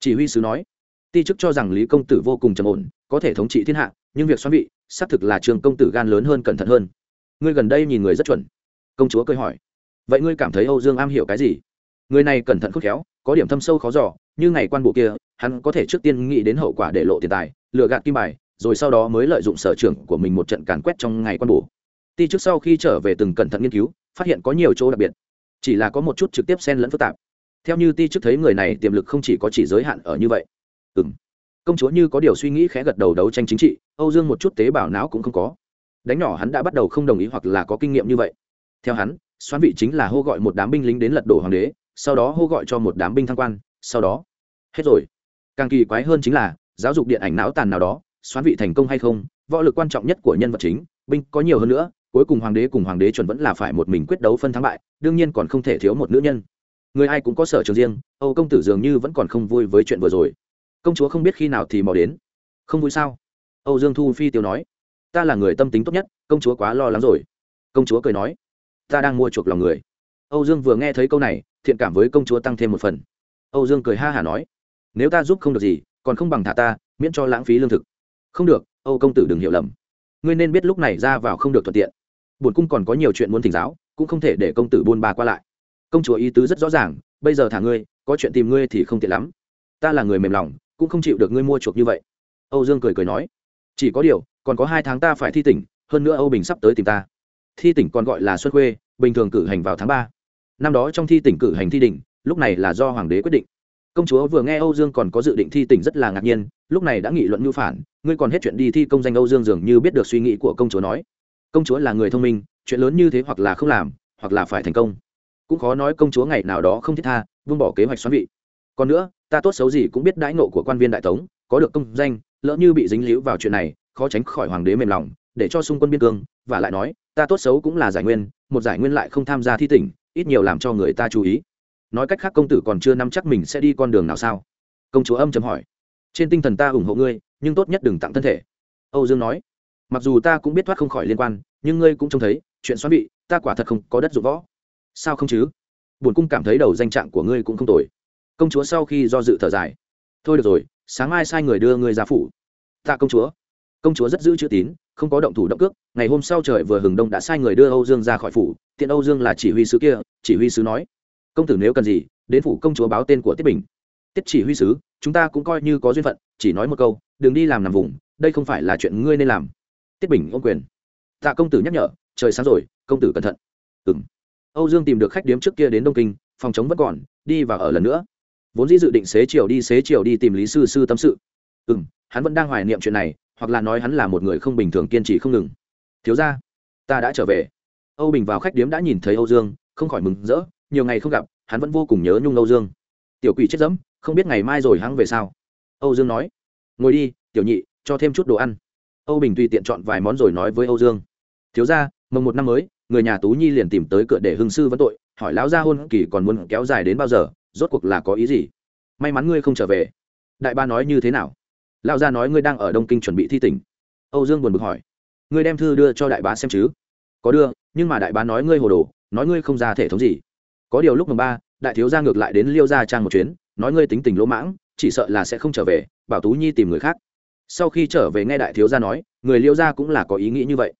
Chỉ huy sứ nói. Ti chức cho rằng lý công tử vô cùng trầm ổn, có thể thống trị thiên hạ, nhưng việc xoắn vị xác thực là trường công tử gan lớn hơn cẩn thận hơn. Ngươi gần đây nhìn người rất chuẩn. Công chúa cười hỏi. Vậy ngươi cảm thấy âu dương am hiểu cái gì? Người này cẩn thận khôn khéo, có điểm thâm sâu khó giỏ như ngày quan bộ kia, hắn có thể trước tiên nghĩ đến hậu quả để lộ tiền tài, lừa gạt kim bài, rồi sau đó mới lợi dụng sở trường của mình một trận càn quét trong ngày quan bổ ti trước sau khi trở về từng cẩn thận nghiên cứu, phát hiện có nhiều chỗ đặc biệt. Chỉ là có một chút trực tiếp xen lẫn phức tạp. Theo như ti trước thấy người này tiềm lực không chỉ có chỉ giới hạn ở như vậy. Ừ m công chúa như có điều suy nghĩ khẽ gật đầu đấu tranh chính trị, âu dương một chút tế bào não cũng không có. Đánh nhỏ hắn đã bắt đầu không đồng ý hoặc là có kinh nghiệm như vậy. Theo hắn, xoán vị chính là hô gọi một đám binh lính đến lật đổ hoàng đế, sau đó hô gọi cho một đám binh thăng quan, sau đó. Hết rồi. Càng kỳ quái hơn chính là, giáo dục điện ảnh não tàn nào đó, xoán vị thành công hay không, võ lực quan trọng nhất của nhân vật chính, binh có nhiều hơn nữa, cuối cùng hoàng đế cùng hoàng đế chuẩn vẫn là phải một mình quyết đấu phân thắng bại, đương nhiên còn không thể thiếu một nữ nhân. Người ai cũng có sở trường riêng, âu công tử dường như vẫn còn không vui với chuyện vừa rồi công chúa không biết khi nào thì mò đến. Không vui sao? Âu dương thu phi tiêu nói. Ta là người tâm tính tốt nhất, công chúa quá lo lắng rồi. Công chúa cười nói. Ta đang mua chuộc lòng người. Âu dương vừa nghe thấy câu này, thiện cảm với công chúa tăng thêm một phần. Âu dương cười ha hả nói. Nếu ta giúp không được gì, còn không bằng thả ta, miễn cho lãng phí lương thực. Không được, âu công tử đừng hiểu lầm. Ngươi nên biết lúc này ra vào không được thuận tiện. Bổn cung còn có nhiều chuyện muốn thỉnh giáo, cũng không thể để công tử buôn ba qua lại. Công chúa ý tứ rất rõ ràng, bây giờ thả ngươi, có chuyện tìm ngươi thì không tiện lắm. Ta là người mềm lòng cũng không chịu được ngươi mua chuộc như vậy. Âu dương cười cười nói, chỉ có điều, còn có hai tháng ta phải thi tỉnh, hơn nữa âu bình sắp tới tìm ta. Thi tỉnh còn gọi là xuất khuê, bình thường cử hành vào tháng ba. Năm đó trong thi tỉnh cử hành thi đỉnh, lúc này là do hoàng đế quyết định. Công chúa vừa nghe âu dương còn có dự định thi tỉnh rất là ngạc nhiên, lúc này đã nghị luận mưu phản, ngươi còn hết chuyện đi thi công danh âu dương dường như biết được suy nghĩ của công chúa nói. Công chúa là người thông minh, chuyện lớn như thế hoặc là không làm, hoặc là phải thành công. Cũng khó nói công chúa ngày nào đó không thiết tha vương bỏ kế hoạch xoắn vị còn nữa, ta tốt xấu gì cũng biết đãi nộ của quan viên đại tống, có được công danh, lỡ như bị dính líu vào chuyện này, khó tránh khỏi hoàng đế mềm lòng, để cho xung quân biên cương. Và lại nói, ta tốt xấu cũng là giải nguyên, một giải nguyên lại không tham gia thi tỉnh, ít nhiều làm cho người ta chú ý. Nói cách khác công tử còn chưa nắm chắc mình sẽ đi con đường nào sao? Công chúa âm chấm hỏi. Trên tinh thần ta ủng hộ ngươi, nhưng tốt nhất đừng tặng thân thể. Âu dương nói. Mặc dù ta cũng biết thoát không khỏi liên quan, nhưng ngươi cũng trông thấy, chuyện xoắn bị ta quả thật không có đất dụng võ. Sao không chứ? Bổn cung cảm thấy đầu danh trạng của ngươi cũng không tồi công chúa sau khi do dự thở dài. Thôi được rồi, sáng mai sai người đưa người ra phủ. Tạ công chúa. Công chúa rất giữ chữ tín, không có động thủ động cước. Ngày hôm sau trời vừa hừng đông đã sai người đưa âu dương ra khỏi phủ. Tiện âu dương là chỉ huy sứ kia, chỉ huy sứ nói. Công tử nếu cần gì, đến phủ công chúa báo tên của tiết bình. Tiết chỉ huy sứ, chúng ta cũng coi như có duyên phận, chỉ nói một câu, đừng đi làm nằm vùng, đây không phải là chuyện ngươi nên làm. Tiết bình ôm quyền. Tạ công tử nhắc nhở, trời sáng rồi, công tử cẩn thận. Ừng âu dương tìm được khách điếm trước kia đến đông kinh, phòng chống vẫn còn, đi và ở lần nữa vốn dĩ dự định xế chiều đi, xế chiều đi tìm lý sư sư tâm sự. Ừ m hắn vẫn đang hoài niệm chuyện này, hoặc là nói hắn là một người không bình thường, kiên trì không ngừng. Thiếu ra ta đã trở về. Âu bình vào khách điếm đã nhìn thấy âu dương, không khỏi mừng rỡ, nhiều ngày không gặp, hắn vẫn vô cùng nhớ nhung âu dương. Tiểu quỷ chết dẫm, không biết ngày mai rồi hắn về sao. Âu dương nói, ngồi đi, tiểu nhị, cho thêm chút đồ ăn. Âu bình tùy tiện chọn vài món rồi nói với âu dương, thiếu ra mồng một năm mới, người nhà tú nhi liền tìm tới cửa để hưng sư vấn tội, hỏi lão gia hôn kỳ còn muốn kéo dài đến bao giờ rốt cuộc là có ý gì? May mắn ngươi không trở về. Đại ba nói như thế nào? Lão gia nói ngươi đang ở đông kinh chuẩn bị thi tỉnh. Âu dương buồn bực hỏi. Ngươi đem thư đưa cho đại bá xem chứ? Có đưa, nhưng mà đại bá nói ngươi hồ đồ, nói ngươi không ra thể thống gì. Có điều lúc mùng ba, đại thiếu gia ngược lại đến liêu gia trang một chuyến, nói ngươi tính tình lỗ mãng, chỉ sợ là sẽ không trở về, bảo tú nhi tìm người khác. Sau khi trở về nghe đại thiếu gia nói, người liêu gia cũng là có ý nghĩ như vậy.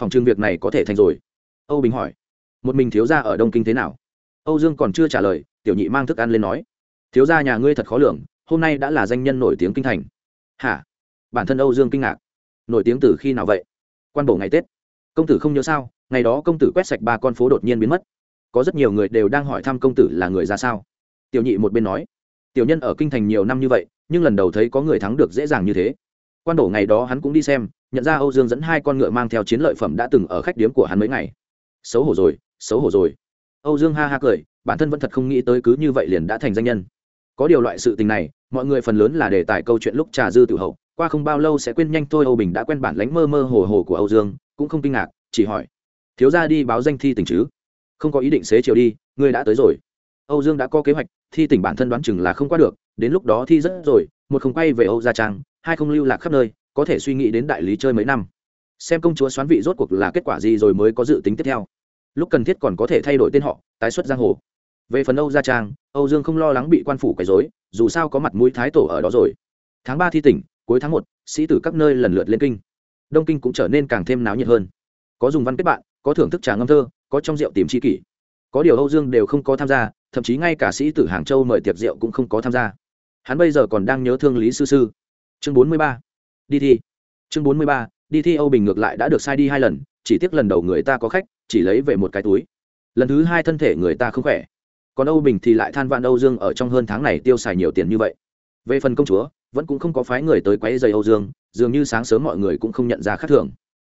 Phòng trưng việc này có thể thành rồi. Âu bình hỏi, một mình thiếu gia ở đông kinh thế nào? Âu dương còn chưa trả lời tiểu nhị mang thức ăn lên nói, thiếu gia nhà ngươi thật khó lường, hôm nay đã là danh nhân nổi tiếng kinh thành. Hả? Bản thân âu dương kinh ngạc. Nổi tiếng từ khi nào vậy? Quan bổ ngày tết. Công tử không nhớ sao? Ngày đó công tử quét sạch ba con phố đột nhiên biến mất. Có rất nhiều người đều đang hỏi thăm công tử là người ra sao. Tiểu nhị một bên nói, tiểu nhân ở kinh thành nhiều năm như vậy, nhưng lần đầu thấy có người thắng được dễ dàng như thế. Quan đổ ngày đó hắn cũng đi xem, nhận ra âu dương dẫn hai con ngựa mang theo chiến lợi phẩm đã từng ở khách điếm của hắn mấy ngày. Xấu hổ rồi, xấu hổ rồi âu dương ha ha cười, bản thân vẫn thật không nghĩ tới cứ như vậy liền đã thành danh nhân. Có điều loại sự tình này, mọi người phần lớn là đề tài câu chuyện lúc trà dư tự hậu, qua không bao lâu sẽ quên nhanh thôi, âu bình đã quen bản lánh mơ mơ hồ hồ của âu dương, cũng không kinh ngạc, chỉ hỏi, thiếu ra đi báo danh thi tỉnh chứ? Không có ý định xế chiều đi, ngươi đã tới rồi. Âu dương đã có kế hoạch, thi tỉnh bản thân đoán chừng là không qua được, đến lúc đó thi rất rồi, một không quay về âu gia trang, hai không lưu lạc khắp nơi, có thể suy nghĩ đến đại lý chơi mấy năm. Xem công chúa xoán vị rốt cuộc là kết quả gì rồi mới có dự tính tiếp theo lúc cần thiết còn có thể thay đổi tên họ, tái xuất giang hồ. Về phần âu gia trang, âu dương không lo lắng bị quan phủ quấy dối dù sao có mặt mũi thái tổ ở đó rồi. Tháng ba thi tỉnh, cuối tháng một, sĩ tử các nơi lần lượt lên kinh. Đông kinh cũng trở nên càng thêm náo nhiệt hơn. Có dùng văn kết bạn, có thưởng thức trà ngâm thơ, có trong rượu tìm tri kỷ. Có điều âu dương đều không có tham gia, thậm chí ngay cả sĩ tử hàng châu mời tiệc rượu cũng không có tham gia. Hắn bây giờ còn đang nhớ thương lý sư sư. Chương bốn mươi ba, đi thi. Chương bốn mươi ba, đi thi âu bình ngược lại đã được sai đi hai lần chỉ tiếc lần đầu người ta có khách, chỉ lấy về một cái túi. Lần thứ hai thân thể người ta không khỏe. Còn âu bình thì lại than vạn âu dương ở trong hơn tháng này tiêu xài nhiều tiền như vậy. Về phần công chúa, vẫn cũng không có phái người tới quấy dày âu dương, dường như sáng sớm mọi người cũng không nhận ra khác thường.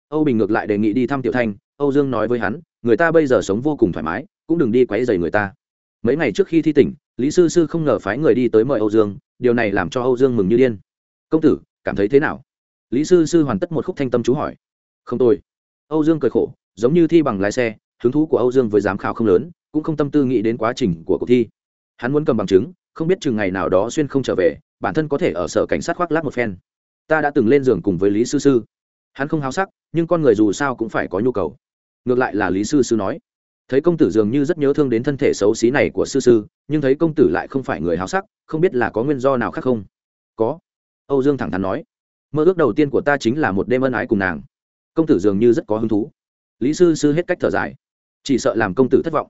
Âu bình ngược lại đề nghị đi thăm tiểu thanh, âu dương nói với hắn, người ta bây giờ sống vô cùng thoải mái, cũng đừng đi quấy dày người ta. Mấy ngày trước khi thi tỉnh, lý sư sư không ngờ phái người đi tới mời âu dương, điều này làm cho âu dương mừng như điên. Công tử, cảm thấy thế nào? Lý sư sư hoàn tất một khúc thanh tâm chú hỏi. Không tôi âu dương cười khổ, giống như thi bằng lái xe, hứng thú của âu dương với giám khảo không lớn, cũng không tâm tư nghĩ đến quá trình của cuộc thi. Hắn muốn cầm bằng chứng, không biết chừng ngày nào đó xuyên không trở về, bản thân có thể ở sở cảnh sát khoác lác một phen. Ta đã từng lên giường cùng với lý sư sư. Hắn không háo sắc, nhưng con người dù sao cũng phải có nhu cầu. Ngược lại là lý sư sư nói, thấy công tử dường như rất nhớ thương đến thân thể xấu xí này của sư sư, nhưng thấy công tử lại không phải người háo sắc, không biết là có nguyên do nào khác không? Có. Âu dương thẳng thắn nói, mơ ước đầu tiên của ta chính là một đêm ân ái cùng nàng công tử dường như rất có hứng thú. Lý sư sư hết cách thở dài. Chỉ sợ làm công tử thất vọng.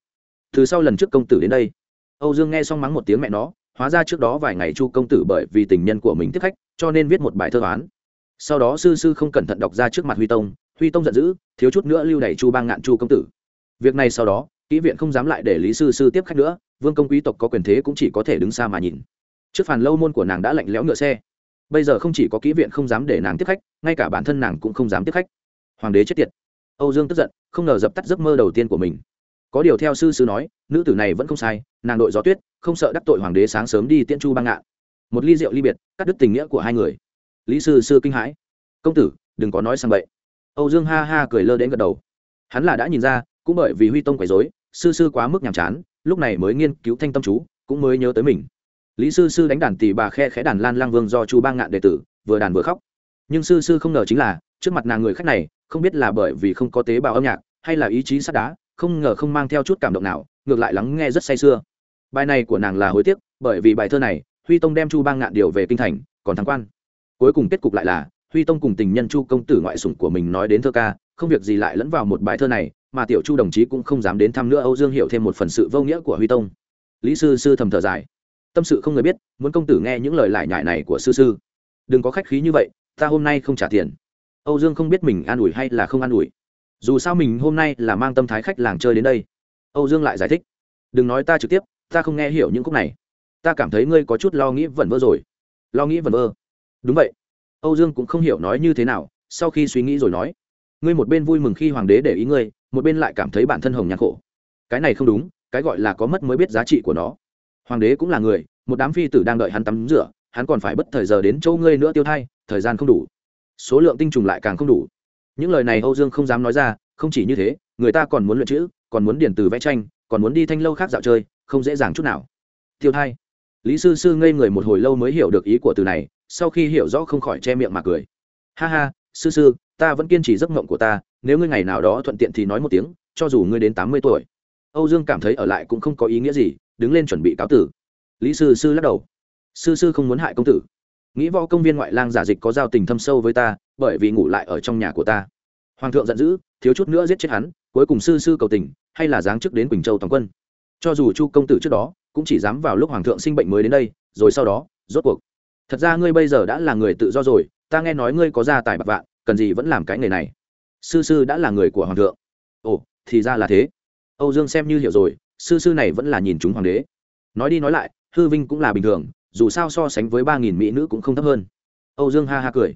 Từ sau lần trước công tử đến đây, âu dương nghe xong mắng một tiếng mẹ nó, hóa ra trước đó vài ngày chu công tử bởi vì tình nhân của mình tiếp khách, cho nên viết một bài thơ toán sau đó sư sư không cẩn thận đọc ra trước mặt huy tông huy tông giận dữ, thiếu chút nữa lưu đẩy chu bang ngạn chu công tử. Việc này sau đó, kỹ viện không dám lại để lý sư sư tiếp khách nữa, vương công quý tộc có quyền thế cũng chỉ có thể đứng xa mà nhìn. Trước phản lâu môn của nàng đã lạnh lẽo ngựa xe. Bây giờ không chỉ có kỹ viện không dám để nàng tiếp khách, ngay cả bản thân nàng cũng không dám tiếp khách hoàng đế chết tiệt. Âu dương tức giận, không ngờ dập tắt giấc mơ đầu tiên của mình. Có điều theo sư sư nói, nữ tử này vẫn không sai, nàng đội gió tuyết, không sợ đắc tội hoàng đế sáng sớm đi tiễn chu băng ngạn. Một ly rượu ly biệt, cắt đứt tình nghĩa của hai người. Lý sư sư kinh hãi. Công tử, đừng có nói sang vậy âu dương ha ha cười lơ đến gật đầu. Hắn là đã nhìn ra, cũng bởi vì huy tông quấy dối sư sư quá mức nhàm chán, lúc này mới nghiên cứu thanh tâm chú, cũng mới nhớ tới mình. Lý sư sư đánh đàn tỷ bà khe khẽ đàn lan lang vương do chu bang ngạn đệ tử, vừa đàn vừa khóc. Nhưng sư sư không ngờ chính là, trước mặt nàng người khách này không biết là bởi vì không có tế bào âm nhạc, hay là ý chí sắt đá, không ngờ không mang theo chút cảm động nào, ngược lại lắng nghe rất say sưa. Bài này của nàng là hối tiếc, bởi vì bài thơ này, huy tông đem chu bang ngạn điều về kinh thành, còn thắng quan. Cuối cùng kết cục lại là, huy tông cùng tình nhân chu công tử ngoại sủng của mình nói đến thơ ca, không việc gì lại lẫn vào một bài thơ này, mà tiểu chu đồng chí cũng không dám đến thăm nữa. Âu dương hiểu thêm một phần sự vô nghĩa của huy tông. Lý sư sư thầm thở dài. Tâm sự không người biết, muốn công tử nghe những lời lại nhại này của sư sư. Đừng có khách khí như vậy, ta hôm nay không trả tiền âu dương không biết mình an ủi hay là không an ủi. Dù sao mình hôm nay là mang tâm thái khách làng chơi đến đây. Âu dương lại giải thích. Đừng nói ta trực tiếp, ta không nghe hiểu những khúc này. Ta cảm thấy ngươi có chút lo nghĩ vẩn vơ rồi. Lo nghĩ vẩn vơ. Đúng vậy. Âu dương cũng không hiểu nói như thế nào, sau khi suy nghĩ rồi nói. Ngươi một bên vui mừng khi hoàng đế để ý ngươi, một bên lại cảm thấy bản thân hồng nhạc khổ. Cái này không đúng, cái gọi là có mất mới biết giá trị của nó. Hoàng đế cũng là người, một đám phi tử đang đợi hắn tắm rửa, hắn còn phải bất thời giờ đến chỗ ngươi nữa tiêu thay thời gian không đủ số lượng tinh trùng lại càng không đủ. Những lời này âu dương không dám nói ra, không chỉ như thế, người ta còn muốn luyện chữ, còn muốn điển từ vẽ tranh, còn muốn đi thanh lâu khác dạo chơi, không dễ dàng chút nào. Tiêu thay lý sư sư ngây người một hồi lâu mới hiểu được ý của từ này, sau khi hiểu rõ không khỏi che miệng mà cười. Ha ha, sư sư, ta vẫn kiên trì giấc mộng của ta, nếu ngươi ngày nào đó thuận tiện thì nói một tiếng, cho dù ngươi đến tám mươi tuổi. Âu dương cảm thấy ở lại cũng không có ý nghĩa gì, đứng lên chuẩn bị cáo tử. Lý sư sư lắc đầu. Sư sư không muốn hại công tử nghĩ võ công viên ngoại lang giả dịch có giao tình thâm sâu với ta, bởi vì ngủ lại ở trong nhà của ta. Hoàng thượng giận dữ, thiếu chút nữa giết chết hắn, cuối cùng sư sư cầu tình, hay là giáng chức đến quỳnh châu toàn quân. Cho dù chu công tử trước đó, cũng chỉ dám vào lúc hoàng thượng sinh bệnh mới đến đây, rồi sau đó, rốt cuộc. Thật ra ngươi bây giờ đã là người tự do rồi, ta nghe nói ngươi có gia tài bạc vạn, cần gì vẫn làm cái nghề này. Sư sư đã là người của hoàng thượng. Ồ, thì ra là thế. Âu dương xem như hiểu rồi, sư sư này vẫn là nhìn chúng hoàng đế. Nói đi nói lại, hư vinh cũng là bình thường dù sao so sánh với ba nghìn mỹ nữ cũng không thấp hơn. Âu dương ha ha cười.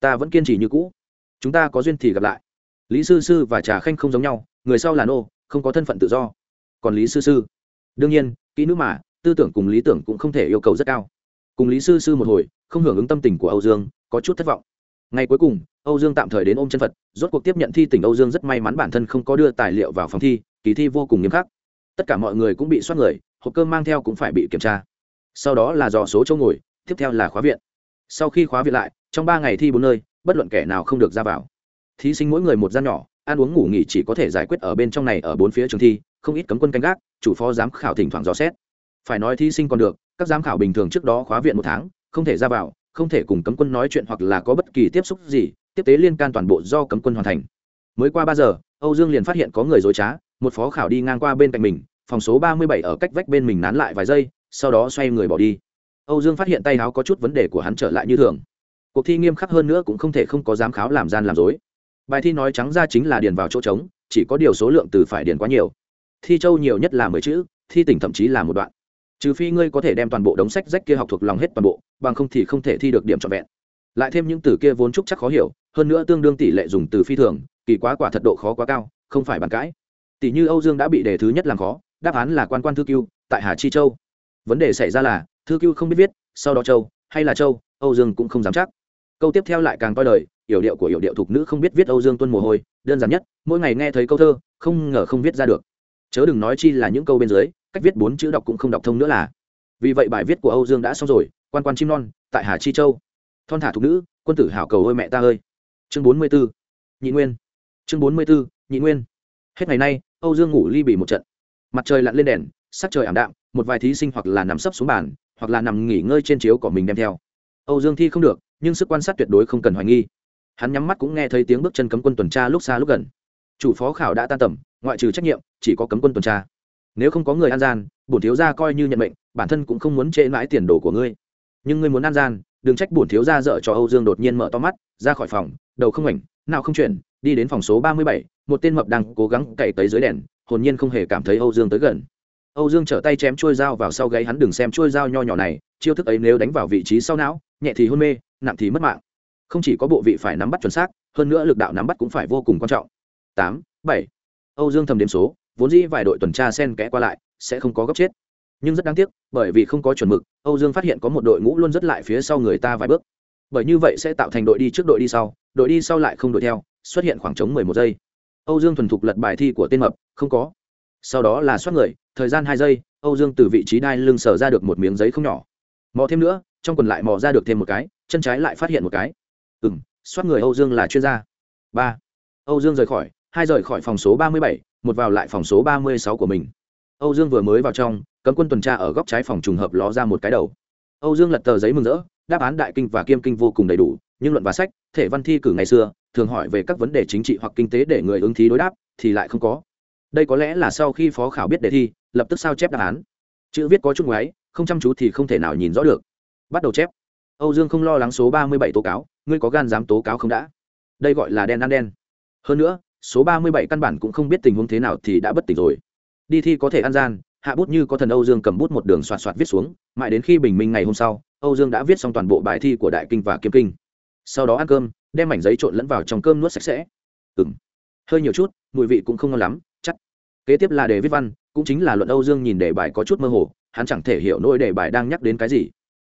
Ta vẫn kiên trì như cũ. Chúng ta có duyên thì gặp lại. Lý sư sư và trà khanh không giống nhau, người sau là nô, không có thân phận tự do. Còn lý sư sư? Đương nhiên, kỹ nữ mà, tư tưởng cùng lý tưởng cũng không thể yêu cầu rất cao. Cùng lý sư sư một hồi, không hưởng ứng tâm tình của âu dương, có chút thất vọng. Ngày cuối cùng, âu dương tạm thời đến ôm chân phật, rốt cuộc tiếp nhận thi tỉnh âu dương rất may mắn bản thân không có đưa tài liệu vào phòng thi, kỳ thi vô cùng nghiêm khắc. Tất cả mọi người cũng bị soát người, hộp cơm mang theo cũng phải bị kiểm tra sau đó là dò số chỗ ngồi, tiếp theo là khóa viện. Sau khi khóa viện lại, trong ba ngày thi bốn nơi, bất luận kẻ nào không được ra vào. Thí sinh mỗi người một gian nhỏ, ăn uống ngủ nghỉ chỉ có thể giải quyết ở bên trong này ở bốn phía trường thi, không ít cấm quân canh gác, chủ phó giám khảo thỉnh thoảng dò xét. Phải nói thí sinh còn được, các giám khảo bình thường trước đó khóa viện một tháng, không thể ra vào, không thể cùng cấm quân nói chuyện hoặc là có bất kỳ tiếp xúc gì, tiếp tế liên can toàn bộ do cấm quân hoàn thành. Mới qua ba giờ, âu dương liền phát hiện có người dối trá, một phó khảo đi ngang qua bên cạnh mình, phòng số ba mươi bảy ở cách vách bên mình nán lại vài giây sau đó xoay người bỏ đi. Âu dương phát hiện tay áo có chút vấn đề của hắn trở lại như thường. Cuộc thi nghiêm khắc hơn nữa cũng không thể không có giám khảo làm gian làm dối. Bài thi nói trắng ra chính là điền vào chỗ trống, chỉ có điều số lượng từ phải điền quá nhiều. Thi châu nhiều nhất là mười chữ, thi tỉnh thậm chí là một đoạn. Trừ phi ngươi có thể đem toàn bộ đống sách rách kia học thuộc lòng hết toàn bộ, bằng không thì không thể thi được điểm trọn vẹn. Lại thêm những từ kia vốn trúc chắc khó hiểu, hơn nữa tương đương tỷ lệ dùng từ phi thường, kỳ quá quả thật độ khó quá cao, không phải bàn cãi. Tỷ như âu dương đã bị đề thứ nhất làm khó, đáp án là quan quan thư cưu, tại hà chi châu vấn đề xảy ra là, thư cưu không biết viết, sau đó châu, hay là châu, âu dương cũng không dám chắc. Câu tiếp theo lại càng coi lời, yểu điệu của yểu điệu thục nữ không biết viết âu dương tuân mồ hôi, đơn giản nhất, mỗi ngày nghe thấy câu thơ, không ngờ không viết ra được. Chớ đừng nói chi là những câu bên dưới, cách viết bốn chữ đọc cũng không đọc thông nữa là. Vì vậy bài viết của âu dương đã xong rồi, quan quan chim non, tại hà chi châu. Thon thả thục nữ, quân tử hảo cầu ơi mẹ ta ơi. Chương bốn mươi b ố nhị nguyên. Chương bốn mươi b ố nhị nguyên. Hết ngày nay, âu dương ngủ ly bỉ một trận. Mặt trời lặn lên đèn sắc trời ảm đạm, một vài thí sinh hoặc là nằm sấp xuống bàn, hoặc là nằm nghỉ ngơi trên chiếu của mình đem theo. Âu dương thi không được, nhưng sức quan sát tuyệt đối không cần hoài nghi. Hắn nhắm mắt cũng nghe thấy tiếng bước chân cấm quân tuần tra lúc xa lúc gần. Chủ phó khảo đã tan tầm, ngoại trừ trách nhiệm, chỉ có cấm quân tuần tra. Nếu không có người an gian, bổn thiếu gia coi như nhận mệnh, bản thân cũng không muốn trễ mãi tiền đồ của ngươi. Nhưng ngươi muốn an gian, đừng trách bổn thiếu gia dợ cho âu dương đột nhiên mở to mắt, ra khỏi phòng, đầu không ảnh nào không chuyển, đi đến phòng số ba mươi bảy, một tên mập đang cố gắng cậy tới dưới đèn, hồn nhiên không hề cảm thấy âu dương tới gần âu dương trở tay chém chuôi dao vào sau gáy hắn đừng xem chuôi dao nho nhỏ này, chiêu thức ấy nếu đánh vào vị trí sau não, nhẹ thì hôn mê, nặng thì mất mạng. Không chỉ có bộ vị phải nắm bắt chuẩn xác, hơn nữa lực đạo nắm bắt cũng phải vô cùng quan trọng. Tám, bảy. Âu dương thầm đếm số, vốn dĩ vài đội tuần tra sen kẽ qua lại, sẽ không có gấp chết. Nhưng rất đáng tiếc, bởi vì không có chuẩn mực, âu dương phát hiện có một đội ngũ luôn rất lại phía sau người ta vài bước. Bởi như vậy sẽ tạo thành đội đi trước đội đi sau, đội đi sau lại không đội theo, xuất hiện khoảng trống mười một giây. Âu dương thuần thục lật bài thi của tên mập, không có sau đó là xoát người, thời gian hai giây, âu dương từ vị trí đai lưng sờ ra được một miếng giấy không nhỏ. Mò thêm nữa, trong quần lại mò ra được thêm một cái, chân trái lại phát hiện một cái. Ừ m xoát người âu dương là chuyên gia. Ba. Âu dương rời khỏi, hai rời khỏi phòng số ba mươi bảy, một vào lại phòng số ba mươi sáu của mình. Âu dương vừa mới vào trong, cấm quân tuần tra ở góc trái phòng trùng hợp ló ra một cái đầu. Âu dương lật tờ giấy mừng rỡ, đáp án đại kinh và kiêm kinh vô cùng đầy đủ, nhưng luận và sách, thể văn thi cử ngày xưa, thường hỏi về các vấn đề chính trị hoặc kinh tế để người ứng thí đối đáp, thì lại không có đây có lẽ là sau khi phó khảo biết đề thi, lập tức sao chép đáp án. Chữ viết có chút ngoái không chăm chú thì không thể nào nhìn rõ được. Bắt đầu chép. Âu dương không lo lắng số ba mươi bảy tố cáo, ngươi có gan dám tố cáo không đã? Đây gọi là đen ăn đen. Hơn nữa, số ba mươi bảy căn bản cũng không biết tình huống thế nào thì đã bất tỉnh rồi. Đi thi có thể ăn gian, hạ bút như có thần âu dương cầm bút một đường soạt soạt viết xuống, mãi đến khi bình minh ngày hôm sau, âu dương đã viết xong toàn bộ bài thi của đại kinh và kiếm kinh. Sau đó ăn cơm, đem mảnh giấy trộn lẫn vào trong cơm nuốt sạch sẽ. Ừ m hơi nhiều chút, mùi vị cũng không ngon lắm kế tiếp là đề viết văn, cũng chính là luận âu dương nhìn đề bài có chút mơ hồ, hắn chẳng thể hiểu nỗi đề bài đang nhắc đến cái gì.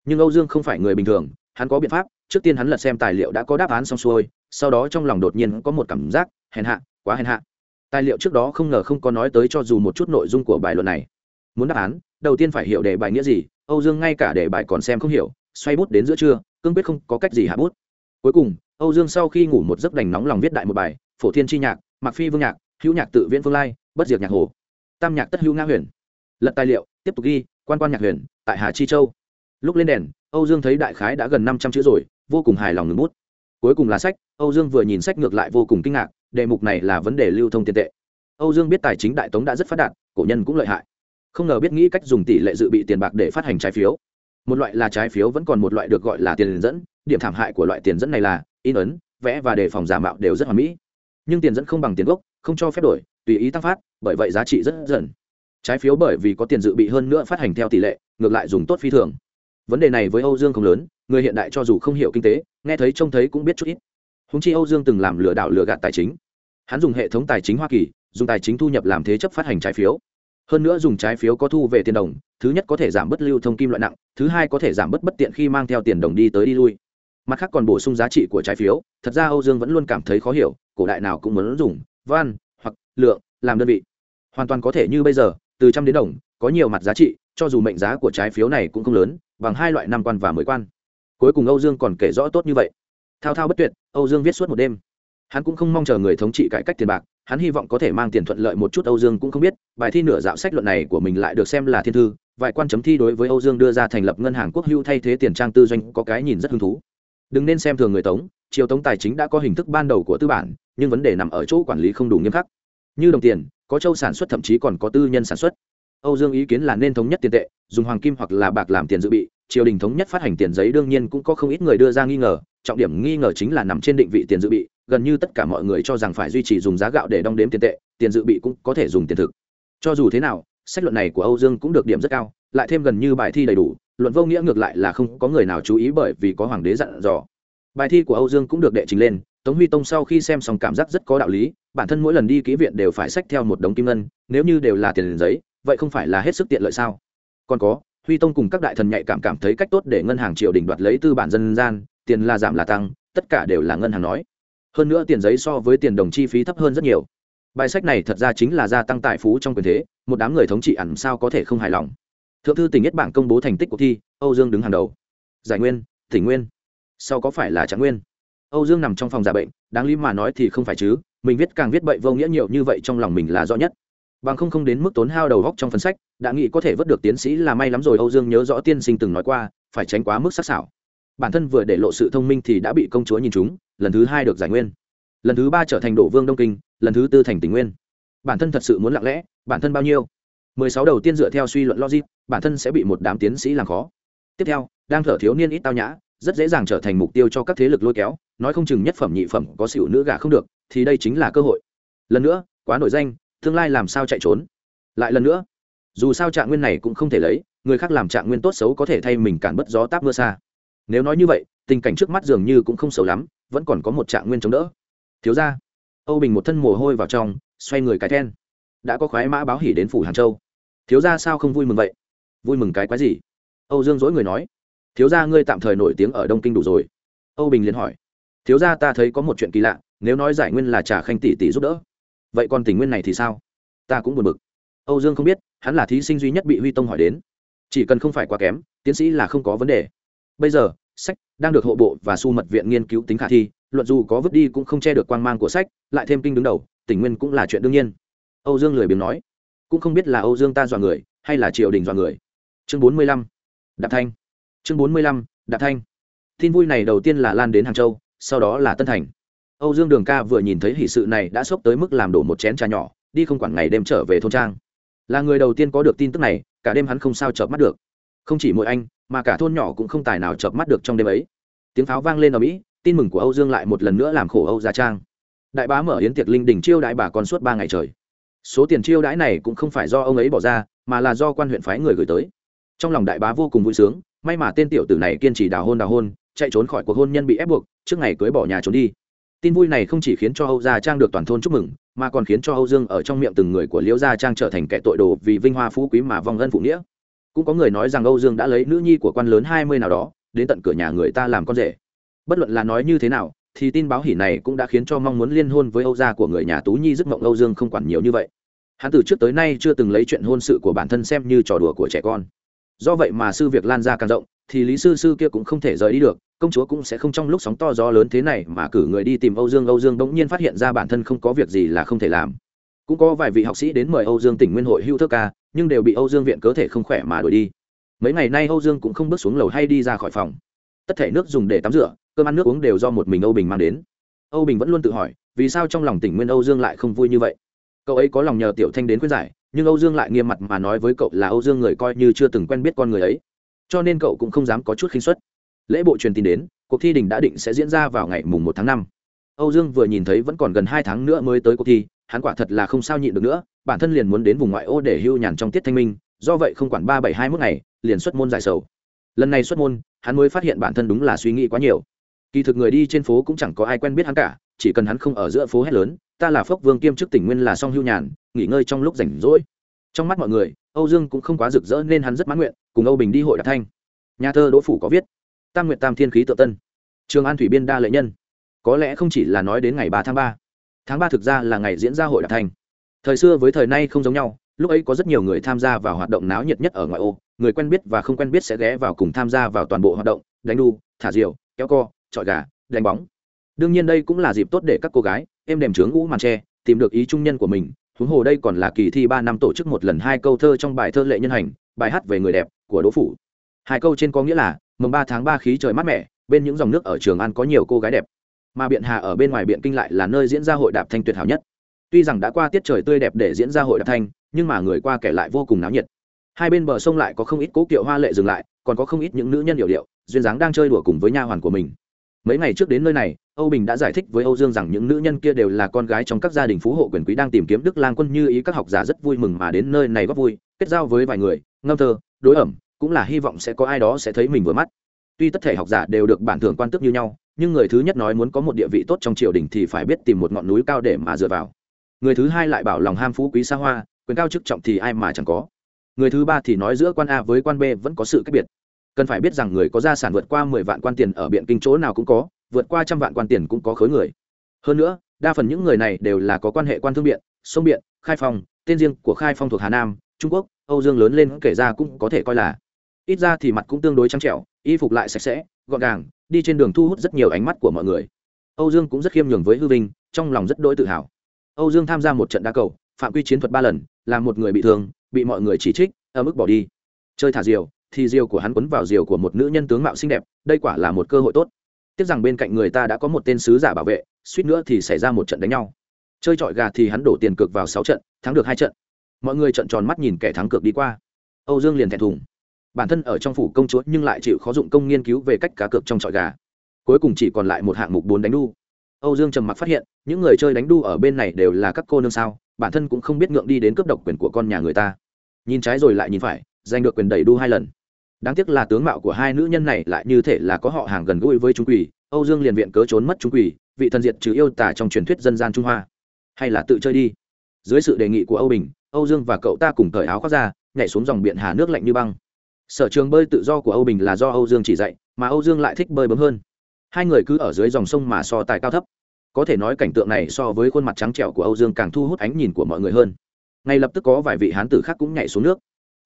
Nhưng âu dương không phải người bình thường, hắn có biện pháp, trước tiên hắn lật xem tài liệu đã có đáp án xong xuôi, sau đó trong lòng đột nhiên có một cảm giác, hèn hạ, quá hèn hạ. Tài liệu trước đó không ngờ không có nói tới cho dù một chút nội dung của bài luận này. Muốn đáp án, đầu tiên phải hiểu đề bài nghĩa gì, âu dương ngay cả đề bài còn xem không hiểu, xoay bút đến giữa trưa, cương quyết không có cách gì hạ bút. Cuối cùng, âu dương sau khi ngủ một giấc đành nóng lòng viết đại một bài, phổ thiên chi nhạc mặc phi vương nhạc, hữu nhạc tự viễn phương lai bất diệt nhạc hồ. Tam nhạc tất hữu nga huyền. Lật tài liệu, tiếp tục ghi, quan quan nhạc huyền, tại hà chi châu. Lúc lên đèn, âu dương thấy đại khái đã gần năm trăm chữ rồi, vô cùng hài lòng ngừng bút. Cuối cùng là sách, âu dương vừa nhìn sách ngược lại vô cùng kinh ngạc, đề mục này là vấn đề lưu thông tiền tệ. Âu dương biết tài chính đại tống đã rất phát đạt, cổ nhân cũng lợi hại. Không ngờ biết nghĩ cách dùng tỷ lệ dự bị tiền bạc để phát hành trái phiếu. Một loại là trái phiếu vẫn còn một loại được gọi là tiền dẫn. Điểm thảm hại của loại tiền dẫn này là, in ấn, vẽ và đề phòng giả mạo đều rất hoàn mỹ. Nhưng tiền dẫn không bằng tiền gốc, không cho phép đổi, tùy ý tăng phát bởi vậy giá trị rất dần. Trái phiếu bởi vì có tiền dự bị hơn nữa phát hành theo tỷ lệ, ngược lại dùng tốt phi thường. Vấn đề này với âu dương không lớn, người hiện đại cho dù không hiểu kinh tế, nghe thấy trông thấy cũng biết chút ít. Húng chi âu dương từng làm lừa đảo lừa gạt tài chính. Hắn dùng hệ thống tài chính hoa kỳ, dùng tài chính thu nhập làm thế chấp phát hành trái phiếu. Hơn nữa dùng trái phiếu có thu về tiền đồng, thứ nhất có thể giảm bớt lưu thông kim loại nặng, thứ hai có thể giảm bớt bất tiện khi mang theo tiền đồng đi tới đi lui. Mặt khác còn bổ sung giá trị của trái phiếu, thật ra âu dương vẫn luôn cảm thấy khó hiểu, cổ đại nào cũng muốn dùng van hoặc, lượng làm đơn vị. Hoàn toàn có thể như bây giờ, từ trăm đến đồng, có nhiều mặt giá trị, cho dù mệnh giá của trái phiếu này cũng không lớn, bằng hai loại năm quan và mười quan. Cuối cùng âu dương còn kể rõ tốt như vậy. Thao thao bất tuyệt, âu dương viết suốt một đêm. Hắn cũng không mong chờ người thống trị cải cách tiền bạc, hắn hy vọng có thể mang tiền thuận lợi một chút âu dương cũng không biết, bài thi nửa dạo sách luận này của mình lại được xem là thiên thư, vài quan chấm thi đối với âu dương đưa ra thành lập ngân hàng quốc hữu thay thế tiền trang tư doanh có cái nhìn rất hứng thú. Đừng nên xem thường người tống, triều tống tài chính đã có hình thức ban đầu của tư bản, nhưng vấn đề nằm ở chỗ quản lý không đủ nghiêm khắc như đồng tiền, có châu sản xuất thậm chí còn có tư nhân sản xuất. Âu dương ý kiến là nên thống nhất tiền tệ, dùng hoàng kim hoặc là bạc làm tiền dự bị, triều đình thống nhất phát hành tiền giấy đương nhiên cũng có không ít người đưa ra nghi ngờ, trọng điểm nghi ngờ chính là nằm trên định vị tiền dự bị, gần như tất cả mọi người cho rằng phải duy trì dùng giá gạo để đong đếm tiền tệ, tiền dự bị cũng có thể dùng tiền thực. Cho dù thế nào, sách luận này của âu dương cũng được điểm rất cao, lại thêm gần như bài thi đầy đủ, luận vô nghĩa ngược lại là không có người nào chú ý bởi vì có hoàng đế dặn dò. Bài thi của âu dương cũng được đệ trình lên tống huy tông sau khi xem xong cảm giác rất có đạo lý, bản thân mỗi lần đi ký viện đều phải sách theo một đống kim ngân, nếu như đều là tiền giấy, vậy không phải là hết sức tiện lợi sao? Còn có, huy tông cùng các đại thần nhạy cảm cảm thấy cách tốt để ngân hàng triều đình đoạt lấy tư bản dân gian, tiền là giảm là tăng, tất cả đều là ngân hàng nói. Hơn nữa tiền giấy so với tiền đồng chi phí thấp hơn rất nhiều. Bài sách này thật ra chính là gia tăng tài phú trong quyền thế, một đám người thống trị ẩn sao có thể không hài lòng. Thượng thư tỉnh nhất bảng công bố thành tích cuộc thi, âu dương đứng hàng đầu. Giải nguyên tỉnh nguyên. Sau có phải là trạng nguyên? Âu dương nằm trong phòng giả bệnh, đáng lý mà nói thì không phải chứ, mình viết càng viết bậy vô nghĩa nhiều như vậy trong lòng mình là rõ nhất. Bằng không không đến mức tốn hao đầu góc trong phần sách, đã nghĩ có thể vớt được tiến sĩ là may lắm rồi, âu dương nhớ rõ tiên sinh từng nói qua, phải tránh quá mức sắc sảo. Bản thân vừa để lộ sự thông minh thì đã bị công chúa nhìn chúng lần thứ hai được giải nguyên. Lần thứ ba trở thành đổ vương đông kinh, lần thứ tư thành tình nguyên. Bản thân thật sự muốn lặng lẽ, bản thân bao nhiêu? Mười sáu đầu tiên dựa theo suy luận logic, bản thân sẽ bị một đám tiến sĩ làm khó. Tiếp theo, đang thở thiếu niên ít tao nhã rất dễ dàng trở thành mục tiêu cho các thế lực lôi kéo, nói không chừng nhất phẩm nhị phẩm có xỉu nữ gà không được, thì đây chính là cơ hội. Lần nữa, quá nổi danh, tương lai làm sao chạy trốn? Lại lần nữa, dù sao trạng nguyên này cũng không thể lấy, người khác làm trạng nguyên tốt xấu có thể thay mình cản bớt gió táp mưa xa. Nếu nói như vậy, tình cảnh trước mắt dường như cũng không xấu lắm, vẫn còn có một trạng nguyên chống đỡ. Thiếu ra âu bình một thân mồ hôi vào trong, xoay người cái then. Đã có khoái mã báo hỉ đến phủ hàng châu. Thiếu ra sao không vui mừng vậy? Vui mừng cái quái gì? Âu dương dỗi người nói thiếu gia ngươi tạm thời nổi tiếng ở đông kinh đủ rồi. Âu bình liền hỏi. Thiếu gia ta thấy có một chuyện kỳ lạ, nếu nói giải nguyên là trả khanh tỷ tỷ giúp đỡ. Vậy còn tình nguyên này thì sao? Ta cũng buồn bực. Âu dương không biết, hắn là thí sinh duy nhất bị huy tông hỏi đến. Chỉ cần không phải quá kém, tiến sĩ là không có vấn đề. Bây giờ, sách đang được hộ bộ và su mật viện nghiên cứu tính khả thi, luận dù có vứt đi cũng không che được quang mang của sách, lại thêm kinh đứng đầu, tình nguyên cũng là chuyện đương nhiên. Âu dương lười biếng nói. Cũng không biết là âu dương ta dọa người, hay là triều đình dọa người. Chương bốn mươi lăm. Đạp thanh chương bốn mươi lăm, đạp thanh. Tin vui này đầu tiên là lan đến hàng châu, sau đó là tân thành. Âu dương đường ca vừa nhìn thấy hỷ sự này đã sốc tới mức làm đổ một chén trà nhỏ, đi không quản ngày đêm trở về thôn trang. Là người đầu tiên có được tin tức này, cả đêm hắn không sao chợp mắt được. Không chỉ mỗi anh, mà cả thôn nhỏ cũng không tài nào chợp mắt được trong đêm ấy. Tiếng pháo vang lên ở mỹ, tin mừng của âu dương lại một lần nữa làm khổ âu gia trang. Đại bá mở yến tiệc linh đình chiêu đại bà con suốt ba ngày trời. Số tiền chiêu đãi này cũng không phải do ông ấy bỏ ra, mà là do quan huyện phái người gửi tới. Trong lòng đại bá vô cùng vui sướng may mà tên tiểu tử này kiên trì đào hôn đào hôn, chạy trốn khỏi cuộc hôn nhân bị ép buộc, trước ngày cưới bỏ nhà trốn đi. Tin vui này không chỉ khiến cho âu gia trang được toàn thôn chúc mừng, mà còn khiến cho âu dương ở trong miệng từng người của liễu gia trang trở thành kẻ tội đồ vì vinh hoa phú quý mà vong ân phụ nghĩa. Cũng có người nói rằng âu dương đã lấy nữ nhi của quan lớn hai mươi nào đó, đến tận cửa nhà người ta làm con rể. Bất luận là nói như thế nào, thì tin báo hỉ này cũng đã khiến cho mong muốn liên hôn với âu gia của người nhà tú nhi giấc mộng âu dương không quản nhiều như vậy. Hắn từ trước tới nay chưa từng lấy chuyện hôn sự của bản thân xem như trò đùa của trẻ con do vậy mà sư việc lan ra càng rộng, thì lý sư sư kia cũng không thể rời đi được, công chúa cũng sẽ không trong lúc sóng to gió lớn thế này mà cử người đi tìm âu dương. Âu dương bỗng nhiên phát hiện ra bản thân không có việc gì là không thể làm. Cũng có vài vị học sĩ đến mời âu dương tỉnh nguyên hội hưu thức ca, nhưng đều bị âu dương viện cơ thể không khỏe mà đuổi đi. Mấy ngày nay âu dương cũng không bước xuống lầu hay đi ra khỏi phòng. Tất thể nước dùng để tắm rửa, cơm ăn nước uống đều do một mình âu bình mang đến. Âu bình vẫn luôn tự hỏi, vì sao trong lòng tỉnh nguyên âu dương lại không vui như vậy? Cậu ấy có lòng nhờ tiểu thanh đến khuyên giải nhưng âu dương lại nghiêm mặt mà nói với cậu là âu dương người coi như chưa từng quen biết con người ấy. Cho nên cậu cũng không dám có chút khinh suất. Lễ bộ truyền tin đến, cuộc thi đình đã định sẽ diễn ra vào ngày mùng một tháng năm. Âu dương vừa nhìn thấy vẫn còn gần hai tháng nữa mới tới cuộc thi, hắn quả thật là không sao nhịn được nữa, bản thân liền muốn đến vùng ngoại ô để hưu nhàn trong tiết thanh minh, do vậy không quản ba bảy hai mốt ngày, liền xuất môn giải sầu. Lần này xuất môn, hắn mới phát hiện bản thân đúng là suy nghĩ quá nhiều. Kỳ thực người đi trên phố cũng chẳng có ai quen biết hắn cả, chỉ cần hắn không ở giữa phố hét lớn, ta là phốc vương kiêm chức tỉnh nguyên là song hưu nhàn nghỉ ngơi trong lúc rảnh rỗi. Trong mắt mọi người, âu dương cũng không quá rực rỡ nên hắn rất mãn nguyện, cùng âu bình đi hội đạp thanh. Nhà thơ đỗ phủ có viết, tam nguyện tam thiên khí tự tân, trường an thủy biên đa lệ nhân. Có lẽ không chỉ là nói đến ngày ba tháng ba. Tháng ba thực ra là ngày diễn ra hội đạp thanh. Thời xưa với thời nay không giống nhau, lúc ấy có rất nhiều người tham gia vào hoạt động náo nhiệt nhất ở ngoại ô, người quen biết và không quen biết sẽ ghé vào cùng tham gia vào toàn bộ hoạt động, đánh đu, thả diều, kéo co, trọi gà, đánh bóng. Đương nhiên đây cũng là dịp tốt để các cô gái em đèm trướng ngũ màn tre, tìm được ý trung nhân của mình huống hồ đây còn là kỳ thi ba năm tổ chức một lần hai câu thơ trong bài thơ lệ nhân hành, bài hát về người đẹp của đỗ phủ. Hai câu trên có nghĩa là mồng ba tháng ba khí trời mát mẻ, bên những dòng nước ở trường an có nhiều cô gái đẹp. Mà biện hà ở bên ngoài biện kinh lại là nơi diễn ra hội đạp thanh tuyệt hảo nhất. Tuy rằng đã qua tiết trời tươi đẹp để diễn ra hội đạp thanh, nhưng mà người qua kẻ lại vô cùng náo nhiệt. Hai bên bờ sông lại có không ít cố kiệu hoa lệ dừng lại, còn có không ít những nữ nhân hiệu điệu, duyên dáng đang chơi đùa cùng với nha hoàn của mình mấy ngày trước đến nơi này, âu bình đã giải thích với âu dương rằng những nữ nhân kia đều là con gái trong các gia đình phú hộ quyền quý đang tìm kiếm đức lang quân như ý các học giả rất vui mừng mà đến nơi này góp vui, kết giao với vài người, ngâm thơ, đối ẩm, cũng là hy vọng sẽ có ai đó sẽ thấy mình vừa mắt. Tuy tất thể học giả đều được bản thưởng quan tức như nhau, nhưng người thứ nhất nói muốn có một địa vị tốt trong triều đình thì phải biết tìm một ngọn núi cao để mà dựa vào. Người thứ hai lại bảo lòng ham phú quý xa hoa, quyền cao chức trọng thì ai mà chẳng có. Người thứ ba thì nói giữa quan a với quan b vẫn có sự cách biệt cần phải biết rằng người có gia sản vượt qua mười vạn quan tiền ở biện kinh chỗ nào cũng có, vượt qua trăm vạn quan tiền cũng có khối người. Hơn nữa, đa phần những người này đều là có quan hệ quan thương biện, sông biện, khai phong, tên riêng của khai phong thuộc hà nam, trung quốc, âu dương lớn lên kể ra cũng có thể coi là. Ít ra thì mặt cũng tương đối trắng trẻo, y phục lại sạch sẽ, gọn gàng, đi trên đường thu hút rất nhiều ánh mắt của mọi người. Âu dương cũng rất khiêm nhường với hư vinh, trong lòng rất đỗi tự hào. Âu dương tham gia một trận đá cầu, phạm quy chiến thuật ba lần, làm một người bị thương, bị mọi người chỉ trích ở mức bỏ đi. Chơi thả diều thì diều của hắn quấn vào diều của một nữ nhân tướng mạo xinh đẹp, đây quả là một cơ hội tốt. Tiếc rằng bên cạnh người ta đã có một tên sứ giả bảo vệ, suýt nữa thì xảy ra một trận đánh nhau. Chơi trọi gà thì hắn đổ tiền cược vào sáu trận, thắng được hai trận. Mọi người trận tròn mắt nhìn kẻ thắng cược đi qua. Âu dương liền thẹn thùng. Bản thân ở trong phủ công chúa nhưng lại chịu khó dụng công nghiên cứu về cách cá cược trong trọi gà. Cuối cùng chỉ còn lại một hạng mục bốn đánh đu. Âu dương trầm mặc phát hiện, những người chơi đánh đu ở bên này đều là các cô nương sao, bản thân cũng không biết ngượng đi đến cướp độc quyền của con nhà người ta. Nhìn trái rồi lại nhìn phải, giành được quyền đẩy đu hai lần đáng tiếc là tướng mạo của hai nữ nhân này lại như thể là có họ hàng gần gũi với trung quỷ, âu dương liền viện cớ trốn mất trung quỷ, vị thần diệt trừ yêu tả trong truyền thuyết dân gian trung hoa. Hay là tự chơi đi. Dưới sự đề nghị của âu bình, âu dương và cậu ta cùng cởi áo khoác ra, nhảy xuống dòng biển hà nước lạnh như băng. Sở trường bơi tự do của âu bình là do âu dương chỉ dạy, mà âu dương lại thích bơi bấm hơn. Hai người cứ ở dưới dòng sông mà so tài cao thấp. Có thể nói cảnh tượng này so với khuôn mặt trắng trẻo của âu dương càng thu hút ánh nhìn của mọi người hơn. Ngay lập tức có vài vị hán tử khác cũng nhảy xuống nước.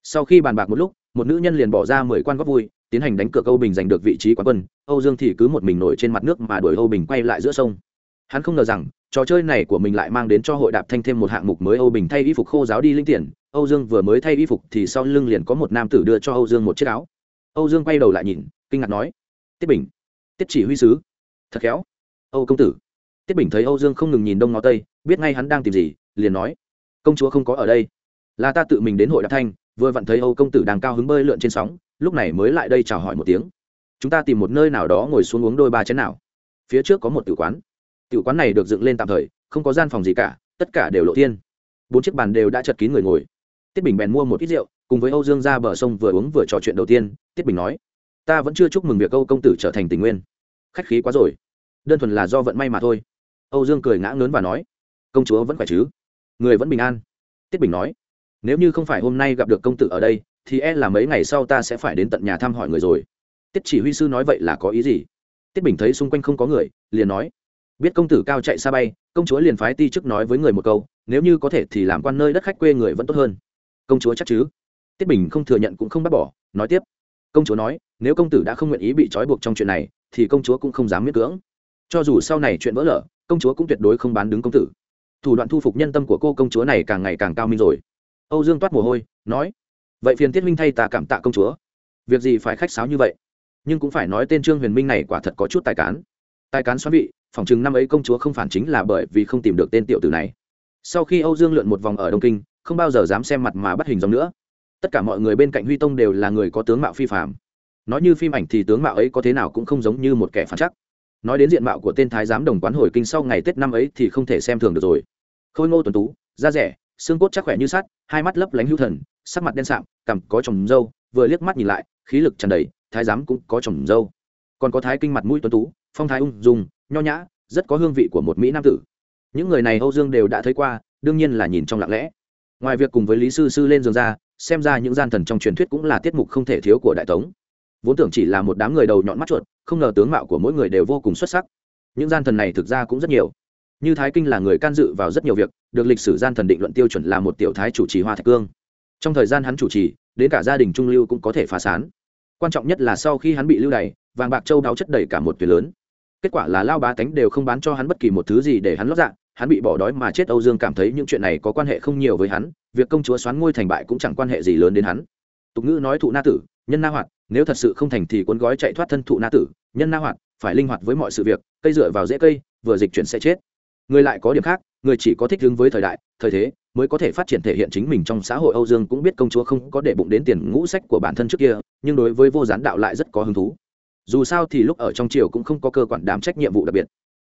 Sau khi bàn bạc một lúc một nữ nhân liền bỏ ra mười quan góp vui, tiến hành đánh cược âu bình giành được vị trí quán quân. Âu dương thì cứ một mình nổi trên mặt nước mà đuổi âu bình quay lại giữa sông. Hắn không ngờ rằng, trò chơi này của mình lại mang đến cho hội đạp thanh thêm một hạng mục mới âu bình thay y phục khô giáo đi linh tiền âu dương vừa mới thay y phục thì sau lưng liền có một nam tử đưa cho âu dương một chiếc áo. Âu dương quay đầu lại nhìn, kinh ngạc nói, tiết bình, tiết chỉ huy sứ. Thật khéo. Âu công tử. Tiết bình thấy âu dương không ngừng nhìn đông ngó tây, biết ngay hắn đang tìm gì, liền nói, công chúa không có ở đây. Là ta tự mình đến hội đạp thanh vừa vặn thấy âu công tử đang cao hứng bơi lượn trên sóng, lúc này mới lại đây chào hỏi một tiếng. Chúng ta tìm một nơi nào đó ngồi xuống uống đôi ba chén nào. Phía trước có một tử quán. Tử quán này được dựng lên tạm thời, không có gian phòng gì cả, tất cả đều lộ thiên. Bốn chiếc bàn đều đã chật kín người ngồi. Tiết bình bèn mua một ít rượu, cùng với âu dương ra bờ sông vừa uống vừa trò chuyện đầu tiên. Tiết bình nói, ta vẫn chưa chúc mừng việc âu công tử trở thành tình nguyên. Khách khí quá rồi. Đơn thuần là do vận may mà thôi. Âu dương cười ngã ngớn và nói, công chúa vẫn khỏe chứ? Người vẫn bình an. Tiết bình nói nếu như không phải hôm nay gặp được công tử ở đây, thì e là mấy ngày sau ta sẽ phải đến tận nhà thăm hỏi người rồi. Tiết chỉ huy sư nói vậy là có ý gì? Tiết bình thấy xung quanh không có người, liền nói, biết công tử cao chạy xa bay, công chúa liền phái ti chức nói với người một câu, nếu như có thể thì làm quan nơi đất khách quê người vẫn tốt hơn. Công chúa chắc chứ? Tiết bình không thừa nhận cũng không bác bỏ, nói tiếp, công chúa nói, nếu công tử đã không nguyện ý bị trói buộc trong chuyện này, thì công chúa cũng không dám miễn cưỡng. Cho dù sau này chuyện vỡ lở, công chúa cũng tuyệt đối không bán đứng công tử. Thủ đoạn thu phục nhân tâm của cô công chúa này càng ngày càng cao minh rồi âu dương toát mồ hôi, nói, vậy phiền tiết minh thay ta cảm tạ công chúa. Việc gì phải khách sáo như vậy? Nhưng cũng phải nói tên trương huyền minh này quả thật có chút tài cán. Tài cán xoắn vị, phòng chừng năm ấy công chúa không phản chính là bởi vì không tìm được tên tiểu tử này. Sau khi âu dương lượn một vòng ở đông kinh, không bao giờ dám xem mặt mà bắt hình dòng nữa. Tất cả mọi người bên cạnh huy tông đều là người có tướng mạo phi phạm nói như phim ảnh thì tướng mạo ấy có thế nào cũng không giống như một kẻ phản chắc. Nói đến diện mạo của tên thái giám đồng quán hồi kinh sau ngày tết năm ấy thì không thể xem thường được rồi. Khôi ngô tuần tú, da rẻ xương cốt chắc khỏe như sắt, hai mắt lấp lánh hữu thần, sắc mặt đen sạm cằm có trồng râu vừa liếc mắt nhìn lại, khí lực tràn đầy, thái giám cũng có trồng râu còn có thái kinh mặt mũi tuấn tú, phong thái ung dung, nho nhã, rất có hương vị của một mỹ nam tử. Những người này âu dương đều đã thấy qua, đương nhiên là nhìn trong lặng lẽ. Ngoài việc cùng với lý sư sư lên giường ra, xem ra những gian thần trong truyền thuyết cũng là tiết mục không thể thiếu của đại tống. Vốn tưởng chỉ là một đám người đầu nhọn mắt chuột, không ngờ tướng mạo của mỗi người đều vô cùng xuất sắc. Những gian thần này thực ra cũng rất nhiều như thái kinh là người can dự vào rất nhiều việc, được lịch sử gian thần định luận tiêu chuẩn là một tiểu thái chủ trì hoa thạch cương. Trong thời gian hắn chủ trì, đến cả gia đình trung lưu cũng có thể phá sán quan trọng nhất là sau khi hắn bị lưu đày, vàng bạc châu đáo chất đầy cả một tuyệt lớn. Kết quả là lao bá tánh đều không bán cho hắn bất kỳ một thứ gì để hắn lót dạ hắn bị bỏ đói mà chết. Âu dương cảm thấy những chuyện này có quan hệ không nhiều với hắn, việc công chúa xoán ngôi thành bại cũng chẳng quan hệ gì lớn đến hắn. Tục ngữ nói thụ na tử, nhân na hoạt, nếu thật sự không thành thì cuốn gói chạy thoát thân thụ na tử, nhân na hoạt, phải linh hoạt với mọi sự việc, cây dựa vào dễ cây, vừa dịch chuyển sẽ chết người lại có điểm khác, người chỉ có thích ứng với thời đại, thời thế, mới có thể phát triển thể hiện chính mình trong xã hội. Âu dương cũng biết công chúa không có để bụng đến tiền ngũ sách của bản thân trước kia, nhưng đối với vô gián đạo lại rất có hứng thú. Dù sao thì lúc ở trong triều cũng không có cơ quan đảm trách nhiệm vụ đặc biệt.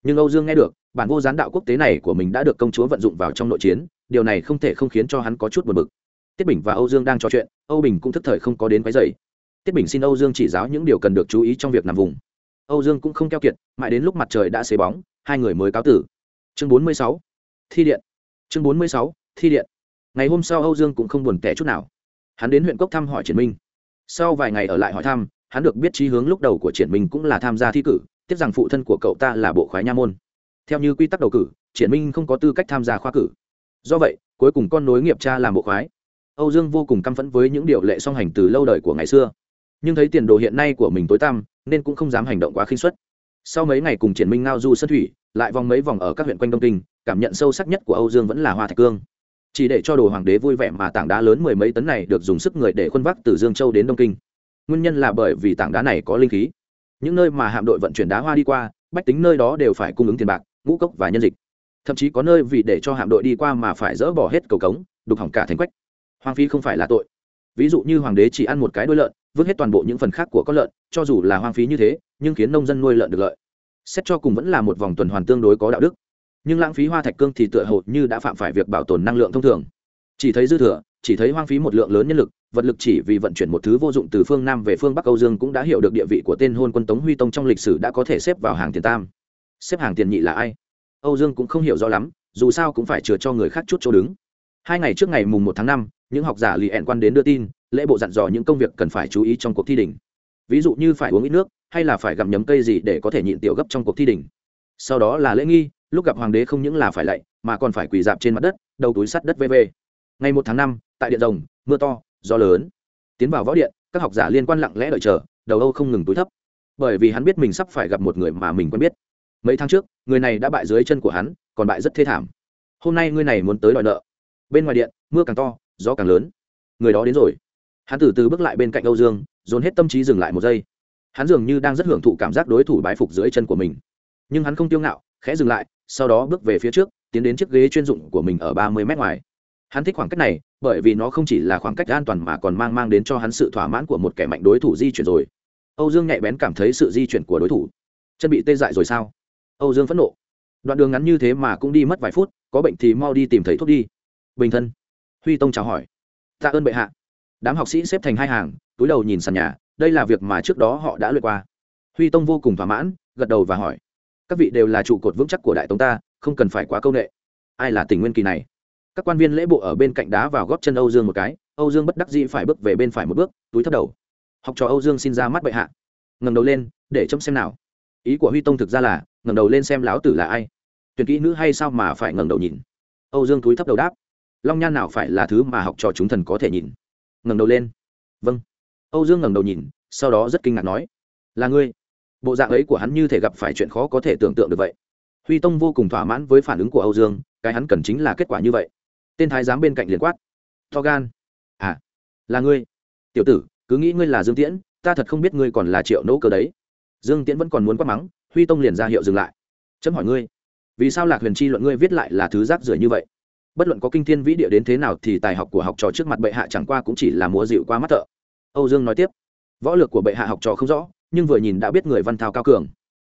Nhưng âu dương nghe được, bản vô gián đạo quốc tế này của mình đã được công chúa vận dụng vào trong nội chiến, điều này không thể không khiến cho hắn có chút buồn bực. Tiết bình và âu dương đang trò chuyện, âu bình cũng thức thời không có đến quái dày tiết bình xin âu dương chỉ giáo những điều cần được chú ý trong việc nằm vùng. Âu dương cũng không keo kiệt, mãi đến lúc mặt trời đã xế bóng, hai người mới cáo tử chương bốn mươi sáu, thi điện. Chương bốn mươi sáu, thi điện. Ngày hôm sau âu dương cũng không buồn tẻ chút nào. Hắn đến huyện cốc thăm hỏi triển minh. Sau vài ngày ở lại hỏi thăm, hắn được biết trí hướng lúc đầu của triển minh cũng là tham gia thi cử tiếc rằng phụ thân của cậu ta là bộ khoái nha môn. Theo như quy tắc đầu cử, triển minh không có tư cách tham gia khoa cử. Do vậy, cuối cùng con nối nghiệp cha làm bộ khoái. Âu dương vô cùng căm phẫn với những điều lệ song hành từ lâu đời của ngày xưa. Nhưng thấy tiền đồ hiện nay của mình tối tăm, nên cũng không dám hành động quá khinh suất. Sau mấy ngày cùng triển minh ngao du sân thủy lại vòng mấy vòng ở các huyện quanh đông kinh, cảm nhận sâu sắc nhất của âu dương vẫn là hoa thạch cương. Chỉ để cho đồ hoàng đế vui vẻ mà tảng đá lớn mười mấy tấn này được dùng sức người để khuân vác từ dương châu đến đông kinh. Nguyên nhân là bởi vì tảng đá này có linh khí. Những nơi mà hạm đội vận chuyển đá hoa đi qua, bách tính nơi đó đều phải cung ứng tiền bạc, ngũ cốc và nhân dịch. Thậm chí có nơi vì để cho hạm đội đi qua mà phải dỡ bỏ hết cầu cống, đục hỏng cả thành quách. Hoang phí không phải là tội. Ví dụ như hoàng đế chỉ ăn một cái đuôi lợn, vứt hết toàn bộ những phần khác của con lợn, cho dù là hoang phí như thế, nhưng khiến nông dân nuôi lợn được lợi xét cho cùng vẫn là một vòng tuần hoàn tương đối có đạo đức. Nhưng lãng phí hoa thạch cương thì tựa hồ như đã phạm phải việc bảo tồn năng lượng thông thường. Chỉ thấy dư thừa, chỉ thấy hoang phí một lượng lớn nhân lực, vật lực chỉ vì vận chuyển một thứ vô dụng từ phương nam về phương bắc âu dương cũng đã hiểu được địa vị của tên hôn quân tống huy tông trong lịch sử đã có thể xếp vào hàng tiền tam. Xếp hàng tiền nhị là ai? Âu dương cũng không hiểu rõ lắm, dù sao cũng phải chừa cho người khác chút chỗ đứng. Hai ngày trước ngày mùng một tháng năm, những học giả lì ẹn quan đến đưa tin, lễ bộ dặn dò những công việc cần phải chú ý trong cuộc thi đỉnh ví dụ như phải uống ít nước hay là phải gặm nhấm cây gì để có thể nhịn tiểu gấp trong cuộc thi đỉnh sau đó là lễ nghi, lúc gặp hoàng đế không những là phải lạy, mà còn phải quỳ dạp trên mặt đất, đầu túi sắt đất vv ngày một tháng năm, tại điện rồng, mưa to, gió lớn. Tiến vào võ điện, các học giả liên quan lặng lẽ đợi chờ, đầu âu không ngừng túi thấp. Bởi vì hắn biết mình sắp phải gặp một người mà mình quen biết. Mấy tháng trước, người này đã bại dưới chân của hắn, còn bại rất thê thảm. Hôm nay người này muốn tới đòi nợ. Bên ngoài điện, mưa càng to, gió càng lớn. Người đó đến rồi. Hắn từ từ bước lại bên cạnh âu dương, dồn hết tâm trí dừng lại một giây hắn dường như đang rất hưởng thụ cảm giác đối thủ bái phục dưới chân của mình. Nhưng hắn không tiêu ngạo, khẽ dừng lại, sau đó bước về phía trước, tiến đến chiếc ghế chuyên dụng của mình ở ba mươi mét ngoài. Hắn thích khoảng cách này, bởi vì nó không chỉ là khoảng cách an toàn mà còn mang mang đến cho hắn sự thỏa mãn của một kẻ mạnh đối thủ di chuyển rồi. Âu dương nhạy bén cảm thấy sự di chuyển của đối thủ. Chân bị tê dại rồi sao? Âu dương phẫn nộ. Đoạn đường ngắn như thế mà cũng đi mất vài phút, có bệnh thì mau đi tìm thấy thuốc đi. Bình thân. Huy tông chào hỏi. Tạ ơn bệ hạ. Đám học sĩ xếp thành hai hàng, túi đầu nhìn sàn nhà đây là việc mà trước đó họ đã luyện qua. Huy tông vô cùng thỏa mãn, gật đầu và hỏi, các vị đều là trụ cột vững chắc của đại tống ta, không cần phải quá công nghệ ai là tình nguyên kỳ này? Các quan viên lễ bộ ở bên cạnh đá vào góp chân âu dương một cái, âu dương bất đắc dĩ phải bước về bên phải một bước, túi thấp đầu. Học trò âu dương xin ra mắt bệ hạ. Ngầm đầu lên, để chấm xem nào. Ý của huy tông thực ra là, ngẩng đầu lên xem láo tử là ai. Tuyển kỹ nữ hay sao mà phải ngẩng đầu nhìn? Âu dương túi thấp đầu đáp, long nhan nào phải là thứ mà học trò chúng thần có thể nhìn? Ngẩng đầu lên vâng âu dương ngẩng đầu nhìn, sau đó rất kinh ngạc nói, là ngươi? Bộ dạng ấy của hắn như thể gặp phải chuyện khó có thể tưởng tượng được vậy. Huy tông vô cùng thỏa mãn với phản ứng của âu dương, cái hắn cần chính là kết quả như vậy. Tên thái giám bên cạnh liền quát to gan à là ngươi? Tiểu tử, cứ nghĩ ngươi là dương tiễn, ta thật không biết ngươi còn là triệu nỗ cơ đấy. Dương tiễn vẫn còn muốn quát mắng, huy tông liền ra hiệu dừng lại. Chấm hỏi ngươi, vì sao lạc huyền chi luận ngươi viết lại là thứ rác rưởi như vậy? Bất luận có kinh thiên vĩ địa đến thế nào thì tài học của học trò trước mặt bệ hạ chẳng qua cũng chỉ là múa dịu qua mắt thợ âu dương nói tiếp, võ lược của bệ hạ học trò không rõ, nhưng vừa nhìn đã biết người văn thao cao cường.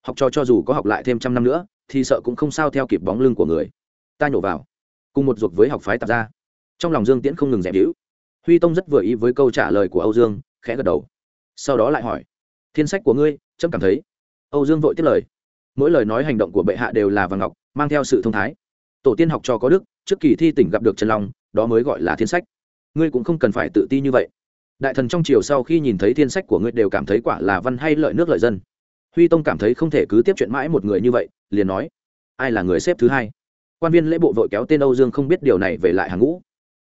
Học trò cho dù có học lại thêm trăm năm nữa, thì sợ cũng không sao theo kịp bóng lưng của người. Ta nhổ vào, cùng một ruột với học phái tạp ra trong lòng dương tiễn không ngừng dẹp hữu huy tông rất vừa ý với câu trả lời của âu dương, khẽ gật đầu. Sau đó lại hỏi, thiên sách của ngươi trâm cảm thấy? Âu dương vội tiếp lời, mỗi lời nói hành động của bệ hạ đều là vàng ngọc, mang theo sự thông thái. Tổ tiên học trò có đức, trước kỳ thi tỉnh gặp được trần long, đó mới gọi là thiên sách. Ngươi cũng không cần phải tự ti như vậy đại thần trong triều sau khi nhìn thấy thiên sách của ngươi đều cảm thấy quả là văn hay lợi nước lợi dân. Huy tông cảm thấy không thể cứ tiếp chuyện mãi một người như vậy, liền nói, ai là người xếp thứ hai? Quan viên lễ bộ vội kéo tên âu dương không biết điều này về lại hàng ngũ.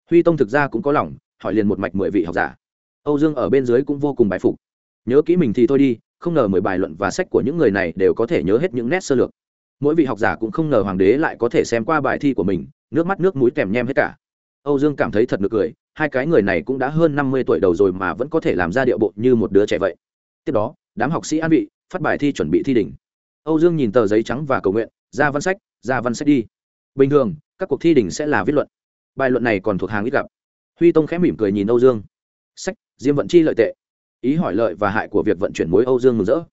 Huy tông thực ra cũng có lòng, hỏi liền một mạch mười vị học giả. Âu dương ở bên dưới cũng vô cùng bài phục. Nhớ kỹ mình thì thôi đi, không ngờ mười bài luận và sách của những người này đều có thể nhớ hết những nét sơ lược. Mỗi vị học giả cũng không ngờ hoàng đế lại có thể xem qua bài thi của mình, nước mắt nước mũi kèm nhem hết cả. Âu dương cảm thấy thật nực cười hai cái người này cũng đã hơn năm mươi tuổi đầu rồi mà vẫn có thể làm ra điệu bộ như một đứa trẻ vậy. Tiếp đó, đám học sĩ an vị, phát bài thi chuẩn bị thi đỉnh. Âu dương nhìn tờ giấy trắng và cầu nguyện, ra văn sách, ra văn sách đi. Bình thường, các cuộc thi đỉnh sẽ là viết luận. Bài luận này còn thuộc hàng ít gặp. Huy tông khẽ mỉm cười nhìn âu dương. Sách, diêm vận chi lợi tệ. Ý hỏi lợi và hại của việc vận chuyển mối âu dương mừng rỡ.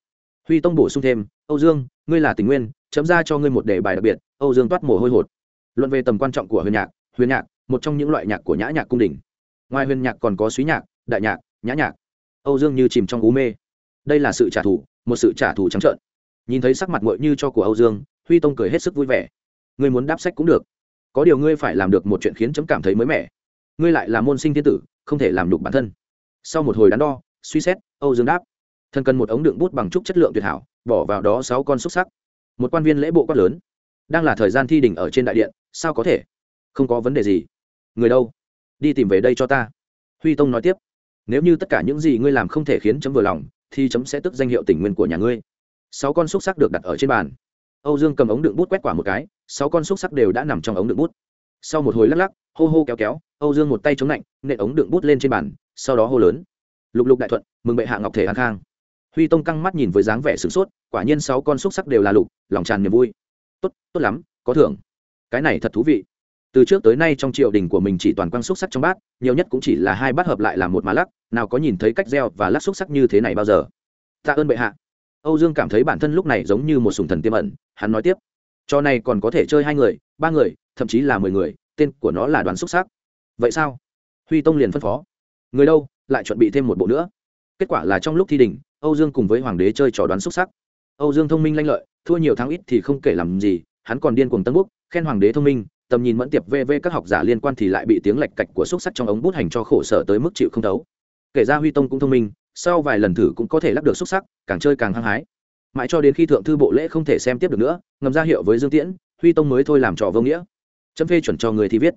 Huy tông bổ sung thêm, âu dương, ngươi là tình nguyên, chấm ra cho ngươi một đề bài đặc biệt. Âu dương toát mồ hôi hột. Luận về tầm quan trọng của huyền nhạc huyền nhạc, một trong những loại nhạc của nhã nhạc cung đình ngoài huyền nhạc còn có suý nhạc, đại nhạc, nhã nhạc. Âu dương như chìm trong ú mê. Đây là sự trả thù, một sự trả thù trắng trợn. Nhìn thấy sắc mặt ngội như cho của âu dương, huy tông cười hết sức vui vẻ. Ngươi muốn đáp sách cũng được. Có điều ngươi phải làm được một chuyện khiến chấm cảm thấy mới mẻ. Ngươi lại là môn sinh thiên tử, không thể làm đục bản thân. Sau một hồi đắn đo, suy xét, âu dương đáp. Thân cần một ống đựng bút bằng trúc chất lượng tuyệt hảo, bỏ vào đó sáu con xúc sắc. Một quan viên lễ bộ quát lớn. Đang là thời gian thi đình ở trên đại điện, sao có thể? Không có vấn đề gì. Người đâu? Đi tìm về đây cho ta. Huy tông nói tiếp, nếu như tất cả những gì ngươi làm không thể khiến chấm vừa lòng, thì chấm sẽ tức danh hiệu tình nguyên của nhà ngươi. Sáu con xúc sắc được đặt ở trên bàn. Âu dương cầm ống đựng bút quét quả một cái, sáu con xúc sắc đều đã nằm trong ống đựng bút. Sau một hồi lắc lắc, hô hô kéo kéo, âu dương một tay chống lạnh nện ống đựng bút lên trên bàn, sau đó hô lớn. Lục lục đại thuận, mừng bệ hạ ngọc thể an khang. Huy tông căng mắt nhìn với dáng vẻ sửng sốt, quả nhiên sáu con xúc sắc đều là lục, lòng tràn niềm vui. Tốt tốt lắm, có thưởng. Cái này thật thú vị từ trước tới nay trong triều đình của mình chỉ toàn quang xúc sắc trong bát, nhiều nhất cũng chỉ là hai bát hợp lại làm một má lắc, nào có nhìn thấy cách gieo và lắc xúc sắc như thế này bao giờ. Tạ ơn bệ hạ. Âu dương cảm thấy bản thân lúc này giống như một sùng thần tiêm ẩn, hắn nói tiếp. Trò này còn có thể chơi hai người, ba người, thậm chí là mười người, tên của nó là đoàn xúc sắc. vậy sao? Huy tông liền phân phó. Người đâu, lại chuẩn bị thêm một bộ nữa. Kết quả là trong lúc thi đình, âu dương cùng với hoàng đế chơi trò đoán xúc sắc. Âu dương thông minh lanh lợi, thua nhiều tháng ít thì không kể làm gì, hắn còn điên cuồng tân bút khen hoàng đế thông minh tầm nhìn mẫn tiệp vv các học giả liên quan thì lại bị tiếng lạch cạch của xúc sắc trong ống bút hành cho khổ sở tới mức chịu không thấu. Kể ra huy tông cũng thông minh, sau vài lần thử cũng có thể lắp được xúc sắc, càng chơi càng hăng hái. Mãi cho đến khi thượng thư bộ lễ không thể xem tiếp được nữa, ngầm ra hiệu với dương tiễn, huy tông mới thôi làm trò vô nghĩa. Chấm phê chuẩn cho người thi viết.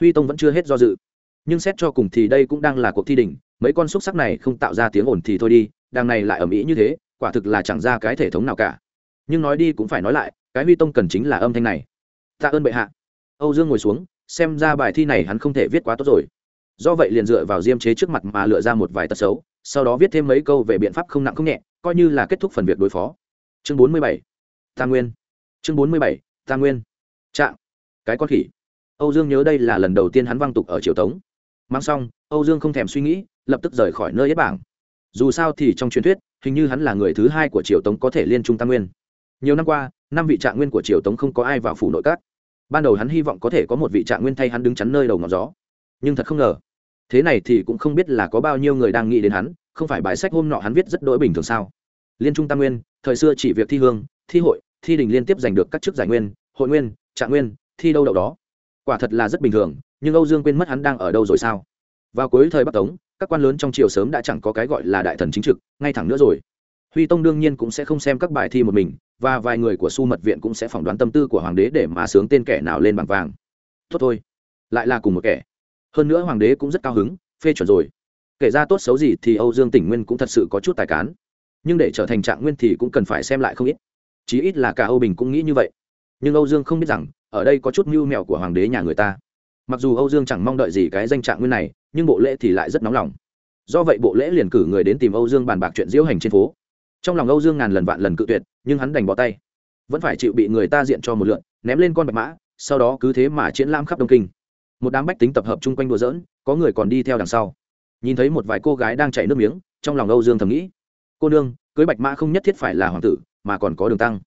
Huy tông vẫn chưa hết do dự. Nhưng xét cho cùng thì đây cũng đang là cuộc thi đỉnh, mấy con xúc sắc này không tạo ra tiếng ồn thì thôi đi, đằng này lại ở mỹ như thế, quả thực là chẳng ra cái thể thống nào cả. Nhưng nói đi cũng phải nói lại, cái huy tông cần chính là âm thanh này. Tạ ơn bệ hạ âu dương ngồi xuống, xem ra bài thi này hắn không thể viết quá tốt rồi. Do vậy liền dựa vào diêm chế trước mặt mà lựa ra một vài tật xấu, sau đó viết thêm mấy câu về biện pháp không nặng không nhẹ, coi như là kết thúc phần việc đối phó. Chương bốn mươi bảy, tam nguyên. Chương bốn mươi bảy, tam nguyên. Trạng. Cái con khỉ. Âu dương nhớ đây là lần đầu tiên hắn văng tục ở triều tống. Mang xong, âu dương không thèm suy nghĩ, lập tức rời khỏi nơi yết bảng. Dù sao thì trong truyền thuyết, hình như hắn là người thứ hai của triều tống có thể liên trung tam nguyên. Nhiều năm qua, năm vị trạng nguyên của triều tống không có ai vào phủ nội các ban đầu hắn hy vọng có thể có một vị trạng nguyên thay hắn đứng chắn nơi đầu ngọn gió. Nhưng thật không ngờ, thế này thì cũng không biết là có bao nhiêu người đang nghĩ đến hắn, không phải bài sách hôm nọ hắn viết rất đỗi bình thường sao? Liên trung tam nguyên, thời xưa chỉ việc thi hương, thi hội, thi đình liên tiếp giành được các chức giải nguyên, hội nguyên, trạng nguyên, thi đâu đậu đó. Quả thật là rất bình thường, nhưng âu dương quên mất hắn đang ở đâu rồi sao? Vào cuối thời bắc tống, các quan lớn trong triều sớm đã chẳng có cái gọi là đại thần chính trực, ngay thẳng nữa rồi. Huy tông đương nhiên cũng sẽ không xem các bài thi một mình và vài người của su mật viện cũng sẽ phỏng đoán tâm tư của hoàng đế để mà sướng tên kẻ nào lên bằng vàng. Tốt thôi. Lại là cùng một kẻ. Hơn nữa hoàng đế cũng rất cao hứng, phê chuẩn rồi. Kể ra tốt xấu gì thì âu dương tỉnh nguyên cũng thật sự có chút tài cán. Nhưng để trở thành trạng nguyên thì cũng cần phải xem lại không ít. Chí ít là cả âu bình cũng nghĩ như vậy. Nhưng âu dương không biết rằng, ở đây có chút mưu mẹo của hoàng đế nhà người ta. Mặc dù âu dương chẳng mong đợi gì cái danh trạng nguyên này, nhưng bộ lễ thì lại rất nóng lòng. Do vậy bộ lễ liền cử người đến tìm âu dương bàn bạc chuyện diễu hành trên phố trong lòng âu dương ngàn lần vạn lần cự tuyệt, nhưng hắn đành bỏ tay. Vẫn phải chịu bị người ta diện cho một lượn, ném lên con bạch mã, sau đó cứ thế mà triển lãm khắp đông kinh. Một đám bách tính tập hợp chung quanh đùa dỡn có người còn đi theo đằng sau. Nhìn thấy một vài cô gái đang chạy nước miếng, trong lòng âu dương thầm nghĩ, cô nương, cưới bạch mã không nhất thiết phải là hoàng tử, mà còn có đường tăng.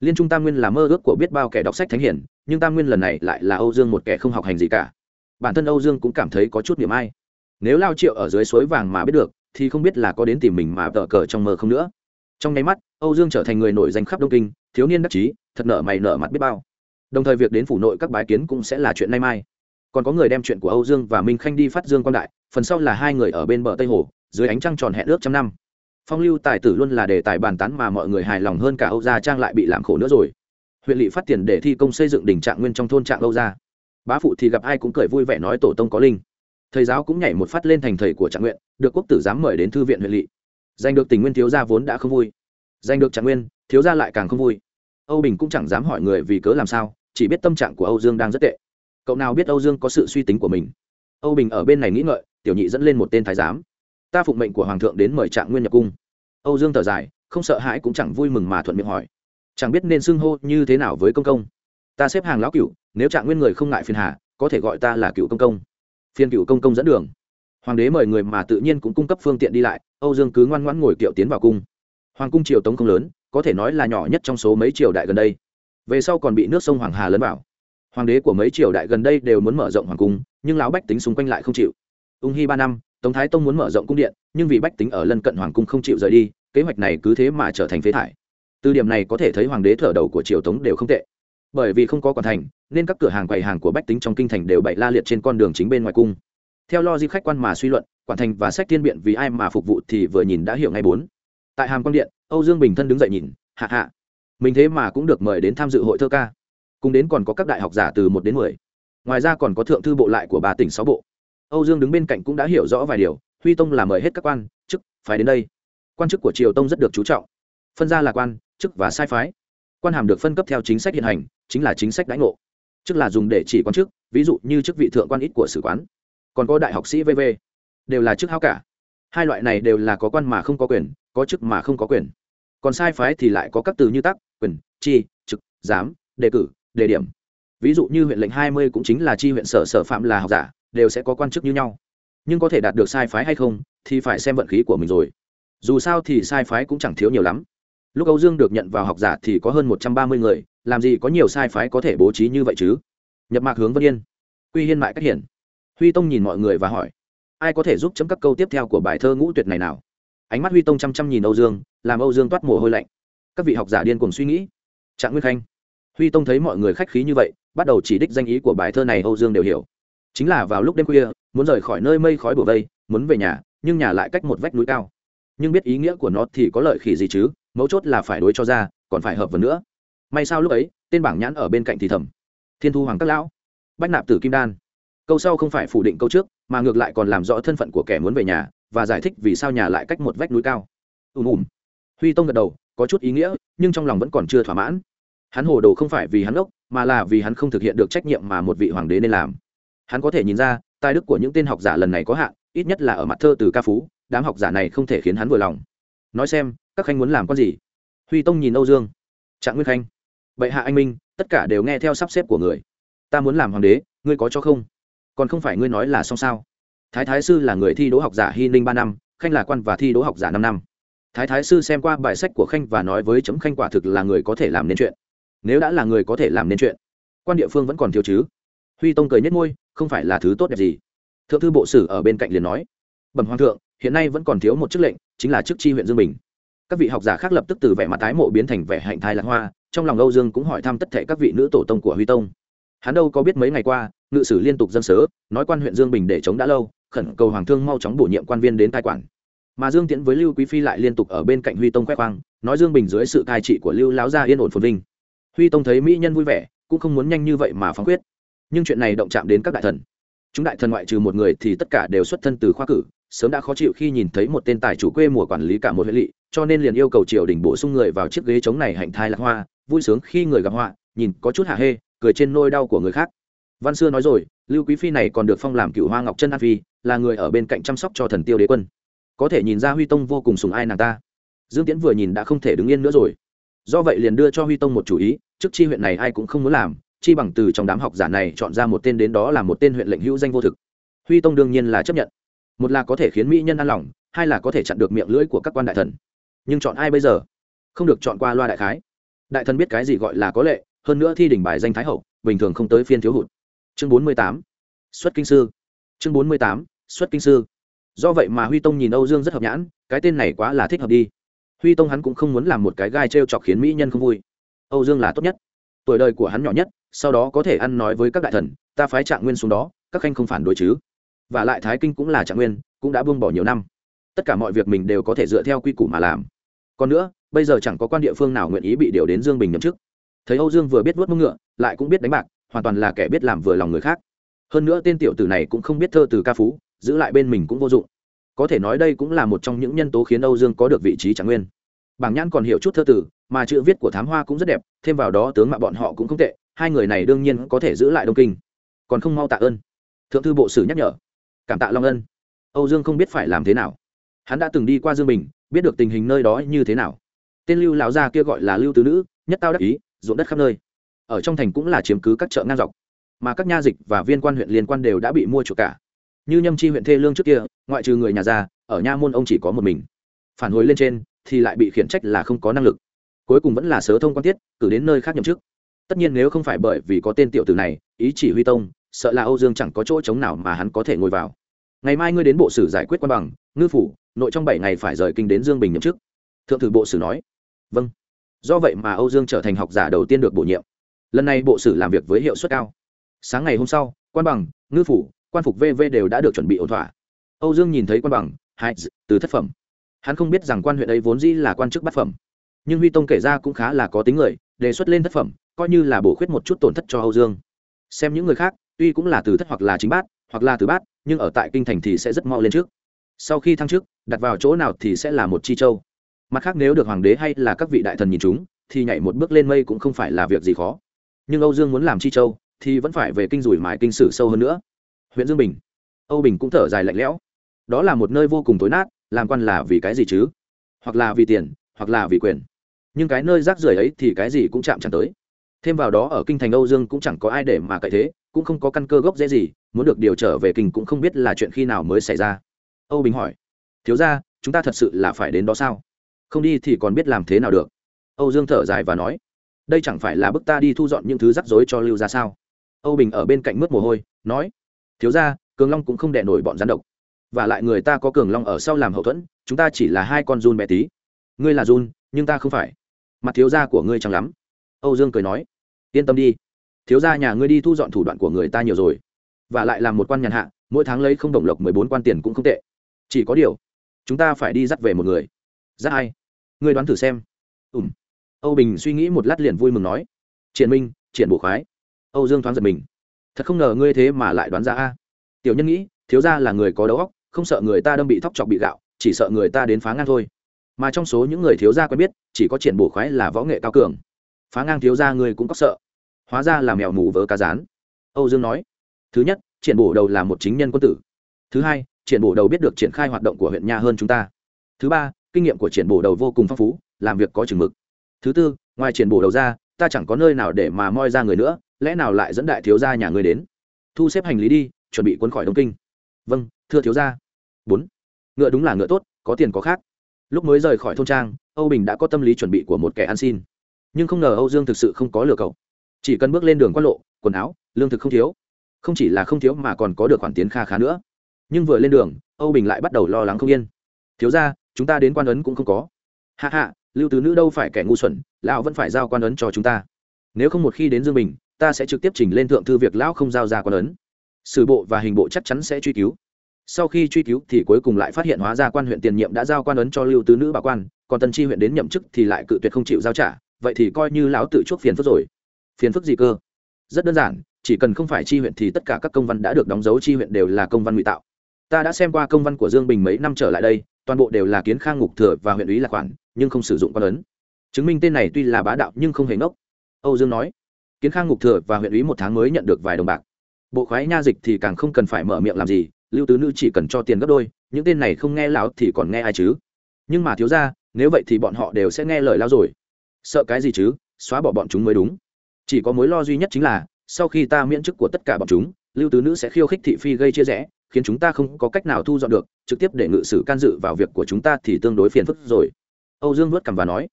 Liên trung tam nguyên là mơ ước của biết bao kẻ đọc sách thánh hiển nhưng tam nguyên lần này lại là âu dương một kẻ không học hành gì cả. Bản thân âu dương cũng cảm thấy có chút niềm ai. Nếu lao triệu ở dưới suối vàng mà biết được, thì không biết là có đến tìm mình mà tờ cờ trong mơ không nữa trong nháy mắt, âu dương trở thành người nổi danh khắp đông kinh, thiếu niên đắc chí, thật nở mày nở mặt biết bao. Đồng thời việc đến phủ nội các bái kiến cũng sẽ là chuyện nay mai. Còn có người đem chuyện của âu dương và minh khanh đi phát dương quan đại, phần sau là hai người ở bên bờ tây hồ, dưới ánh trăng tròn hẹn ước trăm năm. Phong lưu tài tử luôn là đề tài bàn tán mà mọi người hài lòng hơn cả âu gia trang lại bị làm khổ nữa rồi. Huyện lỵ phát tiền để thi công xây dựng đỉnh trạng nguyên trong thôn trạng âu gia. Bá phụ thì gặp ai cũng cười vui vẻ nói tổ tông có linh. Thầy giáo cũng nhảy một phát lên thành thầy của trạng nguyện, được quốc tử giám mời đến thư viện huyện lỵ giành được tình nguyên thiếu gia vốn đã không vui. Giành được trạng nguyên, thiếu gia lại càng không vui. Âu bình cũng chẳng dám hỏi người vì cớ làm sao, chỉ biết tâm trạng của âu dương đang rất tệ. Cậu nào biết âu dương có sự suy tính của mình? Âu bình ở bên này nghĩ ngợi, tiểu nhị dẫn lên một tên thái giám. Ta phụng mệnh của hoàng thượng đến mời trạng nguyên nhập cung. Âu dương thở dài, không sợ hãi cũng chẳng vui mừng mà thuận miệng hỏi. Chẳng biết nên xưng hô như thế nào với công công. Ta xếp hàng lão cựu nếu trạng nguyên người không ngại phiền hà, có thể gọi ta là cựu công công. Phiên cựu công công dẫn đường hoàng đế mời người mà tự nhiên cũng cung cấp phương tiện đi lại, âu dương cứ ngoan ngoãn ngồi kiệu tiến vào cung. Hoàng cung triều tống không lớn, có thể nói là nhỏ nhất trong số mấy triều đại gần đây. Về sau còn bị nước sông hoàng hà lấn vào. Hoàng đế của mấy triều đại gần đây đều muốn mở rộng hoàng cung, nhưng lão bách tính xung quanh lại không chịu. Ung hy ba năm, tống thái tông muốn mở rộng cung điện, nhưng vì bách tính ở lân cận hoàng cung không chịu rời đi, kế hoạch này cứ thế mà trở thành phế thải. Từ điểm này có thể thấy hoàng đế thở đầu của triều tống đều không tệ. Bởi vì không có quản thành, nên các cửa hàng quầy hàng của bách tính trong kinh thành đều bày la liệt trên con đường chính bên ngoài cung theo lo di khách quan mà suy luận, quản thành và sách tiên biện vì ai mà phục vụ thì vừa nhìn đã hiểu ngay bốn. Tại hàm quang điện, âu dương bình thân đứng dậy nhìn, hạ hạ, mình thế mà cũng được mời đến tham dự hội thơ ca. Cùng đến còn có các đại học giả từ một đến mười. Ngoài ra còn có thượng thư bộ lại của ba tỉnh sáu bộ. Âu dương đứng bên cạnh cũng đã hiểu rõ vài điều, huy tông là mời hết các quan, chức, phái đến đây. Quan chức của triều tông rất được chú trọng. Phân ra là quan, chức và sai phái. Quan hàm được phân cấp theo chính sách hiện hành, chính là chính sách đãi ngộ. Chức là dùng để chỉ quan chức, ví dụ như chức vị thượng quan ít của sử quán còn có đại học sĩ vv đều là chức hao cả. Hai loại này đều là có quan mà không có quyền, có chức mà không có quyền. Còn sai phái thì lại có các từ như tắc, quyền, chi, trực, giám, đề cử, đề điểm. Ví dụ như huyện lệnh hai mươi cũng chính là chi huyện sở sở phạm là học giả, đều sẽ có quan chức như nhau. Nhưng có thể đạt được sai phái hay không, thì phải xem vận khí của mình rồi. Dù sao thì sai phái cũng chẳng thiếu nhiều lắm. Lúc âu dương được nhận vào học giả thì có hơn một trăm ba mươi người, làm gì có nhiều sai phái có thể bố trí như vậy chứ? Nhập mạc hướng vân yên. Quy hiên mại cách hiển huy tông nhìn mọi người và hỏi, ai có thể giúp chấm các câu tiếp theo của bài thơ ngũ tuyệt này nào? Ánh mắt huy tông chăm chăm nhìn âu dương, làm âu dương toát mồ hôi lạnh. Các vị học giả điên cùng suy nghĩ. Trạng nguyên khanh, huy tông thấy mọi người khách khí như vậy, bắt đầu chỉ đích danh ý của bài thơ này âu dương đều hiểu. Chính là vào lúc đêm khuya, muốn rời khỏi nơi mây khói bùa vây, muốn về nhà, nhưng nhà lại cách một vách núi cao. Nhưng biết ý nghĩa của nó thì có lợi khỉ gì chứ? Mấu chốt là phải đối cho ra, còn phải hợp vần nữa. May sao lúc ấy, tên bảng nhãn ở bên cạnh thì thầm. Thiên thu hoàng các lão, bách nạp tử kim đan câu sau không phải phủ định câu trước, mà ngược lại còn làm rõ thân phận của kẻ muốn về nhà, và giải thích vì sao nhà lại cách một vách núi cao. Ùm ùm. Huy tông gật đầu, có chút ý nghĩa, nhưng trong lòng vẫn còn chưa thỏa mãn. Hắn hồ đồ không phải vì hắn ốc, mà là vì hắn không thực hiện được trách nhiệm mà một vị hoàng đế nên làm. Hắn có thể nhìn ra, tài đức của những tên học giả lần này có hạn, ít nhất là ở mặt thơ từ ca phú, đám học giả này không thể khiến hắn vừa lòng. Nói xem, các khanh muốn làm con gì? Huy tông nhìn âu dương. Trạng nguyên khanh. Bệ hạ anh minh, tất cả đều nghe theo sắp xếp của người. Ta muốn làm hoàng đế, ngươi có cho không? Còn không phải ngươi nói là xong sao? Thái thái sư là người thi đỗ học giả hy ninh ba năm, khanh là quan và thi đỗ học giả năm năm. Thái thái sư xem qua bài sách của khanh và nói với chấm khanh quả thực là người có thể làm nên chuyện. Nếu đã là người có thể làm nên chuyện, quan địa phương vẫn còn thiếu chứ. Huy tông cười nhất ngôi không phải là thứ tốt đẹp gì. Thượng thư bộ sử ở bên cạnh liền nói, bẩm hoàng thượng, hiện nay vẫn còn thiếu một chức lệnh, chính là chức tri huyện dương bình. Các vị học giả khác lập tức từ vẻ mặt tái mộ biến thành vẻ hạnh thai lạc hoa, trong lòng âu dương cũng hỏi thăm tất thể các vị nữ tổ tông của huy tông. Hắn đâu có biết mấy ngày qua ngự sử liên tục dâng sớ, nói quan huyện dương bình để chống đã lâu, khẩn cầu hoàng thương mau chóng bổ nhiệm quan viên đến cai quản. Mà dương tiễn với lưu quý phi lại liên tục ở bên cạnh huy tông khoe khoang, nói dương bình dưới sự cai trị của lưu láo gia yên ổn phồn vinh. Huy tông thấy mỹ nhân vui vẻ, cũng không muốn nhanh như vậy mà phán quyết nhưng chuyện này động chạm đến các đại thần. Chúng đại thần ngoại trừ một người thì tất cả đều xuất thân từ khoa cử, sớm đã khó chịu khi nhìn thấy một tên tài chủ quê mùa quản lý cả một huyện lỵ, cho nên liền yêu cầu triều đình bổ sung người vào chiếc ghế chống này hạnh thai lạc hoa, vui sướng khi người gặp họa, nhìn có chút hạ hê, cười trên nôi đau của người khác văn xưa nói rồi, lưu quý phi này còn được phong làm cựu hoa ngọc chân an phi, là người ở bên cạnh chăm sóc cho thần tiêu đế quân. Có thể nhìn ra huy tông vô cùng sùng ai nàng ta. Dương tiễn vừa nhìn đã không thể đứng yên nữa rồi. Do vậy liền đưa cho huy tông một chủ ý, trước chi huyện này ai cũng không muốn làm, chi bằng từ trong đám học giả này chọn ra một tên đến đó là một tên huyện lệnh hữu danh vô thực. Huy tông đương nhiên là chấp nhận. Một là có thể khiến mỹ nhân an lòng, hai là có thể chặn được miệng lưỡi của các quan đại thần. Nhưng chọn ai bây giờ? Không được chọn qua loa đại khái. Đại thần biết cái gì gọi là có lệ, hơn nữa thi đỉnh bài danh thái hậu, bình thường không tới phiên thiếu hụt chương bốn mươi tám, xuất kinh sư. Chương bốn mươi tám, xuất kinh sư. Do vậy mà huy tông nhìn âu dương rất hợp nhãn, cái tên này quá là thích hợp đi. Huy tông hắn cũng không muốn làm một cái gai t r e o chọc khiến mỹ nhân không vui. Âu dương là tốt nhất. Tuổi đời của hắn nhỏ nhất, sau đó có thể ăn nói với các đại thần, ta phái trạng nguyên xuống đó, các khanh không phản đối chứ. Và lại thái kinh cũng là trạng nguyên, cũng đã buông bỏ nhiều năm. Tất cả mọi việc mình đều có thể dựa theo quy củ mà làm. Còn nữa, bây giờ chẳng có quan địa phương nào nguyện ý bị điều đến dương bình nhậm chức. Thấy âu dương vừa biết vuốt mông ngựa, lại cũng biết đánh bạc hoàn toàn là kẻ biết làm vừa lòng người khác. Hơn nữa tên tiểu tử này cũng không biết thơ từ ca phú, giữ lại bên mình cũng vô dụng. Có thể nói đây cũng là một trong những nhân tố khiến âu dương có được vị trí trạng nguyên. Bảng nhãn còn hiểu chút thơ tử mà chữ viết của thám hoa cũng rất đẹp, thêm vào đó tướng mạ bọn họ cũng không tệ, hai người này đương nhiên có thể giữ lại đông kinh. Còn không mau tạ ơn. Thượng thư bộ sử nhắc nhở. Cảm tạ long ân. Âu dương không biết phải làm thế nào. Hắn đã từng đi qua dương bình, biết được tình hình nơi đó như thế nào. Tên lưu lão gia kia gọi là lưu tứ nữ, nhất tao đắc ý, ruộng đất khắp nơi ở trong thành cũng là chiếm cứ các chợ ngang dọc, mà các nha dịch và viên quan huyện liên quan đều đã bị mua chuộc cả. Như nhâm chi huyện thê lương trước kia, ngoại trừ người nhà già, ở nha môn ông chỉ có một mình. Phản hồi lên trên, thì lại bị khiển trách là không có năng lực. Cuối cùng vẫn là sớ thông quan tiết, cử đến nơi khác nhậm chức. Tất nhiên nếu không phải bởi vì có tên tiểu tử này, ý chỉ huy tông, sợ là âu dương chẳng có chỗ trống nào mà hắn có thể ngồi vào. Ngày mai ngươi đến bộ sử giải quyết quan bằng, ngư phủ, nội trong bảy ngày phải rời kinh đến dương bình nhậm chức. Thượng thư bộ sử nói. Vâng. Do vậy mà âu dương trở thành học giả đầu tiên được bổ nhiệm lần này bộ sử làm việc với hiệu suất cao. Sáng ngày hôm sau, quan bằng, ngư phủ, quan phục vv đều đã được chuẩn bị ổn thỏa. Âu dương nhìn thấy quan bằng, hai từ thất phẩm. Hắn không biết rằng quan huyện ấy vốn dĩ là quan chức bát phẩm. Nhưng huy tông kể ra cũng khá là có tính người, đề xuất lên thất phẩm, coi như là bổ khuyết một chút tổn thất cho âu dương. Xem những người khác, tuy cũng là từ thất hoặc là chính bát, hoặc là từ bát, nhưng ở tại kinh thành thì sẽ rất mau lên trước. Sau khi thăng chức, đặt vào chỗ nào thì sẽ là một chi châu. Mặt khác nếu được hoàng đế hay là các vị đại thần nhìn chúng, thì nhảy một bước lên mây cũng không phải là việc gì khó nhưng âu dương muốn làm chi châu thì vẫn phải về kinh rủi mãi kinh sử sâu hơn nữa. Huyện dương bình. Âu bình cũng thở dài lạnh lẽo. Đó là một nơi vô cùng tối nát, làm quan là vì cái gì chứ? Hoặc là vì tiền, hoặc là vì quyền. Nhưng cái nơi rác rưởi ấy thì cái gì cũng chạm chẳng tới. Thêm vào đó ở kinh thành âu dương cũng chẳng có ai để mà cậy thế, cũng không có căn cơ gốc dễ gì, muốn được điều trở về kinh cũng không biết là chuyện khi nào mới xảy ra. Âu bình hỏi. Thiếu ra chúng ta thật sự là phải đến đó sao? Không đi thì còn biết làm thế nào được? Âu dương thở dài và nói đây chẳng phải là bức ta đi thu dọn những thứ rắc rối cho lưu ra sao? Âu bình ở bên cạnh mướt mồ hôi, nói, thiếu ra cường long cũng không đẻ nổi bọn rắn độc. Và lại người ta có cường long ở sau làm hậu thuẫn, chúng ta chỉ là hai con run bé tí. Ngươi là run, nhưng ta không phải. Mặt thiếu gia của ngươi chẳng lắm. Âu dương cười nói, yên tâm đi. Thiếu gia nhà ngươi đi thu dọn thủ đoạn của người ta nhiều rồi. Và lại làm một quan nhàn hạ, mỗi tháng lấy không đồng lộc mười bốn quan tiền cũng không tệ. Chỉ có điều, chúng ta phải đi dắt về một người. Dắt ai? Ngươi đoán thử xem. Ùm âu bình suy nghĩ một lát liền vui mừng nói, triển minh, triển bổ khoái. Âu dương thoáng giật mình. Thật không ngờ ngươi thế mà lại đoán ra a. Tiểu nhân nghĩ, thiếu gia là người có đầu óc, không sợ người ta đâm bị thóc chọc bị gạo, chỉ sợ người ta đến phá ngang thôi. Mà trong số những người thiếu gia quen biết, chỉ có triển bổ khoái là võ nghệ cao cường. Phá ngang thiếu gia người cũng có sợ. Hóa ra là mèo mù vớ cá rán. Âu dương nói, thứ nhất, triển bổ đầu là một chính nhân quân tử. Thứ hai, triển bổ đầu biết được triển khai hoạt động của huyện nha hơn chúng ta. Thứ ba, kinh nghiệm của triển bổ đầu vô cùng phong phú, làm việc có chừng mực thứ tư, ngoài triển bổ đầu ra, ta chẳng có nơi nào để mà moi ra người nữa, lẽ nào lại dẫn đại thiếu gia nhà ngươi đến? Thu xếp hành lý đi, chuẩn bị quân khỏi đông kinh. Vâng thưa thiếu gia. Bốn, ngựa đúng là ngựa tốt, có tiền có khác. Lúc mới rời khỏi thôn trang, âu bình đã có tâm lý chuẩn bị của một kẻ ăn xin. Nhưng không ngờ âu dương thực sự không có lừa cậu. Chỉ cần bước lên đường quan lộ, quần áo, lương thực không thiếu. Không chỉ là không thiếu mà còn có được khoản tiến kha khá nữa. Nhưng vừa lên đường, âu bình lại bắt đầu lo lắng không yên. Thiếu ra chúng ta đến quan ấn cũng không có. Hạ hạ lưu tứ nữ đâu phải kẻ ngu xuẩn, lão vẫn phải giao quan ấn cho chúng ta. Nếu không một khi đến dương bình, ta sẽ trực tiếp trình lên thượng thư việc lão không giao ra quan ấn. Sử bộ và hình bộ chắc chắn sẽ truy cứu. Sau khi truy cứu thì cuối cùng lại phát hiện hóa ra quan huyện tiền nhiệm đã giao quan ấn cho lưu tứ nữ bảo quan, còn tân tri huyện đến nhậm chức thì lại cự tuyệt không chịu giao trả, vậy thì coi như lão tự chuốc phiền phức rồi. Phiền phức gì cơ? Rất đơn giản, chỉ cần không phải chi huyện thì tất cả các công văn đã được đóng dấu chi huyện đều là công văn ngụy tạo ta đã xem qua công văn của dương bình mấy năm trở lại đây, toàn bộ đều là kiến khang ngục thừa và huyện ủy là khoản, nhưng không sử dụng quan ấn. Chứng minh tên này tuy là bá đạo nhưng không hề ngốc. Âu dương nói, kiến khang ngục thừa và huyện ủy một tháng mới nhận được vài đồng bạc. Bộ khoái nha dịch thì càng không cần phải mở miệng làm gì, lưu tứ nữ chỉ cần cho tiền gấp đôi, những tên này không nghe lão thì còn nghe ai chứ? Nhưng mà thiếu ra nếu vậy thì bọn họ đều sẽ nghe lời lao rồi. Sợ cái gì chứ? Xóa bỏ bọn chúng mới đúng. Chỉ có mối lo duy nhất chính là, sau khi ta miễn chức của tất cả bọn chúng, lưu tứ nữ sẽ khiêu khích thị phi gây chia rẽ khiến chúng ta không có cách nào thu dọn được, trực tiếp để ngự sử can dự vào việc của chúng ta thì tương đối phiền phức rồi. Âu dương vớt cằm và nói.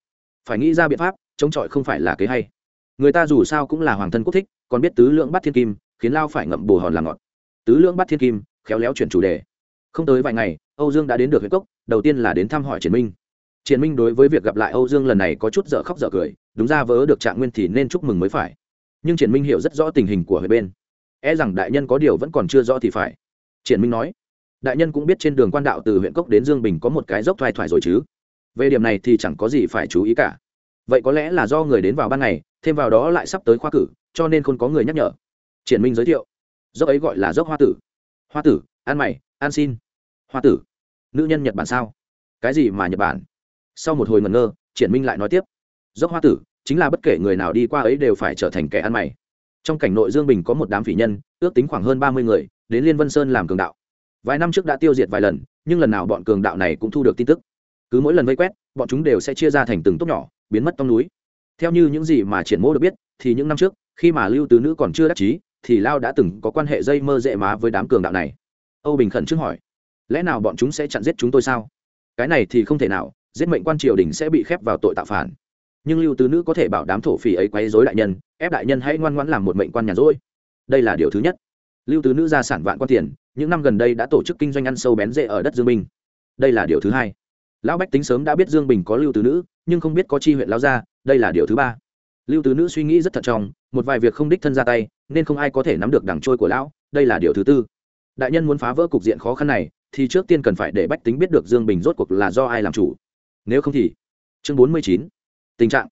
Phải nghĩ ra biện pháp, chống chọi không phải là kế hay. Người ta dù sao cũng là hoàng thân quốc thích, còn biết tứ lượng bắt thiên kim, khiến lao phải ngậm bồ hòn là ngọt. Tứ lượng bắt thiên kim, khéo léo chuyển chủ đề. Không tới vài ngày, âu dương đã đến được huyện cốc, đầu tiên là đến thăm hỏi triển minh. Triển minh đối với việc gặp lại âu dương lần này có chút dở khóc dở cười, đúng ra vớ được trạng nguyên thì nên chúc mừng mới phải. Nhưng triển minh hiểu rất rõ tình hình của huyện bên. E rằng đại nhân có điều vẫn còn chưa rõ thì phải triển minh nói, đại nhân cũng biết trên đường quan đạo từ huyện cốc đến dương bình có một cái dốc thoai thoải rồi chứ. Về điểm này thì chẳng có gì phải chú ý cả. Vậy có lẽ là do người đến vào ban ngày, thêm vào đó lại sắp tới khoa cử, cho nên không có người nhắc nhở. Triển minh giới thiệu, dốc ấy gọi là dốc hoa tử. Hoa tử ăn mày ăn xin. Hoa tử, nữ nhân nhật bản sao? Cái gì mà nhật bản? Sau một hồi ngẩn ngơ, triển minh lại nói tiếp, dốc hoa tử, chính là bất kể người nào đi qua ấy đều phải trở thành kẻ ăn mày trong cảnh nội dương bình có một đám phỉ nhân, ước tính khoảng hơn ba mươi người, đến liên vân sơn làm cường đạo. Vài năm trước đã tiêu diệt vài lần, nhưng lần nào bọn cường đạo này cũng thu được tin tức. Cứ mỗi lần vây quét, bọn chúng đều sẽ chia ra thành từng tốc nhỏ, biến mất trong núi. Theo như những gì mà triển mô được biết, thì những năm trước, khi mà lưu tứ nữ còn chưa đắc chí, thì lao đã từng có quan hệ dây mơ dễ má với đám cường đạo này. Âu bình khẩn trước hỏi, lẽ nào bọn chúng sẽ chặn giết chúng tôi sao? Cái này thì không thể nào, giết mệnh quan triều đình sẽ bị khép vào tội tạo phản nhưng lưu tứ nữ có thể bảo đám thổ phỉ ấy quấy dối đại nhân, ép đại nhân hãy ngoan ngoãn làm một mệnh quan nhàn rỗi. Đây là điều thứ nhất. Lưu tứ nữ gia sản vạn quan tiền, những năm gần đây đã tổ chức kinh doanh ăn sâu bén rễ ở đất dương bình. Đây là điều thứ hai. Lão bách tính sớm đã biết dương bình có lưu tứ nữ, nhưng không biết có chi huyện lao gia, đây là điều thứ ba. Lưu tứ nữ suy nghĩ rất thận trọng, một vài việc không đích thân ra tay, nên không ai có thể nắm được đằng trôi của lão, đây là điều thứ tư. Đại nhân muốn phá vỡ cục diện khó khăn này, thì trước tiên cần phải để bách tính biết được dương bình rốt cuộc là do ai làm chủ. Nếu không thì, chương bốn mươi chín tình trạng.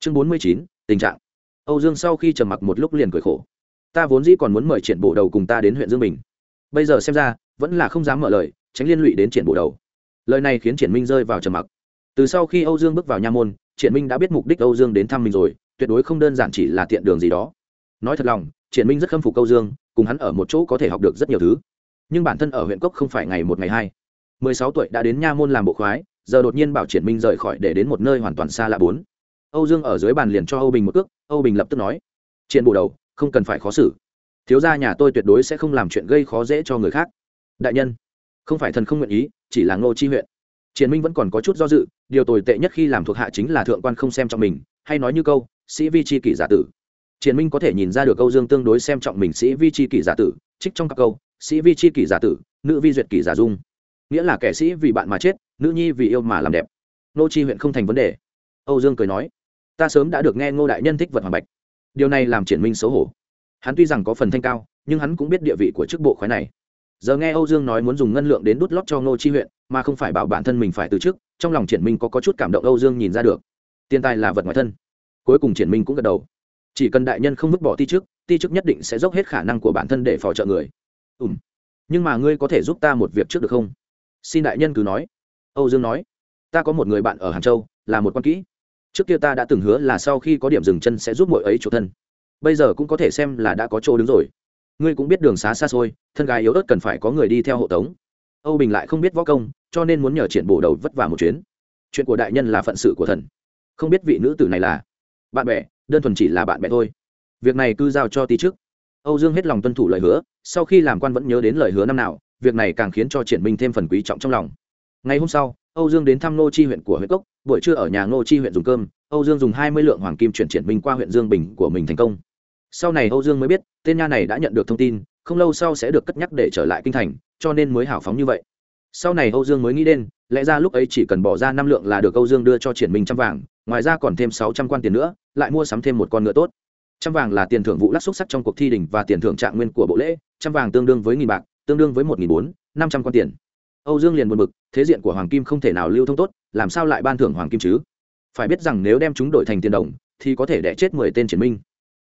Chương bốn mươi chín, tình trạng. Âu dương sau khi trầm mặc một lúc liền cười khổ. Ta vốn dĩ còn muốn mời triển bộ đầu cùng ta đến huyện dương bình. Bây giờ xem ra, vẫn là không dám mở lời, tránh liên lụy đến triển bộ đầu. Lời này khiến triển minh rơi vào trầm mặc. Từ sau khi âu dương bước vào nha môn, triển minh đã biết mục đích âu dương đến thăm mình rồi, tuyệt đối không đơn giản chỉ là tiện đường gì đó. Nói thật lòng, triển minh rất khâm phục âu dương, cùng hắn ở một chỗ có thể học được rất nhiều thứ. Nhưng bản thân ở huyện cốc không phải ngày một ngày hai. Mười sáu tuổi đã đến nha môn làm bộ khoái, giờ đột nhiên bảo triển minh rời khỏi để đến một nơi hoàn toàn xa lạ bốn âu dương ở dưới bàn liền cho âu bình một cước âu bình lập tức nói triển bộ đầu, không cần phải khó xử. Thiếu gia nhà tôi tuyệt đối sẽ không làm chuyện gây khó dễ cho người khác. Đại nhân, không phải thần không nguyện ý, chỉ là ngô chi huyện. Triển minh vẫn còn có chút do dự, điều tồi tệ nhất khi làm thuộc hạ chính là thượng quan không xem trọng mình, hay nói như câu, sĩ vi chi kỷ giả tử. Triển minh có thể nhìn ra được câu dương tương đối xem trọng mình sĩ vi chi kỷ giả tử, trích trong các câu, sĩ vi chi kỷ giả tử, nữ vi duyệt kỷ giả dung. Nghĩa là kẻ sĩ vì bạn mà chết, nữ nhi vì yêu mà làm đẹp. Nô chi huyện không thành vấn đề. Âu dương cười nói ta sớm đã được nghe ngô đại nhân thích vật hoàng bạch. Điều này làm triển minh xấu hổ. Hắn tuy rằng có phần thanh cao nhưng hắn cũng biết địa vị của chức bộ khoái này. Giờ nghe âu dương nói muốn dùng ngân lượng đến đút lót cho ngô chi huyện mà không phải bảo bản thân mình phải từ chức trong lòng triển minh có, có chút cảm động âu dương nhìn ra được. Tiền tài là vật ngoài thân. Cuối cùng triển minh cũng gật đầu. Chỉ cần đại nhân không vứt bỏ ti chức ti chức nhất định sẽ dốc hết khả năng của bản thân để phò trợ người. Ùm nhưng mà ngươi có thể giúp ta một việc trước được không? Xin đại nhân cứ nói. Âu dương nói. Ta có một người bạn ở hàng châu là một quan kỹ trước kia ta đã từng hứa là sau khi có điểm dừng chân sẽ giúp mỗi ấy chủ thân. Bây giờ cũng có thể xem là đã có chỗ đứng rồi. Ngươi cũng biết đường xá xa xôi, thân gái yếu ớt cần phải có người đi theo hộ tống. Âu bình lại không biết võ công, cho nên muốn nhờ triển bổ đầu vất vả một chuyến. Chuyện của đại nhân là phận sự của thần. Không biết vị nữ tử này là bạn bè, đơn thuần chỉ là bạn bè thôi. Việc này cứ giao cho tí trước âu dương hết lòng tuân thủ lời hứa, sau khi làm quan vẫn nhớ đến lời hứa năm nào, việc này càng khiến cho triển minh thêm phần quý trọng trong lòng. Ngày hôm sau âu dương đến thăm nô chi huyện của huyện cốc, buổi trưa ở nhà nô chi huyện dùng cơm, âu dương dùng hai mươi lượng hoàng kim chuyển triển minh qua huyện dương bình của mình thành công. Sau này âu dương mới biết, tên nha này đã nhận được thông tin, không lâu sau sẽ được cất nhắc để trở lại kinh thành, cho nên mới hào phóng như vậy. Sau này âu dương mới nghĩ đến, lẽ ra lúc ấy chỉ cần bỏ ra năm lượng là được âu dương đưa cho triển minh trăm vàng, ngoài ra còn thêm sáu trăm quan tiền nữa, lại mua sắm thêm một con ngựa tốt. Trăm vàng là tiền thưởng vụ lắc xúc sắc trong cuộc thi đỉnh và tiền thưởng trạng nguyên của bộ lễ, trăm vàng tương đương với nghìn bạc, tương đương với một nghìn bốn, năm trăm quan tiền âu dương liền buồn bực, thế diện của hoàng kim không thể nào lưu thông tốt, làm sao lại ban thưởng hoàng kim chứ? Phải biết rằng nếu đem chúng đổi thành tiền đồng, thì có thể đẻ chết mười tên triển minh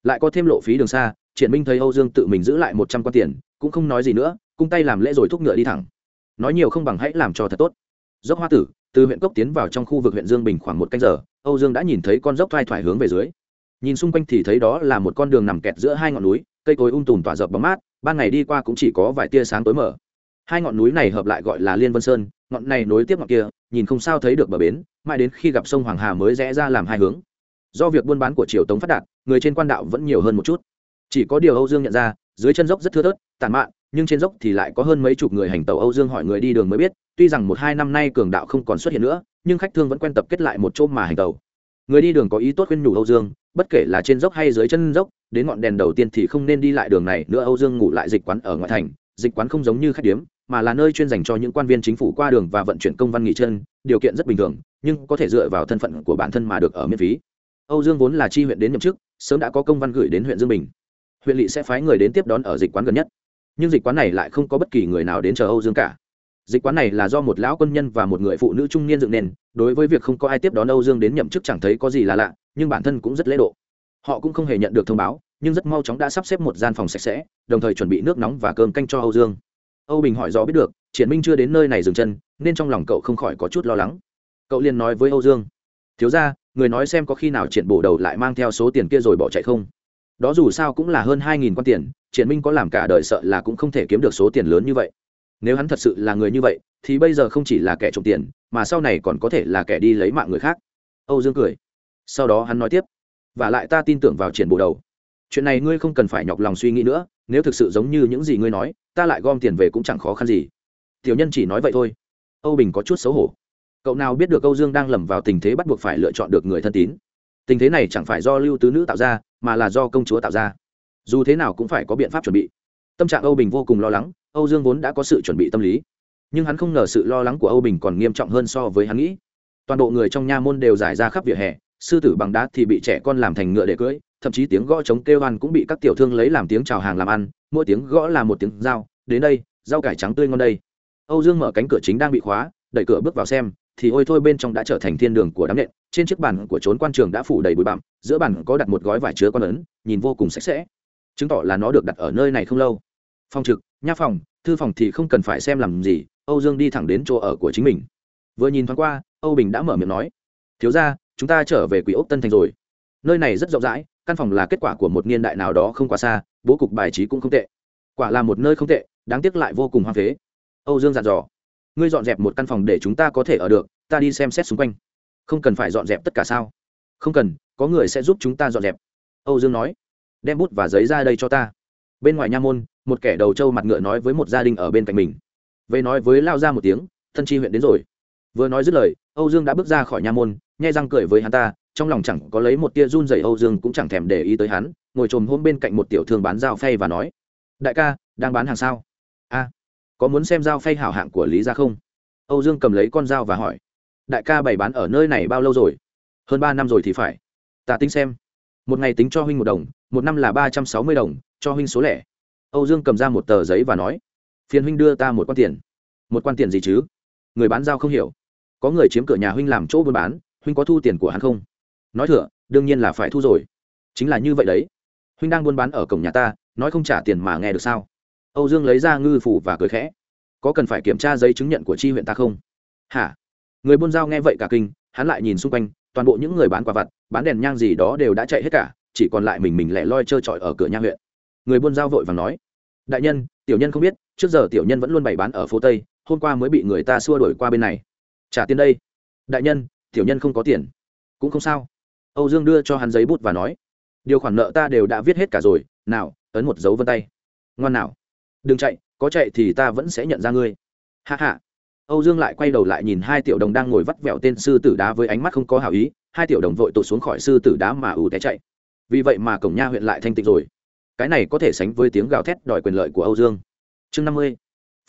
lại có thêm lộ phí đường xa, triển minh thấy âu dương tự mình giữ lại một trăm quan tiền, cũng không nói gì nữa, cung tay làm lễ rồi thúc ngựa đi thẳng. Nói nhiều không bằng hãy làm cho thật tốt. Dốc hoa tử, từ huyện cốc tiến vào trong khu vực huyện dương bình khoảng một canh giờ, âu dương đã nhìn thấy con dốc thoai thoải hướng về dưới. Nhìn xung quanh thì thấy đó là một con đường nằm kẹt giữa hai ngọn núi, cây cối um tùm tỏa dập bóng mát, ban ngày đi qua cũng chỉ có vài tia sáng tối mở hai ngọn núi này hợp lại gọi là liên vân sơn, ngọn này nối tiếp ngọn kia, nhìn không sao thấy được bờ bến, mãi đến khi gặp sông hoàng hà mới rẽ ra làm hai hướng. Do việc buôn bán của triều tống phát đạt, người trên quan đạo vẫn nhiều hơn một chút. Chỉ có điều âu dương nhận ra, dưới chân dốc rất thưa thớt, tàn mạn, nhưng trên dốc thì lại có hơn mấy chục người hành tàu âu dương hỏi người đi đường mới biết, tuy rằng một hai năm nay cường đạo không còn xuất hiện nữa, nhưng khách thương vẫn quen tập kết lại một chỗ mà hành tàu người đi đường có ý tốt khuyên nhủ âu dương, bất kể là trên dốc hay dưới chân dốc, đến ngọn đèn đầu tiên thì không nên đi lại đường này nữa, âu dương ngủ lại dịch quán ở ngoại thành, dịch quán không giống như khách điếm mà là nơi chuyên dành cho những quan viên chính phủ qua đường và vận chuyển công văn nghỉ chân, điều kiện rất bình thường, nhưng có thể dựa vào thân phận của bản thân mà được ở miễn phí. Âu dương vốn là chi huyện đến nhậm chức, sớm đã có công văn gửi đến huyện dương bình. Huyện lỵ sẽ phái người đến tiếp đón ở dịch quán gần nhất. Nhưng dịch quán này lại không có bất kỳ người nào đến chờ âu dương cả. Dịch quán này là do một lão quân nhân và một người phụ nữ trung niên dựng nên, đối với việc không có ai tiếp đón âu dương đến nhậm chức chẳng thấy có gì là lạ, nhưng bản thân cũng rất lễ độ. Họ cũng không hề nhận được thông báo, nhưng rất mau chóng đã sắp xếp một gian phòng sạch sẽ, đồng thời chuẩn bị nước nóng và cơm canh cho âu dương âu bình hỏi rõ biết được, triển minh chưa đến nơi này dừng chân, nên trong lòng cậu không khỏi có chút lo lắng. Cậu liền nói với âu dương, thiếu ra người nói xem có khi nào triển bổ đầu lại mang theo số tiền kia rồi bỏ chạy không? Đó dù sao cũng là hơn hai nghìn quan tiền, triển minh có làm cả đời sợ là cũng không thể kiếm được số tiền lớn như vậy. Nếu hắn thật sự là người như vậy, thì bây giờ không chỉ là kẻ trộm tiền, mà sau này còn có thể là kẻ đi lấy mạng người khác. Âu dương cười. Sau đó hắn nói tiếp, và lại ta tin tưởng vào triển bộ đầu. Chuyện này ngươi không cần phải nhọc lòng suy nghĩ nữa nếu thực sự giống như những gì ngươi nói, ta lại gom tiền về cũng chẳng khó khăn gì. Tiểu nhân chỉ nói vậy thôi. Âu bình có chút xấu hổ. Cậu nào biết được âu dương đang lầm vào tình thế bắt buộc phải lựa chọn được người thân tín? Tình thế này chẳng phải do lưu tứ nữ tạo ra, mà là do công chúa tạo ra. Dù thế nào cũng phải có biện pháp chuẩn bị. Tâm trạng âu bình vô cùng lo lắng, âu dương vốn đã có sự chuẩn bị tâm lý. Nhưng hắn không ngờ sự lo lắng của âu bình còn nghiêm trọng hơn so với hắn nghĩ. Toàn bộ người trong nha môn đều giải ra khắp vỉa hè, sư tử bằng đá thì bị trẻ con làm thành ngựa để cưỡi thậm chí tiếng gõ chống kêu hoàn cũng bị các tiểu thương lấy làm tiếng chào hàng làm ăn, mỗi tiếng gõ là một tiếng dao đến đây, rau cải trắng tươi ngon đây. Âu dương mở cánh cửa chính đang bị khóa, đẩy cửa bước vào xem, thì ôi thôi bên trong đã trở thành thiên đường của đám nện, trên chiếc bàn của trốn quan trường đã phủ đầy bụi bặm, giữa bàn có đặt một gói vải chứa con ấn, nhìn vô cùng sạch sẽ. Chứng tỏ là nó được đặt ở nơi này không lâu. Phòng trực, nha phòng, thư phòng thì không cần phải xem làm gì, âu dương đi thẳng đến chỗ ở của chính mình. Vừa nhìn thoáng qua, âu bình đã mở miệng nói, thiếu ra chúng ta trở về quỷ ốc tân thành rồi nơi này rất rộng rãi, căn phòng là kết quả của một niên đại nào đó không quá xa, bố cục bài trí cũng không tệ. Quả là một nơi không tệ, đáng tiếc lại vô cùng hoang phế. Âu dương dặn dò, ngươi dọn dẹp một căn phòng để chúng ta có thể ở được, ta đi xem xét xung quanh. Không cần phải dọn dẹp tất cả sao? Không cần, có người sẽ giúp chúng ta dọn dẹp. Âu dương nói, đem bút và giấy ra đây cho ta. Bên ngoài nha môn, một kẻ đầu trâu mặt ngựa nói với một gia đình ở bên cạnh mình. Về nói với lao ra một tiếng, thân chi huyện đến rồi. Vừa nói dứt lời, âu dương đã bước ra khỏi nha môn, nhai răng cười với hắn ta trong lòng chẳng có lấy một tia run rẩy âu dương cũng chẳng thèm để ý tới hắn, ngồi chồm hôm bên cạnh một tiểu thương bán dao phay và nói, đại ca, đang bán hàng sao? A, có muốn xem dao phay hảo hạng của lý gia không? Âu dương cầm lấy con dao và hỏi, đại ca bày bán ở nơi này bao lâu rồi? Hơn ba năm rồi thì phải. Ta tính xem. Một ngày tính cho huynh một đồng, một năm là ba trăm sáu mươi đồng, cho huynh số lẻ. Âu dương cầm ra một tờ giấy và nói, phiền huynh đưa ta một quan tiền. Một quan tiền gì chứ? Người bán dao không hiểu. Có người chiếm cửa nhà huynh làm chỗ buôn bán, huynh có thu tiền của hắn không? Nói thừa, đương nhiên là phải thu rồi. Chính là như vậy đấy. Huynh đang buôn bán ở cổng nhà ta, nói không trả tiền mà nghe được sao? Âu dương lấy ra ngư phủ và cười khẽ. Có cần phải kiểm tra giấy chứng nhận của tri huyện ta không? Hả? Người buôn giao nghe vậy cả kinh, hắn lại nhìn xung quanh, toàn bộ những người bán quả vặt, bán đèn nhang gì đó đều đã chạy hết cả, chỉ còn lại mình mình lẻ loi trơ trọi ở cửa nha huyện. Người buôn giao vội và nói, đại nhân, tiểu nhân không biết, trước giờ tiểu nhân vẫn luôn bày bán ở phố tây, hôm qua mới bị người ta xua đổi qua bên này. Trả tiền đây. Đại nhân, tiểu nhân không có tiền. Cũng không sao âu dương đưa cho hắn giấy bút và nói, điều khoản nợ ta đều đã viết hết cả rồi, nào, ấn một dấu vân tay. Ngoan nào. Đừng chạy, có chạy thì ta vẫn sẽ nhận ra ngươi. Hạ hạ âu dương lại quay đầu lại nhìn hai tiểu đồng đang ngồi vắt vẹo tên sư tử đá với ánh mắt không có hảo ý, hai tiểu đồng vội tụt xuống khỏi sư tử đá mà ù té chạy. Vì vậy mà cổng nha huyện lại thanh tịnh rồi. Cái này có thể sánh với tiếng gào thét đòi quyền lợi của âu dương. Chương năm mươi.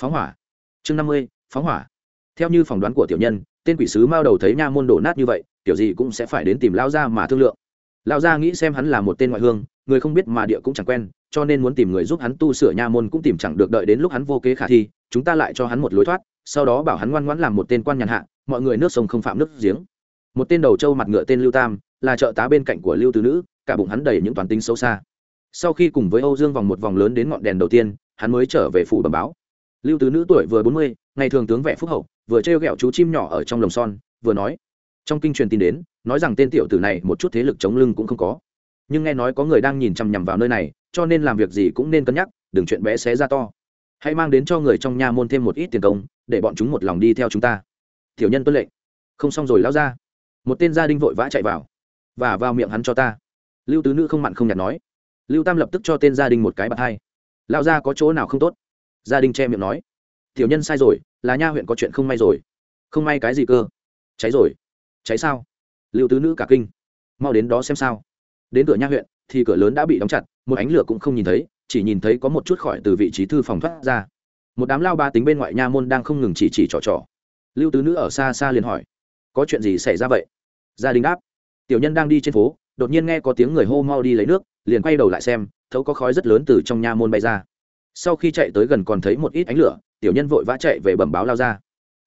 Phóng hỏa. Chương năm mươi, phóng hỏa. Theo như phỏng đoán của tiểu nhân tên quỷ sứ mao đầu thấy nha môn đổ nát như vậy, kiểu gì cũng sẽ phải đến tìm lao gia mà thương lượng. Lao gia nghĩ xem hắn là một tên ngoại hương, người không biết mà địa cũng chẳng quen, cho nên muốn tìm người giúp hắn tu sửa nha môn cũng tìm chẳng được đợi đến lúc hắn vô kế khả thi, chúng ta lại cho hắn một lối thoát, sau đó bảo hắn ngoan ngoãn làm một tên quan nhàn hạ, mọi người nước sông không phạm nước giếng. Một tên đầu trâu mặt ngựa tên lưu tam, là trợ tá bên cạnh của lưu tứ nữ, cả bụng hắn đầy những toàn tính xấu xa. Sau khi cùng với âu dương vòng một vòng lớn đến ngọn đèn đầu tiên, hắn mới trở về phủ bẩm báo. Lưu tứ nữ tuổi vừa bốn mươi, ngày thường tướng vẻ phúc hậu vừa trêu ghẹo chú chim nhỏ ở trong lồng son, vừa nói. Trong kinh truyền tin đến, nói rằng tên tiểu tử này một chút thế lực chống lưng cũng không có. Nhưng nghe nói có người đang nhìn chằm nhằm vào nơi này, cho nên làm việc gì cũng nên cân nhắc, đừng chuyện bé xé ra to. Hãy mang đến cho người trong nhà môn thêm một ít tiền công, để bọn chúng một lòng đi theo chúng ta. Tiểu nhân tuân lệnh. Không xong rồi lao ra một tên gia đình vội vã chạy vào. Và vào miệng hắn cho ta. Lưu tứ nữ không mặn không nhạt nói. Lưu tam lập tức cho tên gia đình một cái bạc hai. Lao ra có chỗ nào không tốt? Gia đình che miệng nói. Tiểu nhân sai rồi là nha huyện có chuyện không may rồi. Không may cái gì cơ? Cháy rồi. Cháy sao? Lưu tứ nữ cả kinh. Mau đến đó xem sao. Đến cửa nha huyện, thì cửa lớn đã bị đóng chặt, một ánh lửa cũng không nhìn thấy, chỉ nhìn thấy có một chút khỏi từ vị trí thư phòng thoát ra. Một đám lao ba tính bên ngoại nha môn đang không ngừng chỉ chỉ trò trò. Lưu tứ nữ ở xa xa liền hỏi, có chuyện gì xảy ra vậy? Gia đình đáp, tiểu nhân đang đi trên phố, đột nhiên nghe có tiếng người hô mau đi lấy nước, liền quay đầu lại xem, thấu có khói rất lớn từ trong nha môn bay ra. Sau khi chạy tới gần còn thấy một ít ánh lửa tiểu nhân vội vã chạy về bẩm báo lao ra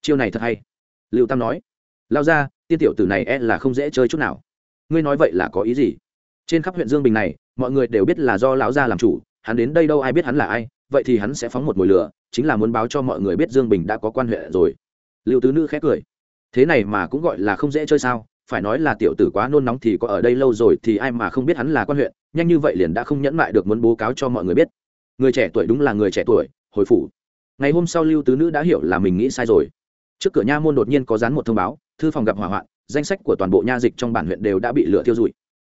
chiêu này thật hay. Lưu tam nói. Lao ra tiên tiểu tử này e là không dễ chơi chút nào. Ngươi nói vậy là có ý gì? Trên khắp huyện dương bình này, mọi người đều biết là do lão gia làm chủ, hắn đến đây đâu ai biết hắn là ai, vậy thì hắn sẽ phóng một mồi lửa, chính là muốn báo cho mọi người biết dương bình đã có quan hệ rồi. Liệu tứ nữ khẽ cười. Thế này mà cũng gọi là không dễ chơi sao, phải nói là tiểu tử quá nôn nóng thì có ở đây lâu rồi thì ai mà không biết hắn là quan huyện, nhanh như vậy liền đã không nhẫn mại được muốn bố cáo cho mọi người biết. Người trẻ tuổi đúng là người trẻ tuổi, hồi phủ ngày hôm sau lưu tứ nữ đã hiểu là mình nghĩ sai rồi. Trước cửa nha môn đột nhiên có dán một thông báo, thư phòng gặp hỏa hoạn, danh sách của toàn bộ nha dịch trong bản huyện đều đã bị lửa thiêu rụi.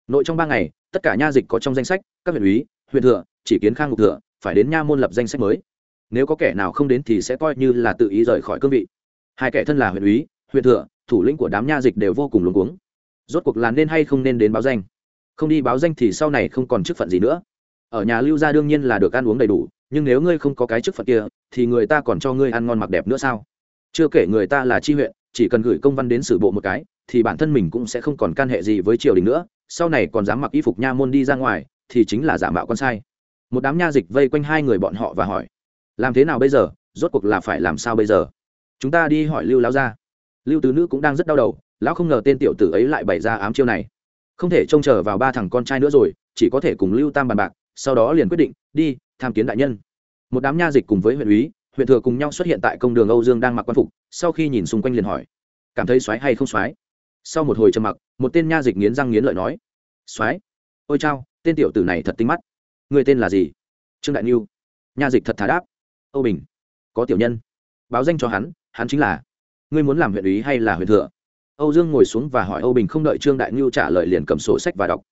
Nội trong ba ngày, tất cả nha dịch có trong danh sách, các huyện úy, huyện thừa, chỉ kiến khang ngục thừa, phải đến nha môn lập danh sách mới. Nếu có kẻ nào không đến thì sẽ coi như là tự ý rời khỏi cương vị. Hai kẻ thân là huyện úy, huyện thừa, thủ lĩnh của đám nha dịch đều vô cùng luống cuống. Rốt cuộc là nên hay không nên đến báo danh? Không đi báo danh thì sau này không còn chức phận gì nữa. Ở nhà lưu gia đương nhiên là được ăn uống đầy đủ nhưng nếu ngươi không có cái chức phận kia, thì người ta còn cho ngươi ăn ngon mặc đẹp nữa sao? Chưa kể người ta là tri huyện, chỉ cần gửi công văn đến sử bộ một cái, thì bản thân mình cũng sẽ không còn can hệ gì với triều đình nữa, sau này còn dám mặc y phục nha môn đi ra ngoài, thì chính là giả mạo con sai. Một đám nha dịch vây quanh hai người bọn họ và hỏi, làm thế nào bây giờ? Rốt cuộc là phải làm sao bây giờ? Chúng ta đi hỏi lưu lão gia. Lưu tứ nữ cũng đang rất đau đầu, lão không ngờ tên tiểu tử ấy lại bày ra ám chiêu này. Không thể trông chờ vào ba thằng con trai nữa rồi, chỉ có thể cùng lưu tam bàn bạc, sau đó liền quyết định, đi tham kiến đại nhân. Một đám nha dịch cùng với huyện úy, huyện thừa cùng nhau xuất hiện tại công đường âu dương đang mặc quan phục, sau khi nhìn xung quanh liền hỏi, cảm thấy xoáy hay không xoáy sau một hồi trầm mặc, một tên nha dịch nghiến răng nghiến lợi nói xoáy ôi chao, tên tiểu tử này thật tinh mắt. Người tên là gì? Trương đại niu nha dịch thật thà đáp, âu bình, có tiểu nhân. Báo danh cho hắn hắn chính là, ngươi muốn làm huyện úy hay là huyện thừa? Âu dương ngồi xuống và hỏi âu bình không đợi trương đại niu trả lời liền cầm sổ sách và đọc.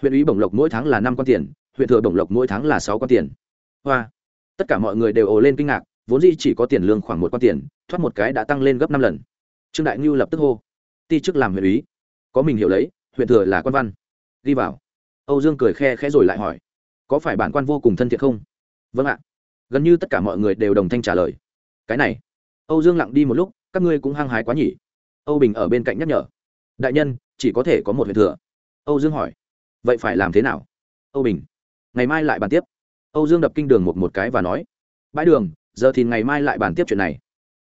Huyện úy bổng lộc mỗi tháng là năm con tiền, huyện thừa bổng lộc mỗi tháng là sáu con tiền hoa. Tất cả mọi người đều ồ lên kinh ngạc, vốn dĩ chỉ có tiền lương khoảng một quan tiền, thoát một cái đã tăng lên gấp năm lần. Trương đại ngưu lập tức hô, ti chức làm huyện ý có mình hiểu lấy, huyện thừa là quan văn. Đi vào. Âu dương cười khe khẽ rồi lại hỏi, có phải bản quan vô cùng thân thiện không? Vâng ạ. Gần như tất cả mọi người đều đồng thanh trả lời, cái này. Âu dương lặng đi một lúc, các ngươi cũng hăng hái quá nhỉ. Âu bình ở bên cạnh nhắc nhở, đại nhân, chỉ có thể có một huyện thừa. Âu dương hỏi, vậy phải làm thế nào? Âu bình, ngày mai lại bàn tiếp âu dương đập kinh đường một một cái và nói, bãi đường, giờ thì ngày mai lại bàn tiếp chuyện này.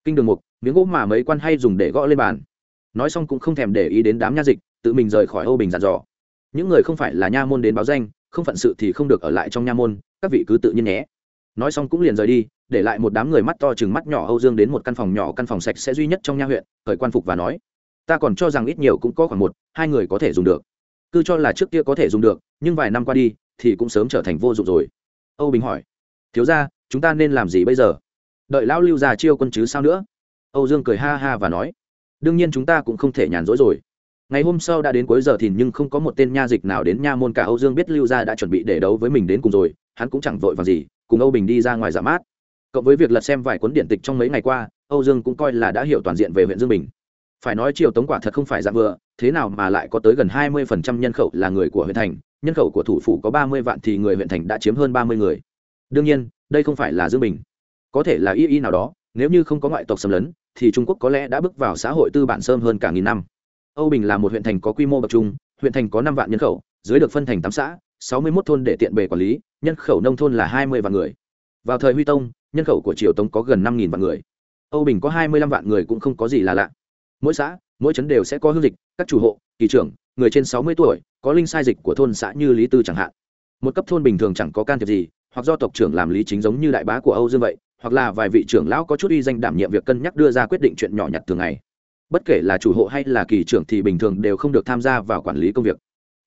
Kinh đường mục, miếng gỗ mà mấy quan hay dùng để gõ lên bàn. Nói xong cũng không thèm để ý đến đám nha dịch, tự mình rời khỏi âu bình dàn dò. Những người không phải là nha môn đến báo danh, không phận sự thì không được ở lại trong nha môn, các vị cứ tự nhiên nhé. Nói xong cũng liền rời đi, để lại một đám người mắt to chừng mắt nhỏ âu dương đến một căn phòng nhỏ, căn phòng sạch sẽ duy nhất trong nha huyện khởi quan phục và nói, ta còn cho rằng ít nhiều cũng có khoảng một, hai người có thể dùng được. Cứ cho là trước kia có thể dùng được, nhưng vài năm qua đi, thì cũng sớm trở thành vô dụng rồi âu bình hỏi. Thiếu ra chúng ta nên làm gì bây giờ? Đợi lão lưu già chiêu quân chứ sao nữa? Âu dương cười ha ha và nói. Đương nhiên chúng ta cũng không thể nhàn rỗi rồi. Ngày hôm sau đã đến cuối giờ thì nhưng không có một tên nha dịch nào đến nha môn cả âu dương biết lưu gia đã chuẩn bị để đấu với mình đến cùng rồi, hắn cũng chẳng vội vàng gì, cùng âu bình đi ra ngoài giả mát. Cộng với việc lật xem vài cuốn điện tịch trong mấy ngày qua, âu dương cũng coi là đã hiểu toàn diện về huyện dương bình. Phải nói triều tống quả thật không phải dạng vừa, thế nào mà lại có tới gần hai mươi phần trăm nhân khẩu là người của huyện thành nhân khẩu của thủ phủ có ba mươi vạn thì người huyện thành đã chiếm hơn ba mươi người. Đương nhiên, đây không phải là dương bình. Có thể là y y nào đó, nếu như không có ngoại tộc xâm lấn, thì trung quốc có lẽ đã bước vào xã hội tư bản sớm hơn cả nghìn năm. Âu bình là một huyện thành có quy mô bậc trung, huyện thành có năm vạn nhân khẩu, dưới được phân thành tám xã, sáu mươi một thôn để tiện bề quản lý, nhân khẩu nông thôn là hai mươi vạn người. Vào thời huy tông, nhân khẩu của triều tống có gần năm vạn người. Âu bình có hai mươi lăm vạn người cũng không có gì là lạ. Mỗi xã, mỗi trấn đều sẽ có hương dịch, các chủ hộ, kỳ trưởng người trên sáu mươi tuổi, có linh sai dịch của thôn xã như lý tư chẳng hạn. Một cấp thôn bình thường chẳng có can thiệp gì, hoặc do tộc trưởng làm lý chính giống như đại bá của âu dương vậy, hoặc là vài vị trưởng lão có chút uy danh đảm nhiệm việc cân nhắc đưa ra quyết định chuyện nhỏ nhặt thường ngày. Bất kể là chủ hộ hay là kỳ trưởng thì bình thường đều không được tham gia vào quản lý công việc.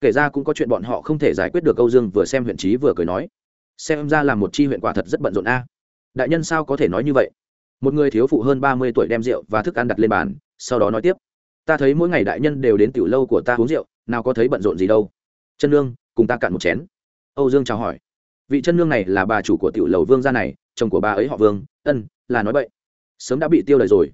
Kể ra cũng có chuyện bọn họ không thể giải quyết được âu dương vừa xem huyện trí vừa cười nói. Xem ra là một chi huyện quả thật rất bận rộn a. Đại nhân sao có thể nói như vậy? Một người thiếu phụ hơn ba mươi tuổi đem rượu và thức ăn đặt lên bàn, sau đó nói tiếp ta thấy mỗi ngày đại nhân đều đến tiểu lâu của ta uống rượu, nào có thấy bận rộn gì đâu. Chân nương cùng ta cạn một chén. Âu dương chào hỏi. Vị chân nương này là bà chủ của tiểu lầu vương gia này, chồng của bà ấy họ vương, ân, là nói vậy sớm đã bị tiêu đời rồi.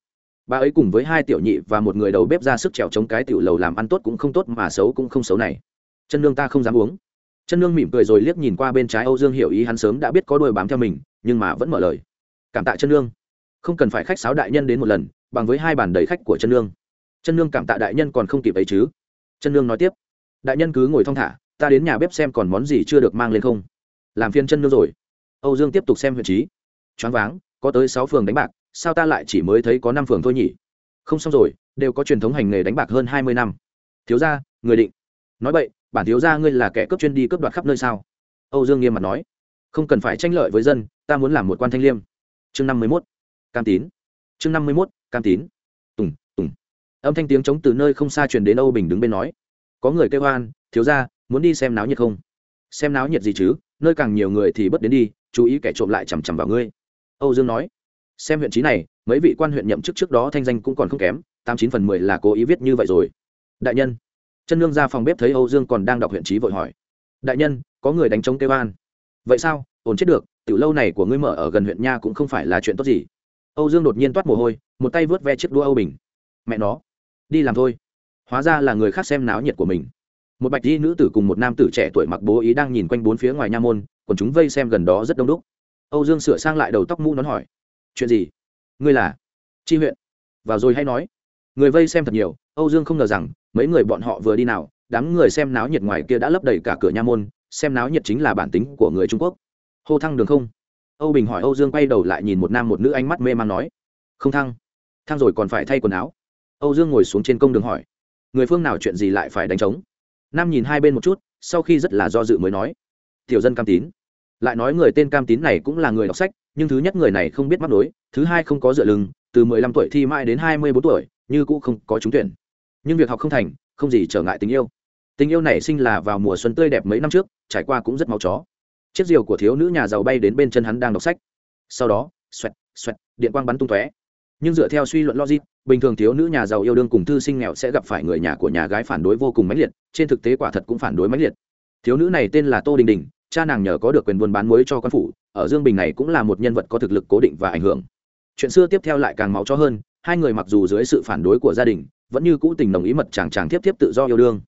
Bà ấy cùng với hai tiểu nhị và một người đầu bếp ra sức trèo chống cái tiểu lầu làm ăn tốt cũng không tốt mà xấu cũng không xấu này. Chân nương ta không dám uống. Chân nương mỉm cười rồi liếc nhìn qua bên trái âu dương hiểu ý hắn sớm đã biết có đôi bám theo mình, nhưng mà vẫn mở lời. Cảm tạ chân nương không cần phải khách sáo đại nhân đến một lần, bằng với hai bàn đầy khách của chân nương chân nương cảm tạ đại nhân còn không kịp ấy chứ? Chân nương nói tiếp, đại nhân cứ ngồi thong thả, ta đến nhà bếp xem còn món gì chưa được mang lên không? Làm phiên chân nương rồi. Âu dương tiếp tục xem huyện trí. Choáng váng, có tới sáu phường đánh bạc, sao ta lại chỉ mới thấy có năm phường thôi nhỉ? Không xong rồi, đều có truyền thống hành nghề đánh bạc hơn hai mươi năm. Thiếu gia, người định. Nói vậy bản thiếu gia ngươi là kẻ cướp chuyên đi cướp đoạt khắp nơi sao? Âu dương nghiêm mặt nói. Không cần phải tranh lợi với dân, ta muốn làm một quan thanh liêm. Chương năm mươi mốt, cam tín. Chương năm mươi mốt, cam tín âm thanh tiếng trống từ nơi không xa truyền đến âu bình đứng bên nói. Có người kêu hoan thiếu gia, muốn đi xem náo nhiệt không? Xem náo nhiệt gì chứ, nơi càng nhiều người thì bất đến đi, chú ý kẻ trộm lại chằm chằm vào ngươi. Âu dương nói. Xem huyện trí này, mấy vị quan huyện nhậm chức trước đó thanh danh cũng còn không kém, tám chín phần mười là cố ý viết như vậy rồi. Đại nhân. Chân nương ra phòng bếp thấy âu dương còn đang đọc huyện trí vội hỏi. Đại nhân, có người đánh trống kêu an vậy sao? Ổn chết được, tiểu lâu này của ngươi mở ở gần huyện nha cũng không phải là chuyện tốt gì. Âu dương đột nhiên toát mồ hôi, một tay vớt ve chiếc đũa âu bình. Mẹ nó đi làm thôi. Hóa ra là người khác xem náo nhiệt của mình. Một bạch y nữ tử cùng một nam tử trẻ tuổi mặc bố ý đang nhìn quanh bốn phía ngoài nha môn, còn chúng vây xem gần đó rất đông đúc. Âu dương sửa sang lại đầu tóc mũ nón hỏi, chuyện gì? Ngươi là? Chi huyện. Vào rồi hay nói. Người vây xem thật nhiều, âu dương không ngờ rằng, mấy người bọn họ vừa đi nào, đám người xem náo nhiệt ngoài kia đã lấp đầy cả cửa nha môn, xem náo nhiệt chính là bản tính của người trung quốc. Hô thăng đường không? Âu bình hỏi âu dương quay đầu lại nhìn một nam một nữ ánh mắt mê man nói, không thăng. Thăng rồi còn phải thay quần áo âu dương ngồi xuống trên công đường hỏi, người phương nào chuyện gì lại phải đánh trống? Nam nhìn hai bên một chút, sau khi rất là do dự mới nói, tiểu dân cam tín. Lại nói người tên cam tín này cũng là người đọc sách, nhưng thứ nhất người này không biết mắc đối thứ hai không có dựa lưng, từ mười lăm tuổi thi mãi đến hai mươi bốn tuổi, như cũng không có trúng tuyển. Nhưng việc học không thành, không gì trở ngại tình yêu. Tình yêu này sinh là vào mùa xuân tươi đẹp mấy năm trước, trải qua cũng rất máu chó. Chiếc diều của thiếu nữ nhà giàu bay đến bên chân hắn đang đọc sách. Sau đó, xoẹt xoẹt, điện quang bắn tung tóe nhưng dựa theo suy luận logic, bình thường thiếu nữ nhà giàu yêu đương cùng thư sinh nghèo sẽ gặp phải người nhà của nhà gái phản đối vô cùng mãnh liệt, trên thực tế quả thật cũng phản đối mãnh liệt. Thiếu nữ này tên là tô đình đình, cha nàng nhờ có được quyền buôn bán muối cho quan phủ, ở dương bình này cũng là một nhân vật có thực lực cố định và ảnh hưởng. Chuyện xưa tiếp theo lại càng máu cho hơn, hai người mặc dù dưới sự phản đối của gia đình, vẫn như cũ tình đồng ý mật chàng chàng tiếp tiếp tự do yêu đương.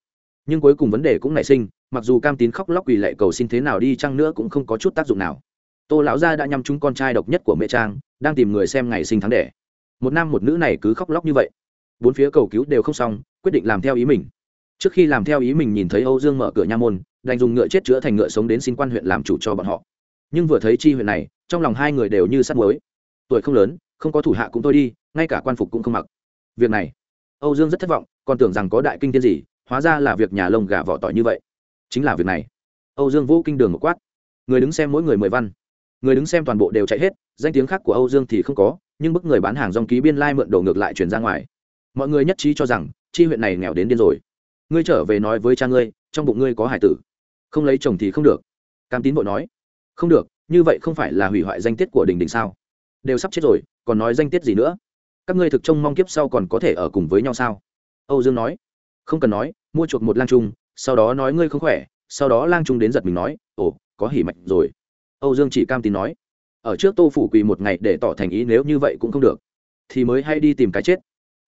Nhưng cuối cùng vấn đề cũng nảy sinh, mặc dù cam tín khóc lóc quỳ lệ cầu xin thế nào đi chăng nữa cũng không có chút tác dụng nào. Tô lão gia đã nhắm chúng con trai độc nhất của mẹ trang đang tìm người xem ngày sinh tháng đẻ một nam một nữ này cứ khóc lóc như vậy. Bốn phía cầu cứu đều không xong, quyết định làm theo ý mình. Trước khi làm theo ý mình nhìn thấy âu dương mở cửa nha môn, đành dùng ngựa chết chữa thành ngựa sống đến xin quan huyện làm chủ cho bọn họ. Nhưng vừa thấy chi huyện này, trong lòng hai người đều như sắt muối. Tuổi không lớn, không có thủ hạ cũng thôi đi, ngay cả quan phục cũng không mặc. Việc này, âu dương rất thất vọng, còn tưởng rằng có đại kinh tiên gì, hóa ra là việc nhà lông gà vỏ tỏi như vậy. Chính là việc này. Âu dương vũ kinh đường một quát. Người đứng xem mỗi người mười văn. Người đứng xem toàn bộ đều chạy hết, danh tiếng khác của âu dương thì không có nhưng bức người bán hàng dòng ký biên lai mượn đồ ngược lại chuyển ra ngoài. Mọi người nhất trí cho rằng, chi huyện này nghèo đến điên rồi. Ngươi trở về nói với cha ngươi, trong bụng ngươi có hải tử. Không lấy chồng thì không được. Cam tín vội nói. Không được, như vậy không phải là hủy hoại danh tiết của đình đình sao? Đều sắp chết rồi, còn nói danh tiết gì nữa? Các ngươi thực trông mong kiếp sau còn có thể ở cùng với nhau sao? Âu dương nói. Không cần nói, mua chuộc một lang trung, sau đó nói ngươi không khỏe, sau đó lang trung đến giật mình nói, ồ, có hỉ mạnh rồi. Âu dương chỉ cam tín nói ở trước tô phủ quỳ một ngày để tỏ thành ý nếu như vậy cũng không được, thì mới hay đi tìm cái chết.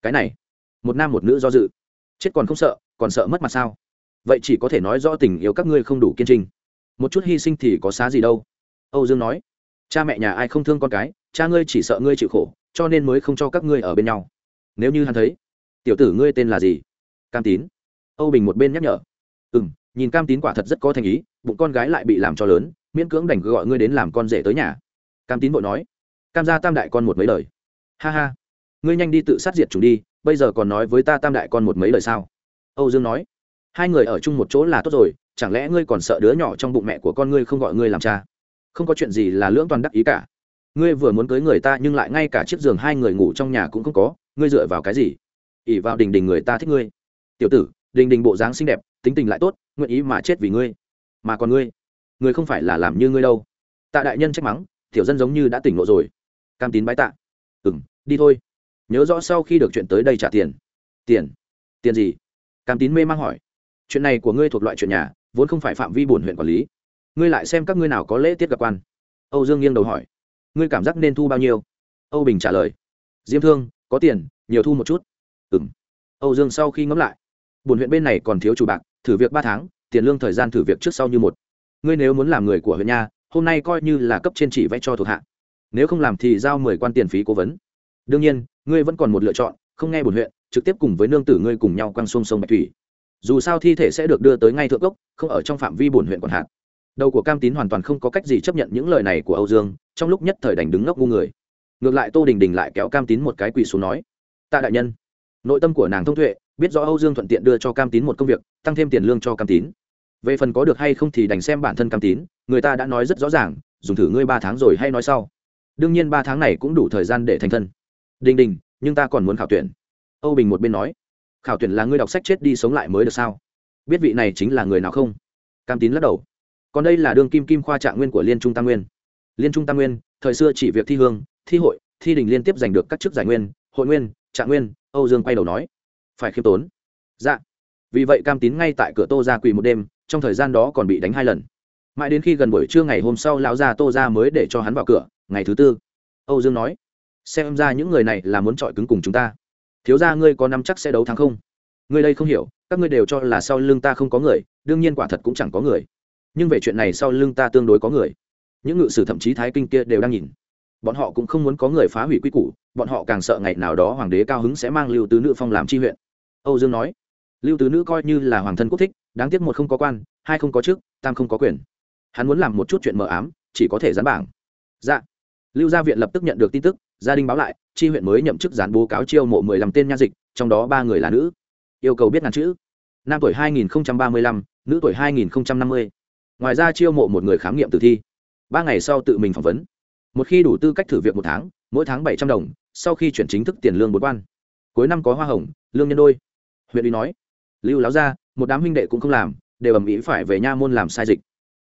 Cái này, một nam một nữ do dự. Chết còn không sợ, còn sợ mất mặt sao? Vậy chỉ có thể nói rõ tình yêu các ngươi không đủ kiên trinh. Một chút hy sinh thì có xá gì đâu. Âu dương nói, cha mẹ nhà ai không thương con cái, cha ngươi chỉ sợ ngươi chịu khổ, cho nên mới không cho các ngươi ở bên nhau. Nếu như hắn thấy, tiểu tử ngươi tên là gì? Cam tín. Âu bình một bên nhắc nhở ừ m nhìn cam tín quả thật rất có thành ý, bụng con gái lại bị làm cho lớn, miễn cưỡng đành gọi ngươi đến làm con rể tới nhà cam tín vội nói, cam gia tam đại con một mấy lời. Ha ha, ngươi nhanh đi tự sát diệt chúng đi, bây giờ còn nói với ta tam đại con một mấy lời sao? Âu dương nói, hai người ở chung một chỗ là tốt rồi, chẳng lẽ ngươi còn sợ đứa nhỏ trong bụng mẹ của con ngươi không gọi ngươi làm cha? Không có chuyện gì là lưỡng toàn đắc ý cả. Ngươi vừa muốn cưới người ta nhưng lại ngay cả chiếc giường hai người ngủ trong nhà cũng không có, ngươi dựa vào cái gì? Ỉ vào đình đình người ta thích ngươi. Tiểu tử, đình đình bộ dáng xinh đẹp, tính tình lại tốt, nguyện ý mà chết vì ngươi. Mà còn ngươi ngươi không phải là làm như ngươi đâu. Tạ đại nhân trách mắng tiểu dân giống như đã tỉnh ngộ rồi. Cam tín bái tạ. Ừ m đi thôi. Nhớ rõ sau khi được chuyện tới đây trả tiền. Tiền? Tiền gì? Cam tín mê mang hỏi. Chuyện này của ngươi thuộc loại chuyện nhà, vốn không phải phạm vi bổn huyện quản lý. Ngươi lại xem các ngươi nào có lễ tiết gặp quan. Âu dương nghiêng đầu hỏi. Ngươi cảm giác nên thu bao nhiêu? Âu bình trả lời. Diêm thương, có tiền, nhiều thu một chút. Ừ m âu dương sau khi ngẫm lại. Bổn huyện bên này còn thiếu chủ bạc, thử việc ba tháng, tiền lương thời gian thử việc trước sau như một. Ngươi nếu muốn làm người của huyện nha hôm nay coi như là cấp trên chỉ vẽ cho thuộc hạ. Nếu không làm thì giao mười quan tiền phí cố vấn. Đương nhiên, ngươi vẫn còn một lựa chọn, không nghe bổn huyện, trực tiếp cùng với nương tử ngươi cùng nhau quăng sông sông bạch thủy. Dù sao thi thể sẽ được đưa tới ngay thượng gốc không ở trong phạm vi bổn huyện quản hạt đầu của cam tín hoàn toàn không có cách gì chấp nhận những lời này của âu dương, trong lúc nhất thời đành đứng ngốc ngu người. Ngược lại tô đình đình lại kéo cam tín một cái quỳ xuống nói, tạ đại nhân. Nội tâm của nàng thông tuệ, biết rõ âu dương thuận tiện đưa cho cam tín một công việc, tăng thêm tiền lương cho cam tín về phần có được hay không thì đành xem bản thân cam tín, người ta đã nói rất rõ ràng, dùng thử ngươi ba tháng rồi hay nói sau. Đương nhiên ba tháng này cũng đủ thời gian để thành thân. Đình đình, nhưng ta còn muốn khảo tuyển. Âu bình một bên nói, khảo tuyển là ngươi đọc sách chết đi sống lại mới được sao? Biết vị này chính là người nào không? Cam tín lắc đầu. Còn đây là đương kim kim khoa trạng nguyên của liên trung tam nguyên. Liên trung tam nguyên, thời xưa chỉ việc thi hương, thi hội, thi đình liên tiếp giành được các chức giải nguyên, hội nguyên, trạng nguyên, âu dương quay đầu nói. Phải khiêm tốn. Dạ. Vì vậy cam tín ngay tại cửa tô ra quỳ một đêm trong thời gian đó còn bị đánh hai lần. Mãi đến khi gần buổi trưa ngày hôm sau lão gia tô ra mới để cho hắn vào cửa, ngày thứ tư. Âu dương nói, xem ra những người này là muốn chọi cứng cùng chúng ta. Thiếu ra ngươi có năm chắc sẽ đấu thắng không? Ngươi đây không hiểu, các ngươi đều cho là sau lưng ta không có người, đương nhiên quả thật cũng chẳng có người. Nhưng về chuyện này sau lưng ta tương đối có người. Những ngự sử thậm chí thái kinh kia đều đang nhìn. Bọn họ cũng không muốn có người phá hủy quy củ, bọn họ càng sợ ngày nào đó hoàng đế cao hứng sẽ mang lưu tứ nữ phong làm tri huyện. Âu dương nói, lưu tứ nữ coi như là hoàng thân quốc thích đáng tiếc một không có quan, hai không có chức, tam không có quyền. Hắn muốn làm một chút chuyện mờ ám, chỉ có thể dán bảng. Dạ. Lưu gia viện lập tức nhận được tin tức, gia đình báo lại tri huyện mới nhậm chức dán bố cáo chiêu mộ mười lăm tên nha dịch, trong đó ba người là nữ. Yêu cầu biết ngàn chữ. Nam tuổi hai nghìn ba mươi lăm, nữ tuổi hai nghìn năm mươi. Ngoài ra chiêu mộ một người khám nghiệm tử thi. Ba ngày sau tự mình phỏng vấn. Một khi đủ tư cách thử việc một tháng, mỗi tháng bảy trăm đồng, sau khi chuyển chính thức tiền lương bốn quan. Cuối năm có hoa hồng, lương nhân đôi. Huyện uy nói. Lưu láo ra một đám huynh đệ cũng không làm đều ầm ĩ phải về nha môn làm sai dịch.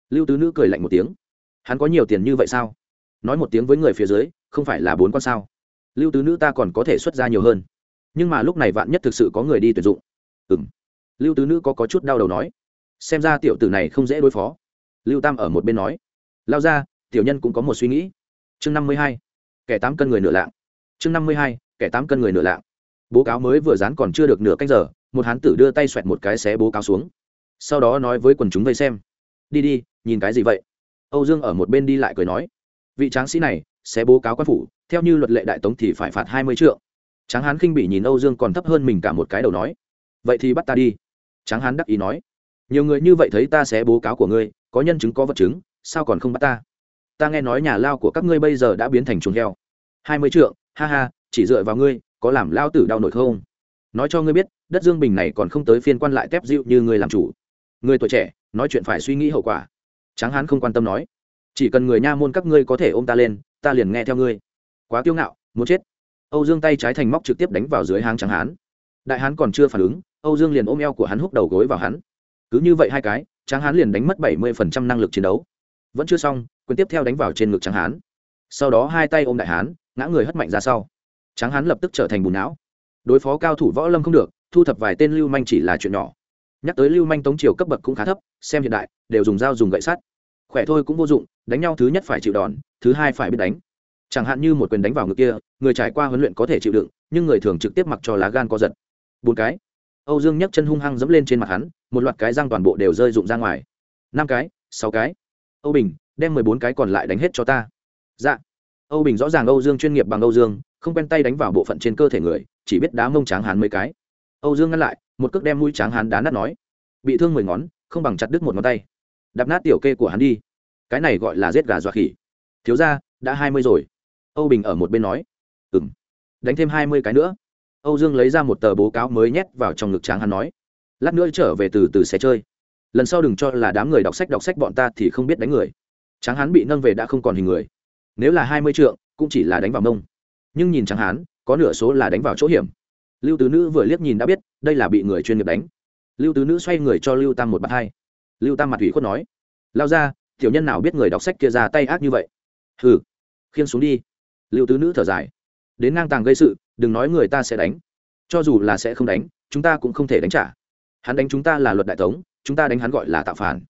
Lưu tứ nữ cười lạnh một tiếng. Hắn có nhiều tiền như vậy sao? Nói một tiếng với người phía dưới không phải là bốn con sao? Lưu tứ nữ ta còn có thể xuất ra nhiều hơn. Nhưng mà lúc này vạn nhất thực sự có người đi tuyển dụng. Ừ m lưu tứ nữ có, có chút đau đầu nói. Xem ra tiểu tử này không dễ đối phó. Lưu tam ở một bên nói. Lao ra tiểu nhân cũng có một suy nghĩ. Chương năm mươi hai kẻ tám cân người nửa lạng. Chương năm mươi hai kẻ tám cân người nửa lạng. Bố cáo mới vừa dán còn chưa được nửa canh giờ một hán tử đưa tay xoẹt một cái xé bố cáo xuống. Sau đó nói với quần chúng vây xem. Đi đi, nhìn cái gì vậy? Âu dương ở một bên đi lại cười nói. Vị tráng sĩ này, xé bố cáo quan phủ, theo như luật lệ đại tống thì phải phạt hai mươi triệu tráng hán khinh bị nhìn âu dương còn thấp hơn mình cả một cái đầu nói. Vậy thì bắt ta đi. Tráng hán đắc ý nói. Nhiều người như vậy thấy ta sẽ bố cáo của ngươi, có nhân chứng có vật chứng, sao còn không bắt ta? Ta nghe nói nhà lao của các ngươi bây giờ đã biến thành chuồng heo. Hai mươi trượng, ha ha, chỉ dựa vào ngươi, có làm lao tử đau nổi không? Nói cho ngươi biết đất dương bình này còn không tới phiên quan lại tép dịu như người làm chủ. Người tuổi trẻ, nói chuyện phải suy nghĩ hậu quả. Tráng hán không quan tâm nói, chỉ cần người nha môn các ngươi có thể ôm ta lên, ta liền nghe theo ngươi. Quá kiêu ngạo, muốn chết. Âu dương tay trái thành móc trực tiếp đánh vào dưới háng tráng hán. Đại hán còn chưa phản ứng, âu dương liền ôm eo của hắn húc đầu gối vào hắn. Cứ như vậy hai cái, tráng hán liền đánh mất bảy mươi phần trăm năng lực chiến đấu. Vẫn chưa xong, quyền tiếp theo đánh vào trên ngực tráng hán. Sau đó hai tay ôm đại hán, ngã người hất mạnh ra sau. Tráng hán lập tức trở thành bùn não. Đối phó cao thủ võ lâm không được thu thập vài tên lưu manh chỉ là chuyện nhỏ. Nhắc tới lưu manh tống triều cấp bậc cũng khá thấp, xem hiện đại, đều dùng dao dùng gậy sắt. Khỏe thôi cũng vô dụng, đánh nhau thứ nhất phải chịu đòn, thứ hai phải biết đánh. Chẳng hạn như một quyền đánh vào ngực kia, người trải qua huấn luyện có thể chịu đựng, nhưng người thường trực tiếp mặc cho lá gan co giật. Bốn cái. Âu dương nhấc chân hung hăng dẫm lên trên mặt hắn, một loạt cái răng toàn bộ đều rơi rụng ra ngoài. Năm cái, sáu cái. Âu bình, đem mười bốn cái còn lại đánh hết cho ta. Dạ. Âu bình rõ ràng âu dương chuyên nghiệp bằng âu dương, không quen tay đánh vào bộ phận trên cơ thể người, chỉ biết đá mông tráng hắn mấy cái âu dương ngăn lại, một cước đem mũi tráng hán đá nát nói. Bị thương mười ngón, không bằng chặt đứt một ngón tay. Đạp nát tiểu kê của hắn đi. Cái này gọi là giết gà dọa khỉ. Thiếu ra đã hai mươi rồi. Âu bình ở một bên nói. Ừ m đánh thêm hai mươi cái nữa. Âu dương lấy ra một tờ bố cáo mới nhét vào trong ngực tráng hắn nói. Lát nữa trở về từ từ xe chơi. Lần sau đừng cho là đám người đọc sách đọc sách bọn ta thì không biết đánh người. Tráng hán bị nâng về đã không còn hình người. Nếu là hai mươi trượng, cũng chỉ là đánh vào mông. Nhưng nhìn tráng hán, có nửa số là đánh vào chỗ hiểm lưu tứ nữ vừa liếc nhìn đã biết, đây là bị người chuyên nghiệp đánh. Lưu tứ nữ xoay người cho lưu tam một bạt hai. Lưu tam mặt ủy khuất nói, lao ra, tiểu nhân nào biết người đọc sách kia ra tay ác như vậy? Hừ khiên xuống đi. Lưu tứ nữ thở dài, đến ngang tàng gây sự, đừng nói người ta sẽ đánh. Cho dù là sẽ không đánh, chúng ta cũng không thể đánh trả. Hắn đánh chúng ta là luật đại tống, chúng ta đánh hắn gọi là tạo phản.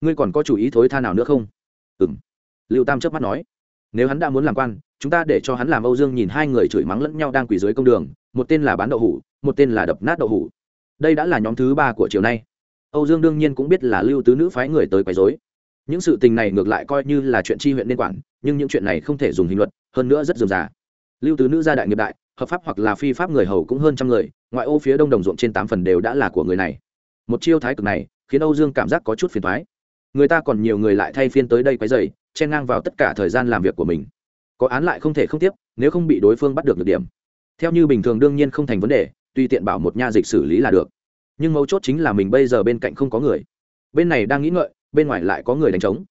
Ngươi còn có chủ ý thối tha nào nữa không? Ừ m lưu tam chớp mắt nói nếu hắn đã muốn làm quan, chúng ta để cho hắn làm âu dương nhìn hai người chửi mắng lẫn nhau đang quỳ dưới công đường, một tên là bán đậu hủ, một tên là đập nát đậu hủ. Đây đã là nhóm thứ ba của chiều nay. Âu dương đương nhiên cũng biết là lưu tứ nữ phái người tới quấy dối những sự tình này ngược lại coi như là chuyện chi huyện nên quản, nhưng những chuyện này không thể dùng hình luật, hơn nữa rất dườm già. Lưu tứ nữ gia đại nghiệp đại, hợp pháp hoặc là phi pháp người hầu cũng hơn trăm người, ngoại ô phía đông đồng ruộng trên tám phần đều đã là của người này. Một chiêu thái cực này, khiến âu dương cảm giác có chút phiền thoái người ta còn nhiều người lại thay phiên tới đây quấy dày chen ngang vào tất cả thời gian làm việc của mình. Có án lại không thể không tiếp, nếu không bị đối phương bắt được được điểm. Theo như bình thường đương nhiên không thành vấn đề, tùy tiện bảo một nha dịch xử lý là được. Nhưng mấu chốt chính là mình bây giờ bên cạnh không có người. Bên này đang nghĩ ngợi, bên ngoài lại có người đánh trống.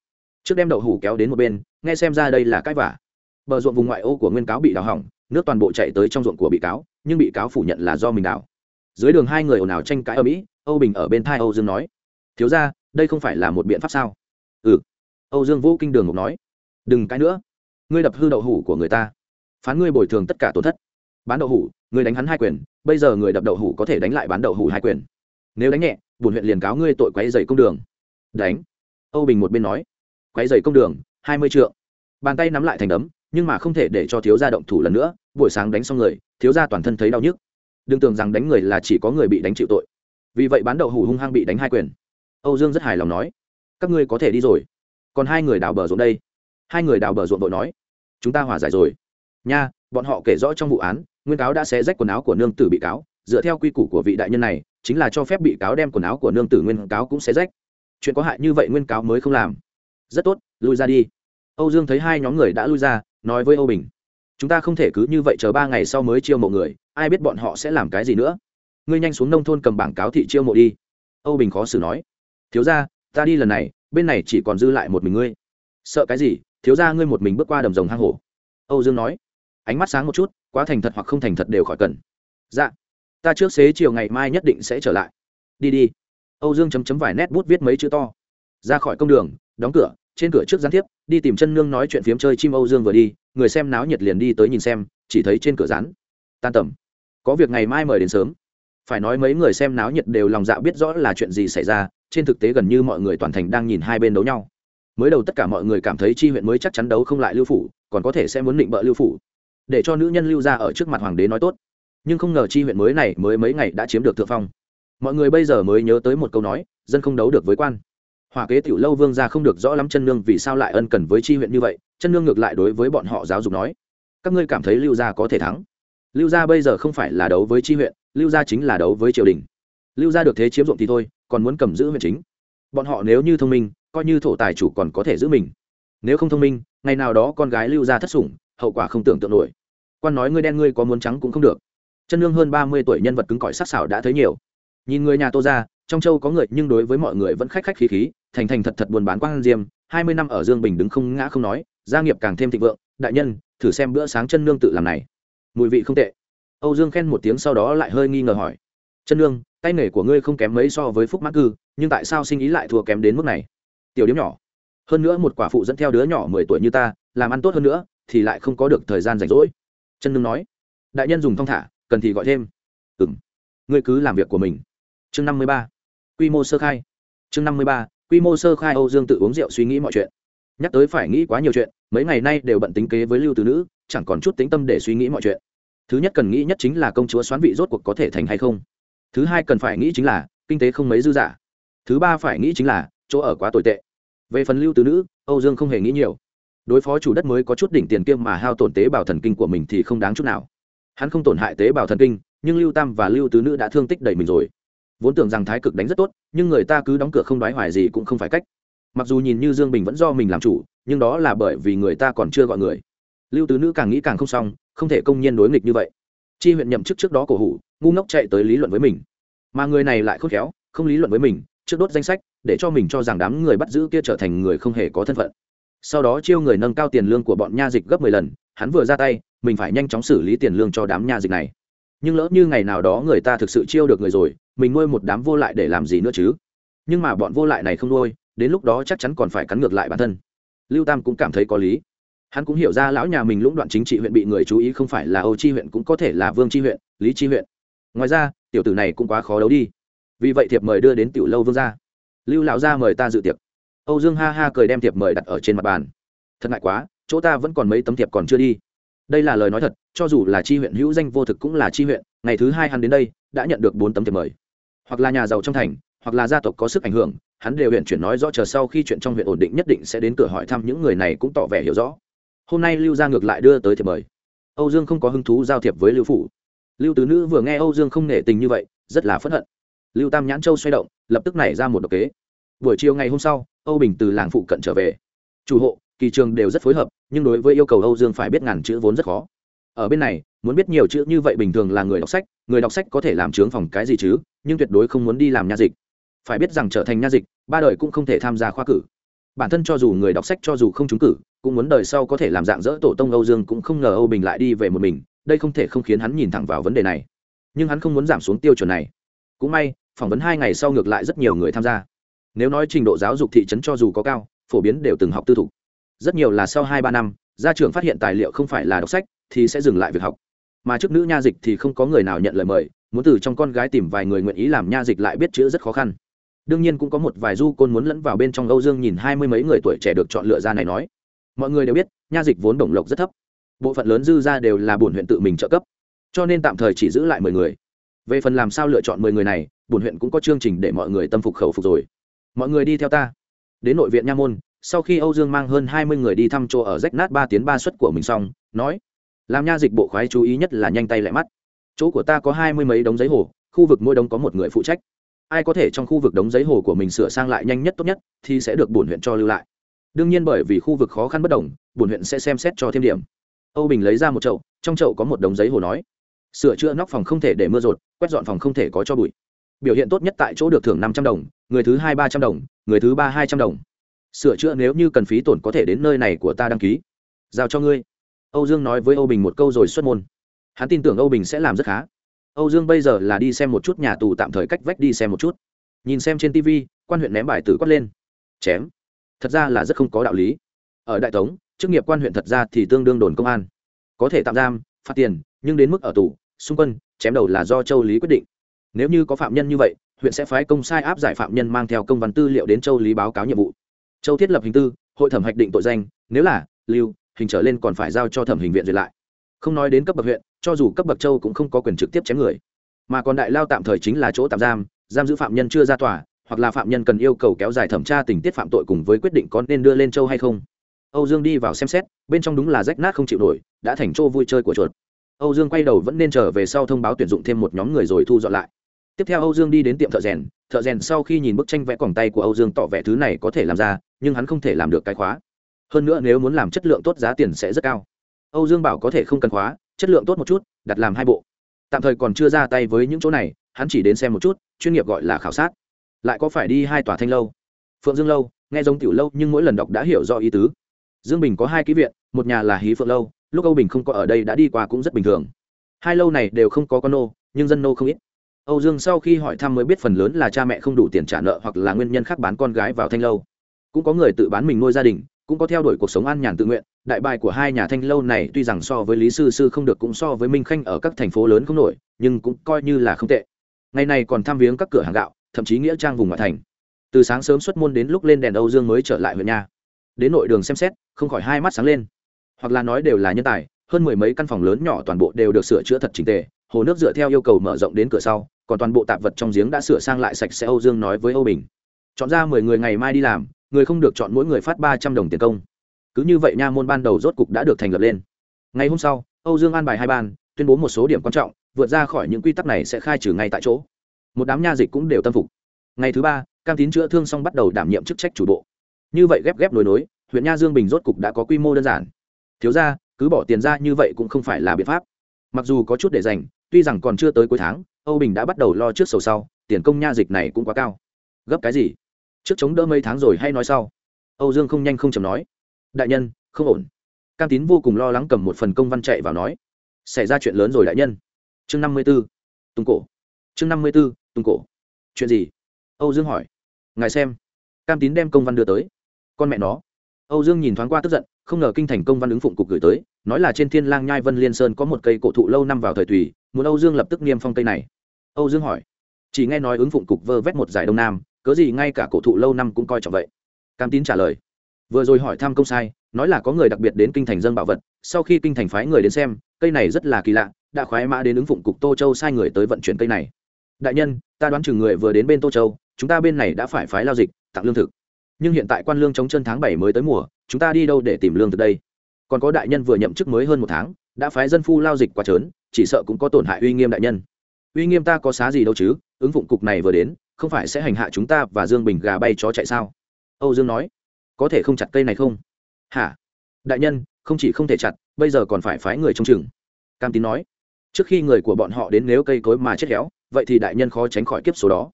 Trước đem đậu hủ kéo đến một bên, nghe xem ra đây là cái vả. Bờ ruộng vùng ngoại ô của nguyên cáo bị đào hỏng, nước toàn bộ chạy tới trong ruộng của bị cáo, nhưng bị cáo phủ nhận là do mình đào. Dưới đường hai người ồn ào tranh cãi ở mỹ, âu bình ở bên thai âu dương nói, thiếu ra đây không phải là một biện pháp sao? Ừ. Âu dương vũ kinh đường ngục nói. Đừng cãi nữa. Ngươi đập hư đậu hủ của người ta. Phán ngươi bồi thường tất cả tổn thất. Bán đậu hủ người đánh hắn hai quyền, bây giờ người đập đậu hủ có thể đánh lại bán đậu hủ hai quyền. Nếu đánh nhẹ bùn huyện liền cáo ngươi tội quấy dày công đường. Đánh. Âu bình một bên nói. Quấy dày công đường, hai mươi triệu bàn tay nắm lại thành đấm, nhưng mà không thể để cho thiếu gia động thủ lần nữa, buổi sáng đánh xong người, thiếu gia toàn thân thấy đau nhức. Đừng tưởng rằng đánh người là chỉ có người bị đánh chịu tội. Vì vậy bán đậu hủ hung hăng bị đánh hai quyền âu dương rất hài lòng nói, các ngươi có thể đi rồi. Còn hai người đào bờ ruộng đây. Hai người đào bờ ruộng vội nói, chúng ta hòa giải rồi. Nha, bọn họ kể rõ trong vụ án, nguyên cáo đã xé rách quần áo của nương tử bị cáo. Dựa theo quy củ của vị đại nhân này, chính là cho phép bị cáo đem quần áo của nương tử nguyên cáo cũng xé rách. Chuyện có hại như vậy nguyên cáo mới không làm. Rất tốt, lui ra đi. Âu dương thấy hai nhóm người đã lui ra, nói với âu bình, chúng ta không thể cứ như vậy chờ ba ngày sau mới chiêu mộ người, ai biết bọn họ sẽ làm cái gì nữa. Ngươi nhanh xuống nông thôn cầm bảng cáo thị chiêu mộ đi. Âu bình khó xử nói thiếu ra ta đi lần này, bên này chỉ còn dư lại một mình ngươi. Sợ cái gì? Thiếu ra ngươi một mình bước qua đầm rồng hang hổ. Âu dương nói. Ánh mắt sáng một chút, quá thành thật hoặc không thành thật đều khỏi cần. Dạ ta trước xế chiều ngày mai nhất định sẽ trở lại. Đi đi. Âu dương chấm chấm vài nét bút viết mấy chữ to. Ra khỏi công đường, đóng cửa, trên cửa trước gián tiếp, đi tìm chân nương nói chuyện phiếm chơi chim âu dương vừa đi, người xem náo nhiệt liền đi tới nhìn xem, chỉ thấy trên cửa rán tan tầm, có việc ngày mai mời đến sớm phải nói mấy người xem náo nhiệt đều lòng dạ biết rõ là chuyện gì xảy ra, trên thực tế gần như mọi người toàn thành đang nhìn hai bên đấu nhau. Mới đầu tất cả mọi người cảm thấy chi huyện mới chắc chắn đấu không lại lưu phủ, còn có thể sẽ muốn định bợ lưu phủ. Để cho nữ nhân lưu ra ở trước mặt hoàng đế nói tốt. Nhưng không ngờ chi huyện mới này mới mấy ngày đã chiếm được thượng phong. Mọi người bây giờ mới nhớ tới một câu nói, dân không đấu được với quan. Hòa kế tiểu lâu vương ra không được rõ lắm chân nương vì sao lại ân cần với chi huyện như vậy, chân nương ngược lại đối với bọn họ giáo dục nói. Các ngươi cảm thấy lưu gia có thể thắng. Lưu gia bây giờ không phải là đấu với chi huyện lưu gia chính là đấu với triều đình. Lưu gia được thế chiếm dụng thì thôi, còn muốn cầm giữ huyện chính. Bọn họ nếu như thông minh, coi như thổ tài chủ còn có thể giữ mình. Nếu không thông minh, ngày nào đó con gái lưu gia thất sủng, hậu quả không tưởng tượng nổi. Quan nói ngươi đen ngươi có muốn trắng cũng không được. Chân lương hơn ba mươi tuổi nhân vật cứng cỏi sắc sảo đã thấy nhiều. Nhìn người nhà tô ra trong châu có người, nhưng đối với mọi người vẫn khách khách khí khí, thành thành thật thật buôn bán quang diêm, hai mươi năm ở dương bình đứng không ngã không nói, gia nghiệp càng thêm thịnh vượng. Đại nhân, thử xem bữa sáng chân nương tự làm này. Mùi vị không tệ âu dương khen một tiếng sau đó lại hơi nghi ngờ hỏi. Chân nương tay nghề của ngươi không kém mấy so với phúc Mã cư nhưng tại sao sinh ý lại thua kém đến mức này? Tiểu điếm nhỏ. Hơn nữa một quả phụ dẫn theo đứa nhỏ mười tuổi như ta làm ăn tốt hơn nữa thì lại không có được thời gian rảnh rỗi. Chân nương nói. Đại nhân dùng thong thả cần thì gọi thêm. "Ừm, ngươi cứ làm việc của mình. Chương năm mươi ba. Quy mô sơ khai. Chương năm mươi ba. Quy mô sơ khai âu dương tự uống rượu suy nghĩ mọi chuyện. Nhắc tới phải nghĩ quá nhiều chuyện mấy ngày nay đều bận tính kế với lưu từ nữ chẳng còn chút tính tâm để suy nghĩ mọi chuyện thứ nhất cần nghĩ nhất chính là công chúa xoán vị rốt cuộc có thể thành hay không. Thứ hai cần phải nghĩ chính là, kinh tế không mấy dư giả thứ ba phải nghĩ chính là, chỗ ở quá tồi tệ. Về phần lưu từ nữ, âu dương không hề nghĩ nhiều. Đối phó chủ đất mới có chút đỉnh tiền kiêm mà hao tổn tế bào thần kinh của mình thì không đáng chút nào. Hắn không tổn hại tế bào thần kinh, nhưng lưu tam và lưu tứ nữ đã thương tích đầy mình rồi. Vốn tưởng rằng thái cực đánh rất tốt, nhưng người ta cứ đóng cửa không đoái hoài gì cũng không phải cách. Mặc dù nhìn như dương bình vẫn do mình làm chủ, nhưng đó là bởi vì người ta còn chưa gọi người. Lưu tứ nữ càng nghĩ càng không xong không thể công nhiên đối nghịch như vậy. Chi huyện nhậm chức trước đó cổ hủ, ngu ngốc chạy tới lý luận với mình. Mà người này lại khôn khéo, không lý luận với mình, trước đốt danh sách, để cho mình cho rằng đám người bắt giữ kia trở thành người không hề có thân phận. Sau đó chiêu người nâng cao tiền lương của bọn nha dịch gấp mười lần, hắn vừa ra tay, mình phải nhanh chóng xử lý tiền lương cho đám nha dịch này. Nhưng lỡ như ngày nào đó người ta thực sự chiêu được người rồi, mình nuôi một đám vô lại để làm gì nữa chứ? Nhưng mà bọn vô lại này không nuôi, đến lúc đó chắc chắn còn phải cắn ngược lại bản thân. Lưu tam cũng cảm thấy có lý hắn cũng hiểu ra lão nhà mình lũng đoạn chính trị huyện bị người chú ý không phải là âu chi huyện cũng có thể là vương chi huyện, lý chi huyện. Ngoài ra, tiểu tử này cũng quá khó đấu đi. Vì vậy thiệp mời đưa đến tiểu lâu vương gia. Lưu lão gia mời ta dự tiệc. Âu dương ha ha cười đem thiệp mời đặt ở trên mặt bàn. Thật ngại quá, chỗ ta vẫn còn mấy tấm thiệp còn chưa đi. Đây là lời nói thật, cho dù là chi huyện hữu danh vô thực cũng là chi huyện, ngày thứ hai hắn đến đây, đã nhận được bốn tấm thiệp mời. Hoặc là nhà giàu trong thành, hoặc là gia tộc có sức ảnh hưởng, hắn đều huyện chuyển nói rõ chờ sau khi chuyện trong huyện ổn định nhất định sẽ đến cửa hỏi thăm những người này cũng tỏ vẻ hiểu rõ hôm nay lưu gia ngược lại đưa tới thiệp mời. Âu dương không có hứng thú giao thiệp với lưu phủ. Lưu tứ nữ vừa nghe âu dương không nể tình như vậy, rất là phẫn hận. Lưu tam nhãn châu xoay động, lập tức nảy ra một độc kế. Buổi chiều ngày hôm sau, âu bình từ làng phụ cận trở về. Chủ hộ, kỳ trường đều rất phối hợp, nhưng đối với yêu cầu âu dương phải biết ngàn chữ vốn rất khó. Ở bên này, muốn biết nhiều chữ như vậy bình thường là người đọc sách, người đọc sách có thể làm trướng phòng cái gì chứ, nhưng tuyệt đối không muốn đi làm nha dịch. Phải biết rằng trở thành nha dịch, ba đời cũng không thể tham gia khoa cử bản thân cho dù người đọc sách cho dù không trúng cử, cũng muốn đời sau có thể làm dạng dỡ tổ tông âu dương cũng không ngờ âu bình lại đi về một mình, đây không thể không khiến hắn nhìn thẳng vào vấn đề này. Nhưng hắn không muốn giảm xuống tiêu chuẩn này. Cũng may, phỏng vấn hai ngày sau ngược lại rất nhiều người tham gia. Nếu nói trình độ giáo dục thị trấn cho dù có cao, phổ biến đều từng học tư thục. Rất nhiều là sau hai ba năm, gia trưởng phát hiện tài liệu không phải là đọc sách, thì sẽ dừng lại việc học. Mà trước nữ nha dịch thì không có người nào nhận lời mời, muốn từ trong con gái tìm vài người nguyện ý làm nha dịch lại biết chữ rất khó khăn đương nhiên cũng có một vài du côn muốn lẫn vào bên trong âu dương nhìn hai mươi mấy người tuổi trẻ được chọn lựa ra này nói. Mọi người đều biết, nha dịch vốn đồng lộc rất thấp. Bộ phận lớn dư ra đều là bổn huyện tự mình trợ cấp. Cho nên tạm thời chỉ giữ lại mười người. Về phần làm sao lựa chọn mười người này, bổn huyện cũng có chương trình để mọi người tâm phục khẩu phục rồi. Mọi người đi theo ta. Đến nội viện nha môn, sau khi âu dương mang hơn hai mươi người đi thăm chỗ ở rách nát ba tiến ba suất của mình xong, nói, làm nha dịch bộ khoái chú ý nhất là nhanh tay lại mắt. Chỗ của ta có hai mươi mấy đống giấy hồ, khu vực mỗi đống có một người phụ trách ai có thể trong khu vực đống giấy hồ của mình sửa sang lại nhanh nhất tốt nhất thì sẽ được bổn huyện cho lưu lại. Đương nhiên bởi vì khu vực khó khăn bất đồng, bổn huyện sẽ xem xét cho thêm điểm. Âu bình lấy ra một chậu, trong chậu có một đống giấy hồ nói, sửa chữa nóc phòng không thể để mưa rột, quét dọn phòng không thể có cho bụi. Biểu hiện tốt nhất tại chỗ được thưởng năm trăm đồng, người thứ hai ba trăm đồng, người thứ ba hai trăm đồng. Sửa chữa nếu như cần phí tổn có thể đến nơi này của ta đăng ký. Giao cho ngươi. Âu dương nói với âu bình một câu rồi xuất môn. Hắn tin tưởng âu bình sẽ làm rất khá âu dương bây giờ là đi xem một chút nhà tù tạm thời cách vách đi xem một chút. Nhìn xem trên tv quan huyện ném bài tử quát lên. Chém. Thật ra là rất không có đạo lý. Ở đại tống, chức nghiệp quan huyện thật ra thì tương đương đồn công an. Có thể tạm giam, phạt tiền, nhưng đến mức ở tù, xung quân, chém đầu là do châu lý quyết định. Nếu như có phạm nhân như vậy, huyện sẽ phái công sai áp giải phạm nhân mang theo công văn tư liệu đến châu lý báo cáo nhiệm vụ. Châu thiết lập hình tư, hội thẩm hạch định tội danh, nếu là, lưu, hình trở lên còn phải giao cho thẩm hình viện duyệt lại. Không nói đến cấp bậc huyện cho dù cấp bậc châu cũng không có quyền trực tiếp chém người. Mà còn đại lao tạm thời chính là chỗ tạm giam giam giữ phạm nhân chưa ra tòa, hoặc là phạm nhân cần yêu cầu kéo dài thẩm tra tình tiết phạm tội cùng với quyết định có nên đưa lên châu hay không. Âu dương đi vào xem xét, bên trong đúng là rách nát không chịu nổi, đã thành chỗ vui chơi của chuột. Âu dương quay đầu vẫn nên trở về sau thông báo tuyển dụng thêm một nhóm người rồi thu dọn lại. Tiếp theo âu dương đi đến tiệm thợ rèn thợ rèn sau khi nhìn bức tranh vẽ quòng tay của âu dương tỏ vẻ thứ này có thể làm ra, nhưng hắn không thể làm được cái khóa. Hơn nữa nếu muốn làm chất lượng tốt giá tiền sẽ rất cao. Âu dương bảo có thể không cần khóa chất lượng tốt một chút, đặt làm hai bộ. Tạm thời còn chưa ra tay với những chỗ này, hắn chỉ đến xem một chút, chuyên nghiệp gọi là khảo sát. Lại có phải đi hai tòa thanh lâu? Phượng dương lâu, nghe giống tiểu lâu, nhưng mỗi lần đọc đã hiểu rõ ý tứ. Dương bình có hai ký viện, một nhà là hí phượng lâu, lúc âu bình không có ở đây đã đi qua cũng rất bình thường. Hai lâu này đều không có con nô, nhưng dân nô không ít. Âu dương sau khi hỏi thăm mới biết phần lớn là cha mẹ không đủ tiền trả nợ hoặc là nguyên nhân khác bán con gái vào thanh lâu. Cũng có người tự bán mình nuôi gia đình cũng có theo đuổi cuộc sống an nhàn tự nguyện. Đại bài của hai nhà thanh lâu này tuy rằng so với lý sư sư không được cũng so với minh khanh ở các thành phố lớn không nổi, nhưng cũng coi như là không tệ. Ngày này còn thăm viếng các cửa hàng gạo, thậm chí nghĩa trang vùng ngoại thành. Từ sáng sớm xuất môn đến lúc lên đèn âu dương mới trở lại huyện nhà. Đến nội đường xem xét, không khỏi hai mắt sáng lên. Hoặc là nói đều là nhân tài, hơn mười mấy căn phòng lớn nhỏ toàn bộ đều được sửa chữa thật trình tề, hồ nước dựa theo yêu cầu mở rộng đến cửa sau, còn toàn bộ tạp vật trong giếng đã sửa sang lại sạch sẽ, âu dương nói với âu bình. Chọn ra mười người ngày mai đi làm người không được chọn mỗi người phát ba trăm đồng tiền công. Cứ như vậy nha, môn ban đầu rốt cục đã được thành lập lên. Ngày hôm sau, âu dương an bài hai ban, tuyên bố một số điểm quan trọng, vượt ra khỏi những quy tắc này sẽ khai trừ ngay tại chỗ. Một đám nha dịch cũng đều tâm phục. Ngày thứ ba, cam tín chữa thương xong bắt đầu đảm nhiệm chức trách chủ bộ. Như vậy ghép ghép nối nối, huyện nha dương bình rốt cục đã có quy mô đơn giản. Thiếu ra cứ bỏ tiền ra như vậy cũng không phải là biện pháp. Mặc dù có chút để dành, tuy rằng còn chưa tới cuối tháng, âu bình đã bắt đầu lo trước sầu sau, tiền công nha dịch này cũng quá cao. Gấp cái gì? Trước chống đỡ mấy tháng rồi hay nói sau? Âu dương không nhanh không chầm nói. Đại nhân, không ổn. Cam tín vô cùng lo lắng cầm một phần công văn chạy vào nói. Xảy ra chuyện lớn rồi đại nhân. Chương năm mươi b ố tung cổ. Chương năm mươi b ố tung cổ. Chuyện gì? Âu dương hỏi. Ngài xem. Cam tín đem công văn đưa tới. Con mẹ nó. Âu dương nhìn thoáng qua tức giận, không ngờ kinh thành công văn ứng phụng cục gửi tới, nói là trên thiên lang nhai vân liên sơn có một cây cổ thụ lâu năm vào thời thủy, muốn âu dương lập tức niêm phong cây này. Âu dương hỏi. Chỉ nghe nói ứng phụng cục vơ vét một giải đông nam cớ gì ngay cả cổ thụ lâu năm cũng coi trọng vậy? Cam tín trả lời, vừa rồi hỏi thăm công sai, nói là có người đặc biệt đến kinh thành dân bảo vật, sau khi kinh thành phái người đến xem, cây này rất là kỳ lạ, đã khoái mã đến ứng phụng cục tô châu sai người tới vận chuyển cây này. Đại nhân, ta đoán chừng người vừa đến bên tô châu, chúng ta bên này đã phải phái lao dịch, tặng lương thực. Nhưng hiện tại quan lương chống chân tháng bảy mới tới mùa, chúng ta đi đâu để tìm lương thực đây? Còn có đại nhân vừa nhậm chức mới hơn một tháng, đã phái dân phu lao dịch quá trớn, chỉ sợ cũng có tổn hại uy nghiêm đại nhân. Uy nghiêm ta có xá gì đâu chứ, ứng phụng cục này vừa đến không phải sẽ hành hạ chúng ta và dương bình gà bay chó chạy sao? Âu dương nói. Có thể không chặt cây này không? Hả? Đại nhân, không chỉ không thể chặt, bây giờ còn phải phái người trông chừng. Cam tín nói. Trước khi người của bọn họ đến nếu cây cối mà chết héo, vậy thì đại nhân khó tránh khỏi kiếp số đó.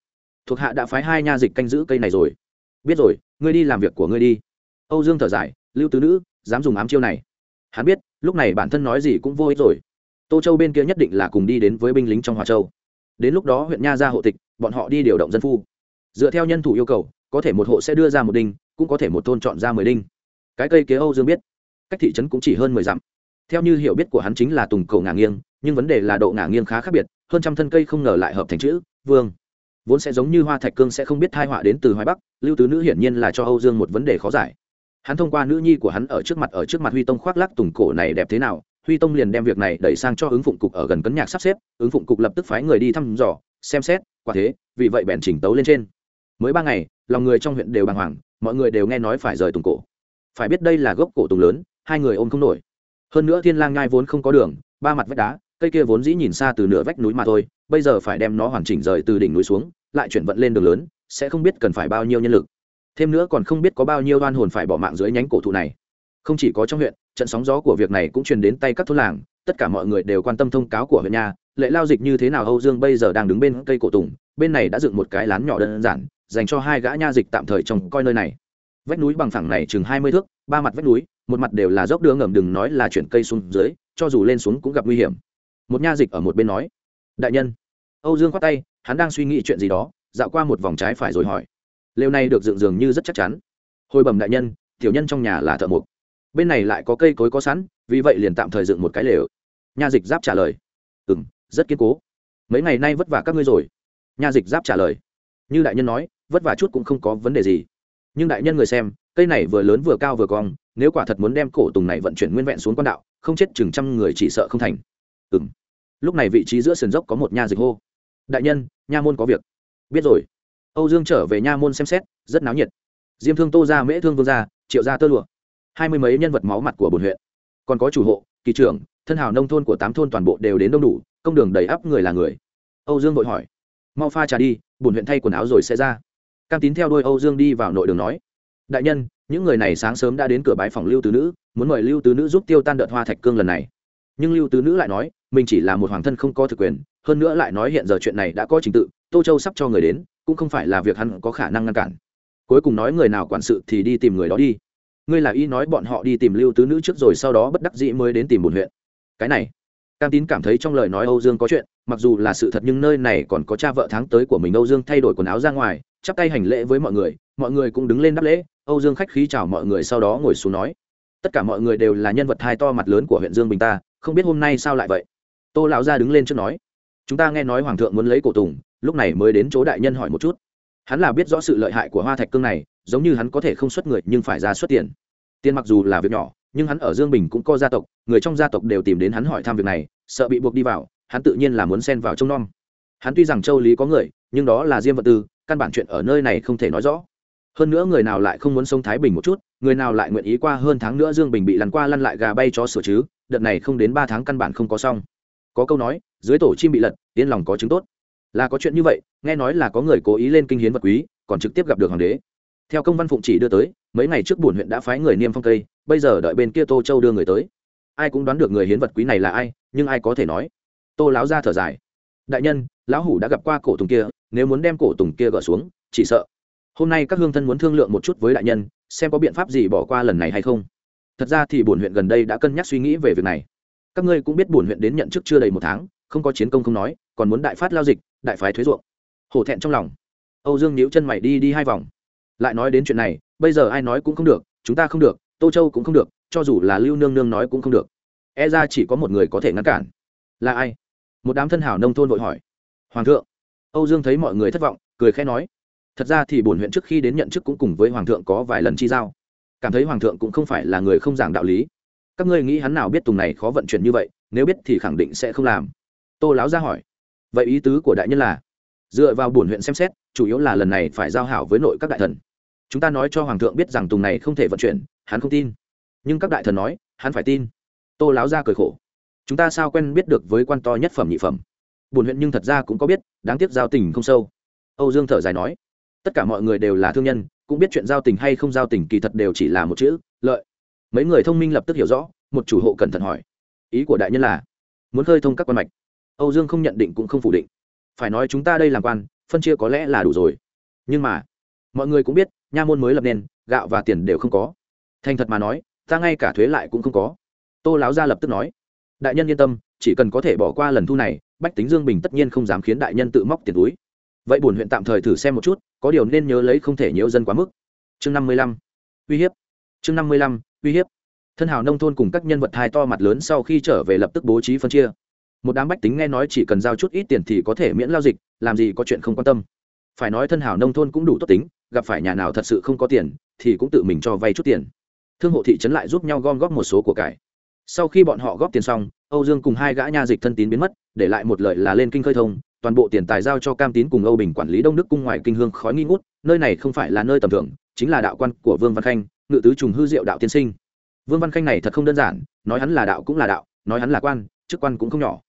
Thuộc hạ đã phái hai nha dịch canh giữ cây này rồi. Biết rồi, ngươi đi làm việc của ngươi đi. Âu dương thở dài, lưu tứ nữ, dám dùng ám chiêu này. Hắn biết, lúc này bản thân nói gì cũng vô ích rồi. Tô châu bên kia nhất định là cùng đi đến với binh lính trong hòa châu đến lúc đó huyện nha ra hộ tịch, bọn họ đi điều động dân phu. Dựa theo nhân thủ yêu cầu, có thể một hộ sẽ đưa ra một đinh, cũng có thể một thôn chọn ra mười đinh. Cái cây kế âu dương biết, cách thị trấn cũng chỉ hơn mười dặm. Theo như hiểu biết của hắn chính là tùng cầu ngả nghiêng, nhưng vấn đề là độ ngả nghiêng khá khác biệt, hơn trăm thân cây không ngờ lại hợp thành chữ, vương. Vốn sẽ giống như hoa thạch cương sẽ không biết thai họa đến từ hoài bắc, lưu tứ nữ hiển nhiên là cho âu dương một vấn đề khó giải. Hắn thông qua nữ nhi của hắn ở trước mặt, ở trước mặt huy tông khoác lắc tùng cổ này đẹp thế nào huy tông liền đem việc này đẩy sang cho ứng phụng cục ở gần cấn nhạc sắp xếp, ứng phụng cục lập tức phái người đi thăm dò, xem xét, quả thế, vì vậy bèn chỉnh tấu lên trên. Mới ba ngày, lòng người trong huyện đều bàng hoàng, mọi người đều nghe nói phải rời tùng cổ. Phải biết đây là gốc cổ tùng lớn, hai người ôm không nổi. Hơn nữa thiên lang ngai vốn không có đường, ba mặt vách đá, cây kia vốn dĩ nhìn xa từ nửa vách núi mà thôi, bây giờ phải đem nó hoàn chỉnh rời từ đỉnh núi xuống, lại chuyển vận lên đường lớn, sẽ không biết cần phải bao nhiêu nhân lực. Thêm nữa còn không biết có bao nhiêu đoan hồn phải bỏ mạng dưới nhánh cổ thụ này không chỉ có trong huyện, trận sóng gió của việc này cũng truyền đến tay các thôn làng, tất cả mọi người đều quan tâm thông cáo của huyện nhà, lệ lao dịch như thế nào âu dương bây giờ đang đứng bên cây cổ tùng, bên này đã dựng một cái lán nhỏ đơn giản, dành cho hai gã nha dịch tạm thời trồng coi nơi này. Vách núi bằng phẳng này chừng hai mươi thước, ba mặt vách núi, một mặt đều là dốc đường ngầm đừng nói là chuyển cây xuống dưới, cho dù lên xuống cũng gặp nguy hiểm. Một nha dịch ở một bên nói, đại nhân. Âu dương khoát tay, hắn đang suy nghĩ chuyện gì đó, dạo qua một vòng trái phải rồi hỏi, lều này được dựng dường như rất chắc chắn. Hồi bẩm đại nhân, tiểu nhân trong nhà là thợ mộc bên này lại có cây cối có sẵn, vì vậy liền tạm thời dựng một cái lều. Nha dịch giáp trả lời. Ừ m rất kiên cố. Mấy ngày nay vất vả các ngươi rồi. Nha dịch giáp trả lời. Như đại nhân nói, vất vả chút cũng không có vấn đề gì. Nhưng đại nhân người xem, cây này vừa lớn vừa cao vừa cong, nếu quả thật muốn đem cổ tùng này vận chuyển nguyên vẹn xuống quan đạo, không chết chừng trăm người chỉ sợ không thành. Ừ m lúc này vị trí giữa sườn dốc có một nha dịch hô. Đại nhân, nha môn có việc. Biết rồi. Âu dương trở về nha môn xem xét, rất náo nhiệt. Diêm thương tô ra mễ thương vương gia, triệu gia tơ lụa hai mươi mấy nhân vật máu mặt của bồn huyện. Còn có chủ hộ, kỳ trưởng, thân hào nông thôn của tám thôn toàn bộ đều đến đông đủ, công đường đầy ắp người là người. Âu dương vội hỏi. Mau pha trà đi bồn huyện thay quần áo rồi sẽ ra. Cam tín theo đôi âu dương đi vào nội đường nói. Đại nhân, những người này sáng sớm đã đến cửa bái phòng lưu tứ nữ, muốn mời lưu tứ nữ giúp tiêu tan đợt hoa thạch cương lần này. Nhưng lưu tứ nữ lại nói, mình chỉ là một hoàng thân không có thực quyền, hơn nữa lại nói hiện giờ chuyện này đã có trình tự, tô châu sắp cho người đến, cũng không phải là việc hắn có khả năng ngăn cản. Cuối cùng nói người nào quản sự thì đi tìm người đó đi ngươi là ý nói bọn họ đi tìm lưu tứ nữ trước rồi sau đó bất đắc dĩ mới đến tìm bùn huyện. Cái này, cam tín cảm thấy trong lời nói âu dương có chuyện, mặc dù là sự thật nhưng nơi này còn có cha vợ tháng tới của mình, âu dương thay đổi quần áo ra ngoài, chắp tay hành lễ với mọi người mọi người cũng đứng lên đáp lễ, âu dương khách khí chào mọi người sau đó ngồi xuống nói, tất cả mọi người đều là nhân vật hai to mặt lớn của huyện dương bình ta, không biết hôm nay sao lại vậy? Tô lão gia đứng lên trước nói, chúng ta nghe nói hoàng thượng muốn lấy cổ tùng, lúc này mới đến chỗ đại nhân hỏi một chút hắn là biết rõ sự lợi hại của hoa thạch cương này, giống như hắn có thể không xuất người nhưng phải ra xuất tiền. Tiền mặc dù là việc nhỏ, nhưng hắn ở dương bình cũng có gia tộc, người trong gia tộc đều tìm đến hắn hỏi thăm việc này, sợ bị buộc đi vào, hắn tự nhiên là muốn xen vào trông nom. Hắn tuy rằng châu lý có người, nhưng đó là diêm vật tư, căn bản chuyện ở nơi này không thể nói rõ. Hơn nữa người nào lại không muốn sống thái bình một chút, người nào lại nguyện ý qua hơn tháng nữa dương bình bị lăn qua lăn lại gà bay cho sửa chứ, đợt này không đến ba tháng căn bản không có xong. Có câu nói, dưới tổ chim bị lật, yên lòng có chứng tốt là có chuyện như vậy, nghe nói là có người cố ý lên kinh hiến vật quý, còn trực tiếp gặp được hoàng đế. Theo công văn phụng chỉ đưa tới, mấy ngày trước bổn huyện đã phái người niêm phong cây, bây giờ đợi bên kia tô châu đưa người tới. Ai cũng đoán được người hiến vật quý này là ai, nhưng ai có thể nói. Tô láo ra thở dài. Đại nhân, lão hủ đã gặp qua cổ tùng kia, nếu muốn đem cổ tùng kia gỡ xuống, chỉ sợ. Hôm nay các hương thân muốn thương lượng một chút với đại nhân, xem có biện pháp gì bỏ qua lần này hay không. Thật ra thì bổn huyện gần đây đã cân nhắc suy nghĩ về việc này. Các ngươi cũng biết bổn huyện đến nhận chức chưa đầy một tháng, không có chiến công không nói, còn muốn đại phát lao dịch đại phái thuế ruộng. Hổ thẹn trong lòng. Âu dương níu chân mày đi đi hai vòng. Lại nói đến chuyện này, bây giờ ai nói cũng không được, chúng ta không được, tô châu cũng không được, cho dù là lưu nương nương nói cũng không được. E ra chỉ có một người có thể ngăn cản. Là ai? Một đám thân hảo nông thôn vội hỏi. Hoàng thượng. Âu dương thấy mọi người thất vọng, cười khẽ nói. Thật ra thì bổn huyện trước khi đến nhận chức cũng cùng với hoàng thượng có vài lần chi giao. Cảm thấy hoàng thượng cũng không phải là người không giảng đạo lý. Các ngươi nghĩ hắn nào biết tùng này khó vận chuyển như vậy, nếu biết thì khẳng định sẽ không làm. Tô láo ra hỏi vậy ý tứ của đại nhân là, dựa vào bổn huyện xem xét, chủ yếu là lần này phải giao hảo với nội các đại thần. Chúng ta nói cho hoàng thượng biết rằng tùng này không thể vận chuyển, hắn không tin. Nhưng các đại thần nói, hắn phải tin. Tô láo ra cười khổ. Chúng ta sao quen biết được với quan to nhất phẩm nhị phẩm? Bổn huyện nhưng thật ra cũng có biết, đáng tiếc giao tình không sâu. Âu dương thở dài nói, tất cả mọi người đều là thương nhân, cũng biết chuyện giao tình hay không giao tình kỳ thật đều chỉ là một chữ, lợi. Mấy người thông minh lập tức hiểu rõ, một chủ hộ cẩn thận hỏi. Ý của đại nhân là, muốn khơi thông các quan mạch âu dương không nhận định cũng không phủ định. Phải nói chúng ta đây làm quan, phân chia có lẽ là đủ rồi. Nhưng mà, mọi người cũng biết, nha môn mới lập nên, gạo và tiền đều không có. Thành thật mà nói, ta ngay cả thuế lại cũng không có. Tô láo gia lập tức nói, đại nhân yên tâm, chỉ cần có thể bỏ qua lần thu này, bách tính dương bình tất nhiên không dám khiến đại nhân tự móc tiền túi. Vậy bổn huyện tạm thời thử xem một chút, có điều nên nhớ lấy không thể nhiễu dân quá mức. Chương năm mươi lăm, uy hiếp. Chương năm mươi lăm, uy hiếp. Thân hào nông thôn cùng các nhân vật hai to mặt lớn sau khi trở về lập tức bố trí phân chia một đám bách tính nghe nói chỉ cần giao chút ít tiền thì có thể miễn lao dịch, làm gì có chuyện không quan tâm. Phải nói thân hảo nông thôn cũng đủ tốt tính, gặp phải nhà nào thật sự không có tiền, thì cũng tự mình cho vay chút tiền. Thương hộ thị trấn lại giúp nhau gom góp một số của cải. Sau khi bọn họ góp tiền xong, âu dương cùng hai gã nha dịch thân tín biến mất, để lại một lợi là lên kinh khơi thông, toàn bộ tiền tài giao cho cam tín cùng âu bình quản lý đông đức cung ngoài kinh hương khói nghi ngút, nơi này không phải là nơi tầm thường, chính là đạo quan của vương văn khanh, ngự tứ trùng hư diệu đạo tiên sinh. Vương văn khanh này thật không đơn giản, nói hắn là đạo cũng là đạo, nói hắn là quan, chức quan cũng không nhỏ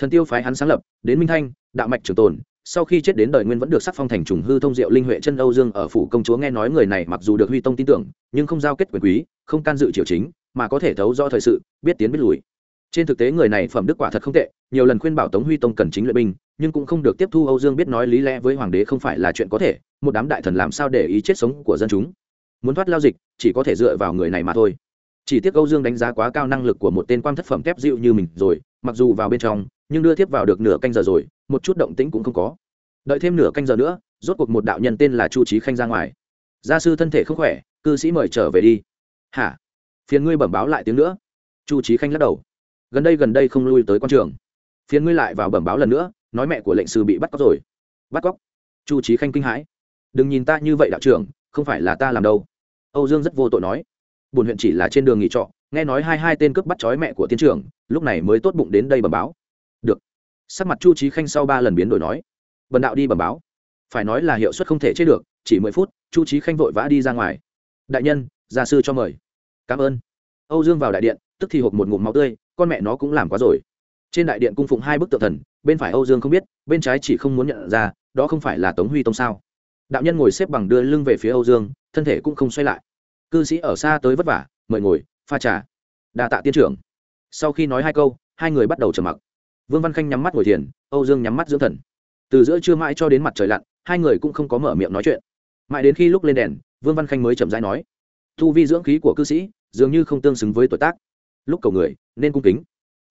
thần tiêu phái hắn sáng lập, đến minh thanh, đạo mạch trường tồn, sau khi chết đến đời nguyên vẫn được sắc phong thành trùng hư thông diệu linh huệ chân âu dương ở phủ công chúa nghe nói người này mặc dù được huy tông tin tưởng, nhưng không giao kết quyền quý, không can dự triều chính, mà có thể thấu do thời sự, biết tiến biết lùi. Trên thực tế người này phẩm đức quả thật không tệ, nhiều lần khuyên bảo tống huy tông cần chính luyện binh, nhưng cũng không được tiếp thu âu dương biết nói lý lẽ với hoàng đế không phải là chuyện có thể, một đám đại thần làm sao để ý chết sống của dân chúng. Muốn thoát lao dịch, chỉ có thể dựa vào người này mà thôi. Chỉ tiếc âu dương đánh giá quá cao năng lực của một tên quan thất phẩm kép dịu như mình rồi mặc dù vào bên trong, nhưng đưa tiếp vào được nửa canh giờ rồi, một chút động tĩnh cũng không có. Đợi thêm nửa canh giờ nữa, rốt cuộc một đạo nhân tên là chu trí khanh ra ngoài. Gia sư thân thể không khỏe, cư sĩ mời trở về đi. Hả? Phiền ngươi bẩm báo lại tiếng nữa. Chu trí khanh lắc đầu. Gần đây gần đây không lui tới quan trường. Phiền ngươi lại vào bẩm báo lần nữa, nói mẹ của lệnh sư bị bắt cóc rồi. Bắt cóc? Chu trí khanh kinh hãi. Đừng nhìn ta như vậy đạo trưởng, không phải là ta làm đâu. Âu dương rất vô tội nói. Bùn huyện chỉ là trên đường nghỉ trọ nghe nói hai hai tên cướp bắt chói mẹ của tiên trưởng, lúc này mới tốt bụng đến đây bẩm báo. Được. Sắc mặt chu trí khanh sau ba lần biến đổi nói. Bần đạo đi bẩm báo. Phải nói là hiệu suất không thể chế được, chỉ mười phút, chu trí khanh vội vã đi ra ngoài. Đại nhân, gia sư cho mời. Cảm ơn. Âu dương vào đại điện, tức thì hộp một ngụm máu tươi, con mẹ nó cũng làm quá rồi. Trên đại điện cung phụng hai bức tượng thần, bên phải âu dương không biết, bên trái chỉ không muốn nhận ra, đó không phải là tống huy tông sao? Đạo nhân ngồi xếp bằng đưa lưng về phía âu dương, thân thể cũng không xoay lại. Cư sĩ ở xa tới vất vả, mời ngồi pha trà. Đa tạ tiên trưởng. Sau khi nói hai câu, hai người bắt đầu trầm mặc. Vương văn khanh nhắm mắt ngồi thiền, âu dương nhắm mắt dưỡng thần. Từ giữa trưa mãi cho đến mặt trời lặn, hai người cũng không có mở miệng nói chuyện. Mãi đến khi lúc lên đèn, vương văn khanh mới chậm rãi nói, thu vi dưỡng khí của cư sĩ, dường như không tương xứng với tuổi tác. Lúc cầu người, nên cung kính.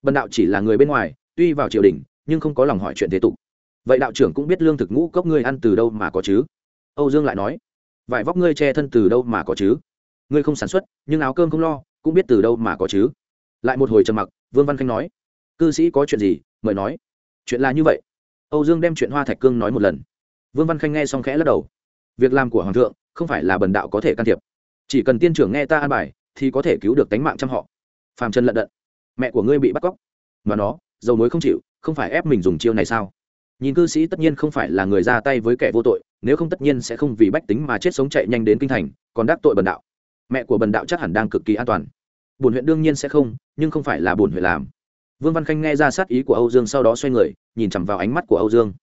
Bần đạo chỉ là người bên ngoài, tuy vào triều đình, nhưng không có lòng hỏi chuyện thế tục. Vậy đạo trưởng cũng biết lương thực ngũ cốc ngươi ăn từ đâu mà có chứ? Âu dương lại nói, vải vóc ngươi che thân từ đâu mà có chứ? Ngươi không sản xuất, nhưng áo cơm không lo cũng biết từ đâu mà có chứ. Lại một hồi trầm mặc, vương văn khanh nói, cư sĩ có chuyện gì, mời nói. Chuyện là như vậy. Âu dương đem chuyện hoa thạch cương nói một lần. Vương văn khanh nghe xong khẽ lắc đầu. Việc làm của hoàng thượng không phải là bần đạo có thể can thiệp. Chỉ cần tiên trưởng nghe ta an bài thì có thể cứu được tánh mạng trăm họ. Phàm trần lận đận, mẹ của ngươi bị bắt cóc. Mà nó, dầu mối không chịu, không phải ép mình dùng chiêu này sao? Nhìn cư sĩ tất nhiên không phải là người ra tay với kẻ vô tội, nếu không tất nhiên sẽ không vì bách tính mà chết sống chạy nhanh đến kinh thành, còn đắc tội bần đạo mẹ của bần đạo chắc hẳn đang cực kỳ an toàn. Bổn huyện đương nhiên sẽ không, nhưng không phải là bổn huyện làm. Vương văn khanh nghe ra sát ý của âu dương sau đó xoay người, nhìn chằm vào ánh mắt của âu dương.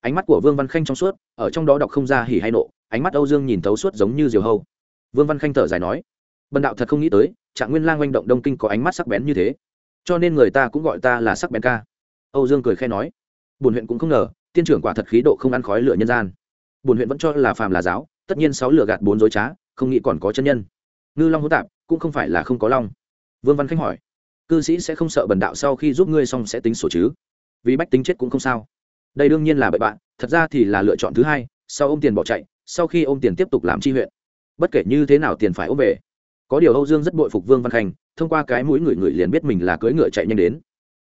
Ánh mắt của vương văn khanh trong suốt, ở trong đó đọc không ra hỉ hay nộ, ánh mắt âu dương nhìn thấu suốt giống như diều hâu. Vương văn khanh thở dài nói, bần đạo thật không nghĩ tới, trạng nguyên lang oanh động đông kinh có ánh mắt sắc bén như thế. Cho nên người ta cũng gọi ta là sắc bén ca. Âu dương cười khe nói, bổn huyện cũng không ngờ, tiên trưởng quả thật khí độ không ăn khói lửa nhân gian. Bổn huyện vẫn cho là phàm là giáo, tất nhiên sáu lửa gạt bốn dối trá, không nghĩ còn có chân nhân ngư long hữu tạp, cũng không phải là không có long. Vương văn Khánh hỏi, cư sĩ sẽ không sợ bần đạo sau khi giúp ngươi xong sẽ tính sổ chứ? Vì bách tính chết cũng không sao. Đây đương nhiên là bậy bạn, thật ra thì là lựa chọn thứ hai, sau ôm tiền bỏ chạy, sau khi ôm tiền tiếp tục làm chi huyện. Bất kể như thế nào tiền phải ôm về. Có điều âu dương rất bội phục vương văn khanh, thông qua cái mũi người người liền biết mình là cưỡi ngựa chạy nhanh đến.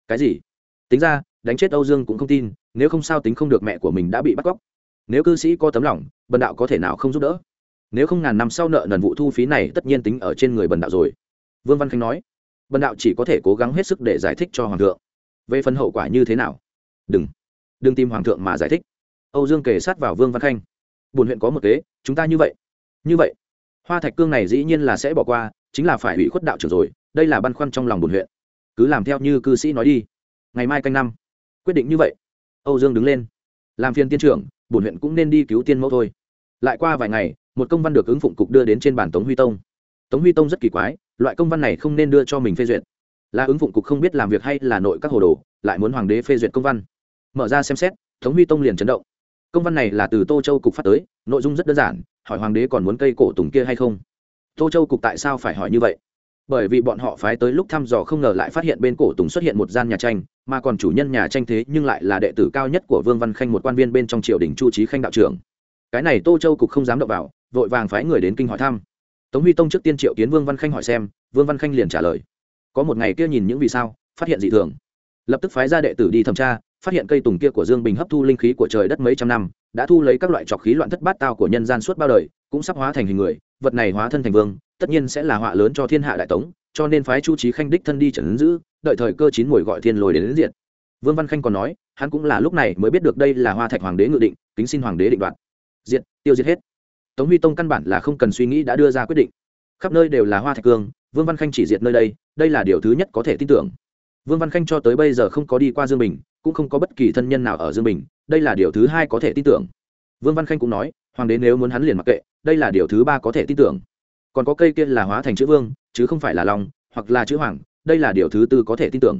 Cái gì? Tính ra, đánh chết âu dương cũng không tin, nếu không sao tính không được mẹ của mình đã bị bắt cóc. Nếu cư sĩ có tấm lòng, bần đạo có thể nào không giúp đỡ? Nếu không ngàn năm sau nợ nần vụ thu phí này tất nhiên tính ở trên người bần đạo rồi. Vương văn khánh nói, bần đạo chỉ có thể cố gắng hết sức để giải thích cho hoàng thượng. Về phần hậu quả như thế nào? Đừng đừng tìm hoàng thượng mà giải thích. Âu dương kể sát vào vương văn khanh. Bùn huyện có một kế, chúng ta như vậy. Như vậy, hoa thạch cương này dĩ nhiên là sẽ bỏ qua, chính là phải hủy khuất đạo trưởng rồi, đây là băn khoăn trong lòng bùn huyện. Cứ làm theo như cư sĩ nói đi. Ngày mai canh năm, quyết định như vậy. Âu dương đứng lên. Làm phiên tiên trưởng bùn huyện cũng nên đi cứu tiên mẫu thôi. Lại qua vài ngày một công văn được ứng phụng cục đưa đến trên bản tống huy tông. Tống huy tông rất kỳ quái, loại công văn này không nên đưa cho mình phê duyệt. Là ứng phụng cục không biết làm việc hay là nội các hồ đồ, lại muốn hoàng đế phê duyệt công văn. Mở ra xem xét, tống huy tông liền chấn động. Công văn này là từ tô châu cục phát tới, nội dung rất đơn giản, hỏi hoàng đế còn muốn cây cổ tùng kia hay không. Tô châu cục tại sao phải hỏi như vậy? Bởi vì bọn họ phái tới lúc thăm dò không ngờ lại phát hiện bên cổ tùng xuất hiện một gian nhà tranh, mà còn chủ nhân nhà tranh thế nhưng lại là đệ tử cao nhất của vương văn khanh một quan viên bên trong triều đình chu trí khanh đạo trưởng. Cái này tô châu cục không dám động vào vội vàng phái người đến kinh hỏi thăm. Tống huy tông trước tiên triệu kiến vương văn khanh hỏi xem vương văn khanh liền trả lời. Có một ngày kia nhìn những vì sao phát hiện dị thường. Lập tức phái ra đệ tử đi thẩm tra phát hiện cây tùng kia của dương bình hấp thu linh khí của trời đất mấy trăm năm đã thu lấy các loại trọc khí loạn thất bát tao của nhân gian suốt bao đời cũng sắp hóa thành hình người vật này hóa thân thành vương tất nhiên sẽ là họa lớn cho thiên hạ đại tống cho nên phái chu trí khanh đích thân đi trần ứng giữ đợi thời cơ chín mùi gọi thiên lồi đến, đến diện vương văn khanh còn nói hắn cũng là lúc này mới biết được đây là hoa thạch hoàng đế ngự định kính xin hoàng đế định đoạt. Diện tiêu diệt hết tống huy tông căn bản là không cần suy nghĩ đã đưa ra quyết định. Khắp nơi đều là hoa thạch cương, vương văn khanh chỉ diệt nơi đây đây là điều thứ nhất có thể tin tưởng. Vương văn khanh cho tới bây giờ không có đi qua dương bình, cũng không có bất kỳ thân nhân nào ở dương bình, đây là điều thứ hai có thể tin tưởng. Vương văn khanh cũng nói, hoàng đế nếu muốn hắn liền mặc kệ, đây là điều thứ ba có thể tin tưởng. Còn có cây kia là hóa thành chữ vương, chứ không phải là lòng hoặc là chữ hoàng, đây là điều thứ tư có thể tin tưởng.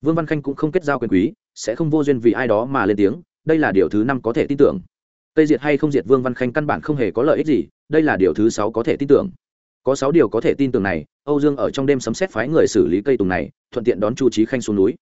Vương văn khanh cũng không kết giao quyền quý, sẽ không vô duyên vì ai đó mà lên tiếng, đây là điều thứ năm có thể tin tưởng cây diệt hay không diệt vương văn khanh căn bản không hề có lợi ích gì, đây là điều thứ sáu có thể tin tưởng. Có sáu điều có thể tin tưởng này, âu dương ở trong đêm sấm xét phái người xử lý cây tùng này, thuận tiện đón chu trí khanh xuống núi.